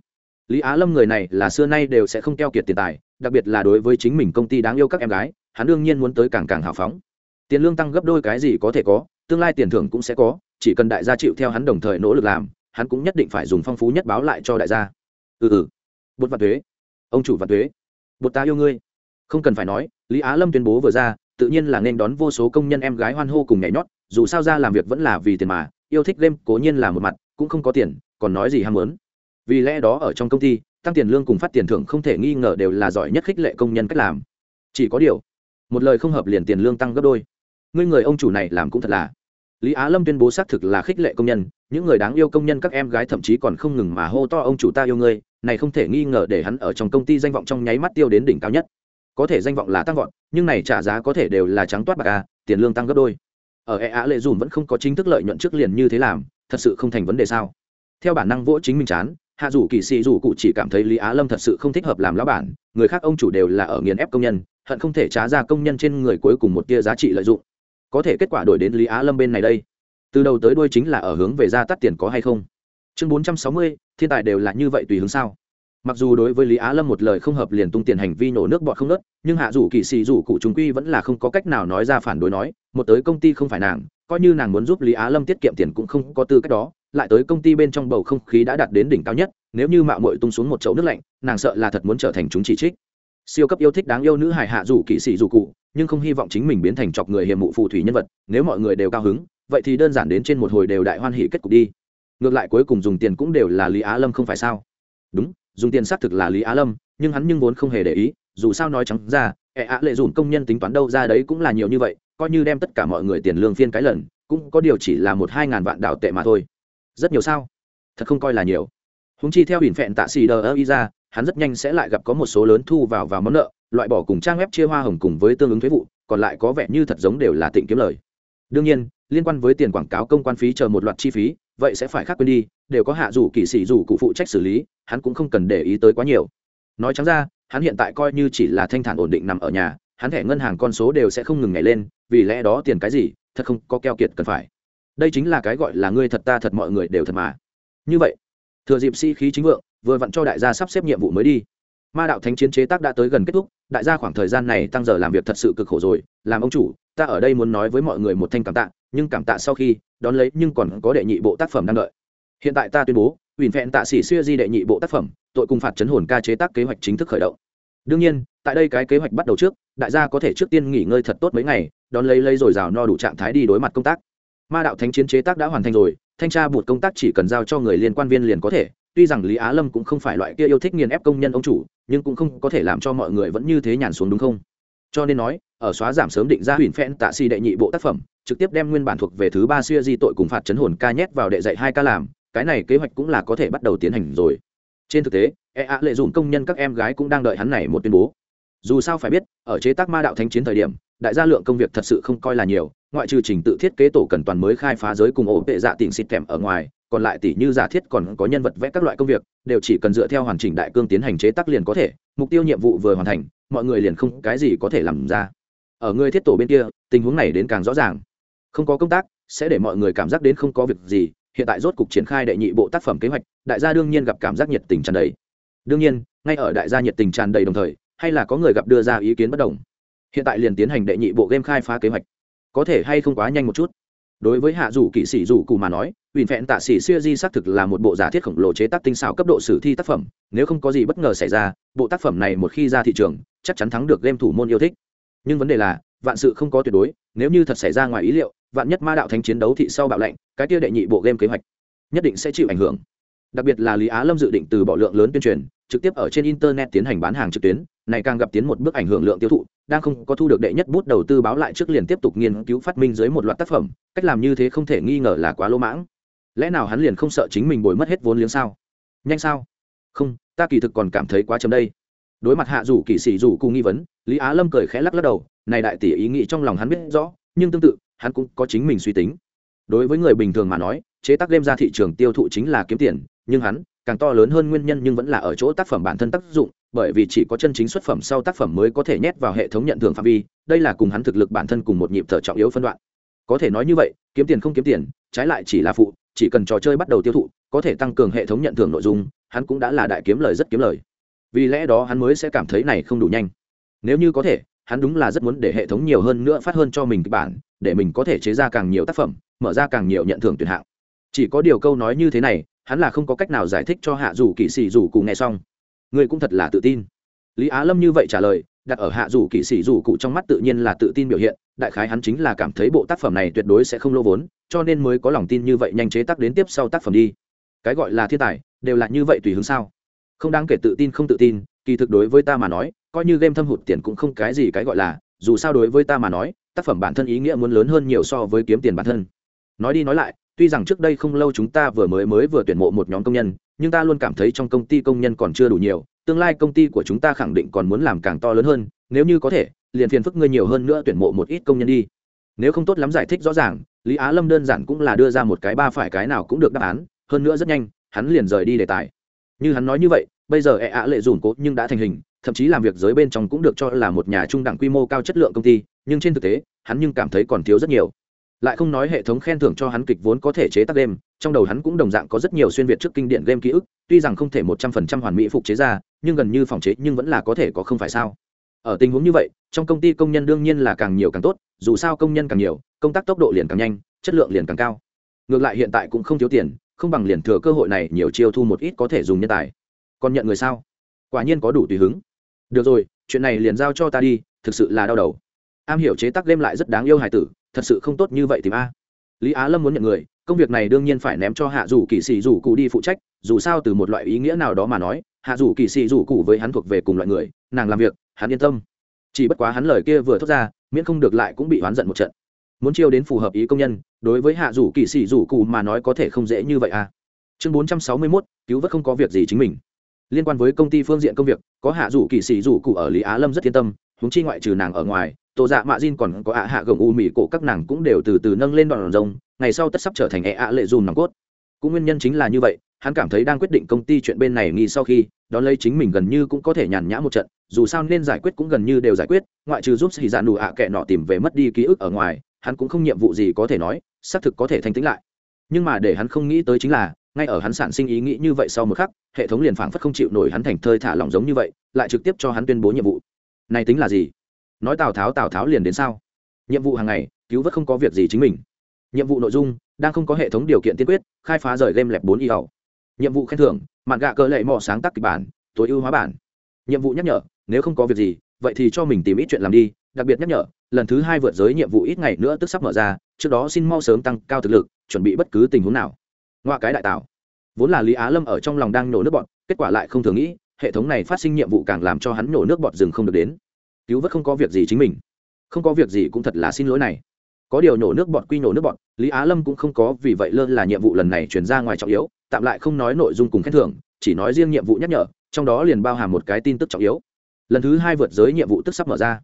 Lý á lâm người này là xưa nay đều sẽ không keo kiệt tiền tài, đặc biệt là đối với chính mình công ty đáng yêu các em gái, hắn đương nhiên muốn tới càng càng hào phóng. Tiền lương tăng gấp đôi cái gì có thể có, tương lai tiền thưởng cũng sẽ có, chỉ cần đại gia chịu theo hắn đồng thời nỗ lực làm, hắn cũng nhất định phải dùng phong phú nhất báo lại cho đại gia. Ừ ừ. Bột vạn thuế. Ông chủ vạn thuế. Bột ta yêu ngươi. Không cần phải nói, lý á lâm tuyên bố vừa ra tự nhiên là nên đón vô số công nhân em gái hoan hô cùng nhảy nhót, dù sao ra làm việc vẫn là vì tiền mà, yêu thích game, cố nhiên là một mặt, cũng không có tiền, còn nói gì ham muốn. Vì lẽ đó ở trong công ty, tăng tiền lương cùng phát tiền thưởng không thể nghi ngờ đều là giỏi nhất khích lệ công nhân cách làm. Chỉ có điều, một lời không hợp liền tiền lương tăng gấp đôi. Ngươi người ông chủ này làm cũng thật là. Lý á lâm tuyên bố xác thực là khích lệ công nhân, những người đáng yêu công nhân các em gái thậm chí còn không ngừng mà hô to, ông chủ ta yêu ngươi. Này không thể nghi ngờ để hắn ở trong công ty danh vọng trong nháy mắt tiêu đến đỉnh cao nhất có thể danh vọng là tăng vọt, nhưng này trả giá có thể đều là trắng toát bạc a, tiền lương tăng gấp đôi. Ở e á lệ dùm vẫn không có chính thức lợi nhuận trước liền như thế làm, thật sự không thành vấn đề sao? Theo bản năng vỗ chính mình chán, hạ dù kỳ sĩ dù cụ chỉ cảm thấy lý á lâm thật sự không thích hợp làm lão bản, người khác ông chủ đều là ở nghiền ép công nhân, hận không thể trả ra công nhân trên người cuối cùng một tia giá trị lợi dụng. Có thể kết quả đổi đến lý á lâm bên này đây. Từ đầu tới đuôi chính là ở hướng về ra tắt tiền có hay không? Chương bốn trăm sáu mươi, thiên tài đều là như vậy tùy hướng sao? Mặc dù đối với lý á lâm một lời không hợp liền tung tiền hành vi nổ nước bọt không nớt, nhưng hạ dù kỳ sĩ dù cụ chúng quy vẫn là không có cách nào nói ra phản đối nói, một tới công ty không phải nàng, coi như nàng muốn giúp lý á lâm tiết kiệm tiền cũng không có tư cách đó, lại tới công ty bên trong bầu không khí đã đạt đến đỉnh cao nhất, nếu như mạo muội tung xuống một chậu nước lạnh, nàng sợ là thật muốn trở thành chúng chỉ trích. Siêu cấp yêu thích đáng yêu nữ hài hạ dù kỵ sĩ dù cụ, nhưng không hy vọng chính mình biến thành chọc người hiểm mụ phù thủy nhân vật, nếu mọi người đều cao hứng, vậy thì đơn giản đến trên một hồi đều đại hoan hỉ kết cục đi. Ngược lại cuối cùng dùng tiền cũng đều là lý á lâm không phải sao? Đúng dùng tiền xác thực là lý á lâm, nhưng hắn nhưng vốn không hề để ý, dù sao nói trắng ra ẹ ạ lệ dùn công nhân tính toán đâu ra đấy cũng là nhiều như vậy, coi như đem tất cả mọi người tiền lương phiên cái lần, cũng có điều chỉ là một hai ngàn vạn đạo tệ mà thôi. Rất nhiều sao? Thật không coi là nhiều. Húng chi theo hình phẹn tạ xì đờ ơ y ra, hắn rất nhanh sẽ lại gặp có một số lớn thu vào vào món nợ, loại bỏ cùng trang web chia hoa hồng cùng với tương ứng thuế vụ, còn lại có vẻ như thật giống đều là tịnh kiếm lời. Đương nhiên, liên quan với tiền quảng cáo công quan phí chờ một loạt chi phí, vậy sẽ phải khác quên đi đều có hạ dù kỵ sĩ dù cụ phụ trách xử lý, hắn cũng không cần để ý tới quá nhiều. Nói trắng ra, hắn hiện tại coi như chỉ là thanh thản ổn định nằm ở nhà, hắn thẻ ngân hàng con số đều sẽ không ngừng nhảy lên, vì lẽ đó tiền cái gì, thật không có keo kiệt cần phải. Đây chính là cái gọi là ngươi thật ta thật mọi người đều thật mà. Như vậy, thừa dịp sĩ、si、khí chính vượng, vừa vặn cho đại gia sắp xếp nhiệm vụ mới đi. Ma đạo thánh chiến chế tác đã tới gần kết thúc, đại gia khoảng thời gian này tăng giờ làm việc thật sự cực khổ rồi, làm ông chủ, ta ở đây muốn nói với mọi người một thanh cảm tạ, nhưng cảm tạ sau khi, đón lấy nhưng còn có đệ nhị bộ tác phẩm đang đợi hiện tại ta tuyên bố huỳnh vẹn tạ sĩ xuya di đệ nhị bộ tác phẩm, tội cùng phạt chấn hồn ca chế tác kế hoạch chính thức khởi động. Đương nhiên, tại đây cái kế hoạch bắt đầu trước, đại gia có thể trước tiên nghỉ ngơi thật tốt mấy ngày, đón lấy lấy rồi rào no đủ trạng thái đi đối mặt công tác. Ma đạo thánh chiến chế tác đã hoàn thành rồi, thanh tra bụt công tác chỉ cần giao cho người liên quan viên liền có thể, tuy rằng lý á lâm cũng không phải loại kia yêu thích nghiền ép công nhân ông chủ, nhưng cũng không có thể làm cho mọi người vẫn như thế nhàn xuống đúng không? Cho nên nói, ở xóa giảm sớm định ra huyền phen tạ si đệ nhị bộ tác phẩm, trực tiếp đem nguyên bản thuộc về thứ ba xuya di tội cùng phạt chấn hồn ca nhét vào đệ dạy hai ca làm cái này kế hoạch cũng là có thể bắt đầu tiến hành rồi. Trên thực tế e ạ lệ dùn công nhân các em gái cũng đang đợi hắn này một tuyên bố. Dù sao phải biết, ở chế tác ma đạo thánh chiến thời điểm, đại gia lượng công việc thật sự không coi là nhiều, ngoại trừ trình tự thiết kế tổ cần toàn mới khai phá giới cùng ổ vệ dạ tỉnh xịt kèm ở ngoài, còn lại tỷ như giả thiết còn có nhân vật vẽ các loại công việc, đều chỉ cần dựa theo hoàn chỉnh đại cương tiến hành chế tác liền có thể, mục tiêu nhiệm vụ vừa hoàn thành, mọi người liền không cái gì có thể làm ra. Ở người thiết tổ bên kia, tình huống này đến càng rõ ràng. Không có công tác, sẽ để mọi người cảm giác đến không có việc gì hiện tại rốt cục triển khai đệ nhị bộ tác phẩm kế hoạch, đại gia đương nhiên gặp cảm giác nhiệt tình tràn đầy. Đương nhiên, ngay ở đại gia nhiệt tình tràn đầy đồng thời, hay là có người gặp đưa ra ý kiến bất đồng. Hiện tại liền tiến hành đệ nhị bộ game khai phá kế hoạch. Có thể hay không quá nhanh một chút? Đối với hạ dù kỵ sĩ dù cụ mà nói ủy phẹn tạ sĩ siêu di xác thực là một bộ giả thiết khổng lồ chế tác tinh xảo cấp độ sử thi tác phẩm, nếu không có gì bất ngờ xảy ra, bộ tác phẩm này một khi ra thị trường, chắc chắn thắng được game thủ môn yêu thích. Nhưng vấn đề là, vạn sự không có tuyệt đối, nếu như thật xảy ra ngoài ý liệu, vạn nhất ma đạo thánh chiến đấu thị sau bạo lệnh cái kia đệ nhị bộ game kế hoạch nhất định sẽ chịu ảnh hưởng. Đặc biệt là lý á lâm dự định từ bỏ lượng lớn tuyên truyền, trực tiếp ở trên internet tiến hành bán hàng trực tuyến, này càng gặp tiến một bước ảnh hưởng lượng tiêu thụ, đang không có thu được đệ nhất bút đầu tư báo lại trước liền tiếp tục nghiên cứu phát minh dưới một loạt tác phẩm, cách làm như thế không thể nghi ngờ là quá lỗ mãng. Lẽ nào hắn liền không sợ chính mình bồi mất hết vốn liếng sao? Nhanh sao? Không, ta kỳ thực còn cảm thấy quá chấm đây. Đối mặt hạ dù kỳ sĩ dù cùng nghi vấn, lý á lâm cười khẽ lắc lắc đầu, này đại tỷ ý nghĩ trong lòng hắn biết rõ, nhưng tương tự, hắn cũng có chính mình suy tính đối với người bình thường mà nói, chế tác game ra thị trường tiêu thụ chính là kiếm tiền, nhưng hắn, càng to lớn hơn nguyên nhân nhưng vẫn là ở chỗ tác phẩm bản thân tác dụng, bởi vì chỉ có chân chính xuất phẩm sau tác phẩm mới có thể nhét vào hệ thống nhận thưởng phạm vi, đây là cùng hắn thực lực bản thân cùng một nhịp thở trọng yếu phân đoạn. Có thể nói như vậy, kiếm tiền không kiếm tiền, trái lại chỉ là phụ, chỉ cần trò chơi bắt đầu tiêu thụ, có thể tăng cường hệ thống nhận thưởng nội dung, hắn cũng đã là đại kiếm lời rất kiếm lời. Vì lẽ đó hắn mới sẽ cảm thấy này không đủ nhanh. Nếu như có thể, hắn đúng là rất muốn để hệ thống nhiều hơn nữa phát hơn cho mình kịch bản, để mình có thể chế ra càng nhiều tác phẩm mở ra càng nhiều nhận thưởng tuyển hạng. Chỉ có điều câu nói như thế này, hắn là không có cách nào giải thích cho hạ dù kỵ sĩ dù cụ nghe xong. Người cũng thật là tự tin. Lý á lâm như vậy trả lời, đặt ở hạ dù kỵ sĩ dù cụ trong mắt tự nhiên là tự tin biểu hiện, đại khái hắn chính là cảm thấy bộ tác phẩm này tuyệt đối sẽ không lô vốn, cho nên mới có lòng tin như vậy nhanh chế tác đến tiếp sau tác phẩm đi. Cái gọi là thiên tài, đều là như vậy tùy hướng sao? Không đáng kể tự tin không tự tin, kỳ thực đối với ta mà nói, coi như game thâm hụt tiền cũng không cái gì cái gọi là, dù sao đối với ta mà nói, tác phẩm bản thân ý nghĩa muốn lớn hơn nhiều so với kiếm tiền bản thân nói đi nói lại, tuy rằng trước đây không lâu chúng ta vừa mới mới vừa tuyển mộ một nhóm công nhân, nhưng ta luôn cảm thấy trong công ty công nhân còn chưa đủ nhiều, tương lai công ty của chúng ta khẳng định còn muốn làm càng to lớn hơn, nếu như có thể, liền phiền phức ngươi nhiều hơn nữa tuyển mộ một ít công nhân đi. Nếu không tốt lắm giải thích rõ ràng, lý á lâm đơn giản cũng là đưa ra một cái ba phải cái nào cũng được đáp án, hơn nữa rất nhanh, hắn liền rời đi đề tài. Như hắn nói như vậy, bây giờ ẹ ạ lệ dùn cố nhưng đã thành hình, thậm chí làm việc giới bên trong cũng được cho là một nhà trung đẳng quy mô cao chất lượng công ty, nhưng trên thực tế, hắn nhưng cảm thấy còn thiếu rất nhiều lại không nói hệ thống khen thưởng cho hắn kịch vốn có thể chế tác game, trong đầu hắn cũng đồng dạng có rất nhiều xuyên việt trước kinh điển game ký ức, tuy rằng không thể một trăm phần trăm hoàn mỹ phục chế ra, nhưng gần như phòng chế nhưng vẫn là có thể có không phải sao. Ở tình huống như vậy, trong công ty công nhân đương nhiên là càng nhiều càng tốt, dù sao công nhân càng nhiều, công tác tốc độ liền càng nhanh, chất lượng liền càng cao. Ngược lại hiện tại cũng không thiếu tiền, không bằng liền thừa cơ hội này nhiều chiêu thu một ít có thể dùng nhân tài. Còn nhận người sao? Quả nhiên có đủ tùy hứng. Được rồi, chuyện này liền giao cho ta đi, thực sự là đau đầu am hiểu chế tác game lại rất đáng yêu hài tử, thật sự không tốt như vậy tìm a. Lý á lâm muốn nhận người, công việc này đương nhiên phải ném cho hạ dù kỳ sĩ dù cụ đi phụ trách, dù sao từ một loại ý nghĩa nào đó mà nói, hạ dù kỳ sĩ dù cụ với hắn thuộc về cùng loại người, nàng làm việc, hắn yên tâm. Chỉ bất quá hắn lời kia vừa thốt ra, miễn không được lại cũng bị oán giận một trận. Muốn chiêu đến phù hợp ý công nhân, đối với hạ dù kỳ sĩ dù cụ mà nói có thể không dễ như vậy à chương bốn trăm sáu mươi mốt, cứu vớt không có việc gì chính mình. Liên quan với công ty phương diện công việc, có hạ dù kỳ sĩ dù cụ ở lý á lâm rất yên tâm húng chi ngoại trừ nàng ở ngoài tổ dạ mạ Jin còn có ạ hạ gồng u mì cổ các nàng cũng đều từ từ nâng lên đoạn rồng, ngày sau tất sắp trở thành ẹ ạ lệ dùm nòng cốt. Cũng nguyên nhân chính là như vậy, hắn cảm thấy đang quyết định công ty chuyện bên này nghi sau khi đón lấy chính mình gần như cũng có thể nhàn nhã một trận, dù sao nên giải quyết cũng gần như đều giải quyết, ngoại trừ giúp xì dạ nụ ạ kệ nọ tìm về mất đi ký ức ở ngoài, hắn cũng không nhiệm vụ gì có thể nói, xác thực có thể thanh tĩnh lại. Nhưng mà để hắn không nghĩ tới chính là, ngay ở hắn sản sinh ý nghĩ như vậy sau một khắc, hệ thống liền phảng phất không chịu nổi hắn thành thơi thả lỏng giống như vậy, lại trực tiếp cho hắn tuyên bố nhiệm vụ. Này tính là gì? Nói tào tháo tào tháo liền đến sao? Nhiệm vụ hàng ngày, cứu vớt không có việc gì chính mình. Nhiệm vụ nội dung, đang không có hệ thống điều kiện tiên quyết, khai phá rời game lẹp bốn y ẩu nhiệm vụ khen thưởng, mạn gạ cơ lệ mò sáng tác kịch bản, tối ưu hóa bản. Nhiệm vụ nhắc nhở, nếu không có việc gì, vậy thì cho mình tìm ít chuyện làm đi, đặc biệt nhắc nhở, lần thứ hai vượt giới nhiệm vụ ít ngày nữa tức sắp mở ra, trước đó xin mau sớm tăng cao thực lực, chuẩn bị bất cứ tình huống nào. Ngoại cái đại tạo vốn là lý á lâm ở trong lòng đang nổ nước bọt, kết quả lại không thường nghĩ, hệ thống này phát sinh nhiệm vụ càng làm cho hắn nổ nước bọt rừng không được đến cứu vớt không có việc gì chính mình. Không có việc gì cũng thật là xin lỗi này. Có điều nổ nước bọt quy nổ nước bọt, lý á lâm cũng không có vì vậy lơ là nhiệm vụ lần này chuyển ra ngoài trọng yếu, tạm lại không nói nội dung cùng khen thưởng, chỉ nói riêng nhiệm vụ nhắc nhở, trong đó liền bao hàm một cái tin tức trọng yếu. Lần thứ hai vượt giới nhiệm vụ tức sắp mở ra.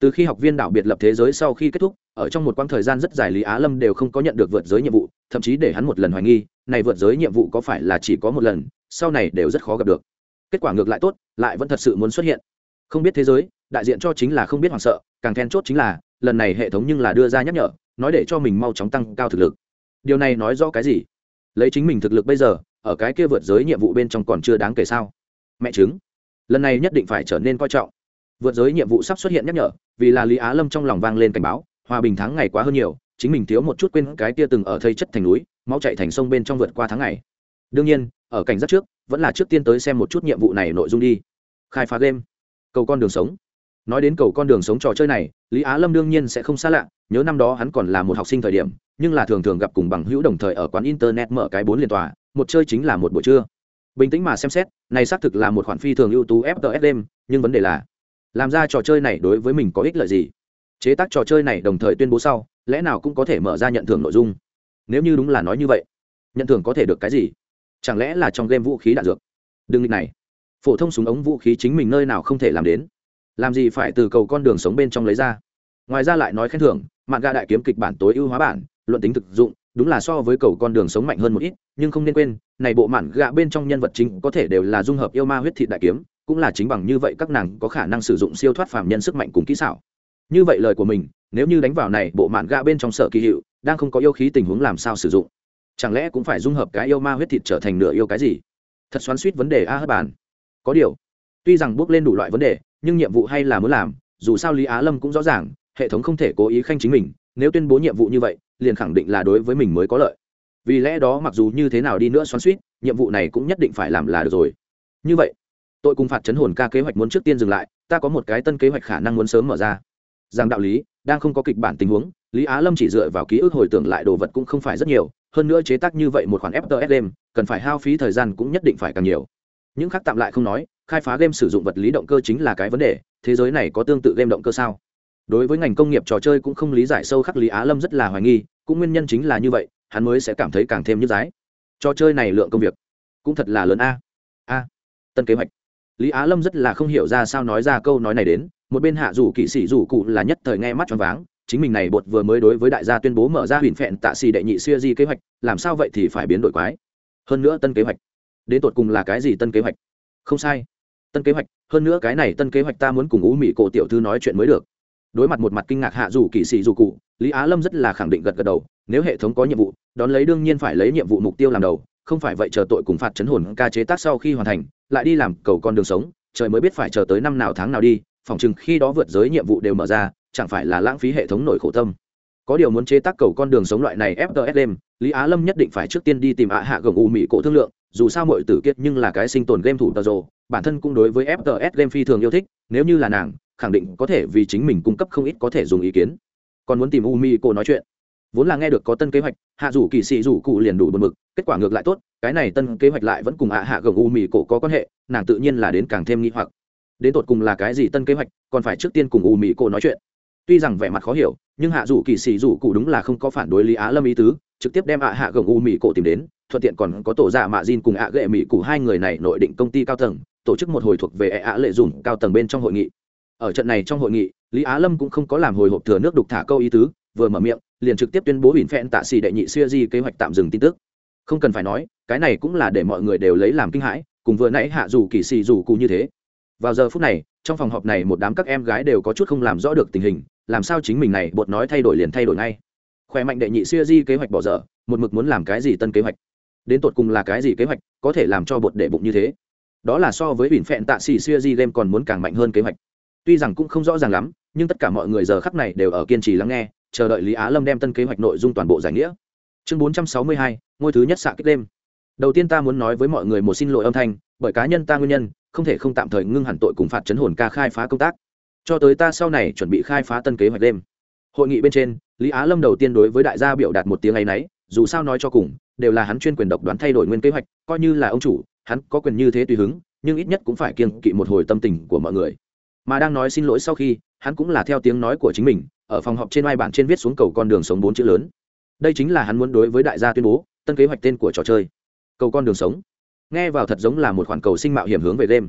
Từ khi học viên đảo biệt lập thế giới sau khi kết thúc, ở trong một quãng thời gian rất dài lý á lâm đều không có nhận được vượt giới nhiệm vụ, thậm chí để hắn một lần hoài nghi, này vượt giới nhiệm vụ có phải là chỉ có một lần, sau này đều rất khó gặp được. Kết quả ngược lại tốt, lại vẫn thật sự muốn xuất hiện. Không biết thế giới đại diện cho chính là không biết hoảng sợ, càng then chốt chính là, lần này hệ thống nhưng là đưa ra nhắc nhở, nói để cho mình mau chóng tăng cao thực lực. Điều này nói rõ cái gì? Lấy chính mình thực lực bây giờ, ở cái kia vượt giới nhiệm vụ bên trong còn chưa đáng kể sao? Mẹ chứng. Lần này nhất định phải trở nên coi trọng. Vượt giới nhiệm vụ sắp xuất hiện nhắc nhở, vì là lý á lâm trong lòng vang lên cảnh báo, hòa bình tháng ngày quá hơn nhiều, chính mình thiếu một chút quên cái kia từng ở thây chất thành núi, máu chạy thành sông bên trong vượt qua tháng ngày. Đương nhiên, ở cảnh rất trước, vẫn là trước tiên tới xem một chút nhiệm vụ này nội dung đi. Khai phá game. Cầu con đường sống nói đến cầu con đường sống trò chơi này, lý á lâm đương nhiên sẽ không xa lạ, nhớ năm đó hắn còn là một học sinh thời điểm, nhưng là thường thường gặp cùng bằng hữu đồng thời ở quán internet mở cái bốn liên tòa, một chơi chính là một buổi trưa. Bình tĩnh mà xem xét, này xác thực là một khoản phi thường ưu tú fts đêm nhưng vấn đề là, làm ra trò chơi này đối với mình có ích lợi gì? Chế tác trò chơi này đồng thời tuyên bố sau, lẽ nào cũng có thể mở ra nhận thưởng nội dung? Nếu như đúng là nói như vậy, nhận thưởng có thể được cái gì? Chẳng lẽ là trong game vũ khí đạn dược? Đừng nghịch này. Phổ thông súng ống vũ khí chính mình nơi nào không thể làm đến? Làm gì phải từ cầu con đường sống bên trong lấy ra? Ngoài ra lại nói khen thưởng, mạng gà đại kiếm kịch bản tối ưu hóa bản, luận tính thực dụng, đúng là so với cầu con đường sống mạnh hơn một ít, nhưng không nên quên, này bộ mạn gạ bên trong nhân vật chính có thể đều là dung hợp yêu ma huyết thị đại kiếm, cũng là chính bằng như vậy các nàng có khả năng sử dụng siêu thoát phàm nhân sức mạnh cùng kỹ xảo. Như vậy lời của mình, nếu như đánh vào này bộ mạn gạ bên trong sở kỳ hiệu, đang không có yêu khí tình huống làm sao sử dụng? Chẳng lẽ cũng phải dung hợp cái yêu ma huyết thịt trở thành nửa yêu cái gì? Thật xoắn suýt vấn đề a hất bàn có điều, tuy rằng bước lên đủ loại vấn đề nhưng nhiệm vụ hay là muốn làm, dù sao lý á lâm cũng rõ ràng, hệ thống không thể cố ý khanh chính mình, nếu tuyên bố nhiệm vụ như vậy, liền khẳng định là đối với mình mới có lợi. Vì lẽ đó mặc dù như thế nào đi nữa xoắn suýt nhiệm vụ này cũng nhất định phải làm là được rồi. Như vậy tội cùng phạt chấn hồn ca kế hoạch muốn trước tiên dừng lại, ta có một cái tân kế hoạch khả năng muốn sớm mở ra. Rằng đạo lý, đang không có kịch bản tình huống, lý á lâm chỉ dựa vào ký ức hồi tưởng lại đồ vật cũng không phải rất nhiều, hơn nữa chế tác như vậy một khoản fts game, cần phải hao phí thời gian cũng nhất định phải càng nhiều. Những khác tạm lại không nói khai phá game sử dụng vật lý động cơ chính là cái vấn đề, thế giới này có tương tự game động cơ sao? Đối với ngành công nghiệp trò chơi cũng không lý giải sâu khắc lý á lâm rất là hoài nghi, cũng nguyên nhân chính là như vậy, hắn mới sẽ cảm thấy càng thêm nhức dái trò chơi này lượng công việc cũng thật là lớn a. A, tân kế hoạch. Lý á lâm rất là không hiểu ra sao nói ra câu nói này đến, một bên hạ dù kỵ sĩ dù cụ là nhất thời nghe mắt choáng váng, chính mình này bột vừa mới đối với đại gia tuyên bố mở ra huyền phẹn tạ xì đệ nhị xuya di kế hoạch, làm sao vậy thì phải biến đổi quái. Hơn nữa tân kế hoạch. Đến tột cùng là cái gì tân kế hoạch? Không sai tân kế hoạch, hơn nữa cái này tân kế hoạch ta muốn cùng U mỹ cổ tiểu thư nói chuyện mới được. Đối mặt một mặt kinh ngạc hạ dù kỵ sĩ dù cụ, lý á lâm rất là khẳng định gật gật đầu, nếu hệ thống có nhiệm vụ, đón lấy đương nhiên phải lấy nhiệm vụ mục tiêu làm đầu, không phải vậy chờ tội cùng phạt chấn hồn ca chế tác sau khi hoàn thành, lại đi làm cầu con đường sống, trời mới biết phải chờ tới năm nào tháng nào đi, phòng chừng khi đó vượt giới nhiệm vụ đều mở ra, chẳng phải là lãng phí hệ thống nổi khổ tâm. Có điều muốn chế tác cầu con đường sống loại này fts game lý á lâm nhất định phải trước tiên đi tìm ạ hạ gồng u mỹ cổ thương lượng dù sao mọi tử kiệt nhưng là cái sinh tồn game thủ tờ rồ, bản thân cũng đối với fts game phi thường yêu thích, nếu như là nàng, khẳng định có thể vì chính mình cung cấp không ít có thể dùng ý kiến. Còn muốn tìm u mi cô nói chuyện. Vốn là nghe được có tân kế hoạch, hạ rủ kỳ sĩ rủ cụ liền đủ bật mực kết quả ngược lại tốt, cái này tân kế hoạch lại vẫn cùng ạ hạ gồng u mì cổ có quan hệ, nàng tự nhiên là đến càng thêm nghi hoặc. Đến tột cùng là cái gì tân kế hoạch, còn phải trước tiên cùng u mì cổ nói chuyện. Tuy rằng vẻ mặt khó hiểu, nhưng hạ rủ kỳ sĩ rủ cụ đúng là không có phản đối lý á lâm ý tứ trực tiếp đem ạ hạ gồng u mỹ cổ tìm đến, thuận tiện còn có tổ dạ mạ diên cùng ạ ghệ mỹ cụ hai người này nội định công ty cao tầng, tổ chức một hồi thuộc về ạ lệ dùng cao tầng bên trong hội nghị. Ở trận này trong hội nghị, lý á lâm cũng không có làm hồi hộp thừa nước đục thả câu ý tứ, vừa mở miệng, liền trực tiếp tuyên bố bỉn phẹn tạ xì đệ nhị xuya di kế hoạch tạm dừng tin tức. Không cần phải nói, cái này cũng là để mọi người đều lấy làm kinh hãi, cùng vừa nãy hạ dù kỳ xì dù cụ như thế. Vào giờ phút này, trong phòng họp này một đám các em gái đều có chút không làm rõ được tình hình, làm sao chính mình này bột nói thay đổi liền thay đổi ngay khỏe mạnh đệ nhị siêu di kế hoạch bỏ dở, một mực muốn làm cái gì tân kế hoạch. Đến tột cùng là cái gì kế hoạch, có thể làm cho bột để bụng như thế. Đó là so với bỉn phẹn tạ xì siêu di game còn muốn càng mạnh hơn kế hoạch. Tuy rằng cũng không rõ ràng lắm, nhưng tất cả mọi người giờ khắc này đều ở kiên trì lắng nghe, chờ đợi lý á lâm đem tân kế hoạch nội dung toàn bộ giải nghĩa. Chương bốn trăm sáu mươi hai, ngôi thứ nhất xạ kích đêm. Đầu tiên ta muốn nói với mọi người một xin lỗi âm thanh, bởi cá nhân ta nguyên nhân, không thể không tạm thời ngưng hẳn tội cùng phạt chấn hồn ca khai phá công tác. Cho tới ta sau này chuẩn bị khai phá tân kế hoạch đêm. Hội nghị bên trên lý á lâm đầu tiên đối với đại gia biểu đạt một tiếng ấ y n ấ y dù sao nói cho cùng, đều là hắn chuyên quyền độc đoán thay đổi nguyên kế hoạch, coi như là ông chủ, hắn có quyền như thế tùy hứng, nhưng ít nhất cũng phải kiên kỵ một hồi tâm tình của mọi người. Mà đang nói xin lỗi sau khi, hắn cũng là theo tiếng nói của chính mình, ở phòng họp trên mai bản trên viết xuống cầu con đường sống bốn chữ lớn. Đây chính là hắn muốn đối với đại gia tuyên bố, tân kế hoạch tên của trò chơi. Cầu con đường sống. Nghe vào thật giống là một khoản cầu sinh mạo hiểm hướng về đêm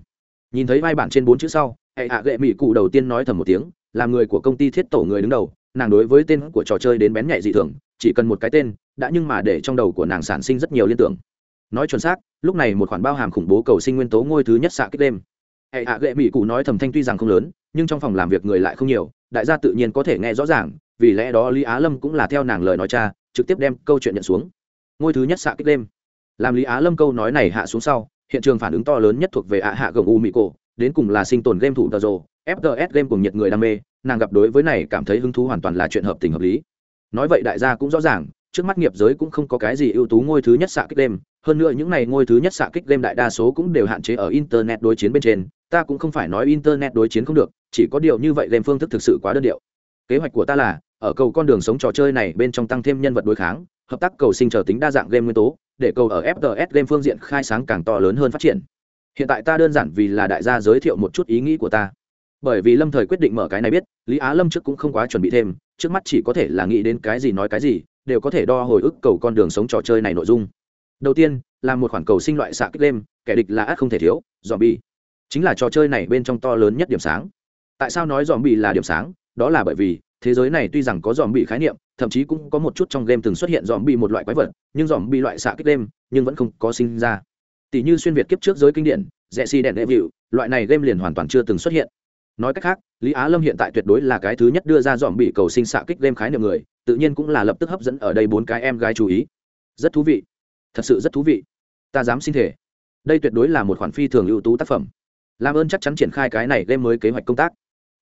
nhìn thấy vai bản trên bốn chữ sau, hệ hạ gệ mỹ cụ đầu tiên nói thầm một tiếng làm người của công ty thiết tổ người đứng đầu nàng đối với tên của trò chơi đến bén nhạy dị thường, chỉ cần một cái tên, đã nhưng mà để trong đầu của nàng sản sinh rất nhiều liên tưởng. Nói chuẩn xác, lúc này một khoản bao hàm khủng bố cầu sinh nguyên tố ngôi thứ nhất xạ kích đêm. Hệ hạ gệ mỹ cụ nói thầm thanh tuy rằng không lớn, nhưng trong phòng làm việc người lại không nhiều, đại gia tự nhiên có thể nghe rõ ràng, vì lẽ đó lý á lâm cũng là theo nàng lời nói cha, trực tiếp đem câu chuyện nhận xuống. Ngôi thứ nhất xạ kích đêm. Làm lý á lâm câu nói này hạ xuống sau, hiện trường phản ứng to lớn nhất thuộc về ạ hạ gồng u mỹ cổ, đến cùng là sinh tồn game thủ tờ rồ fts game cùng nhiệt người đam mê nàng gặp đối với này cảm thấy hứng thú hoàn toàn là chuyện hợp tình hợp lý. Nói vậy đại gia cũng rõ ràng, trước mắt nghiệp giới cũng không có cái gì ưu tú ngôi thứ nhất xạ kích game, hơn nữa những này ngôi thứ nhất xạ kích game đại đa số cũng đều hạn chế ở internet đối chiến bên trên, ta cũng không phải nói internet đối chiến không được, chỉ có điều như vậy game phương thức thực sự quá đơn điệu. Kế hoạch của ta là, ở cầu con đường sống trò chơi này bên trong tăng thêm nhân vật đối kháng, hợp tác cầu sinh trở tính đa dạng game nguyên tố, để cầu ở fts game phương diện khai sáng càng to lớn hơn phát triển. Hiện tại ta đơn giản vì là đại gia giới thiệu một chút ý nghĩ của ta bởi vì lâm thời quyết định mở cái này biết, lý á lâm trước cũng không quá chuẩn bị thêm, trước mắt chỉ có thể là nghĩ đến cái gì nói cái gì, đều có thể đo hồi ức cầu con đường sống trò chơi này nội dung. Đầu tiên, là một khoản cầu sinh loại xạ kích đêm kẻ địch là ác không thể thiếu dòm bi chính là trò chơi này bên trong to lớn nhất điểm sáng. Tại sao nói dòm bi là điểm sáng? Đó là bởi vì, thế giới này tuy rằng có dòm bị khái niệm, thậm chí cũng có một chút trong game từng xuất hiện dòm bị một loại quái vật, nhưng dòm bị loại xạ kích đêm nhưng vẫn không có sinh ra. Tỷ như xuyên việt kiếp trước giới kinh điển rẽ si đèn đệ vịu loại này game liền hoàn toàn chưa từng xuất hiện nói cách khác, lý á lâm hiện tại tuyệt đối là cái thứ nhất đưa ra dòm bị cầu sinh xạ kích game khái niệm người, tự nhiên cũng là lập tức hấp dẫn ở đây bốn cái em gái chú ý. Rất thú vị. Thật sự rất thú vị. Ta dám xin thể. Đây tuyệt đối là một khoản phi thường ưu tú tác phẩm. Làm ơn chắc chắn triển khai cái này game mới kế hoạch công tác.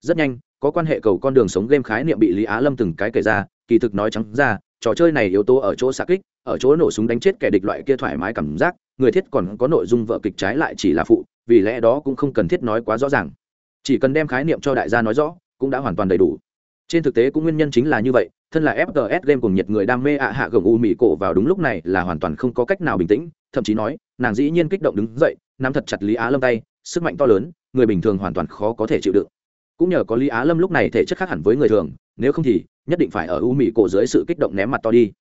Rất nhanh, có quan hệ cầu con đường sống game khái niệm bị lý á lâm từng cái kể ra, kỳ thực nói trắng ra, trò chơi này yếu tố ở chỗ xạ kích, ở chỗ nổ súng đánh chết kẻ địch loại kia thoải mái cảm giác, người thiết còn có nội dung vợ kịch trái lại chỉ là phụ, vì lẽ đó cũng không cần thiết nói quá rõ ràng chỉ cần đem khái niệm cho đại gia nói rõ, cũng đã hoàn toàn đầy đủ. Trên thực tế cũng nguyên nhân chính là như vậy, thân là fts game cùng nhiệt người đam mê ạ hạ gồng u mỹ cổ vào đúng lúc này là hoàn toàn không có cách nào bình tĩnh, thậm chí nói, nàng dĩ nhiên kích động đứng dậy, nắm thật chặt lý á lâm tay, sức mạnh to lớn, người bình thường hoàn toàn khó có thể chịu đựng. Cũng nhờ có lý á lâm lúc này thể chất khác hẳn với người thường, nếu không thì, nhất định phải ở u mỹ cổ dưới sự kích động ném mặt to đi.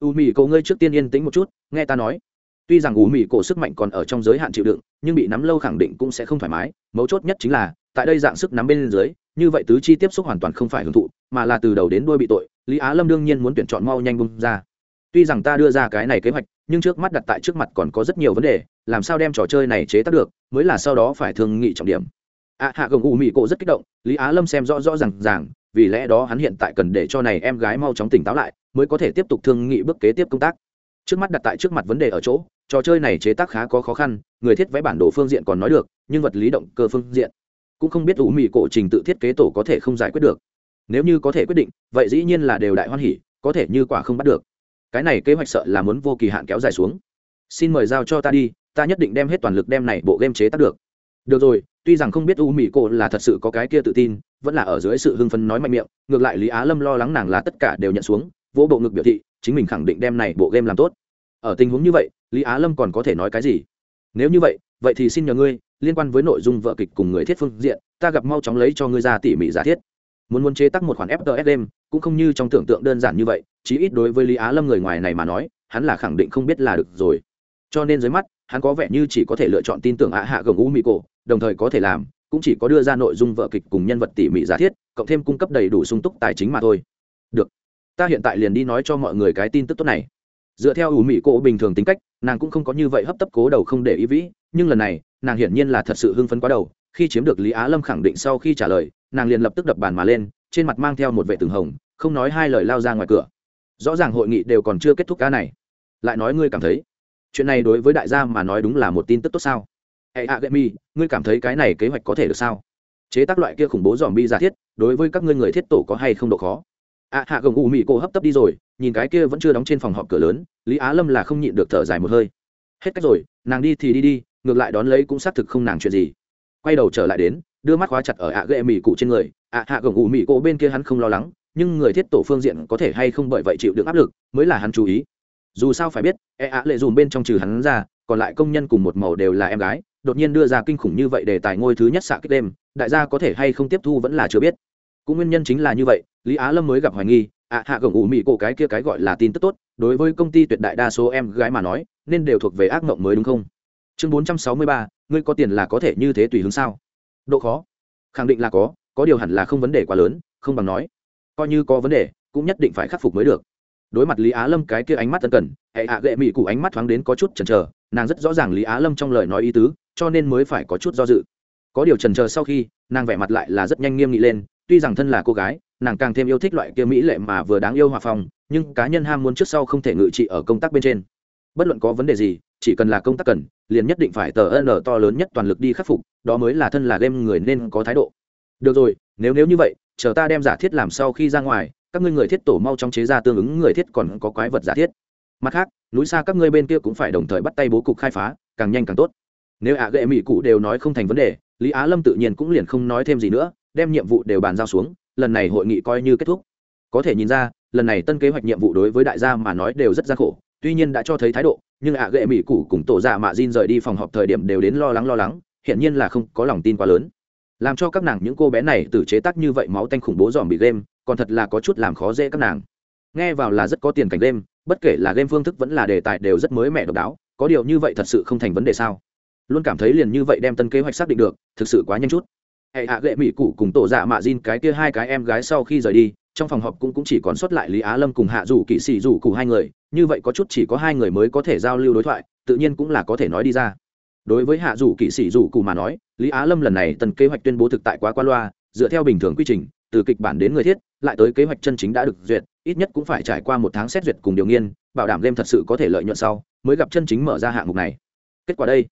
U mỹ cổ ngươi trước tiên yên tĩnh một chút, nghe ta nói. Tuy rằng u mỹ cổ sức mạnh còn ở trong giới hạn chịu đựng, nhưng bị nắm lâu khẳng định cũng sẽ không thoải mái, mấu chốt nhất chính là tại đây dạng sức nắm bên dưới, như vậy tứ chi tiếp xúc hoàn toàn không phải hưởng thụ, mà là từ đầu đến đuôi bị tội, lý á lâm đương nhiên muốn tuyển chọn mau nhanh bung ra. Tuy rằng ta đưa ra cái này kế hoạch, nhưng trước mắt đặt tại trước mặt còn có rất nhiều vấn đề, làm sao đem trò chơi này chế tác được, mới là sau đó phải thương nghị trọng điểm. Ạ hạ gồng u mỹ cộ rất kích động, lý á lâm xem rõ rõ r à n g ràng, vì lẽ đó hắn hiện tại cần để cho này em gái mau chóng tỉnh táo lại, mới có thể tiếp tục thương nghị bước kế tiếp công tác. Trước mắt đặt tại trước mặt vấn đề ở chỗ, trò chơi này chế tác khá có khó khăn, người thiết vẽ bản đồ phương diện còn nói được, nhưng vật lý động cơ phương diện cũng không biết ủ mì cổ trình tự thiết kế tổ có thể không giải quyết được. Nếu như có thể quyết định, vậy dĩ nhiên là đều đại hoan hỉ, có thể như quả không bắt được. Cái này kế hoạch sợ là muốn vô kỳ hạn kéo dài xuống. Xin mời giao cho ta đi, ta nhất định đem hết toàn lực đem này bộ game chế tác được. Được rồi, tuy rằng không biết u mỹ cổ là thật sự có cái kia tự tin, vẫn là ở dưới sự hưng phấn nói mạnh miệng, ngược lại lý á lâm lo lắng nàng là tất cả đều nhận xuống, vỗ bộ ngực biểu thị, chính mình khẳng định đem này bộ game làm tốt. Ở tình huống như vậy, lý á lâm còn có thể nói cái gì? Nếu như vậy vậy thì xin nhờ ngươi liên quan với nội dung vợ kịch cùng người thiết phương diện, ta gặp mau chóng lấy cho ngươi ra tỉ mỉ giả thiết. Muốn muốn chế tác một khoản fts game, cũng không như trong tưởng tượng đơn giản như vậy, chí ít đối với lý á lâm người ngoài này mà nói, hắn là khẳng định không biết là được rồi. Cho nên dưới mắt, hắn có vẻ như chỉ có thể lựa chọn tin tưởng ạ hạ gồng u mỹ cổ đồng thời có thể làm, cũng chỉ có đưa ra nội dung vợ kịch cùng nhân vật tỉ mỉ giả thiết, cộng thêm cung cấp đầy đủ sung túc tài chính mà thôi. Được. Ta hiện tại liền đi nói cho mọi người cái tin tức tốt này dựa theo ủ mỹ cổ bình thường tính cách, nàng cũng không có như vậy hấp tấp cố đầu không để ý vĩ, nhưng lần này, nàng hiển nhiên là thật sự hưng phấn quá đầu. Khi chiếm được lý á lâm khẳng định sau khi trả lời, nàng liền lập tức đập bàn mà lên, trên mặt mang theo một vệ tường hồng, không nói hai lời lao ra ngoài cửa. Rõ ràng hội nghị đều còn chưa kết thúc cá này. Lại nói ngươi cảm thấy, chuyện này đối với đại gia mà nói đúng là một tin tức tốt sao? Hệ hạ gậy mi, ngươi cảm thấy cái này kế hoạch có thể được sao? Chế tác loại kia khủng bố dòm bi giả thiết, đối với các ngươi người thiết tổ có hay không độ khó? Ạ hạ gồng ủ mị cô hấp tấp đi rồi, nhìn cái kia vẫn chưa đóng trên phòng họp cửa lớn, lý á lâm là không nhịn được thở dài một hơi. Hết cách rồi, nàng đi thì đi đi, ngược lại đón lấy cũng xác thực không nàng chuyện gì. Quay đầu trở lại đến, đưa mắt khóa chặt ở ạ ghệ mị cụ trên người. Ạ hạ gồng ủ mị cô bên kia hắn không lo lắng, nhưng người thiết tổ phương diện có thể hay không bởi vậy chịu được áp lực, mới là hắn chú ý. Dù sao phải biết e ạ lệ dùm bên trong trừ hắn ra, còn lại công nhân cùng một màu đều là em gái, đột nhiên đưa ra kinh khủng như vậy để tài ngôi thứ nhất xạ kích đêm, đại gia có thể hay không tiếp thu vẫn là chưa biết. Cũng nguyên nhân chính là như vậy lý á lâm mới gặp hoài nghi ạ hạ gồng ủ mị cổ cái kia cái gọi là tin tức tốt, đối với công ty tuyệt đại đa số em gái mà nói, nên đều thuộc về ác mộng mới đúng không? Chương bốn trăm sáu mươi ba, ngươi có tiền là có thể như thế tùy hướng sao? Độ khó. Khẳng định là có có điều hẳn là không vấn đề quá lớn, không bằng nói. Coi như có vấn đề, cũng nhất định phải khắc phục mới được. Đối mặt lý á lâm cái kia ánh mắt tân cần, hệ hạ gệ mị cụ ánh mắt thoáng đến có chút chần chờ, nàng rất rõ ràng lý á lâm trong lời nói ý tứ, cho nên mới phải có chút do dự. Có điều chần chờ sau khi, nàng vẻ mặt lại là rất nhanh nghiêm nghị lên tuy rằng thân là cô gái, nàng càng thêm yêu thích loại kia mỹ lệ mà vừa đáng yêu hòa phong, nhưng cá nhân ham muốn trước sau không thể ngự trị ở công tác bên trên. Bất luận có vấn đề gì, chỉ cần là công tác cần, liền nhất định phải tờ ân to lớn nhất toàn lực đi khắc phục, đó mới là thân là game người nên có thái độ. Được rồi, nếu nếu như vậy, chờ ta đem giả thiết làm sau khi ra ngoài, các ngươi người thiết tổ mau trong chế ra tương ứng người thiết còn có quái vật giả thiết. Mặt khác, núi xa các ngươi bên kia cũng phải đồng thời bắt tay bố cục khai phá, càng nhanh càng tốt. Nếu ạ ghệ mỹ cụ đều nói không thành vấn đề, lý á lâm tự nhiên cũng liền không nói thêm gì nữa đem nhiệm vụ đều bàn giao xuống, lần này hội nghị coi như kết thúc. Có thể nhìn ra, lần này tân kế hoạch nhiệm vụ đối với đại gia mà nói đều rất gian khổ, tuy nhiên đã cho thấy thái độ, nhưng ạ ghệ mỹ củ cùng tổ giả mạ Jin rời đi phòng họp thời điểm đều đến lo lắng lo lắng hiện nhiên là không có lòng tin quá lớn. Làm cho các nàng những cô bé này tự chế tác như vậy máu tanh khủng bố dòm bị game, còn thật là có chút làm khó dễ các nàng. Nghe vào là rất có tiền cảnh game, bất kể là game phương thức vẫn là đề tài đều rất mới mẻ độc đáo, có điều như vậy thật sự không thành vấn đề sao? Luôn cảm thấy liền như vậy đem tân kế hoạch xác định được, thực sự quá nhanh chút hệ hạ gệ mỹ cụ cùng tổ dạ mạ Jin cái kia hai cái em gái sau khi rời đi trong phòng họp cũng, cũng chỉ còn sót lại lý á lâm cùng hạ dù kỵ sĩ dù cụ hai người như vậy có chút chỉ có hai người mới có thể giao lưu đối thoại tự nhiên cũng là có thể nói đi ra. Đối với hạ dù kỵ sĩ dù cụ mà nói lý á lâm lần này tần kế hoạch tuyên bố thực tại quá qua loa dựa theo bình thường quy trình từ kịch bản đến người thiết lại tới kế hoạch chân chính đã được duyệt ít nhất cũng phải trải qua một tháng xét duyệt cùng điều nghiên bảo đảm game thật sự có thể lợi nhuận sau mới gặp chân chính mở ra hạng mục này. Kết quả đây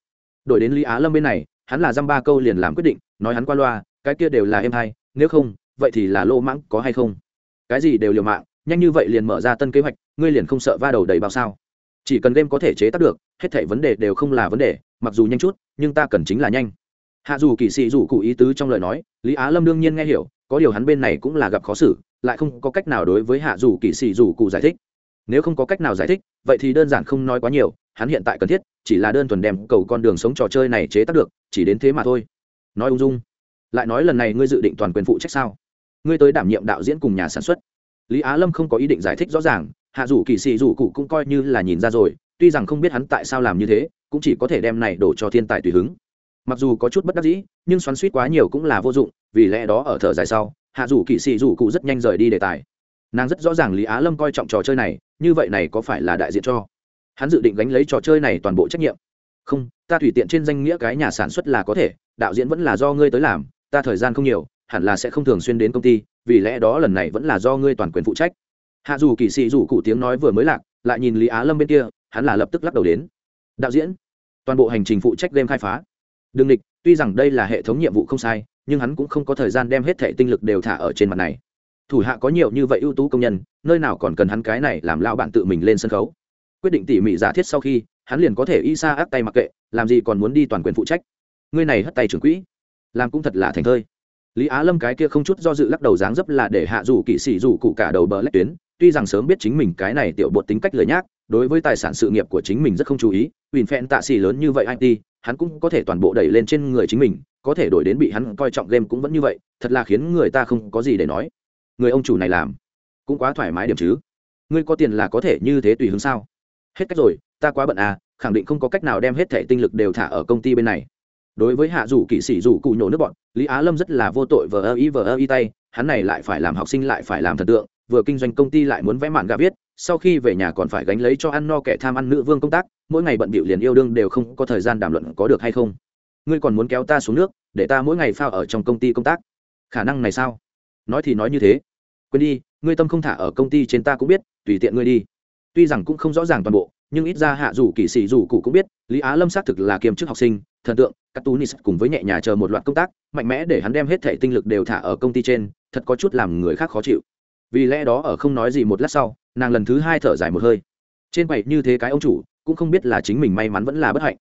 đổi đến lý á lâm bên này hắn là dăm ba câu liền làm quyết định nói hắn qua loa, cái kia đều là em hay nếu không, vậy thì là lô mãng có hay không? Cái gì đều liều mạng, nhanh như vậy liền mở ra tân kế hoạch, ngươi liền không sợ va đầu đầy bao sao? Chỉ cần game có thể chế tác được, hết thảy vấn đề đều không là vấn đề, mặc dù nhanh chút, nhưng ta cần chính là nhanh. Hạ dù kỳ sĩ dù cụ ý tứ trong lời nói, lý á lâm đương nhiên nghe hiểu, có điều hắn bên này cũng là gặp khó xử, lại không có cách nào đối với hạ dù kỳ sĩ dù cụ giải thích. Nếu không có cách nào giải thích, vậy thì đơn giản không nói quá nhiều, hắn hiện tại cần thiết, chỉ là đơn thuần đem cầu con đường sống trò chơi này chế tác được, chỉ đến thế mà thôi nói ung dung. Lại nói lần này ngươi dự định toàn quyền phụ trách sao? Ngươi tới đảm nhiệm đạo diễn cùng nhà sản xuất. Lý á lâm không có ý định giải thích rõ ràng, hạ dù kỳ sĩ dù cụ cũng coi như là nhìn ra rồi, tuy rằng không biết hắn tại sao làm như thế, cũng chỉ có thể đem này đổ cho thiên tài tùy hứng. Mặc dù có chút bất đắc dĩ, nhưng xoắn suýt quá nhiều cũng là vô dụng, vì lẽ đó ở thở dài sau, hạ dù kỵ sĩ dù cụ rất nhanh rời đi đề tài. Nàng rất rõ ràng lý á lâm coi trọng trò chơi này, như vậy này có phải là đại diện cho? Hắn dự định gánh lấy trò chơi này toàn bộ trách nhiệm. Không, ta tùy tiện trên danh nghĩa cái nhà sản xuất là có thể đạo diễn vẫn là do ngươi tới làm, ta thời gian không nhiều, hẳn là sẽ không thường xuyên đến công ty, vì lẽ đó lần này vẫn là do ngươi toàn quyền phụ trách. Hạ dù kỳ sĩ dù cụ tiếng nói vừa mới lạc, lại nhìn lý á lâm bên kia, hắn là lập tức lắc đầu đến. Đạo diễn, toàn bộ hành trình phụ trách game khai phá. Đương địch, tuy rằng đây là hệ thống nhiệm vụ không sai, nhưng hắn cũng không có thời gian đem hết thệ tinh lực đều thả ở trên mặt này. Thủ hạ có nhiều như vậy ưu tú công nhân, nơi nào còn cần hắn cái này làm lao bạn tự mình lên sân khấu. Quyết định tỉ mỉ giả thiết sau khi, hắn liền có thể y sa áp tay mặc kệ, làm gì còn muốn đi toàn quyền phụ trách ngươi này hất tay trưởng quỹ, làm cũng thật là thành thơi. Lý á lâm cái kia không chút do dự lắc đầu dáng dấp là để hạ dù kỵ sĩ dù cụ cả đầu bờ lách tuyến, tuy rằng sớm biết chính mình cái này tiểu bột tính cách lời nhác, đối với tài sản sự nghiệp của chính mình rất không chú ý ủy phen tạ xì lớn như vậy it hắn cũng có thể toàn bộ đẩy lên trên người chính mình, có thể đổi đến bị hắn coi trọng game cũng vẫn như vậy, thật là khiến người ta không có gì để nói. Người ông chủ này làm, cũng quá thoải mái điểm chứ. Ngươi có tiền là có thể như thế tùy hướng sao? Hết cách rồi, ta quá bận à khẳng định không có cách nào đem hết thẻ tinh lực đều thả ở công ty bên này đối với hạ dù kỵ sĩ dù cụ nhổ nước bọn, lý á lâm rất là vô tội vờ ơ y vờ ơ y tay, hắn này lại phải làm học sinh lại phải làm thần tượng, vừa kinh doanh công ty lại muốn vẽ mạn gà viết, sau khi về nhà còn phải gánh lấy cho ăn no kẻ tham ăn nữ vương công tác, mỗi ngày bận bịu liền yêu đương đều không có thời gian đàm luận có được hay không. Ngươi còn muốn kéo ta xuống nước, để ta mỗi ngày phao ở trong công ty công tác. Khả năng này sao? Nói thì nói như thế. Quên đi, ngươi tâm không thả ở công ty trên ta cũng biết, tùy tiện ngươi đi. Tuy rằng cũng không rõ ràng toàn bộ nhưng ít ra hạ dù kỵ sĩ dù cụ cũng biết, lý á lâm xác thực là kiêm chức học sinh, thần tượng, các tú nis cùng với nhẹ nhà chờ một loạt công tác, mạnh mẽ để hắn đem hết thể tinh lực đều thả ở công ty trên, thật có chút làm người khác khó chịu. Vì lẽ đó ở không nói gì một lát sau, nàng lần thứ hai thở dài một hơi. Trên quầy như thế cái ông chủ, cũng không biết là chính mình may mắn vẫn là bất hạnh.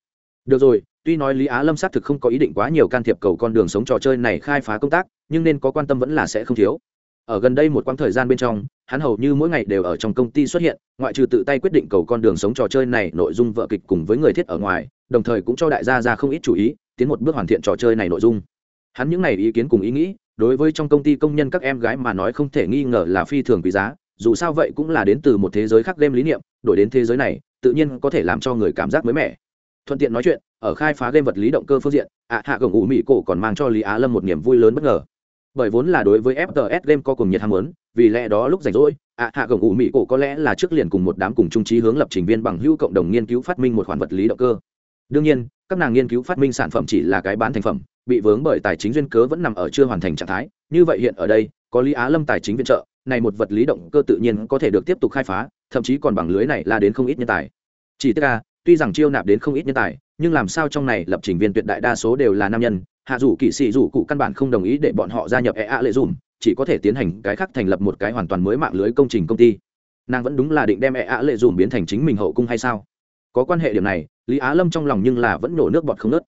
Được rồi, tuy nói lý á lâm xác thực không có ý định quá nhiều can thiệp cầu con đường sống trò chơi này khai phá công tác, nhưng nên có quan tâm vẫn là sẽ không thiếu ở gần đây một quãng thời gian bên trong, hắn hầu như mỗi ngày đều ở trong công ty xuất hiện, ngoại trừ tự tay quyết định cầu con đường sống trò chơi này nội dung vợ kịch cùng với người thiết ở ngoài, đồng thời cũng cho đại gia ra không ít chú ý, tiến một bước hoàn thiện trò chơi này nội dung. Hắn những n à y ý kiến cùng ý nghĩ, đối với trong công ty công nhân các em gái mà nói không thể nghi ngờ là phi thường quý giá, dù sao vậy cũng là đến từ một thế giới khác đem lý niệm, đổi đến thế giới này, tự nhiên có thể làm cho người cảm giác mới mẻ. Thuận tiện nói chuyện, ở khai phá game vật lý động cơ phương diện, ạ hạ gồng ủ mỹ cổ còn mang cho lý á lâm một niềm vui lớn bất ngờ bởi vốn là đối với fts game có cùng nhiệt ham muốn, vì lẽ đó lúc rảnh rỗi, ạ, hạ gồng ủ mỹ cổ có lẽ là trước liền cùng một đám cùng trung trí hướng lập trình viên bằng hữu cộng đồng nghiên cứu phát minh một khoản vật lý động cơ. Đương nhiên, các nàng nghiên cứu phát minh sản phẩm chỉ là cái bán thành phẩm, bị vướng bởi tài chính duyên cớ vẫn nằm ở chưa hoàn thành trạng thái. Như vậy hiện ở đây, có lý á lâm tài chính viện trợ, này một vật lý động cơ tự nhiên có thể được tiếp tục khai phá, thậm chí còn bằng lưới này là đến không ít nhân tài. Chỉ tức là, tuy rằng chiêu nạp đến không ít nhân tài, nhưng làm sao trong này lập trình viên tuyệt đại đa số đều là nam nhân hạ dù kỵ sĩ dù cụ căn bản không đồng ý để bọn họ gia nhập ea lệ dùm, chỉ có thể tiến hành cái khác thành lập một cái hoàn toàn mới mạng lưới công trình công ty. Nàng vẫn đúng là định đem ea lệ dùm biến thành chính mình hậu cung hay sao? Có quan hệ điểm này, lý á lâm trong lòng nhưng là vẫn nổ nước bọt không nớt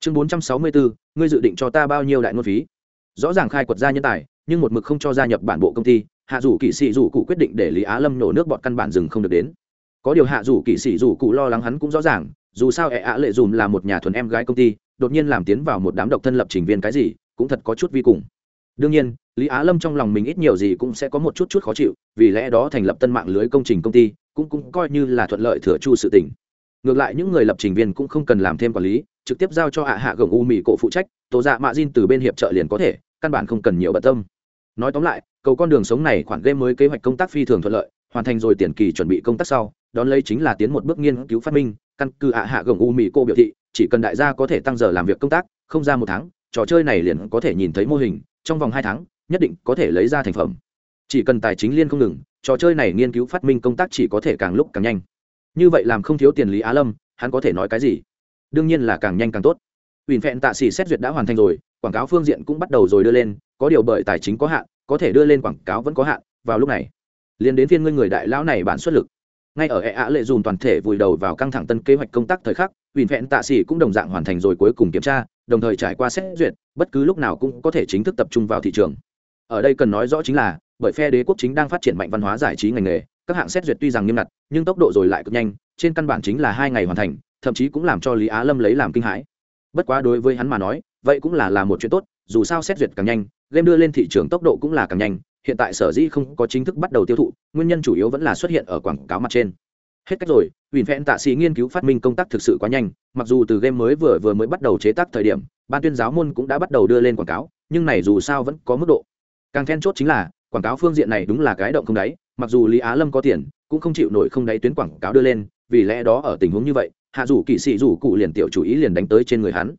chương bốn trăm sáu mươi bốn ngươi dự định cho ta bao nhiêu đại ngôn phí? Rõ ràng khai quật ra nhân tài, nhưng một mực không cho gia nhập bản bộ công ty, hạ dù kỵ sĩ dù cụ quyết định để lý á lâm nổ nước bọt căn bản rừng không được đến. Có điều hạ dù kỵ sĩ dù cụ lo lắng hắn cũng rõ ràng, dù sao ẹ ạ lệ dùm là một nhà thuần em gái công ty đột nhiên làm tiến vào một đám độc thân lập trình viên cái gì, cũng thật có chút vi cùng. Đương nhiên, lý á lâm trong lòng mình ít nhiều gì cũng sẽ có một chút chút khó chịu, vì lẽ đó thành lập tân mạng lưới công trình công ty, cũng cũng coi như là thuận lợi thừa chu sự tỉnh ngược lại những người lập trình viên cũng không cần làm thêm quản lý, trực tiếp giao cho hạ hạ gồng u mỹ cổ phụ trách tổ dạ mạ Jin từ bên hiệp trợ liền có thể, căn bản không cần nhiều bận tâm. Nói tóm lại, cầu con đường sống này khoản game mới kế hoạch công tác phi thường thuận lợi, hoàn thành rồi tiền kỳ chuẩn bị công tác sau, đón lấy chính là tiến một bước nghiên cứu phát minh, căn cứ hạ hạ gồng u mỹ cô biểu thị chỉ cần đại gia có thể tăng giờ làm việc công tác, không ra một tháng, trò chơi này liền có thể nhìn thấy mô hình, trong vòng hai tháng, nhất định có thể lấy ra thành phẩm. Chỉ cần tài chính liên không ngừng, trò chơi này nghiên cứu phát minh công tác chỉ có thể càng lúc càng nhanh. Như vậy làm không thiếu tiền lý á lâm, hắn có thể nói cái gì? Đương nhiên là càng nhanh càng tốt. Ủy phẹn tạ xỉ xét duyệt đã hoàn thành rồi, quảng cáo phương diện cũng bắt đầu rồi đưa lên, có điều bởi tài chính có hạn, có thể đưa lên quảng cáo vẫn có hạn, vào lúc này, liền đến phiên ngươi người đại lão này bản xuất lực ngay ở ea lệ dùn toàn thể vùi đầu vào căng thẳng tân kế hoạch công tác thời khắc ủy vẹn tạ xỉ cũng đồng dạng hoàn thành rồi cuối cùng kiểm tra, đồng thời trải qua xét duyệt, bất cứ lúc nào cũng có thể chính thức tập trung vào thị trường. Ở đây cần nói rõ chính là, bởi phe đế quốc chính đang phát triển mạnh văn hóa giải trí ngành nghề, các hạng xét duyệt tuy rằng nghiêm ngặt, nhưng tốc độ rồi lại cực nhanh, trên căn bản chính là hai ngày hoàn thành, thậm chí cũng làm cho lý á lâm lấy làm kinh hãi. Bất quá đối với hắn mà nói, vậy cũng là là một chuyện tốt, dù sao xét duyệt càng nhanh, game đưa lên thị trường tốc độ cũng là càng nhanh hiện tại sở dĩ không có chính thức bắt đầu tiêu thụ, nguyên nhân chủ yếu vẫn là xuất hiện ở quảng cáo mặt trên. Hết cách rồi ủy phẹn tạ sĩ nghiên cứu phát minh công tác thực sự quá nhanh, mặc dù từ game mới vừa vừa mới bắt đầu chế tác thời điểm, ban tuyên giáo môn cũng đã bắt đầu đưa lên quảng cáo, nhưng này dù sao vẫn có mức độ. Càng then chốt chính là, quảng cáo phương diện này đúng là cái động không đáy, mặc dù lý á lâm có tiền, cũng không chịu nổi không đáy tuyến quảng cáo đưa lên, vì lẽ đó ở tình huống như vậy, hạ dù kỵ sĩ dù cụ liền tiểu chủ ý liền đánh tới trên người hắn.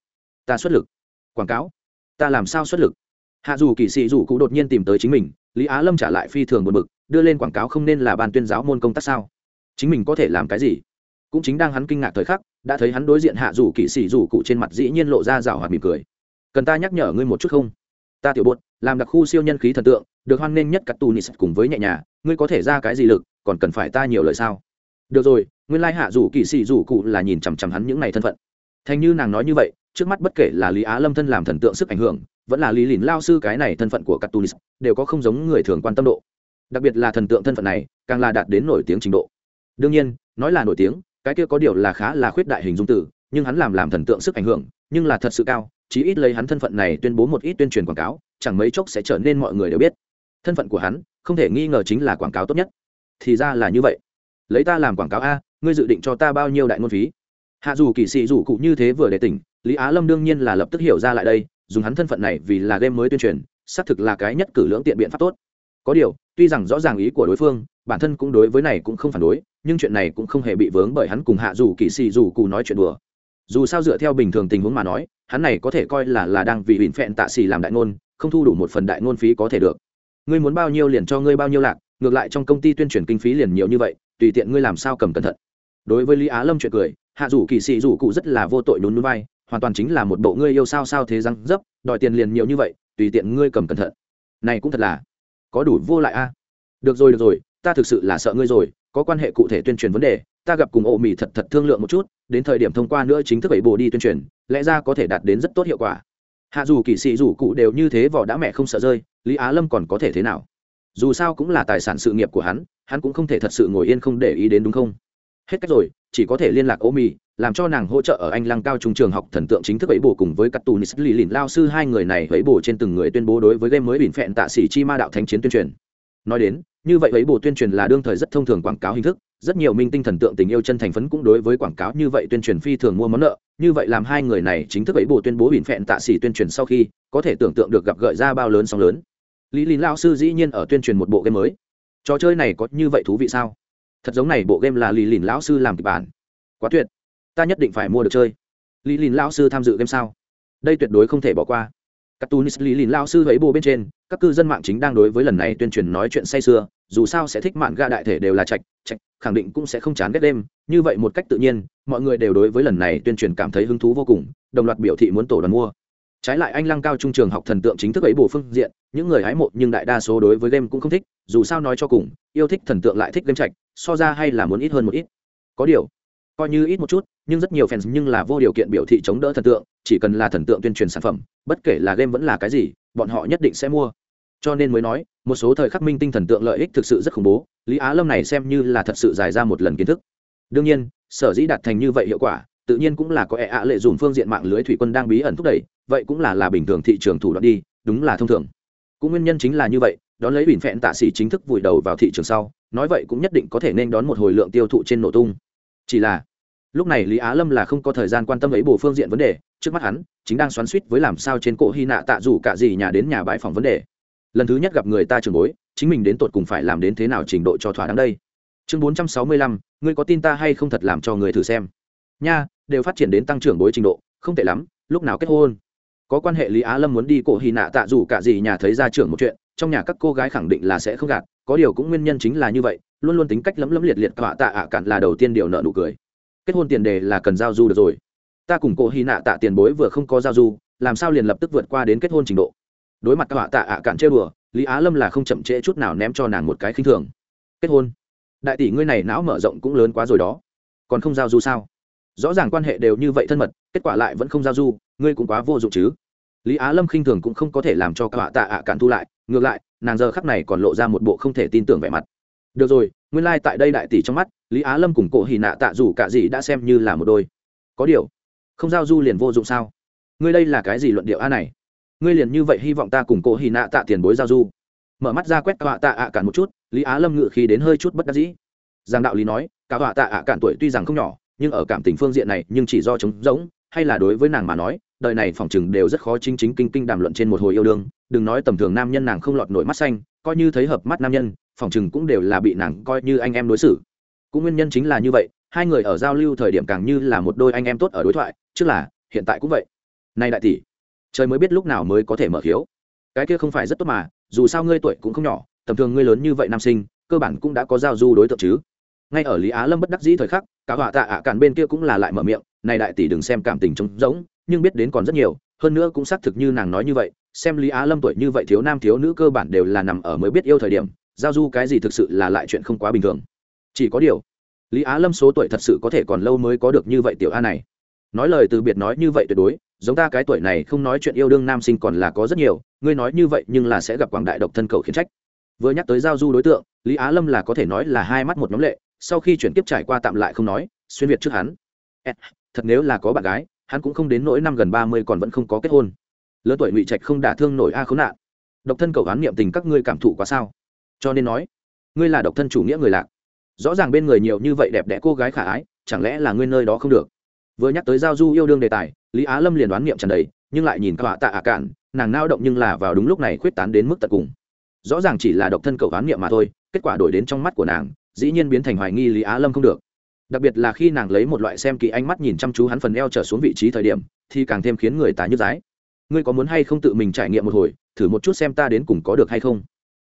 Ta xuất lực. Quảng cáo? Ta làm sao xuất lực? Hạ dù kỵ sĩ dù cụ đột nhiên tìm tới chính mình lý á lâm trả lại phi thường một bực, đưa lên quảng cáo không nên là ban tuyên giáo môn công tác sao? Chính mình có thể làm cái gì? Cũng chính đang hắn kinh ngạc thời khắc, đã thấy hắn đối diện hạ rủ kỵ sĩ rủ cụ trên mặt dĩ nhiên lộ ra rào hoạt mỉm cười. Cần ta nhắc nhở ngươi một chút không? Ta tiểu bột, làm đặc khu siêu nhân khí thần tượng, được hoan nghênh nhất cắt tù nis cùng với nhẹ nhà, ngươi có thể ra cái gì lực, còn cần phải ta nhiều lời sao? Được rồi, nguyên lai hạ rủ kỵ sĩ rủ cụ là nhìn chằm chằm hắn những ngày thân phận. Thành như nàng nói như vậy trước mắt bất kể là lý á lâm thân làm thần tượng sức ảnh hưởng, vẫn là lý lìn lao sư cái này thân phận của cắt đều có không giống người thường quan tâm độ. Đặc biệt là thần tượng thân phận này, càng là đạt đến nổi tiếng trình độ. Đương nhiên, nói là nổi tiếng, cái kia có điều là khá là khuyết đại hình dung từ, nhưng hắn làm làm thần tượng sức ảnh hưởng, nhưng là thật sự cao, chí ít lấy hắn thân phận này tuyên bố một ít tuyên truyền quảng cáo, chẳng mấy chốc sẽ trở nên mọi người đều biết. Thân phận của hắn, không thể nghi ngờ chính là quảng cáo tốt nhất. Thì ra là như vậy. Lấy ta làm quảng cáo a, ngươi dự định cho ta bao nhiêu đại ngôn phí? Hạ dù kỳ sĩ dù cụ như thế vừa để tỉnh lý á lâm đương nhiên là lập tức hiểu ra lại đây, dùng hắn thân phận này vì là game mới tuyên truyền, xác thực là cái nhất cử lưỡng tiện biện pháp tốt. Có điều, tuy rằng rõ ràng ý của đối phương, bản thân cũng đối với này cũng không phản đối, nhưng chuyện này cũng không hề bị vướng bởi hắn cùng hạ dù kỳ sĩ dù cụ nói chuyện đùa. Dù sao dựa theo bình thường tình huống mà nói, hắn này có thể coi là là đang vì huỳnh phẹn tạ xì làm đại ngôn, không thu đủ một phần đại ngôn phí có thể được. Ngươi muốn bao nhiêu liền cho ngươi bao nhiêu lạc, ngược lại trong công ty tuyên truyền kinh phí liền nhiều như vậy, tùy tiện ngươi làm sao cầm cẩn thận. Đối với lý á lâm chuyện cười, hạ dù kỳ sĩ dù cụ rất là vô tội nhún núi vai hoàn toàn chính là một bộ ngươi yêu sao sao thế răng dấp, đòi tiền liền nhiều như vậy, tùy tiện ngươi cầm cẩn thận. Này cũng thật là, có đủ vô lại a. À? Được rồi được rồi, ta thực sự là sợ ngươi rồi, có quan hệ cụ thể tuyên truyền vấn đề, ta gặp cùng ổ mì thật thật thương lượng một chút, đến thời điểm thông qua nữa chính thức bảy bồ đi tuyên truyền, lẽ ra có thể đạt đến rất tốt hiệu quả. Hạ dù kỳ sĩ dù cụ đều như thế vỏ đã mẹ không sợ rơi, lý á lâm còn có thể thế nào? Dù sao cũng là tài sản sự nghiệp của hắn hắn cũng không thể thật sự ngồi yên không để ý đến đúng không? Hết cách rồi, chỉ có thể liên lạc ô mì làm cho nàng hỗ trợ ở anh lăng cao trung trường học thần tượng chính thức ấy bổ cùng với các tù nis lì lìn lao sư hai người này ấy bổ trên từng người tuyên bố đối với game mới bỉn phẹn tạ sĩ chi ma đạo thánh chiến tuyên truyền. Nói đến, như vậy ấy bổ tuyên truyền là đương thời rất thông thường quảng cáo hình thức, rất nhiều minh tinh thần tượng tình yêu chân thành phấn cũng đối với quảng cáo như vậy tuyên truyền phi thường mua món nợ. Như vậy làm hai người này chính thức ấy bổ tuyên bố bỉn phẹn tạ sĩ tuyên truyền sau khi, có thể tưởng tượng được gặp gợi ra bao lớn sóng lớn. Lý lìn lao sư dĩ nhiên ở tuyên truyền một bộ game mới. Trò chơi này có như vậy thú vị sao? Thật giống này bộ game là lý lìn lão sư làm kịch bản. Quá tuyệt ta nhất định phải mua được chơi. Lý lìn lão sư tham dự game sao? Đây tuyệt đối không thể bỏ qua. Các tunis lý lìn lao sư thấy bộ bên trên, các cư dân mạng chính đang đối với lần này tuyên truyền nói chuyện say sưa, dù sao sẽ thích mạn ga đại thể đều là trạch trạch, khẳng định cũng sẽ không chán ghét đêm. Như vậy một cách tự nhiên, mọi người đều đối với lần này tuyên truyền cảm thấy hứng thú vô cùng, đồng loạt biểu thị muốn tổ đoàn mua. Trái lại anh lăng cao trung trường học thần tượng chính thức ấy bổ phương diện, những người hái mộ nhưng đại đa số đối với game cũng không thích, dù sao nói cho cùng, yêu thích thần tượng lại thích game trạch, so ra hay là muốn ít hơn một ít. Có điều coi như ít một chút, nhưng rất nhiều fans nhưng là vô điều kiện biểu thị chống đỡ thần tượng, chỉ cần là thần tượng tuyên truyền sản phẩm, bất kể là game vẫn là cái gì, bọn họ nhất định sẽ mua. Cho nên mới nói, một số thời khắc minh tinh thần tượng lợi ích thực sự rất khủng bố, lý á lâm này xem như là thật sự dài ra một lần kiến thức. Đương nhiên, sở dĩ đạt thành như vậy hiệu quả, tự nhiên cũng là có ẻ ạ lệ dùng phương diện mạng lưới thủy quân đang bí ẩn thúc đẩy, vậy cũng là là bình thường thị trường thủ đoạn đi, đúng là thông thường. Cũng nguyên nhân chính là như vậy, đón lấy bình phẹn tạ xỉ chính thức vùi đầu vào thị trường sau, nói vậy cũng nhất định có thể nên đón một hồi lượng tiêu thụ trên nổ tung chỉ là, lúc này lý á lâm là không có thời gian quan tâm ấy bổ phương diện vấn đề, trước mắt hắn chính đang xoắn suýt với làm sao trên cỗ hy nạ tạ dù cả gì nhà đến nhà bãi phòng vấn đề. Lần thứ nhất gặp người ta trường bối, chính mình đến tột cùng phải làm đến thế nào trình độ cho thỏa đáng đây? Chương bốn trăm sáu mươi lăm, ngươi có tin ta hay không thật làm cho người thử xem. Nha, đều phát triển đến tăng trưởng bối trình độ, không tệ lắm, lúc nào kết hôn? Có quan hệ lý á lâm muốn đi cổ hy nạ tạ dù cả gì nhà thấy ra trưởng một chuyện, trong nhà các cô gái khẳng định là sẽ không gạt, có điều cũng nguyên nhân chính là như vậy luôn luôn tính cách lấm lấm liệt liệt tọa tạ ạ cạn là đầu tiên điều nợ nụ cười. Kết hôn tiền đề là cần giao du được rồi. Ta cùng cô hy nạ tạ tiền bối vừa không có giao du, làm sao liền lập tức vượt qua đến kết hôn trình độ? Đối mặt tọa tạ ạ cạn chơi bừa lý á lâm là không chậm trễ chút nào ném cho nàng một cái khinh thường. Kết hôn? Đại tỷ ngươi này não mở rộng cũng lớn quá rồi đó. Còn không giao du sao? Rõ ràng quan hệ đều như vậy thân mật, kết quả lại vẫn không giao du, ngươi cũng quá vô dụng chứ. Lý á lâm khinh thường cũng không có thể làm cho cả tạ ạ cạn thu lại, ngược lại, nàng giờ khắc này còn lộ ra một bộ không thể tin tưởng vẻ mặt được rồi, nguyên lai、like、tại đây đại tỷ trong mắt, lý á lâm cùng cổ hì nạ tạ dù cả gì đã xem như là một đôi. Có điều, không giao du liền vô dụng sao? Ngươi đây là cái gì luận điệu a này? Ngươi liền như vậy hy vọng ta cùng cổ hì nạ tạ tiền bối giao du? Mở mắt ra quét cả tạ ạ cản một chút, lý á lâm ngự khi đến hơi chút bất đắc dĩ. Giang đạo lý nói cả tạ ạ cản tuổi tuy rằng không nhỏ, nhưng ở cảm tình phương diện này, nhưng chỉ do trống rỗng, hay là đối với nàng mà nói, đời này phỏng chừng đều rất khó chính chính kinh kinh đàm luận trên một hồi yêu đương. Đừng nói tầm thường nam nhân nàng không lọt nổi mắt xanh, coi như thấy hợp mắt nam nhân Phòng chừng cũng đều là bị nàng coi như anh em đối xử. Cũng nguyên nhân chính là như vậy, hai người ở giao lưu thời điểm càng như là một đôi anh em tốt ở đối thoại, trước là, hiện tại cũng vậy. Nay đại tỷ, trời mới biết lúc nào mới có thể mở khiếu. Cái kia không phải rất tốt mà, dù sao ngươi tuổi cũng không nhỏ, tầm thường ngươi lớn như vậy nam sinh, cơ bản cũng đã có giao du đối tượng chứ. Ngay ở lý á lâm bất đắc dĩ thời khắc cả họa tạ ạ cản bên kia cũng là lại mở miệng, này đại tỷ đừng xem cảm tình trống rỗng, nhưng biết đến còn rất nhiều, hơn nữa cũng xác thực như nàng nói như vậy, xem lý á lâm tuổi như vậy thiếu nam thiếu nữ cơ bản đều là nằm ở mới biết yêu thời điểm giao du cái gì thực sự là lại chuyện không quá bình thường. Chỉ có điều, lý á lâm số tuổi thật sự có thể còn lâu mới có được như vậy tiểu a này. Nói lời từ biệt nói như vậy tuyệt đối, giống ta cái tuổi này không nói chuyện yêu đương nam sinh còn là có rất nhiều, ngươi nói như vậy nhưng là sẽ gặp quảng đại độc thân cầu khiến trách. Vừa nhắc tới giao du đối tượng, lý á lâm là có thể nói là hai mắt một nhóm lệ, sau khi chuyển tiếp trải qua tạm lại không nói, xuyên việt trước hắn. Thật nếu là có bạn gái, hắn cũng không đến nỗi năm gần ba mươi còn vẫn không có kết hôn. Lớn tuổi ngụy trạch không đả thương nổi a khốn nạn. Độc thân cầu hắn niệm tình các ngươi cảm thụ quá sao? Cho nên nói, ngươi là độc thân chủ nghĩa người lạc. Rõ ràng bên người nhiều như vậy đẹp đẽ cô gái khả ái, chẳng lẽ là ngươi nơi đó không được? Vừa nhắc tới giao du yêu đương đề tài, lý á lâm liền đoán niệm trần đầy, nhưng lại nhìn cả tạ ạ cạn, nàng nao động nhưng là vào đúng lúc này khuyết tán đến mức tận cùng. Rõ ràng chỉ là độc thân cầu đoán niệm mà thôi, kết quả đổi đến trong mắt của nàng, dĩ nhiên biến thành hoài nghi lý á lâm không được. Đặc biệt là khi nàng lấy một loại xem kỳ ánh mắt nhìn chăm chú hắn phần eo trở xuống vị trí thời điểm, thì càng thêm khiến người ta nhức dái. Ngươi có muốn hay không tự mình trải nghiệm một hồi, thử một chút xem ta đến cùng có được hay không?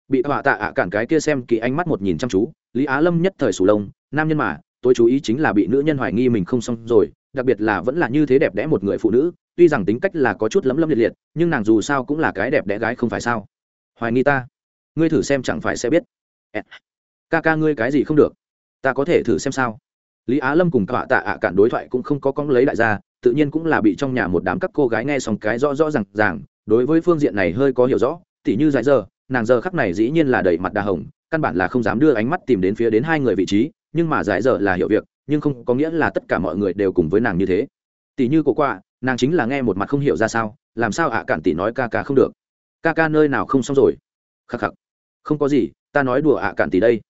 Bị họa tạ ạ cản cái kia xem kỳ ánh mắt một nhìn chăm chú, lý á lâm nhất thời sủ lông, nam nhân mà tôi chú ý chính là bị nữ nhân hoài nghi mình không xong rồi, đặc biệt là vẫn là như thế đẹp đẽ một người phụ nữ, tuy rằng tính cách là có chút lấm lấm liệt liệt, nhưng nàng dù sao cũng là cái đẹp đẽ gái không phải sao. Hoài nghi ta? Ngươi thử xem chẳng phải sẽ biết. Ca ca ngươi cái gì không được? Ta có thể thử xem sao? Lý á lâm cùng họa tạ ạ cản đối thoại cũng không có con lấy đại gia, tự nhiên cũng là bị trong nhà một đám các cô gái nghe xong cái rõ rõ r à n g ràng, đối với phương diện này hơi có hiểu rõ, tỉ như dại giờ nàng giờ khắc này dĩ nhiên là đẩy mặt đà hồng, căn bản là không dám đưa ánh mắt tìm đến phía đến hai người vị trí, nhưng mà giải giờ là hiểu việc, nhưng không có nghĩa là tất cả mọi người đều cùng với nàng như thế. Tỷ như cổ qua nàng chính là nghe một mặt không hiểu ra sao, làm sao ạ cản tỷ nói ca ca không được? Ca ca nơi nào không xong rồi? Khắc khắc. Không có gì, ta nói đùa ạ cản tỷ đây.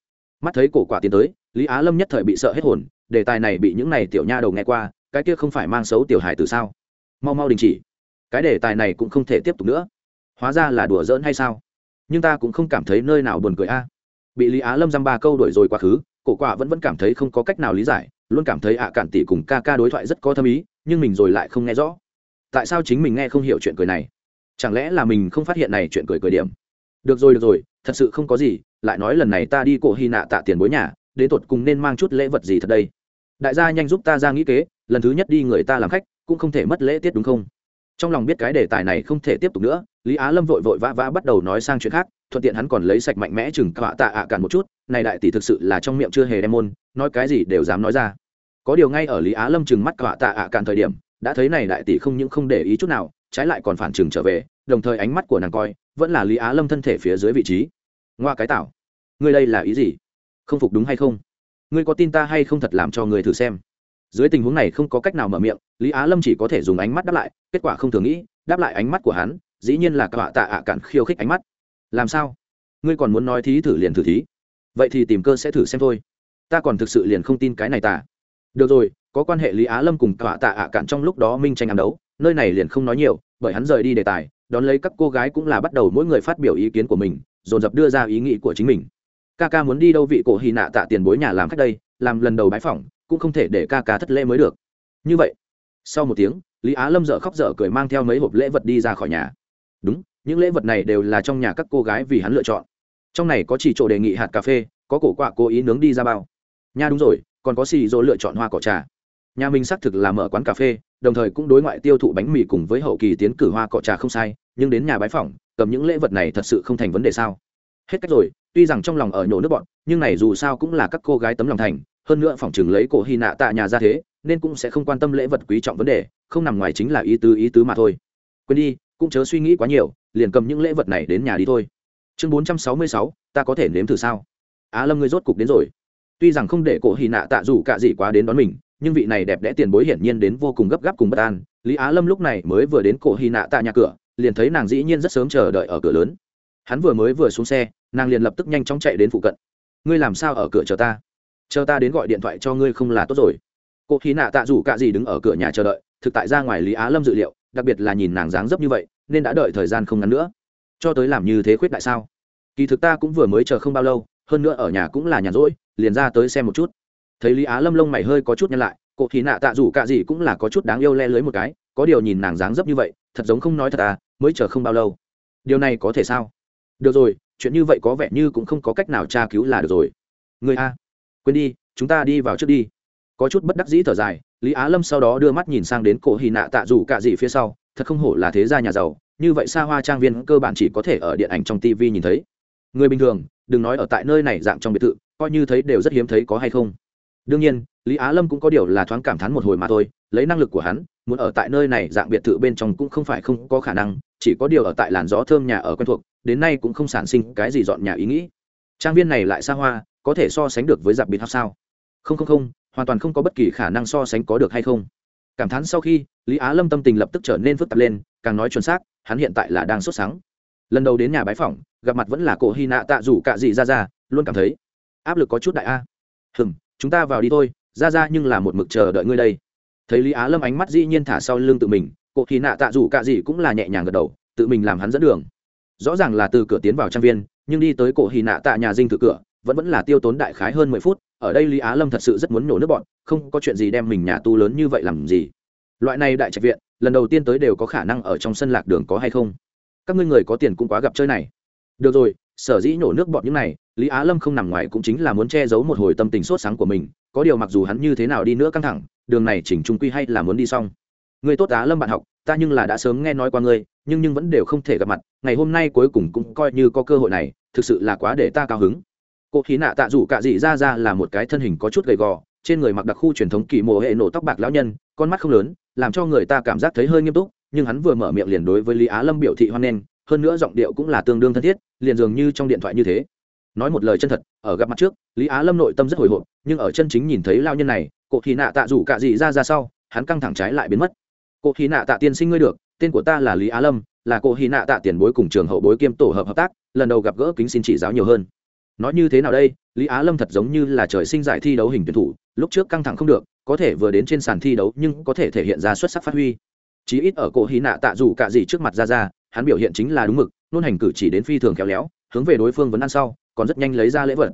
Mắt thấy cổ quả tiến tới, lý á lâm nhất thời bị sợ hết hồn, đề tài này bị những này tiểu nha đầu nghe qua, cái kia không phải mang xấu tiểu hài từ sao? Mau mau đình chỉ. Cái đề tài này cũng không thể tiếp tục nữa. Hóa ra là đùa giỡn hay sao? Nhưng ta cũng không cảm thấy nơi nào buồn cười a. Bị lý á lâm dăm ba câu đổi rồi quá khứ, cổ quả vẫn vẫn cảm thấy không có cách nào lý giải, luôn cảm thấy ạ cản tỷ cùng ca ca đối thoại rất có thâm ý, nhưng mình rồi lại không nghe rõ. Tại sao chính mình nghe không hiểu chuyện cười này? Chẳng lẽ là mình không phát hiện này chuyện cười cười điểm? Được rồi được rồi, thật sự không có gì, lại nói lần này ta đi cổ hy nạ tạ tiền bối nhà, đến tột cùng nên mang chút lễ vật gì thật đây? Đại gia nhanh giúp ta ra nghĩ kế, lần thứ nhất đi người ta làm khách, cũng không thể mất lễ tiết đúng không? Trong lòng biết cái đề tài này không thể tiếp tục nữa lý á lâm vội vội vã vã bắt đầu nói sang chuyện khác, thuận tiện hắn còn lấy sạch mạnh mẽ chừng cạ tạ ạ cản một chút, này đại tỷ thực sự là trong miệng chưa hề đem môn, nói cái gì đều dám nói ra. Có điều ngay ở lý á lâm chừng mắt cạ tạ ạ cản thời điểm, đã thấy này đại tỷ không những không để ý chút nào, trái lại còn phản chừng trở về, đồng thời ánh mắt của nàng coi, vẫn là lý á lâm thân thể phía dưới vị trí. Ngoa cái tảo, ngươi đây là ý gì? Không phục đúng hay không? Ngươi có tin ta hay không thật làm cho người thử xem? Dưới tình huống này không có cách nào mở miệng, lý á lâm chỉ có thể dùng ánh mắt đáp lại, kết quả không thường nghĩ, đáp lại ánh mắt của hắn dĩ nhiên là cạ tạ ạ cạn khiêu khích ánh mắt. Làm sao? Ngươi còn muốn nói thí thử liền thử thí. Vậy thì tìm cơ sẽ thử xem thôi. Ta còn thực sự liền không tin cái này tả được rồi, có quan hệ lý á lâm cùng cả tạ ạ cạn trong lúc đó minh tranh ám đấu, nơi này liền không nói nhiều, bởi hắn rời đi đề tài, đón lấy các cô gái cũng là bắt đầu mỗi người phát biểu ý kiến của mình, dồn dập đưa ra ý nghĩ của chính mình. Ca ca muốn đi đâu vị cổ hy nạ tạ tiền bối nhà làm khách đây, làm lần đầu bái phỏng, cũng không thể để ca ca thất lễ mới được. Như vậy, sau một tiếng, lý á lâm dợ khóc dở cười mang theo mấy hộp lễ vật đi ra khỏi nhà đúng, những lễ vật này đều là trong nhà các cô gái vì hắn lựa chọn. Trong này có chỉ chỗ đề nghị hạt cà phê, có cổ quạ cố ý nướng đi ra bao. Nha đúng rồi, còn có xì dỗ lựa chọn hoa cỏ trà. Nhà mình xác thực là mở quán cà phê, đồng thời cũng đối ngoại tiêu thụ bánh mì cùng với hậu kỳ tiến cử hoa cỏ trà không sai, nhưng đến nhà bái phỏng, cầm những lễ vật này thật sự không thành vấn đề sao? Hết cách rồi, tuy rằng trong lòng ở nhổ nước bọn, nhưng này dù sao cũng là các cô gái tấm lòng thành, hơn nữa phỏng chừng lấy cổ hy nạ tạ nhà ra thế, nên cũng sẽ không quan tâm lễ vật quý trọng vấn đề, không nằm ngoài chính là ý tứ ý tứ mà thôi. Quên đi cũng chớ suy nghĩ quá nhiều, liền cầm những lễ vật này đến nhà đi thôi. Chương bốn trăm sáu mươi sáu, ta có thể nếm thử sao? Á lâm ngươi rốt cục đến rồi. Tuy rằng không để cổ hì nạ tạ dù cả gì quá đến đón mình, nhưng vị này đẹp đẽ tiền bối hiển nhiên đến vô cùng gấp gáp cùng bất an. Lý á lâm lúc này mới vừa đến cổ hì nạ tạ nhà cửa, liền thấy nàng dĩ nhiên rất sớm chờ đợi ở cửa lớn. Hắn vừa mới vừa xuống xe, nàng liền lập tức nhanh chóng chạy đến phụ cận. Ngươi làm sao ở cửa chờ ta? Chờ ta đến gọi điện thoại cho ngươi không là tốt rồi. Cô khí nạ tạ rủ c ả gì đứng ở cửa nhà chờ đợi thực tại ra ngoài lý á lâm dự liệu, đặc biệt là nhìn nàng dáng dấp như vậy, nên đã đợi thời gian không ngắn nữa. Cho tới làm như thế khuyết đại sao? Kỳ thực ta cũng vừa mới chờ không bao lâu, hơn nữa ở nhà cũng là nhàn rỗi, liền ra tới xem một chút. Thấy lý á lâm lông mày hơi có chút nhăn lại cụ thì nạ tạ rủ c ả gì cũng là có chút đáng yêu le lưới một cái, có điều nhìn nàng dáng dấp như vậy, thật giống không nói thật à mới chờ không bao lâu. Điều này có thể sao? Được rồi, chuyện như vậy có vẻ như cũng không có cách nào tra cứu là được rồi. Người a, quên đi, chúng ta đi vào trước đi có chút bất đắc dĩ thở dài, lý á lâm sau đó đưa mắt nhìn sang đến cổ hy nạ tạ dù cả gì phía sau, thật không hổ là thế gia nhà giàu, như vậy xa hoa trang viên cơ bản chỉ có thể ở điện ảnh trong tv nhìn thấy. Người bình thường, đừng nói ở tại nơi này dạng trong biệt thự, coi như thấy đều rất hiếm thấy có hay không. Đương nhiên, lý á lâm cũng có điều là thoáng cảm thán một hồi mà thôi, lấy năng lực của hắn, muốn ở tại nơi này dạng biệt thự bên trong cũng không phải không có khả năng, chỉ có điều ở tại làn gió thơm nhà ở quen thuộc, đến nay cũng không sản sinh cái gì dọn nhà ý nghĩ. Trang viên này lại xa hoa, có thể so sánh được với dạp biệt hát sao? Không không không hoàn toàn không có bất kỳ khả năng so sánh có được hay không. Cảm thán sau khi, lý á lâm tâm tình lập tức trở nên phức tạp lên, càng nói chuẩn xác, hắn hiện tại là đang sốt sáng lần đầu đến nhà bái phỏng, gặp mặt vẫn là cổ hy nạ tạ rủ cạ gì ra ra luôn cảm thấy, áp lực có chút đại a. À. hừng chúng ta vào đi thôi ra ra nhưng là một mực chờ đợi ngươi đây. Thấy lý á lâm ánh mắt dĩ nhiên thả sau lưng tự mình, cổ hy nạ tạ rủ cạ gì cũng là nhẹ nhàng gật đầu, tự mình làm hắn dẫn đường. Rõ ràng là từ cửa tiến vào trang viên, nhưng đi tới cổ hy nạ tạ nhà dinh thự cửa vẫn vẫn là tiêu tốn đại khái hơn mười phút, ở đây lý á lâm thật sự rất muốn nổ nước bọn, không có chuyện gì đem mình nhà tu lớn như vậy làm gì. Loại này đại trạch viện, lần đầu tiên tới đều có khả năng ở trong sân lạc đường có hay không. Các ngươi người có tiền cũng quá gặp chơi này. Được rồi, sở dĩ nổ nước bọn những này, lý á lâm không nằm ngoài cũng chính là muốn che giấu một hồi tâm tình sốt sáng của mình, có điều mặc dù hắn như thế nào đi nữa căng thẳng, đường này chỉnh trung quy hay là muốn đi xong. Người tốt á lâm bạn học, ta nhưng là đã sớm nghe nói qua ngươi, nhưng nhưng vẫn đều không thể gặp mặt, ngày hôm nay cuối cùng cũng coi như có cơ hội này, thực sự là quá để ta cao hứng cô khí nạ tạ dù cạ dị ra ra là một cái thân hình có chút gầy gò, trên người mặc đặc khu truyền thống kỳ mộ hệ nổ tóc bạc lão nhân, con mắt không lớn, làm cho người ta cảm giác thấy hơi nghiêm túc, nhưng hắn vừa mở miệng liền đối với lý á lâm biểu thị hoan nghênh, hơn nữa giọng điệu cũng là tương đương thân thiết, liền dường như trong điện thoại như thế. Nói một lời chân thật, ở gặp mặt trước, lý á lâm nội tâm rất hồi hộp, nhưng ở chân chính nhìn thấy lao nhân này, cô khí nạ tạ dù cạ dị ra ra sau, hắn căng thẳng trái lại biến mất. Cô khí nạ tạ tiên sinh ngươi được, tên của ta là lý á lâm, là cô hy nạ tạ tiền bối cùng trường hậu bối kiêm tổ hợp hợp tác, lần đầu gặp gỡ kính xin chỉ giáo nhiều hơn nói như thế nào đây? Lý á lâm thật giống như là trời sinh giải thi đấu hình tuyển thủ, lúc trước căng thẳng không được, có thể vừa đến trên sàn thi đấu nhưng có thể thể hiện ra xuất sắc phát huy. Chí ít ở cổ hy nạ tạ dù cả gì trước mặt ra ra, hắn biểu hiện chính là đúng mực luôn hành cử chỉ đến phi thường khéo léo, hướng về đối phương vẫn ăn sau, còn rất nhanh lấy ra lễ vật.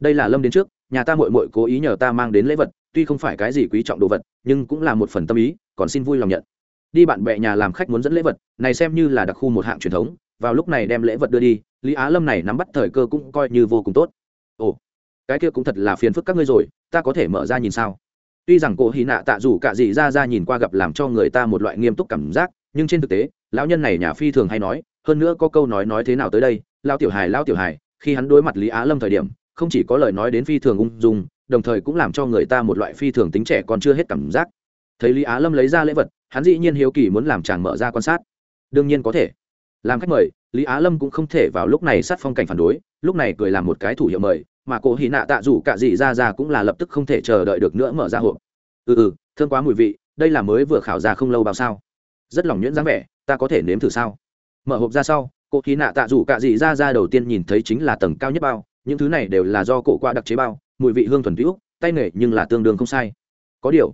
Đây là lâm đến trước, nhà ta mội mội cố ý nhờ ta mang đến lễ vật, tuy không phải cái gì quý trọng đồ vật, nhưng cũng là một phần tâm ý, còn xin vui lòng nhận. Đi bạn bè nhà làm khách muốn dẫn lễ vật, này xem như là đặc khu một hạng truyền thống vào lúc này đem lễ vật đưa đi, lý á lâm này nắm bắt thời cơ cũng coi như vô cùng tốt. Ồ, cái kia cũng thật là phiền phức các ngươi rồi, ta có thể mở ra nhìn sao? Tuy rằng cổ hy nạ tạ dù cả gì ra ra nhìn qua gặp làm cho người ta một loại nghiêm túc cảm giác, nhưng trên thực tế, lão nhân này nhà phi thường hay nói, hơn nữa có câu nói nói thế nào tới đây lao tiểu hài lao tiểu hài. Khi hắn đối mặt lý á lâm thời điểm, không chỉ có lời nói đến phi thường ung dung, đồng thời cũng làm cho người ta một loại phi thường tính trẻ còn chưa hết cảm giác. Thấy lý á lâm lấy ra lễ vật, hắn dĩ nhiên hiếu kỳ muốn làm chàng mở ra quan sát. Đương nhiên có thể làm khách mời, lý á lâm cũng không thể vào lúc này sát phong cảnh phản đối, lúc này cười làm một cái thủ hiệu mời, mà cô hì nạ tạ rủ cả gì ra ra cũng là lập tức không thể chờ đợi được nữa mở ra hộp. Ừ ừ thương quá mùi vị, đây là mới vừa khảo ra không lâu bao sao. Rất lòng nhuyễn dáng vẻ, ta có thể nếm thử sao? Mở hộp ra sau, cô hì nạ tạ rủ cả gì ra ra đầu tiên nhìn thấy chính là tầng cao nhất bao, những thứ này đều là do cổ qua đặc chế bao, mùi vị hương thuần vĩu tay nghề nhưng là tương đương không sai. Có điều,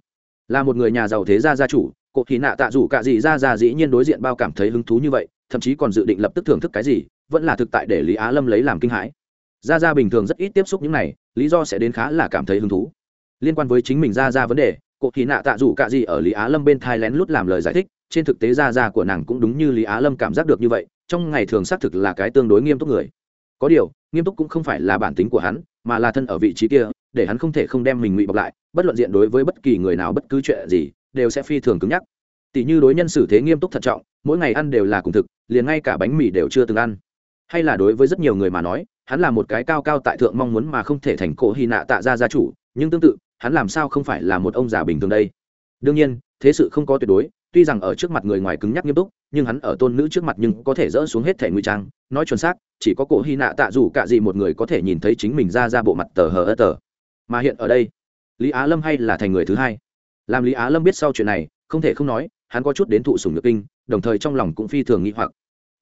là một người nhà giàu thế gia gia chủ cụ thì nạ tạ dù cả gì ra ra dĩ nhiên đối diện bao cảm thấy hứng thú như vậy thậm chí còn dự định lập tức thưởng thức cái gì, vẫn là thực tại để lý á lâm lấy làm kinh hãi. Gia Gia bình thường rất ít tiếp xúc những này, lý do sẽ đến khá là cảm thấy hứng thú. Liên quan với chính mình Gia Gia vấn đề cụ thì nạ tạ dù cả gì ở lý á lâm bên thai lén lút làm lời giải thích, trên thực tế Gia Gia của nàng cũng đúng như lý á lâm cảm giác được như vậy, trong ngày thường xác thực là cái tương đối nghiêm túc người. Có điều, nghiêm túc cũng không phải là bản tính của hắn, mà là thân ở vị trí kia, để hắn không thể không đem mình ngụy bọc lại, bất luận diện đối với bất kỳ người nào bất cứ chuyện gì, đều sẽ phi thường cứng nhắc. Tỷ như đối nhân xử thế nghiêm túc thận trọng, mỗi ngày ăn đều là cùng thực liền ngay cả bánh mì đều chưa từng ăn. Hay là đối với rất nhiều người mà nói, hắn là một cái cao cao tại thượng mong muốn mà không thể thành cổ hy nạ tạ ra gia chủ, nhưng tương tự, hắn làm sao không phải là một ông già bình thường đây? Đương nhiên, thế sự không có tuyệt đối, tuy rằng ở trước mặt người ngoài cứng nhắc nghiêm túc, nhưng hắn ở tôn nữ trước mặt nhưng có thể dỡ xuống hết thẻ nguy trang. Nói chuẩn xác, chỉ có cổ hy nạ tạ dù cả gì một người có thể nhìn thấy chính mình ra ra bộ mặt tờ hờ ơ tờ. Mà hiện ở đây, lý á lâm hay là thành người thứ hai? Làm lý á lâm biết sau chuyện này, không thể không nói, hắn có chút đến thụ sùng nhược kinh, đồng thời trong lòng cũng phi thường nghĩ hoặc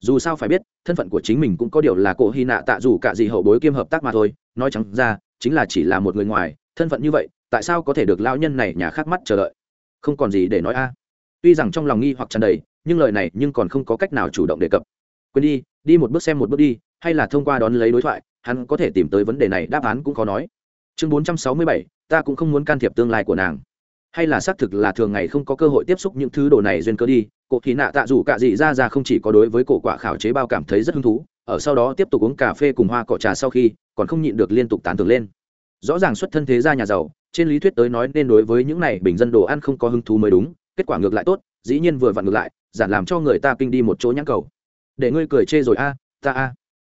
dù sao phải biết, thân phận của chính mình cũng có điều là cổ hy nạ tạ dù cả gì hậu bối kiêm hợp tác mà thôi. Nói chẳng ra, chính là chỉ là một người ngoài, thân phận như vậy, tại sao có thể được lão nhân này nhà khác mắt chờ đợi? Không còn gì để nói a. Tuy rằng trong lòng nghi hoặc tràn đầy, nhưng lời này nhưng còn không có cách nào chủ động đề cập. Quên đi đi một bước xem một bước đi, hay là thông qua đón lấy đối thoại, hắn có thể tìm tới vấn đề này, đáp án cũng khó nói. Chương bốn trăm sáu mươi bảy, ta cũng không muốn can thiệp tương lai của nàng. Hay là xác thực là thường ngày không có cơ hội tiếp xúc những thứ đồ này duyên cơ đi cổ thì nạ tạ dù cả gì ra ra không chỉ có đối với cổ quả khảo chế bao cảm thấy rất hứng thú, ở sau đó tiếp tục uống cà phê cùng hoa cỏ trà sau khi, còn không nhịn được liên tục tán tưởng lên. Rõ ràng xuất thân thế gia nhà giàu, trên lý thuyết tới nói nên đối với những này bình dân đồ ăn không có hứng thú mới đúng, kết quả ngược lại tốt, dĩ nhiên vừa vặn ngược lại, giản làm cho người ta kinh đi một chỗ nhãn cầu. Để ngươi cười chê rồi a, ta a.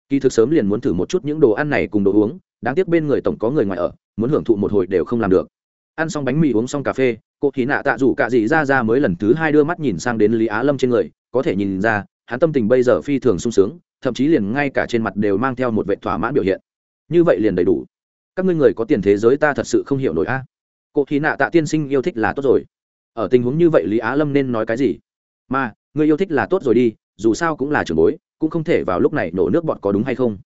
Kỳ thực sớm liền muốn thử một chút những đồ ăn này cùng đồ uống, đáng tiếc bên người tổng có người ngoài ở, muốn hưởng thụ một hồi đều không làm được. Ăn xong bánh mì uống xong cà phê cô khí nạ tạ rủ cả gì ra ra mới lần thứ hai đưa mắt nhìn sang đến lý á lâm trên người, có thể nhìn ra, hắn tâm tình bây giờ phi thường sung sướng, thậm chí liền ngay cả trên mặt đều mang theo một vệ thỏa mãn biểu hiện. Như vậy liền đầy đủ. Các ngươi người có tiền thế giới ta thật sự không hiểu nổi a. Cô khí nạ tạ tiên sinh yêu thích là tốt rồi. Ở tình huống như vậy lý á lâm nên nói cái gì? Mà, người yêu thích là tốt rồi đi, dù sao cũng là trưởng bối, cũng không thể vào lúc này nổ nước bọn có đúng hay không?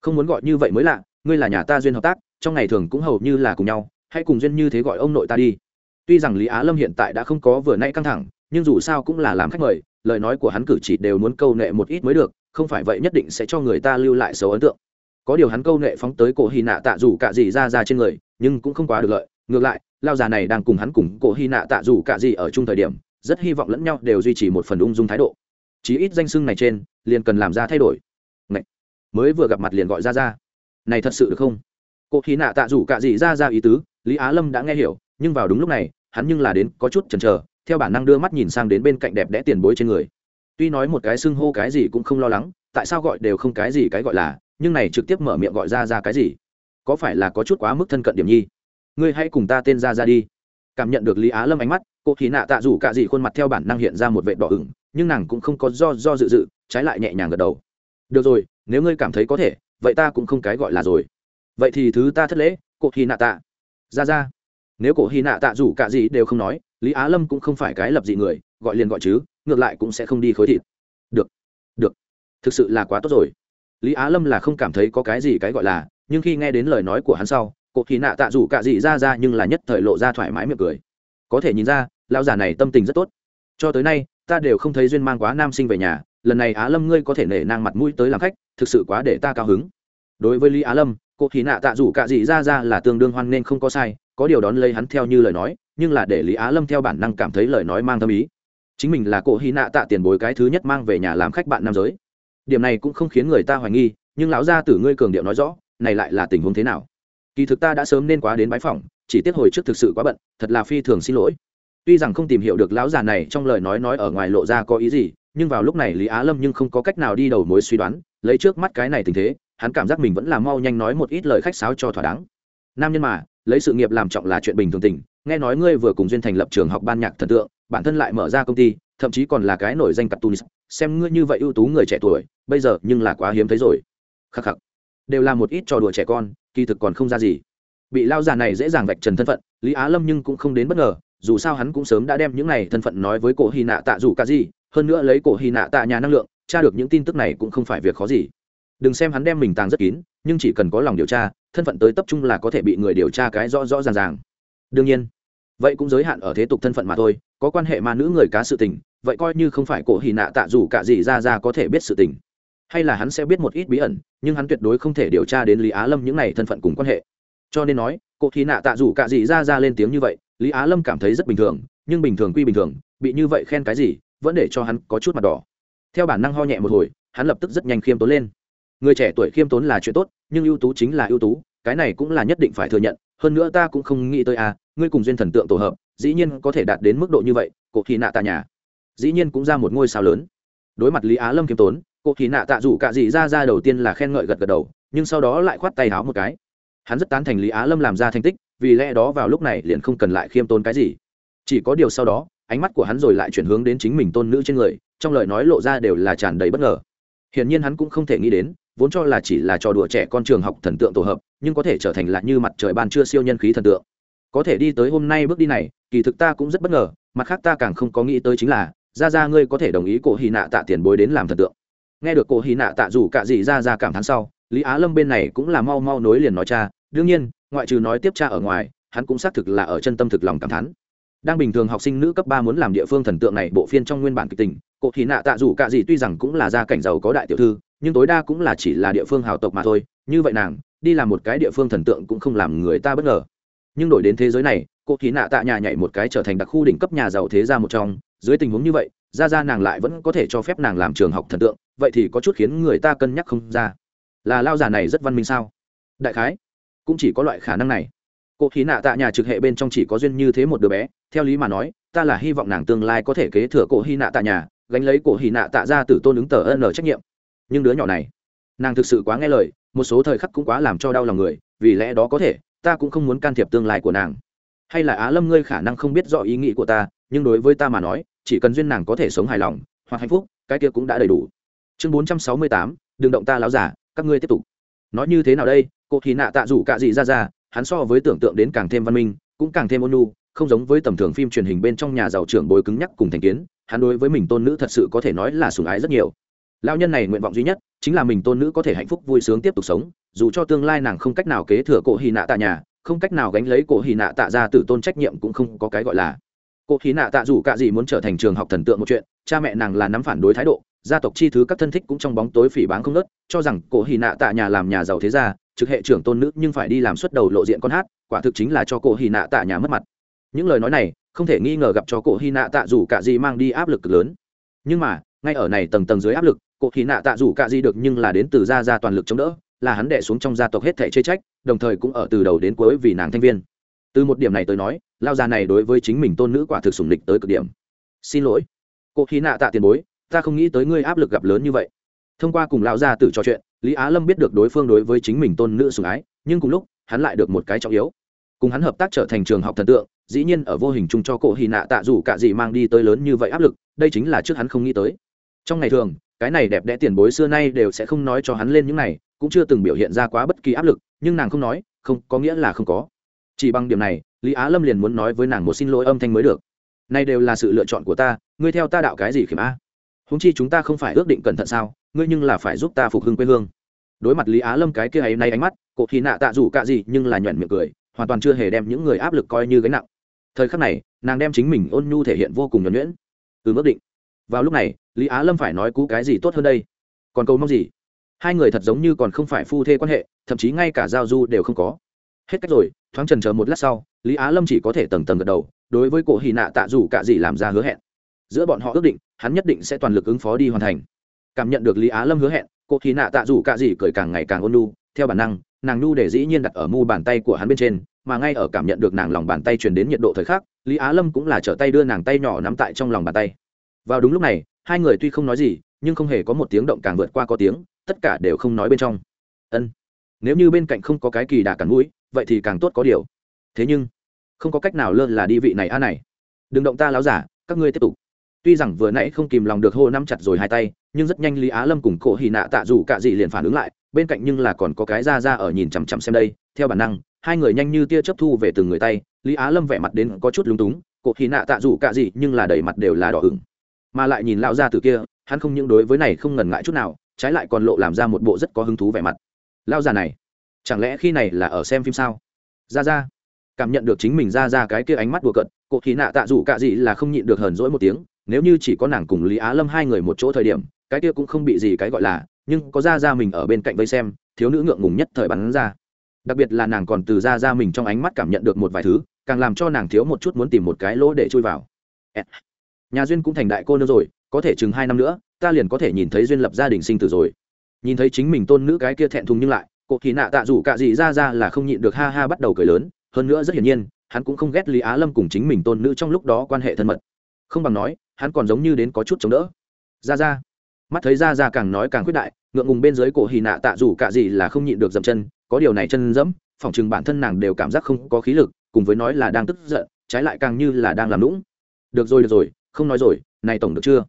Không muốn gọi như vậy mới lạ, ngươi là nhà ta duyên hợp tác, trong ngày thường cũng hầu như là cùng nhau, hãy cùng duyên như thế gọi ông nội ta đi tuy rằng lý á lâm hiện tại đã không có vừa nay căng thẳng, nhưng dù sao cũng là làm khách mời, lời nói của hắn cử chỉ đều muốn câu nệ một ít mới được, không phải vậy nhất định sẽ cho người ta lưu lại xấu ấn tượng. Có điều hắn câu nệ phóng tới cổ hy nạ tạ dù cả gì ra ra trên người, nhưng cũng không quá được lợi. Ngược lại, lao già này đang cùng hắn cùng cổ hy nạ tạ dù cả gì ở chung thời điểm, rất hy vọng lẫn nhau đều duy trì một phần ung dung thái độ. Chí ít danh sưng này trên, liền cần làm ra thay đổi. Ngậy! mới vừa gặp mặt liền gọi ra ra. Này thật sự được không? Cổ hy nạ tạ dù cả gì ra ra ý tứ, lý á lâm đã nghe hiểu, nhưng vào đúng lúc này hắn nhưng là đến có chút chần chờ, theo bản năng đưa mắt nhìn sang đến bên cạnh đẹp đẽ tiền bối trên người. Tuy nói một cái xưng hô cái gì cũng không lo lắng, tại sao gọi đều không cái gì cái gọi là, nhưng này trực tiếp mở miệng gọi ra ra cái gì? Có phải là có chút quá mức thân cận điểm nhi? Ngươi hãy cùng ta tên ra ra đi. Cảm nhận được lý á lâm ánh mắt, cô thì nạ tạ dù cả gì khuôn mặt theo bản năng hiện ra một vệ đỏ ửng, nhưng nàng cũng không có do do dự dự, trái lại nhẹ nhàng gật đầu. Được rồi, nếu ngươi cảm thấy có thể, vậy ta cũng không cái gọi là rồi. Vậy thì thứ ta thất lễ, cô thì nạ tạ. Ra ra nếu cổ hy nạ tạ dù cả gì đều không nói, lý á lâm cũng không phải cái lập dị người, gọi liền gọi chứ, ngược lại cũng sẽ không đi khối thịt. Được được. Thực sự là quá tốt rồi. Lý á lâm là không cảm thấy có cái gì cái gọi là, nhưng khi nghe đến lời nói của hắn sau, cổ hy nạ tạ dù cả gì ra ra nhưng là nhất thời lộ ra thoải mái miệng cười. Có thể nhìn ra lao già này tâm tình rất tốt. Cho tới nay, ta đều không thấy duyên mang quá nam sinh về nhà, lần này á lâm ngươi có thể nể nang mặt mũi tới làm khách, thực sự quá để ta cao hứng. Đối với lý á lâm cô thì nạ tạ dù cả gì ra ra là tương đương hoan nên không có sai có điều đón lấy hắn theo như lời nói, nhưng là để lý á lâm theo bản năng cảm thấy lời nói mang tâm ý. Chính mình là cổ hy nạ tạ tiền bối cái thứ nhất mang về nhà làm khách bạn nam giới. Điểm này cũng không khiến người ta hoài nghi, nhưng lão gia tử ngươi cường điệu nói rõ, này lại là tình huống thế nào? Kỳ thực ta đã sớm nên quá đến bãi phòng chỉ tiết hồi trước thực sự quá bận, thật là phi thường xin lỗi. Tuy rằng không tìm hiểu được lão già này trong lời nói nói ở ngoài lộ ra có ý gì, nhưng vào lúc này lý á lâm nhưng không có cách nào đi đầu mối suy đoán, lấy trước mắt cái này tình thế, hắn cảm giác mình vẫn là mau nhanh nói một ít lời khách sáo cho thỏa đáng. Nam nhân mà lấy sự nghiệp làm trọng là chuyện bình thường tình. Nghe nói ngươi vừa cùng duyên thành lập trường học ban nhạc thần tượng, bản thân lại mở ra công ty, thậm chí còn là cái nổi danh cặp tunis xem ngươi như vậy ưu tú người trẻ tuổi, bây giờ nhưng là quá hiếm thấy rồi. Khắc khắc. Đều là một ít trò đùa trẻ con, kỳ thực còn không ra gì. Bị lao già này dễ dàng vạch trần thân phận, lý á lâm nhưng cũng không đến bất ngờ, dù sao hắn cũng sớm đã đem những này thân phận nói với cổ hy nạ tạ dù cả gì, hơn nữa lấy cổ hy nạ tạ nhà năng lượng, tra được những tin tức này cũng không phải việc khó gì. Đừng xem hắn đem mình tàng rất kín, nhưng chỉ cần có lòng điều tra thân phận tới tập trung là có thể bị người điều tra cái rõ rõ ràng ràng. Đương nhiên, vậy cũng giới hạn ở thế tục thân phận mà thôi, có quan hệ mà nữ người cá sự tình, vậy coi như không phải cổ hì nạ tạ dù cả gì ra ra có thể biết sự tình. Hay là hắn sẽ biết một ít bí ẩn, nhưng hắn tuyệt đối không thể điều tra đến lý á lâm những này thân phận cùng quan hệ. Cho nên nói, cổ hì nạ tạ dù cả gì ra ra lên tiếng như vậy, lý á lâm cảm thấy rất bình thường, nhưng bình thường quy bình thường, bị như vậy khen cái gì, vẫn để cho hắn có chút mặt đỏ. Theo bản năng ho nhẹ một hồi, hắn lập tức rất nhanh khiêm tốn lên người trẻ tuổi khiêm tốn là chuyện tốt, nhưng ưu tú chính là ưu tú, cái này cũng là nhất định phải thừa nhận, hơn nữa ta cũng không nghĩ tới à ngươi cùng duyên thần tượng tổ hợp, dĩ nhiên có thể đạt đến mức độ như vậy, cổ thị nạ tạ nhà. Dĩ nhiên cũng ra một ngôi sao lớn. Đối mặt lý á lâm khiêm tốn, cổ thị nạ tạ dù cả gì ra ra đầu tiên là khen ngợi gật gật đầu, nhưng sau đó lại khoát tay háo một cái. Hắn rất tán thành lý á lâm làm ra thành tích, vì lẽ đó vào lúc này liền không cần lại khiêm tốn cái gì. Chỉ có điều sau đó, ánh mắt của hắn rồi lại chuyển hướng đến chính mình tôn nữ trên người, trong lời nói lộ ra đều là tràn đầy bất ngờ hiển nhiên hắn cũng không thể nghĩ đến, vốn cho là chỉ là trò đùa trẻ con trường học thần tượng tổ hợp, nhưng có thể trở thành lại như mặt trời ban trưa siêu nhân khí thần tượng. Có thể đi tới hôm nay bước đi này, kỳ thực ta cũng rất bất ngờ, mặt khác ta càng không có nghĩ tới chính là ra ra ngươi có thể đồng ý cổ hy nạ tạ tiền bối đến làm thần tượng. Nghe được cổ hy nạ tạ dù cả gì ra ra cảm thán sau, lý á lâm bên này cũng là mau mau nối liền nói cha, đương nhiên, ngoại trừ nói tiếp cha ở ngoài, hắn cũng xác thực là ở chân tâm thực lòng cảm thán. Đang bình thường học sinh nữ cấp ba muốn làm địa phương thần tượng này, bộ phiên trong nguyên bản kịch tình cụ thì nạ tạ dù cả gì tuy rằng cũng là gia cảnh giàu có đại tiểu thư, nhưng tối đa cũng là chỉ là địa phương hào tộc mà thôi, như vậy nàng, đi làm một cái địa phương thần tượng cũng không làm người ta bất ngờ. Nhưng đổi đến thế giới này cô thì nạ tạ nhà nhảy một cái trở thành đặc khu đỉnh cấp nhà giàu thế gia một trong, dưới tình huống như vậy, ra ra nàng lại vẫn có thể cho phép nàng làm trường học thần tượng, vậy thì có chút khiến người ta cân nhắc không ra. Là lao già này rất văn minh sao? Đại khái, cũng chỉ có loại khả năng này. Cô thì nạ tạ nhà trực hệ bên trong chỉ có duyên như thế một đứa bé, theo lý mà nói, ta là hy vọng nàng tương lai có thể kế thừa cổ hy nạ tạ nhà gánh lấy cổ hỉ nạ tạ ra từ tôn ứng tờ ân trách nhiệm. Nhưng đứa nhỏ này, nàng thực sự quá nghe lời, một số thời khắc cũng quá làm cho đau lòng người, vì lẽ đó có thể, ta cũng không muốn can thiệp tương lai của nàng. Hay là á lâm ngươi khả năng không biết rõ ý nghĩ của ta, nhưng đối với ta mà nói, chỉ cần duyên nàng có thể sống hài lòng, hoặc hạnh phúc, cái kia cũng đã đầy đủ. Chương bốn trăm sáu mươi tám, đừng động ta láo giả các ngươi tiếp tục. Nói như thế nào đây? Cô thì nạ tạ rủ cả gì ra ra, hắn so với tưởng tượng đến càng thêm văn minh, cũng càng thêm ôn nhu không giống với tầm thường phim truyền hình bên trong nhà giàu trưởng bối cứng nhắc cùng thành kiến, hắn đối với mình tôn nữ thật sự có thể nói là sủng ái rất nhiều. Lao nhân này nguyện vọng duy nhất chính là mình tôn nữ có thể hạnh phúc vui sướng tiếp tục sống, dù cho tương lai nàng không cách nào kế thừa cổ hy nạ tạ nhà, không cách nào gánh lấy cổ hy nạ tạ ra từ tôn trách nhiệm cũng không có cái gọi là. Cổ hy nạ tạ dù cả gì muốn trở thành trường học thần tượng một chuyện, cha mẹ nàng là nắm phản đối thái độ, gia tộc chi thứ các thân thích cũng trong bóng tối phỉ báng không nớt cho rằng cổ hy nạ tạ nhà làm nhà giàu thế gia, trực hệ trưởng tôn nữ nhưng phải đi làm xuất đầu lộ diện con hát, quả thực chính là cho cổ hy nạ tạ nhà mất mặt những lời nói này không thể nghi ngờ gặp cho cổ hy nạ tạ dù cả gì mang đi áp lực cực lớn. Nhưng mà, ngay ở này tầng tầng dưới áp lực, cổ hy nạ tạ dù cả gì được nhưng là đến từ gia gia toàn lực chống đỡ, là hắn đẻ xuống trong gia tộc hết thể chê trách, đồng thời cũng ở từ đầu đến cuối vì nàng thanh viên. Từ một điểm này tới nói lao già này đối với chính mình tôn nữ quả thực sủng lịch tới cực điểm. Xin lỗi, cổ hy nạ tạ tiền bối, ta không nghĩ tới ngươi áp lực gặp lớn như vậy. Thông qua cùng lão gia tử trò chuyện, lý á lâm biết được đối phương đối với chính mình tôn nữ sủng ái, nhưng cùng lúc, hắn lại được một cái trọng yếu. Cùng hắn hợp tác trở thành trường học thần tượng dĩ nhiên ở vô hình chung cho cổ hy nạ tạ dù cả gì mang đi tới lớn như vậy áp lực, đây chính là trước hắn không nghĩ tới. Trong ngày thường, cái này đẹp đẽ tiền bối xưa nay đều sẽ không nói cho hắn lên những này, cũng chưa từng biểu hiện ra quá bất kỳ áp lực, nhưng nàng không nói, không, có nghĩa là không có. Chỉ bằng điểm này, lý á lâm liền muốn nói với nàng một xin lỗi âm thanh mới được. Nay đều là sự lựa chọn của ta, ngươi theo ta đạo cái gì khiểm a? Húng chi chúng ta không phải ước định cẩn thận sao, ngươi nhưng là phải giúp ta phục hưng quê hương. Đối mặt lý á lâm cái kia ấy nay ánh mắt, cổ thì nạ tạ rủ cạ gì nhưng là nhuận miệng cười, hoàn toàn chưa hề đem những người áp lực coi như gánh nặng thời khắc này, nàng đem chính mình ôn nhu thể hiện vô cùng nhuẩn nhuyễn. Từ mức định. Vào lúc này, lý á lâm phải nói cú cái gì tốt hơn đây? Còn câu mong gì? Hai người thật giống như còn không phải phu thê quan hệ, thậm chí ngay cả giao du đều không có. Hết cách rồi, thoáng trần chờ một lát sau, lý á lâm chỉ có thể tầng tầng gật đầu, đối với cổ hì nạ tạ dù cả gì làm ra hứa hẹn. Giữa bọn họ ước định, hắn nhất định sẽ toàn lực ứng phó đi hoàn thành. Cảm nhận được lý á lâm hứa hẹn, cổ hì nạ tạ dù cả gì cười càng ngày càng ôn nu theo bản năng, nàng nu để dĩ nhiên đặt ở mu bàn tay của hắn bên trên mà ngay ở cảm nhận được nàng lòng bàn tay truyền đến nhiệt độ thời khắc, lý á lâm cũng là trở tay đưa nàng tay nhỏ nắm tại trong lòng bàn tay. Vào đúng lúc này, hai người tuy không nói gì, nhưng không hề có một tiếng động càng vượt qua có tiếng, tất cả đều không nói bên trong. Ân, nếu như bên cạnh không có cái kỳ đà cắn mũi, vậy thì càng tốt có điều. Thế nhưng, không có cách nào lơ là đi vị này a này. Đừng động ta láo giả, các ngươi tiếp tục. Tuy rằng vừa nãy không kìm lòng được hô nắm chặt rồi hai tay, nhưng rất nhanh lý á lâm cùng cổ hì nạ tạ dù cả gì liền phản ứng lại, bên cạnh nhưng là còn có cái ra ra ở nhìn chằm chằm xem đây, theo bản năng hai người nhanh như tia chấp thu về từng người tay, lý á lâm vẻ mặt đến có chút lúng túng, cổ hì nạ tạ dù cả gì, nhưng là đầy mặt đều là đỏ ửng. Mà lại nhìn lão gia tử kia, hắn không những đối với này không ngần ngại chút nào, trái lại còn lộ làm ra một bộ rất có hứng thú vẻ mặt. Lão già này, chẳng lẽ khi này là ở xem phim sao? Ra ra. Cảm nhận được chính mình ra ra cái kia ánh mắt đùa cận cô thì nạ tạ dù cả gì là không nhịn được hờn dỗi một tiếng, nếu như chỉ có nàng cùng lý á lâm hai người một chỗ thời điểm, cái kia cũng không bị gì cái gọi là, nhưng có ra ra mình ở bên cạnh vây xem, thiếu nữ ngượng ngùng nhất thời bắn ra đặc biệt là nàng còn từ ra ra mình trong ánh mắt cảm nhận được một vài thứ, càng làm cho nàng thiếu một chút muốn tìm một cái lỗ để chui vào. Nhà duyên cũng thành đại cô nương rồi, có thể chừng hai năm nữa, ta liền có thể nhìn thấy duyên lập gia đình sinh tử rồi. Nhìn thấy chính mình tôn nữ cái kia thẹn thùng nhưng lại cụ thì nạ tạ dù cả gì ra ra là không nhịn được ha ha bắt đầu cười lớn, hơn nữa rất hiển nhiên, hắn cũng không ghét lý á lâm cùng chính mình tôn nữ trong lúc đó quan hệ thân mật. Không bằng nói, hắn còn giống như đến có chút chống đỡ. Ra ra mắt thấy ra ra càng nói càng khuyết đại, ngượng ngùng bên dưới cổ hì nạ tạ dù cả gì là không nhịn được dậm chân, có điều này chân dẫm, phỏng chừng bản thân nàng đều cảm giác không có khí lực, cùng với nói là đang tức giận, trái lại càng như là đang làm lũng được rồi được rồi, không nói rồi, này tổng được chưa?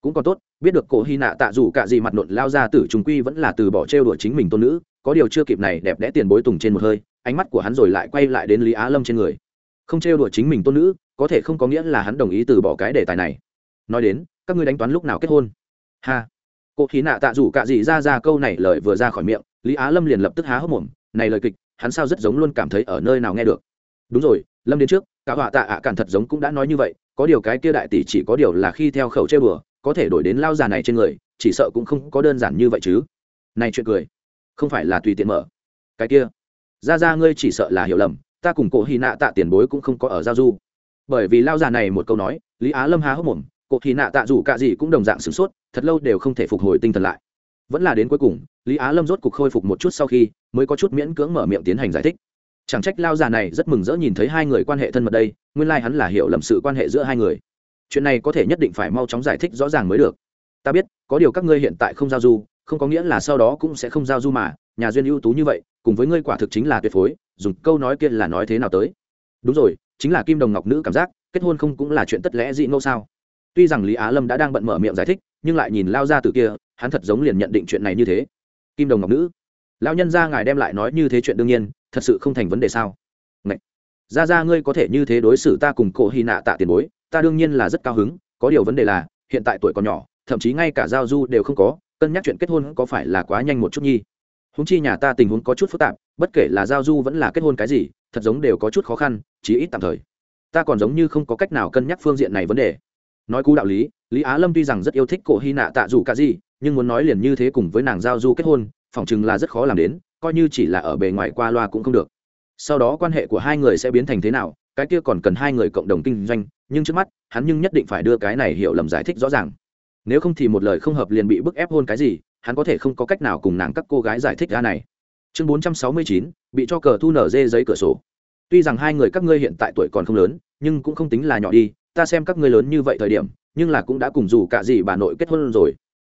Cũng còn tốt, biết được cổ hy nạ tạ dù cả gì mặt nộn lao ra tử trùng quy vẫn là từ bỏ trêu đùa chính mình tôn nữ, có điều chưa kịp này đẹp đẽ tiền bối tùng trên một hơi, ánh mắt của hắn rồi lại quay lại đến lý á lâm trên người. Không trêu đùa chính mình tôn nữ, có thể không có nghĩa là hắn đồng ý từ bỏ cái đề tài này. Nói đến, các ngươi đánh toán lúc nào kết hôn? Ha. Cô khí nạ tạ rủ cạ dị ra ra câu này lời vừa ra khỏi miệng, lý á lâm liền lập tức há hốc mồm, này lời kịch, hắn sao rất giống luôn cảm thấy ở nơi nào nghe được. Đúng rồi, lâm đến trước, cả họa tạ ạ cản thật giống cũng đã nói như vậy, có điều cái kia đại tỷ chỉ có điều là khi theo khẩu chơi bừa, có thể đổi đến lao già này trên người, chỉ sợ cũng không có đơn giản như vậy chứ. Này chuyện cười, không phải là tùy tiện mở. Cái kia, ra ra ngươi chỉ sợ là hiểu lầm, ta cùng cổ hy nạ tạ tiền bối cũng không có ở giao du. Bởi vì lao già này một câu nói, lý á lâm há hốc mồm cổ hy nạ tạ dù cả gì cũng đồng dạng sửng sốt thật lâu đều không thể phục hồi tinh thần lại. Vẫn là đến cuối cùng, lý á lâm rốt cục khôi phục một chút sau khi mới có chút miễn cưỡng mở miệng tiến hành giải thích. Chẳng trách lao già này rất mừng rỡ nhìn thấy hai người quan hệ thân mật đây, nguyên lai、like、hắn là hiểu lầm sự quan hệ giữa hai người. Chuyện này có thể nhất định phải mau chóng giải thích rõ ràng mới được. Ta biết, có điều các ngươi hiện tại không giao du, không có nghĩa là sau đó cũng sẽ không giao du mà, nhà duyên ưu tú như vậy, cùng với ngươi quả thực chính là tuyệt phối, dùng câu nói kia là nói thế nào tới? Đúng rồi, chính là kim đồng ngọc nữ cảm giác, kết hôn không cũng là chuyện tất lẽ dị ngẫu sao? Tuy rằng lý á lâm đã đang bận mở miệng giải thích nhưng lại nhìn lao ra từ kia, hắn thật giống liền nhận định chuyện này như thế. Kim đồng ngọc nữ lao nhân ra ngài đem lại nói như thế chuyện đương nhiên, thật sự không thành vấn đề sao? Ngậy! ra ra ngươi có thể như thế đối xử ta cùng cổ hy nạ tạ tiền bối, ta đương nhiên là rất cao hứng, có điều vấn đề là, hiện tại tuổi còn nhỏ, thậm chí ngay cả giao du đều không có, cân nhắc chuyện kết hôn có phải là quá nhanh một chút nhi? Húng chi nhà ta tình huống có chút phức tạp, bất kể là giao du vẫn là kết hôn cái gì, thật giống đều có chút khó khăn, chí ít tạm thời. Ta còn giống như không có cách nào cân nhắc phương diện này vấn đề. Nói cú đạo lý lý á lâm tuy rằng rất yêu thích cổ hy nạ tạ dù cả gì, nhưng muốn nói liền như thế cùng với nàng giao du kết hôn, phỏng chừng là rất khó làm đến, coi như chỉ là ở bề ngoài qua loa cũng không được. Sau đó quan hệ của hai người sẽ biến thành thế nào, cái kia còn cần hai người cộng đồng kinh doanh, nhưng trước mắt, hắn nhưng nhất định phải đưa cái này hiểu lầm giải thích rõ ràng. Nếu không thì một lời không hợp liền bị bức ép hôn cái gì, hắn có thể không có cách nào cùng nàng các cô gái giải thích ra này. Chương bốn trăm sáu mươi chín, bị cho cờ thu nở dê giấy cửa sổ. Tuy rằng hai người các ngươi hiện tại tuổi còn không lớn, nhưng cũng không tính là nhỏ đi, ta xem các ngươi lớn như vậy thời điểm nhưng là cũng đã cùng dù cả gì bà nội kết hôn rồi.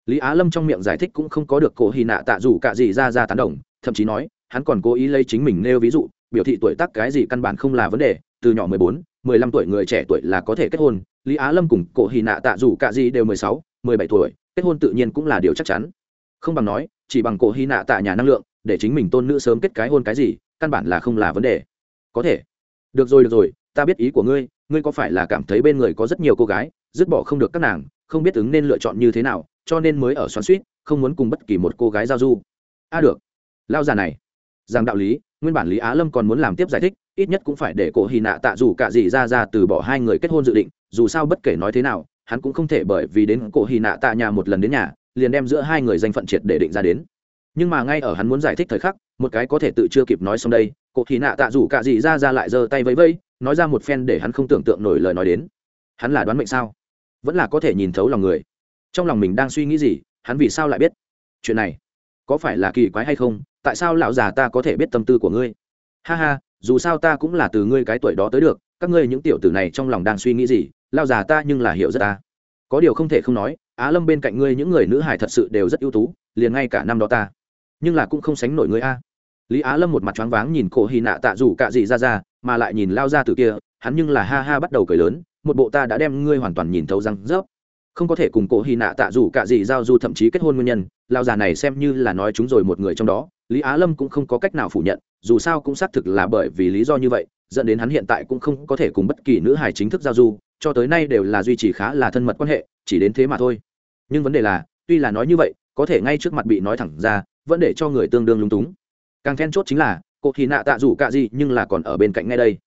Lý á lâm trong miệng giải thích cũng không có được cổ hy nạ tạ dù cả gì ra ra tán đồng, thậm chí nói, hắn còn cố ý lấy chính mình nêu ví dụ, biểu thị tuổi tác cái gì căn bản không là vấn đề, từ nhỏ mười bốn, mười lăm tuổi người trẻ tuổi là có thể kết hôn. Lý á lâm cùng cổ hy nạ tạ dù cả gì đều mười sáu, mười bảy tuổi, kết hôn tự nhiên cũng là điều chắc chắn. Không bằng nói, chỉ bằng cổ hy nạ tạ nhà năng lượng, để chính mình tôn nữ sớm kết cái hôn cái gì, căn bản là không là vấn đề. Có thể. Được rồi được rồi, ta biết ý của ngươi ngươi có phải là cảm thấy bên người có rất nhiều cô gái dứt bỏ không được các nàng, không biết ứng nên lựa chọn như thế nào, cho nên mới ở xoắn suýt, không muốn cùng bất kỳ một cô gái giao du. A được. Lao già này. Rằng đạo lý, nguyên bản lý á lâm còn muốn làm tiếp giải thích, ít nhất cũng phải để cổ hy nạ tạ dù cả gì ra ra từ bỏ hai người kết hôn dự định, dù sao bất kể nói thế nào, hắn cũng không thể bởi vì đến cổ hy nạ tạ nhà một lần đến nhà, liền đem giữa hai người danh phận triệt để định ra đến. Nhưng mà ngay ở hắn muốn giải thích thời khắc, một cái có thể tự chưa kịp nói xong đây, cổ hy nạ tạ dù cả gì ra ra lại giơ tay vẫy vẫy, nói ra một phen để hắn không tưởng tượng nổi lời nói đến. Hắn là đoán mệnh sao? Vẫn là có thể nhìn thấu lòng người. Trong lòng mình đang suy nghĩ gì, hắn vì sao lại biết? Chuyện này, có phải là kỳ quái hay không? Tại sao lão già ta có thể biết tâm tư của ngươi? Ha ha, dù sao ta cũng là từ ngươi cái tuổi đó tới được, các ngươi những tiểu tử này trong lòng đang suy nghĩ gì? Lao già ta nhưng là hiểu rất ta. Có điều không thể không nói, á lâm bên cạnh ngươi những người nữ hải thật sự đều rất ưu tú, liền ngay cả năm đó ta, nhưng là cũng không sánh nổi ngươi a. Lý á lâm một mặt choáng váng nhìn cổ hy nạ tạ dù cạ gì ra ra, mà lại nhìn lao ra từ kia, hắn nhưng là ha ha bắt đầu cười lớn một bộ ta đã đem ngươi hoàn toàn nhìn thấu răng rớp. Không có thể cùng cổ hy nạ tạ dù cạ gì giao du thậm chí kết hôn nguyên nhân lao già này xem như là nói chúng rồi một người trong đó, lý á lâm cũng không có cách nào phủ nhận, dù sao cũng xác thực là bởi vì lý do như vậy, dẫn đến hắn hiện tại cũng không có thể cùng bất kỳ nữ hài chính thức giao du, cho tới nay đều là duy trì khá là thân mật quan hệ, chỉ đến thế mà thôi. Nhưng vấn đề là, tuy là nói như vậy, có thể ngay trước mặt bị nói thẳng ra, vẫn để cho người tương đương lung túng. Càng then chốt chính là cô thì nạ tạ dù cả gì nhưng là còn ở bên cạnh ngay đây.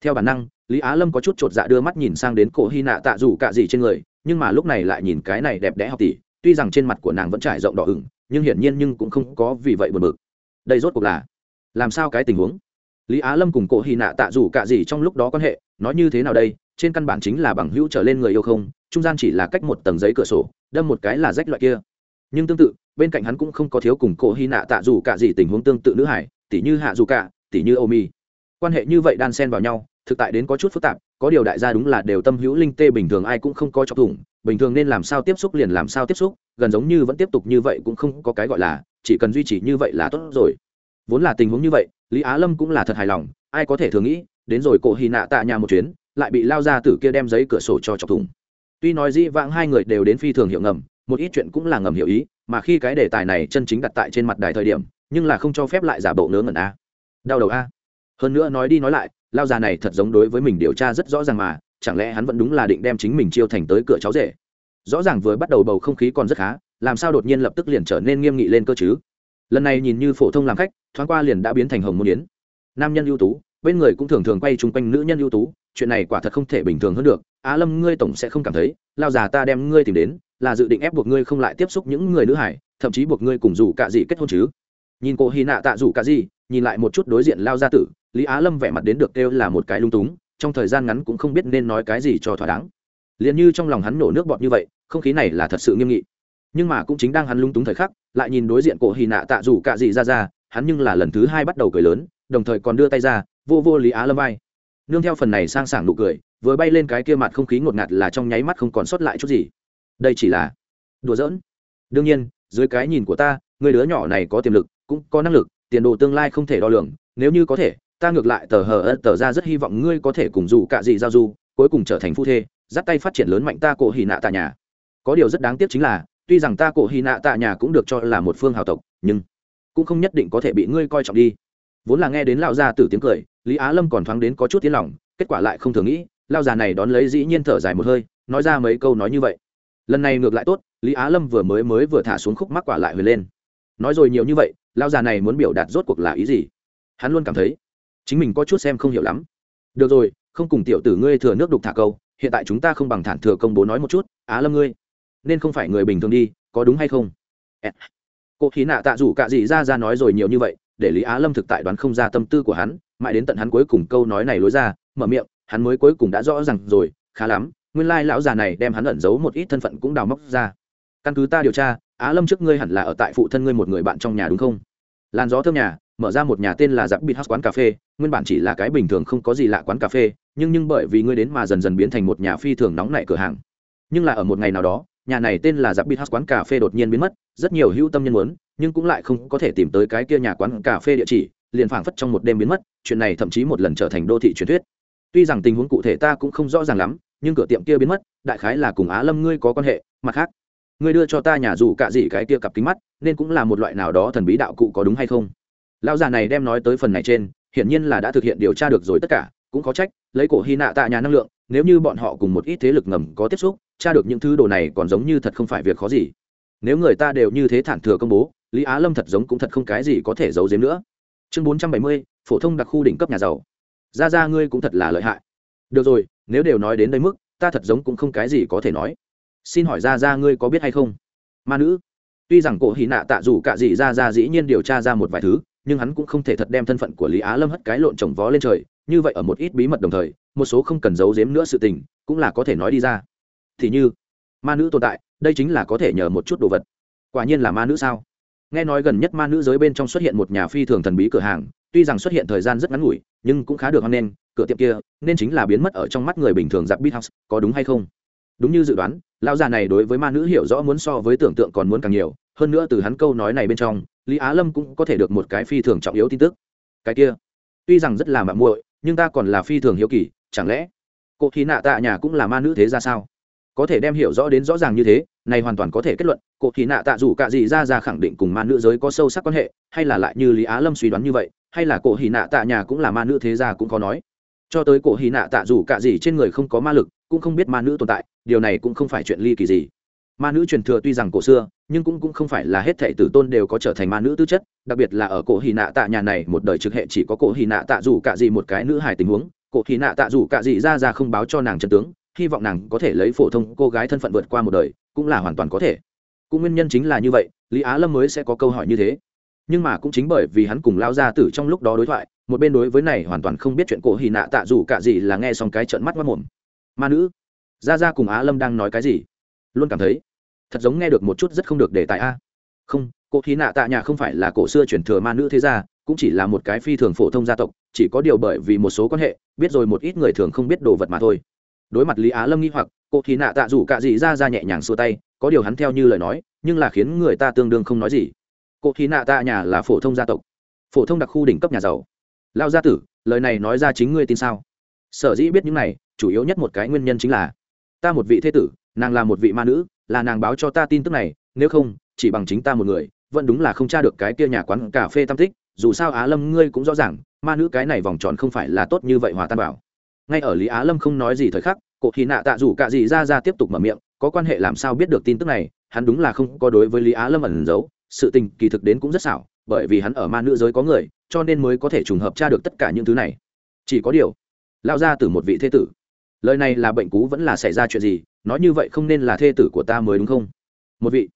Theo bản năng lý á lâm có chút chột dạ đưa mắt nhìn sang đến cổ hy nạ tạ dù cạ gì trên người, nhưng mà lúc này lại nhìn cái này đẹp đẽ học tỷ, tuy rằng trên mặt của nàng vẫn trải rộng đỏ ửng, nhưng hiển nhiên nhưng cũng không có vì vậy buồn bực. Đây rốt cuộc là làm sao cái tình huống? Lý á lâm cùng cổ hy nạ tạ dù cạ gì trong lúc đó quan hệ, nói như thế nào đây? Trên căn bản chính là bằng hữu trở lên người yêu không, trung gian chỉ là cách một tầng giấy cửa sổ, đâm một cái là rách loại kia. Nhưng tương tự, bên cạnh hắn cũng không có thiếu cùng cổ hy nạ tạ dù cạ gì tình huống tương tự nữ hải, tỷ như hạ dù cạ, tỷ như ô mi quan hệ như vậy đan xen vào nhau thực tại đến có chút phức tạp, có điều đại gia đúng là đều tâm hữu linh tê bình thường, ai cũng không có chọc thủng, bình thường nên làm sao tiếp xúc liền làm sao tiếp xúc, gần giống như vẫn tiếp tục như vậy cũng không có cái gọi là, chỉ cần duy trì như vậy là tốt rồi. Vốn là tình huống như vậy, lý á lâm cũng là thật hài lòng, ai có thể thường nghĩ, đến rồi cổ hy nạ tạ nhà một chuyến, lại bị lao ra từ kia đem giấy cửa sổ cho chọc thủng. Tuy nói dĩ vãng hai người đều đến phi thường hiệu ngầm, một ít chuyện cũng là ngầm hiểu ý, mà khi cái đề tài này chân chính đặt tại trên mặt đài thời điểm, nhưng là không cho phép lại giả bộ ngớ ngẩn a. Đau đầu a. Hơn nữa nói đi nói lại lao già này thật giống đối với mình điều tra rất rõ ràng mà, chẳng lẽ hắn vẫn đúng là định đem chính mình chiêu thành tới cửa cháu rể? Rõ ràng vừa bắt đầu bầu không khí còn rất khá, làm sao đột nhiên lập tức liền trở nên nghiêm nghị lên cơ chứ? Lần này nhìn như phổ thông làm khách, thoáng qua liền đã biến thành hồng môn yến. Nam nhân ưu tú, bên người cũng thường thường quay chung quanh nữ nhân ưu tú, chuyện này quả thật không thể bình thường hơn được. Á lâm, ngươi tổng sẽ không cảm thấy, lao già ta đem ngươi tìm đến, là dự định ép buộc ngươi không lại tiếp xúc những người nữ hải, thậm chí buộc ngươi cùng rủ cạ dị kết hôn chứ? Nhìn cô hy nạ tạ rủ cạ dị, nhìn lại một chút đối diện lao gia tử lý á lâm vẻ mặt đến được kêu là một cái lung túng, trong thời gian ngắn cũng không biết nên nói cái gì cho thỏa đáng. Liền như trong lòng hắn nổ nước bọt như vậy, không khí này là thật sự nghiêm nghị. Nhưng mà cũng chính đang hắn lung túng thời khắc, lại nhìn đối diện cổ hì nạ tạ rủ cạ dị ra ra, hắn nhưng là lần thứ hai bắt đầu cười lớn, đồng thời còn đưa tay ra, vô vô lý á lâm vai. Nương theo phần này sang sảng nụ cười, vừa bay lên cái kia mặt không khí ngột ngạt là trong nháy mắt không còn sót lại chút gì. Đây chỉ là đùa giỡn. Đương nhiên, dưới cái nhìn của ta, người đứa nhỏ này có tiềm lực, cũng có năng lực, tiền đồ tương lai không thể đo lường, nếu như có thể ta ngược lại tờ hờ ớt tờ ra rất hy vọng ngươi có thể cùng dù cạ gì giao du, cuối cùng trở thành phu thê, dắt tay phát triển lớn mạnh ta cổ hy nạ tạ nhà. Có điều rất đáng tiếc chính là, tuy rằng ta cổ hy nạ tạ nhà cũng được cho là một phương hào tộc, nhưng cũng không nhất định có thể bị ngươi coi trọng đi. Vốn là nghe đến lão gia tử tiếng cười, lý á lâm còn thoáng đến có chút tiếng lòng, kết quả lại không thường nghĩ lao già này đón lấy dĩ nhiên thở dài một hơi, nói ra mấy câu nói như vậy. Lần này ngược lại tốt, lý á lâm vừa mới mới vừa thả xuống khúc mắc quả lại hồi lên. Nói rồi nhiều như vậy lao già này muốn biểu đạt rốt cuộc là ý gì? Hắn luôn cảm thấy chính mình có chút xem không hiểu lắm. Được rồi, không cùng tiểu tử ngươi thừa nước đục thả câu, hiện tại chúng ta không bằng thản thừa công bố nói một chút, á lâm ngươi, nên không phải người bình thường đi, có đúng hay không? Cô khí nạ tạ rủ c ả gì ra ra nói rồi nhiều như vậy, để lý á lâm thực tại đoán không ra tâm tư của hắn, mãi đến tận hắn cuối cùng câu nói này lối ra, mở miệng, hắn mới cuối cùng đã rõ r à n g rồi, khá lắm, nguyên lai lão già này đem hắn ẩn giấu một ít thân phận cũng đào móc ra. Căn cứ ta điều tra, á lâm trước ngươi hẳn là ở tại phụ thân ngươi một người bạn trong nhà đúng không? Làn gió thơm nhà, mở ra một nhà tên là giặc bịt hát quán cà phê, nguyên bản chỉ là cái bình thường không có gì lạ quán cà phê, nhưng nhưng bởi vì ngươi đến mà dần dần biến thành một nhà phi thường nóng nảy cửa hàng. Nhưng là ở một ngày nào đó, nhà này tên là giặc bịt hát quán cà phê đột nhiên biến mất, rất nhiều hữu tâm nhân muốn, nhưng cũng lại không có thể tìm tới cái kia nhà quán cà phê địa chỉ, liền phảng phất trong một đêm biến mất, chuyện này thậm chí một lần trở thành đô thị truyền thuyết. Tuy rằng tình huống cụ thể ta cũng không rõ ràng lắm, nhưng cửa tiệm kia biến mất, đại khái là cùng á lâm ngươi có quan hệ, mặt khác ngươi đưa cho ta nhà dù cả gì cái kia cặp kính mắt, nên cũng là một loại nào đó thần bí đạo cụ có đúng hay không? Lão già này đem nói tới phần này trên, hiển nhiên là đã thực hiện điều tra được rồi tất cả, cũng có trách, lấy cổ hy nạ tại nhà năng lượng, nếu như bọn họ cùng một ít thế lực ngầm có tiếp xúc, tra được những thứ đồ này còn giống như thật không phải việc khó gì. Nếu người ta đều như thế thản thừa công bố, lý á lâm thật giống cũng thật không cái gì có thể giấu giếm nữa. Chương bốn trăm bảy mươi, phổ thông đặc khu đỉnh cấp nhà giàu. Ra ra ngươi cũng thật là lợi hại. Được rồi, nếu đều nói đến đây mức, ta thật giống cũng không cái gì có thể nói xin hỏi ra ra ngươi có biết hay không? Ma nữ, tuy rằng cổ hì nạ tạ dù cả gì ra ra dĩ nhiên điều tra ra một vài thứ, nhưng hắn cũng không thể thật đem thân phận của lý á lâm hất cái lộn trồng vó lên trời, như vậy ở một ít bí mật đồng thời, một số không cần giấu giếm nữa sự tình, cũng là có thể nói đi ra. Thì như, ma nữ tồn tại, đây chính là có thể nhờ một chút đồ vật. Quả nhiên là ma nữ sao? Nghe nói gần nhất ma nữ giới bên trong xuất hiện một nhà phi thường thần bí cửa hàng, tuy rằng xuất hiện thời gian rất ngắn ngủi, nhưng cũng khá được hoan lên cửa tiệm kia nên chính là biến mất ở trong mắt người bình thường giặc bit house có đúng hay không? Đúng như dự đoán, lão già này đối với ma nữ hiểu rõ muốn so với tưởng tượng còn muốn càng nhiều, hơn nữa từ hắn câu nói này bên trong, lý á lâm cũng có thể được một cái phi thường trọng yếu tin tức. Cái kia, tuy rằng rất là mạng muội, nhưng ta còn là phi thường hiếu kỳ, chẳng lẽ cô khí nạ tạ nhà cũng là ma nữ thế ra sao? Có thể đem hiểu rõ đến rõ ràng như thế, này hoàn toàn có thể kết luận, cô khí nạ tạ dù cả gì ra ra khẳng định cùng ma nữ giới có sâu sắc quan hệ, hay là lại như lý á lâm suy đoán như vậy, hay là cổ hì nạ tạ nhà cũng là ma nữ thế gia cũng có nói. Cho tới cổ hì nạ tạ dù cả gì trên người không có ma lực, cũng không biết ma nữ tồn tại điều này cũng không phải chuyện ly kỳ gì. Ma nữ truyền thừa tuy rằng cổ xưa, nhưng cũng cũng không phải là hết thệ tử tôn đều có trở thành ma nữ tư chất, đặc biệt là ở cổ hy nạ tạ nhà này, một đời trực hệ chỉ có cổ hy nạ tạ dù cả gì một cái nữ hài tình huống, cổ hy nạ tạ dù cả gì ra ra không báo cho nàng chân tướng, hy vọng nàng có thể lấy phổ thông cô gái thân phận vượt qua một đời, cũng là hoàn toàn có thể. Cũng nguyên nhân chính là như vậy, lý á lâm mới sẽ có câu hỏi như thế. Nhưng mà cũng chính bởi vì hắn cùng lao gia tử trong lúc đó đối thoại, một bên đối với này hoàn toàn không biết chuyện cổ hy nạ tạ dù cả gì là nghe xong cái trận mắt mất mồm. Ma nữ gia gia cùng á lâm đang nói cái gì? Luôn cảm thấy thật giống nghe được một chút rất không được đề tài a. Không, cô khí nạ tạ nhà không phải là cổ xưa truyền thừa ma nữ thế gia, cũng chỉ là một cái phi thường phổ thông gia tộc, chỉ có điều bởi vì một số quan hệ, biết rồi một ít người thường không biết đồ vật mà thôi. Đối mặt lý á lâm nghi hoặc, cô khí nạ tạ dù cả gì ra ra nhẹ nhàng xua tay, có điều hắn theo như lời nói, nhưng là khiến người ta tương đương không nói gì. Cô khí nạ tạ nhà là phổ thông gia tộc, phổ thông đặc khu đỉnh cấp nhà giàu. Lao gia tử, lời này nói ra chính ngươi tin sao? Sở dĩ biết những này, chủ yếu nhất một cái nguyên nhân chính là ta một vị thế tử, nàng là một vị ma nữ, là nàng báo cho ta tin tức này, nếu không, chỉ bằng chính ta một người, vẫn đúng là không tra được cái kia nhà quán cà phê tam tích, dù sao á lâm ngươi cũng rõ ràng, ma nữ cái này vòng tròn không phải là tốt như vậy hòa tan bảo ngay ở lý á lâm không nói gì thời khắc, cổ thì nạ tạ dù cả gì ra ra tiếp tục mở miệng, có quan hệ làm sao biết được tin tức này, hắn đúng là không có đối với lý á lâm ẩn giấu, sự tình kỳ thực đến cũng rất xảo, bởi vì hắn ở ma nữ giới có người, cho nên mới có thể trùng hợp tra được tất cả những thứ này. Chỉ có điều lao ra từ một vị thế tử lời này là bệnh cú vẫn là xảy ra chuyện gì, nói như vậy không nên là thê tử của ta mới đúng không? Một vị,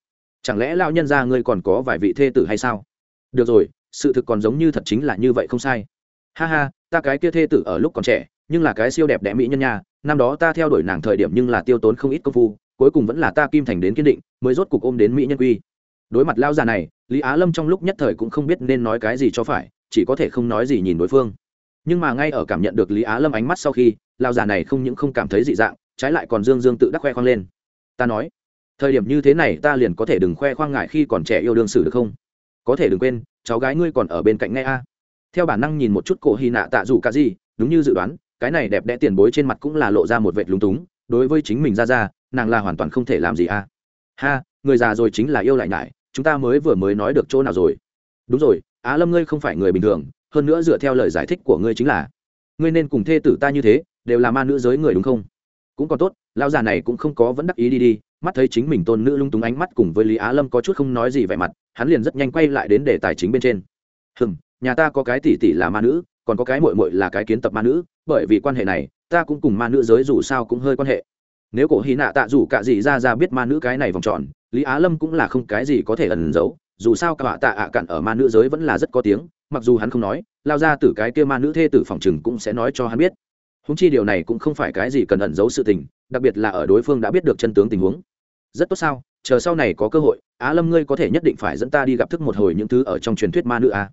chẳng lẽ lão nhân gia ngươi còn có vài vị thê tử hay sao? Được rồi, sự thực còn giống như thật chính là như vậy không sai. Ha ha, ta cái kia thê tử ở lúc còn trẻ, nhưng là cái siêu đẹp đẽ mỹ nhân nha, năm đó ta theo đuổi nàng thời điểm nhưng là tiêu tốn không ít công phu, cuối cùng vẫn là ta kim thành đến kiên định, mới rốt cục ôm đến mỹ nhân quy. Đối mặt lao già này, lý á lâm trong lúc nhất thời cũng không biết nên nói cái gì cho phải, chỉ có thể không nói gì nhìn đối phương. Nhưng mà ngay ở cảm nhận được lý á lâm ánh mắt sau khi lao già này không những không cảm thấy dị dạng, trái lại còn dương dương tự đắc khoe khoang lên. Ta nói, thời điểm như thế này ta liền có thể đừng khoe khoang ngại khi còn trẻ yêu đương xử được không? Có thể đừng quên, cháu gái ngươi còn ở bên cạnh ngay a. Theo bản năng nhìn một chút cổ hy nạ tạ dù cả gì, đúng như dự đoán, cái này đẹp đẽ tiền bối trên mặt cũng là lộ ra một vệt lúng túng, đối với chính mình ra ra, nàng là hoàn toàn không thể làm gì a. Ha, người già rồi chính là yêu lại nhải chúng ta mới vừa mới nói được chỗ nào rồi? Đúng rồi, á lâm ngươi không phải người bình thường, hơn nữa dựa theo lời giải thích của ngươi chính là, ngươi nên cùng thê tử ta như thế đều là ma nữ giới người đúng không? Cũng còn tốt, lão già này cũng không có vẫn đắc ý đi đi, mắt thấy chính mình tôn nữ lung túng ánh mắt cùng với lý á lâm có chút không nói gì vẻ mặt, hắn liền rất nhanh quay lại đến đề tài chính bên trên. Hừm, nhà ta có cái tỷ tỷ là ma nữ, còn có cái mội mội là cái kiến tập ma nữ, bởi vì quan hệ này, ta cũng cùng ma nữ giới dù sao cũng hơi quan hệ. Nếu cổ hy nạ tạ dù cả gì ra ra biết ma nữ cái này vòng tròn, lý á lâm cũng là không cái gì có thể ẩn giấu, dù sao cả tạ ạ cặn ở ma nữ giới vẫn là rất có tiếng, mặc dù hắn không nói, lao ra từ cái kia ma nữ thê tử phòng chừng cũng sẽ nói cho hắn biết húng chi điều này cũng không phải cái gì cần ẩn giấu sự tình, đặc biệt là ở đối phương đã biết được chân tướng tình huống rất tốt sao, chờ sau này có cơ hội, á lâm ngươi có thể nhất định phải dẫn ta đi gặp thức một hồi những thứ ở trong truyền thuyết ma nữ à.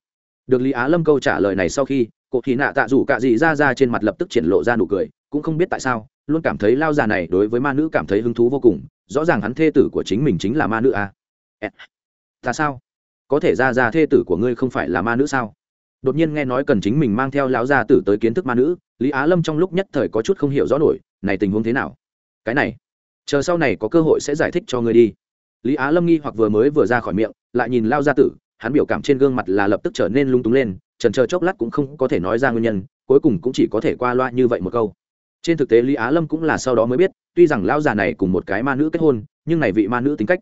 được lý á lâm câu trả lời này sau khi cụ thì nạ tạ rủ cạ dị ra ra trên mặt lập tức triển lộ ra nụ cười, cũng không biết tại sao, luôn cảm thấy lao già này đối với ma nữ cảm thấy hứng thú vô cùng, rõ ràng hắn thê tử của chính mình chính là ma nữ à. ta sao có thể ra ra thê tử của ngươi không phải là ma nữ sao đột nhiên nghe nói cần chính mình mang theo lão gia tử tới kiến thức ma nữ, lý á lâm trong lúc nhất thời có chút không hiểu rõ nổi, này tình huống thế nào? Cái này, chờ sau này có cơ hội sẽ giải thích cho người đi. Lý á lâm nghi hoặc vừa mới vừa ra khỏi miệng, lại nhìn lao gia tử, hắn biểu cảm trên gương mặt là lập tức trở nên lung túng lên, trần chờ chốc lát cũng không có thể nói ra nguyên nhân, cuối cùng cũng chỉ có thể qua loa như vậy một câu. Trên thực tế lý á lâm cũng là sau đó mới biết, tuy rằng lao già này cùng một cái ma nữ kết hôn, nhưng này vị ma nữ tính cách,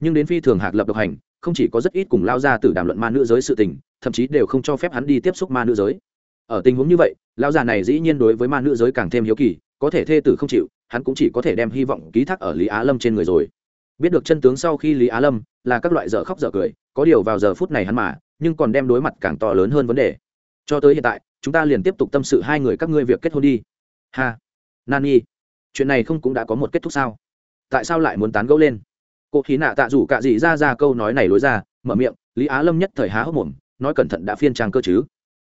nhưng đến phi thường hạc lập độc hành không chỉ có rất ít cùng lao ra từ đàm luận ma nữ giới sự tình, thậm chí đều không cho phép hắn đi tiếp xúc ma nữ giới. Ở tình huống như vậy, lao già này dĩ nhiên đối với ma nữ giới càng thêm hiếu kỳ, có thể thê tử không chịu, hắn cũng chỉ có thể đem hy vọng ký thác ở lý á lâm trên người rồi. Biết được chân tướng sau khi lý á lâm là các loại dở khóc dở cười, có điều vào giờ phút này hắn mà, nhưng còn đem đối mặt càng to lớn hơn vấn đề. Cho tới hiện tại, chúng ta liền tiếp tục tâm sự hai người các ngươi việc kết hôn đi. Ha! Nani, chuyện này không cũng đã có một kết thúc sao? Tại sao lại muốn tán gẫu lên? Cô khí nạ tạ rủ cạ dị ra ra câu nói này lối ra, mở miệng, lý á lâm nhất thời há hốc mồm, nói cẩn thận đã phiên trang cơ chứ.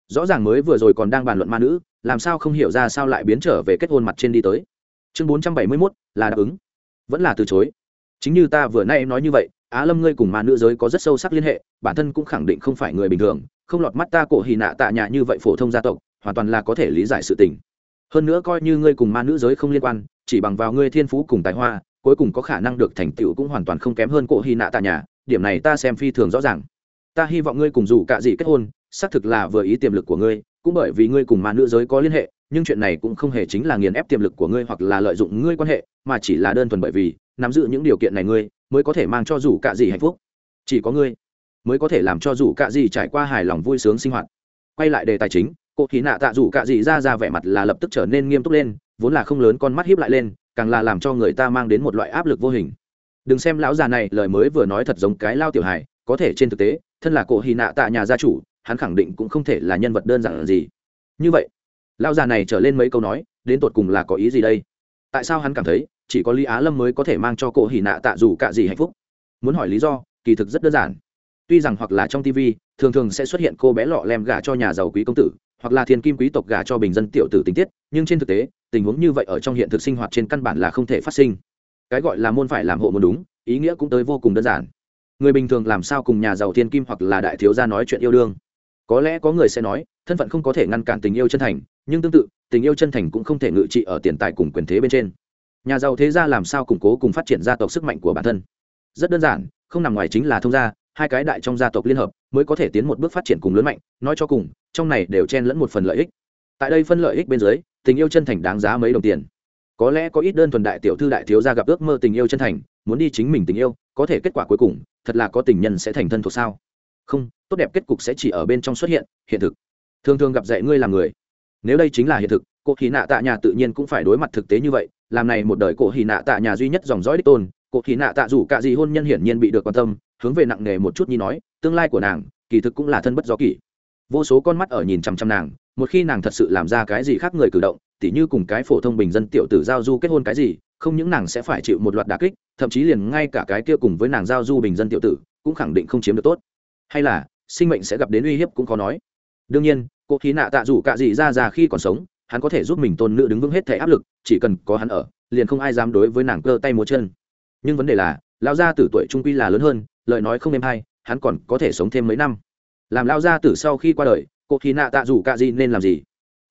Rõ ràng mới vừa rồi còn đang bàn luận ma nữ, làm sao không hiểu ra sao lại biến trở về kết hôn mặt trên đi tới. Chương bốn trăm bảy mươi mốt, là đáp ứng. Vẫn là từ chối. Chính như ta vừa nay nói như vậy, á lâm ngươi cùng ma nữ giới có rất sâu sắc liên hệ, bản thân cũng khẳng định không phải người bình thường, không lọt mắt ta cổ hì nạ tạ nhà như vậy phổ thông gia tộc, hoàn toàn là có thể lý giải sự tình. Hơn nữa coi như ngươi cùng ma nữ giới không liên quan, chỉ bằng vào ngươi thiên phú cùng tài hoa cuối cùng có khả năng được thành tựu cũng hoàn toàn không kém hơn cổ hy nạ tạ nhà, điểm này ta xem phi thường rõ ràng. Ta hy vọng ngươi cùng dù cả Dị kết hôn, xác thực là vừa ý tiềm lực của ngươi, cũng bởi vì ngươi cùng ma nữ giới có liên hệ, nhưng chuyện này cũng không hề chính là nghiền ép tiềm lực của ngươi hoặc là lợi dụng ngươi quan hệ, mà chỉ là đơn thuần bởi vì, nắm giữ những điều kiện này ngươi, mới có thể mang cho dù cả Dị hạnh phúc. Chỉ có ngươi, mới có thể làm cho dù cả Dị trải qua hài lòng vui sướng sinh hoạt. Quay lại đề tài chính cô khí nạ tạ dù cạ dị ra ra vẻ mặt là lập tức trở nên nghiêm túc lên, vốn là không lớn con mắt hiếp lại lên càng là làm cho người ta mang đến một loại áp lực vô hình. Đừng xem lão già này, lời mới vừa nói thật giống cái lao tiểu hài có thể trên thực tế, thân là cổ hy nạ tạ nhà gia chủ, hắn khẳng định cũng không thể là nhân vật đơn giản gì. Như vậy, lão già này trở lên mấy câu nói, đến tột cùng là có ý gì đây? Tại sao hắn cảm thấy, chỉ có lý á lâm mới có thể mang cho cổ hỉ nạ tạ dù cả gì hạnh phúc? Muốn hỏi lý do, kỳ thực rất đơn giản. Tuy rằng hoặc là trong tv thường thường sẽ xuất hiện cô bé lọ lem gả cho nhà giàu quý công tử, hoặc là thiên kim quý tộc gả cho bình dân tiểu tử tình tiết, nhưng trên thực tế tình huống như vậy ở trong hiện thực sinh hoạt trên căn bản là không thể phát sinh. Cái gọi là môn phải làm hộ môn đúng, ý nghĩa cũng tới vô cùng đơn giản. Người bình thường làm sao cùng nhà giàu thiên kim hoặc là đại thiếu gia nói chuyện yêu đương? Có lẽ có người sẽ nói, thân phận không có thể ngăn cản tình yêu chân thành, nhưng tương tự, tình yêu chân thành cũng không thể ngự trị ở tiền tài cùng quyền thế bên trên. Nhà giàu thế gia làm sao củng cố cùng phát triển gia tộc sức mạnh của bản thân? Rất đơn giản, không nằm ngoài chính là thông gia, hai cái đại trong gia tộc liên hợp mới có thể tiến một bước phát triển cùng lớn mạnh, nói cho cùng, trong này đều chen lẫn một phần lợi ích. Tại đây phân lợi ích bên dưới tình yêu chân thành đáng giá mấy đồng tiền. Có lẽ có ít đơn thuần đại tiểu thư đại thiếu gia gặp ước mơ tình yêu chân thành, muốn đi chính mình tình yêu, có thể kết quả cuối cùng, thật là có tình nhân sẽ thành thân thuộc sao? Không, tốt đẹp kết cục sẽ chỉ ở bên trong xuất hiện hiện thực. Thường thường gặp dạy ngươi làm người. Nếu đây chính là hiện thực cô hì nạ tạ nhà tự nhiên cũng phải đối mặt thực tế như vậy, làm này một đời cổ hì nạ tạ nhà duy nhất dòng dõi đích tôn cô hì nạ tạ dù cả gì hôn nhân hiển nhiên bị được quan tâm, hướng về nặng nề một chút nhi nói, tương lai của nàng, kỳ thực cũng là thân bất do kỷ. Vô số con mắt ở nhìn chằm chằm nàng một khi nàng thật sự làm ra cái gì khác người cử động, tỉ như cùng cái phổ thông bình dân tiểu tử giao du kết hôn cái gì, không những nàng sẽ phải chịu một loạt đà kích, thậm chí liền ngay cả cái kia cùng với nàng giao du bình dân tiểu tử, cũng khẳng định không chiếm được tốt. Hay là, sinh mệnh sẽ gặp đến uy hiếp cũng khó nói. Đương nhiên, cô khí nạ tạ dù cả gì ra già khi còn sống, hắn có thể giúp mình tôn nữ đứng vững hết thể áp lực, chỉ cần có hắn ở, liền không ai dám đối với nàng cơ tay múa chân. Nhưng vấn đề là, lão gia tử tuổi trung quy là lớn hơn, lời nói không êm hay, hắn còn có thể sống thêm mấy năm. Làm lão gia tử sau khi qua đời cô khí nạ tạ dù cả gì nên làm gì?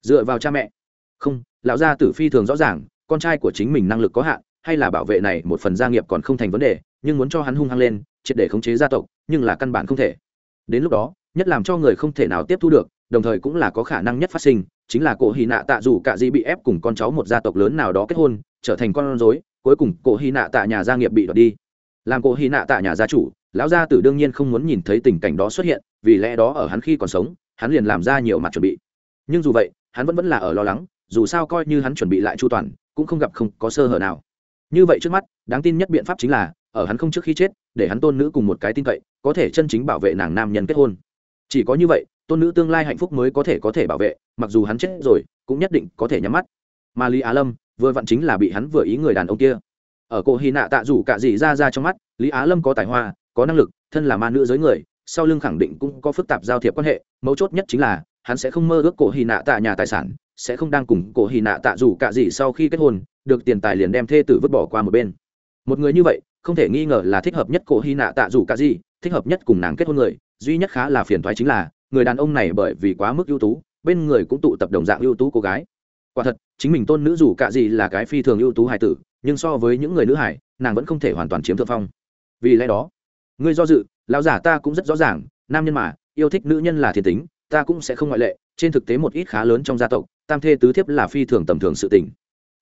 Dựa vào cha mẹ. Không, lão gia tử phi thường rõ ràng, con trai của chính mình năng lực có hạn, hay là bảo vệ này một phần gia nghiệp còn không thành vấn đề, nhưng muốn cho hắn hung hăng lên, triệt để khống chế gia tộc, nhưng là căn bản không thể. Đến lúc đó, nhất làm cho người không thể nào tiếp thu được, đồng thời cũng là có khả năng nhất phát sinh, chính là cổ hy nạ tạ dù cả Di bị ép cùng con cháu một gia tộc lớn nào đó kết hôn, trở thành con rối, cuối cùng cổ hy nạ tạ nhà gia nghiệp bị đoạt đi. Làm cổ hy nạ tạ nhà gia chủ, lão gia tử đương nhiên không muốn nhìn thấy tình cảnh đó xuất hiện, vì lẽ đó ở hắn khi còn sống hắn liền làm ra nhiều mặt chuẩn bị. Nhưng dù vậy, hắn vẫn vẫn là ở lo lắng, dù sao coi như hắn chuẩn bị lại chu toàn, cũng không gặp không có sơ hở nào. Như vậy trước mắt, đáng tin nhất biện pháp chính là, ở hắn không trước khi chết, để hắn tôn nữ cùng một cái tin cậy, có thể chân chính bảo vệ nàng nam nhân kết hôn. Chỉ có như vậy, tôn nữ tương lai hạnh phúc mới có thể có thể bảo vệ, mặc dù hắn chết rồi, cũng nhất định có thể nhắm mắt. Mà lý á lâm, vừa vặn chính là bị hắn vừa ý người đàn ông kia. Ở cô hy nạ tạ rủ cả gì ra ra trong mắt, lý á lâm có tài hoa, có năng lực, thân là ma nữ giới người sau lưng khẳng định cũng có phức tạp giao thiệp quan hệ, mấu chốt nhất chính là, hắn sẽ không mơ ước cổ hy nạ tạ nhà tài sản, sẽ không đang cùng cổ hy nạ tạ dù cả gì sau khi kết hôn, được tiền tài liền đem thê tử vứt bỏ qua một bên. Một người như vậy, không thể nghi ngờ là thích hợp nhất cổ hy nạ tạ dù cả gì, thích hợp nhất cùng nàng kết hôn người, duy nhất khá là phiền thoái chính là, người đàn ông này bởi vì quá mức ưu tú, bên người cũng tụ tập đồng dạng ưu tú cô gái. Quả thật, chính mình tôn nữ dù cả gì là cái phi thường ưu tú hài tử, nhưng so với những người nữ hải nàng vẫn không thể hoàn toàn chiếm thượng phong. Vì lẽ đó ngươi do dự, lão giả ta cũng rất rõ ràng, nam nhân mà, yêu thích nữ nhân là thiên tính, ta cũng sẽ không ngoại lệ, trên thực tế một ít khá lớn trong gia tộc, tam thê tứ thiếp là phi thường tầm thường sự tình.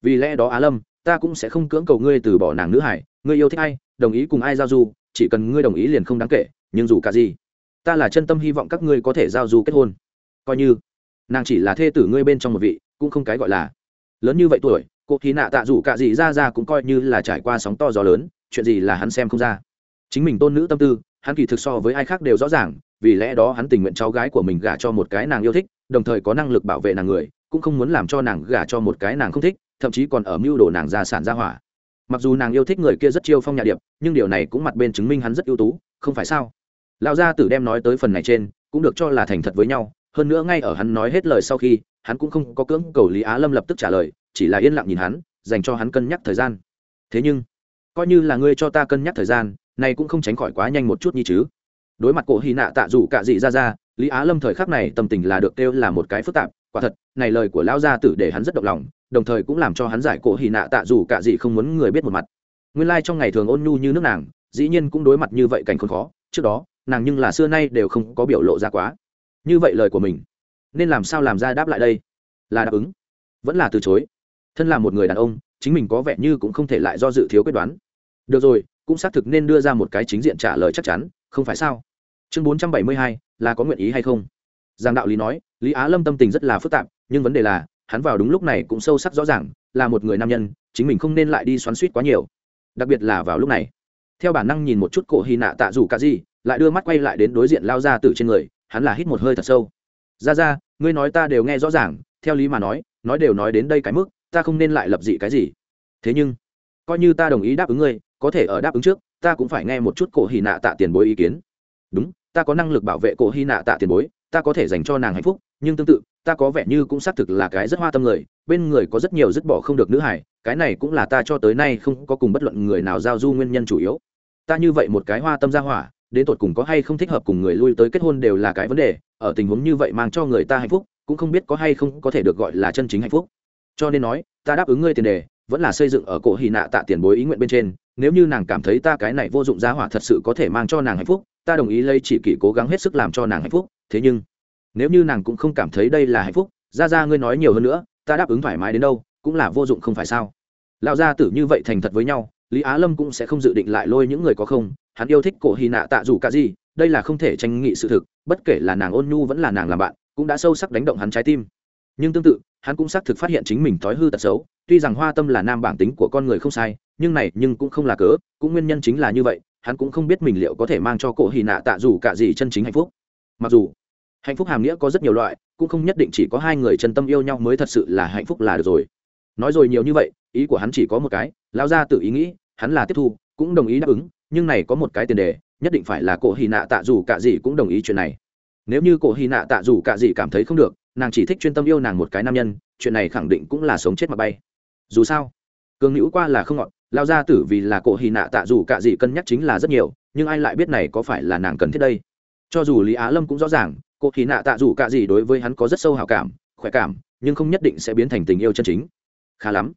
Vì lẽ đó á lâm, ta cũng sẽ không cưỡng cầu ngươi từ bỏ nàng nữ hải, ngươi yêu thích ai, đồng ý cùng ai giao du, chỉ cần ngươi đồng ý liền không đáng kể, nhưng dù cả gì, ta là chân tâm hy vọng các ngươi có thể giao du kết hôn. Coi như, nàng chỉ là thê tử ngươi bên trong một vị, cũng không cái gọi là. Lớn như vậy tuổi, cô thì nạ tạ dù cả gì ra ra cũng coi như là trải qua sóng to gió lớn, chuyện gì là hắn xem không ra chính mình tôn nữ tâm tư, hắn kỳ thực so với ai khác đều rõ ràng, vì lẽ đó hắn tình nguyện cháu gái của mình gả cho một cái nàng yêu thích, đồng thời có năng lực bảo vệ nàng người, cũng không muốn làm cho nàng gả cho một cái nàng không thích, thậm chí còn ở mưu đồ nàng gia sản gia hỏa. Mặc dù nàng yêu thích người kia rất chiêu phong nhà điệp, nhưng điều này cũng mặt bên chứng minh hắn rất ưu tú, không phải sao? Lão gia tử đem nói tới phần này trên, cũng được cho là thành thật với nhau, hơn nữa ngay ở hắn nói hết lời sau khi, hắn cũng không có cưỡng cầu lý á lâm lập tức trả lời, chỉ là yên lặng nhìn hắn, dành cho hắn cân nhắc thời gian. Thế nhưng, coi như là ngươi cho ta cân nhắc thời gian này cũng không tránh khỏi quá nhanh một chút như chứ. Đối mặt cổ hy nạ tạ dù cả gì ra ra, lý á lâm thời khắc này tâm tình là được kêu là một cái phức tạp, quả thật, này lời của lão gia tử để hắn rất động lòng, đồng thời cũng làm cho hắn giải cổ hy nạ tạ dù cả gì không muốn người biết một mặt. Nguyên lai trong ngày thường ôn nhu như nước nàng, dĩ nhiên cũng đối mặt như vậy cảnh khốn khó, trước đó, nàng nhưng là xưa nay đều không có biểu lộ ra quá. Như vậy lời của mình, nên làm sao làm ra đáp lại đây? Là đáp ứng, vẫn là từ chối. Thân là một người đàn ông, chính mình có vẻ như cũng không thể lại do dự thiếu quyết đoán. Được rồi cũng xác thực nên đưa ra một cái chính diện trả lời chắc chắn, không phải sao? Chương bốn trăm bảy mươi hai, là có nguyện ý hay không? Giang đạo lý nói, lý á lâm tâm tình rất là phức tạp, nhưng vấn đề là, hắn vào đúng lúc này cũng sâu sắc rõ ràng, là một người nam nhân, chính mình không nên lại đi xoắn suýt quá nhiều. Đặc biệt là vào lúc này, theo bản năng nhìn một chút cổ hy nạ tạ dù cả gì lại đưa mắt quay lại đến đối diện lao ra từ trên người, hắn là hít một hơi thật sâu. Ra ra ngươi nói ta đều nghe rõ ràng, theo lý mà nói nói đều nói đến đây cái mức, ta không nên lại lập dị cái gì. Thế nhưng, coi như ta đồng ý đáp ứng ngươi có thể ở đáp ứng trước, ta cũng phải nghe một chút cổ hy nạ tạ tiền bối ý kiến. Đúng, ta có năng lực bảo vệ cổ hy nạ tạ tiền bối, ta có thể dành cho nàng hạnh phúc, nhưng tương tự, ta có vẻ như cũng xác thực là cái rất hoa tâm người, bên người có rất nhiều dứt bỏ không được nữ hải cái này cũng là ta cho tới nay không có cùng bất luận người nào giao du nguyên nhân chủ yếu. Ta như vậy một cái hoa tâm gia hỏa, đến tột cùng có hay không thích hợp cùng người lui tới kết hôn đều là cái vấn đề, ở tình huống như vậy mang cho người ta hạnh phúc, cũng không biết có hay không có thể được gọi là chân chính hạnh phúc. Cho nên nói, ta đáp ứng ngươi tiền đề, vẫn là xây dựng ở cổ Hy nạ tạ tiền bối ý nguyện bên trên nếu như nàng cảm thấy ta cái này vô dụng giá hỏa thật sự có thể mang cho nàng hạnh phúc, ta đồng ý lây chỉ kỷ cố gắng hết sức làm cho nàng hạnh phúc, thế nhưng, nếu như nàng cũng không cảm thấy đây là hạnh phúc ra ra ngươi nói nhiều hơn nữa, ta đáp ứng thoải mái đến đâu, cũng là vô dụng không phải sao? Lão gia tử như vậy thành thật với nhau, lý á lâm cũng sẽ không dự định lại lôi những người có không, hắn yêu thích cổ hy nạ tạ dù cả gì, đây là không thể tranh nghị sự thực, bất kể là nàng ôn nhu vẫn là nàng làm bạn, cũng đã sâu sắc đánh động hắn trái tim. Nhưng tương tự, hắn cũng xác thực phát hiện chính mình thói hư tật xấu, tuy rằng hoa tâm là nam bản tính của con người không sai nhưng này nhưng cũng không là cớ, cũng nguyên nhân chính là như vậy, hắn cũng không biết mình liệu có thể mang cho cổ hì nạ tạ dù cả gì chân chính hạnh phúc. Mặc dù, hạnh phúc hàm nghĩa có rất nhiều loại, cũng không nhất định chỉ có hai người chân tâm yêu nhau mới thật sự là hạnh phúc là được rồi. Nói rồi nhiều như vậy, ý của hắn chỉ có một cái lao ra tự ý nghĩ, hắn là tiếp thu, cũng đồng ý đáp ứng, nhưng này có một cái tiền đề, nhất định phải là cổ hì nạ tạ dù cả gì cũng đồng ý chuyện này. Nếu như cổ hì nạ tạ dù cả gì cảm thấy không được, nàng chỉ thích chuyên tâm yêu nàng một cái nam nhân, chuyện này khẳng định cũng là sống chết mà bay. Dù sao, cường hữu qua là không ngọt lao ra tử vì là cổ hy nạ tạ dù cả gì cân nhắc chính là rất nhiều, nhưng ai lại biết này có phải là nàng cần thiết đây? Cho dù lý á lâm cũng rõ ràng, cổ hy nạ tạ dù cả gì đối với hắn có rất sâu hào cảm, khỏe cảm, nhưng không nhất định sẽ biến thành tình yêu chân chính. Khá lắm.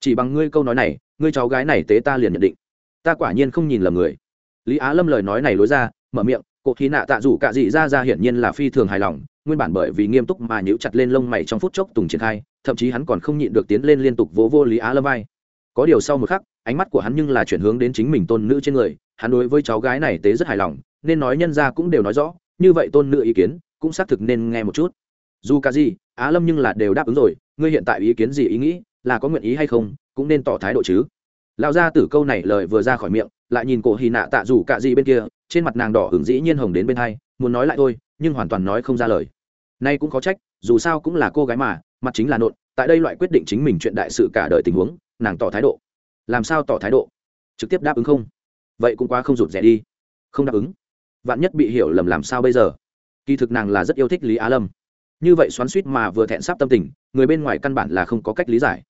Chỉ bằng ngươi câu nói này, ngươi cháu gái này tế ta liền nhận định. Ta quả nhiên không nhìn lầm người. Lý á lâm lời nói này lối ra, mở miệng, cổ khí nạ tạ dù cạ dị ra ra hiển nhiên là phi thường hài lòng, nguyên bản bởi vì nghiêm túc mà nhíu chặt lên lông mày trong phút chốc tùng triển khai, thậm chí hắn còn không nhịn được tiến lên liên tục vỗ vô lý á lâm vai có điều sau một khắc, ánh mắt của hắn nhưng là chuyển hướng đến chính mình tôn nữ trên người, hắn đối với cháu gái này tế rất hài lòng, nên nói nhân ra cũng đều nói rõ, như vậy tôn nữ ý kiến cũng xác thực nên nghe một chút. Dù cả gì á lâm nhưng là đều đáp ứng rồi, ngươi hiện tại ý kiến gì ý nghĩ, là có nguyện ý hay không, cũng nên tỏ thái độ chứ. Lão gia tử câu này lời vừa ra khỏi miệng, lại nhìn cổ hì nạ tạ dù cả gì bên kia, trên mặt nàng đỏ hưởng dĩ nhiên hồng đến bên hai, muốn nói lại thôi, nhưng hoàn toàn nói không ra lời. Nay cũng có trách, dù sao cũng là cô gái mà mặt chính là nộn, tại đây loại quyết định chính mình chuyện đại sự cả đời tình huống, nàng tỏ thái độ. Làm sao tỏ thái độ? Trực tiếp đáp ứng không? Vậy cũng quá không rụt rẻ đi. Không đáp ứng. Vạn nhất bị hiểu lầm làm sao bây giờ? Kỳ thực nàng là rất yêu thích lý á lâm. Như vậy xoắn suýt mà vừa thẹn sắp tâm tình, người bên ngoài căn bản là không có cách lý giải.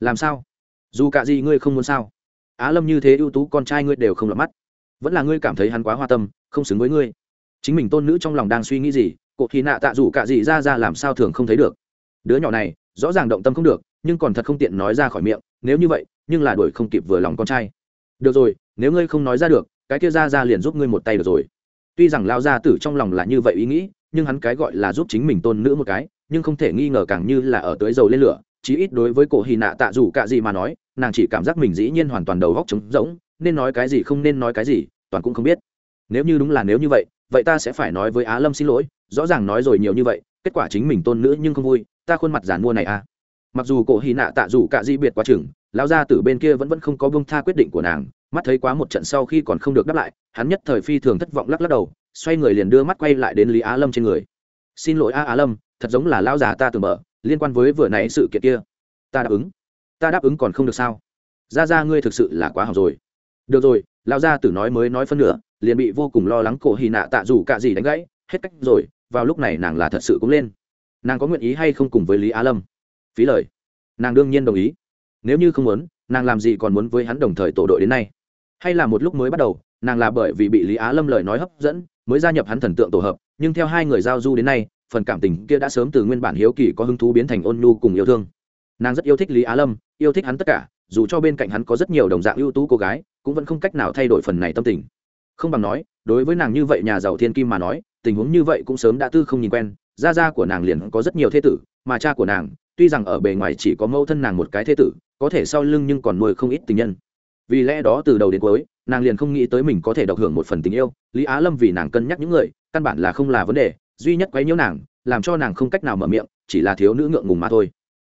Làm sao? Dù cả gì ngươi không muốn sao? Á lâm như thế ưu tú con trai ngươi đều không lọt mắt. Vẫn là ngươi cảm thấy hắn quá hoa tâm, không xứng với ngươi. Chính mình tôn nữ trong lòng đang suy nghĩ gì cụ thì nạ tạ dù cả gì ra ra làm sao thường không thấy được đứa nhỏ này, rõ ràng động tâm không được, nhưng còn thật không tiện nói ra khỏi miệng, nếu như vậy, nhưng là đuổi không kịp vừa lòng con trai. Được rồi, nếu ngươi không nói ra được, cái kia ra ra liền giúp ngươi một tay được rồi. Tuy rằng lao gia tử trong lòng là như vậy ý nghĩ, nhưng hắn cái gọi là giúp chính mình tôn nữ một cái, nhưng không thể nghi ngờ càng như là ở tới dầu lên lửa, chí ít đối với cổ hì nạ tạ dù cả gì mà nói, nàng chỉ cảm giác mình dĩ nhiên hoàn toàn đầu góc trống rỗng, nên nói cái gì không nên nói cái gì, toàn cũng không biết. Nếu như đúng là nếu như vậy vậy ta sẽ phải nói với á lâm xin lỗi, rõ ràng nói rồi nhiều như vậy, kết quả chính mình tôn nữ nhưng không vui ta khuôn mặt giản mua này à. Mặc dù cổ hy nạ tạ dù cả gì biệt quá chừng, lão gia tử bên kia vẫn vẫn không có bông tha quyết định của nàng, mắt thấy quá một trận sau khi còn không được đáp lại, hắn nhất thời phi thường thất vọng lắc lắc đầu, xoay người liền đưa mắt quay lại đến lý á lâm trên người. Xin lỗi a á lâm, thật giống là lão già ta từ mở liên quan với vừa nãy sự kiện kia. Ta đáp ứng. Ta đáp ứng còn không được sao? Ra ra ngươi thực sự là quá học rồi. Được rồi, lão gia tử nói mới nói phân nửa, liền bị vô cùng lo lắng cổ hy nạ tạ dù cả gì đánh gãy, hết cách rồi, vào lúc này nàng là thật sự cũng lên nàng có nguyện ý hay không cùng với lý á lâm phí lời nàng đương nhiên đồng ý nếu như không muốn nàng làm gì còn muốn với hắn đồng thời tổ đội đến nay hay là một lúc mới bắt đầu nàng là bởi vì bị lý á lâm lời nói hấp dẫn mới gia nhập hắn thần tượng tổ hợp nhưng theo hai người giao du đến nay phần cảm tình kia đã sớm từ nguyên bản hiếu kỳ có hứng thú biến thành ôn nhu cùng yêu thương nàng rất yêu thích lý á lâm yêu thích hắn tất cả dù cho bên cạnh hắn có rất nhiều đồng dạng ưu tú cô gái cũng vẫn không cách nào thay đổi phần này tâm tình không bằng nói đối với nàng như vậy nhà giàu thiên kim mà nói tình huống như vậy cũng sớm đã tư không nhìn quen gia gia của nàng liền có rất nhiều thế tử, mà cha của nàng, tuy rằng ở bề ngoài chỉ có mẫu thân nàng một cái thế tử, có thể sau lưng nhưng còn nuôi không ít tình nhân. Vì lẽ đó từ đầu đến cuối, nàng liền không nghĩ tới mình có thể độc hưởng một phần tình yêu, lý á lâm vì nàng cân nhắc những người, căn bản là không là vấn đề, duy nhất quấy nhiễu nàng, làm cho nàng không cách nào mở miệng, chỉ là thiếu nữ ngượng ngùng mà thôi.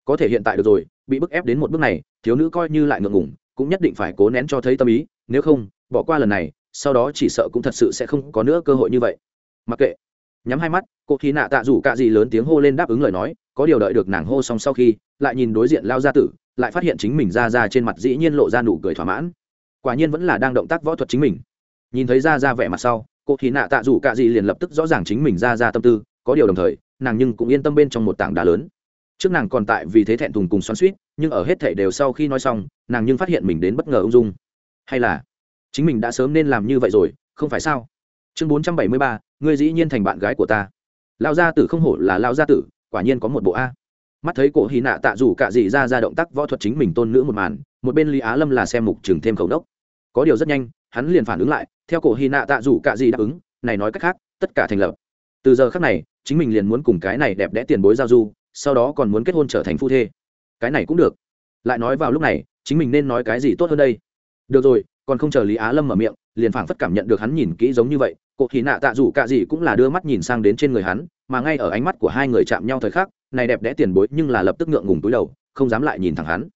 Có thể hiện tại được rồi, bị bức ép đến một bước này, thiếu nữ coi như lại ngượng ngùng, cũng nhất định phải cố nén cho thấy tâm ý, nếu không, bỏ qua lần này, sau đó chỉ sợ cũng thật sự sẽ không có nữa cơ hội như vậy. Mặc kệ nhắm hai mắt, cô khi nạ tạ rủ cạ gì lớn tiếng hô lên đáp ứng lời nói, có điều đợi được nàng hô xong sau khi, lại nhìn đối diện lao gia tử, lại phát hiện chính mình ra ra trên mặt dĩ nhiên lộ ra nụ cười thỏa mãn. Quả nhiên vẫn là đang động tác võ thuật chính mình. Nhìn thấy ra ra vẻ mặt sau, cô khí nạ tạ rủ cạ gì liền lập tức rõ ràng chính mình ra ra tâm tư, có điều đồng thời, nàng nhưng cũng yên tâm bên trong một tảng đá lớn. Trước nàng còn tại vì thế thẹn thùng cùng xoắn suýt nhưng ở hết thể đều sau khi nói xong, nàng nhưng phát hiện mình đến bất ngờ ung dung. Hay là, chính mình đã sớm nên làm như vậy rồi, không phải sao? Chương bốn trăm bảy mươi ba, ngươi dĩ nhiên thành bạn gái của ta. Lao gia tử không hổ là lao gia tử, quả nhiên có một bộ a. Mắt thấy cổ hy nạ tạ dù cả gì ra ra động tác võ thuật chính mình tôn nữ một màn, một bên lý á lâm là xem mục chừng thêm khẩu đốc. Có điều rất nhanh, hắn liền phản ứng lại, theo cổ hy nạ tạ dù cả gì đáp ứng, này nói cách khác, tất cả thành lập. Từ giờ khác này, chính mình liền muốn cùng cái này đẹp đẽ tiền bối giao du, sau đó còn muốn kết hôn trở thành phu thê. Cái này cũng được. Lại nói vào lúc này, chính mình nên nói cái gì tốt hơn đây? Được rồi, còn không chờ lý á lâm mở miệng, liền phảng phất cảm nhận được hắn nhìn kỹ giống như vậy cụ thì nạ tạ dù cả gì cũng là đưa mắt nhìn sang đến trên người hắn, mà ngay ở ánh mắt của hai người chạm nhau thời khắc, này đẹp đẽ tiền bối nhưng là lập tức ngượng ngùng túi đầu, không dám lại nhìn thẳng hắn.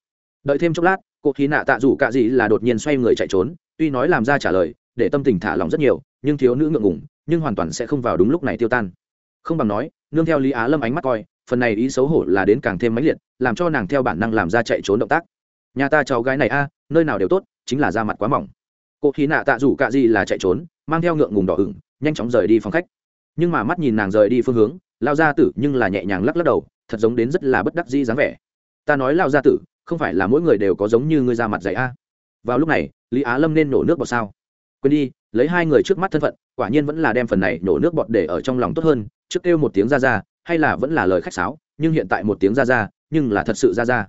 Đợi thêm chốc lát cụ thì nạ tạ dù cả gì là đột nhiên xoay người chạy trốn, tuy nói làm ra trả lời, để tâm tình thả lòng rất nhiều, nhưng thiếu nữ ngượng ngùng, nhưng hoàn toàn sẽ không vào đúng lúc này tiêu tan. Không bằng nói, nương theo lý á lâm ánh mắt coi, phần này ý xấu hổ là đến càng thêm mãnh liệt, làm cho nàng theo bản năng làm ra chạy trốn động tác. Nhà ta cháu gái này a, nơi nào đều tốt, chính là da mặt quá mỏng. Cô thì nạ tạ rủ cạ gì là chạy trốn mang theo ngượng ngùng đỏ ửng, nhanh chóng rời đi phòng khách. Nhưng mà mắt nhìn nàng rời đi phương hướng lao gia tử nhưng là nhẹ nhàng lắc lắc đầu, thật giống đến rất là bất đắc dĩ dáng vẻ. Ta nói lao gia tử, không phải là mỗi người đều có giống như ngươi ra mặt dạy a. Vào lúc này, lý á lâm nên nổ nước bọt sao? Quên đi, lấy hai người trước mắt thân phận, quả nhiên vẫn là đem phần này nổ nước bọt để ở trong lòng tốt hơn, trước kêu một tiếng ra ra, hay là vẫn là lời khách sáo, nhưng hiện tại một tiếng ra ra, nhưng là thật sự ra ra.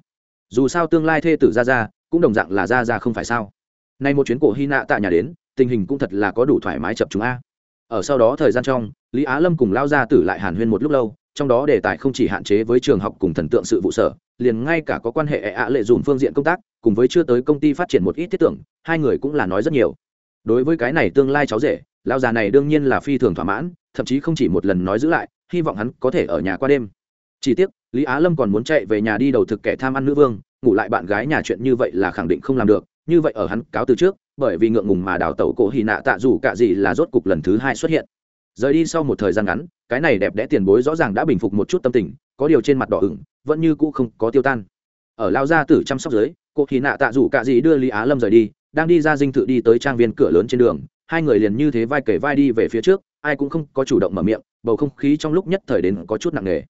Dù sao tương lai thê tử ra ra, cũng đồng dạng là ra ra không phải sao. Nay một chuyến cổ hy nạ tạ nhà đến tình hình cũng thật là có đủ thoải mái chập chúng a. Ở sau đó thời gian trong, lý á lâm cùng lao ra tử lại hàn huyên một lúc lâu, trong đó đề tài không chỉ hạn chế với trường học cùng thần tượng sự vụ sở, liền ngay cả có quan hệ ạ lệ dùn phương diện công tác, cùng với chưa tới công ty phát triển một ít thiết tưởng, hai người cũng là nói rất nhiều. Đối với cái này tương lai cháu rể lao già này đương nhiên là phi thường thỏa mãn, thậm chí không chỉ một lần nói giữ lại, hy vọng hắn có thể ở nhà qua đêm. Chỉ tiếc, lý á lâm còn muốn chạy về nhà đi đầu thực kẻ tham ăn nữ vương, ngủ lại bạn gái nhà chuyện như vậy là khẳng định không làm được, như vậy ở hắn cáo từ trước bởi vì ngượng ngùng mà đào tẩu cổ hì nạ tạ dù cả gì là rốt cục lần thứ hai xuất hiện. Rời đi sau một thời gian ngắn, cái này đẹp đẽ tiền bối rõ ràng đã bình phục một chút tâm tình, có điều trên mặt đỏ ửng, vẫn như cũ không có tiêu tan. Ở lao gia tử chăm sóc dưới cổ hì nạ tạ dù cả gì đưa lý á lâm rời đi, đang đi ra dinh thự đi tới trang viên cửa lớn trên đường, hai người liền như thế vai kể vai đi về phía trước, ai cũng không có chủ động mở miệng, bầu không khí trong lúc nhất thời đến có chút nặng nề.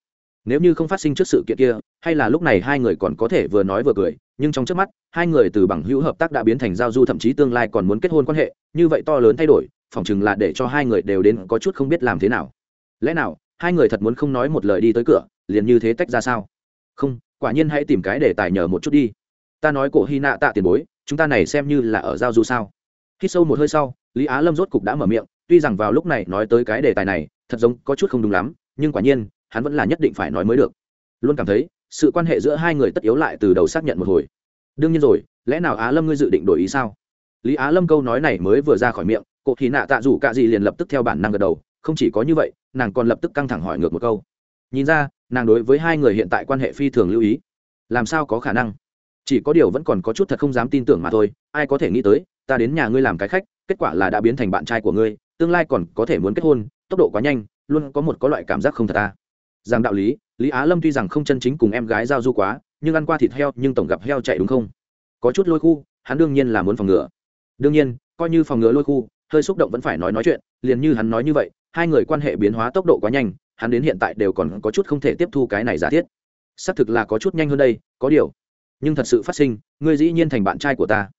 Nếu như không phát sinh trước sự kiện kia, hay là lúc này hai người còn có thể vừa nói vừa cười nhưng trong trước mắt, hai người từ bằng hữu hợp tác đã biến thành giao du, thậm chí tương lai còn muốn kết hôn quan hệ, như vậy to lớn thay đổi, phỏng chừng là để cho hai người đều đến có chút không biết làm thế nào. Lẽ nào, hai người thật muốn không nói một lời đi tới cửa, liền như thế tách ra sao? Không, quả nhiên hãy tìm cái để tài nhờ một chút đi. Ta nói cổ hy nạ tạ tiền bối, chúng ta này xem như là ở giao du sao? Khi sâu một hơi sau, lý á lâm rốt cục đã mở miệng, tuy rằng vào lúc này nói tới cái đề tài này, thật giống có chút không đúng lắm, nhưng quả nhiên, hắn vẫn là nhất định phải nói mới được. Luôn cảm thấy sự quan hệ giữa hai người tất yếu lại từ đầu xác nhận một hồi. Đương nhiên rồi, lẽ nào á lâm ngươi dự định đổi ý sao? Lý á lâm câu nói này mới vừa ra khỏi miệng cụ thì nạ tạ rủ c ả gì liền lập tức theo bản năng gật đầu, không chỉ có như vậy, nàng còn lập tức căng thẳng hỏi ngược một câu. Nhìn ra, nàng đối với hai người hiện tại quan hệ phi thường lưu ý. Làm sao có khả năng? Chỉ có điều vẫn còn có chút thật không dám tin tưởng mà thôi, ai có thể nghĩ tới, ta đến nhà ngươi làm cái khách, kết quả là đã biến thành bạn trai của ngươi, tương lai còn có thể muốn kết hôn, tốc độ quá nhanh, luôn có một có loại cảm giác không thật à. ta rằng đạo lý lý á lâm tuy rằng không chân chính cùng em gái giao du quá, nhưng ăn qua thịt heo, nhưng tổng gặp heo chạy đúng không? Có chút lôi khu, hắn đương nhiên là muốn phòng ngừa. Đương nhiên, coi như phòng ngừa lôi khu, hơi xúc động vẫn phải nói nói chuyện, liền như hắn nói như vậy, hai người quan hệ biến hóa tốc độ quá nhanh, hắn đến hiện tại đều còn có chút không thể tiếp thu cái này giả thiết. Xác thực là có chút nhanh hơn đây, có điều. Nhưng thật sự phát sinh, ngươi dĩ nhiên thành bạn trai của ta.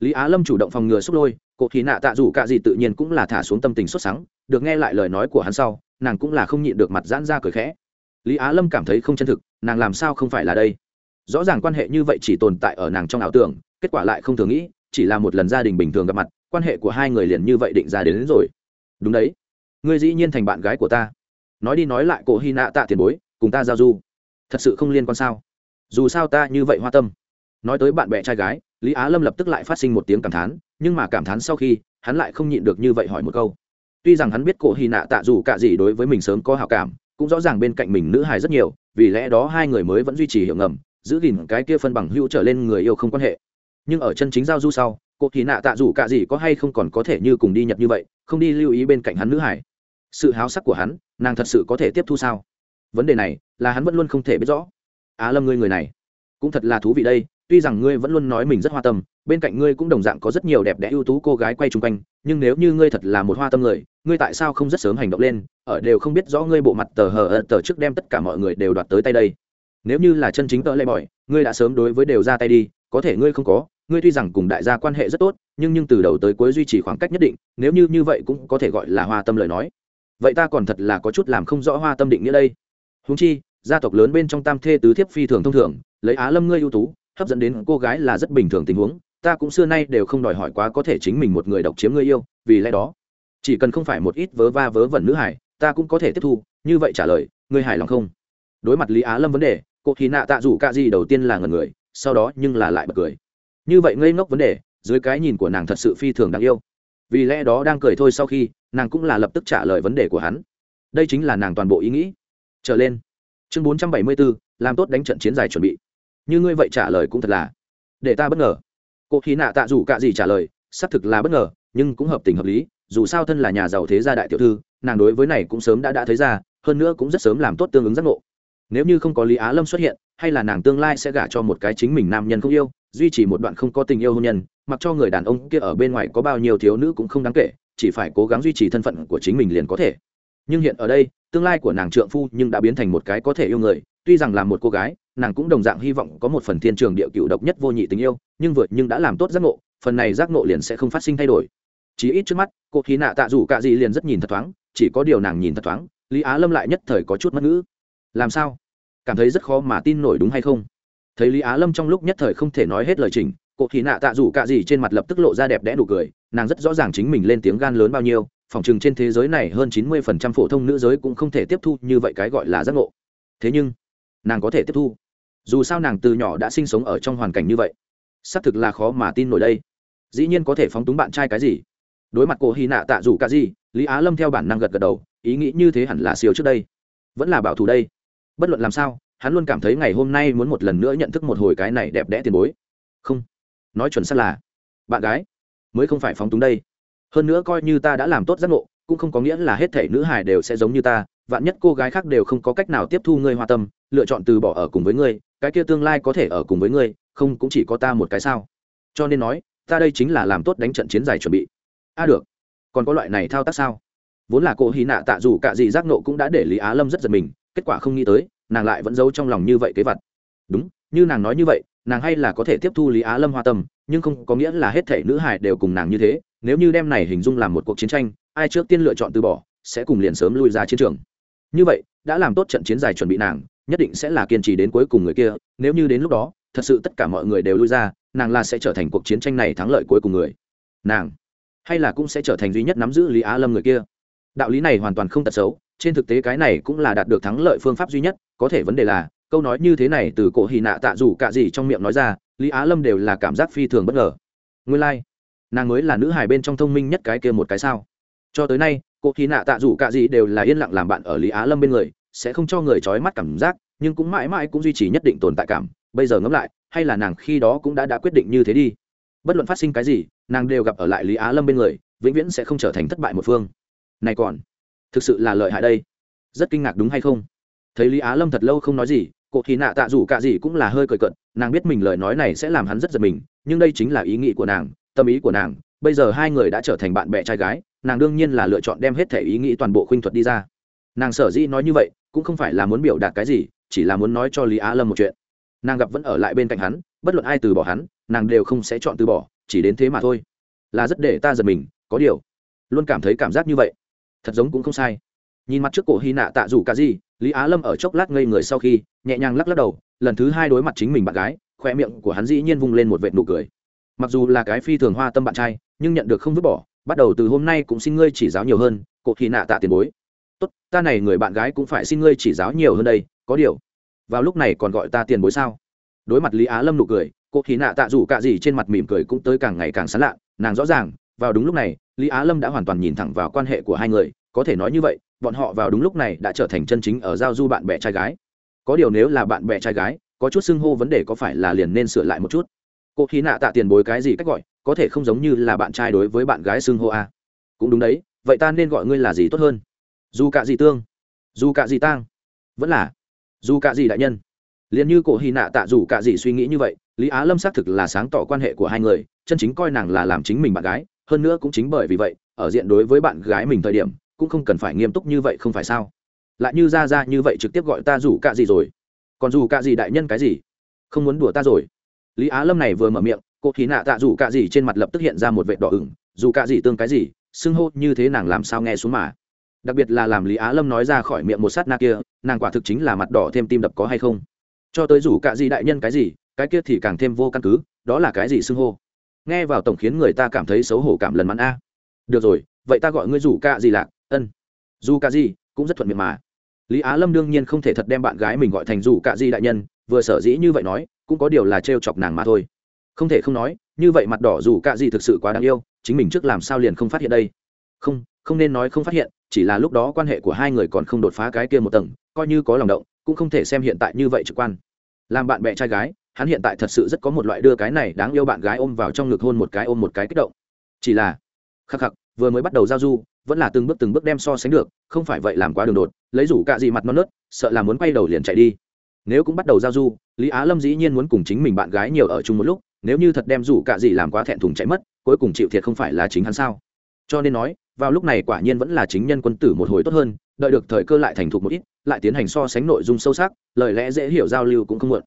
Lý á lâm chủ động phòng ngừa xúc lôi cụ thì nạ tạ dù cả gì tự nhiên cũng là thả xuống tâm tình xuất sáng được nghe lại lời nói của hắn sau, nàng cũng là không nhịn được mặt giãn ra cười khẽ lý á lâm cảm thấy không chân thực nàng làm sao không phải là đây? Rõ ràng quan hệ như vậy chỉ tồn tại ở nàng trong ảo tưởng kết quả lại không thường nghĩ chỉ là một lần gia đình bình thường gặp mặt quan hệ của hai người liền như vậy định ra đến, đến rồi. Đúng đấy. Ngươi dĩ nhiên thành bạn gái của ta. Nói đi nói lại cổ hy nạ tạ tiền bối cùng ta giao du. Thật sự không liên quan sao? Dù sao ta như vậy hoa tâm. Nói tới bạn bè trai gái lý á lâm lập tức lại phát sinh một tiếng cảm thán nhưng mà cảm thán sau khi hắn lại không nhịn được như vậy hỏi một câu. Tuy rằng hắn biết cổ hy nạ tạ dù cả gì đối với mình sớm có hảo cảm cũng rõ ràng bên cạnh mình nữ hài rất nhiều, vì lẽ đó hai người mới vẫn duy trì hiệu ngầm, giữ gìn cái kia phân bằng hữu trở lên người yêu không quan hệ. Nhưng ở chân chính giao du sau, cô thì nạ tạ dù cả gì có hay không còn có thể như cùng đi nhật như vậy, không đi lưu ý bên cạnh hắn nữ hải sự háo sắc của hắn, nàng thật sự có thể tiếp thu sao? Vấn đề này, là hắn vẫn luôn không thể biết rõ. Á lâm ngươi người này, cũng thật là thú vị đây tuy rằng ngươi vẫn luôn nói mình rất hoa tâm, bên cạnh ngươi cũng đồng dạng có rất nhiều đẹp đẽ ưu tú cô gái quay chung quanh, nhưng nếu như ngươi thật là một hoa tâm người, ngươi tại sao không rất sớm hành động lên, ở đều không biết rõ ngươi bộ mặt tờ hờ tờ trước đem tất cả mọi người đều đoạt tới tay đây. Nếu như là chân chính tờ lệ bỏi ngươi đã sớm đối với đều ra tay đi, có thể ngươi không có, ngươi tuy rằng cùng đại gia quan hệ rất tốt, nhưng nhưng từ đầu tới cuối duy trì khoảng cách nhất định, nếu như như vậy cũng có thể gọi là hoa tâm lời nói. Vậy ta còn thật là có chút làm không rõ hoa tâm định nghĩa đây. Húng chi, gia tộc lớn bên trong tam thê tứ thiếp phi thường thông thường, lấy á lâm ngươi ưu tú hấp dẫn đến cô gái là rất bình thường tình huống, ta cũng xưa nay đều không đòi hỏi quá có thể chính mình một người độc chiếm người yêu, vì lẽ đó, chỉ cần không phải một ít vớ va vớ vẩn nữ hải ta cũng có thể tiếp thu, như vậy trả lời, ngươi hài lòng không? Đối mặt lý á lâm vấn đề, cô thì nạ tạ rủ c gì đầu tiên là ngần người, sau đó nhưng là lại bật cười. Như vậy ngây ngốc vấn đề, dưới cái nhìn của nàng thật sự phi thường đáng yêu. Vì lẽ đó đang cười thôi sau khi, nàng cũng là lập tức trả lời vấn đề của hắn. Đây chính là nàng toàn bộ ý nghĩ. Trở lên. Chương bốn trăm bảy mươi bốn làm tốt đánh trận chiến dài chuẩn bị như ngươi vậy trả lời cũng thật là để ta bất ngờ. Cô khí nạ tạ dù c ả gì trả lời, xác thực là bất ngờ, nhưng cũng hợp tình hợp lý, dù sao thân là nhà giàu thế gia đại tiểu thư, nàng đối với này cũng sớm đã đã thấy ra, hơn nữa cũng rất sớm làm tốt tương ứng giác ngộ. Nếu như không có lý á lâm xuất hiện, hay là nàng tương lai sẽ gả cho một cái chính mình nam nhân không yêu, duy trì một đoạn không có tình yêu hôn nhân, mặc cho người đàn ông kia ở bên ngoài có bao nhiêu thiếu nữ cũng không đáng kể, chỉ phải cố gắng duy trì thân phận của chính mình liền có thể. Nhưng hiện ở đây, tương lai của nàng trượng phu nhưng đã biến thành một cái có thể yêu người, tuy rằng là một cô gái nàng cũng đồng dạng hy vọng có một phần thiên trường địa cựu độc nhất vô nhị tình yêu, nhưng vượt nhưng đã làm tốt giác ngộ, phần này giác ngộ liền sẽ không phát sinh thay đổi. Chỉ ít trước mắt, cô khí nạ tạ rủ cạ gì liền rất nhìn thật thoáng, chỉ có điều nàng nhìn thật thoáng, lý á lâm lại nhất thời có chút mất ngữ. Làm sao? Cảm thấy rất khó mà tin nổi đúng hay không? Thấy lý á lâm trong lúc nhất thời không thể nói hết lời trình cô khí nạ tạ rủ cạ gì trên mặt lập tức lộ ra đẹp đẽ đủ cười, nàng rất rõ ràng chính mình lên tiếng gan lớn bao nhiêu, phòng chừng trên thế giới này hơn chín mươi phần trăm phổ thông nữ giới cũng không thể tiếp thu như vậy cái gọi là giác ngộ. Thế nhưng, nàng có thể tiếp thu dù sao nàng từ nhỏ đã sinh sống ở trong hoàn cảnh như vậy, xác thực là khó mà tin nổi đây. Dĩ nhiên có thể phóng túng bạn trai cái gì? Đối mặt cô hy nạ tạ rủ cả gì, lý á lâm theo bản năng gật gật đầu, ý nghĩ như thế hẳn là siêu trước đây. Vẫn là bảo thủ đây. Bất luận làm sao, hắn luôn cảm thấy ngày hôm nay muốn một lần nữa nhận thức một hồi cái này đẹp đẽ tiền bối. Không. Nói chuẩn xác là, bạn gái, mới không phải phóng túng đây. Hơn nữa coi như ta đã làm tốt giác ngộ, cũng không có nghĩa là hết thể nữ hài đều sẽ giống như ta. Vạn nhất cô gái khác đều không có cách nào tiếp thu ngươi hoa tâm, lựa chọn từ bỏ ở cùng với ngươi cái kia tương lai có thể ở cùng với ngươi, không cũng chỉ có ta một cái sao? Cho nên nói, ta đây chính là làm tốt đánh trận chiến dài chuẩn bị. A được. Còn có loại này thao tác sao? Vốn là cô hy nạ tạ dù cả gì giác nộ cũng đã để lý á lâm rất giật mình, kết quả không nghĩ tới, nàng lại vẫn giấu trong lòng như vậy kế vật. Đúng, như nàng nói như vậy, nàng hay là có thể tiếp thu lý á lâm hoa tâm, nhưng không có nghĩa là hết thể nữ hải đều cùng nàng như thế, nếu như đem này hình dung làm một cuộc chiến tranh, ai trước tiên lựa chọn từ bỏ, sẽ cùng liền sớm lui ra chiến trường. Như vậy, đã làm tốt trận chiến dài chuẩn bị nàng nhất định sẽ là kiên trì đến cuối cùng người kia, nếu như đến lúc đó, thật sự tất cả mọi người đều lui ra, nàng là sẽ trở thành cuộc chiến tranh này thắng lợi cuối cùng người. Nàng, hay là cũng sẽ trở thành duy nhất nắm giữ lý á lâm người kia? Đạo lý này hoàn toàn không tật xấu, trên thực tế cái này cũng là đạt được thắng lợi phương pháp duy nhất, có thể vấn đề là, câu nói như thế này từ cổ hì nạ tạ dù cả gì trong miệng nói ra, lý á lâm đều là cảm giác phi thường bất ngờ. Nguyên lai、like. nàng mới là nữ hài bên trong thông minh nhất cái kia một cái sao? Cho tới nay, cổ hì nạ tạ dù cả gì đều là yên lặng làm bạn ở lý á lâm bên người sẽ không cho người trói mắt cảm giác, nhưng cũng mãi mãi cũng duy trì nhất định tồn tại cảm. Bây giờ ngẫm lại, hay là nàng khi đó cũng đã đã quyết định như thế đi. Bất luận phát sinh cái gì, nàng đều gặp ở lại lý á lâm bên người, vĩnh viễn sẽ không trở thành thất bại một phương. Này còn, thực sự là lợi hại đây. Rất kinh ngạc đúng hay không? Thấy lý á lâm thật lâu không nói gì, cô thì nạ tạ dù cả gì cũng là hơi cười cận nàng biết mình lời nói này sẽ làm hắn rất giật mình, nhưng đây chính là ý nghĩ của nàng, tâm ý của nàng. Bây giờ hai người đã trở thành bạn bè trai gái, nàng đương nhiên là lựa chọn đem hết thể ý nghĩ toàn bộ khuynh thuật đi ra. Nàng sở dĩ nói như vậy cũng không phải là muốn biểu đạt cái gì, chỉ là muốn nói cho lý á lâm một chuyện. Nàng gặp vẫn ở lại bên cạnh hắn, bất luận ai từ bỏ hắn, nàng đều không sẽ chọn từ bỏ, chỉ đến thế mà thôi. Là rất để ta giật mình, có điều, luôn cảm thấy cảm giác như vậy. Thật giống cũng không sai. Nhìn mặt trước cổ hy nạ tạ rủ cả gì lý á lâm ở chốc lát ngây người sau khi, nhẹ nhàng lắc lắc đầu, lần thứ hai đối mặt chính mình bạn gái khoe miệng của hắn dĩ nhiên vung lên một vệt nụ cười. Mặc dù là cái phi thường hoa tâm bạn trai, nhưng nhận được không vứt bỏ, bắt đầu từ hôm nay cũng xin ngươi chỉ giáo nhiều hơn, cổ hy nạ tạ tiền bối tốt, ta này người bạn gái cũng phải xin ngươi chỉ giáo nhiều hơn đây, có điều, vào lúc này còn gọi ta tiền bối sao? Đối mặt lý á lâm nụ cười, cô khí nạ tạ rủ c ả gì trên mặt mỉm cười cũng tới càng ngày càng sán lạ, nàng rõ ràng, vào đúng lúc này, lý á lâm đã hoàn toàn nhìn thẳng vào quan hệ của hai người, có thể nói như vậy, bọn họ vào đúng lúc này đã trở thành chân chính ở giao du bạn bè trai gái. Có điều nếu là bạn bè trai gái, có chút xưng hô vấn đề có phải là liền nên sửa lại một chút? Cô khí nạ tạ tiền bối cái gì cách gọi, có thể không giống như là bạn trai đối với bạn gái xưng hô a? Cũng đúng đấy, vậy ta nên gọi ngươi là gì tốt hơn? Dù cả gì tương, dù cả gì tang, vẫn là dù cả gì đại nhân. Liền như cổ hy nạ tạ dù cả gì suy nghĩ như vậy, lý á lâm xác thực là sáng tỏ quan hệ của hai người, chân chính coi nàng là làm chính mình bạn gái, hơn nữa cũng chính bởi vì vậy, ở diện đối với bạn gái mình thời điểm, cũng không cần phải nghiêm túc như vậy không phải sao? Lại như ra ra như vậy trực tiếp gọi ta rủ cả gì rồi. Còn dù cả gì đại nhân cái gì? Không muốn đùa ta rồi. Lý á lâm này vừa mở miệng cô khí nạ tạ rủ cả gì trên mặt lập tức hiện ra một vệt đỏ ửng, dù cả gì tương cái gì, xưng hô như thế nàng làm sao nghe xuống mà đặc biệt là làm lý á lâm nói ra khỏi miệng một sát na kia, nàng quả thực chính là mặt đỏ thêm tim đập có hay không. Cho tới rủ cả gì đại nhân cái gì, cái kia thì càng thêm vô căn cứ, đó là cái gì xưng hô? Nghe vào tổng khiến người ta cảm thấy xấu hổ cảm lần mắn a. Được rồi, vậy ta gọi ngươi rủ cả gì lạc, ân. Dù cả gì, cũng rất thuận miệng mà. Lý á lâm đương nhiên không thể thật đem bạn gái mình gọi thành rủ cả gì đại nhân, vừa sở dĩ như vậy nói, cũng có điều là trêu chọc nàng mà thôi. Không thể không nói, như vậy mặt đỏ rủ cả gì thực sự quá đáng yêu, chính mình trước làm sao liền không phát hiện đây? Không không nên nói không phát hiện chỉ là lúc đó quan hệ của hai người còn không đột phá cái kia một tầng, coi như có lòng động, cũng không thể xem hiện tại như vậy trực quan. Làm bạn bè trai gái, hắn hiện tại thật sự rất có một loại đưa cái này đáng yêu bạn gái ôm vào trong ngực hôn một cái ôm một cái kích động. Chỉ là, khắc khắc, vừa mới bắt đầu giao du, vẫn là từng bước từng bước đem so sánh được, không phải vậy làm quá đường đột, lấy rủ cạ gì mặt non nớt, sợ là muốn quay đầu liền chạy đi. Nếu cũng bắt đầu giao du, lý á lâm dĩ nhiên muốn cùng chính mình bạn gái nhiều ở chung một lúc, nếu như thật đem rủ cạ gì làm quá thẹn thùng chạy mất, cuối cùng chịu thiệt không phải là chính hắn sao? Cho nên nói vào lúc này quả nhiên vẫn là chính nhân quân tử một hồi tốt hơn, đợi được thời cơ lại thành thục một ít, lại tiến hành so sánh nội dung sâu sắc, lời lẽ dễ hiểu giao lưu cũng không muộn.